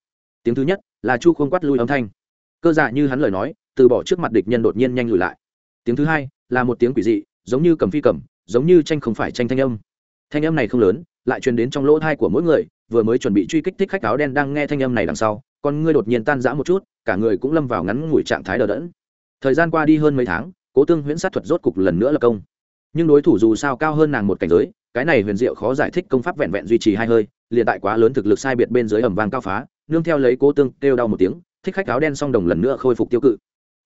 Tiếng thứ nhất, là chu không quát lui âm thanh. Cơ dạ như hắn lời nói, từ bỏ trước mặt địch nhân đột nhiên nhanh lùi lại. Tiếng thứ hai, là một tiếng quỷ dị, giống như cầm phi cầm, giống như tranh không phải tranh thanh âm. Thanh âm này không lớn, lại truyền đến trong lỗ thai của mỗi người, vừa mới chuẩn bị truy kích thích khách áo đen đang nghe thanh âm này đằng sau, con ngươi đột nhiên tan rã một chút, cả người cũng lâm vào ngắn ngủi trạng thái đờ đẫn. Thời gian qua đi hơn mấy tháng, cố tương huyễn sát thuật rốt cục lần nữa là công. Nhưng đối thủ dù sao cao hơn nàng một cảnh giới cái này huyền diệu khó giải thích công pháp vẹn vẹn duy trì hai hơi, liền tại quá lớn thực lực sai biệt bên dưới ẩm vang cao phá, nương theo lấy cố tương kêu đau một tiếng, thích khách áo đen song đồng lần nữa khôi phục tiêu cự.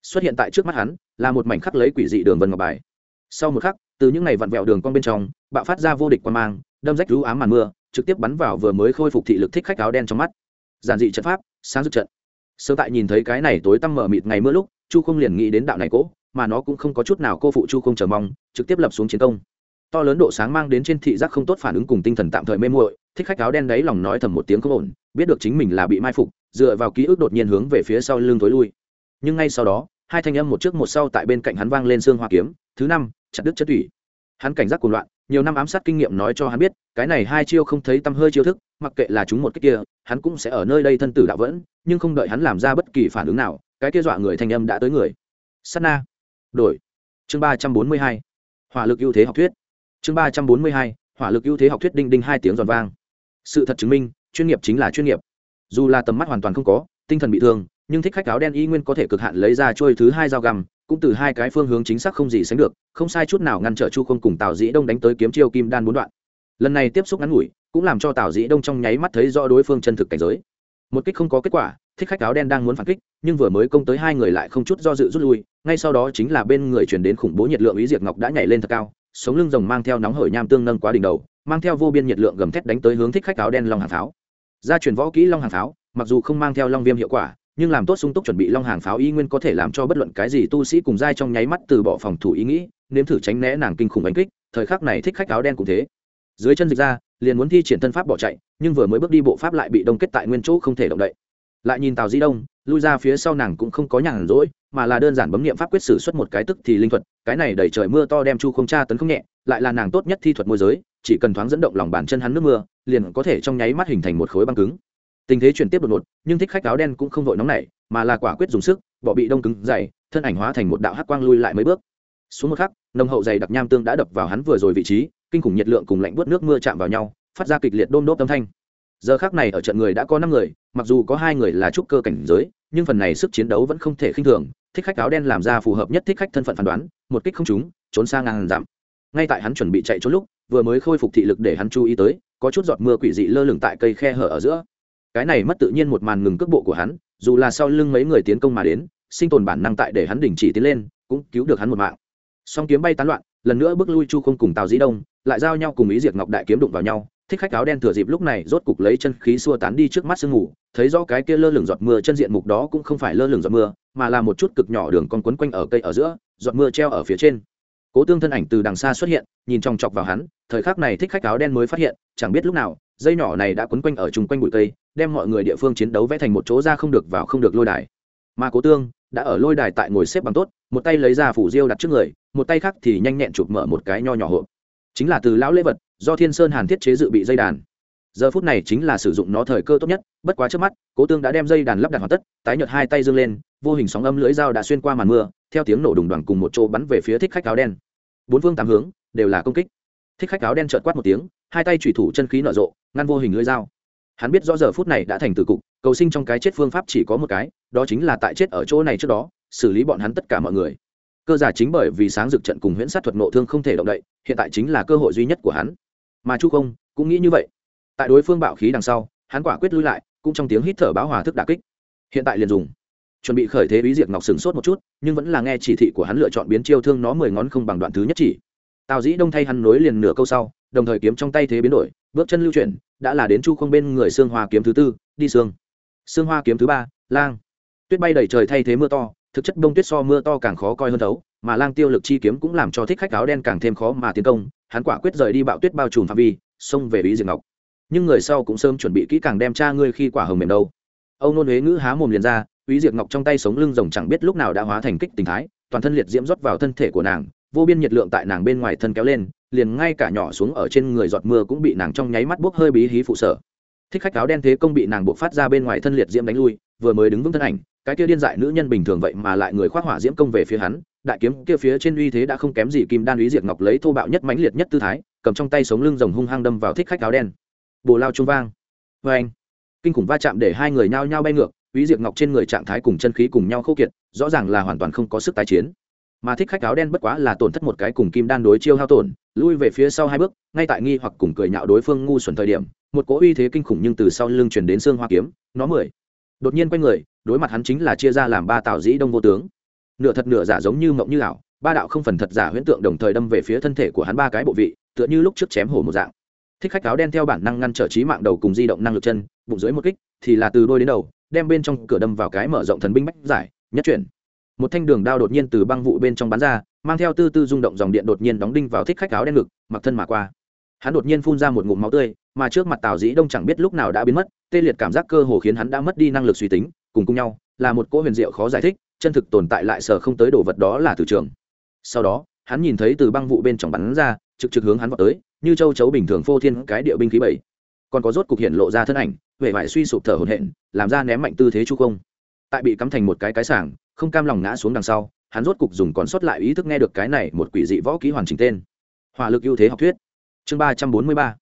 Xuất hiện tại trước mắt hắn, là một mảnh khắc lấy quỷ dị đường vân ngọc bài. Sau một khắc, từ những ngày vặn vẹo đường con bên trong, bạo phát ra vô địch quan mang, đâm rách rú ám màn mưa, trực tiếp bắn vào vừa mới khôi phục thị lực thích khách áo đen trong mắt. Giản dị trận pháp, sáng rực trận. Sơ tại nhìn thấy cái này tối tăm mở mịt ngày mưa lúc, chu không liền nghĩ đến đạo này cỗ mà nó cũng không có chút nào cô phụ chu không chờ mong, trực tiếp lập xuống chiến công to lớn độ sáng mang đến trên thị giác không tốt phản ứng cùng tinh thần tạm thời mê muội, thích khách áo đen đấy lòng nói thầm một tiếng không ổn, biết được chính mình là bị mai phục, dựa vào ký ức đột nhiên hướng về phía sau lưng tối lui. Nhưng ngay sau đó, hai thanh âm một trước một sau tại bên cạnh hắn vang lên xương hoa kiếm, thứ năm, chặt đứt chất thủy hắn cảnh giác cuồng loạn, nhiều năm ám sát kinh nghiệm nói cho hắn biết, cái này hai chiêu không thấy tâm hơi chiêu thức, mặc kệ là chúng một cái kia, hắn cũng sẽ ở nơi đây thân tử đạo vẫn, nhưng không đợi hắn làm ra bất kỳ phản ứng nào, cái kia dọa người thanh âm đã tới người. Sát na. Đổi. Chương ba trăm bốn mươi hai. Hỏa lực ưu thế học thuyết chương ba trăm bốn mươi hai, hỏa lực ưu thế học thuyết đinh đinh hai tiếng giòn vang. Sự thật chứng minh, chuyên nghiệp chính là chuyên nghiệp. Dù là tầm mắt hoàn toàn không có, tinh thần bị thương, nhưng thích khách áo đen y nguyên có thể cực hạn lấy ra trôi thứ hai dao găm, cũng từ hai cái phương hướng chính xác không gì sánh được, không sai chút nào ngăn trở chu không cùng tào dĩ đông đánh tới kiếm chiêu kim đan bốn đoạn. Lần này tiếp xúc ngắn ngủi, cũng làm cho tào dĩ đông trong nháy mắt thấy rõ đối phương chân thực cảnh giới. Một kích không có kết quả, thích khách áo đen đang muốn phản kích, nhưng vừa mới công tới hai người lại không chút do dự rút lui, ngay sau đó chính là bên người chuyển đến khủng bố nhiệt lượng ý diệt ngọc đã nhảy lên thật cao sống lưng rồng mang theo nóng hởi nham tương nâng quá đỉnh đầu, mang theo vô biên nhiệt lượng gầm thét đánh tới hướng thích khách áo đen long hàng pháo. Gia truyền võ kỹ long hàng pháo, mặc dù không mang theo long viêm hiệu quả, nhưng làm tốt sung túc chuẩn bị long hàng pháo y nguyên có thể làm cho bất luận cái gì tu sĩ cùng giai trong nháy mắt từ bỏ phòng thủ ý nghĩ, nếm thử tránh né nàng kinh khủng đánh kích, thời khắc này thích khách áo đen cũng thế. Dưới chân dịch ra, liền muốn thi triển thân pháp bỏ chạy, nhưng vừa mới bước đi bộ pháp lại bị đông kết tại nguyên chỗ không thể động đậy. Lại nhìn tào di đông, lui ra phía sau nàng cũng không có nhàn rỗi mà là đơn giản bấm nghiệm pháp quyết xử suất một cái tức thì linh thuật, cái này đẩy trời mưa to đem chu không tra tấn không nhẹ, lại là nàng tốt nhất thi thuật môi giới, chỉ cần thoáng dẫn động lòng bàn chân hắn nước mưa, liền có thể trong nháy mắt hình thành một khối băng cứng. Tình thế chuyển tiếp đột ngột, nhưng thích khách áo đen cũng không vội nóng nảy, mà là quả quyết dùng sức bỏ bị đông cứng dày, thân ảnh hóa thành một đạo hắc quang lui lại mấy bước. Xuống một khắc, nồng hậu dày đặc nham tương đã đập vào hắn vừa rồi vị trí, kinh khủng nhiệt lượng cùng lạnh bớt nước mưa chạm vào nhau, phát ra kịch liệt đôm đốt âm thanh. Giờ khác này ở trận người đã có năm người, mặc dù có hai người là trúc cơ cảnh giới, nhưng phần này sức chiến đấu vẫn không thể khinh thường thích khách áo đen làm ra phù hợp nhất thích khách thân phận phán đoán, một kích không trúng, trốn sang ngàn giảm ngay tại hắn chuẩn bị chạy trốn lúc, vừa mới khôi phục thị lực để hắn chú ý tới, có chút giọt mưa quỷ dị lơ lửng tại cây khe hở ở giữa. Cái này mất tự nhiên một màn ngừng cước bộ của hắn, dù là sau lưng mấy người tiến công mà đến, sinh tồn bản năng tại để hắn đình chỉ tiến lên, cũng cứu được hắn một mạng. Song kiếm bay tán loạn, lần nữa bước lui chu không cùng tào dĩ đông, lại giao nhau cùng ý diệt ngọc đại kiếm đụng vào nhau thích khách áo đen thừa dịp lúc này rốt cục lấy chân khí xua tán đi trước mắt sương ngủ thấy rõ cái kia lơ lửng giọt mưa chân diện mục đó cũng không phải lơ lửng giọt mưa, mà là một chút cực nhỏ đường con quấn quanh ở cây ở giữa, giọt mưa treo ở phía trên. Cố tương thân ảnh từ đằng xa xuất hiện, nhìn trong chọc vào hắn, thời khắc này thích khách áo đen mới phát hiện, chẳng biết lúc nào, dây nhỏ này đã quấn quanh ở chung quanh bụi cây, đem mọi người địa phương chiến đấu vẽ thành một chỗ ra không được vào không được lôi đài. Mà cố tương đã ở lôi đài tại ngồi xếp bằng tốt, một tay lấy ra phủ diêu đặt trước người, một tay khác thì nhanh nhẹn chụp mở một cái nho nhỏ hộp. Chính là từ lão lễ vật do thiên sơn hàn thiết chế dự bị dây đàn. Giờ phút này chính là sử dụng nó thời cơ tốt nhất, bất quá trước mắt, cố tương đã đem dây đàn lắp đặt hoàn tất, tái nhợt hai tay dương lên, vô hình sóng âm lưỡi dao đã xuyên qua màn mưa, theo tiếng nổ đùng đoàn cùng một chỗ bắn về phía thích khách áo đen. Bốn phương tám hướng, đều là công kích. Thích khách áo đen trợt quát một tiếng, hai tay thủy thủ chân khí nở rộ, ngăn vô hình lưỡi dao. Hắn biết rõ giờ phút này đã thành từ cục, cầu sinh trong cái chết phương pháp chỉ có một cái, đó chính là tại chết ở chỗ này trước đó, xử lý bọn hắn tất cả mọi người. Cơ giả chính bởi vì sáng dực trận cùng huyễn sát thuật nộ thương không thể động đậy, hiện tại chính là cơ hội duy nhất của hắn mà chu không cũng nghĩ như vậy. Tại đối phương bạo khí đằng sau, hắn quả quyết lui lại, cũng trong tiếng hít thở báo hòa thức đà kích. Hiện tại liền dùng. Chuẩn bị khởi thế bí diệt ngọc sừng sốt một chút, nhưng vẫn là nghe chỉ thị của hắn lựa chọn biến chiêu thương nó mười ngón không bằng đoạn thứ nhất chỉ. Tào dĩ đông thay hắn nối liền nửa câu sau, đồng thời kiếm trong tay thế biến đổi, bước chân lưu chuyển, đã là đến chu không bên người xương hoa kiếm thứ tư, đi xương xương hoa kiếm thứ ba, lang. Tuyết bay đầy trời thay thế mưa to, thực chất đông tuyết so mưa to càng khó coi hơn thấu mà lang tiêu lực chi kiếm cũng làm cho thích khách áo đen càng thêm khó mà tiến công hắn quả quyết rời đi bạo tuyết bao trùm phạm vi xông về bí diệt ngọc nhưng người sau cũng sớm chuẩn bị kỹ càng đem cha ngươi khi quả hồng mềm đâu âu nôn huế ngữ há mồm liền ra Úy Diệp Ngọc trong tay sống lưng rồng chẳng biết lúc nào đã hóa thành kích tình thái, toàn thân liệt diễm rót vào thân thể của nàng, vô biên nhiệt lượng tại nàng bên ngoài thân kéo lên, liền ngay cả nhỏ xuống ở trên người giọt mưa cũng bị nàng trong nháy mắt bốc hơi bí hí phụ sở. Thích khách áo đen thế công bị nàng buộc phát ra bên ngoài thân liệt diễm đánh lui, vừa mới đứng vững thân ảnh, cái kia điên dại nữ nhân bình thường vậy mà lại người khoác hỏa diễm công về phía hắn, đại kiếm kia phía trên uy thế đã không kém gì kim đan uý diệt ngọc lấy thô bạo nhất mãnh liệt nhất tư thái, cầm trong tay sống lưng rồng hung hăng đâm vào thích khách áo đen. Bồ lao trung vang. Oeng. Kinh khủng va chạm để hai người nhao nhao bay ngược, uý Diệp Ngọc trên người trạng thái cùng chân khí cùng nhau khô kiệt, rõ ràng là hoàn toàn không có sức tái chiến. Mà thích khách áo đen bất quá là tổn thất một cái cùng kim đan đối chiêu hao tổn, lui về phía sau hai bước, ngay tại nghi hoặc cùng cười nhạo đối phương ngu xuẩn thời điểm, một cỗ uy thế kinh khủng nhưng từ sau lưng truyền đến xương hoa kiếm, nó mười. Đột nhiên quay người, đối mặt hắn chính là chia ra làm ba tào dĩ đông vô tướng. Nửa thật nửa giả giống như mộng như ảo, ba đạo không phần thật giả huyễn tượng đồng thời đâm về phía thân thể của hắn ba cái bộ vị, tựa như lúc trước chém hổ một dạng. Thích khách áo đen theo bản năng ngăn trở trí mạng đầu cùng di động năng lực chân, bụng dưới một kích, thì là từ đôi đến đầu, đem bên trong cửa đâm vào cái mở rộng thần binh bách giải nhất chuyển một thanh đường đao đột nhiên từ băng vụ bên trong bắn ra mang theo tư tư rung động dòng điện đột nhiên đóng đinh vào thích khách áo đen ngực mặc thân mà qua hắn đột nhiên phun ra một ngụm máu tươi mà trước mặt tào dĩ đông chẳng biết lúc nào đã biến mất tê liệt cảm giác cơ hồ khiến hắn đã mất đi năng lực suy tính, cùng cùng nhau, là một cỗ huyền diệu khó giải thích, chân thực tồn tại lại sở không tới đồ vật đó là từ trường. Sau đó, hắn nhìn thấy từ băng vụ bên trong bắn ra, trực trực hướng hắn vào tới, như châu chấu bình thường phô thiên cái địa binh khí bảy. Còn có rốt cục hiện lộ ra thân ảnh, vẻ vải suy sụp thở hổn hển, làm ra ném mạnh tư thế chu không. Tại bị cắm thành một cái cái sảng, không cam lòng ngã xuống đằng sau, hắn rốt cục dùng còn sót lại ý thức nghe được cái này một quỷ dị võ ký hoàn chỉnh tên. Hỏa lực ưu thế học thuyết. Chương ba trăm bốn mươi ba.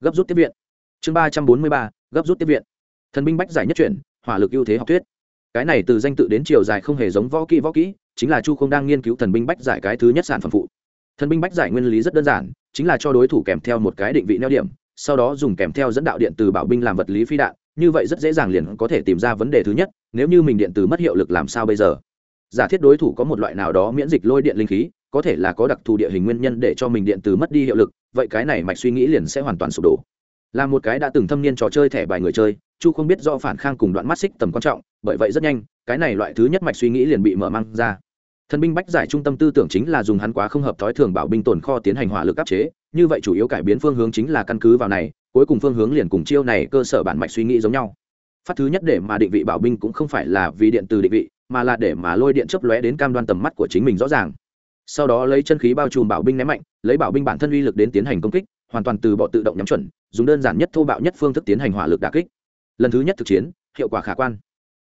Gấp rút tiếp viện. Chương ba trăm bốn mươi ba gấp rút tiếp viện. Thần binh bách giải nhất chuyển, hỏa lực ưu thế học thuyết. Cái này từ danh tự đến chiều dài không hề giống võ kỹ võ kỹ, chính là chu không đang nghiên cứu thần binh bách giải cái thứ nhất sản phẩm phụ. Thần binh bách giải nguyên lý rất đơn giản, chính là cho đối thủ kèm theo một cái định vị neo điểm, sau đó dùng kèm theo dẫn đạo điện từ bảo binh làm vật lý phi đạn, như vậy rất dễ dàng liền có thể tìm ra vấn đề thứ nhất, nếu như mình điện từ mất hiệu lực làm sao bây giờ? Giả thiết đối thủ có một loại nào đó miễn dịch lôi điện linh khí, có thể là có đặc thù địa hình nguyên nhân để cho mình điện từ mất đi hiệu lực, vậy cái này mạch suy nghĩ liền sẽ hoàn toàn sụp đổ là một cái đã từng thâm niên trò chơi thẻ bài người chơi, chu không biết do phản khang cùng đoạn mắt xích tầm quan trọng, bởi vậy rất nhanh, cái này loại thứ nhất mạch suy nghĩ liền bị mở mang ra. Thần binh bách giải trung tâm tư tưởng chính là dùng hắn quá không hợp thói thường bảo binh tồn kho tiến hành hỏa lực áp chế, như vậy chủ yếu cải biến phương hướng chính là căn cứ vào này, cuối cùng phương hướng liền cùng chiêu này cơ sở bản mạch suy nghĩ giống nhau. Phát thứ nhất để mà định vị bảo binh cũng không phải là vì điện từ định vị, mà là để mà lôi điện chấp lóe đến cam đoan tầm mắt của chính mình rõ ràng. Sau đó lấy chân khí bao trùm bảo binh ném mạnh, lấy bảo binh bản thân uy lực đến tiến hành công kích hoàn toàn từ bỏ tự động nhắm chuẩn, dùng đơn giản nhất thô bạo nhất phương thức tiến hành hỏa lực đà kích. Lần thứ nhất thực chiến, hiệu quả khả quan.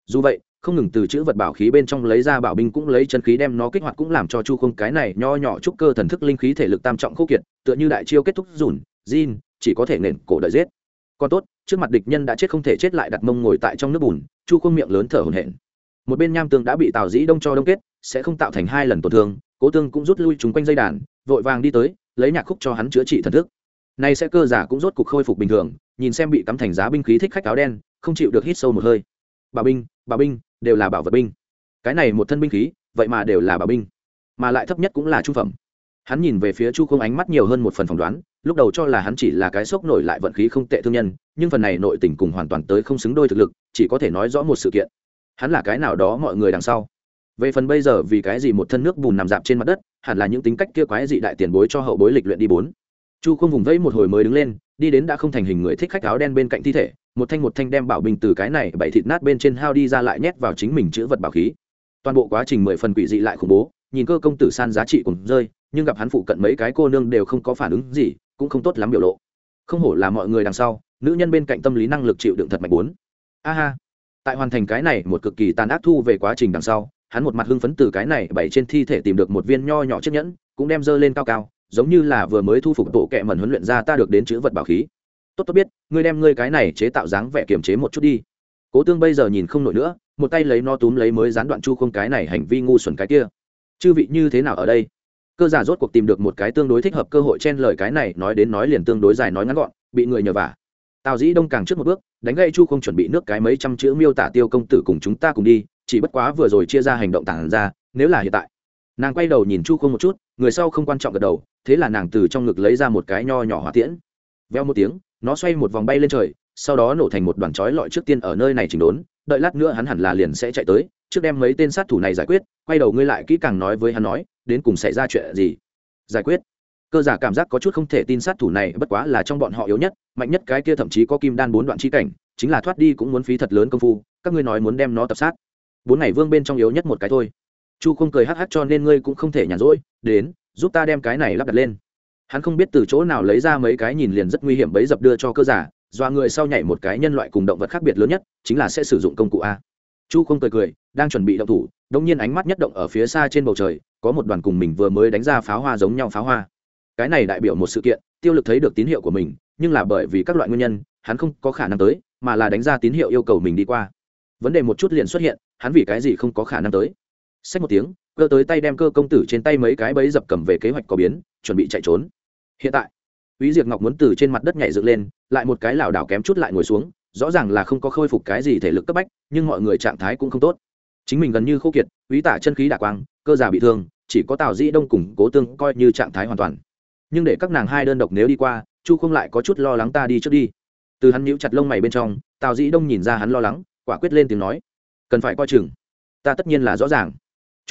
Dù vậy, không ngừng từ chữ vật bảo khí bên trong lấy ra bảo binh cũng lấy chân khí đem nó kích hoạt cũng làm cho chu không cái này nho nhỏ trúc cơ thần thức linh khí thể lực tam trọng khô kiệt, tựa như đại chiêu kết thúc dùn Jin chỉ có thể nền cổ đợi giết. Còn tốt, trước mặt địch nhân đã chết không thể chết lại đặt mông ngồi tại trong nước bùn, chu không miệng lớn thở hổn hển. Một bên nham tương đã bị tào dĩ đông cho đông kết, sẽ không tạo thành hai lần tổn thương, cố tương cũng rút lui chúng quanh dây đàn, vội vàng đi tới, lấy nhạc khúc cho hắn chữa trị thần thức nay sẽ cơ giả cũng rốt cục khôi phục bình thường, nhìn xem bị cắm thành giá binh khí thích khách áo đen, không chịu được hít sâu một hơi. Bà binh bà binh, đều là bảo vật binh. Cái này một thân binh khí, vậy mà đều là bảo binh. Mà lại thấp nhất cũng là trung phẩm. Hắn nhìn về phía chu không ánh mắt nhiều hơn một phần phỏng đoán, lúc đầu cho là hắn chỉ là cái sốc nổi lại vận khí không tệ thương nhân, nhưng phần này nội tình cùng hoàn toàn tới không xứng đôi thực lực, chỉ có thể nói rõ một sự kiện. Hắn là cái nào đó mọi người đằng sau. Về phần bây giờ vì cái gì một thân nước bùn nằm dạp trên mặt đất, hẳn là những tính cách kia quái dị đại tiền bối cho hậu bối lịch luyện đi bốn chu không vùng vẫy một hồi mới đứng lên, đi đến đã không thành hình người thích khách áo đen bên cạnh thi thể, một thanh một thanh đem bảo bình từ cái này bậy thịt nát bên trên hao đi ra lại nhét vào chính mình chữ vật bảo khí. Toàn bộ quá trình mười phần quỷ dị lại khủng bố, nhìn cơ công tử san giá trị cùng rơi, nhưng gặp hắn phụ cận mấy cái cô nương đều không có phản ứng gì, cũng không tốt lắm biểu lộ. Không hổ là mọi người đằng sau, nữ nhân bên cạnh tâm lý năng lực chịu đựng thật mạnh bốn. A ha. Tại hoàn thành cái này một cực kỳ tàn ác thu về quá trình đằng sau, hắn một mặt hưng phấn từ cái này bảy trên thi thể tìm được một viên nho nhỏ chiếc nhẫn, cũng đem dơ lên cao cao giống như là vừa mới thu phục bộ kệ mẩn huấn luyện ra ta được đến chữ vật bảo khí. Tốt tốt biết, ngươi đem ngươi cái này chế tạo dáng vẻ kiềm chế một chút đi. Cố tương bây giờ nhìn không nổi nữa, một tay lấy no túm lấy mới gián đoạn chu không cái này hành vi ngu xuẩn cái kia. Chư vị như thế nào ở đây? Cơ giả rốt cuộc tìm được một cái tương đối thích hợp cơ hội chen lời cái này, nói đến nói liền tương đối dài nói ngắn gọn, bị người nhờ vả. Tào dĩ đông càng trước một bước, đánh gây chu không chuẩn bị nước cái mấy trăm chữ miêu tả tiêu công tử cùng chúng ta cùng đi, chỉ bất quá vừa rồi chia ra hành động tản ra, nếu là hiện tại nàng quay đầu nhìn chu không một chút, người sau không quan trọng gật đầu, thế là nàng từ trong ngực lấy ra một cái nho nhỏ hỏa tiễn. Veo một tiếng, nó xoay một vòng bay lên trời, sau đó nổ thành một đoàn chói lọi trước tiên ở nơi này chỉnh đốn, đợi lát nữa hắn hẳn là liền sẽ chạy tới, trước đem mấy tên sát thủ này giải quyết, quay đầu ngươi lại kỹ càng nói với hắn nói, đến cùng xảy ra chuyện gì? Giải quyết. Cơ giả cảm giác có chút không thể tin sát thủ này bất quá là trong bọn họ yếu nhất, mạnh nhất cái kia thậm chí có kim đan bốn đoạn chi cảnh, chính là thoát đi cũng muốn phí thật lớn công phu, các ngươi nói muốn đem nó tập sát. Bốn ngày vương bên trong yếu nhất một cái thôi chu không cười hắc hắc cho nên ngươi cũng không thể nhàn rỗi, đến, giúp ta đem cái này lắp đặt lên. Hắn không biết từ chỗ nào lấy ra mấy cái nhìn liền rất nguy hiểm bấy dập đưa cho cơ giả dọa người sau nhảy một cái nhân loại cùng động vật khác biệt lớn nhất, chính là sẽ sử dụng công cụ a. Chu không cười cười, đang chuẩn bị động thủ đông nhiên ánh mắt nhất động ở phía xa trên bầu trời, có một đoàn cùng mình vừa mới đánh ra pháo hoa giống nhau pháo hoa. Cái này đại biểu một sự kiện, tiêu lực thấy được tín hiệu của mình, nhưng là bởi vì các loại nguyên nhân, hắn không có khả năng tới, mà là đánh ra tín hiệu yêu cầu mình đi qua. Vấn đề một chút liền xuất hiện, hắn vì cái gì không có khả năng tới? Xách một tiếng cơ tới tay đem cơ công tử trên tay mấy cái bẫy dập cầm về kế hoạch có biến chuẩn bị chạy trốn hiện tại Úy Diệp Ngọc muốn từ trên mặt đất nhảy dựng lên, lại một cái lảo đảo kém chút lại ngồi xuống, rõ ràng là không có khôi phục cái gì thể lực cấp bách, nhưng mọi người trạng thái cũng không tốt. Chính mình gần như khô kiệt, Úy Tả chân khí đả quang, cơ già bị thương, chỉ có Tào Dĩ Đông cùng Cố Tương coi như trạng thái hoàn toàn. Nhưng để các nàng hai đơn độc nếu đi qua, Chu không lại có chút lo lắng ta đi trước đi. Từ hắn nhíu chặt lông mày bên trong, Tào Dĩ Đông nhìn ra hắn lo lắng, quả quyết lên tiếng nói, cần phải coi chừng. Ta tất nhiên là rõ ràng.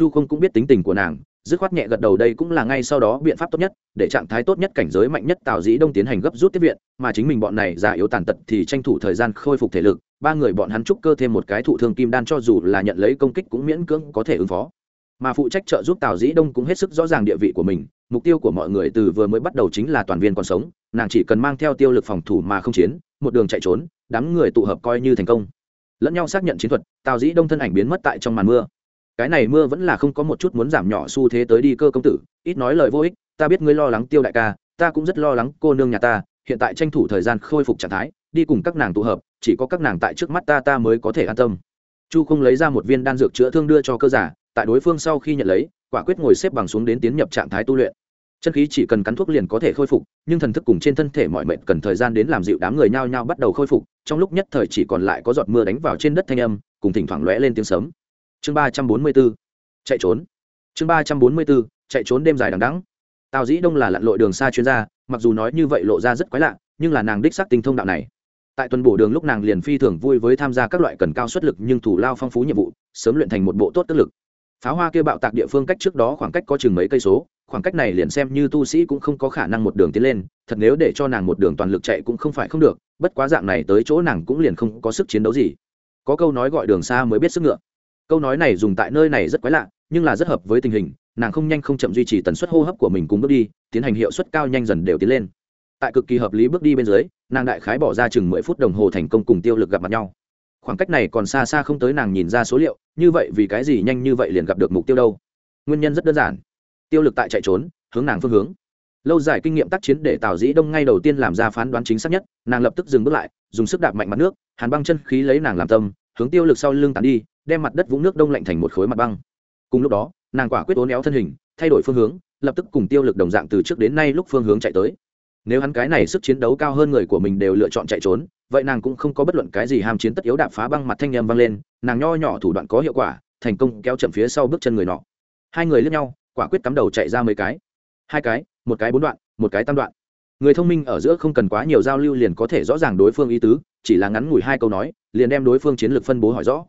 Chu không cũng biết tính tình của nàng, dứt khoát nhẹ gật đầu đây cũng là ngay sau đó biện pháp tốt nhất để trạng thái tốt nhất cảnh giới mạnh nhất tào dĩ đông tiến hành gấp rút tiếp viện mà chính mình bọn này già yếu tàn tật thì tranh thủ thời gian khôi phục thể lực ba người bọn hắn trúc cơ thêm một cái thụ thương kim đan cho dù là nhận lấy công kích cũng miễn cưỡng có thể ứng phó. Mà phụ trách trợ giúp tào dĩ đông cũng hết sức rõ ràng địa vị của mình mục tiêu của mọi người từ vừa mới bắt đầu chính là toàn viên còn sống nàng chỉ cần mang theo tiêu lực phòng thủ mà không chiến một đường chạy trốn đám người tụ hợp coi như thành công. Lẫn nhau xác nhận chiến thuật tào dĩ đông thân ảnh biến mất tại trong màn mưa cái này mưa vẫn là không có một chút muốn giảm nhỏ xu thế tới đi cơ công tử, ít nói lời vô ích, ta biết ngươi lo lắng tiêu đại ca, ta cũng rất lo lắng cô nương nhà ta, hiện tại tranh thủ thời gian khôi phục trạng thái, đi cùng các nàng tụ hợp, chỉ có các nàng tại trước mắt ta ta mới có thể an tâm. Chu không lấy ra một viên đan dược chữa thương đưa cho cơ giả, tại đối phương sau khi nhận lấy, quả quyết ngồi xếp bằng xuống đến tiến nhập trạng thái tu luyện. Chân khí chỉ cần cắn thuốc liền có thể khôi phục, nhưng thần thức cùng trên thân thể mọi mệnh cần thời gian đến làm dịu đám người nhao nhao bắt đầu khôi phục, trong lúc nhất thời chỉ còn lại có giọt mưa đánh vào trên đất thanh âm, cùng thỉnh thoảng lóe lên tiếng sấm chương ba trăm bốn mươi b chạy trốn. Chương ba trăm bốn mươi b chạy trốn đêm dài đằng đẵng. Tào dĩ đông là lặn lội đường xa chuyên gia, mặc dù nói như vậy lộ ra rất quái lạ, nhưng là nàng đích xác tinh thông đạo này. Tại tuần bổ đường lúc nàng liền phi thường vui với tham gia các loại cần cao suất lực nhưng thủ lao phong phú nhiệm vụ, sớm luyện thành một bộ tốt tức lực. Pháo hoa kia bạo tạc địa phương cách trước đó khoảng cách có chừng mấy cây số, khoảng cách này liền xem như tu sĩ cũng không có khả năng một đường tiến lên, thật nếu để cho nàng một đường toàn lực chạy cũng không phải không được, bất quá dạng này tới chỗ nàng cũng liền không có sức chiến đấu gì. Có câu nói gọi đường xa mới biết sức ngựa câu nói này dùng tại nơi này rất quái lạ, nhưng là rất hợp với tình hình, nàng không nhanh không chậm duy trì tần suất hô hấp của mình cùng bước đi, tiến hành hiệu suất cao nhanh dần đều tiến lên. Tại cực kỳ hợp lý bước đi bên dưới, nàng đại khái bỏ ra chừng mười phút đồng hồ thành công cùng tiêu lực gặp mặt nhau. Khoảng cách này còn xa xa không tới nàng nhìn ra số liệu, như vậy vì cái gì nhanh như vậy liền gặp được mục tiêu đâu? Nguyên nhân rất đơn giản. Tiêu lực tại chạy trốn, hướng nàng phương hướng. Lâu dài kinh nghiệm tác chiến để tào dĩ đông ngay đầu tiên làm ra phán đoán chính xác nhất, nàng lập tức dừng bước lại, dùng sức đạp mạnh mặt nước, hàn băng chân khí lấy nàng làm tâm, hướng tiêu lực sau lưng tàn đi đem mặt đất vũng nước đông lạnh thành một khối mặt băng. Cùng lúc đó, nàng quả quyết ố néo thân hình, thay đổi phương hướng, lập tức cùng tiêu lực đồng dạng từ trước đến nay lúc phương hướng chạy tới. Nếu hắn cái này sức chiến đấu cao hơn người của mình đều lựa chọn chạy trốn, vậy nàng cũng không có bất luận cái gì ham chiến tất yếu đạp phá băng mặt thanh â m vang lên, nàng nho nhỏ thủ đoạn có hiệu quả, thành công kéo chậm phía sau bước chân người nọ. Hai người lướt nhau, quả quyết cắm đầu chạy ra mấy cái. Hai cái, một cái bốn đoạn, một cái tam đoạn. Người thông minh ở giữa không cần quá nhiều giao lưu liền có thể rõ ràng đối phương ý tứ, chỉ là ngắn ngủi hai câu nói, liền đem đối phương chiến lược phân bố hỏi rõ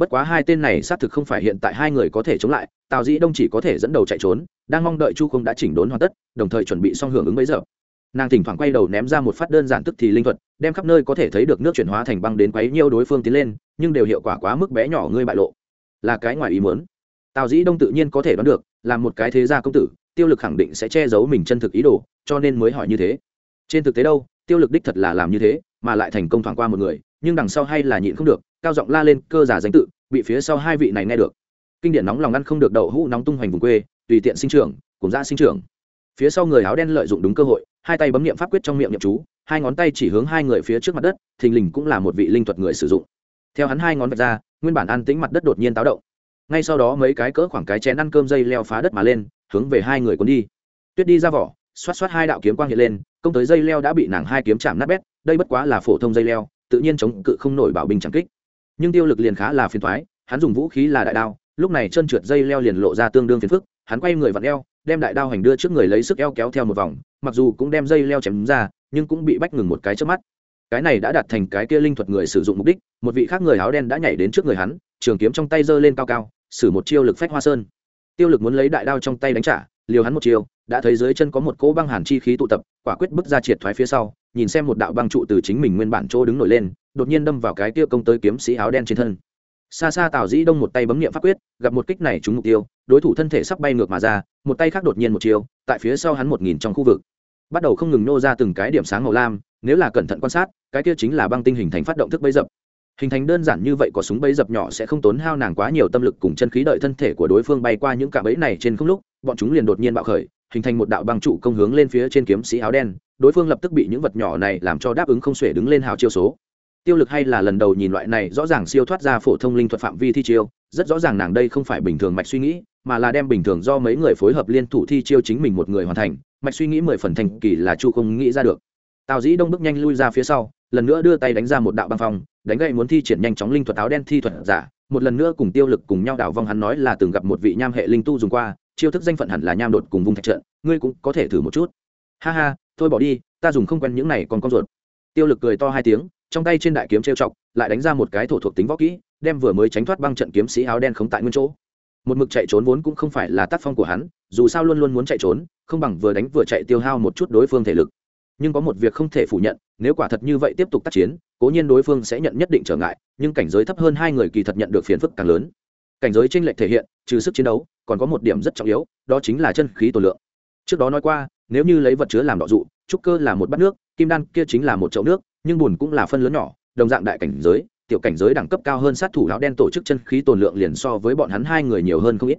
bất quá hai tên này xác thực không phải hiện tại hai người có thể chống lại, tào dĩ đông chỉ có thể dẫn đầu chạy trốn, đang mong đợi chu không đã chỉnh đốn hoàn tất, đồng thời chuẩn bị xong hưởng ứng bấy giờ. Nàng thỉnh thoảng quay đầu ném ra một phát đơn giản tức thì linh thuật, đem khắp nơi có thể thấy được nước chuyển hóa thành băng đến quấy nhiêu đối phương tiến lên, nhưng đều hiệu quả quá mức bé nhỏ ngươi bại lộ. Là cái ngoài ý muốn. Tào dĩ đông tự nhiên có thể đoán được, là một cái thế gia công tử, tiêu lực khẳng định sẽ che giấu mình chân thực ý đồ, cho nên mới hỏi như thế. Trên thực tế đâu, tiêu lực đích thật là làm như thế mà lại thành công thoảng qua một người, nhưng đằng sau hay là nhịn không được, cao giọng la lên, cơ giả danh tự, bị phía sau hai vị này nghe được. Kinh điển nóng lòng ăn không được đậu hũ nóng tung hoành vùng quê, tùy tiện sinh trưởng, cùng ra sinh trưởng. Phía sau người áo đen lợi dụng đúng cơ hội, hai tay bấm nghiệm pháp quyết trong miệng nhậm chú, hai ngón tay chỉ hướng hai người phía trước mặt đất, thình lình cũng là một vị linh thuật người sử dụng. Theo hắn hai ngón vạch ra, nguyên bản an tĩnh mặt đất đột nhiên táo động. Ngay sau đó mấy cái cỡ khoảng cái chén ăn cơm dây leo phá đất mà lên, hướng về hai người cuốn đi. Tuyết đi ra vỏ, xoát xoát hai đạo kiếm quang hiện lên, công tới dây leo đã bị nàng hai kiếm chạm nát bét đây bất quá là phổ thông dây leo, tự nhiên chống cự không nổi bảo bình chẳng kích. Nhưng tiêu lực liền khá là phiền thoái hắn dùng vũ khí là đại đao, lúc này chân trượt dây leo liền lộ ra tương đương phiền phức, hắn quay người vặn eo, đem đại đao hành đưa trước người lấy sức eo kéo theo một vòng, mặc dù cũng đem dây leo chém ra, nhưng cũng bị bách ngừng một cái trước mắt. Cái này đã đạt thành cái kia linh thuật người sử dụng mục đích, một vị khác người áo đen đã nhảy đến trước người hắn, trường kiếm trong tay giơ lên cao cao xử một chiêu lực phách hoa sơn. Tiêu lực muốn lấy đại đao trong tay đánh trả, liều hắn một chiêu đã thấy dưới chân có một cỗ băng hàn chi khí tụ tập, quả quyết bước ra triệt thoái phía sau, nhìn xem một đạo băng trụ từ chính mình nguyên bản chỗ đứng nổi lên, đột nhiên đâm vào cái kia công tới kiếm sĩ áo đen trên thân. Xa xa tào dĩ đông một tay bấm nghiệm pháp quyết, gặp một kích này trúng mục tiêu, đối thủ thân thể sắp bay ngược mà ra, một tay khác đột nhiên một chiều tại phía sau hắn một nghìn trong khu vực. Bắt đầu không ngừng nô ra từng cái điểm sáng màu lam, nếu là cẩn thận quan sát, cái kia chính là băng tinh hình thành phát động thức bấy dập. Hình thành đơn giản như vậy có súng bấy dập nhỏ sẽ không tốn hao nàng quá nhiều tâm lực cùng chân khí đợi thân thể của đối phương bay qua những cạm bẫy này trên không lúc, bọn chúng liền đột nhiên bạo khởi hình thành một đạo băng trụ công hướng lên phía trên kiếm sĩ áo đen, đối phương lập tức bị những vật nhỏ này làm cho đáp ứng không xuể đứng lên hào chiêu số. Tiêu lực hay là lần đầu nhìn loại này rõ ràng siêu thoát ra phổ thông linh thuật phạm vi thi chiêu, rất rõ ràng nàng đây không phải bình thường mạch suy nghĩ, mà là đem bình thường do mấy người phối hợp liên thủ thi chiêu chính mình một người hoàn thành, mạch suy nghĩ mười phần thành kỳ là chu không nghĩ ra được. Tào dĩ đông bước nhanh lui ra phía sau, lần nữa đưa tay đánh ra một đạo băng phong, đánh gậy muốn thi triển nhanh chóng linh thuật áo đen thi thuật giả, một lần nữa cùng tiêu lực cùng nhau đảo vong hắn nói là từng gặp một vị nham hệ linh tu dùng qua chiêu thức danh phận hẳn là nham đột cùng vùng thạch trận, ngươi cũng có thể thử một chút. Ha ha, thôi bỏ đi, ta dùng không quen những này còn con ruột. Tiêu lực cười to hai tiếng, trong tay trên đại kiếm trêu chọc, lại đánh ra một cái thổ thuộc tính võ kỹ, đem vừa mới tránh thoát băng trận kiếm sĩ áo đen khống tại nguyên chỗ. Một mực chạy trốn vốn cũng không phải là tác phong của hắn, dù sao luôn luôn muốn chạy trốn, không bằng vừa đánh vừa chạy tiêu hao một chút đối phương thể lực. Nhưng có một việc không thể phủ nhận, nếu quả thật như vậy tiếp tục tác chiến, cố nhiên đối phương sẽ nhận nhất định trở ngại, nhưng cảnh giới thấp hơn hai người kỳ thật nhận được phiền phức càng lớn. Cảnh giới tranh lệch thể hiện, trừ sức chiến đấu còn có một điểm rất trọng yếu, đó chính là chân khí tổ lượng. Trước đó nói qua, nếu như lấy vật chứa làm đọ dụ, trúc cơ là một bát nước, kim đan kia chính là một chậu nước, nhưng bùn cũng là phân lớn nhỏ, đồng dạng đại cảnh giới, tiểu cảnh giới đẳng cấp cao hơn sát thủ áo đen tổ chức chân khí tồn lượng liền so với bọn hắn hai người nhiều hơn không ít.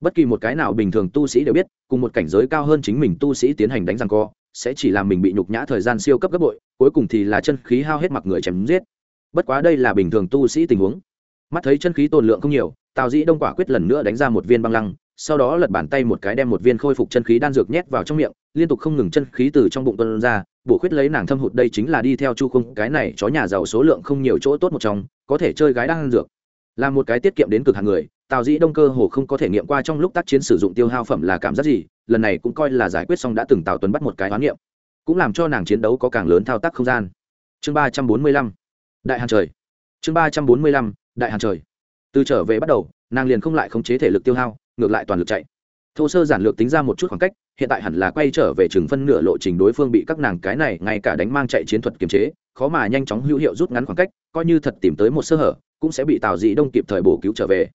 Bất kỳ một cái nào bình thường tu sĩ đều biết, cùng một cảnh giới cao hơn chính mình tu sĩ tiến hành đánh răng co, sẽ chỉ làm mình bị nhục nhã thời gian siêu cấp gấp bội, cuối cùng thì là chân khí hao hết mặc người chém giết. Bất quá đây là bình thường tu sĩ tình huống. Mắt thấy chân khí tồn lượng không nhiều tào dĩ đông quả quyết lần nữa đánh ra một viên băng lăng, sau đó lật bàn tay một cái đem một viên khôi phục chân khí đan dược nhét vào trong miệng, liên tục không ngừng chân khí từ trong bụng tuân ra, bổ khuyết lấy nàng thâm hụt đây chính là đi theo chu khung, cái này chó nhà giàu số lượng không nhiều chỗ tốt một trong, có thể chơi gái đan dược. Là một cái tiết kiệm đến cực hàng người, tào dĩ đông cơ hồ không có thể nghiệm qua trong lúc tác chiến sử dụng tiêu hao phẩm là cảm giác gì, lần này cũng coi là giải quyết xong đã từng tào tuấn bắt một cái hoán niệm cũng làm cho nàng chiến đấu có càng lớn thao tác không gian. Chương ba trăm bốn mươi lăm. Đại hàng trời. Chương ba trăm bốn mươi lăm. Đại hàng trời từ trở về bắt đầu, nàng liền không lại khống chế thể lực tiêu hao, ngược lại toàn lực chạy. Thô sơ giản lược tính ra một chút khoảng cách, hiện tại hẳn là quay trở về chừng phân nửa lộ trình đối phương bị các nàng cái này ngay cả đánh mang chạy chiến thuật kiềm chế, khó mà nhanh chóng hữu hiệu rút ngắn khoảng cách, coi như thật tìm tới một sơ hở, cũng sẽ bị tào dị đông kịp thời bổ cứu trở về.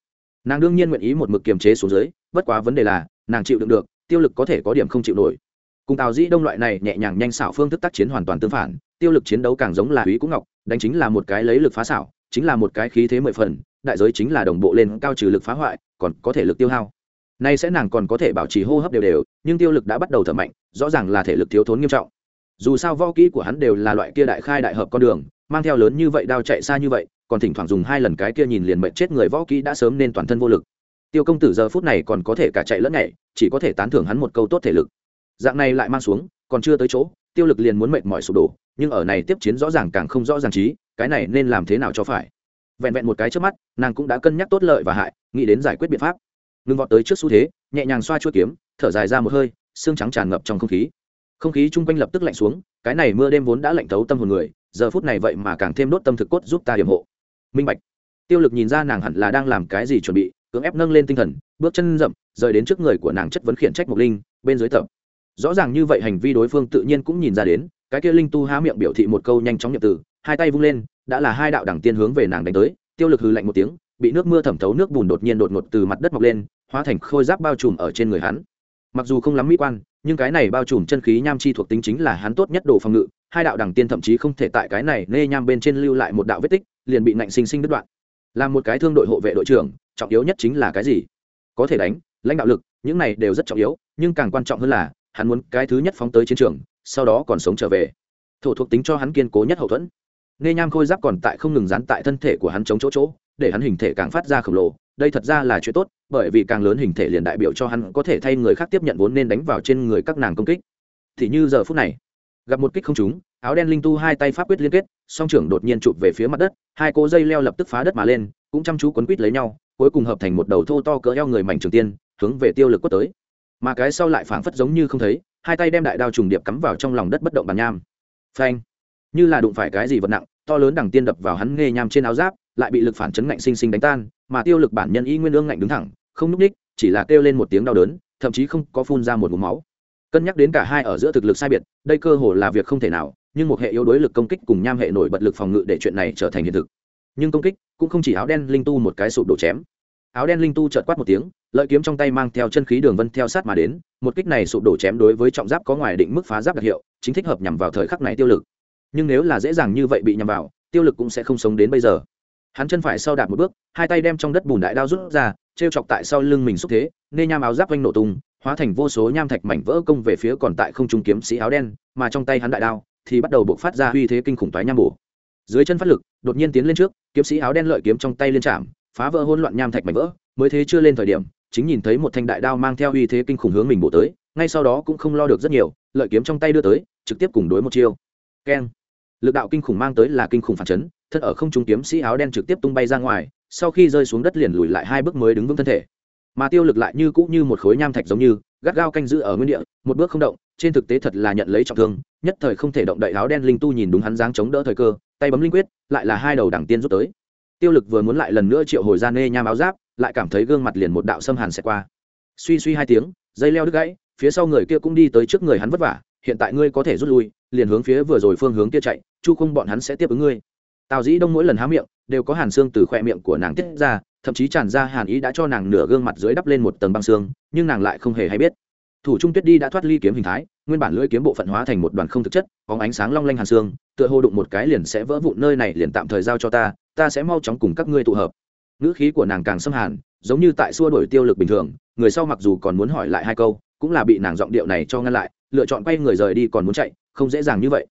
Nàng đương nhiên nguyện ý một mực kiềm chế xuống dưới, bất quá vấn đề là, nàng chịu đựng được, tiêu lực có thể có điểm không chịu nổi. Cùng tào dĩ đông loại này nhẹ nhàng nhanh xảo phương thức tác chiến hoàn toàn tương phản, tiêu lực chiến đấu càng giống là húy cũng ngọc, đánh chính là một cái lấy lực phá xảo, chính là một cái khí thế mười phần đại giới chính là đồng bộ lên, cao trừ lực phá hoại, còn có thể lực tiêu hao. Nay sẽ nàng còn có thể bảo trì hô hấp đều đều, nhưng tiêu lực đã bắt đầu thở mạnh, rõ ràng là thể lực thiếu thốn nghiêm trọng. Dù sao võ kỹ của hắn đều là loại kia đại khai đại hợp con đường, mang theo lớn như vậy đao chạy xa như vậy, còn thỉnh thoảng dùng hai lần cái kia nhìn liền mệnh chết người võ kỹ đã sớm nên toàn thân vô lực. Tiêu công tử giờ phút này còn có thể cả chạy lẫn nhảy, chỉ có thể tán thưởng hắn một câu tốt thể lực. Dạng này lại mang xuống, còn chưa tới chỗ, tiêu lực liền muốn mệt mỏi sụp đổ, nhưng ở này tiếp chiến rõ ràng càng không rõ ràng trí cái này nên làm thế nào cho phải? Vẹn vẹn một cái trước mắt, nàng cũng đã cân nhắc tốt lợi và hại, nghĩ đến giải quyết biện pháp. Ngưng vọt tới trước xu thế, nhẹ nhàng xoa chuỗi kiếm, thở dài ra một hơi, xương trắng tràn ngập trong không khí. Không khí chung quanh lập tức lạnh xuống, cái này mưa đêm vốn đã lạnh thấu tâm hồn người, giờ phút này vậy mà càng thêm đốt tâm thực cốt giúp ta hiểm hộ. Minh bạch. Tiêu lực nhìn ra nàng hẳn là đang làm cái gì chuẩn bị, cưỡng ép nâng lên tinh thần, bước chân rậm, rời đến trước người của nàng chất vấn khiển trách mộc linh, bên dưới tập. Rõ ràng như vậy hành vi đối phương tự nhiên cũng nhìn ra đến, cái kia linh tu há miệng biểu thị một câu nhanh chóng nhập từ, hai tay vung lên đã là hai đạo đẳng tiên hướng về nàng đánh tới, tiêu lực hư lạnh một tiếng, bị nước mưa thẩm thấu nước bùn đột nhiên đột ngột từ mặt đất mọc lên, hóa thành khôi giáp bao trùm ở trên người hắn. Mặc dù không lắm mỹ quan, nhưng cái này bao trùm chân khí nham chi thuộc tính chính là hắn tốt nhất đồ phòng ngự, hai đạo đẳng tiên thậm chí không thể tại cái này nê nham bên trên lưu lại một đạo vết tích, liền bị nạnh sinh sinh đứt đoạn. Là một cái thương đội hộ vệ đội trưởng, trọng yếu nhất chính là cái gì? Có thể đánh, lãnh đạo lực, những này đều rất trọng yếu, nhưng càng quan trọng hơn là, hắn muốn cái thứ nhất phóng tới chiến trường, sau đó còn sống trở về. Thổ thuộc tính cho hắn kiên cố nhất hậu thuẫn nê nham khôi giáp còn tại không ngừng dán tại thân thể của hắn chống chỗ chỗ, để hắn hình thể càng phát ra khổng lồ. Đây thật ra là chuyện tốt, bởi vì càng lớn hình thể liền đại biểu cho hắn có thể thay người khác tiếp nhận vốn nên đánh vào trên người các nàng công kích. Thì như giờ phút này, gặp một kích không trúng, áo đen linh tu hai tay pháp quyết liên kết, song trưởng đột nhiên chụp về phía mặt đất, hai cỗ dây leo lập tức phá đất mà lên, cũng chăm chú quấn quít lấy nhau, cuối cùng hợp thành một đầu thô to cỡ eo người mảnh trường tiên, hướng về tiêu lực quất tới. Mà cái sau lại phảng phất giống như không thấy, hai tay đem đại đao trùng điệp cắm vào trong lòng đất bất động bàn nham. Phanh! Như là đụng phải cái gì vật nặng, to lớn đằng tiên đập vào hắn nghe nham trên áo giáp, lại bị lực phản chấn ngạnh sinh sinh đánh tan, mà tiêu lực bản nhân y nguyên ương ngạnh đứng thẳng, không núp ních chỉ là kêu lên một tiếng đau đớn, thậm chí không có phun ra một mũ máu. Cân nhắc đến cả hai ở giữa thực lực sai biệt, đây cơ hồ là việc không thể nào, nhưng một hệ yếu đối lực công kích cùng nham hệ nổi bật lực phòng ngự để chuyện này trở thành hiện thực. Nhưng công kích cũng không chỉ áo đen linh tu một cái sụp đổ chém. Áo đen linh tu chợt quát một tiếng, lợi kiếm trong tay mang theo chân khí đường vân theo sát mà đến, một kích này sụp đổ chém đối với trọng giáp có ngoài định mức phá giáp đặc hiệu, chính thích hợp nhằm vào thời khắc này tiêu lực nhưng nếu là dễ dàng như vậy bị nhằm vào, tiêu lực cũng sẽ không sống đến bây giờ. Hắn chân phải sau đạp một bước, hai tay đem trong đất bùn đại đao rút ra t r e o chọc tại sau lưng mình xúc thế nê nham áo giáp oanh nổ tung, hóa thành vô số nham thạch mảnh vỡ công về phía còn tại không trung kiếm sĩ áo đen, mà trong tay hắn đại đao thì bắt đầu buộc phát ra uy thế kinh khủng toái nham bổ. Dưới chân phát lực, đột nhiên tiến lên trước, kiếm sĩ áo đen lợi kiếm trong tay liên chạm, phá vỡ hôn loạn nham thạch mảnh vỡ, mới thế chưa lên thời điểm, chính nhìn thấy một thanh đại đao mang theo uy thế kinh khủng hướng mình bổ tới, ngay sau đó cũng không lo được rất nhiều, lợi kiếm trong tay đưa tới, trực tiếp cùng đối một chiêu keng. Lực đạo kinh khủng mang tới là kinh khủng phản chấn, thân ở không trung kiếm sĩ áo đen trực tiếp tung bay ra ngoài, sau khi rơi xuống đất liền lùi lại hai bước mới đứng vững thân thể. Mà tiêu lực lại như cũ như một khối nham thạch giống như, gắt gao canh giữ ở nguyên địa, một bước không động, trên thực tế thật là nhận lấy trọng thương, nhất thời không thể động đậy áo đen linh tu nhìn đúng hắn dáng chống đỡ thời cơ, tay bấm linh quyết, lại là hai đầu đảng tiên rút tới. Tiêu lực vừa muốn lại lần nữa triệu hồi ra nê nham áo giáp, lại cảm thấy gương mặt liền một đạo xâm hàn xẹt qua. Suy suy hai tiếng, dây leo đứt gãy, phía sau người kia cũng đi tới trước người hắn vất vả, hiện tại ngươi có thể rút lui liền hướng phía vừa rồi phương hướng kia chạy, chu không bọn hắn sẽ tiếp ứng ngươi. Tào dĩ đông mỗi lần há miệng, đều có hàn xương từ khoe miệng của nàng tiết ra, thậm chí tràn ra hàn ý đã cho nàng nửa gương mặt dưới đắp lên một tầng băng xương, nhưng nàng lại không hề hay biết. Thủ trung tuyết đi đã thoát ly kiếm hình thái, nguyên bản lưỡi kiếm bộ phận hóa thành một đoàn không thực chất có ánh sáng long lanh hàn xương tựa hồ đụng một cái liền sẽ vỡ vụn nơi này liền tạm thời giao cho ta ta sẽ mau chóng cùng các ngươi tụ hợp. Ngữ khí của nàng càng xâm hàn, giống như tại xua đổi tiêu lực bình thường, người sau mặc dù còn muốn hỏi lại hai câu, cũng là bị nàng giọng điệu này cho ngăn lại, lựa chọn quay người rời đi còn muốn chạy không dễ dàng như vậy.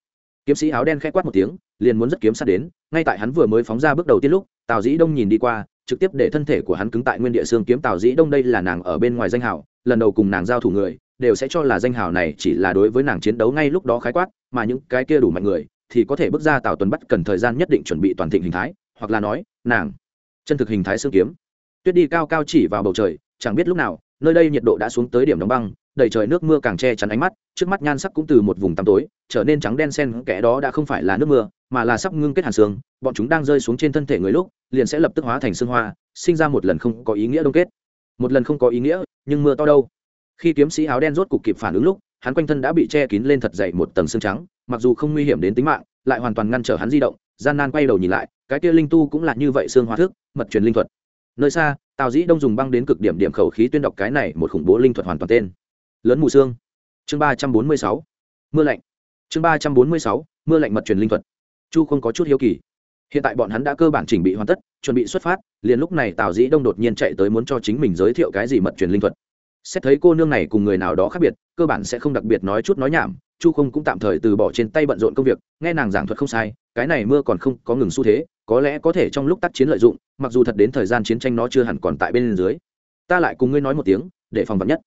Kiếm sĩ áo đen khẽ quát một tiếng, liền muốn rất kiếm sát đến, ngay tại hắn vừa mới phóng ra bước đầu tiên lúc, tào dĩ đông nhìn đi qua, trực tiếp để thân thể của hắn cứng tại nguyên địa xương kiếm. Tào dĩ đông đây là nàng ở bên ngoài danh hào, lần đầu cùng nàng giao thủ người, đều sẽ cho là danh hào này chỉ là đối với nàng chiến đấu ngay lúc đó khái quát, mà những cái kia đủ mạnh người, thì có thể bước ra tào tuần bắt cần thời gian nhất định chuẩn bị toàn thịnh hình thái, hoặc là nói, nàng, chân thực hình thái xương kiếm. Tuyết đi cao cao chỉ vào bầu trời, chẳng biết lúc nào, nơi đây nhiệt độ đã xuống tới điểm đóng băng đầy trời nước mưa càng che chắn ánh mắt, trước mắt nhan sắc cũng từ một vùng tăm tối, trở nên trắng đen xen kẽ đó đã không phải là nước mưa, mà là sắp ngưng kết hàn xương, bọn chúng đang rơi xuống trên thân thể người lúc, liền sẽ lập tức hóa thành xương hoa, sinh ra một lần không có ý nghĩa đông kết. Một lần không có ý nghĩa, nhưng mưa to đâu. Khi kiếm sĩ áo đen rốt cục kịp phản ứng lúc, hắn quanh thân đã bị che kín lên thật dày một tầng xương trắng, mặc dù không nguy hiểm đến tính mạng, lại hoàn toàn ngăn trở hắn di động, gian nan quay đầu nhìn lại, cái kia linh tu cũng là như vậy xương hóa thức, mật truyền linh thuật. Nơi xa, tào dĩ đông dùng băng đến cực điểm điểm khẩu khí tuyên đọc cái này một khủng bố linh thuật hoàn toàn tên lớn mù xương. Chương ba trăm bốn mươi sáu, mưa lạnh. Chương ba trăm bốn mươi sáu, mưa lạnh mật truyền linh thuật. Chu không có chút hiếu kỳ. Hiện tại bọn hắn đã cơ bản chỉnh bị hoàn tất, chuẩn bị xuất phát, liền lúc này tào dĩ đông đột nhiên chạy tới muốn cho chính mình giới thiệu cái gì mật truyền linh thuật. Xét thấy cô nương này cùng người nào đó khác biệt, cơ bản sẽ không đặc biệt nói chút nói nhảm, chu không cũng tạm thời từ bỏ trên tay bận rộn công việc, nghe nàng giảng thuật không sai, cái này mưa còn không có ngừng xu thế, có lẽ có thể trong lúc tác chiến lợi dụng, mặc dù thật đến thời gian chiến tranh nó chưa hẳn còn tại bên dưới. Ta lại cùng ngươi nói một tiếng, để phòng vật nhất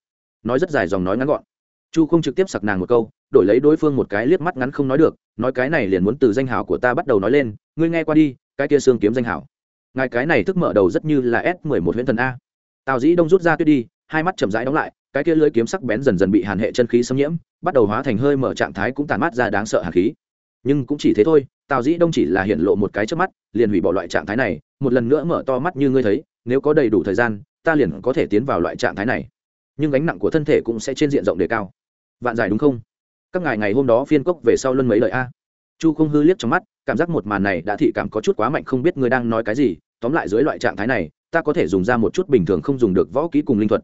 nói rất dài dòng nói ngắn gọn. Chu không trực tiếp sặc nàng một câu, đổi lấy đối phương một cái liếc mắt ngắn không nói được, nói cái này liền muốn từ danh hào của ta bắt đầu nói lên, ngươi nghe qua đi, cái kia xương kiếm danh hào. Ngài cái này thức mở đầu rất như là s mười một huyễn thần a. Tào dĩ đông rút ra tuyết đi, hai mắt chậm rãi đóng lại, cái kia lưỡi kiếm sắc bén dần dần bị hàn hệ chân khí xâm nhiễm, bắt đầu hóa thành hơi mở trạng thái cũng tàn mát ra đáng sợ hàn khí. Nhưng cũng chỉ thế thôi, tào dĩ đông chỉ là hiện lộ một cái trước mắt, liền hủy bỏ loại trạng thái này, một lần nữa mở to mắt như ngươi thấy, nếu có đầy đủ thời gian, ta liền có thể tiến vào loại trạng thái này nhưng gánh nặng của thân thể cũng sẽ trên diện rộng đề cao. Vạn giải đúng không? Các ngài ngày hôm đó phiên cốc về sau luân mấy lời a? Chu không hư liếc trong mắt, cảm giác một màn này đã thị cảm có chút quá mạnh không biết ngươi đang nói cái gì, tóm lại dưới loại trạng thái này, ta có thể dùng ra một chút bình thường không dùng được võ kỹ cùng linh thuật.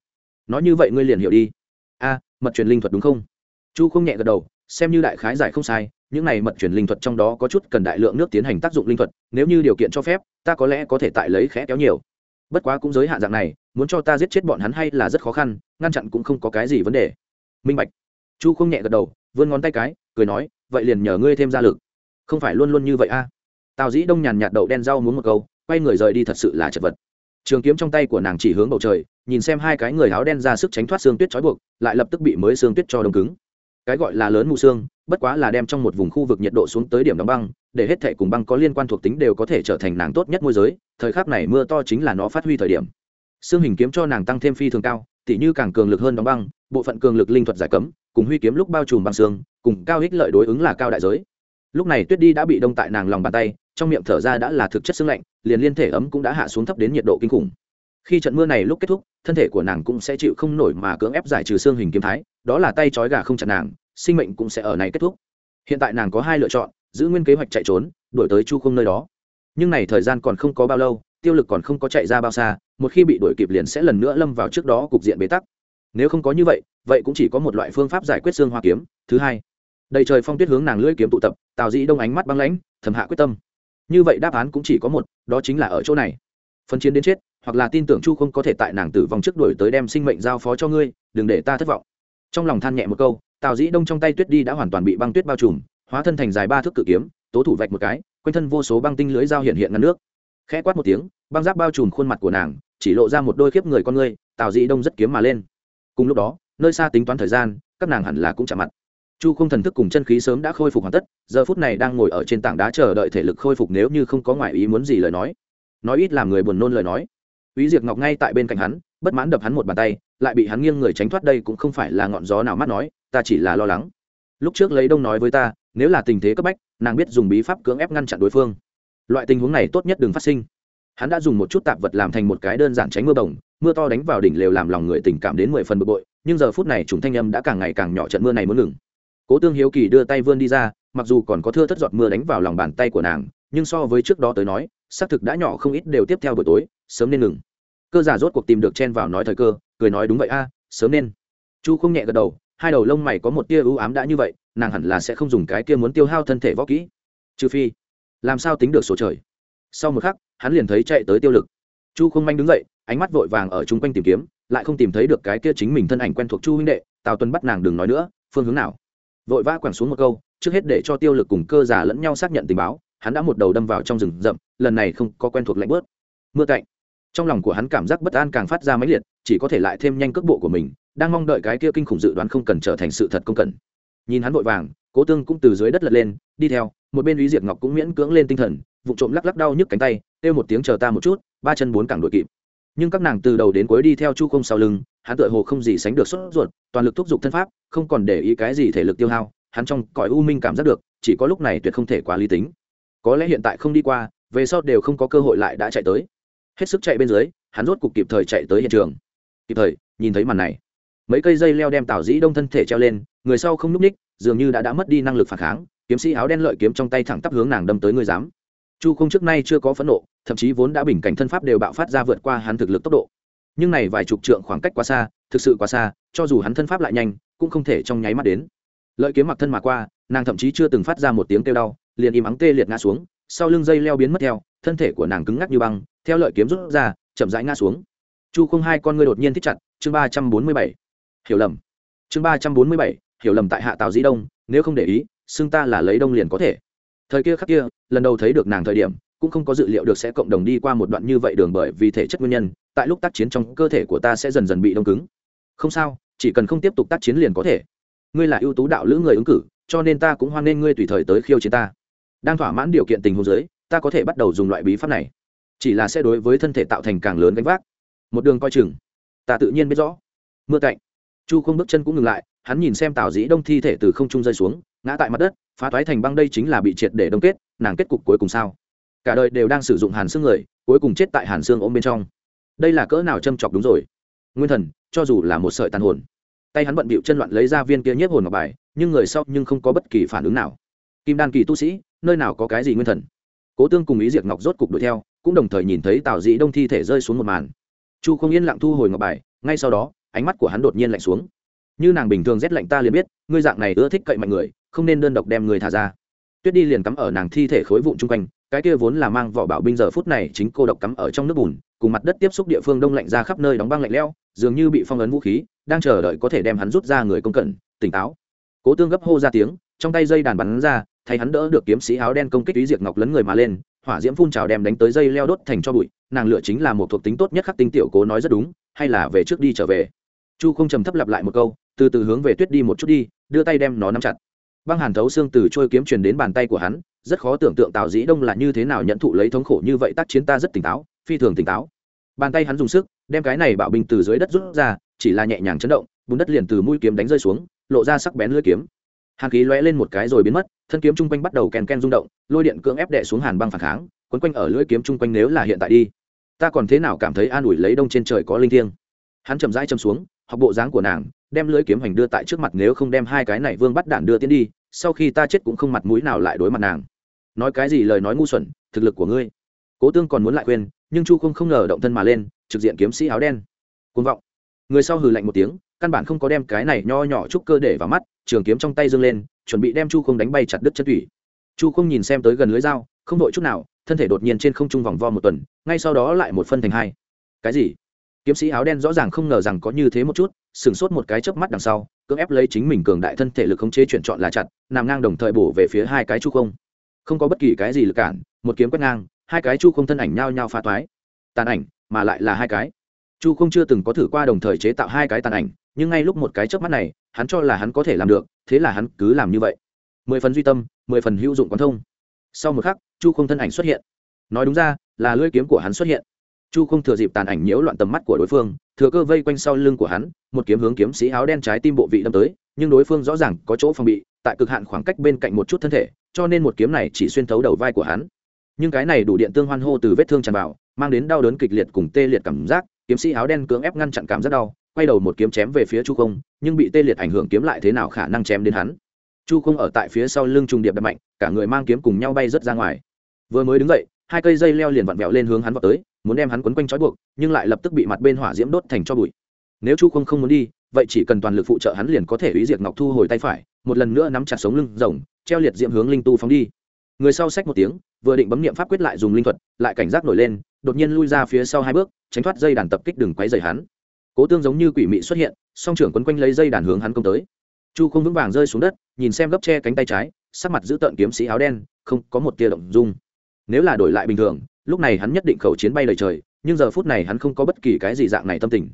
Nói như vậy ngươi liền hiểu đi. A, mật truyền linh thuật đúng không? Chu không nhẹ gật đầu, xem như đại khái giải không sai, những này mật truyền linh thuật trong đó có chút cần đại lượng nước tiến hành tác dụng linh thuật, nếu như điều kiện cho phép, ta có lẽ có thể tại lấy khẽ kéo nhiều. Bất quá cũng giới hạn dạng này muốn cho ta giết chết bọn hắn hay là rất khó khăn, ngăn chặn cũng không có cái gì vấn đề. Minh bạch. Chu không nhẹ gật đầu, vươn ngón tay cái, cười nói, vậy liền nhờ ngươi thêm ra lực. Không phải luôn luôn như vậy a? Tào dĩ đông nhàn nhạt đậu đen rau muốn một câu, quay người rời đi thật sự là chật vật. Trường kiếm trong tay của nàng chỉ hướng bầu trời, nhìn xem hai cái người áo đen ra sức tránh thoát xương tuyết trói buộc, lại lập tức bị mới xương tuyết cho đông cứng. Cái gọi là lớn mù xương, bất quá là đem trong một vùng khu vực nhiệt độ xuống tới điểm đóng băng, để hết thệ cùng băng có liên quan thuộc tính đều có thể trở thành nàng tốt nhất môi giới, thời khắc này mưa to chính là nó phát huy thời điểm xương hình kiếm cho nàng tăng thêm phi thường cao, tỉ như càng cường lực hơn đóng băng, bộ phận cường lực linh thuật giải cấm, cùng huy kiếm lúc bao trùm băng xương, cùng cao ích lợi đối ứng là cao đại giới. Lúc này tuyết đi đã bị đông tại nàng lòng bàn tay, trong miệng thở ra đã là thực chất xương lạnh, liền liên thể ấm cũng đã hạ xuống thấp đến nhiệt độ kinh khủng. Khi trận mưa này lúc kết thúc, thân thể của nàng cũng sẽ chịu không nổi mà cưỡng ép giải trừ xương hình kiếm thái, đó là tay trói gà không chặt nàng, sinh mệnh cũng sẽ ở này kết thúc. Hiện tại nàng có hai lựa chọn, giữ nguyên kế hoạch chạy trốn, đuổi tới chu không nơi đó. Nhưng này thời gian còn không có bao lâu tiêu lực còn không có chạy ra bao xa, một khi bị đuổi kịp liền sẽ lần nữa lâm vào trước đó cục diện bế tắc. Nếu không có như vậy vậy cũng chỉ có một loại phương pháp giải quyết xương hoa kiếm. Thứ hai, đầy trời phong tuyết hướng nàng lưỡi kiếm tụ tập, tào dĩ đông ánh mắt băng lãnh, thầm hạ quyết tâm. Như vậy đáp án cũng chỉ có một, đó chính là ở chỗ này. Phân chiến đến chết, hoặc là tin tưởng chu không có thể tại nàng tử vong trước đuổi tới đem sinh mệnh giao phó cho ngươi, đừng để ta thất vọng. Trong lòng than nhẹ một câu, tào dĩ đông trong tay tuyết đi đã hoàn toàn bị băng tuyết bao trùm, hóa thân thành dài ba thước cự kiếm, tố thủ vạch một cái, quanh thân vô số băng tinh lưới dao hiện hiện ngăn nước khẽ quát một tiếng băng giáp bao trùm khuôn mặt của nàng chỉ lộ ra một đôi khiếp người con ngươi tào dĩ đông rất kiếm mà lên cùng lúc đó nơi xa tính toán thời gian các nàng hẳn là cũng chạm mặt chu không thần thức cùng chân khí sớm đã khôi phục hoàn tất giờ phút này đang ngồi ở trên tảng đá chờ đợi thể lực khôi phục nếu như không có ngoại ý muốn gì lời nói nói ít làm người buồn nôn lời nói ý diệt Ngọc ngay tại bên cạnh hắn, bất mãn đập hắn một bàn tay, lại bị hắn nghiêng người tránh thoát đây cũng không phải là ngọn gió nào mắt nói, ta chỉ là lo lắng. Lúc trước lấy đông nói với ta, nếu là tình thế cấp bách, nàng biết dùng bí pháp cưỡng ép ngăn chặn đối phương. Loại tình huống này tốt nhất đừng phát sinh. Hắn đã dùng một chút tạp vật làm thành một cái đơn giản tránh mưa bồng mưa to đánh vào đỉnh lều làm lòng người tình cảm đến mười phần bực bội, nhưng giờ phút này chúng thanh âm đã càng ngày càng nhỏ trận mưa này muốn ngừng. Cố Tương Hiếu Kỳ đưa tay vươn đi ra, mặc dù còn có thưa thất giọt mưa đánh vào lòng bàn tay của nàng, nhưng so với trước đó tới nói, xác thực đã nhỏ không ít đều tiếp theo buổi tối, sớm nên ngừng cơ giả rốt cuộc tìm được chen vào nói thời cơ cười nói đúng vậy a sớm nên chu không nhẹ gật đầu hai đầu lông mày có một tia ưu ám đã như vậy nàng hẳn là sẽ không dùng cái kia muốn tiêu hao thân thể võ kỹ trừ phi làm sao tính được số trời? Sau một khắc, hắn liền thấy chạy tới tiêu lực. Chu không manh đứng dậy, ánh mắt vội vàng ở chung quanh tìm kiếm, lại không tìm thấy được cái kia chính mình thân ảnh quen thuộc chu huynh đệ, tào tuân bắt nàng đừng nói nữa, phương hướng nào? Vội vã quẳng xuống một câu, trước hết để cho tiêu lực cùng cơ giả lẫn nhau xác nhận tình báo, hắn đã một đầu đâm vào trong rừng rậm, lần này không có quen thuộc lạnh bớt. Mưa cạnh trong lòng của hắn cảm giác bất an càng phát ra máy liệt, chỉ có thể lại thêm nhanh cước bộ của mình, đang mong đợi cái kia kinh khủng dự đoán không cần trở thành sự thật công cần nhìn hắn vội vàng, cố tương cũng từ dưới đất lật lên, đi theo, một bên lý diệt ngọc cũng miễn cưỡng lên tinh thần vụ trộm lắc lắc đau nhức cánh tay, kêu một tiếng chờ ta một chút, ba chân bốn cẳng đội kịp. Nhưng các nàng từ đầu đến cuối đi theo chu không sau lưng, hắn tựa hồ không gì sánh được sốt ruột, toàn lực thúc giục thân pháp, không còn để ý cái gì thể lực tiêu hao, hắn trong cõi u minh cảm giác được, chỉ có lúc này tuyệt không thể quá lý tính. Có lẽ hiện tại không đi qua, về sau đều không có cơ hội lại đã chạy tới. Hết sức chạy bên dưới, hắn rốt cục kịp thời chạy tới hiện trường. Kịp thời, nhìn thấy màn này. Mấy cây dây leo đem tào dĩ đông thân thể treo lên người sau không n ú c ních dường như đã đã mất đi năng lực phản kháng, kiếm sĩ áo đen lợi kiếm trong tay thẳng tắp hướng nàng đâm tới ngươi dám chu không trước nay chưa có phẫn nộ, thậm chí vốn đã bình cảnh thân pháp đều bạo phát ra vượt qua hắn thực lực tốc độ. Nhưng này vài chục trượng khoảng cách quá xa, thực sự quá xa, cho dù hắn thân pháp lại nhanh, cũng không thể trong nháy mắt đến. Lợi kiếm mặc thân mà qua, nàng thậm chí chưa từng phát ra một tiếng kêu đau, liền im ắng tê liệt ngã xuống, sau lưng dây leo biến mất theo, thân thể của nàng cứng ngắc như băng, theo lợi kiếm rút ra, chậm rãi ngã xuống. Chu không hai con ngươi đột nhiên thích chặt, chương ba trăm bốn mươi bảy. Hiểu lầm. Chương ba trăm bốn mươi bảy hiểu lầm tại hạ tào dĩ đông, nếu không để ý, xưng ta là lấy đông liền có thể. Thời kia khắc kia, lần đầu thấy được nàng thời điểm, cũng không có dự liệu được sẽ cộng đồng đi qua một đoạn như vậy đường bởi vì thể chất nguyên nhân, tại lúc tác chiến trong cơ thể của ta sẽ dần dần bị đông cứng. Không sao, chỉ cần không tiếp tục tác chiến liền có thể. Ngươi là ưu tú đạo lữ người ứng cử, cho nên ta cũng hoan nghênh ngươi tùy thời tới khiêu chiến ta. Đang thỏa mãn điều kiện tình huống giới ta có thể bắt đầu dùng loại bí pháp này. Chỉ là sẽ đối với thân thể tạo thành càng lớn gánh vác. Một đường coi chừng, ta tự nhiên biết rõ. Mưa cạnh chu không bước chân cũng ngừng lại hắn nhìn xem tào dĩ đông thi thể từ không trung rơi xuống, ngã tại mặt đất, phá toái thành băng đây chính là bị triệt để đông kết, nàng kết cục cuối cùng sao? Cả đời đều đang sử dụng hàn xương người, cuối cùng chết tại hàn xương ôm bên trong. Đây là cỡ nào châm chọc đúng rồi. Nguyên thần, cho dù là một sợi tàn hồn. Tay hắn bận bịu chân loạn lấy ra viên kia nhiếp hồn ngọc bài, nhưng người sau nhưng không có bất kỳ phản ứng nào. Kim đan kỳ tu sĩ, nơi nào có cái gì nguyên thần? Cố tương cùng ý diệt ngọc rốt cục đuổi theo, cũng đồng thời nhìn thấy tào dĩ đông thi thể rơi xuống một màn. Chu không yên lặng thu hồi ngọc bài, ngay sau đó, ánh mắt của hắn đột nhiên lạnh xuống như nàng bình thường rét lạnh ta liền biết, ngươi dạng này ưa thích cậy mạnh người, không nên đơn độc đem người thả ra. Tuyết đi liền cắm ở nàng thi thể khối vụn chung quanh, cái kia vốn là mang vỏ bảo binh giờ phút này chính cô độc cắm ở trong nước bùn, cùng mặt đất tiếp xúc địa phương đông lạnh ra khắp nơi đóng băng lạnh lẽo, dường như bị phong ấn vũ khí, đang chờ đợi có thể đem hắn rút ra người công cận tỉnh táo. Cố tương gấp hô ra tiếng, trong tay dây đàn bắn ra, thay hắn đỡ được kiếm sĩ áo đen công kích ý diệt ngọc lấn người mà lên, hỏa diễm phun trào đem đánh tới dây leo đốt thành cho bụi, nàng lựa chính là một thuộc tính tốt nhất khắc tinh tiểu cố nói rất đúng, hay là về trước đi trở về. Chu không trầm thấp lặp lại một câu từ từ hướng về tuyết đi một chút đi, đưa tay đem nó nắm chặt. Băng hàn thấu xương từ trôi kiếm truyền đến bàn tay của hắn, rất khó tưởng tượng tào dĩ đông là như thế nào nhận thụ lấy thống khổ như vậy tác chiến ta rất tỉnh táo, phi thường tỉnh táo. Bàn tay hắn dùng sức, đem cái này bạo binh từ dưới đất rút ra, chỉ là nhẹ nhàng chấn động, bùn đất liền từ mũi kiếm đánh rơi xuống, lộ ra sắc bén lưỡi kiếm. Hàn khí lóe lên một cái rồi biến mất, thân kiếm chung quanh bắt đầu kèn ken rung động, lôi điện cưỡng ép đệ xuống hàn băng phản kháng, quấn quanh ở lưỡi kiếm chung quanh nếu là hiện tại đi. Ta còn thế nào cảm thấy an ủi lấy đông trên trời có linh thiêng? Hắn chậm rãi châm xuống, học bộ dáng của nàng đem lưỡi kiếm hành đưa tại trước mặt nếu không đem hai cái này vương bắt đản đưa tiến đi, sau khi ta chết cũng không mặt mũi nào lại đối mặt nàng. Nói cái gì lời nói ngu xuẩn, thực lực của ngươi. Cố tương còn muốn lại khuyên, nhưng chu không không ngờ động thân mà lên, trực diện kiếm sĩ áo đen. Côn vọng. Người sau hừ lạnh một tiếng, căn bản không có đem cái này nho nhỏ trúc cơ để vào mắt, trường kiếm trong tay dâng lên, chuẩn bị đem chu không đánh bay chặt đứt chân thủy chu không nhìn xem tới gần lưới dao, không đội chút nào, thân thể đột nhiên trên không trung vòng vo một tuần, ngay sau đó lại một phân thành hai. Cái gì? Kiếm sĩ áo đen rõ ràng không ngờ rằng có như thế một chút, sửng sốt một cái chớp mắt đằng sau, cưỡng ép lấy chính mình cường đại thân thể lực khống chế chuyển chọn là chặt, nằm ngang đồng thời bổ về phía hai cái chu không. Không có bất kỳ cái gì lực cản, một kiếm quét ngang, hai cái chu không thân ảnh nhao nhao pha toái. Tàn ảnh, mà lại là hai cái. Chu không chưa từng có thử qua đồng thời chế tạo hai cái tàn ảnh, nhưng ngay lúc một cái chớp mắt này, hắn cho là hắn có thể làm được, thế là hắn cứ làm như vậy. Mười phần duy tâm, mười phần hữu dụng quán thông. Sau một khắc, chu không thân ảnh xuất hiện. Nói đúng ra, là lưỡi kiếm của hắn xuất hiện chu không thừa dịp tàn ảnh nhiễu loạn tầm mắt của đối phương, thừa cơ vây quanh sau lưng của hắn, một kiếm hướng kiếm sĩ áo đen trái tim bộ vị đâm tới, nhưng đối phương rõ ràng có chỗ phòng bị, tại cực hạn khoảng cách bên cạnh một chút thân thể, cho nên một kiếm này chỉ xuyên thấu đầu vai của hắn. Nhưng cái này đủ điện tương hoan hô từ vết thương tràn vào, mang đến đau đớn kịch liệt cùng tê liệt cảm giác, kiếm sĩ áo đen cưỡng ép ngăn chặn cảm giác đau, quay đầu một kiếm chém về phía chu không, nhưng bị tê liệt ảnh hưởng kiếm lại thế nào khả năng chém đến hắn. Chu không ở tại phía sau lưng trùng điệp đập mạnh, cả người mang kiếm cùng nhau bay rớt ra ngoài. Vừa mới đứng dậy, hai cây dây leo liền vặn vẹo lên hướng hắn vào tới muốn đem hắn quấn quanh trói buộc, nhưng lại lập tức bị mặt bên hỏa diễm đốt thành cho bụi. Nếu chu không không muốn đi, vậy chỉ cần toàn lực phụ trợ hắn liền có thể ý diệt ngọc thu hồi tay phải, một lần nữa nắm chặt sống lưng rồng, treo liệt diễm hướng linh tu phóng đi. Người sau xách một tiếng, vừa định bấm niệm pháp quyết lại dùng linh thuật, lại cảnh giác nổi lên, đột nhiên lui ra phía sau hai bước, tránh thoát dây đàn tập kích đừng quấy dày hắn. Cố tương giống như quỷ mị xuất hiện, song trưởng quấn quanh lấy dây đàn hướng hắn công tới. Chu không vững vàng rơi xuống đất, nhìn xem gấp che cánh tay trái, sắc mặt giữ tợn kiếm sĩ áo đen, không có một tia động dung. Nếu là đổi lại bình thường lúc này hắn nhất định khẩu chiến bay lời trời, nhưng giờ phút này hắn không có bất kỳ cái gì dạng này tâm tình.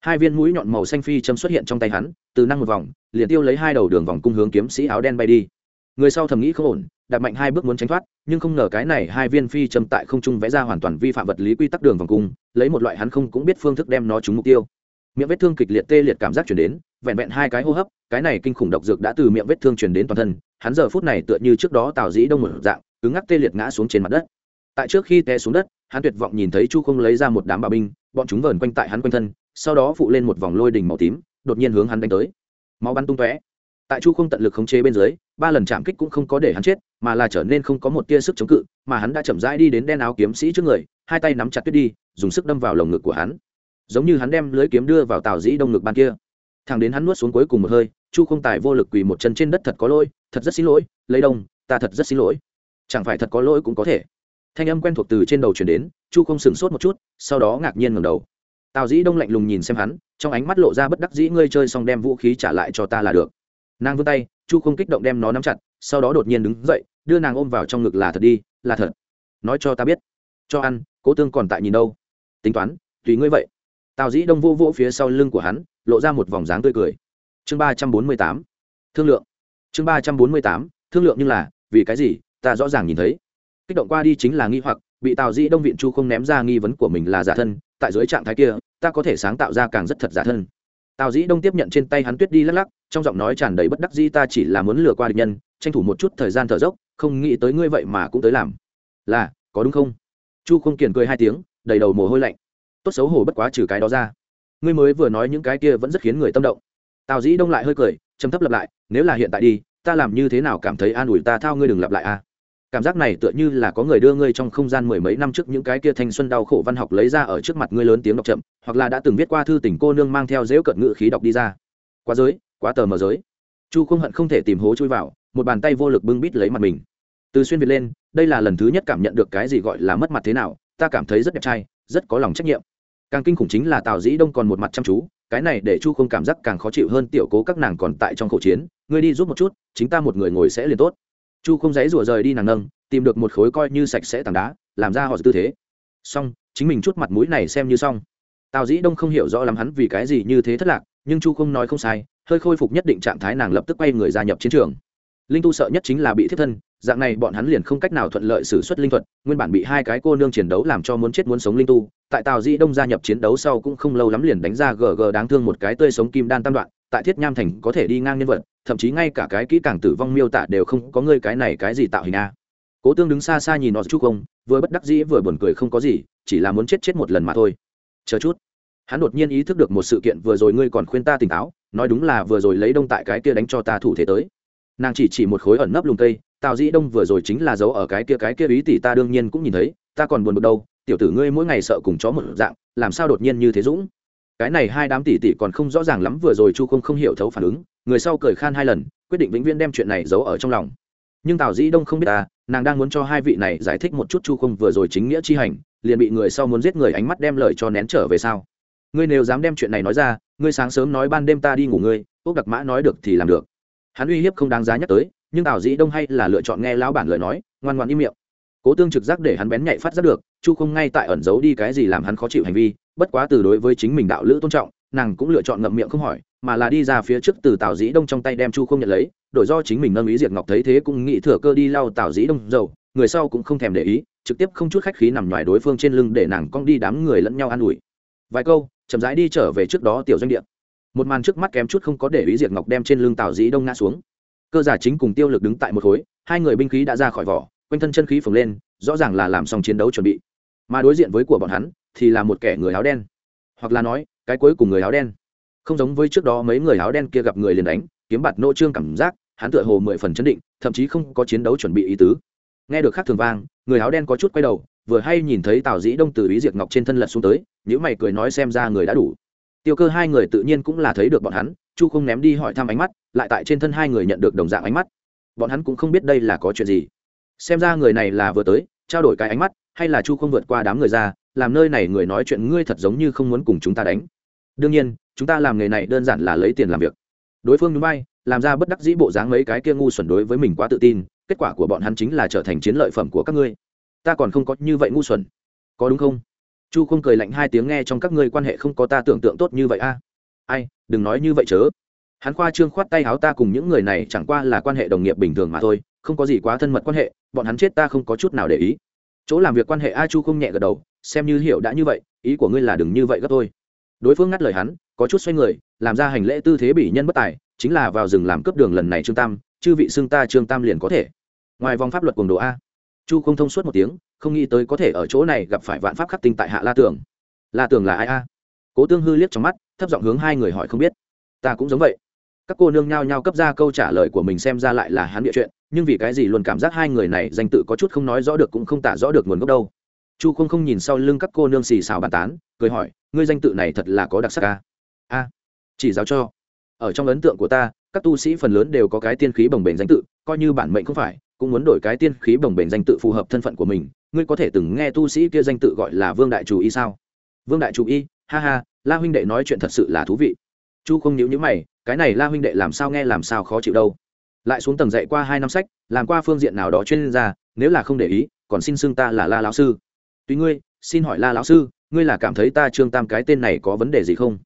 Hai viên mũi nhọn màu xanh phi châm xuất hiện trong tay hắn, từ năng một vòng, liền tiêu lấy hai đầu đường vòng cung hướng kiếm sĩ áo đen bay đi. Người sau thầm nghĩ không ổn, đạp mạnh hai bước muốn tránh thoát, nhưng không ngờ cái này hai viên phi châm tại không trung vẽ ra hoàn toàn vi phạm vật lý quy tắc đường vòng cung, lấy một loại hắn không cũng biết phương thức đem nó trúng mục tiêu. Miệng vết thương kịch liệt tê liệt cảm giác chuyển đến, vẹn vẹn hai cái hô hấp, cái này kinh khủng độc dược đã từ miệng vết thương chuyển đến toàn thân, hắn giờ phút này tựa như trước đó tào dĩ đông một dạng, cứng ngắc tê liệt ngã xuống trên mặt đất tại trước khi té xuống đất, hắn tuyệt vọng nhìn thấy chu không lấy ra một đám bà binh, bọn chúng vờn quanh tại hắn quanh thân, sau đó phụ lên một vòng lôi đỉnh màu tím, đột nhiên hướng hắn đánh tới. Máu bắn tung tóe. Tại chu không tận lực khống chế bên dưới, ba lần chạm kích cũng không có để hắn chết, mà là trở nên không có một tia sức chống cự, mà hắn đã chậm rãi đi đến đen áo kiếm sĩ trước người, hai tay nắm chặt tuyết đi, dùng sức đâm vào lồng ngực của hắn. Giống như hắn đem lưới kiếm đưa vào tào dĩ đông ngực ban kia. Thằng đến hắn nuốt xuống cuối cùng một hơi, chu không tài vô lực quỳ một chân trên đất thật có lỗi, thật rất xin lỗi, lấy đông, ta thật rất xin lỗi. Chẳng phải thật có lỗi cũng có thể thanh âm quen thuộc từ trên đầu chuyển đến, chu không sửng sốt một chút, sau đó ngạc nhiên ngầm đầu. Tào dĩ đông lạnh lùng nhìn xem hắn, trong ánh mắt lộ ra bất đắc dĩ, ngươi chơi xong đem vũ khí trả lại cho ta là được. Nàng vươn tay, chu không kích động đem nó nắm chặt, sau đó đột nhiên đứng dậy, đưa nàng ôm vào trong ngực là thật đi, là thật. Nói cho ta biết, cho ăn, cố tương còn tại nhìn đâu? Tính toán, tùy ngươi vậy. Tào dĩ đông vô vỗ phía sau lưng của hắn, lộ ra một vòng dáng tươi cười. Chương ba trăm bốn mươi tám, thương lượng. Chương ba trăm bốn mươi tám, thương lượng nhưng là, vì cái gì, ta rõ ràng nhìn thấy kích động qua đi chính là nghi hoặc, bị tào dĩ đông viện chu không ném ra nghi vấn của mình là giả thân, tại dưới trạng thái kia, ta có thể sáng tạo ra càng rất thật giả thân. Tào dĩ đông tiếp nhận trên tay hắn tuyết đi lắc lắc, trong giọng nói tràn đầy bất đắc dĩ, ta chỉ là muốn lừa qua địch nhân, tranh thủ một chút thời gian thở dốc, không nghĩ tới ngươi vậy mà cũng tới làm. Là, có đúng không? Chu không kiền cười hai tiếng, đầy đầu mồ hôi lạnh. Tốt xấu hổ bất quá trừ cái đó ra. Ngươi mới vừa nói những cái kia vẫn rất khiến người tâm động. Tào dĩ đông lại hơi cười châm thấp lặp lại, nếu là hiện tại đi, ta làm như thế nào cảm thấy an ủi ta, thao ngươi đừng lặp lại a cảm giác này tựa như là có người đưa ngươi trong không gian mười mấy năm trước những cái kia thanh xuân đau khổ văn học lấy ra ở trước mặt ngươi lớn tiếng đọc chậm, hoặc là đã từng viết qua thư tình cô nương mang theo dễu cận ngự khí đọc đi ra. Quá giới, quá tờ mờ giới. Chu không hận không thể tìm hố chui vào, một bàn tay vô lực bưng bít lấy mặt mình. Từ xuyên việt lên, đây là lần thứ nhất cảm nhận được cái gì gọi là mất mặt thế nào, ta cảm thấy rất đẹp trai, rất có lòng trách nhiệm. Càng kinh khủng chính là tào dĩ đông còn một mặt chăm chú, cái này để chu không cảm giác càng khó chịu hơn tiểu cố các nàng còn tại trong khẩu chiến, ngươi đi giúp một chút, chính ta một người ngồi sẽ liền tốt chu không dãy rủa rời đi nàng nâng, tìm được một khối coi như sạch sẽ tảng đá, làm ra họ tư thế. Xong, chính mình chút mặt mũi này xem như xong. Tào dĩ đông không hiểu rõ lắm hắn vì cái gì như thế thất lạc, nhưng chu không nói không sai, hơi khôi phục nhất định trạng thái nàng lập tức quay người gia nhập chiến trường. Linh tu sợ nhất chính là bị thiết thân, dạng này bọn hắn liền không cách nào thuận lợi xử suất linh thuật, nguyên bản bị hai cái cô nương chiến đấu làm cho muốn chết muốn sống linh tu, tại tào dĩ đông gia nhập chiến đấu sau cũng không lâu lắm liền đánh ra gg đáng thương một cái tươi sống kim đan tam đoạn, tại thiết nham thành có thể đi ngang nhân vật thậm chí ngay cả cái kỹ càng tử vong miêu tả đều không có ngươi cái này cái gì tạo hình a. Cố tương đứng xa xa nhìn nó chút không, vừa bất đắc dĩ vừa buồn cười không có gì, chỉ là muốn chết chết một lần mà thôi. Chờ chút. Hắn đột nhiên ý thức được một sự kiện vừa rồi ngươi còn khuyên ta tỉnh táo, nói đúng là vừa rồi lấy đông tại cái kia đánh cho ta thủ thế tới. Nàng chỉ chỉ một khối ẩn nấp lùng cây, tào dĩ đông vừa rồi chính là giấu ở cái kia cái kia ý tỷ ta đương nhiên cũng nhìn thấy, ta còn buồn bực đâu, tiểu tử ngươi mỗi ngày sợ cùng chó một dạng, làm sao đột nhiên như thế dũng? Cái này hai đám tỷ tỷ còn không rõ ràng lắm vừa rồi chu không không hiểu thấu phản ứng người sau cười khan hai lần, quyết định vĩnh viễn đem chuyện này giấu ở trong lòng. Nhưng tào dĩ đông không biết ta, nàng đang muốn cho hai vị này giải thích một chút chu không vừa rồi chính nghĩa chi hành, liền bị người sau muốn giết người ánh mắt đem lời cho nén trở về sau ngươi nếu dám đem chuyện này nói ra, ngươi sáng sớm nói ban đêm ta đi ngủ ngươi ốc đặc mã nói được thì làm được. Hắn uy hiếp không đáng giá nhắc tới, nhưng tào dĩ đông hay là lựa chọn nghe lão bản lời nói, ngoan ngoan im miệng. Cố tương trực giác để hắn bén nhạy phát giác được, chu không ngay tại ẩn giấu đi cái gì làm hắn khó chịu hành vi, bất quá từ đối với chính mình đạo lữ tôn trọng, nàng cũng lựa chọn ngậm miệng không hỏi mà là đi ra phía trước từ tào dĩ đông trong tay đem chu không nhận lấy, đổi do chính mình nâng ý diệt ngọc thấy thế cũng nghĩ thừa cơ đi lau tào dĩ đông dầu, người sau cũng không thèm để ý, trực tiếp không chút khách khí nằm ngoài đối phương trên lưng để nàng cong đi đám người lẫn nhau an ủi. Vài câu, chậm rãi đi trở về trước đó tiểu doanh địa. Một màn trước mắt kém chút không có để ý diệt ngọc đem trên lưng tào dĩ đông ngã xuống. Cơ giả chính cùng tiêu lực đứng tại một khối, hai người binh khí đã ra khỏi vỏ, quanh thân chân khí phồng lên, rõ ràng là làm xong chiến đấu chuẩn bị. Mà đối diện với của bọn hắn, thì là một kẻ người áo đen. Hoặc là nói, cái cuối cùng người áo đen không giống với trước đó mấy người áo đen kia gặp người liền đánh, kiếm bạt nô trương cảm giác, hắn tựa hồ mười phần chấn định, thậm chí không có chiến đấu chuẩn bị ý tứ. Nghe được khác thường vang, người áo đen có chút quay đầu, vừa hay nhìn thấy tào dĩ đông từ ý diệt ngọc trên thân lật xuống tới những mày cười nói xem ra người đã đủ. Tiêu cơ hai người tự nhiên cũng là thấy được bọn hắn, chu không ném đi hỏi thăm ánh mắt, lại tại trên thân hai người nhận được đồng dạng ánh mắt. Bọn hắn cũng không biết đây là có chuyện gì. Xem ra người này là vừa tới, trao đổi cái ánh mắt, hay là chu không vượt qua đám người ra, làm nơi này người nói chuyện ngươi thật giống như không muốn cùng chúng ta đánh. Đương nhiên chúng ta làm nghề này đơn giản là lấy tiền làm việc. Đối phương núi bay, làm ra bất đắc dĩ bộ dáng mấy cái kia ngu xuẩn đối với mình quá tự tin, kết quả của bọn hắn chính là trở thành chiến lợi phẩm của các ngươi. Ta còn không có như vậy ngu xuẩn. Có đúng không? Chu không cười lạnh hai tiếng nghe trong các ngươi quan hệ không có ta tưởng tượng tốt như vậy a. À? Ai, đừng nói như vậy chớ. Hắn khoa trương khoát tay háo ta cùng những người này chẳng qua là quan hệ đồng nghiệp bình thường mà thôi, không có gì quá thân mật quan hệ, bọn hắn chết ta không có chút nào để ý. Chỗ làm việc quan hệ a chu không nhẹ gật đầu, xem như hiểu đã như vậy, ý của ngươi là đừng như vậy gấp thôi đối phương ngắt lời hắn, có chút xoay người, làm ra hành lễ tư thế bị nhân bất tài, chính là vào rừng làm cướp đường lần này trương tam, chư vị xưng ta trương tam liền có thể. Ngoài vòng pháp luật cùng đồ a. Chu không thông suốt một tiếng, không nghĩ tới có thể ở chỗ này gặp phải vạn pháp khắc tinh tại hạ la tường. La tường là ai a? Cố tương hư liếc trong mắt, thấp giọng hướng hai người hỏi không biết. Ta cũng giống vậy. Các cô nương nhao nhao cấp ra câu trả lời của mình xem ra lại là hắn địa chuyện, nhưng vì cái gì luôn cảm giác hai người này danh tự có chút không nói rõ được cũng không tả rõ được nguồn gốc đâu chu không không nhìn sau lưng các cô nương xì xào bàn tán, cười hỏi, ngươi danh tự này thật là có đặc sắc ca a, chỉ giáo cho. Ở trong ấn tượng của ta, các tu sĩ phần lớn đều có cái tiên khí bồng bềnh danh tự, coi như bản mệnh không phải, cũng muốn đổi cái tiên khí bồng bềnh danh tự phù hợp thân phận của mình. Ngươi có thể từng nghe tu sĩ kia danh tự gọi là vương đại chủ y sao? Vương đại chủ y? Ha ha, la huynh đệ nói chuyện thật sự là thú vị. Chu không nhíu nhíu mày, cái này la huynh đệ làm sao nghe làm sao khó chịu đâu. Lại xuống tầng dạy qua hai năm sách, làm qua phương diện nào đó chuyên gia, nếu là không để ý, còn xin xưng ta là la lão sư tuy ngươi, xin hỏi la lão sư, ngươi là cảm thấy ta trương tam cái tên này có vấn đề gì không?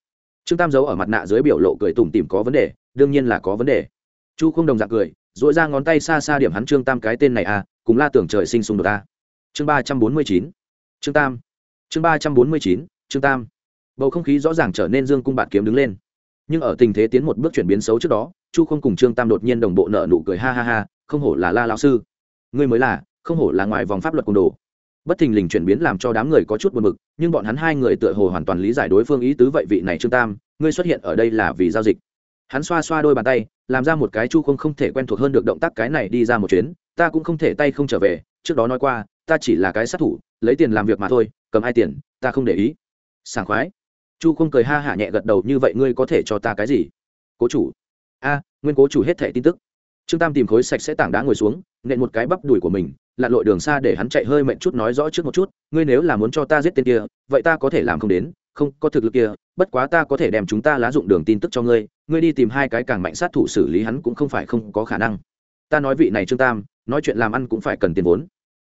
Trương tam giấu ở mặt nạ dưới biểu lộ cười tủm tìm có vấn đề, đương nhiên là có vấn đề. Chu không đồng dạng cười dội ra ngón tay xa xa điểm hắn trương tam cái tên này à cùng la tưởng trời sinh xung đột ta. Chương ba trăm bốn mươi chín, trương tam. Chương ba trăm bốn mươi chín, trương tam. Bầu không khí rõ ràng trở nên dương cung bạt kiếm đứng lên. Nhưng ở tình thế tiến một bước chuyển biến xấu trước đó, chu không cùng trương tam đột nhiên đồng bộ nợ nụ cười ha ha ha, không hổ là la lão sư. Ngươi mới là, không hổ là ngoài vòng pháp luật côn đồ bất thình lình chuyển biến làm cho đám người có chút buồn mực nhưng bọn hắn hai người tựa hồ hoàn toàn lý giải đối phương ý tứ vậy vị này trương tam, ngươi xuất hiện ở đây là vì giao dịch. Hắn xoa xoa đôi bàn tay, làm ra một cái chu không không thể quen thuộc hơn được động tác cái này đi ra một chuyến, ta cũng không thể tay không trở về, trước đó nói qua, ta chỉ là cái sát thủ, lấy tiền làm việc mà thôi, cầm hai tiền, ta không để ý. Sảng khoái. Chu không cười ha hả nhẹ gật đầu, như vậy ngươi có thể cho ta cái gì? Cố chủ. A, nguyên cố chủ hết thẻ tin tức. Trương tam tìm khối sạch sẽ tảng đá ngồi xuống, nện một cái bắp đùi của mình lặn lội đường xa để hắn chạy hơi mệnh chút nói rõ trước một chút, ngươi nếu là muốn cho ta giết tên kia, vậy ta có thể làm không đến, không, có thực lực kia, bất quá ta có thể đem chúng ta lá dụng đường tin tức cho ngươi ngươi đi tìm hai cái càng mạnh sát thủ xử lý hắn cũng không phải không có khả năng. Ta nói vị này trương tam, nói chuyện làm ăn cũng phải cần tiền vốn.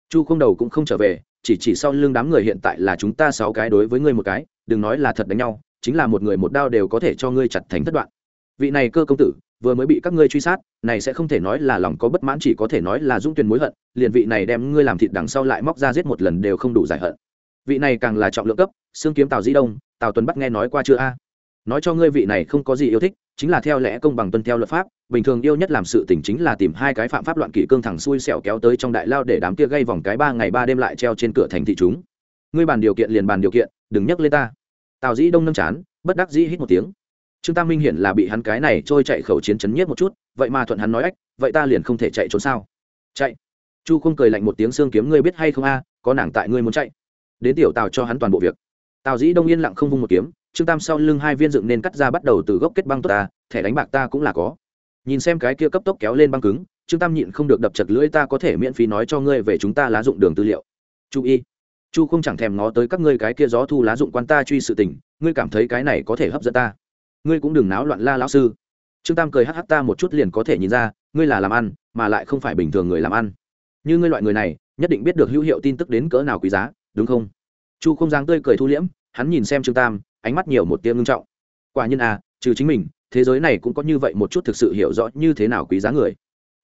Chu không đầu cũng không trở về, chỉ chỉ sau lưng đám người hiện tại là chúng ta sáu cái đối với ngươi một cái, đừng nói là thật đánh nhau, chính là một người một đao đều có thể cho ngươi chặt thành thất đoạn vị này cơ công tử, vừa mới bị các ngươi truy sát, này sẽ không thể nói là lòng có bất mãn, chỉ có thể nói là dung tuyển mối hận, liền vị này đem ngươi làm thịt đằng sau lại móc ra giết một lần đều không đủ giải hận. Vị này càng là trọng lượng cấp, xương kiếm tào dĩ đông, tào tuấn bắt nghe nói qua chưa a? Nói cho ngươi vị này không có gì yêu thích, chính là theo lẽ công bằng tuân theo luật pháp, bình thường yêu nhất làm sự tình chính là tìm hai cái phạm pháp loạn kỷ cương thẳng xuôi xẻo kéo tới trong đại lao để đám kia gây vòng cái ba ngày ba đêm lại treo trên cửa thành thị chúng. Ngươi bàn điều kiện liền bàn điều kiện, đừng nhắc lên ta. Tào dĩ đông nâng chán, bất đắc dĩ hít một tiếng trương tam minh hiển là bị hắn cái này trôi chạy khẩu chiến chấn nhiếp một chút, vậy mà thuận hắn nói ách, vậy ta liền không thể chạy trốn sao? Chạy. Chu không cười lạnh một tiếng xương kiếm, ngươi biết hay không a, có nàng tại ngươi muốn chạy. Đến tiểu tào cho hắn toàn bộ việc. Tào dĩ đông yên lặng không vung một kiếm, trương tam sau lưng hai viên dựng nên cắt ra bắt đầu từ gốc kết băng tốt ta, thẻ đánh bạc ta cũng là có. Nhìn xem cái kia cấp tốc kéo lên băng cứng, trương tam nhịn không được đập chật lưỡi, ta có thể miễn phí nói cho ngươi về chúng ta lá dụng đường tư liệu. Chú ý chu không chẳng thèm ngó tới các ngươi cái kia gió thu lá dụng quan ta truy sự tình, ngươi cảm thấy cái này có thể hấp dẫn ta ngươi cũng đừng náo loạn la lão sư. Trương tam cười hắc hắc ta một chút liền có thể nhìn ra, ngươi là làm ăn, mà lại không phải bình thường người làm ăn. Như ngươi loại người này, nhất định biết được hữu hiệu tin tức đến cỡ nào quý giá, đúng không? Chu không dáng tươi cười thu liễm, hắn nhìn xem trương tam, ánh mắt nhiều một tiếng ngưng trọng. Quả nhiên à trừ chính mình, thế giới này cũng có như vậy một chút thực sự hiểu rõ như thế nào quý giá người.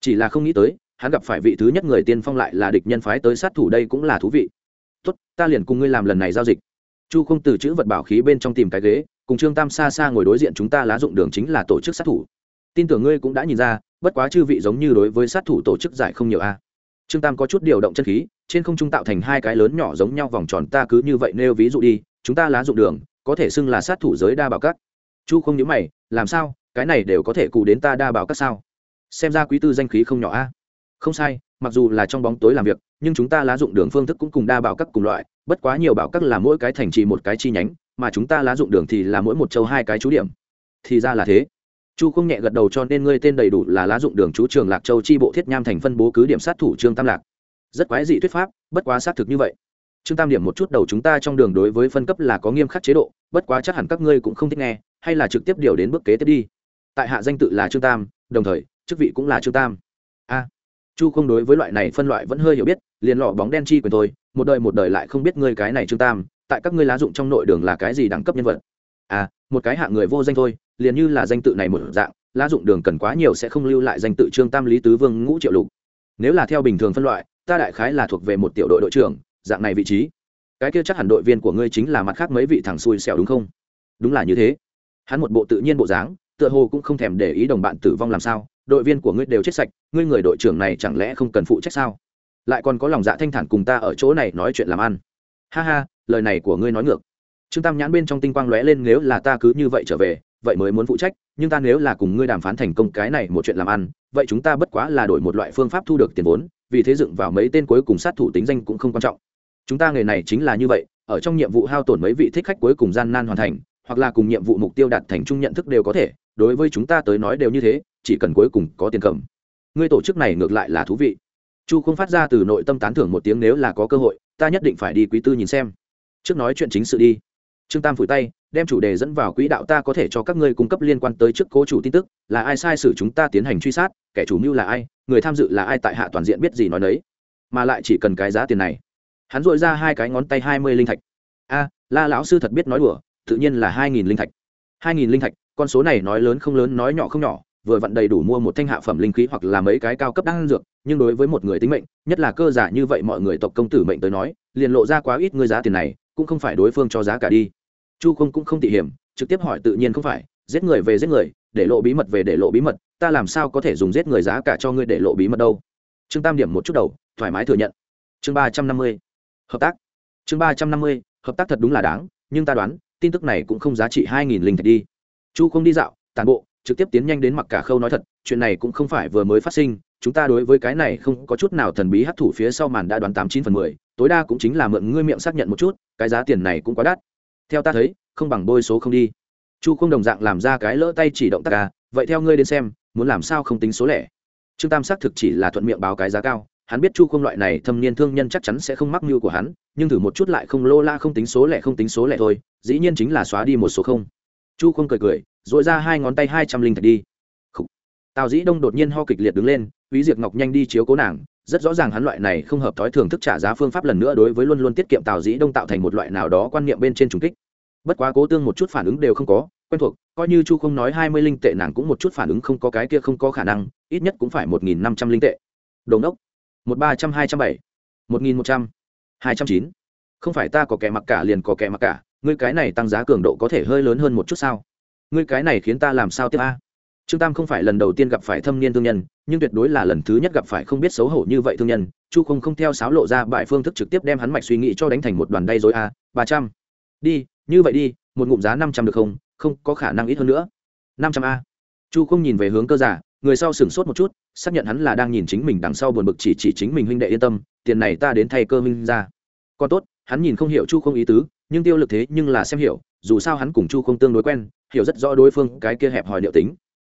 Chỉ là không nghĩ tới, hắn gặp phải vị thứ nhất người tiên phong lại là địch nhân phái tới sát thủ đây cũng là thú vị. Tốt, ta liền cùng ngươi làm lần này giao dịch. Chu không từ chữ vật bảo khí bên trong tìm cái ghế cùng trương tam xa xa ngồi đối diện chúng ta lá dụng đường chính là tổ chức sát thủ. Tin tưởng ngươi cũng đã nhìn ra, bất quá chư vị giống như đối với sát thủ tổ chức giải không nhiều a. Trương tam có chút điều động chân khí, trên không trung tạo thành hai cái lớn nhỏ giống nhau vòng tròn, ta cứ như vậy nêu ví dụ đi, chúng ta lá dụng đường, có thể xưng là sát thủ giới đa bảo các. Chu không nhớ mày, làm sao, cái này đều có thể cụ đến ta đa bảo các sao? Xem ra quý tư danh khí không nhỏ a. Không sai, mặc dù là trong bóng tối làm việc, nhưng chúng ta lá dụng đường phương thức cũng cùng đa bảo các cùng loại, bất quá nhiều bảo các là mỗi cái thành trì một cái chi nhánh mà chúng ta lá dụng đường thì là mỗi một châu hai cái chú điểm. Thì ra là thế. Chu không nhẹ gật đầu cho nên ngươi tên đầy đủ là lá dụng đường chú trường lạc châu chi bộ thiết nham thành phân bố cứ điểm sát thủ trương tam lạc. Rất quái dị thuyết pháp, bất quá xác thực như vậy. Trương tam điểm một chút đầu chúng ta trong đường đối với phân cấp là có nghiêm khắc chế độ, bất quá chắc hẳn các ngươi cũng không thích nghe, hay là trực tiếp điều đến bước kế tiếp đi. Tại hạ danh tự là trương tam, đồng thời, chức vị cũng là trương tam chu không đối với loại này phân loại vẫn hơi hiểu biết, liền lọ bóng đen chi quyền thôi, một đời một đời lại không biết ngươi cái này trương tam, tại các ngươi lá dụng trong nội đường là cái gì đẳng cấp nhân vật? À một cái hạng người vô danh thôi, liền như là danh tự này một dạng, lá dụng đường cần quá nhiều sẽ không lưu lại danh tự trương tam, lý tứ vương, ngũ triệu lục. Nếu là theo bình thường phân loại, ta đại khái là thuộc về một tiểu đội đội trưởng, dạng này vị trí. Cái kia chắc hẳn đội viên của ngươi chính là mặt khác mấy vị thằng xui xẻo đúng không? Đúng là như thế. Hắn một bộ tự nhiên bộ dáng, tựa hồ cũng không thèm để ý đồng bạn tử vong làm sao đội viên của ngươi đều chết sạch, ngươi người đội trưởng này chẳng lẽ không cần phụ trách sao? Lại còn có lòng dạ thanh thản cùng ta ở chỗ này nói chuyện làm ăn. Ha ha, lời này của ngươi nói ngược. Trương tam nhãn bên trong tinh quang lóe lên, nếu là ta cứ như vậy trở về, vậy mới muốn phụ trách, nhưng ta nếu là cùng ngươi đàm phán thành công cái này một chuyện làm ăn, vậy chúng ta bất quá là đổi một loại phương pháp thu được tiền vốn, vì thế dựng vào mấy tên cuối cùng sát thủ tính danh cũng không quan trọng. Chúng ta nghề này chính là như vậy, ở trong nhiệm vụ hao tổn mấy vị thích khách cuối cùng gian nan hoàn thành, hoặc là cùng nhiệm vụ mục tiêu đạt thành chung nhận thức đều có thể đối với chúng ta tới nói đều như thế, chỉ cần cuối cùng có tiền cầm. Ngươi tổ chức này ngược lại là thú vị. Chu không phát ra từ nội tâm tán thưởng một tiếng nếu là có cơ hội, ta nhất định phải đi quý tư nhìn xem. Trước nói chuyện chính sự đi. Trương tam phủi tay, đem chủ đề dẫn vào quỹ đạo ta có thể cho các ngươi cung cấp liên quan tới trước cố chủ tin tức, là ai sai sử chúng ta tiến hành truy sát, kẻ chủ mưu là ai, người tham dự là ai tại hạ toàn diện biết gì nói đấy mà lại chỉ cần cái giá tiền này. Hắn dội ra hai cái ngón tay hai mươi linh thạch. A, la lão sư thật biết nói đùa, tự nhiên là hai nghìn linh thạch. Hai nghìn linh thạch con số này nói lớn không lớn, nói nhỏ không nhỏ, vừa vặn đầy đủ mua một thanh hạ phẩm linh khí hoặc là mấy cái cao cấp đan dược, nhưng đối với một người tính mệnh, nhất là cơ giả như vậy mọi người tộc công tử mệnh tới nói, liền lộ ra quá ít ngươi giá tiền này, cũng không phải đối phương cho giá cả đi. Chu không cũng không tỉ hiểm, trực tiếp hỏi tự nhiên không phải, giết người về giết người, để lộ bí mật về để lộ bí mật, ta làm sao có thể dùng giết người giá cả cho ngươi để lộ bí mật đâu. Trương tam điểm một chút đầu, thoải mái thừa nhận. Chương ba trăm năm mươi, hợp tác. Chương ba trăm năm mươi, hợp tác thật đúng là đáng, nhưng ta đoán, tin tức này cũng không giá trị hai nghìn linh thạch đi chu không đi dạo tàn bộ, trực tiếp tiến nhanh đến mặc cả khâu nói thật, chuyện này cũng không phải vừa mới phát sinh, chúng ta đối với cái này không có chút nào thần bí hấp thủ phía sau màn đã đoán tám chín phần mười, tối đa cũng chính là mượn ngươi miệng xác nhận một chút, cái giá tiền này cũng quá đắt. Theo ta thấy, không bằng bôi số không đi. Chu không đồng dạng làm ra cái lỡ tay chỉ động tác ca vậy theo ngươi đến xem, muốn làm sao không tính số lẻ. Trương tam xác thực chỉ là thuận miệng báo cái giá cao, hắn biết chu không loại này thâm niên thương nhân chắc chắn sẽ không mắc mưu của hắn, nhưng thử một chút lại không lô la không tính số lẻ không tính số lẻ thôi, dĩ nhiên chính là xóa đi một số không chu không cười cười dội ra hai ngón tay hai trăm linh thạch đi. Tào dĩ đông đột nhiên ho kịch liệt đứng lên, quý diệt ngọc nhanh đi chiếu cố nàng, rất rõ ràng hắn loại này không hợp thói thường thức trả giá phương pháp lần nữa đối với luôn luôn tiết kiệm tào dĩ đông tạo thành một loại nào đó quan niệm bên trên trùng kích. Bất quá cố tương một chút phản ứng đều không có, quen thuộc, coi như chu không nói hai mươi linh tệ nàng cũng một chút phản ứng không có cái kia không có khả năng, ít nhất cũng phải một nghìn năm trăm linh tệ. Đồn đốc. Một ba trăm hai trăm bảy. Một nghìn một trăm. Hai trăm chín. Không phải ta có kẻ mặc cả liền có kẻ mặc cả ngươi cái này tăng giá cường độ có thể hơi lớn hơn một chút sao? Ngươi cái này khiến ta làm sao tiếp a? Trương tam không phải lần đầu tiên gặp phải thâm niên thương nhân, nhưng tuyệt đối là lần thứ nhất gặp phải không biết xấu hổ như vậy thương nhân. Chu không không theo sáo lộ ra bại phương thức trực tiếp đem hắn mạch suy nghĩ cho đánh thành một đoàn đay dối a, ba trăm. Đi, như vậy đi, một ngụm giá năm trăm được không? Không, có khả năng ít hơn nữa. Năm trăm a. Chu không nhìn về hướng cơ giả người sau sửng sốt một chút, xác nhận hắn là đang nhìn chính mình đằng sau buồn bực chỉ chỉ chính mình huynh đệ yên tâm, tiền này ta đến thay cơ huynh ra. Còn tốt hắn nhìn không hiểu chu không ý tứ, nhưng tiêu lực thế nhưng là xem hiểu, dù sao hắn cùng chu không tương đối quen, hiểu rất rõ đối phương cái kia hẹp hòi điệu tính.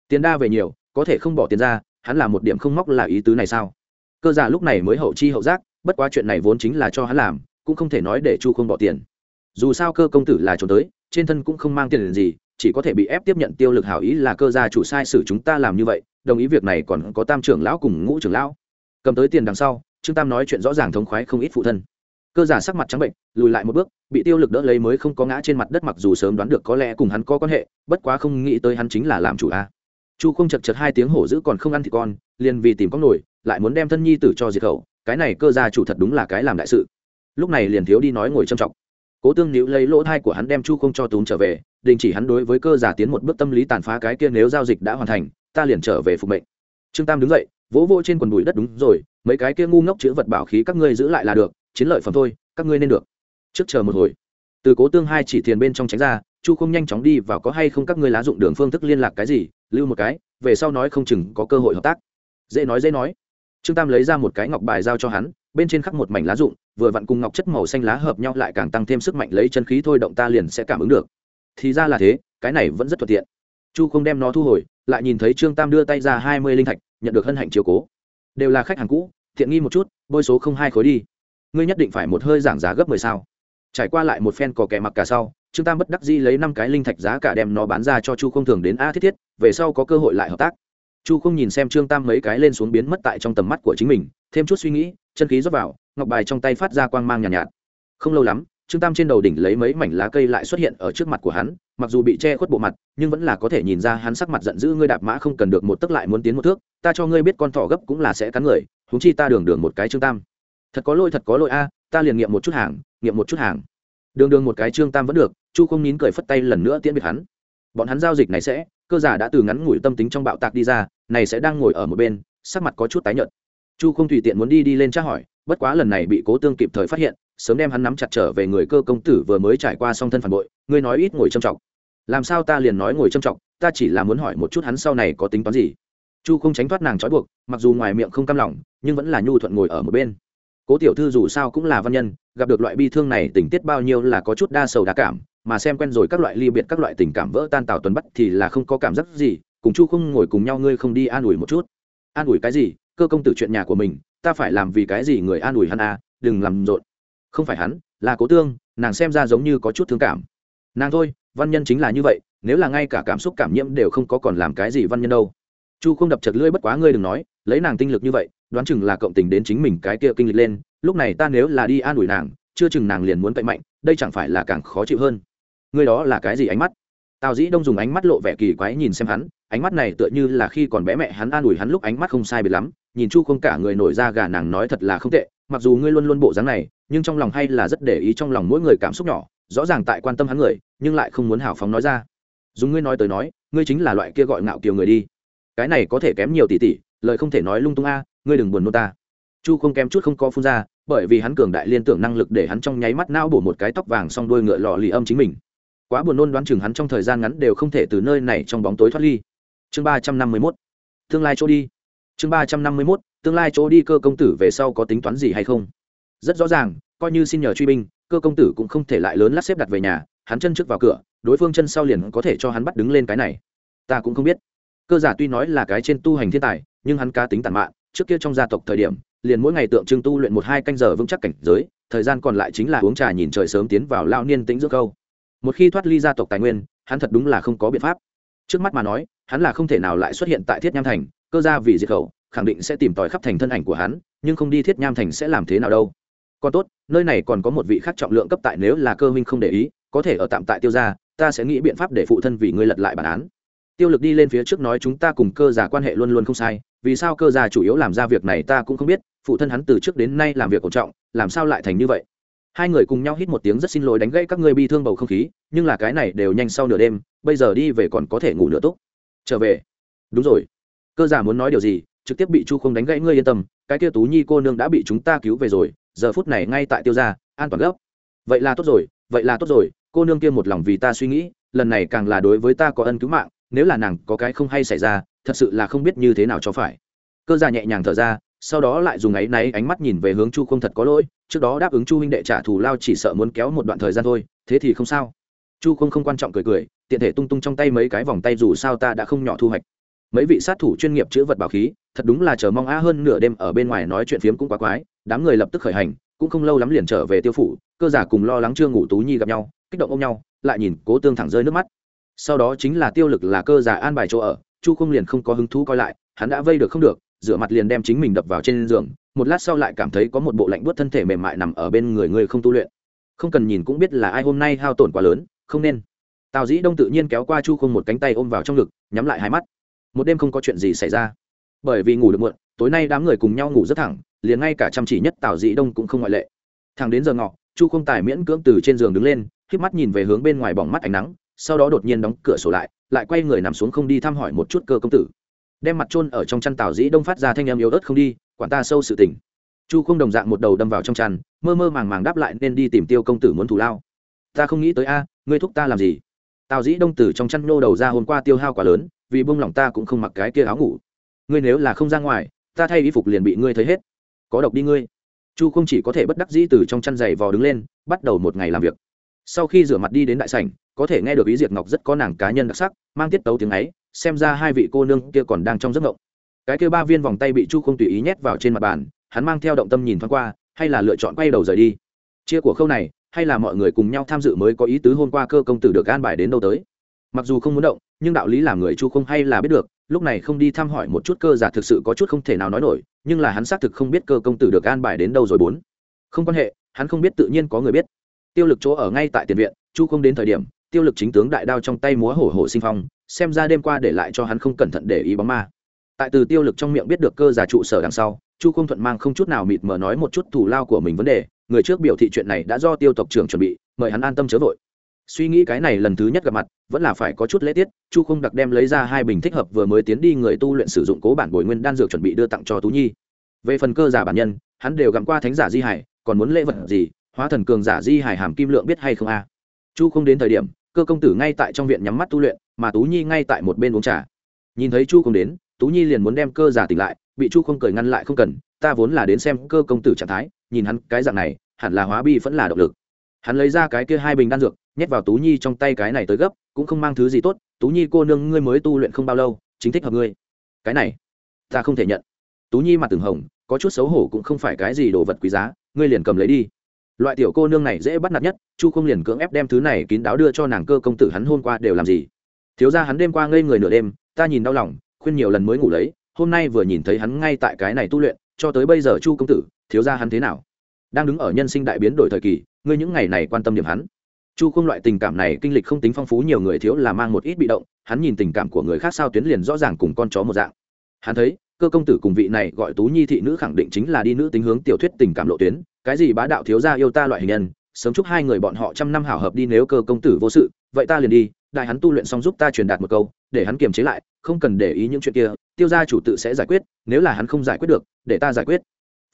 Tiền đa về nhiều, có thể không bỏ tiền ra, hắn là một điểm không móc là ý tứ này sao? Cơ giả lúc này mới hậu chi hậu giác, bất quá chuyện này vốn chính là cho hắn làm, cũng không thể nói để chu không bỏ tiền. Dù sao cơ công tử là trốn tới, trên thân cũng không mang tiền gì, chỉ có thể bị ép tiếp nhận tiêu lực hảo ý là cơ gia chủ sai sử chúng ta làm như vậy, đồng ý việc này còn có tam trưởng lão cùng ngũ trưởng lão. Cầm tới tiền đằng sau, trương tam nói chuyện rõ ràng thống khoái không ít phụ thân cơ giả sắc mặt trắng bệnh, lùi lại một bước, bị tiêu lực đỡ lấy mới không có ngã trên mặt đất mặc dù sớm đoán được có lẽ cùng hắn có quan hệ, bất quá không nghĩ tới hắn chính là làm chủ a. Chu không chật chật hai tiếng hổ dữ còn không ăn thì con, liền vì tìm có nổi lại muốn đem thân nhi tử cho diệt khẩu, cái này cơ gia chủ thật đúng là cái làm đại sự. Lúc này liền thiếu đi nói ngồi trầm trọng. Cố tương níu lấy lỗ thai của hắn đem chu không cho túm trở về, đình chỉ hắn đối với cơ giả tiến một bước tâm lý tàn phá cái kia nếu giao dịch đã hoàn thành, ta liền trở về phục mệnh. Trương tam đứng dậy, vỗ vỗ trên quần bụi đất đúng rồi, mấy cái kia ngu ngốc chữ vật bảo khí các ngươi giữ lại là được chiến lợi phẩm thôi, các ngươi nên được. Trước chờ một hồi. Từ cố tương hai chỉ thiền bên trong tránh ra, chu không nhanh chóng đi vào có hay không các ngươi lá dụng đường phương thức liên lạc cái gì, lưu một cái, về sau nói không chừng có cơ hội hợp tác. Dễ nói dễ nói. Trương tam lấy ra một cái ngọc bài giao cho hắn, bên trên khắc một mảnh lá dụng, vừa vặn cùng ngọc chất màu xanh lá hợp nhau lại càng tăng thêm sức mạnh lấy chân khí thôi động ta liền sẽ cảm ứng được. Thì ra là thế, cái này vẫn rất thuận tiện. Chu không đem nó thu hồi, lại nhìn thấy trương tam đưa tay ra hai mươi linh thạch, nhận được hân hạnh chiều cố. Đều là khách hàng cũ thiện nghi một chút, bôi số không hai khối đi ngươi nhất định phải một hơi giảm giá gấp mười sao? Trải qua lại một phen cò kẻ mặc cả sau trương tam bất đắc dĩ lấy năm cái linh thạch giá cả đem nó bán ra cho chu không thường đến a thiết thiết về sau có cơ hội lại hợp tác. Chu không nhìn xem trương tam mấy cái lên xuống biến mất tại trong tầm mắt của chính mình thêm chút suy nghĩ chân khí rót vào ngọc bài trong tay phát ra quang mang nhàn nhạt, nhạt. Không lâu lắm trương tam trên đầu đỉnh lấy mấy mảnh lá cây lại xuất hiện ở trước mặt của hắn mặc dù bị che khuất bộ mặt nhưng vẫn là có thể nhìn ra hắn sắc mặt giận dữ ngươi đạp mã không cần được một tức lại muốn tiến một thước ta cho ngươi biết con thỏ gấp cũng là sẽ cắn người húng chi ta đường đường một cái trương tam thật có lỗi thật có lỗi a, ta liền nghiệm một chút hàng, nghiệm một chút hàng. Đường đường một cái trương tam vẫn được, chu không nín cười phất tay lần nữa tiễn biệt hắn. Bọn hắn giao dịch này sẽ, cơ giả đã từ ngắn ngủi tâm tính trong bạo tạc đi ra, này sẽ đang ngồi ở một bên, sắc mặt có chút tái nhợt. Chu không tùy tiện muốn đi đi lên tra hỏi, bất quá lần này bị cố tương kịp thời phát hiện, sớm đem hắn nắm chặt trở về người cơ công tử vừa mới trải qua song thân phản bội, ngươi nói ít ngồi trầm trọng. Làm sao ta liền nói ngồi trầm trọng, ta chỉ là muốn hỏi một chút hắn sau này có tính toán gì. Chu không tránh thoát nàng trói buộc, mặc dù ngoài miệng không cam lòng, nhưng vẫn là nhu thuận ngồi ở một bên cố tiểu thư dù sao cũng là văn nhân, gặp được loại bi thương này tình tiết bao nhiêu là có chút đa sầu đa cảm, mà xem quen rồi các loại ly biệt các loại tình cảm vỡ tan tào tuần bắt thì là không có cảm giác gì, cùng chu không ngồi cùng nhau ngươi không đi an ủi một chút. An ủi cái gì? Cơ công tử chuyện nhà của mình, ta phải làm vì cái gì người an ủi hắn à? Đừng làm rộn. Không phải hắn, là cố tương, nàng xem ra giống như có chút thương cảm. Nàng thôi, văn nhân chính là như vậy, nếu là ngay cả cảm xúc cảm nhiễm đều không có còn làm cái gì văn nhân đâu chu không đập chật lưỡi bất quá ngươi đừng nói, lấy nàng tinh lực như vậy, đoán chừng là cộng tình đến chính mình cái kia kinh lịch lên, lúc này ta nếu là đi an ủi nàng, chưa chừng nàng liền muốn cậy mạnh, đây chẳng phải là càng khó chịu hơn. Ngươi đó là cái gì ánh mắt? Tào dĩ đông dùng ánh mắt lộ vẻ kỳ quái nhìn xem hắn, ánh mắt này tựa như là khi còn bé mẹ hắn an ủi hắn lúc ánh mắt không sai biệt lắm, nhìn chu không cả người nổi ra gà nàng nói thật là không tệ, mặc dù ngươi luôn luôn bộ dáng này, nhưng trong lòng hay là rất để ý trong lòng mỗi người cảm xúc nhỏ, rõ ràng tại quan tâm hắn người, nhưng lại không muốn hào phóng nói ra. Dùng ngươi nói tới nói, ngươi chính là loại kia gọi ngạo kiều người đi cái này có thể kém nhiều tỷ tỷ lời không thể nói lung tung a, ngươi đừng buồn nôn ta. Chu không kém chút không có phun ra, bởi vì hắn cường đại liên tưởng năng lực để hắn trong nháy mắt não bổ một cái tóc vàng xong đuôi ngựa lò lì âm chính mình. Quá buồn nôn đoán chừng hắn trong thời gian ngắn đều không thể từ nơi này trong bóng tối thoát ly. Chương ba trăm năm mươi mốt. Tương lai chỗ đi. Chương ba trăm năm mươi mốt, tương lai chỗ đi cơ công tử về sau có tính toán gì hay không? Rất rõ ràng, coi như xin nhờ truy binh, cơ công tử cũng không thể lại lớn lát xếp đặt về nhà, hắn chân trước vào cửa, đối phương chân sau liền có thể cho hắn bắt đứng lên cái này. Ta cũng không biết cơ giả tuy nói là cái trên tu hành thiên tài, nhưng hắn cá tính tàn mạn, trước kia trong gia tộc thời điểm, liền mỗi ngày tượng trưng tu luyện một hai canh giờ vững chắc cảnh giới, thời gian còn lại chính là uống trà nhìn trời sớm tiến vào lao niên tĩnh dưỡng câu. Một khi thoát ly gia tộc tài nguyên, hắn thật đúng là không có biện pháp. Trước mắt mà nói, hắn là không thể nào lại xuất hiện tại thiết nham thành, cơ gia vì diệt khẩu, khẳng định sẽ tìm tòi khắp thành thân ảnh của hắn, nhưng không đi thiết nham thành sẽ làm thế nào đâu. Còn tốt, nơi này còn có một vị khác trọng lượng cấp tại nếu là cơ huynh không để ý, có thể ở tạm tại tiêu gia, ta sẽ nghĩ biện pháp để phụ thân vì ngươi lật lại bản án tiêu lực đi lên phía trước nói chúng ta cùng cơ giả quan hệ luôn luôn không sai, vì sao cơ giả chủ yếu làm ra việc này ta cũng không biết, phụ thân hắn từ trước đến nay làm việc cổ trọng, làm sao lại thành như vậy? Hai người cùng nhau hít một tiếng rất xin lỗi đánh gãy các ngươi bi thương bầu không khí, nhưng là cái này đều nhanh sau nửa đêm, bây giờ đi về còn có thể ngủ nửa túc. Trở về. Đúng rồi. Cơ giả muốn nói điều gì, trực tiếp bị chu không đánh gãy ngươi yên tâm, cái kia tú nhi cô nương đã bị chúng ta cứu về rồi, giờ phút này ngay tại tiêu gia, an toàn gấp. Vậy là tốt rồi, vậy là tốt rồi, cô nương kia một lòng vì ta suy nghĩ, lần này càng là đối với ta có ân cứu mạng nếu là nàng có cái không hay xảy ra, thật sự là không biết như thế nào cho phải. Cơ già nhẹ nhàng thở ra, sau đó lại dùng áy náy ánh mắt nhìn về hướng chu không thật có lỗi, trước đó đáp ứng chu huynh đệ trả thù lao chỉ sợ muốn kéo một đoạn thời gian thôi, thế thì không sao. Chu không không quan trọng cười cười, tiện thể tung tung trong tay mấy cái vòng tay dù sao ta đã không nhỏ thu hoạch. Mấy vị sát thủ chuyên nghiệp chữ vật bảo khí, thật đúng là chờ mong á hơn nửa đêm ở bên ngoài nói chuyện phiếm cũng quá quái, đám người lập tức khởi hành, cũng không lâu lắm liền trở về tiêu phủ, cơ giả cùng lo lắng chưa ngủ tú nhi gặp nhau, kích động ôm nhau, lại nhìn cố tương thẳng rơi nước mắt sau đó chính là tiêu lực là cơ giả an bài chỗ ở, chu không liền không có hứng thú coi lại, hắn đã vây được không được, rửa mặt liền đem chính mình đập vào trên giường, một lát sau lại cảm thấy có một bộ lạnh buốt thân thể mềm mại nằm ở bên người người không tu luyện. Không cần nhìn cũng biết là ai hôm nay hao tổn quá lớn, không nên. Tào dĩ đông tự nhiên kéo qua chu không một cánh tay ôm vào trong ngực, nhắm lại hai mắt. Một đêm không có chuyện gì xảy ra. Bởi vì ngủ được muộn, tối nay đám người cùng nhau ngủ rất thẳng, liền ngay cả chăm chỉ nhất tào dĩ đông cũng không ngoại lệ. Thằng đến giờ ngọ, chu không tài miễn cưỡng từ trên giường đứng lên k mắt nhìn về hướng bên ngoài bỏng mắt ánh nắng sau đó đột nhiên đóng cửa sổ lại lại quay người nằm xuống không đi thăm hỏi một chút cơ công tử. Đem mặt trôn ở trong chăn tào dĩ đông phát ra thanh em yếu ớt không đi quản ta sâu sự tình, chu không đồng dạng một đầu đâm vào trong chăn mơ mơ màng màng đáp lại nên đi tìm tiêu công tử muốn thù lao. Ta không nghĩ tới a ngươi thúc ta làm gì? Tào dĩ đông tử trong chăn nô đầu ra hôm qua tiêu hao quá lớn vì bông lòng ta cũng không mặc cái kia áo ngủ. Ngươi nếu là không ra ngoài ta thay y phục liền bị ngươi thấy hết. Có độc đi ngươi. Chu không chỉ có thể bất đắc dĩ từ trong chăn giày vò đứng lên bắt đầu một ngày làm việc. Sau khi rửa mặt đi đến đại sảnh có thể nghe được ý diệt ngọc rất có nàng cá nhân đặc sắc, mang tiết tấu tiếng ấy, xem ra hai vị cô nương kia còn đang trong giấc ngộng. Cái kia ba viên vòng tay bị chu không tùy ý nhét vào trên mặt bàn, hắn mang theo động tâm nhìn thoáng qua, hay là lựa chọn quay đầu rời đi. Chia của khâu này, hay là mọi người cùng nhau tham dự mới có ý tứ hôm qua cơ công tử được an bài đến đâu tới. Mặc dù không muốn động, nhưng đạo lý làm người chu không hay là biết được, lúc này không đi thăm hỏi một chút cơ giả thực sự có chút không thể nào nói nổi, nhưng là hắn xác thực không biết cơ công tử được an bài đến đâu rồi bốn. Không quan hệ, hắn không biết tự nhiên có người biết. Tiêu lực chỗ ở ngay tại tiền viện, chu không đến thời điểm tiêu lực chính tướng đại đao trong tay múa hổ hổ sinh phong, xem ra đêm qua để lại cho hắn không cẩn thận để ý bóng ma. Tại từ tiêu lực trong miệng biết được cơ giả trụ sở đằng sau, chu không thuận mang không chút nào mịt mờ nói một chút thủ lao của mình vấn đề, người trước biểu thị chuyện này đã do tiêu tộc trưởng chuẩn bị, mời hắn an tâm chớ vội. Suy nghĩ cái này lần thứ nhất gặp mặt, vẫn là phải có chút lễ tiết, chu không đặc đem lấy ra hai bình thích hợp vừa mới tiến đi người tu luyện sử dụng cố bản bồi nguyên đan dược chuẩn bị đưa tặng cho tú nhi. Về phần cơ giả bản nhân, hắn đều gặm qua thánh giả di hải, còn muốn lễ vật gì, hóa thần cường giả di hải hàm kim lượng biết hay không a? Chu không đến thời điểm cơ công tử ngay tại trong viện nhắm mắt tu luyện, mà tú nhi ngay tại một bên uống trà. Nhìn thấy chu không đến, tú nhi liền muốn đem cơ giả tỉnh lại, bị chu không cười ngăn lại không cần, ta vốn là đến xem cơ công tử trạng thái, nhìn hắn cái dạng này, hẳn là hóa bi vẫn là động lực. Hắn lấy ra cái kia hai bình đan dược, nhét vào tú nhi trong tay cái này tới gấp, cũng không mang thứ gì tốt, tú nhi cô nương, ngươi mới tu luyện không bao lâu, chính thích hợp ngươi. Cái này, ta không thể nhận. Tú nhi mặt từng hồng, có chút xấu hổ cũng không phải cái gì đồ vật quý giá, ngươi liền cầm lấy đi loại tiểu cô nương này dễ bắt nạt nhất, chu không liền cưỡng ép đem thứ này kín đáo đưa cho nàng cơ công tử hắn hôm qua đều làm gì. Thiếu ra hắn đêm qua ngây người nửa đêm, ta nhìn đau lòng, khuyên nhiều lần mới ngủ lấy, hôm nay vừa nhìn thấy hắn ngay tại cái này tu luyện, cho tới bây giờ chu công tử, thiếu ra hắn thế nào? Đang đứng ở nhân sinh đại biến đổi thời kỳ, ngươi những ngày này quan tâm điểm hắn. Chu không loại tình cảm này kinh lịch không tính phong phú, nhiều người thiếu là mang một ít bị động, hắn nhìn tình cảm của người khác sao tuyến liền rõ ràng cùng con chó một dạng. Hắn thấy, cơ công tử cùng vị này gọi tú nhi thị nữ khẳng định chính là đi nữ tính hướng tiểu thuyết tình cảm lộ tuyến cái gì bá đạo thiếu gia yêu ta loại hình nhân, sớm chúc hai người bọn họ trăm năm hảo hợp đi nếu cơ công tử vô sự, vậy ta liền đi, đại hắn tu luyện xong giúp ta truyền đạt một câu, để hắn kiềm chế lại, không cần để ý những chuyện kia, tiêu gia chủ tự sẽ giải quyết, nếu là hắn không giải quyết được, để ta giải quyết.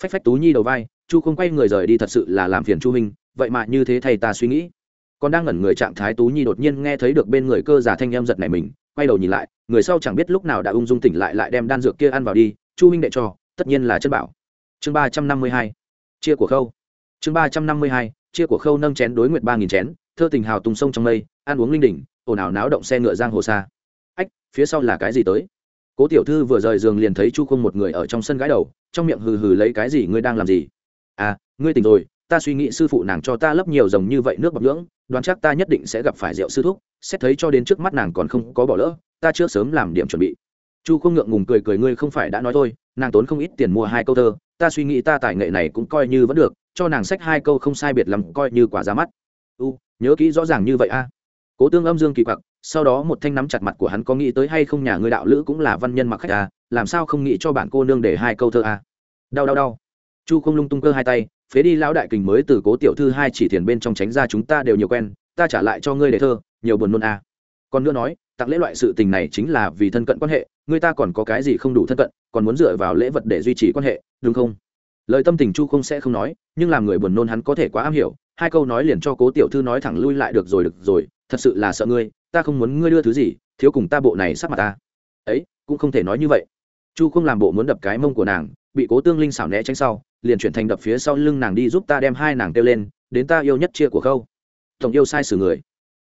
Phách phách tú nhi đầu vai, chu không quay người rời đi thật sự là làm phiền chu minh, vậy mà như thế thầy ta suy nghĩ. Còn đang ngẩn người trạng thái tú nhi đột nhiên nghe thấy được bên người cơ giả thanh em giật này mình, quay đầu nhìn lại, người sau chẳng biết lúc nào đã ung dung tỉnh lại lại đem đan dược kia ăn vào đi, chu huynh đệ cho, tất nhiên là chân bảo. Chương ba trăm năm mươi hai chia của khâu. Chương ba trăm năm mươi hai, chia của khâu nâng chén đối nguyện ba nghìn chén, thơ tình hào tung sông trong mây, ăn uống linh đỉnh, ồn ào náo động xe ngựa giang hồ xa. Ách, phía sau là cái gì tới? Cố tiểu thư vừa rời giường liền thấy chu không một người ở trong sân gái đầu, trong miệng hừ hừ lấy cái gì, ngươi đang làm gì? À ngươi tỉnh rồi, ta suy nghĩ sư phụ nàng cho ta lấp nhiều rồng như vậy nước bọc lưỡng đoán chắc ta nhất định sẽ gặp phải rượu sư thúc, xét thấy cho đến trước mắt nàng còn không có bỏ lỡ, ta chưa sớm làm điểm chuẩn bị. Chu không ngượng ngùng cười cười, ngươi không phải đã nói thôi, nàng tốn không ít tiền mua hai câu thơ ta suy nghĩ ta tài nghệ này cũng coi như vẫn được, cho nàng sách hai câu không sai biệt lắm, coi như quả ra mắt u, nhớ kỹ rõ ràng như vậy a cố tương âm dương kỳ quặc, sau đó một thanh nắm chặt mặt của hắn có nghĩ tới hay không nhà ngươi đạo lữ cũng là văn nhân mặc khách à? làm sao không nghĩ cho bạn cô nương để hai câu thơ à? đau đau đau chu không lung tung cơ hai tay, phế đi lão đại kình mới từ cố tiểu thư hai chỉ thiền bên trong tránh ra chúng ta đều nhiều quen, ta trả lại cho ngươi để thơ, nhiều buồn nôn à? còn nữa nói, tặng lễ loại sự tình này chính là vì thân cận quan hệ, người ta còn có cái gì không đủ thân cận còn muốn dựa vào lễ vật để duy trì quan hệ, đúng không? Lời tâm tình chu không sẽ không nói, nhưng làm người buồn nôn hắn có thể quá am hiểu, hai câu nói liền cho cố tiểu thư nói thẳng lui lại được rồi được rồi, thật sự là sợ ngươi, ta không muốn ngươi đưa thứ gì, thiếu cùng ta bộ này sắp mặt ta. Ấy, cũng không thể nói như vậy. Chu không làm bộ muốn đập cái mông của nàng, bị cố tương linh xảo né tránh sau, liền chuyển thành đập phía sau lưng nàng đi giúp ta đem hai nàng kêu lên, đến ta yêu nhất chia của khâu. Tổng yêu sai xử người.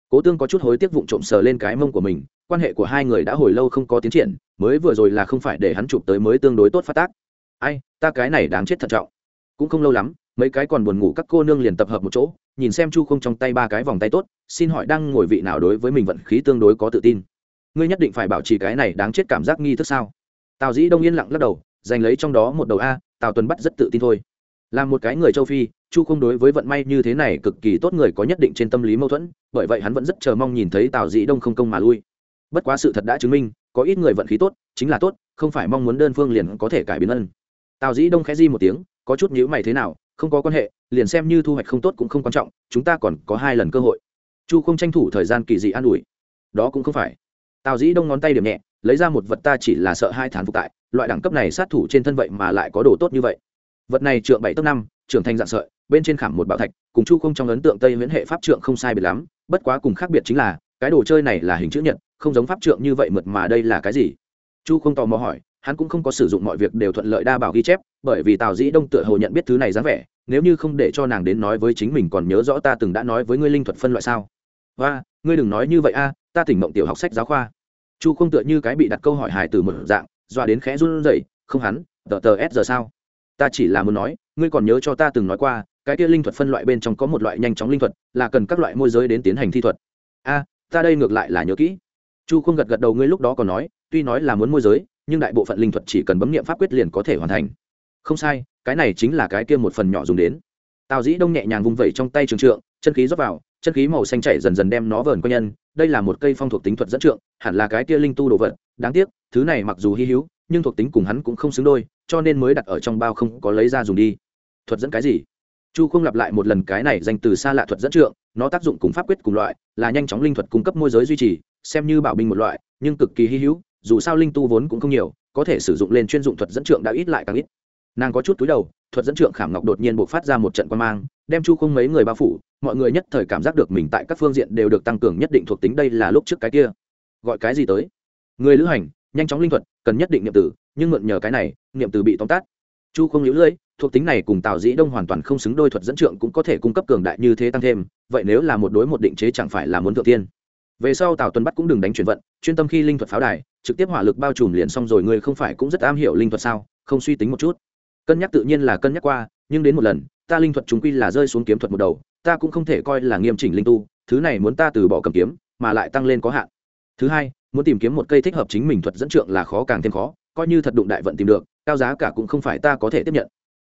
Cố tương có chút hối tiếc vụng trộm sờ lên cái mông của mình quan hệ của hai người đã hồi lâu không có tiến triển, mới vừa rồi là không phải để hắn chụp tới mới tương đối tốt phát tác. Ai, ta cái này đáng chết thận trọng. Cũng không lâu lắm, mấy cái còn buồn ngủ các cô nương liền tập hợp một chỗ, nhìn xem chu không trong tay ba cái vòng tay tốt, xin hỏi đang ngồi vị nào đối với mình vận khí tương đối có tự tin. Ngươi nhất định phải bảo trì cái này đáng chết cảm giác nghi thức sao? Tào dĩ đông yên lặng lắc đầu, giành lấy trong đó một đầu a, tào tuần bắt rất tự tin thôi. Là một cái người châu phi, chu không đối với vận may như thế này cực kỳ tốt người có nhất định trên tâm lý mâu thuẫn, bởi vậy hắn vẫn rất chờ mong nhìn thấy tào dĩ đông không công mà lui bất quá sự thật đã chứng minh, có ít người vận khí tốt, chính là tốt, không phải mong muốn đơn phương liền có thể cải biến ân. Tào dĩ đông khẽ di một tiếng, có chút nhữ mày thế nào, không có quan hệ, liền xem như thu hoạch không tốt cũng không quan trọng, chúng ta còn có hai lần cơ hội. Chu không tranh thủ thời gian kỳ dị an ủi. Đó cũng không phải. Tào dĩ đông ngón tay điểm nhẹ, lấy ra một vật ta chỉ là sợ hai thán phục tại, loại đẳng cấp này sát thủ trên thân vậy mà lại có đồ tốt như vậy. Vật này trượng bảy tấc năm, trưởng thành dạng sợi, bên trên khảm một bảo thạch, cùng chu không trong ấn tượng tây nguyễn hệ pháp trượng không sai biệt lắm, bất quá cùng khác biệt chính là, cái đồ chơi này là hình chữ nhật không giống pháp trượng như vậy mượt mà đây là cái gì? Chu không tò mò hỏi, hắn cũng không có sử dụng mọi việc đều thuận lợi đa bảo ghi chép, bởi vì tào dĩ đông tựa hồ nhận biết thứ này dáng vẻ, nếu như không để cho nàng đến nói với chính mình còn nhớ rõ ta từng đã nói với ngươi linh thuật phân loại sao? Và ngươi đừng nói như vậy a, ta tỉnh mộng tiểu học sách giáo khoa. Chu không tựa như cái bị đặt câu hỏi hài từ một dạng, dọa đến khẽ run rẩy, không hắn, tờ tờ s giờ sao? Ta chỉ là muốn nói, ngươi còn nhớ cho ta từng nói qua, cái kia linh thuật phân loại bên trong có một loại nhanh chóng linh thuật, là cần các loại môi giới đến tiến hành thi thuật. A, ta đây ngược lại là nhớ kỹ chu không gật gật đầu, ngươi lúc đó còn nói, tuy nói là muốn môi giới, nhưng đại bộ phận linh thuật chỉ cần bấm nghiệm pháp quyết liền có thể hoàn thành. Không sai, cái này chính là cái kia một phần nhỏ dùng đến. Tào dĩ đông nhẹ nhàng vung vẩy trong tay trường trượng, chân khí rót vào, chân khí màu xanh chảy dần dần đem nó vờn quanh nhân, đây là một cây phong thuộc tính thuật dẫn trượng, hẳn là cái kia linh tu đồ vật, đáng tiếc, thứ này mặc dù hy hữu, nhưng thuộc tính cùng hắn cũng không xứng đôi, cho nên mới đặt ở trong bao không có lấy ra dùng đi. Thuật dẫn cái gì? Chu không lặp lại một lần cái này danh từ xa lạ thuật dẫn trượng, nó tác dụng cùng pháp quyết cùng loại, là nhanh chóng linh thuật cung cấp môi giới duy trì, xem như bảo binh một loại, nhưng cực kỳ hy hữu, dù sao linh tu vốn cũng không nhiều, có thể sử dụng lên chuyên dụng thuật dẫn trượng đã ít lại càng ít. Nàng có chút túi đầu, thuật dẫn trượng khảm ngọc đột nhiên buộc phát ra một trận quan mang, đem chu không mấy người bao phủ, mọi người nhất thời cảm giác được mình tại các phương diện đều được tăng cường nhất định thuộc tính đây là lúc trước cái kia. Gọi cái gì tới? Người lữ hành, nhanh chóng linh thuật, cần nhất định niệm tử, nhưng mượn nhờ cái này, niệm tử bị tóm tắt. Chu không liễu lưỡi thuộc tính này cùng tào dĩ đông hoàn toàn không xứng đôi thuật dẫn trượng cũng có thể cung cấp cường đại như thế tăng thêm, vậy nếu là một đối một định chế chẳng phải là muốn thượng tiên? Về sau tào tuấn bắt cũng đừng đánh chuyển vận, chuyên tâm khi linh thuật pháo đài, trực tiếp hỏa lực bao trùm liền xong rồi, ngươi không phải cũng rất am hiểu linh thuật sao? Không suy tính một chút. Cân nhắc tự nhiên là cân nhắc qua, nhưng đến một lần, ta linh thuật chúng quy là rơi xuống kiếm thuật một đầu, ta cũng không thể coi là nghiêm chỉnh linh tu, thứ này muốn ta từ bỏ cầm kiếm, mà lại tăng lên có hạn. Thứ hai, muốn tìm kiếm một cây thích hợp chính mình thuật dẫn trượng là khó càng thêm khó, coi như thật đụng đại vận tìm được, cao giá cả cũng không phải ta có thể tiếp nhận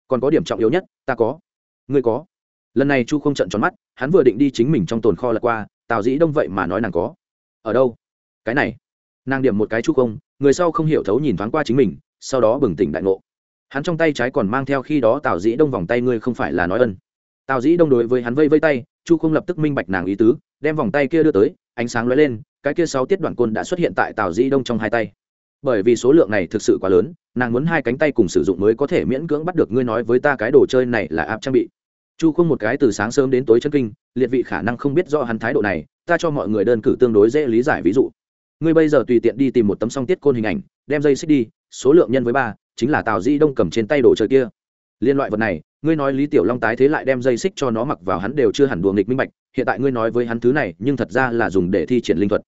còn có điểm trọng yếu nhất, ta có. Ngươi có. Lần này chu không trận tròn mắt, hắn vừa định đi chính mình trong tồn kho lật qua, tào dĩ đông vậy mà nói nàng có. Ở đâu? Cái này. Nàng điểm một cái chu không, người sau không hiểu thấu nhìn thoáng qua chính mình, sau đó bừng tỉnh đại ngộ. Hắn trong tay trái còn mang theo khi đó tào dĩ đông vòng tay ngươi không phải là nói ân. Tào dĩ đông đối với hắn vây vây tay, chu không lập tức minh bạch nàng ý tứ, đem vòng tay kia đưa tới, ánh sáng lóe lên, cái kia sáu tiết đoạn côn đã xuất hiện tại tào dĩ đông trong hai tay bởi vì số lượng này thực sự quá lớn, nàng muốn hai cánh tay cùng sử dụng mới có thể miễn cưỡng bắt được ngươi nói với ta cái đồ chơi này là áp trang bị. Chu không một cái từ sáng sớm đến tối chân kinh, liệt vị khả năng không biết do hắn thái độ này, ta cho mọi người đơn cử tương đối dễ lý giải ví dụ. Ngươi bây giờ tùy tiện đi tìm một tấm song tiết côn hình ảnh, đem dây xích đi, số lượng nhân với ba, chính là tào di đông cầm trên tay đồ chơi kia. Liên loại vật này, ngươi nói lý tiểu long tái thế lại đem dây xích cho nó mặc vào hắn đều chưa hẳn đùa nghịch minh bạch, hiện tại ngươi nói với hắn thứ này, nhưng thật ra là dùng để thi triển linh thuật.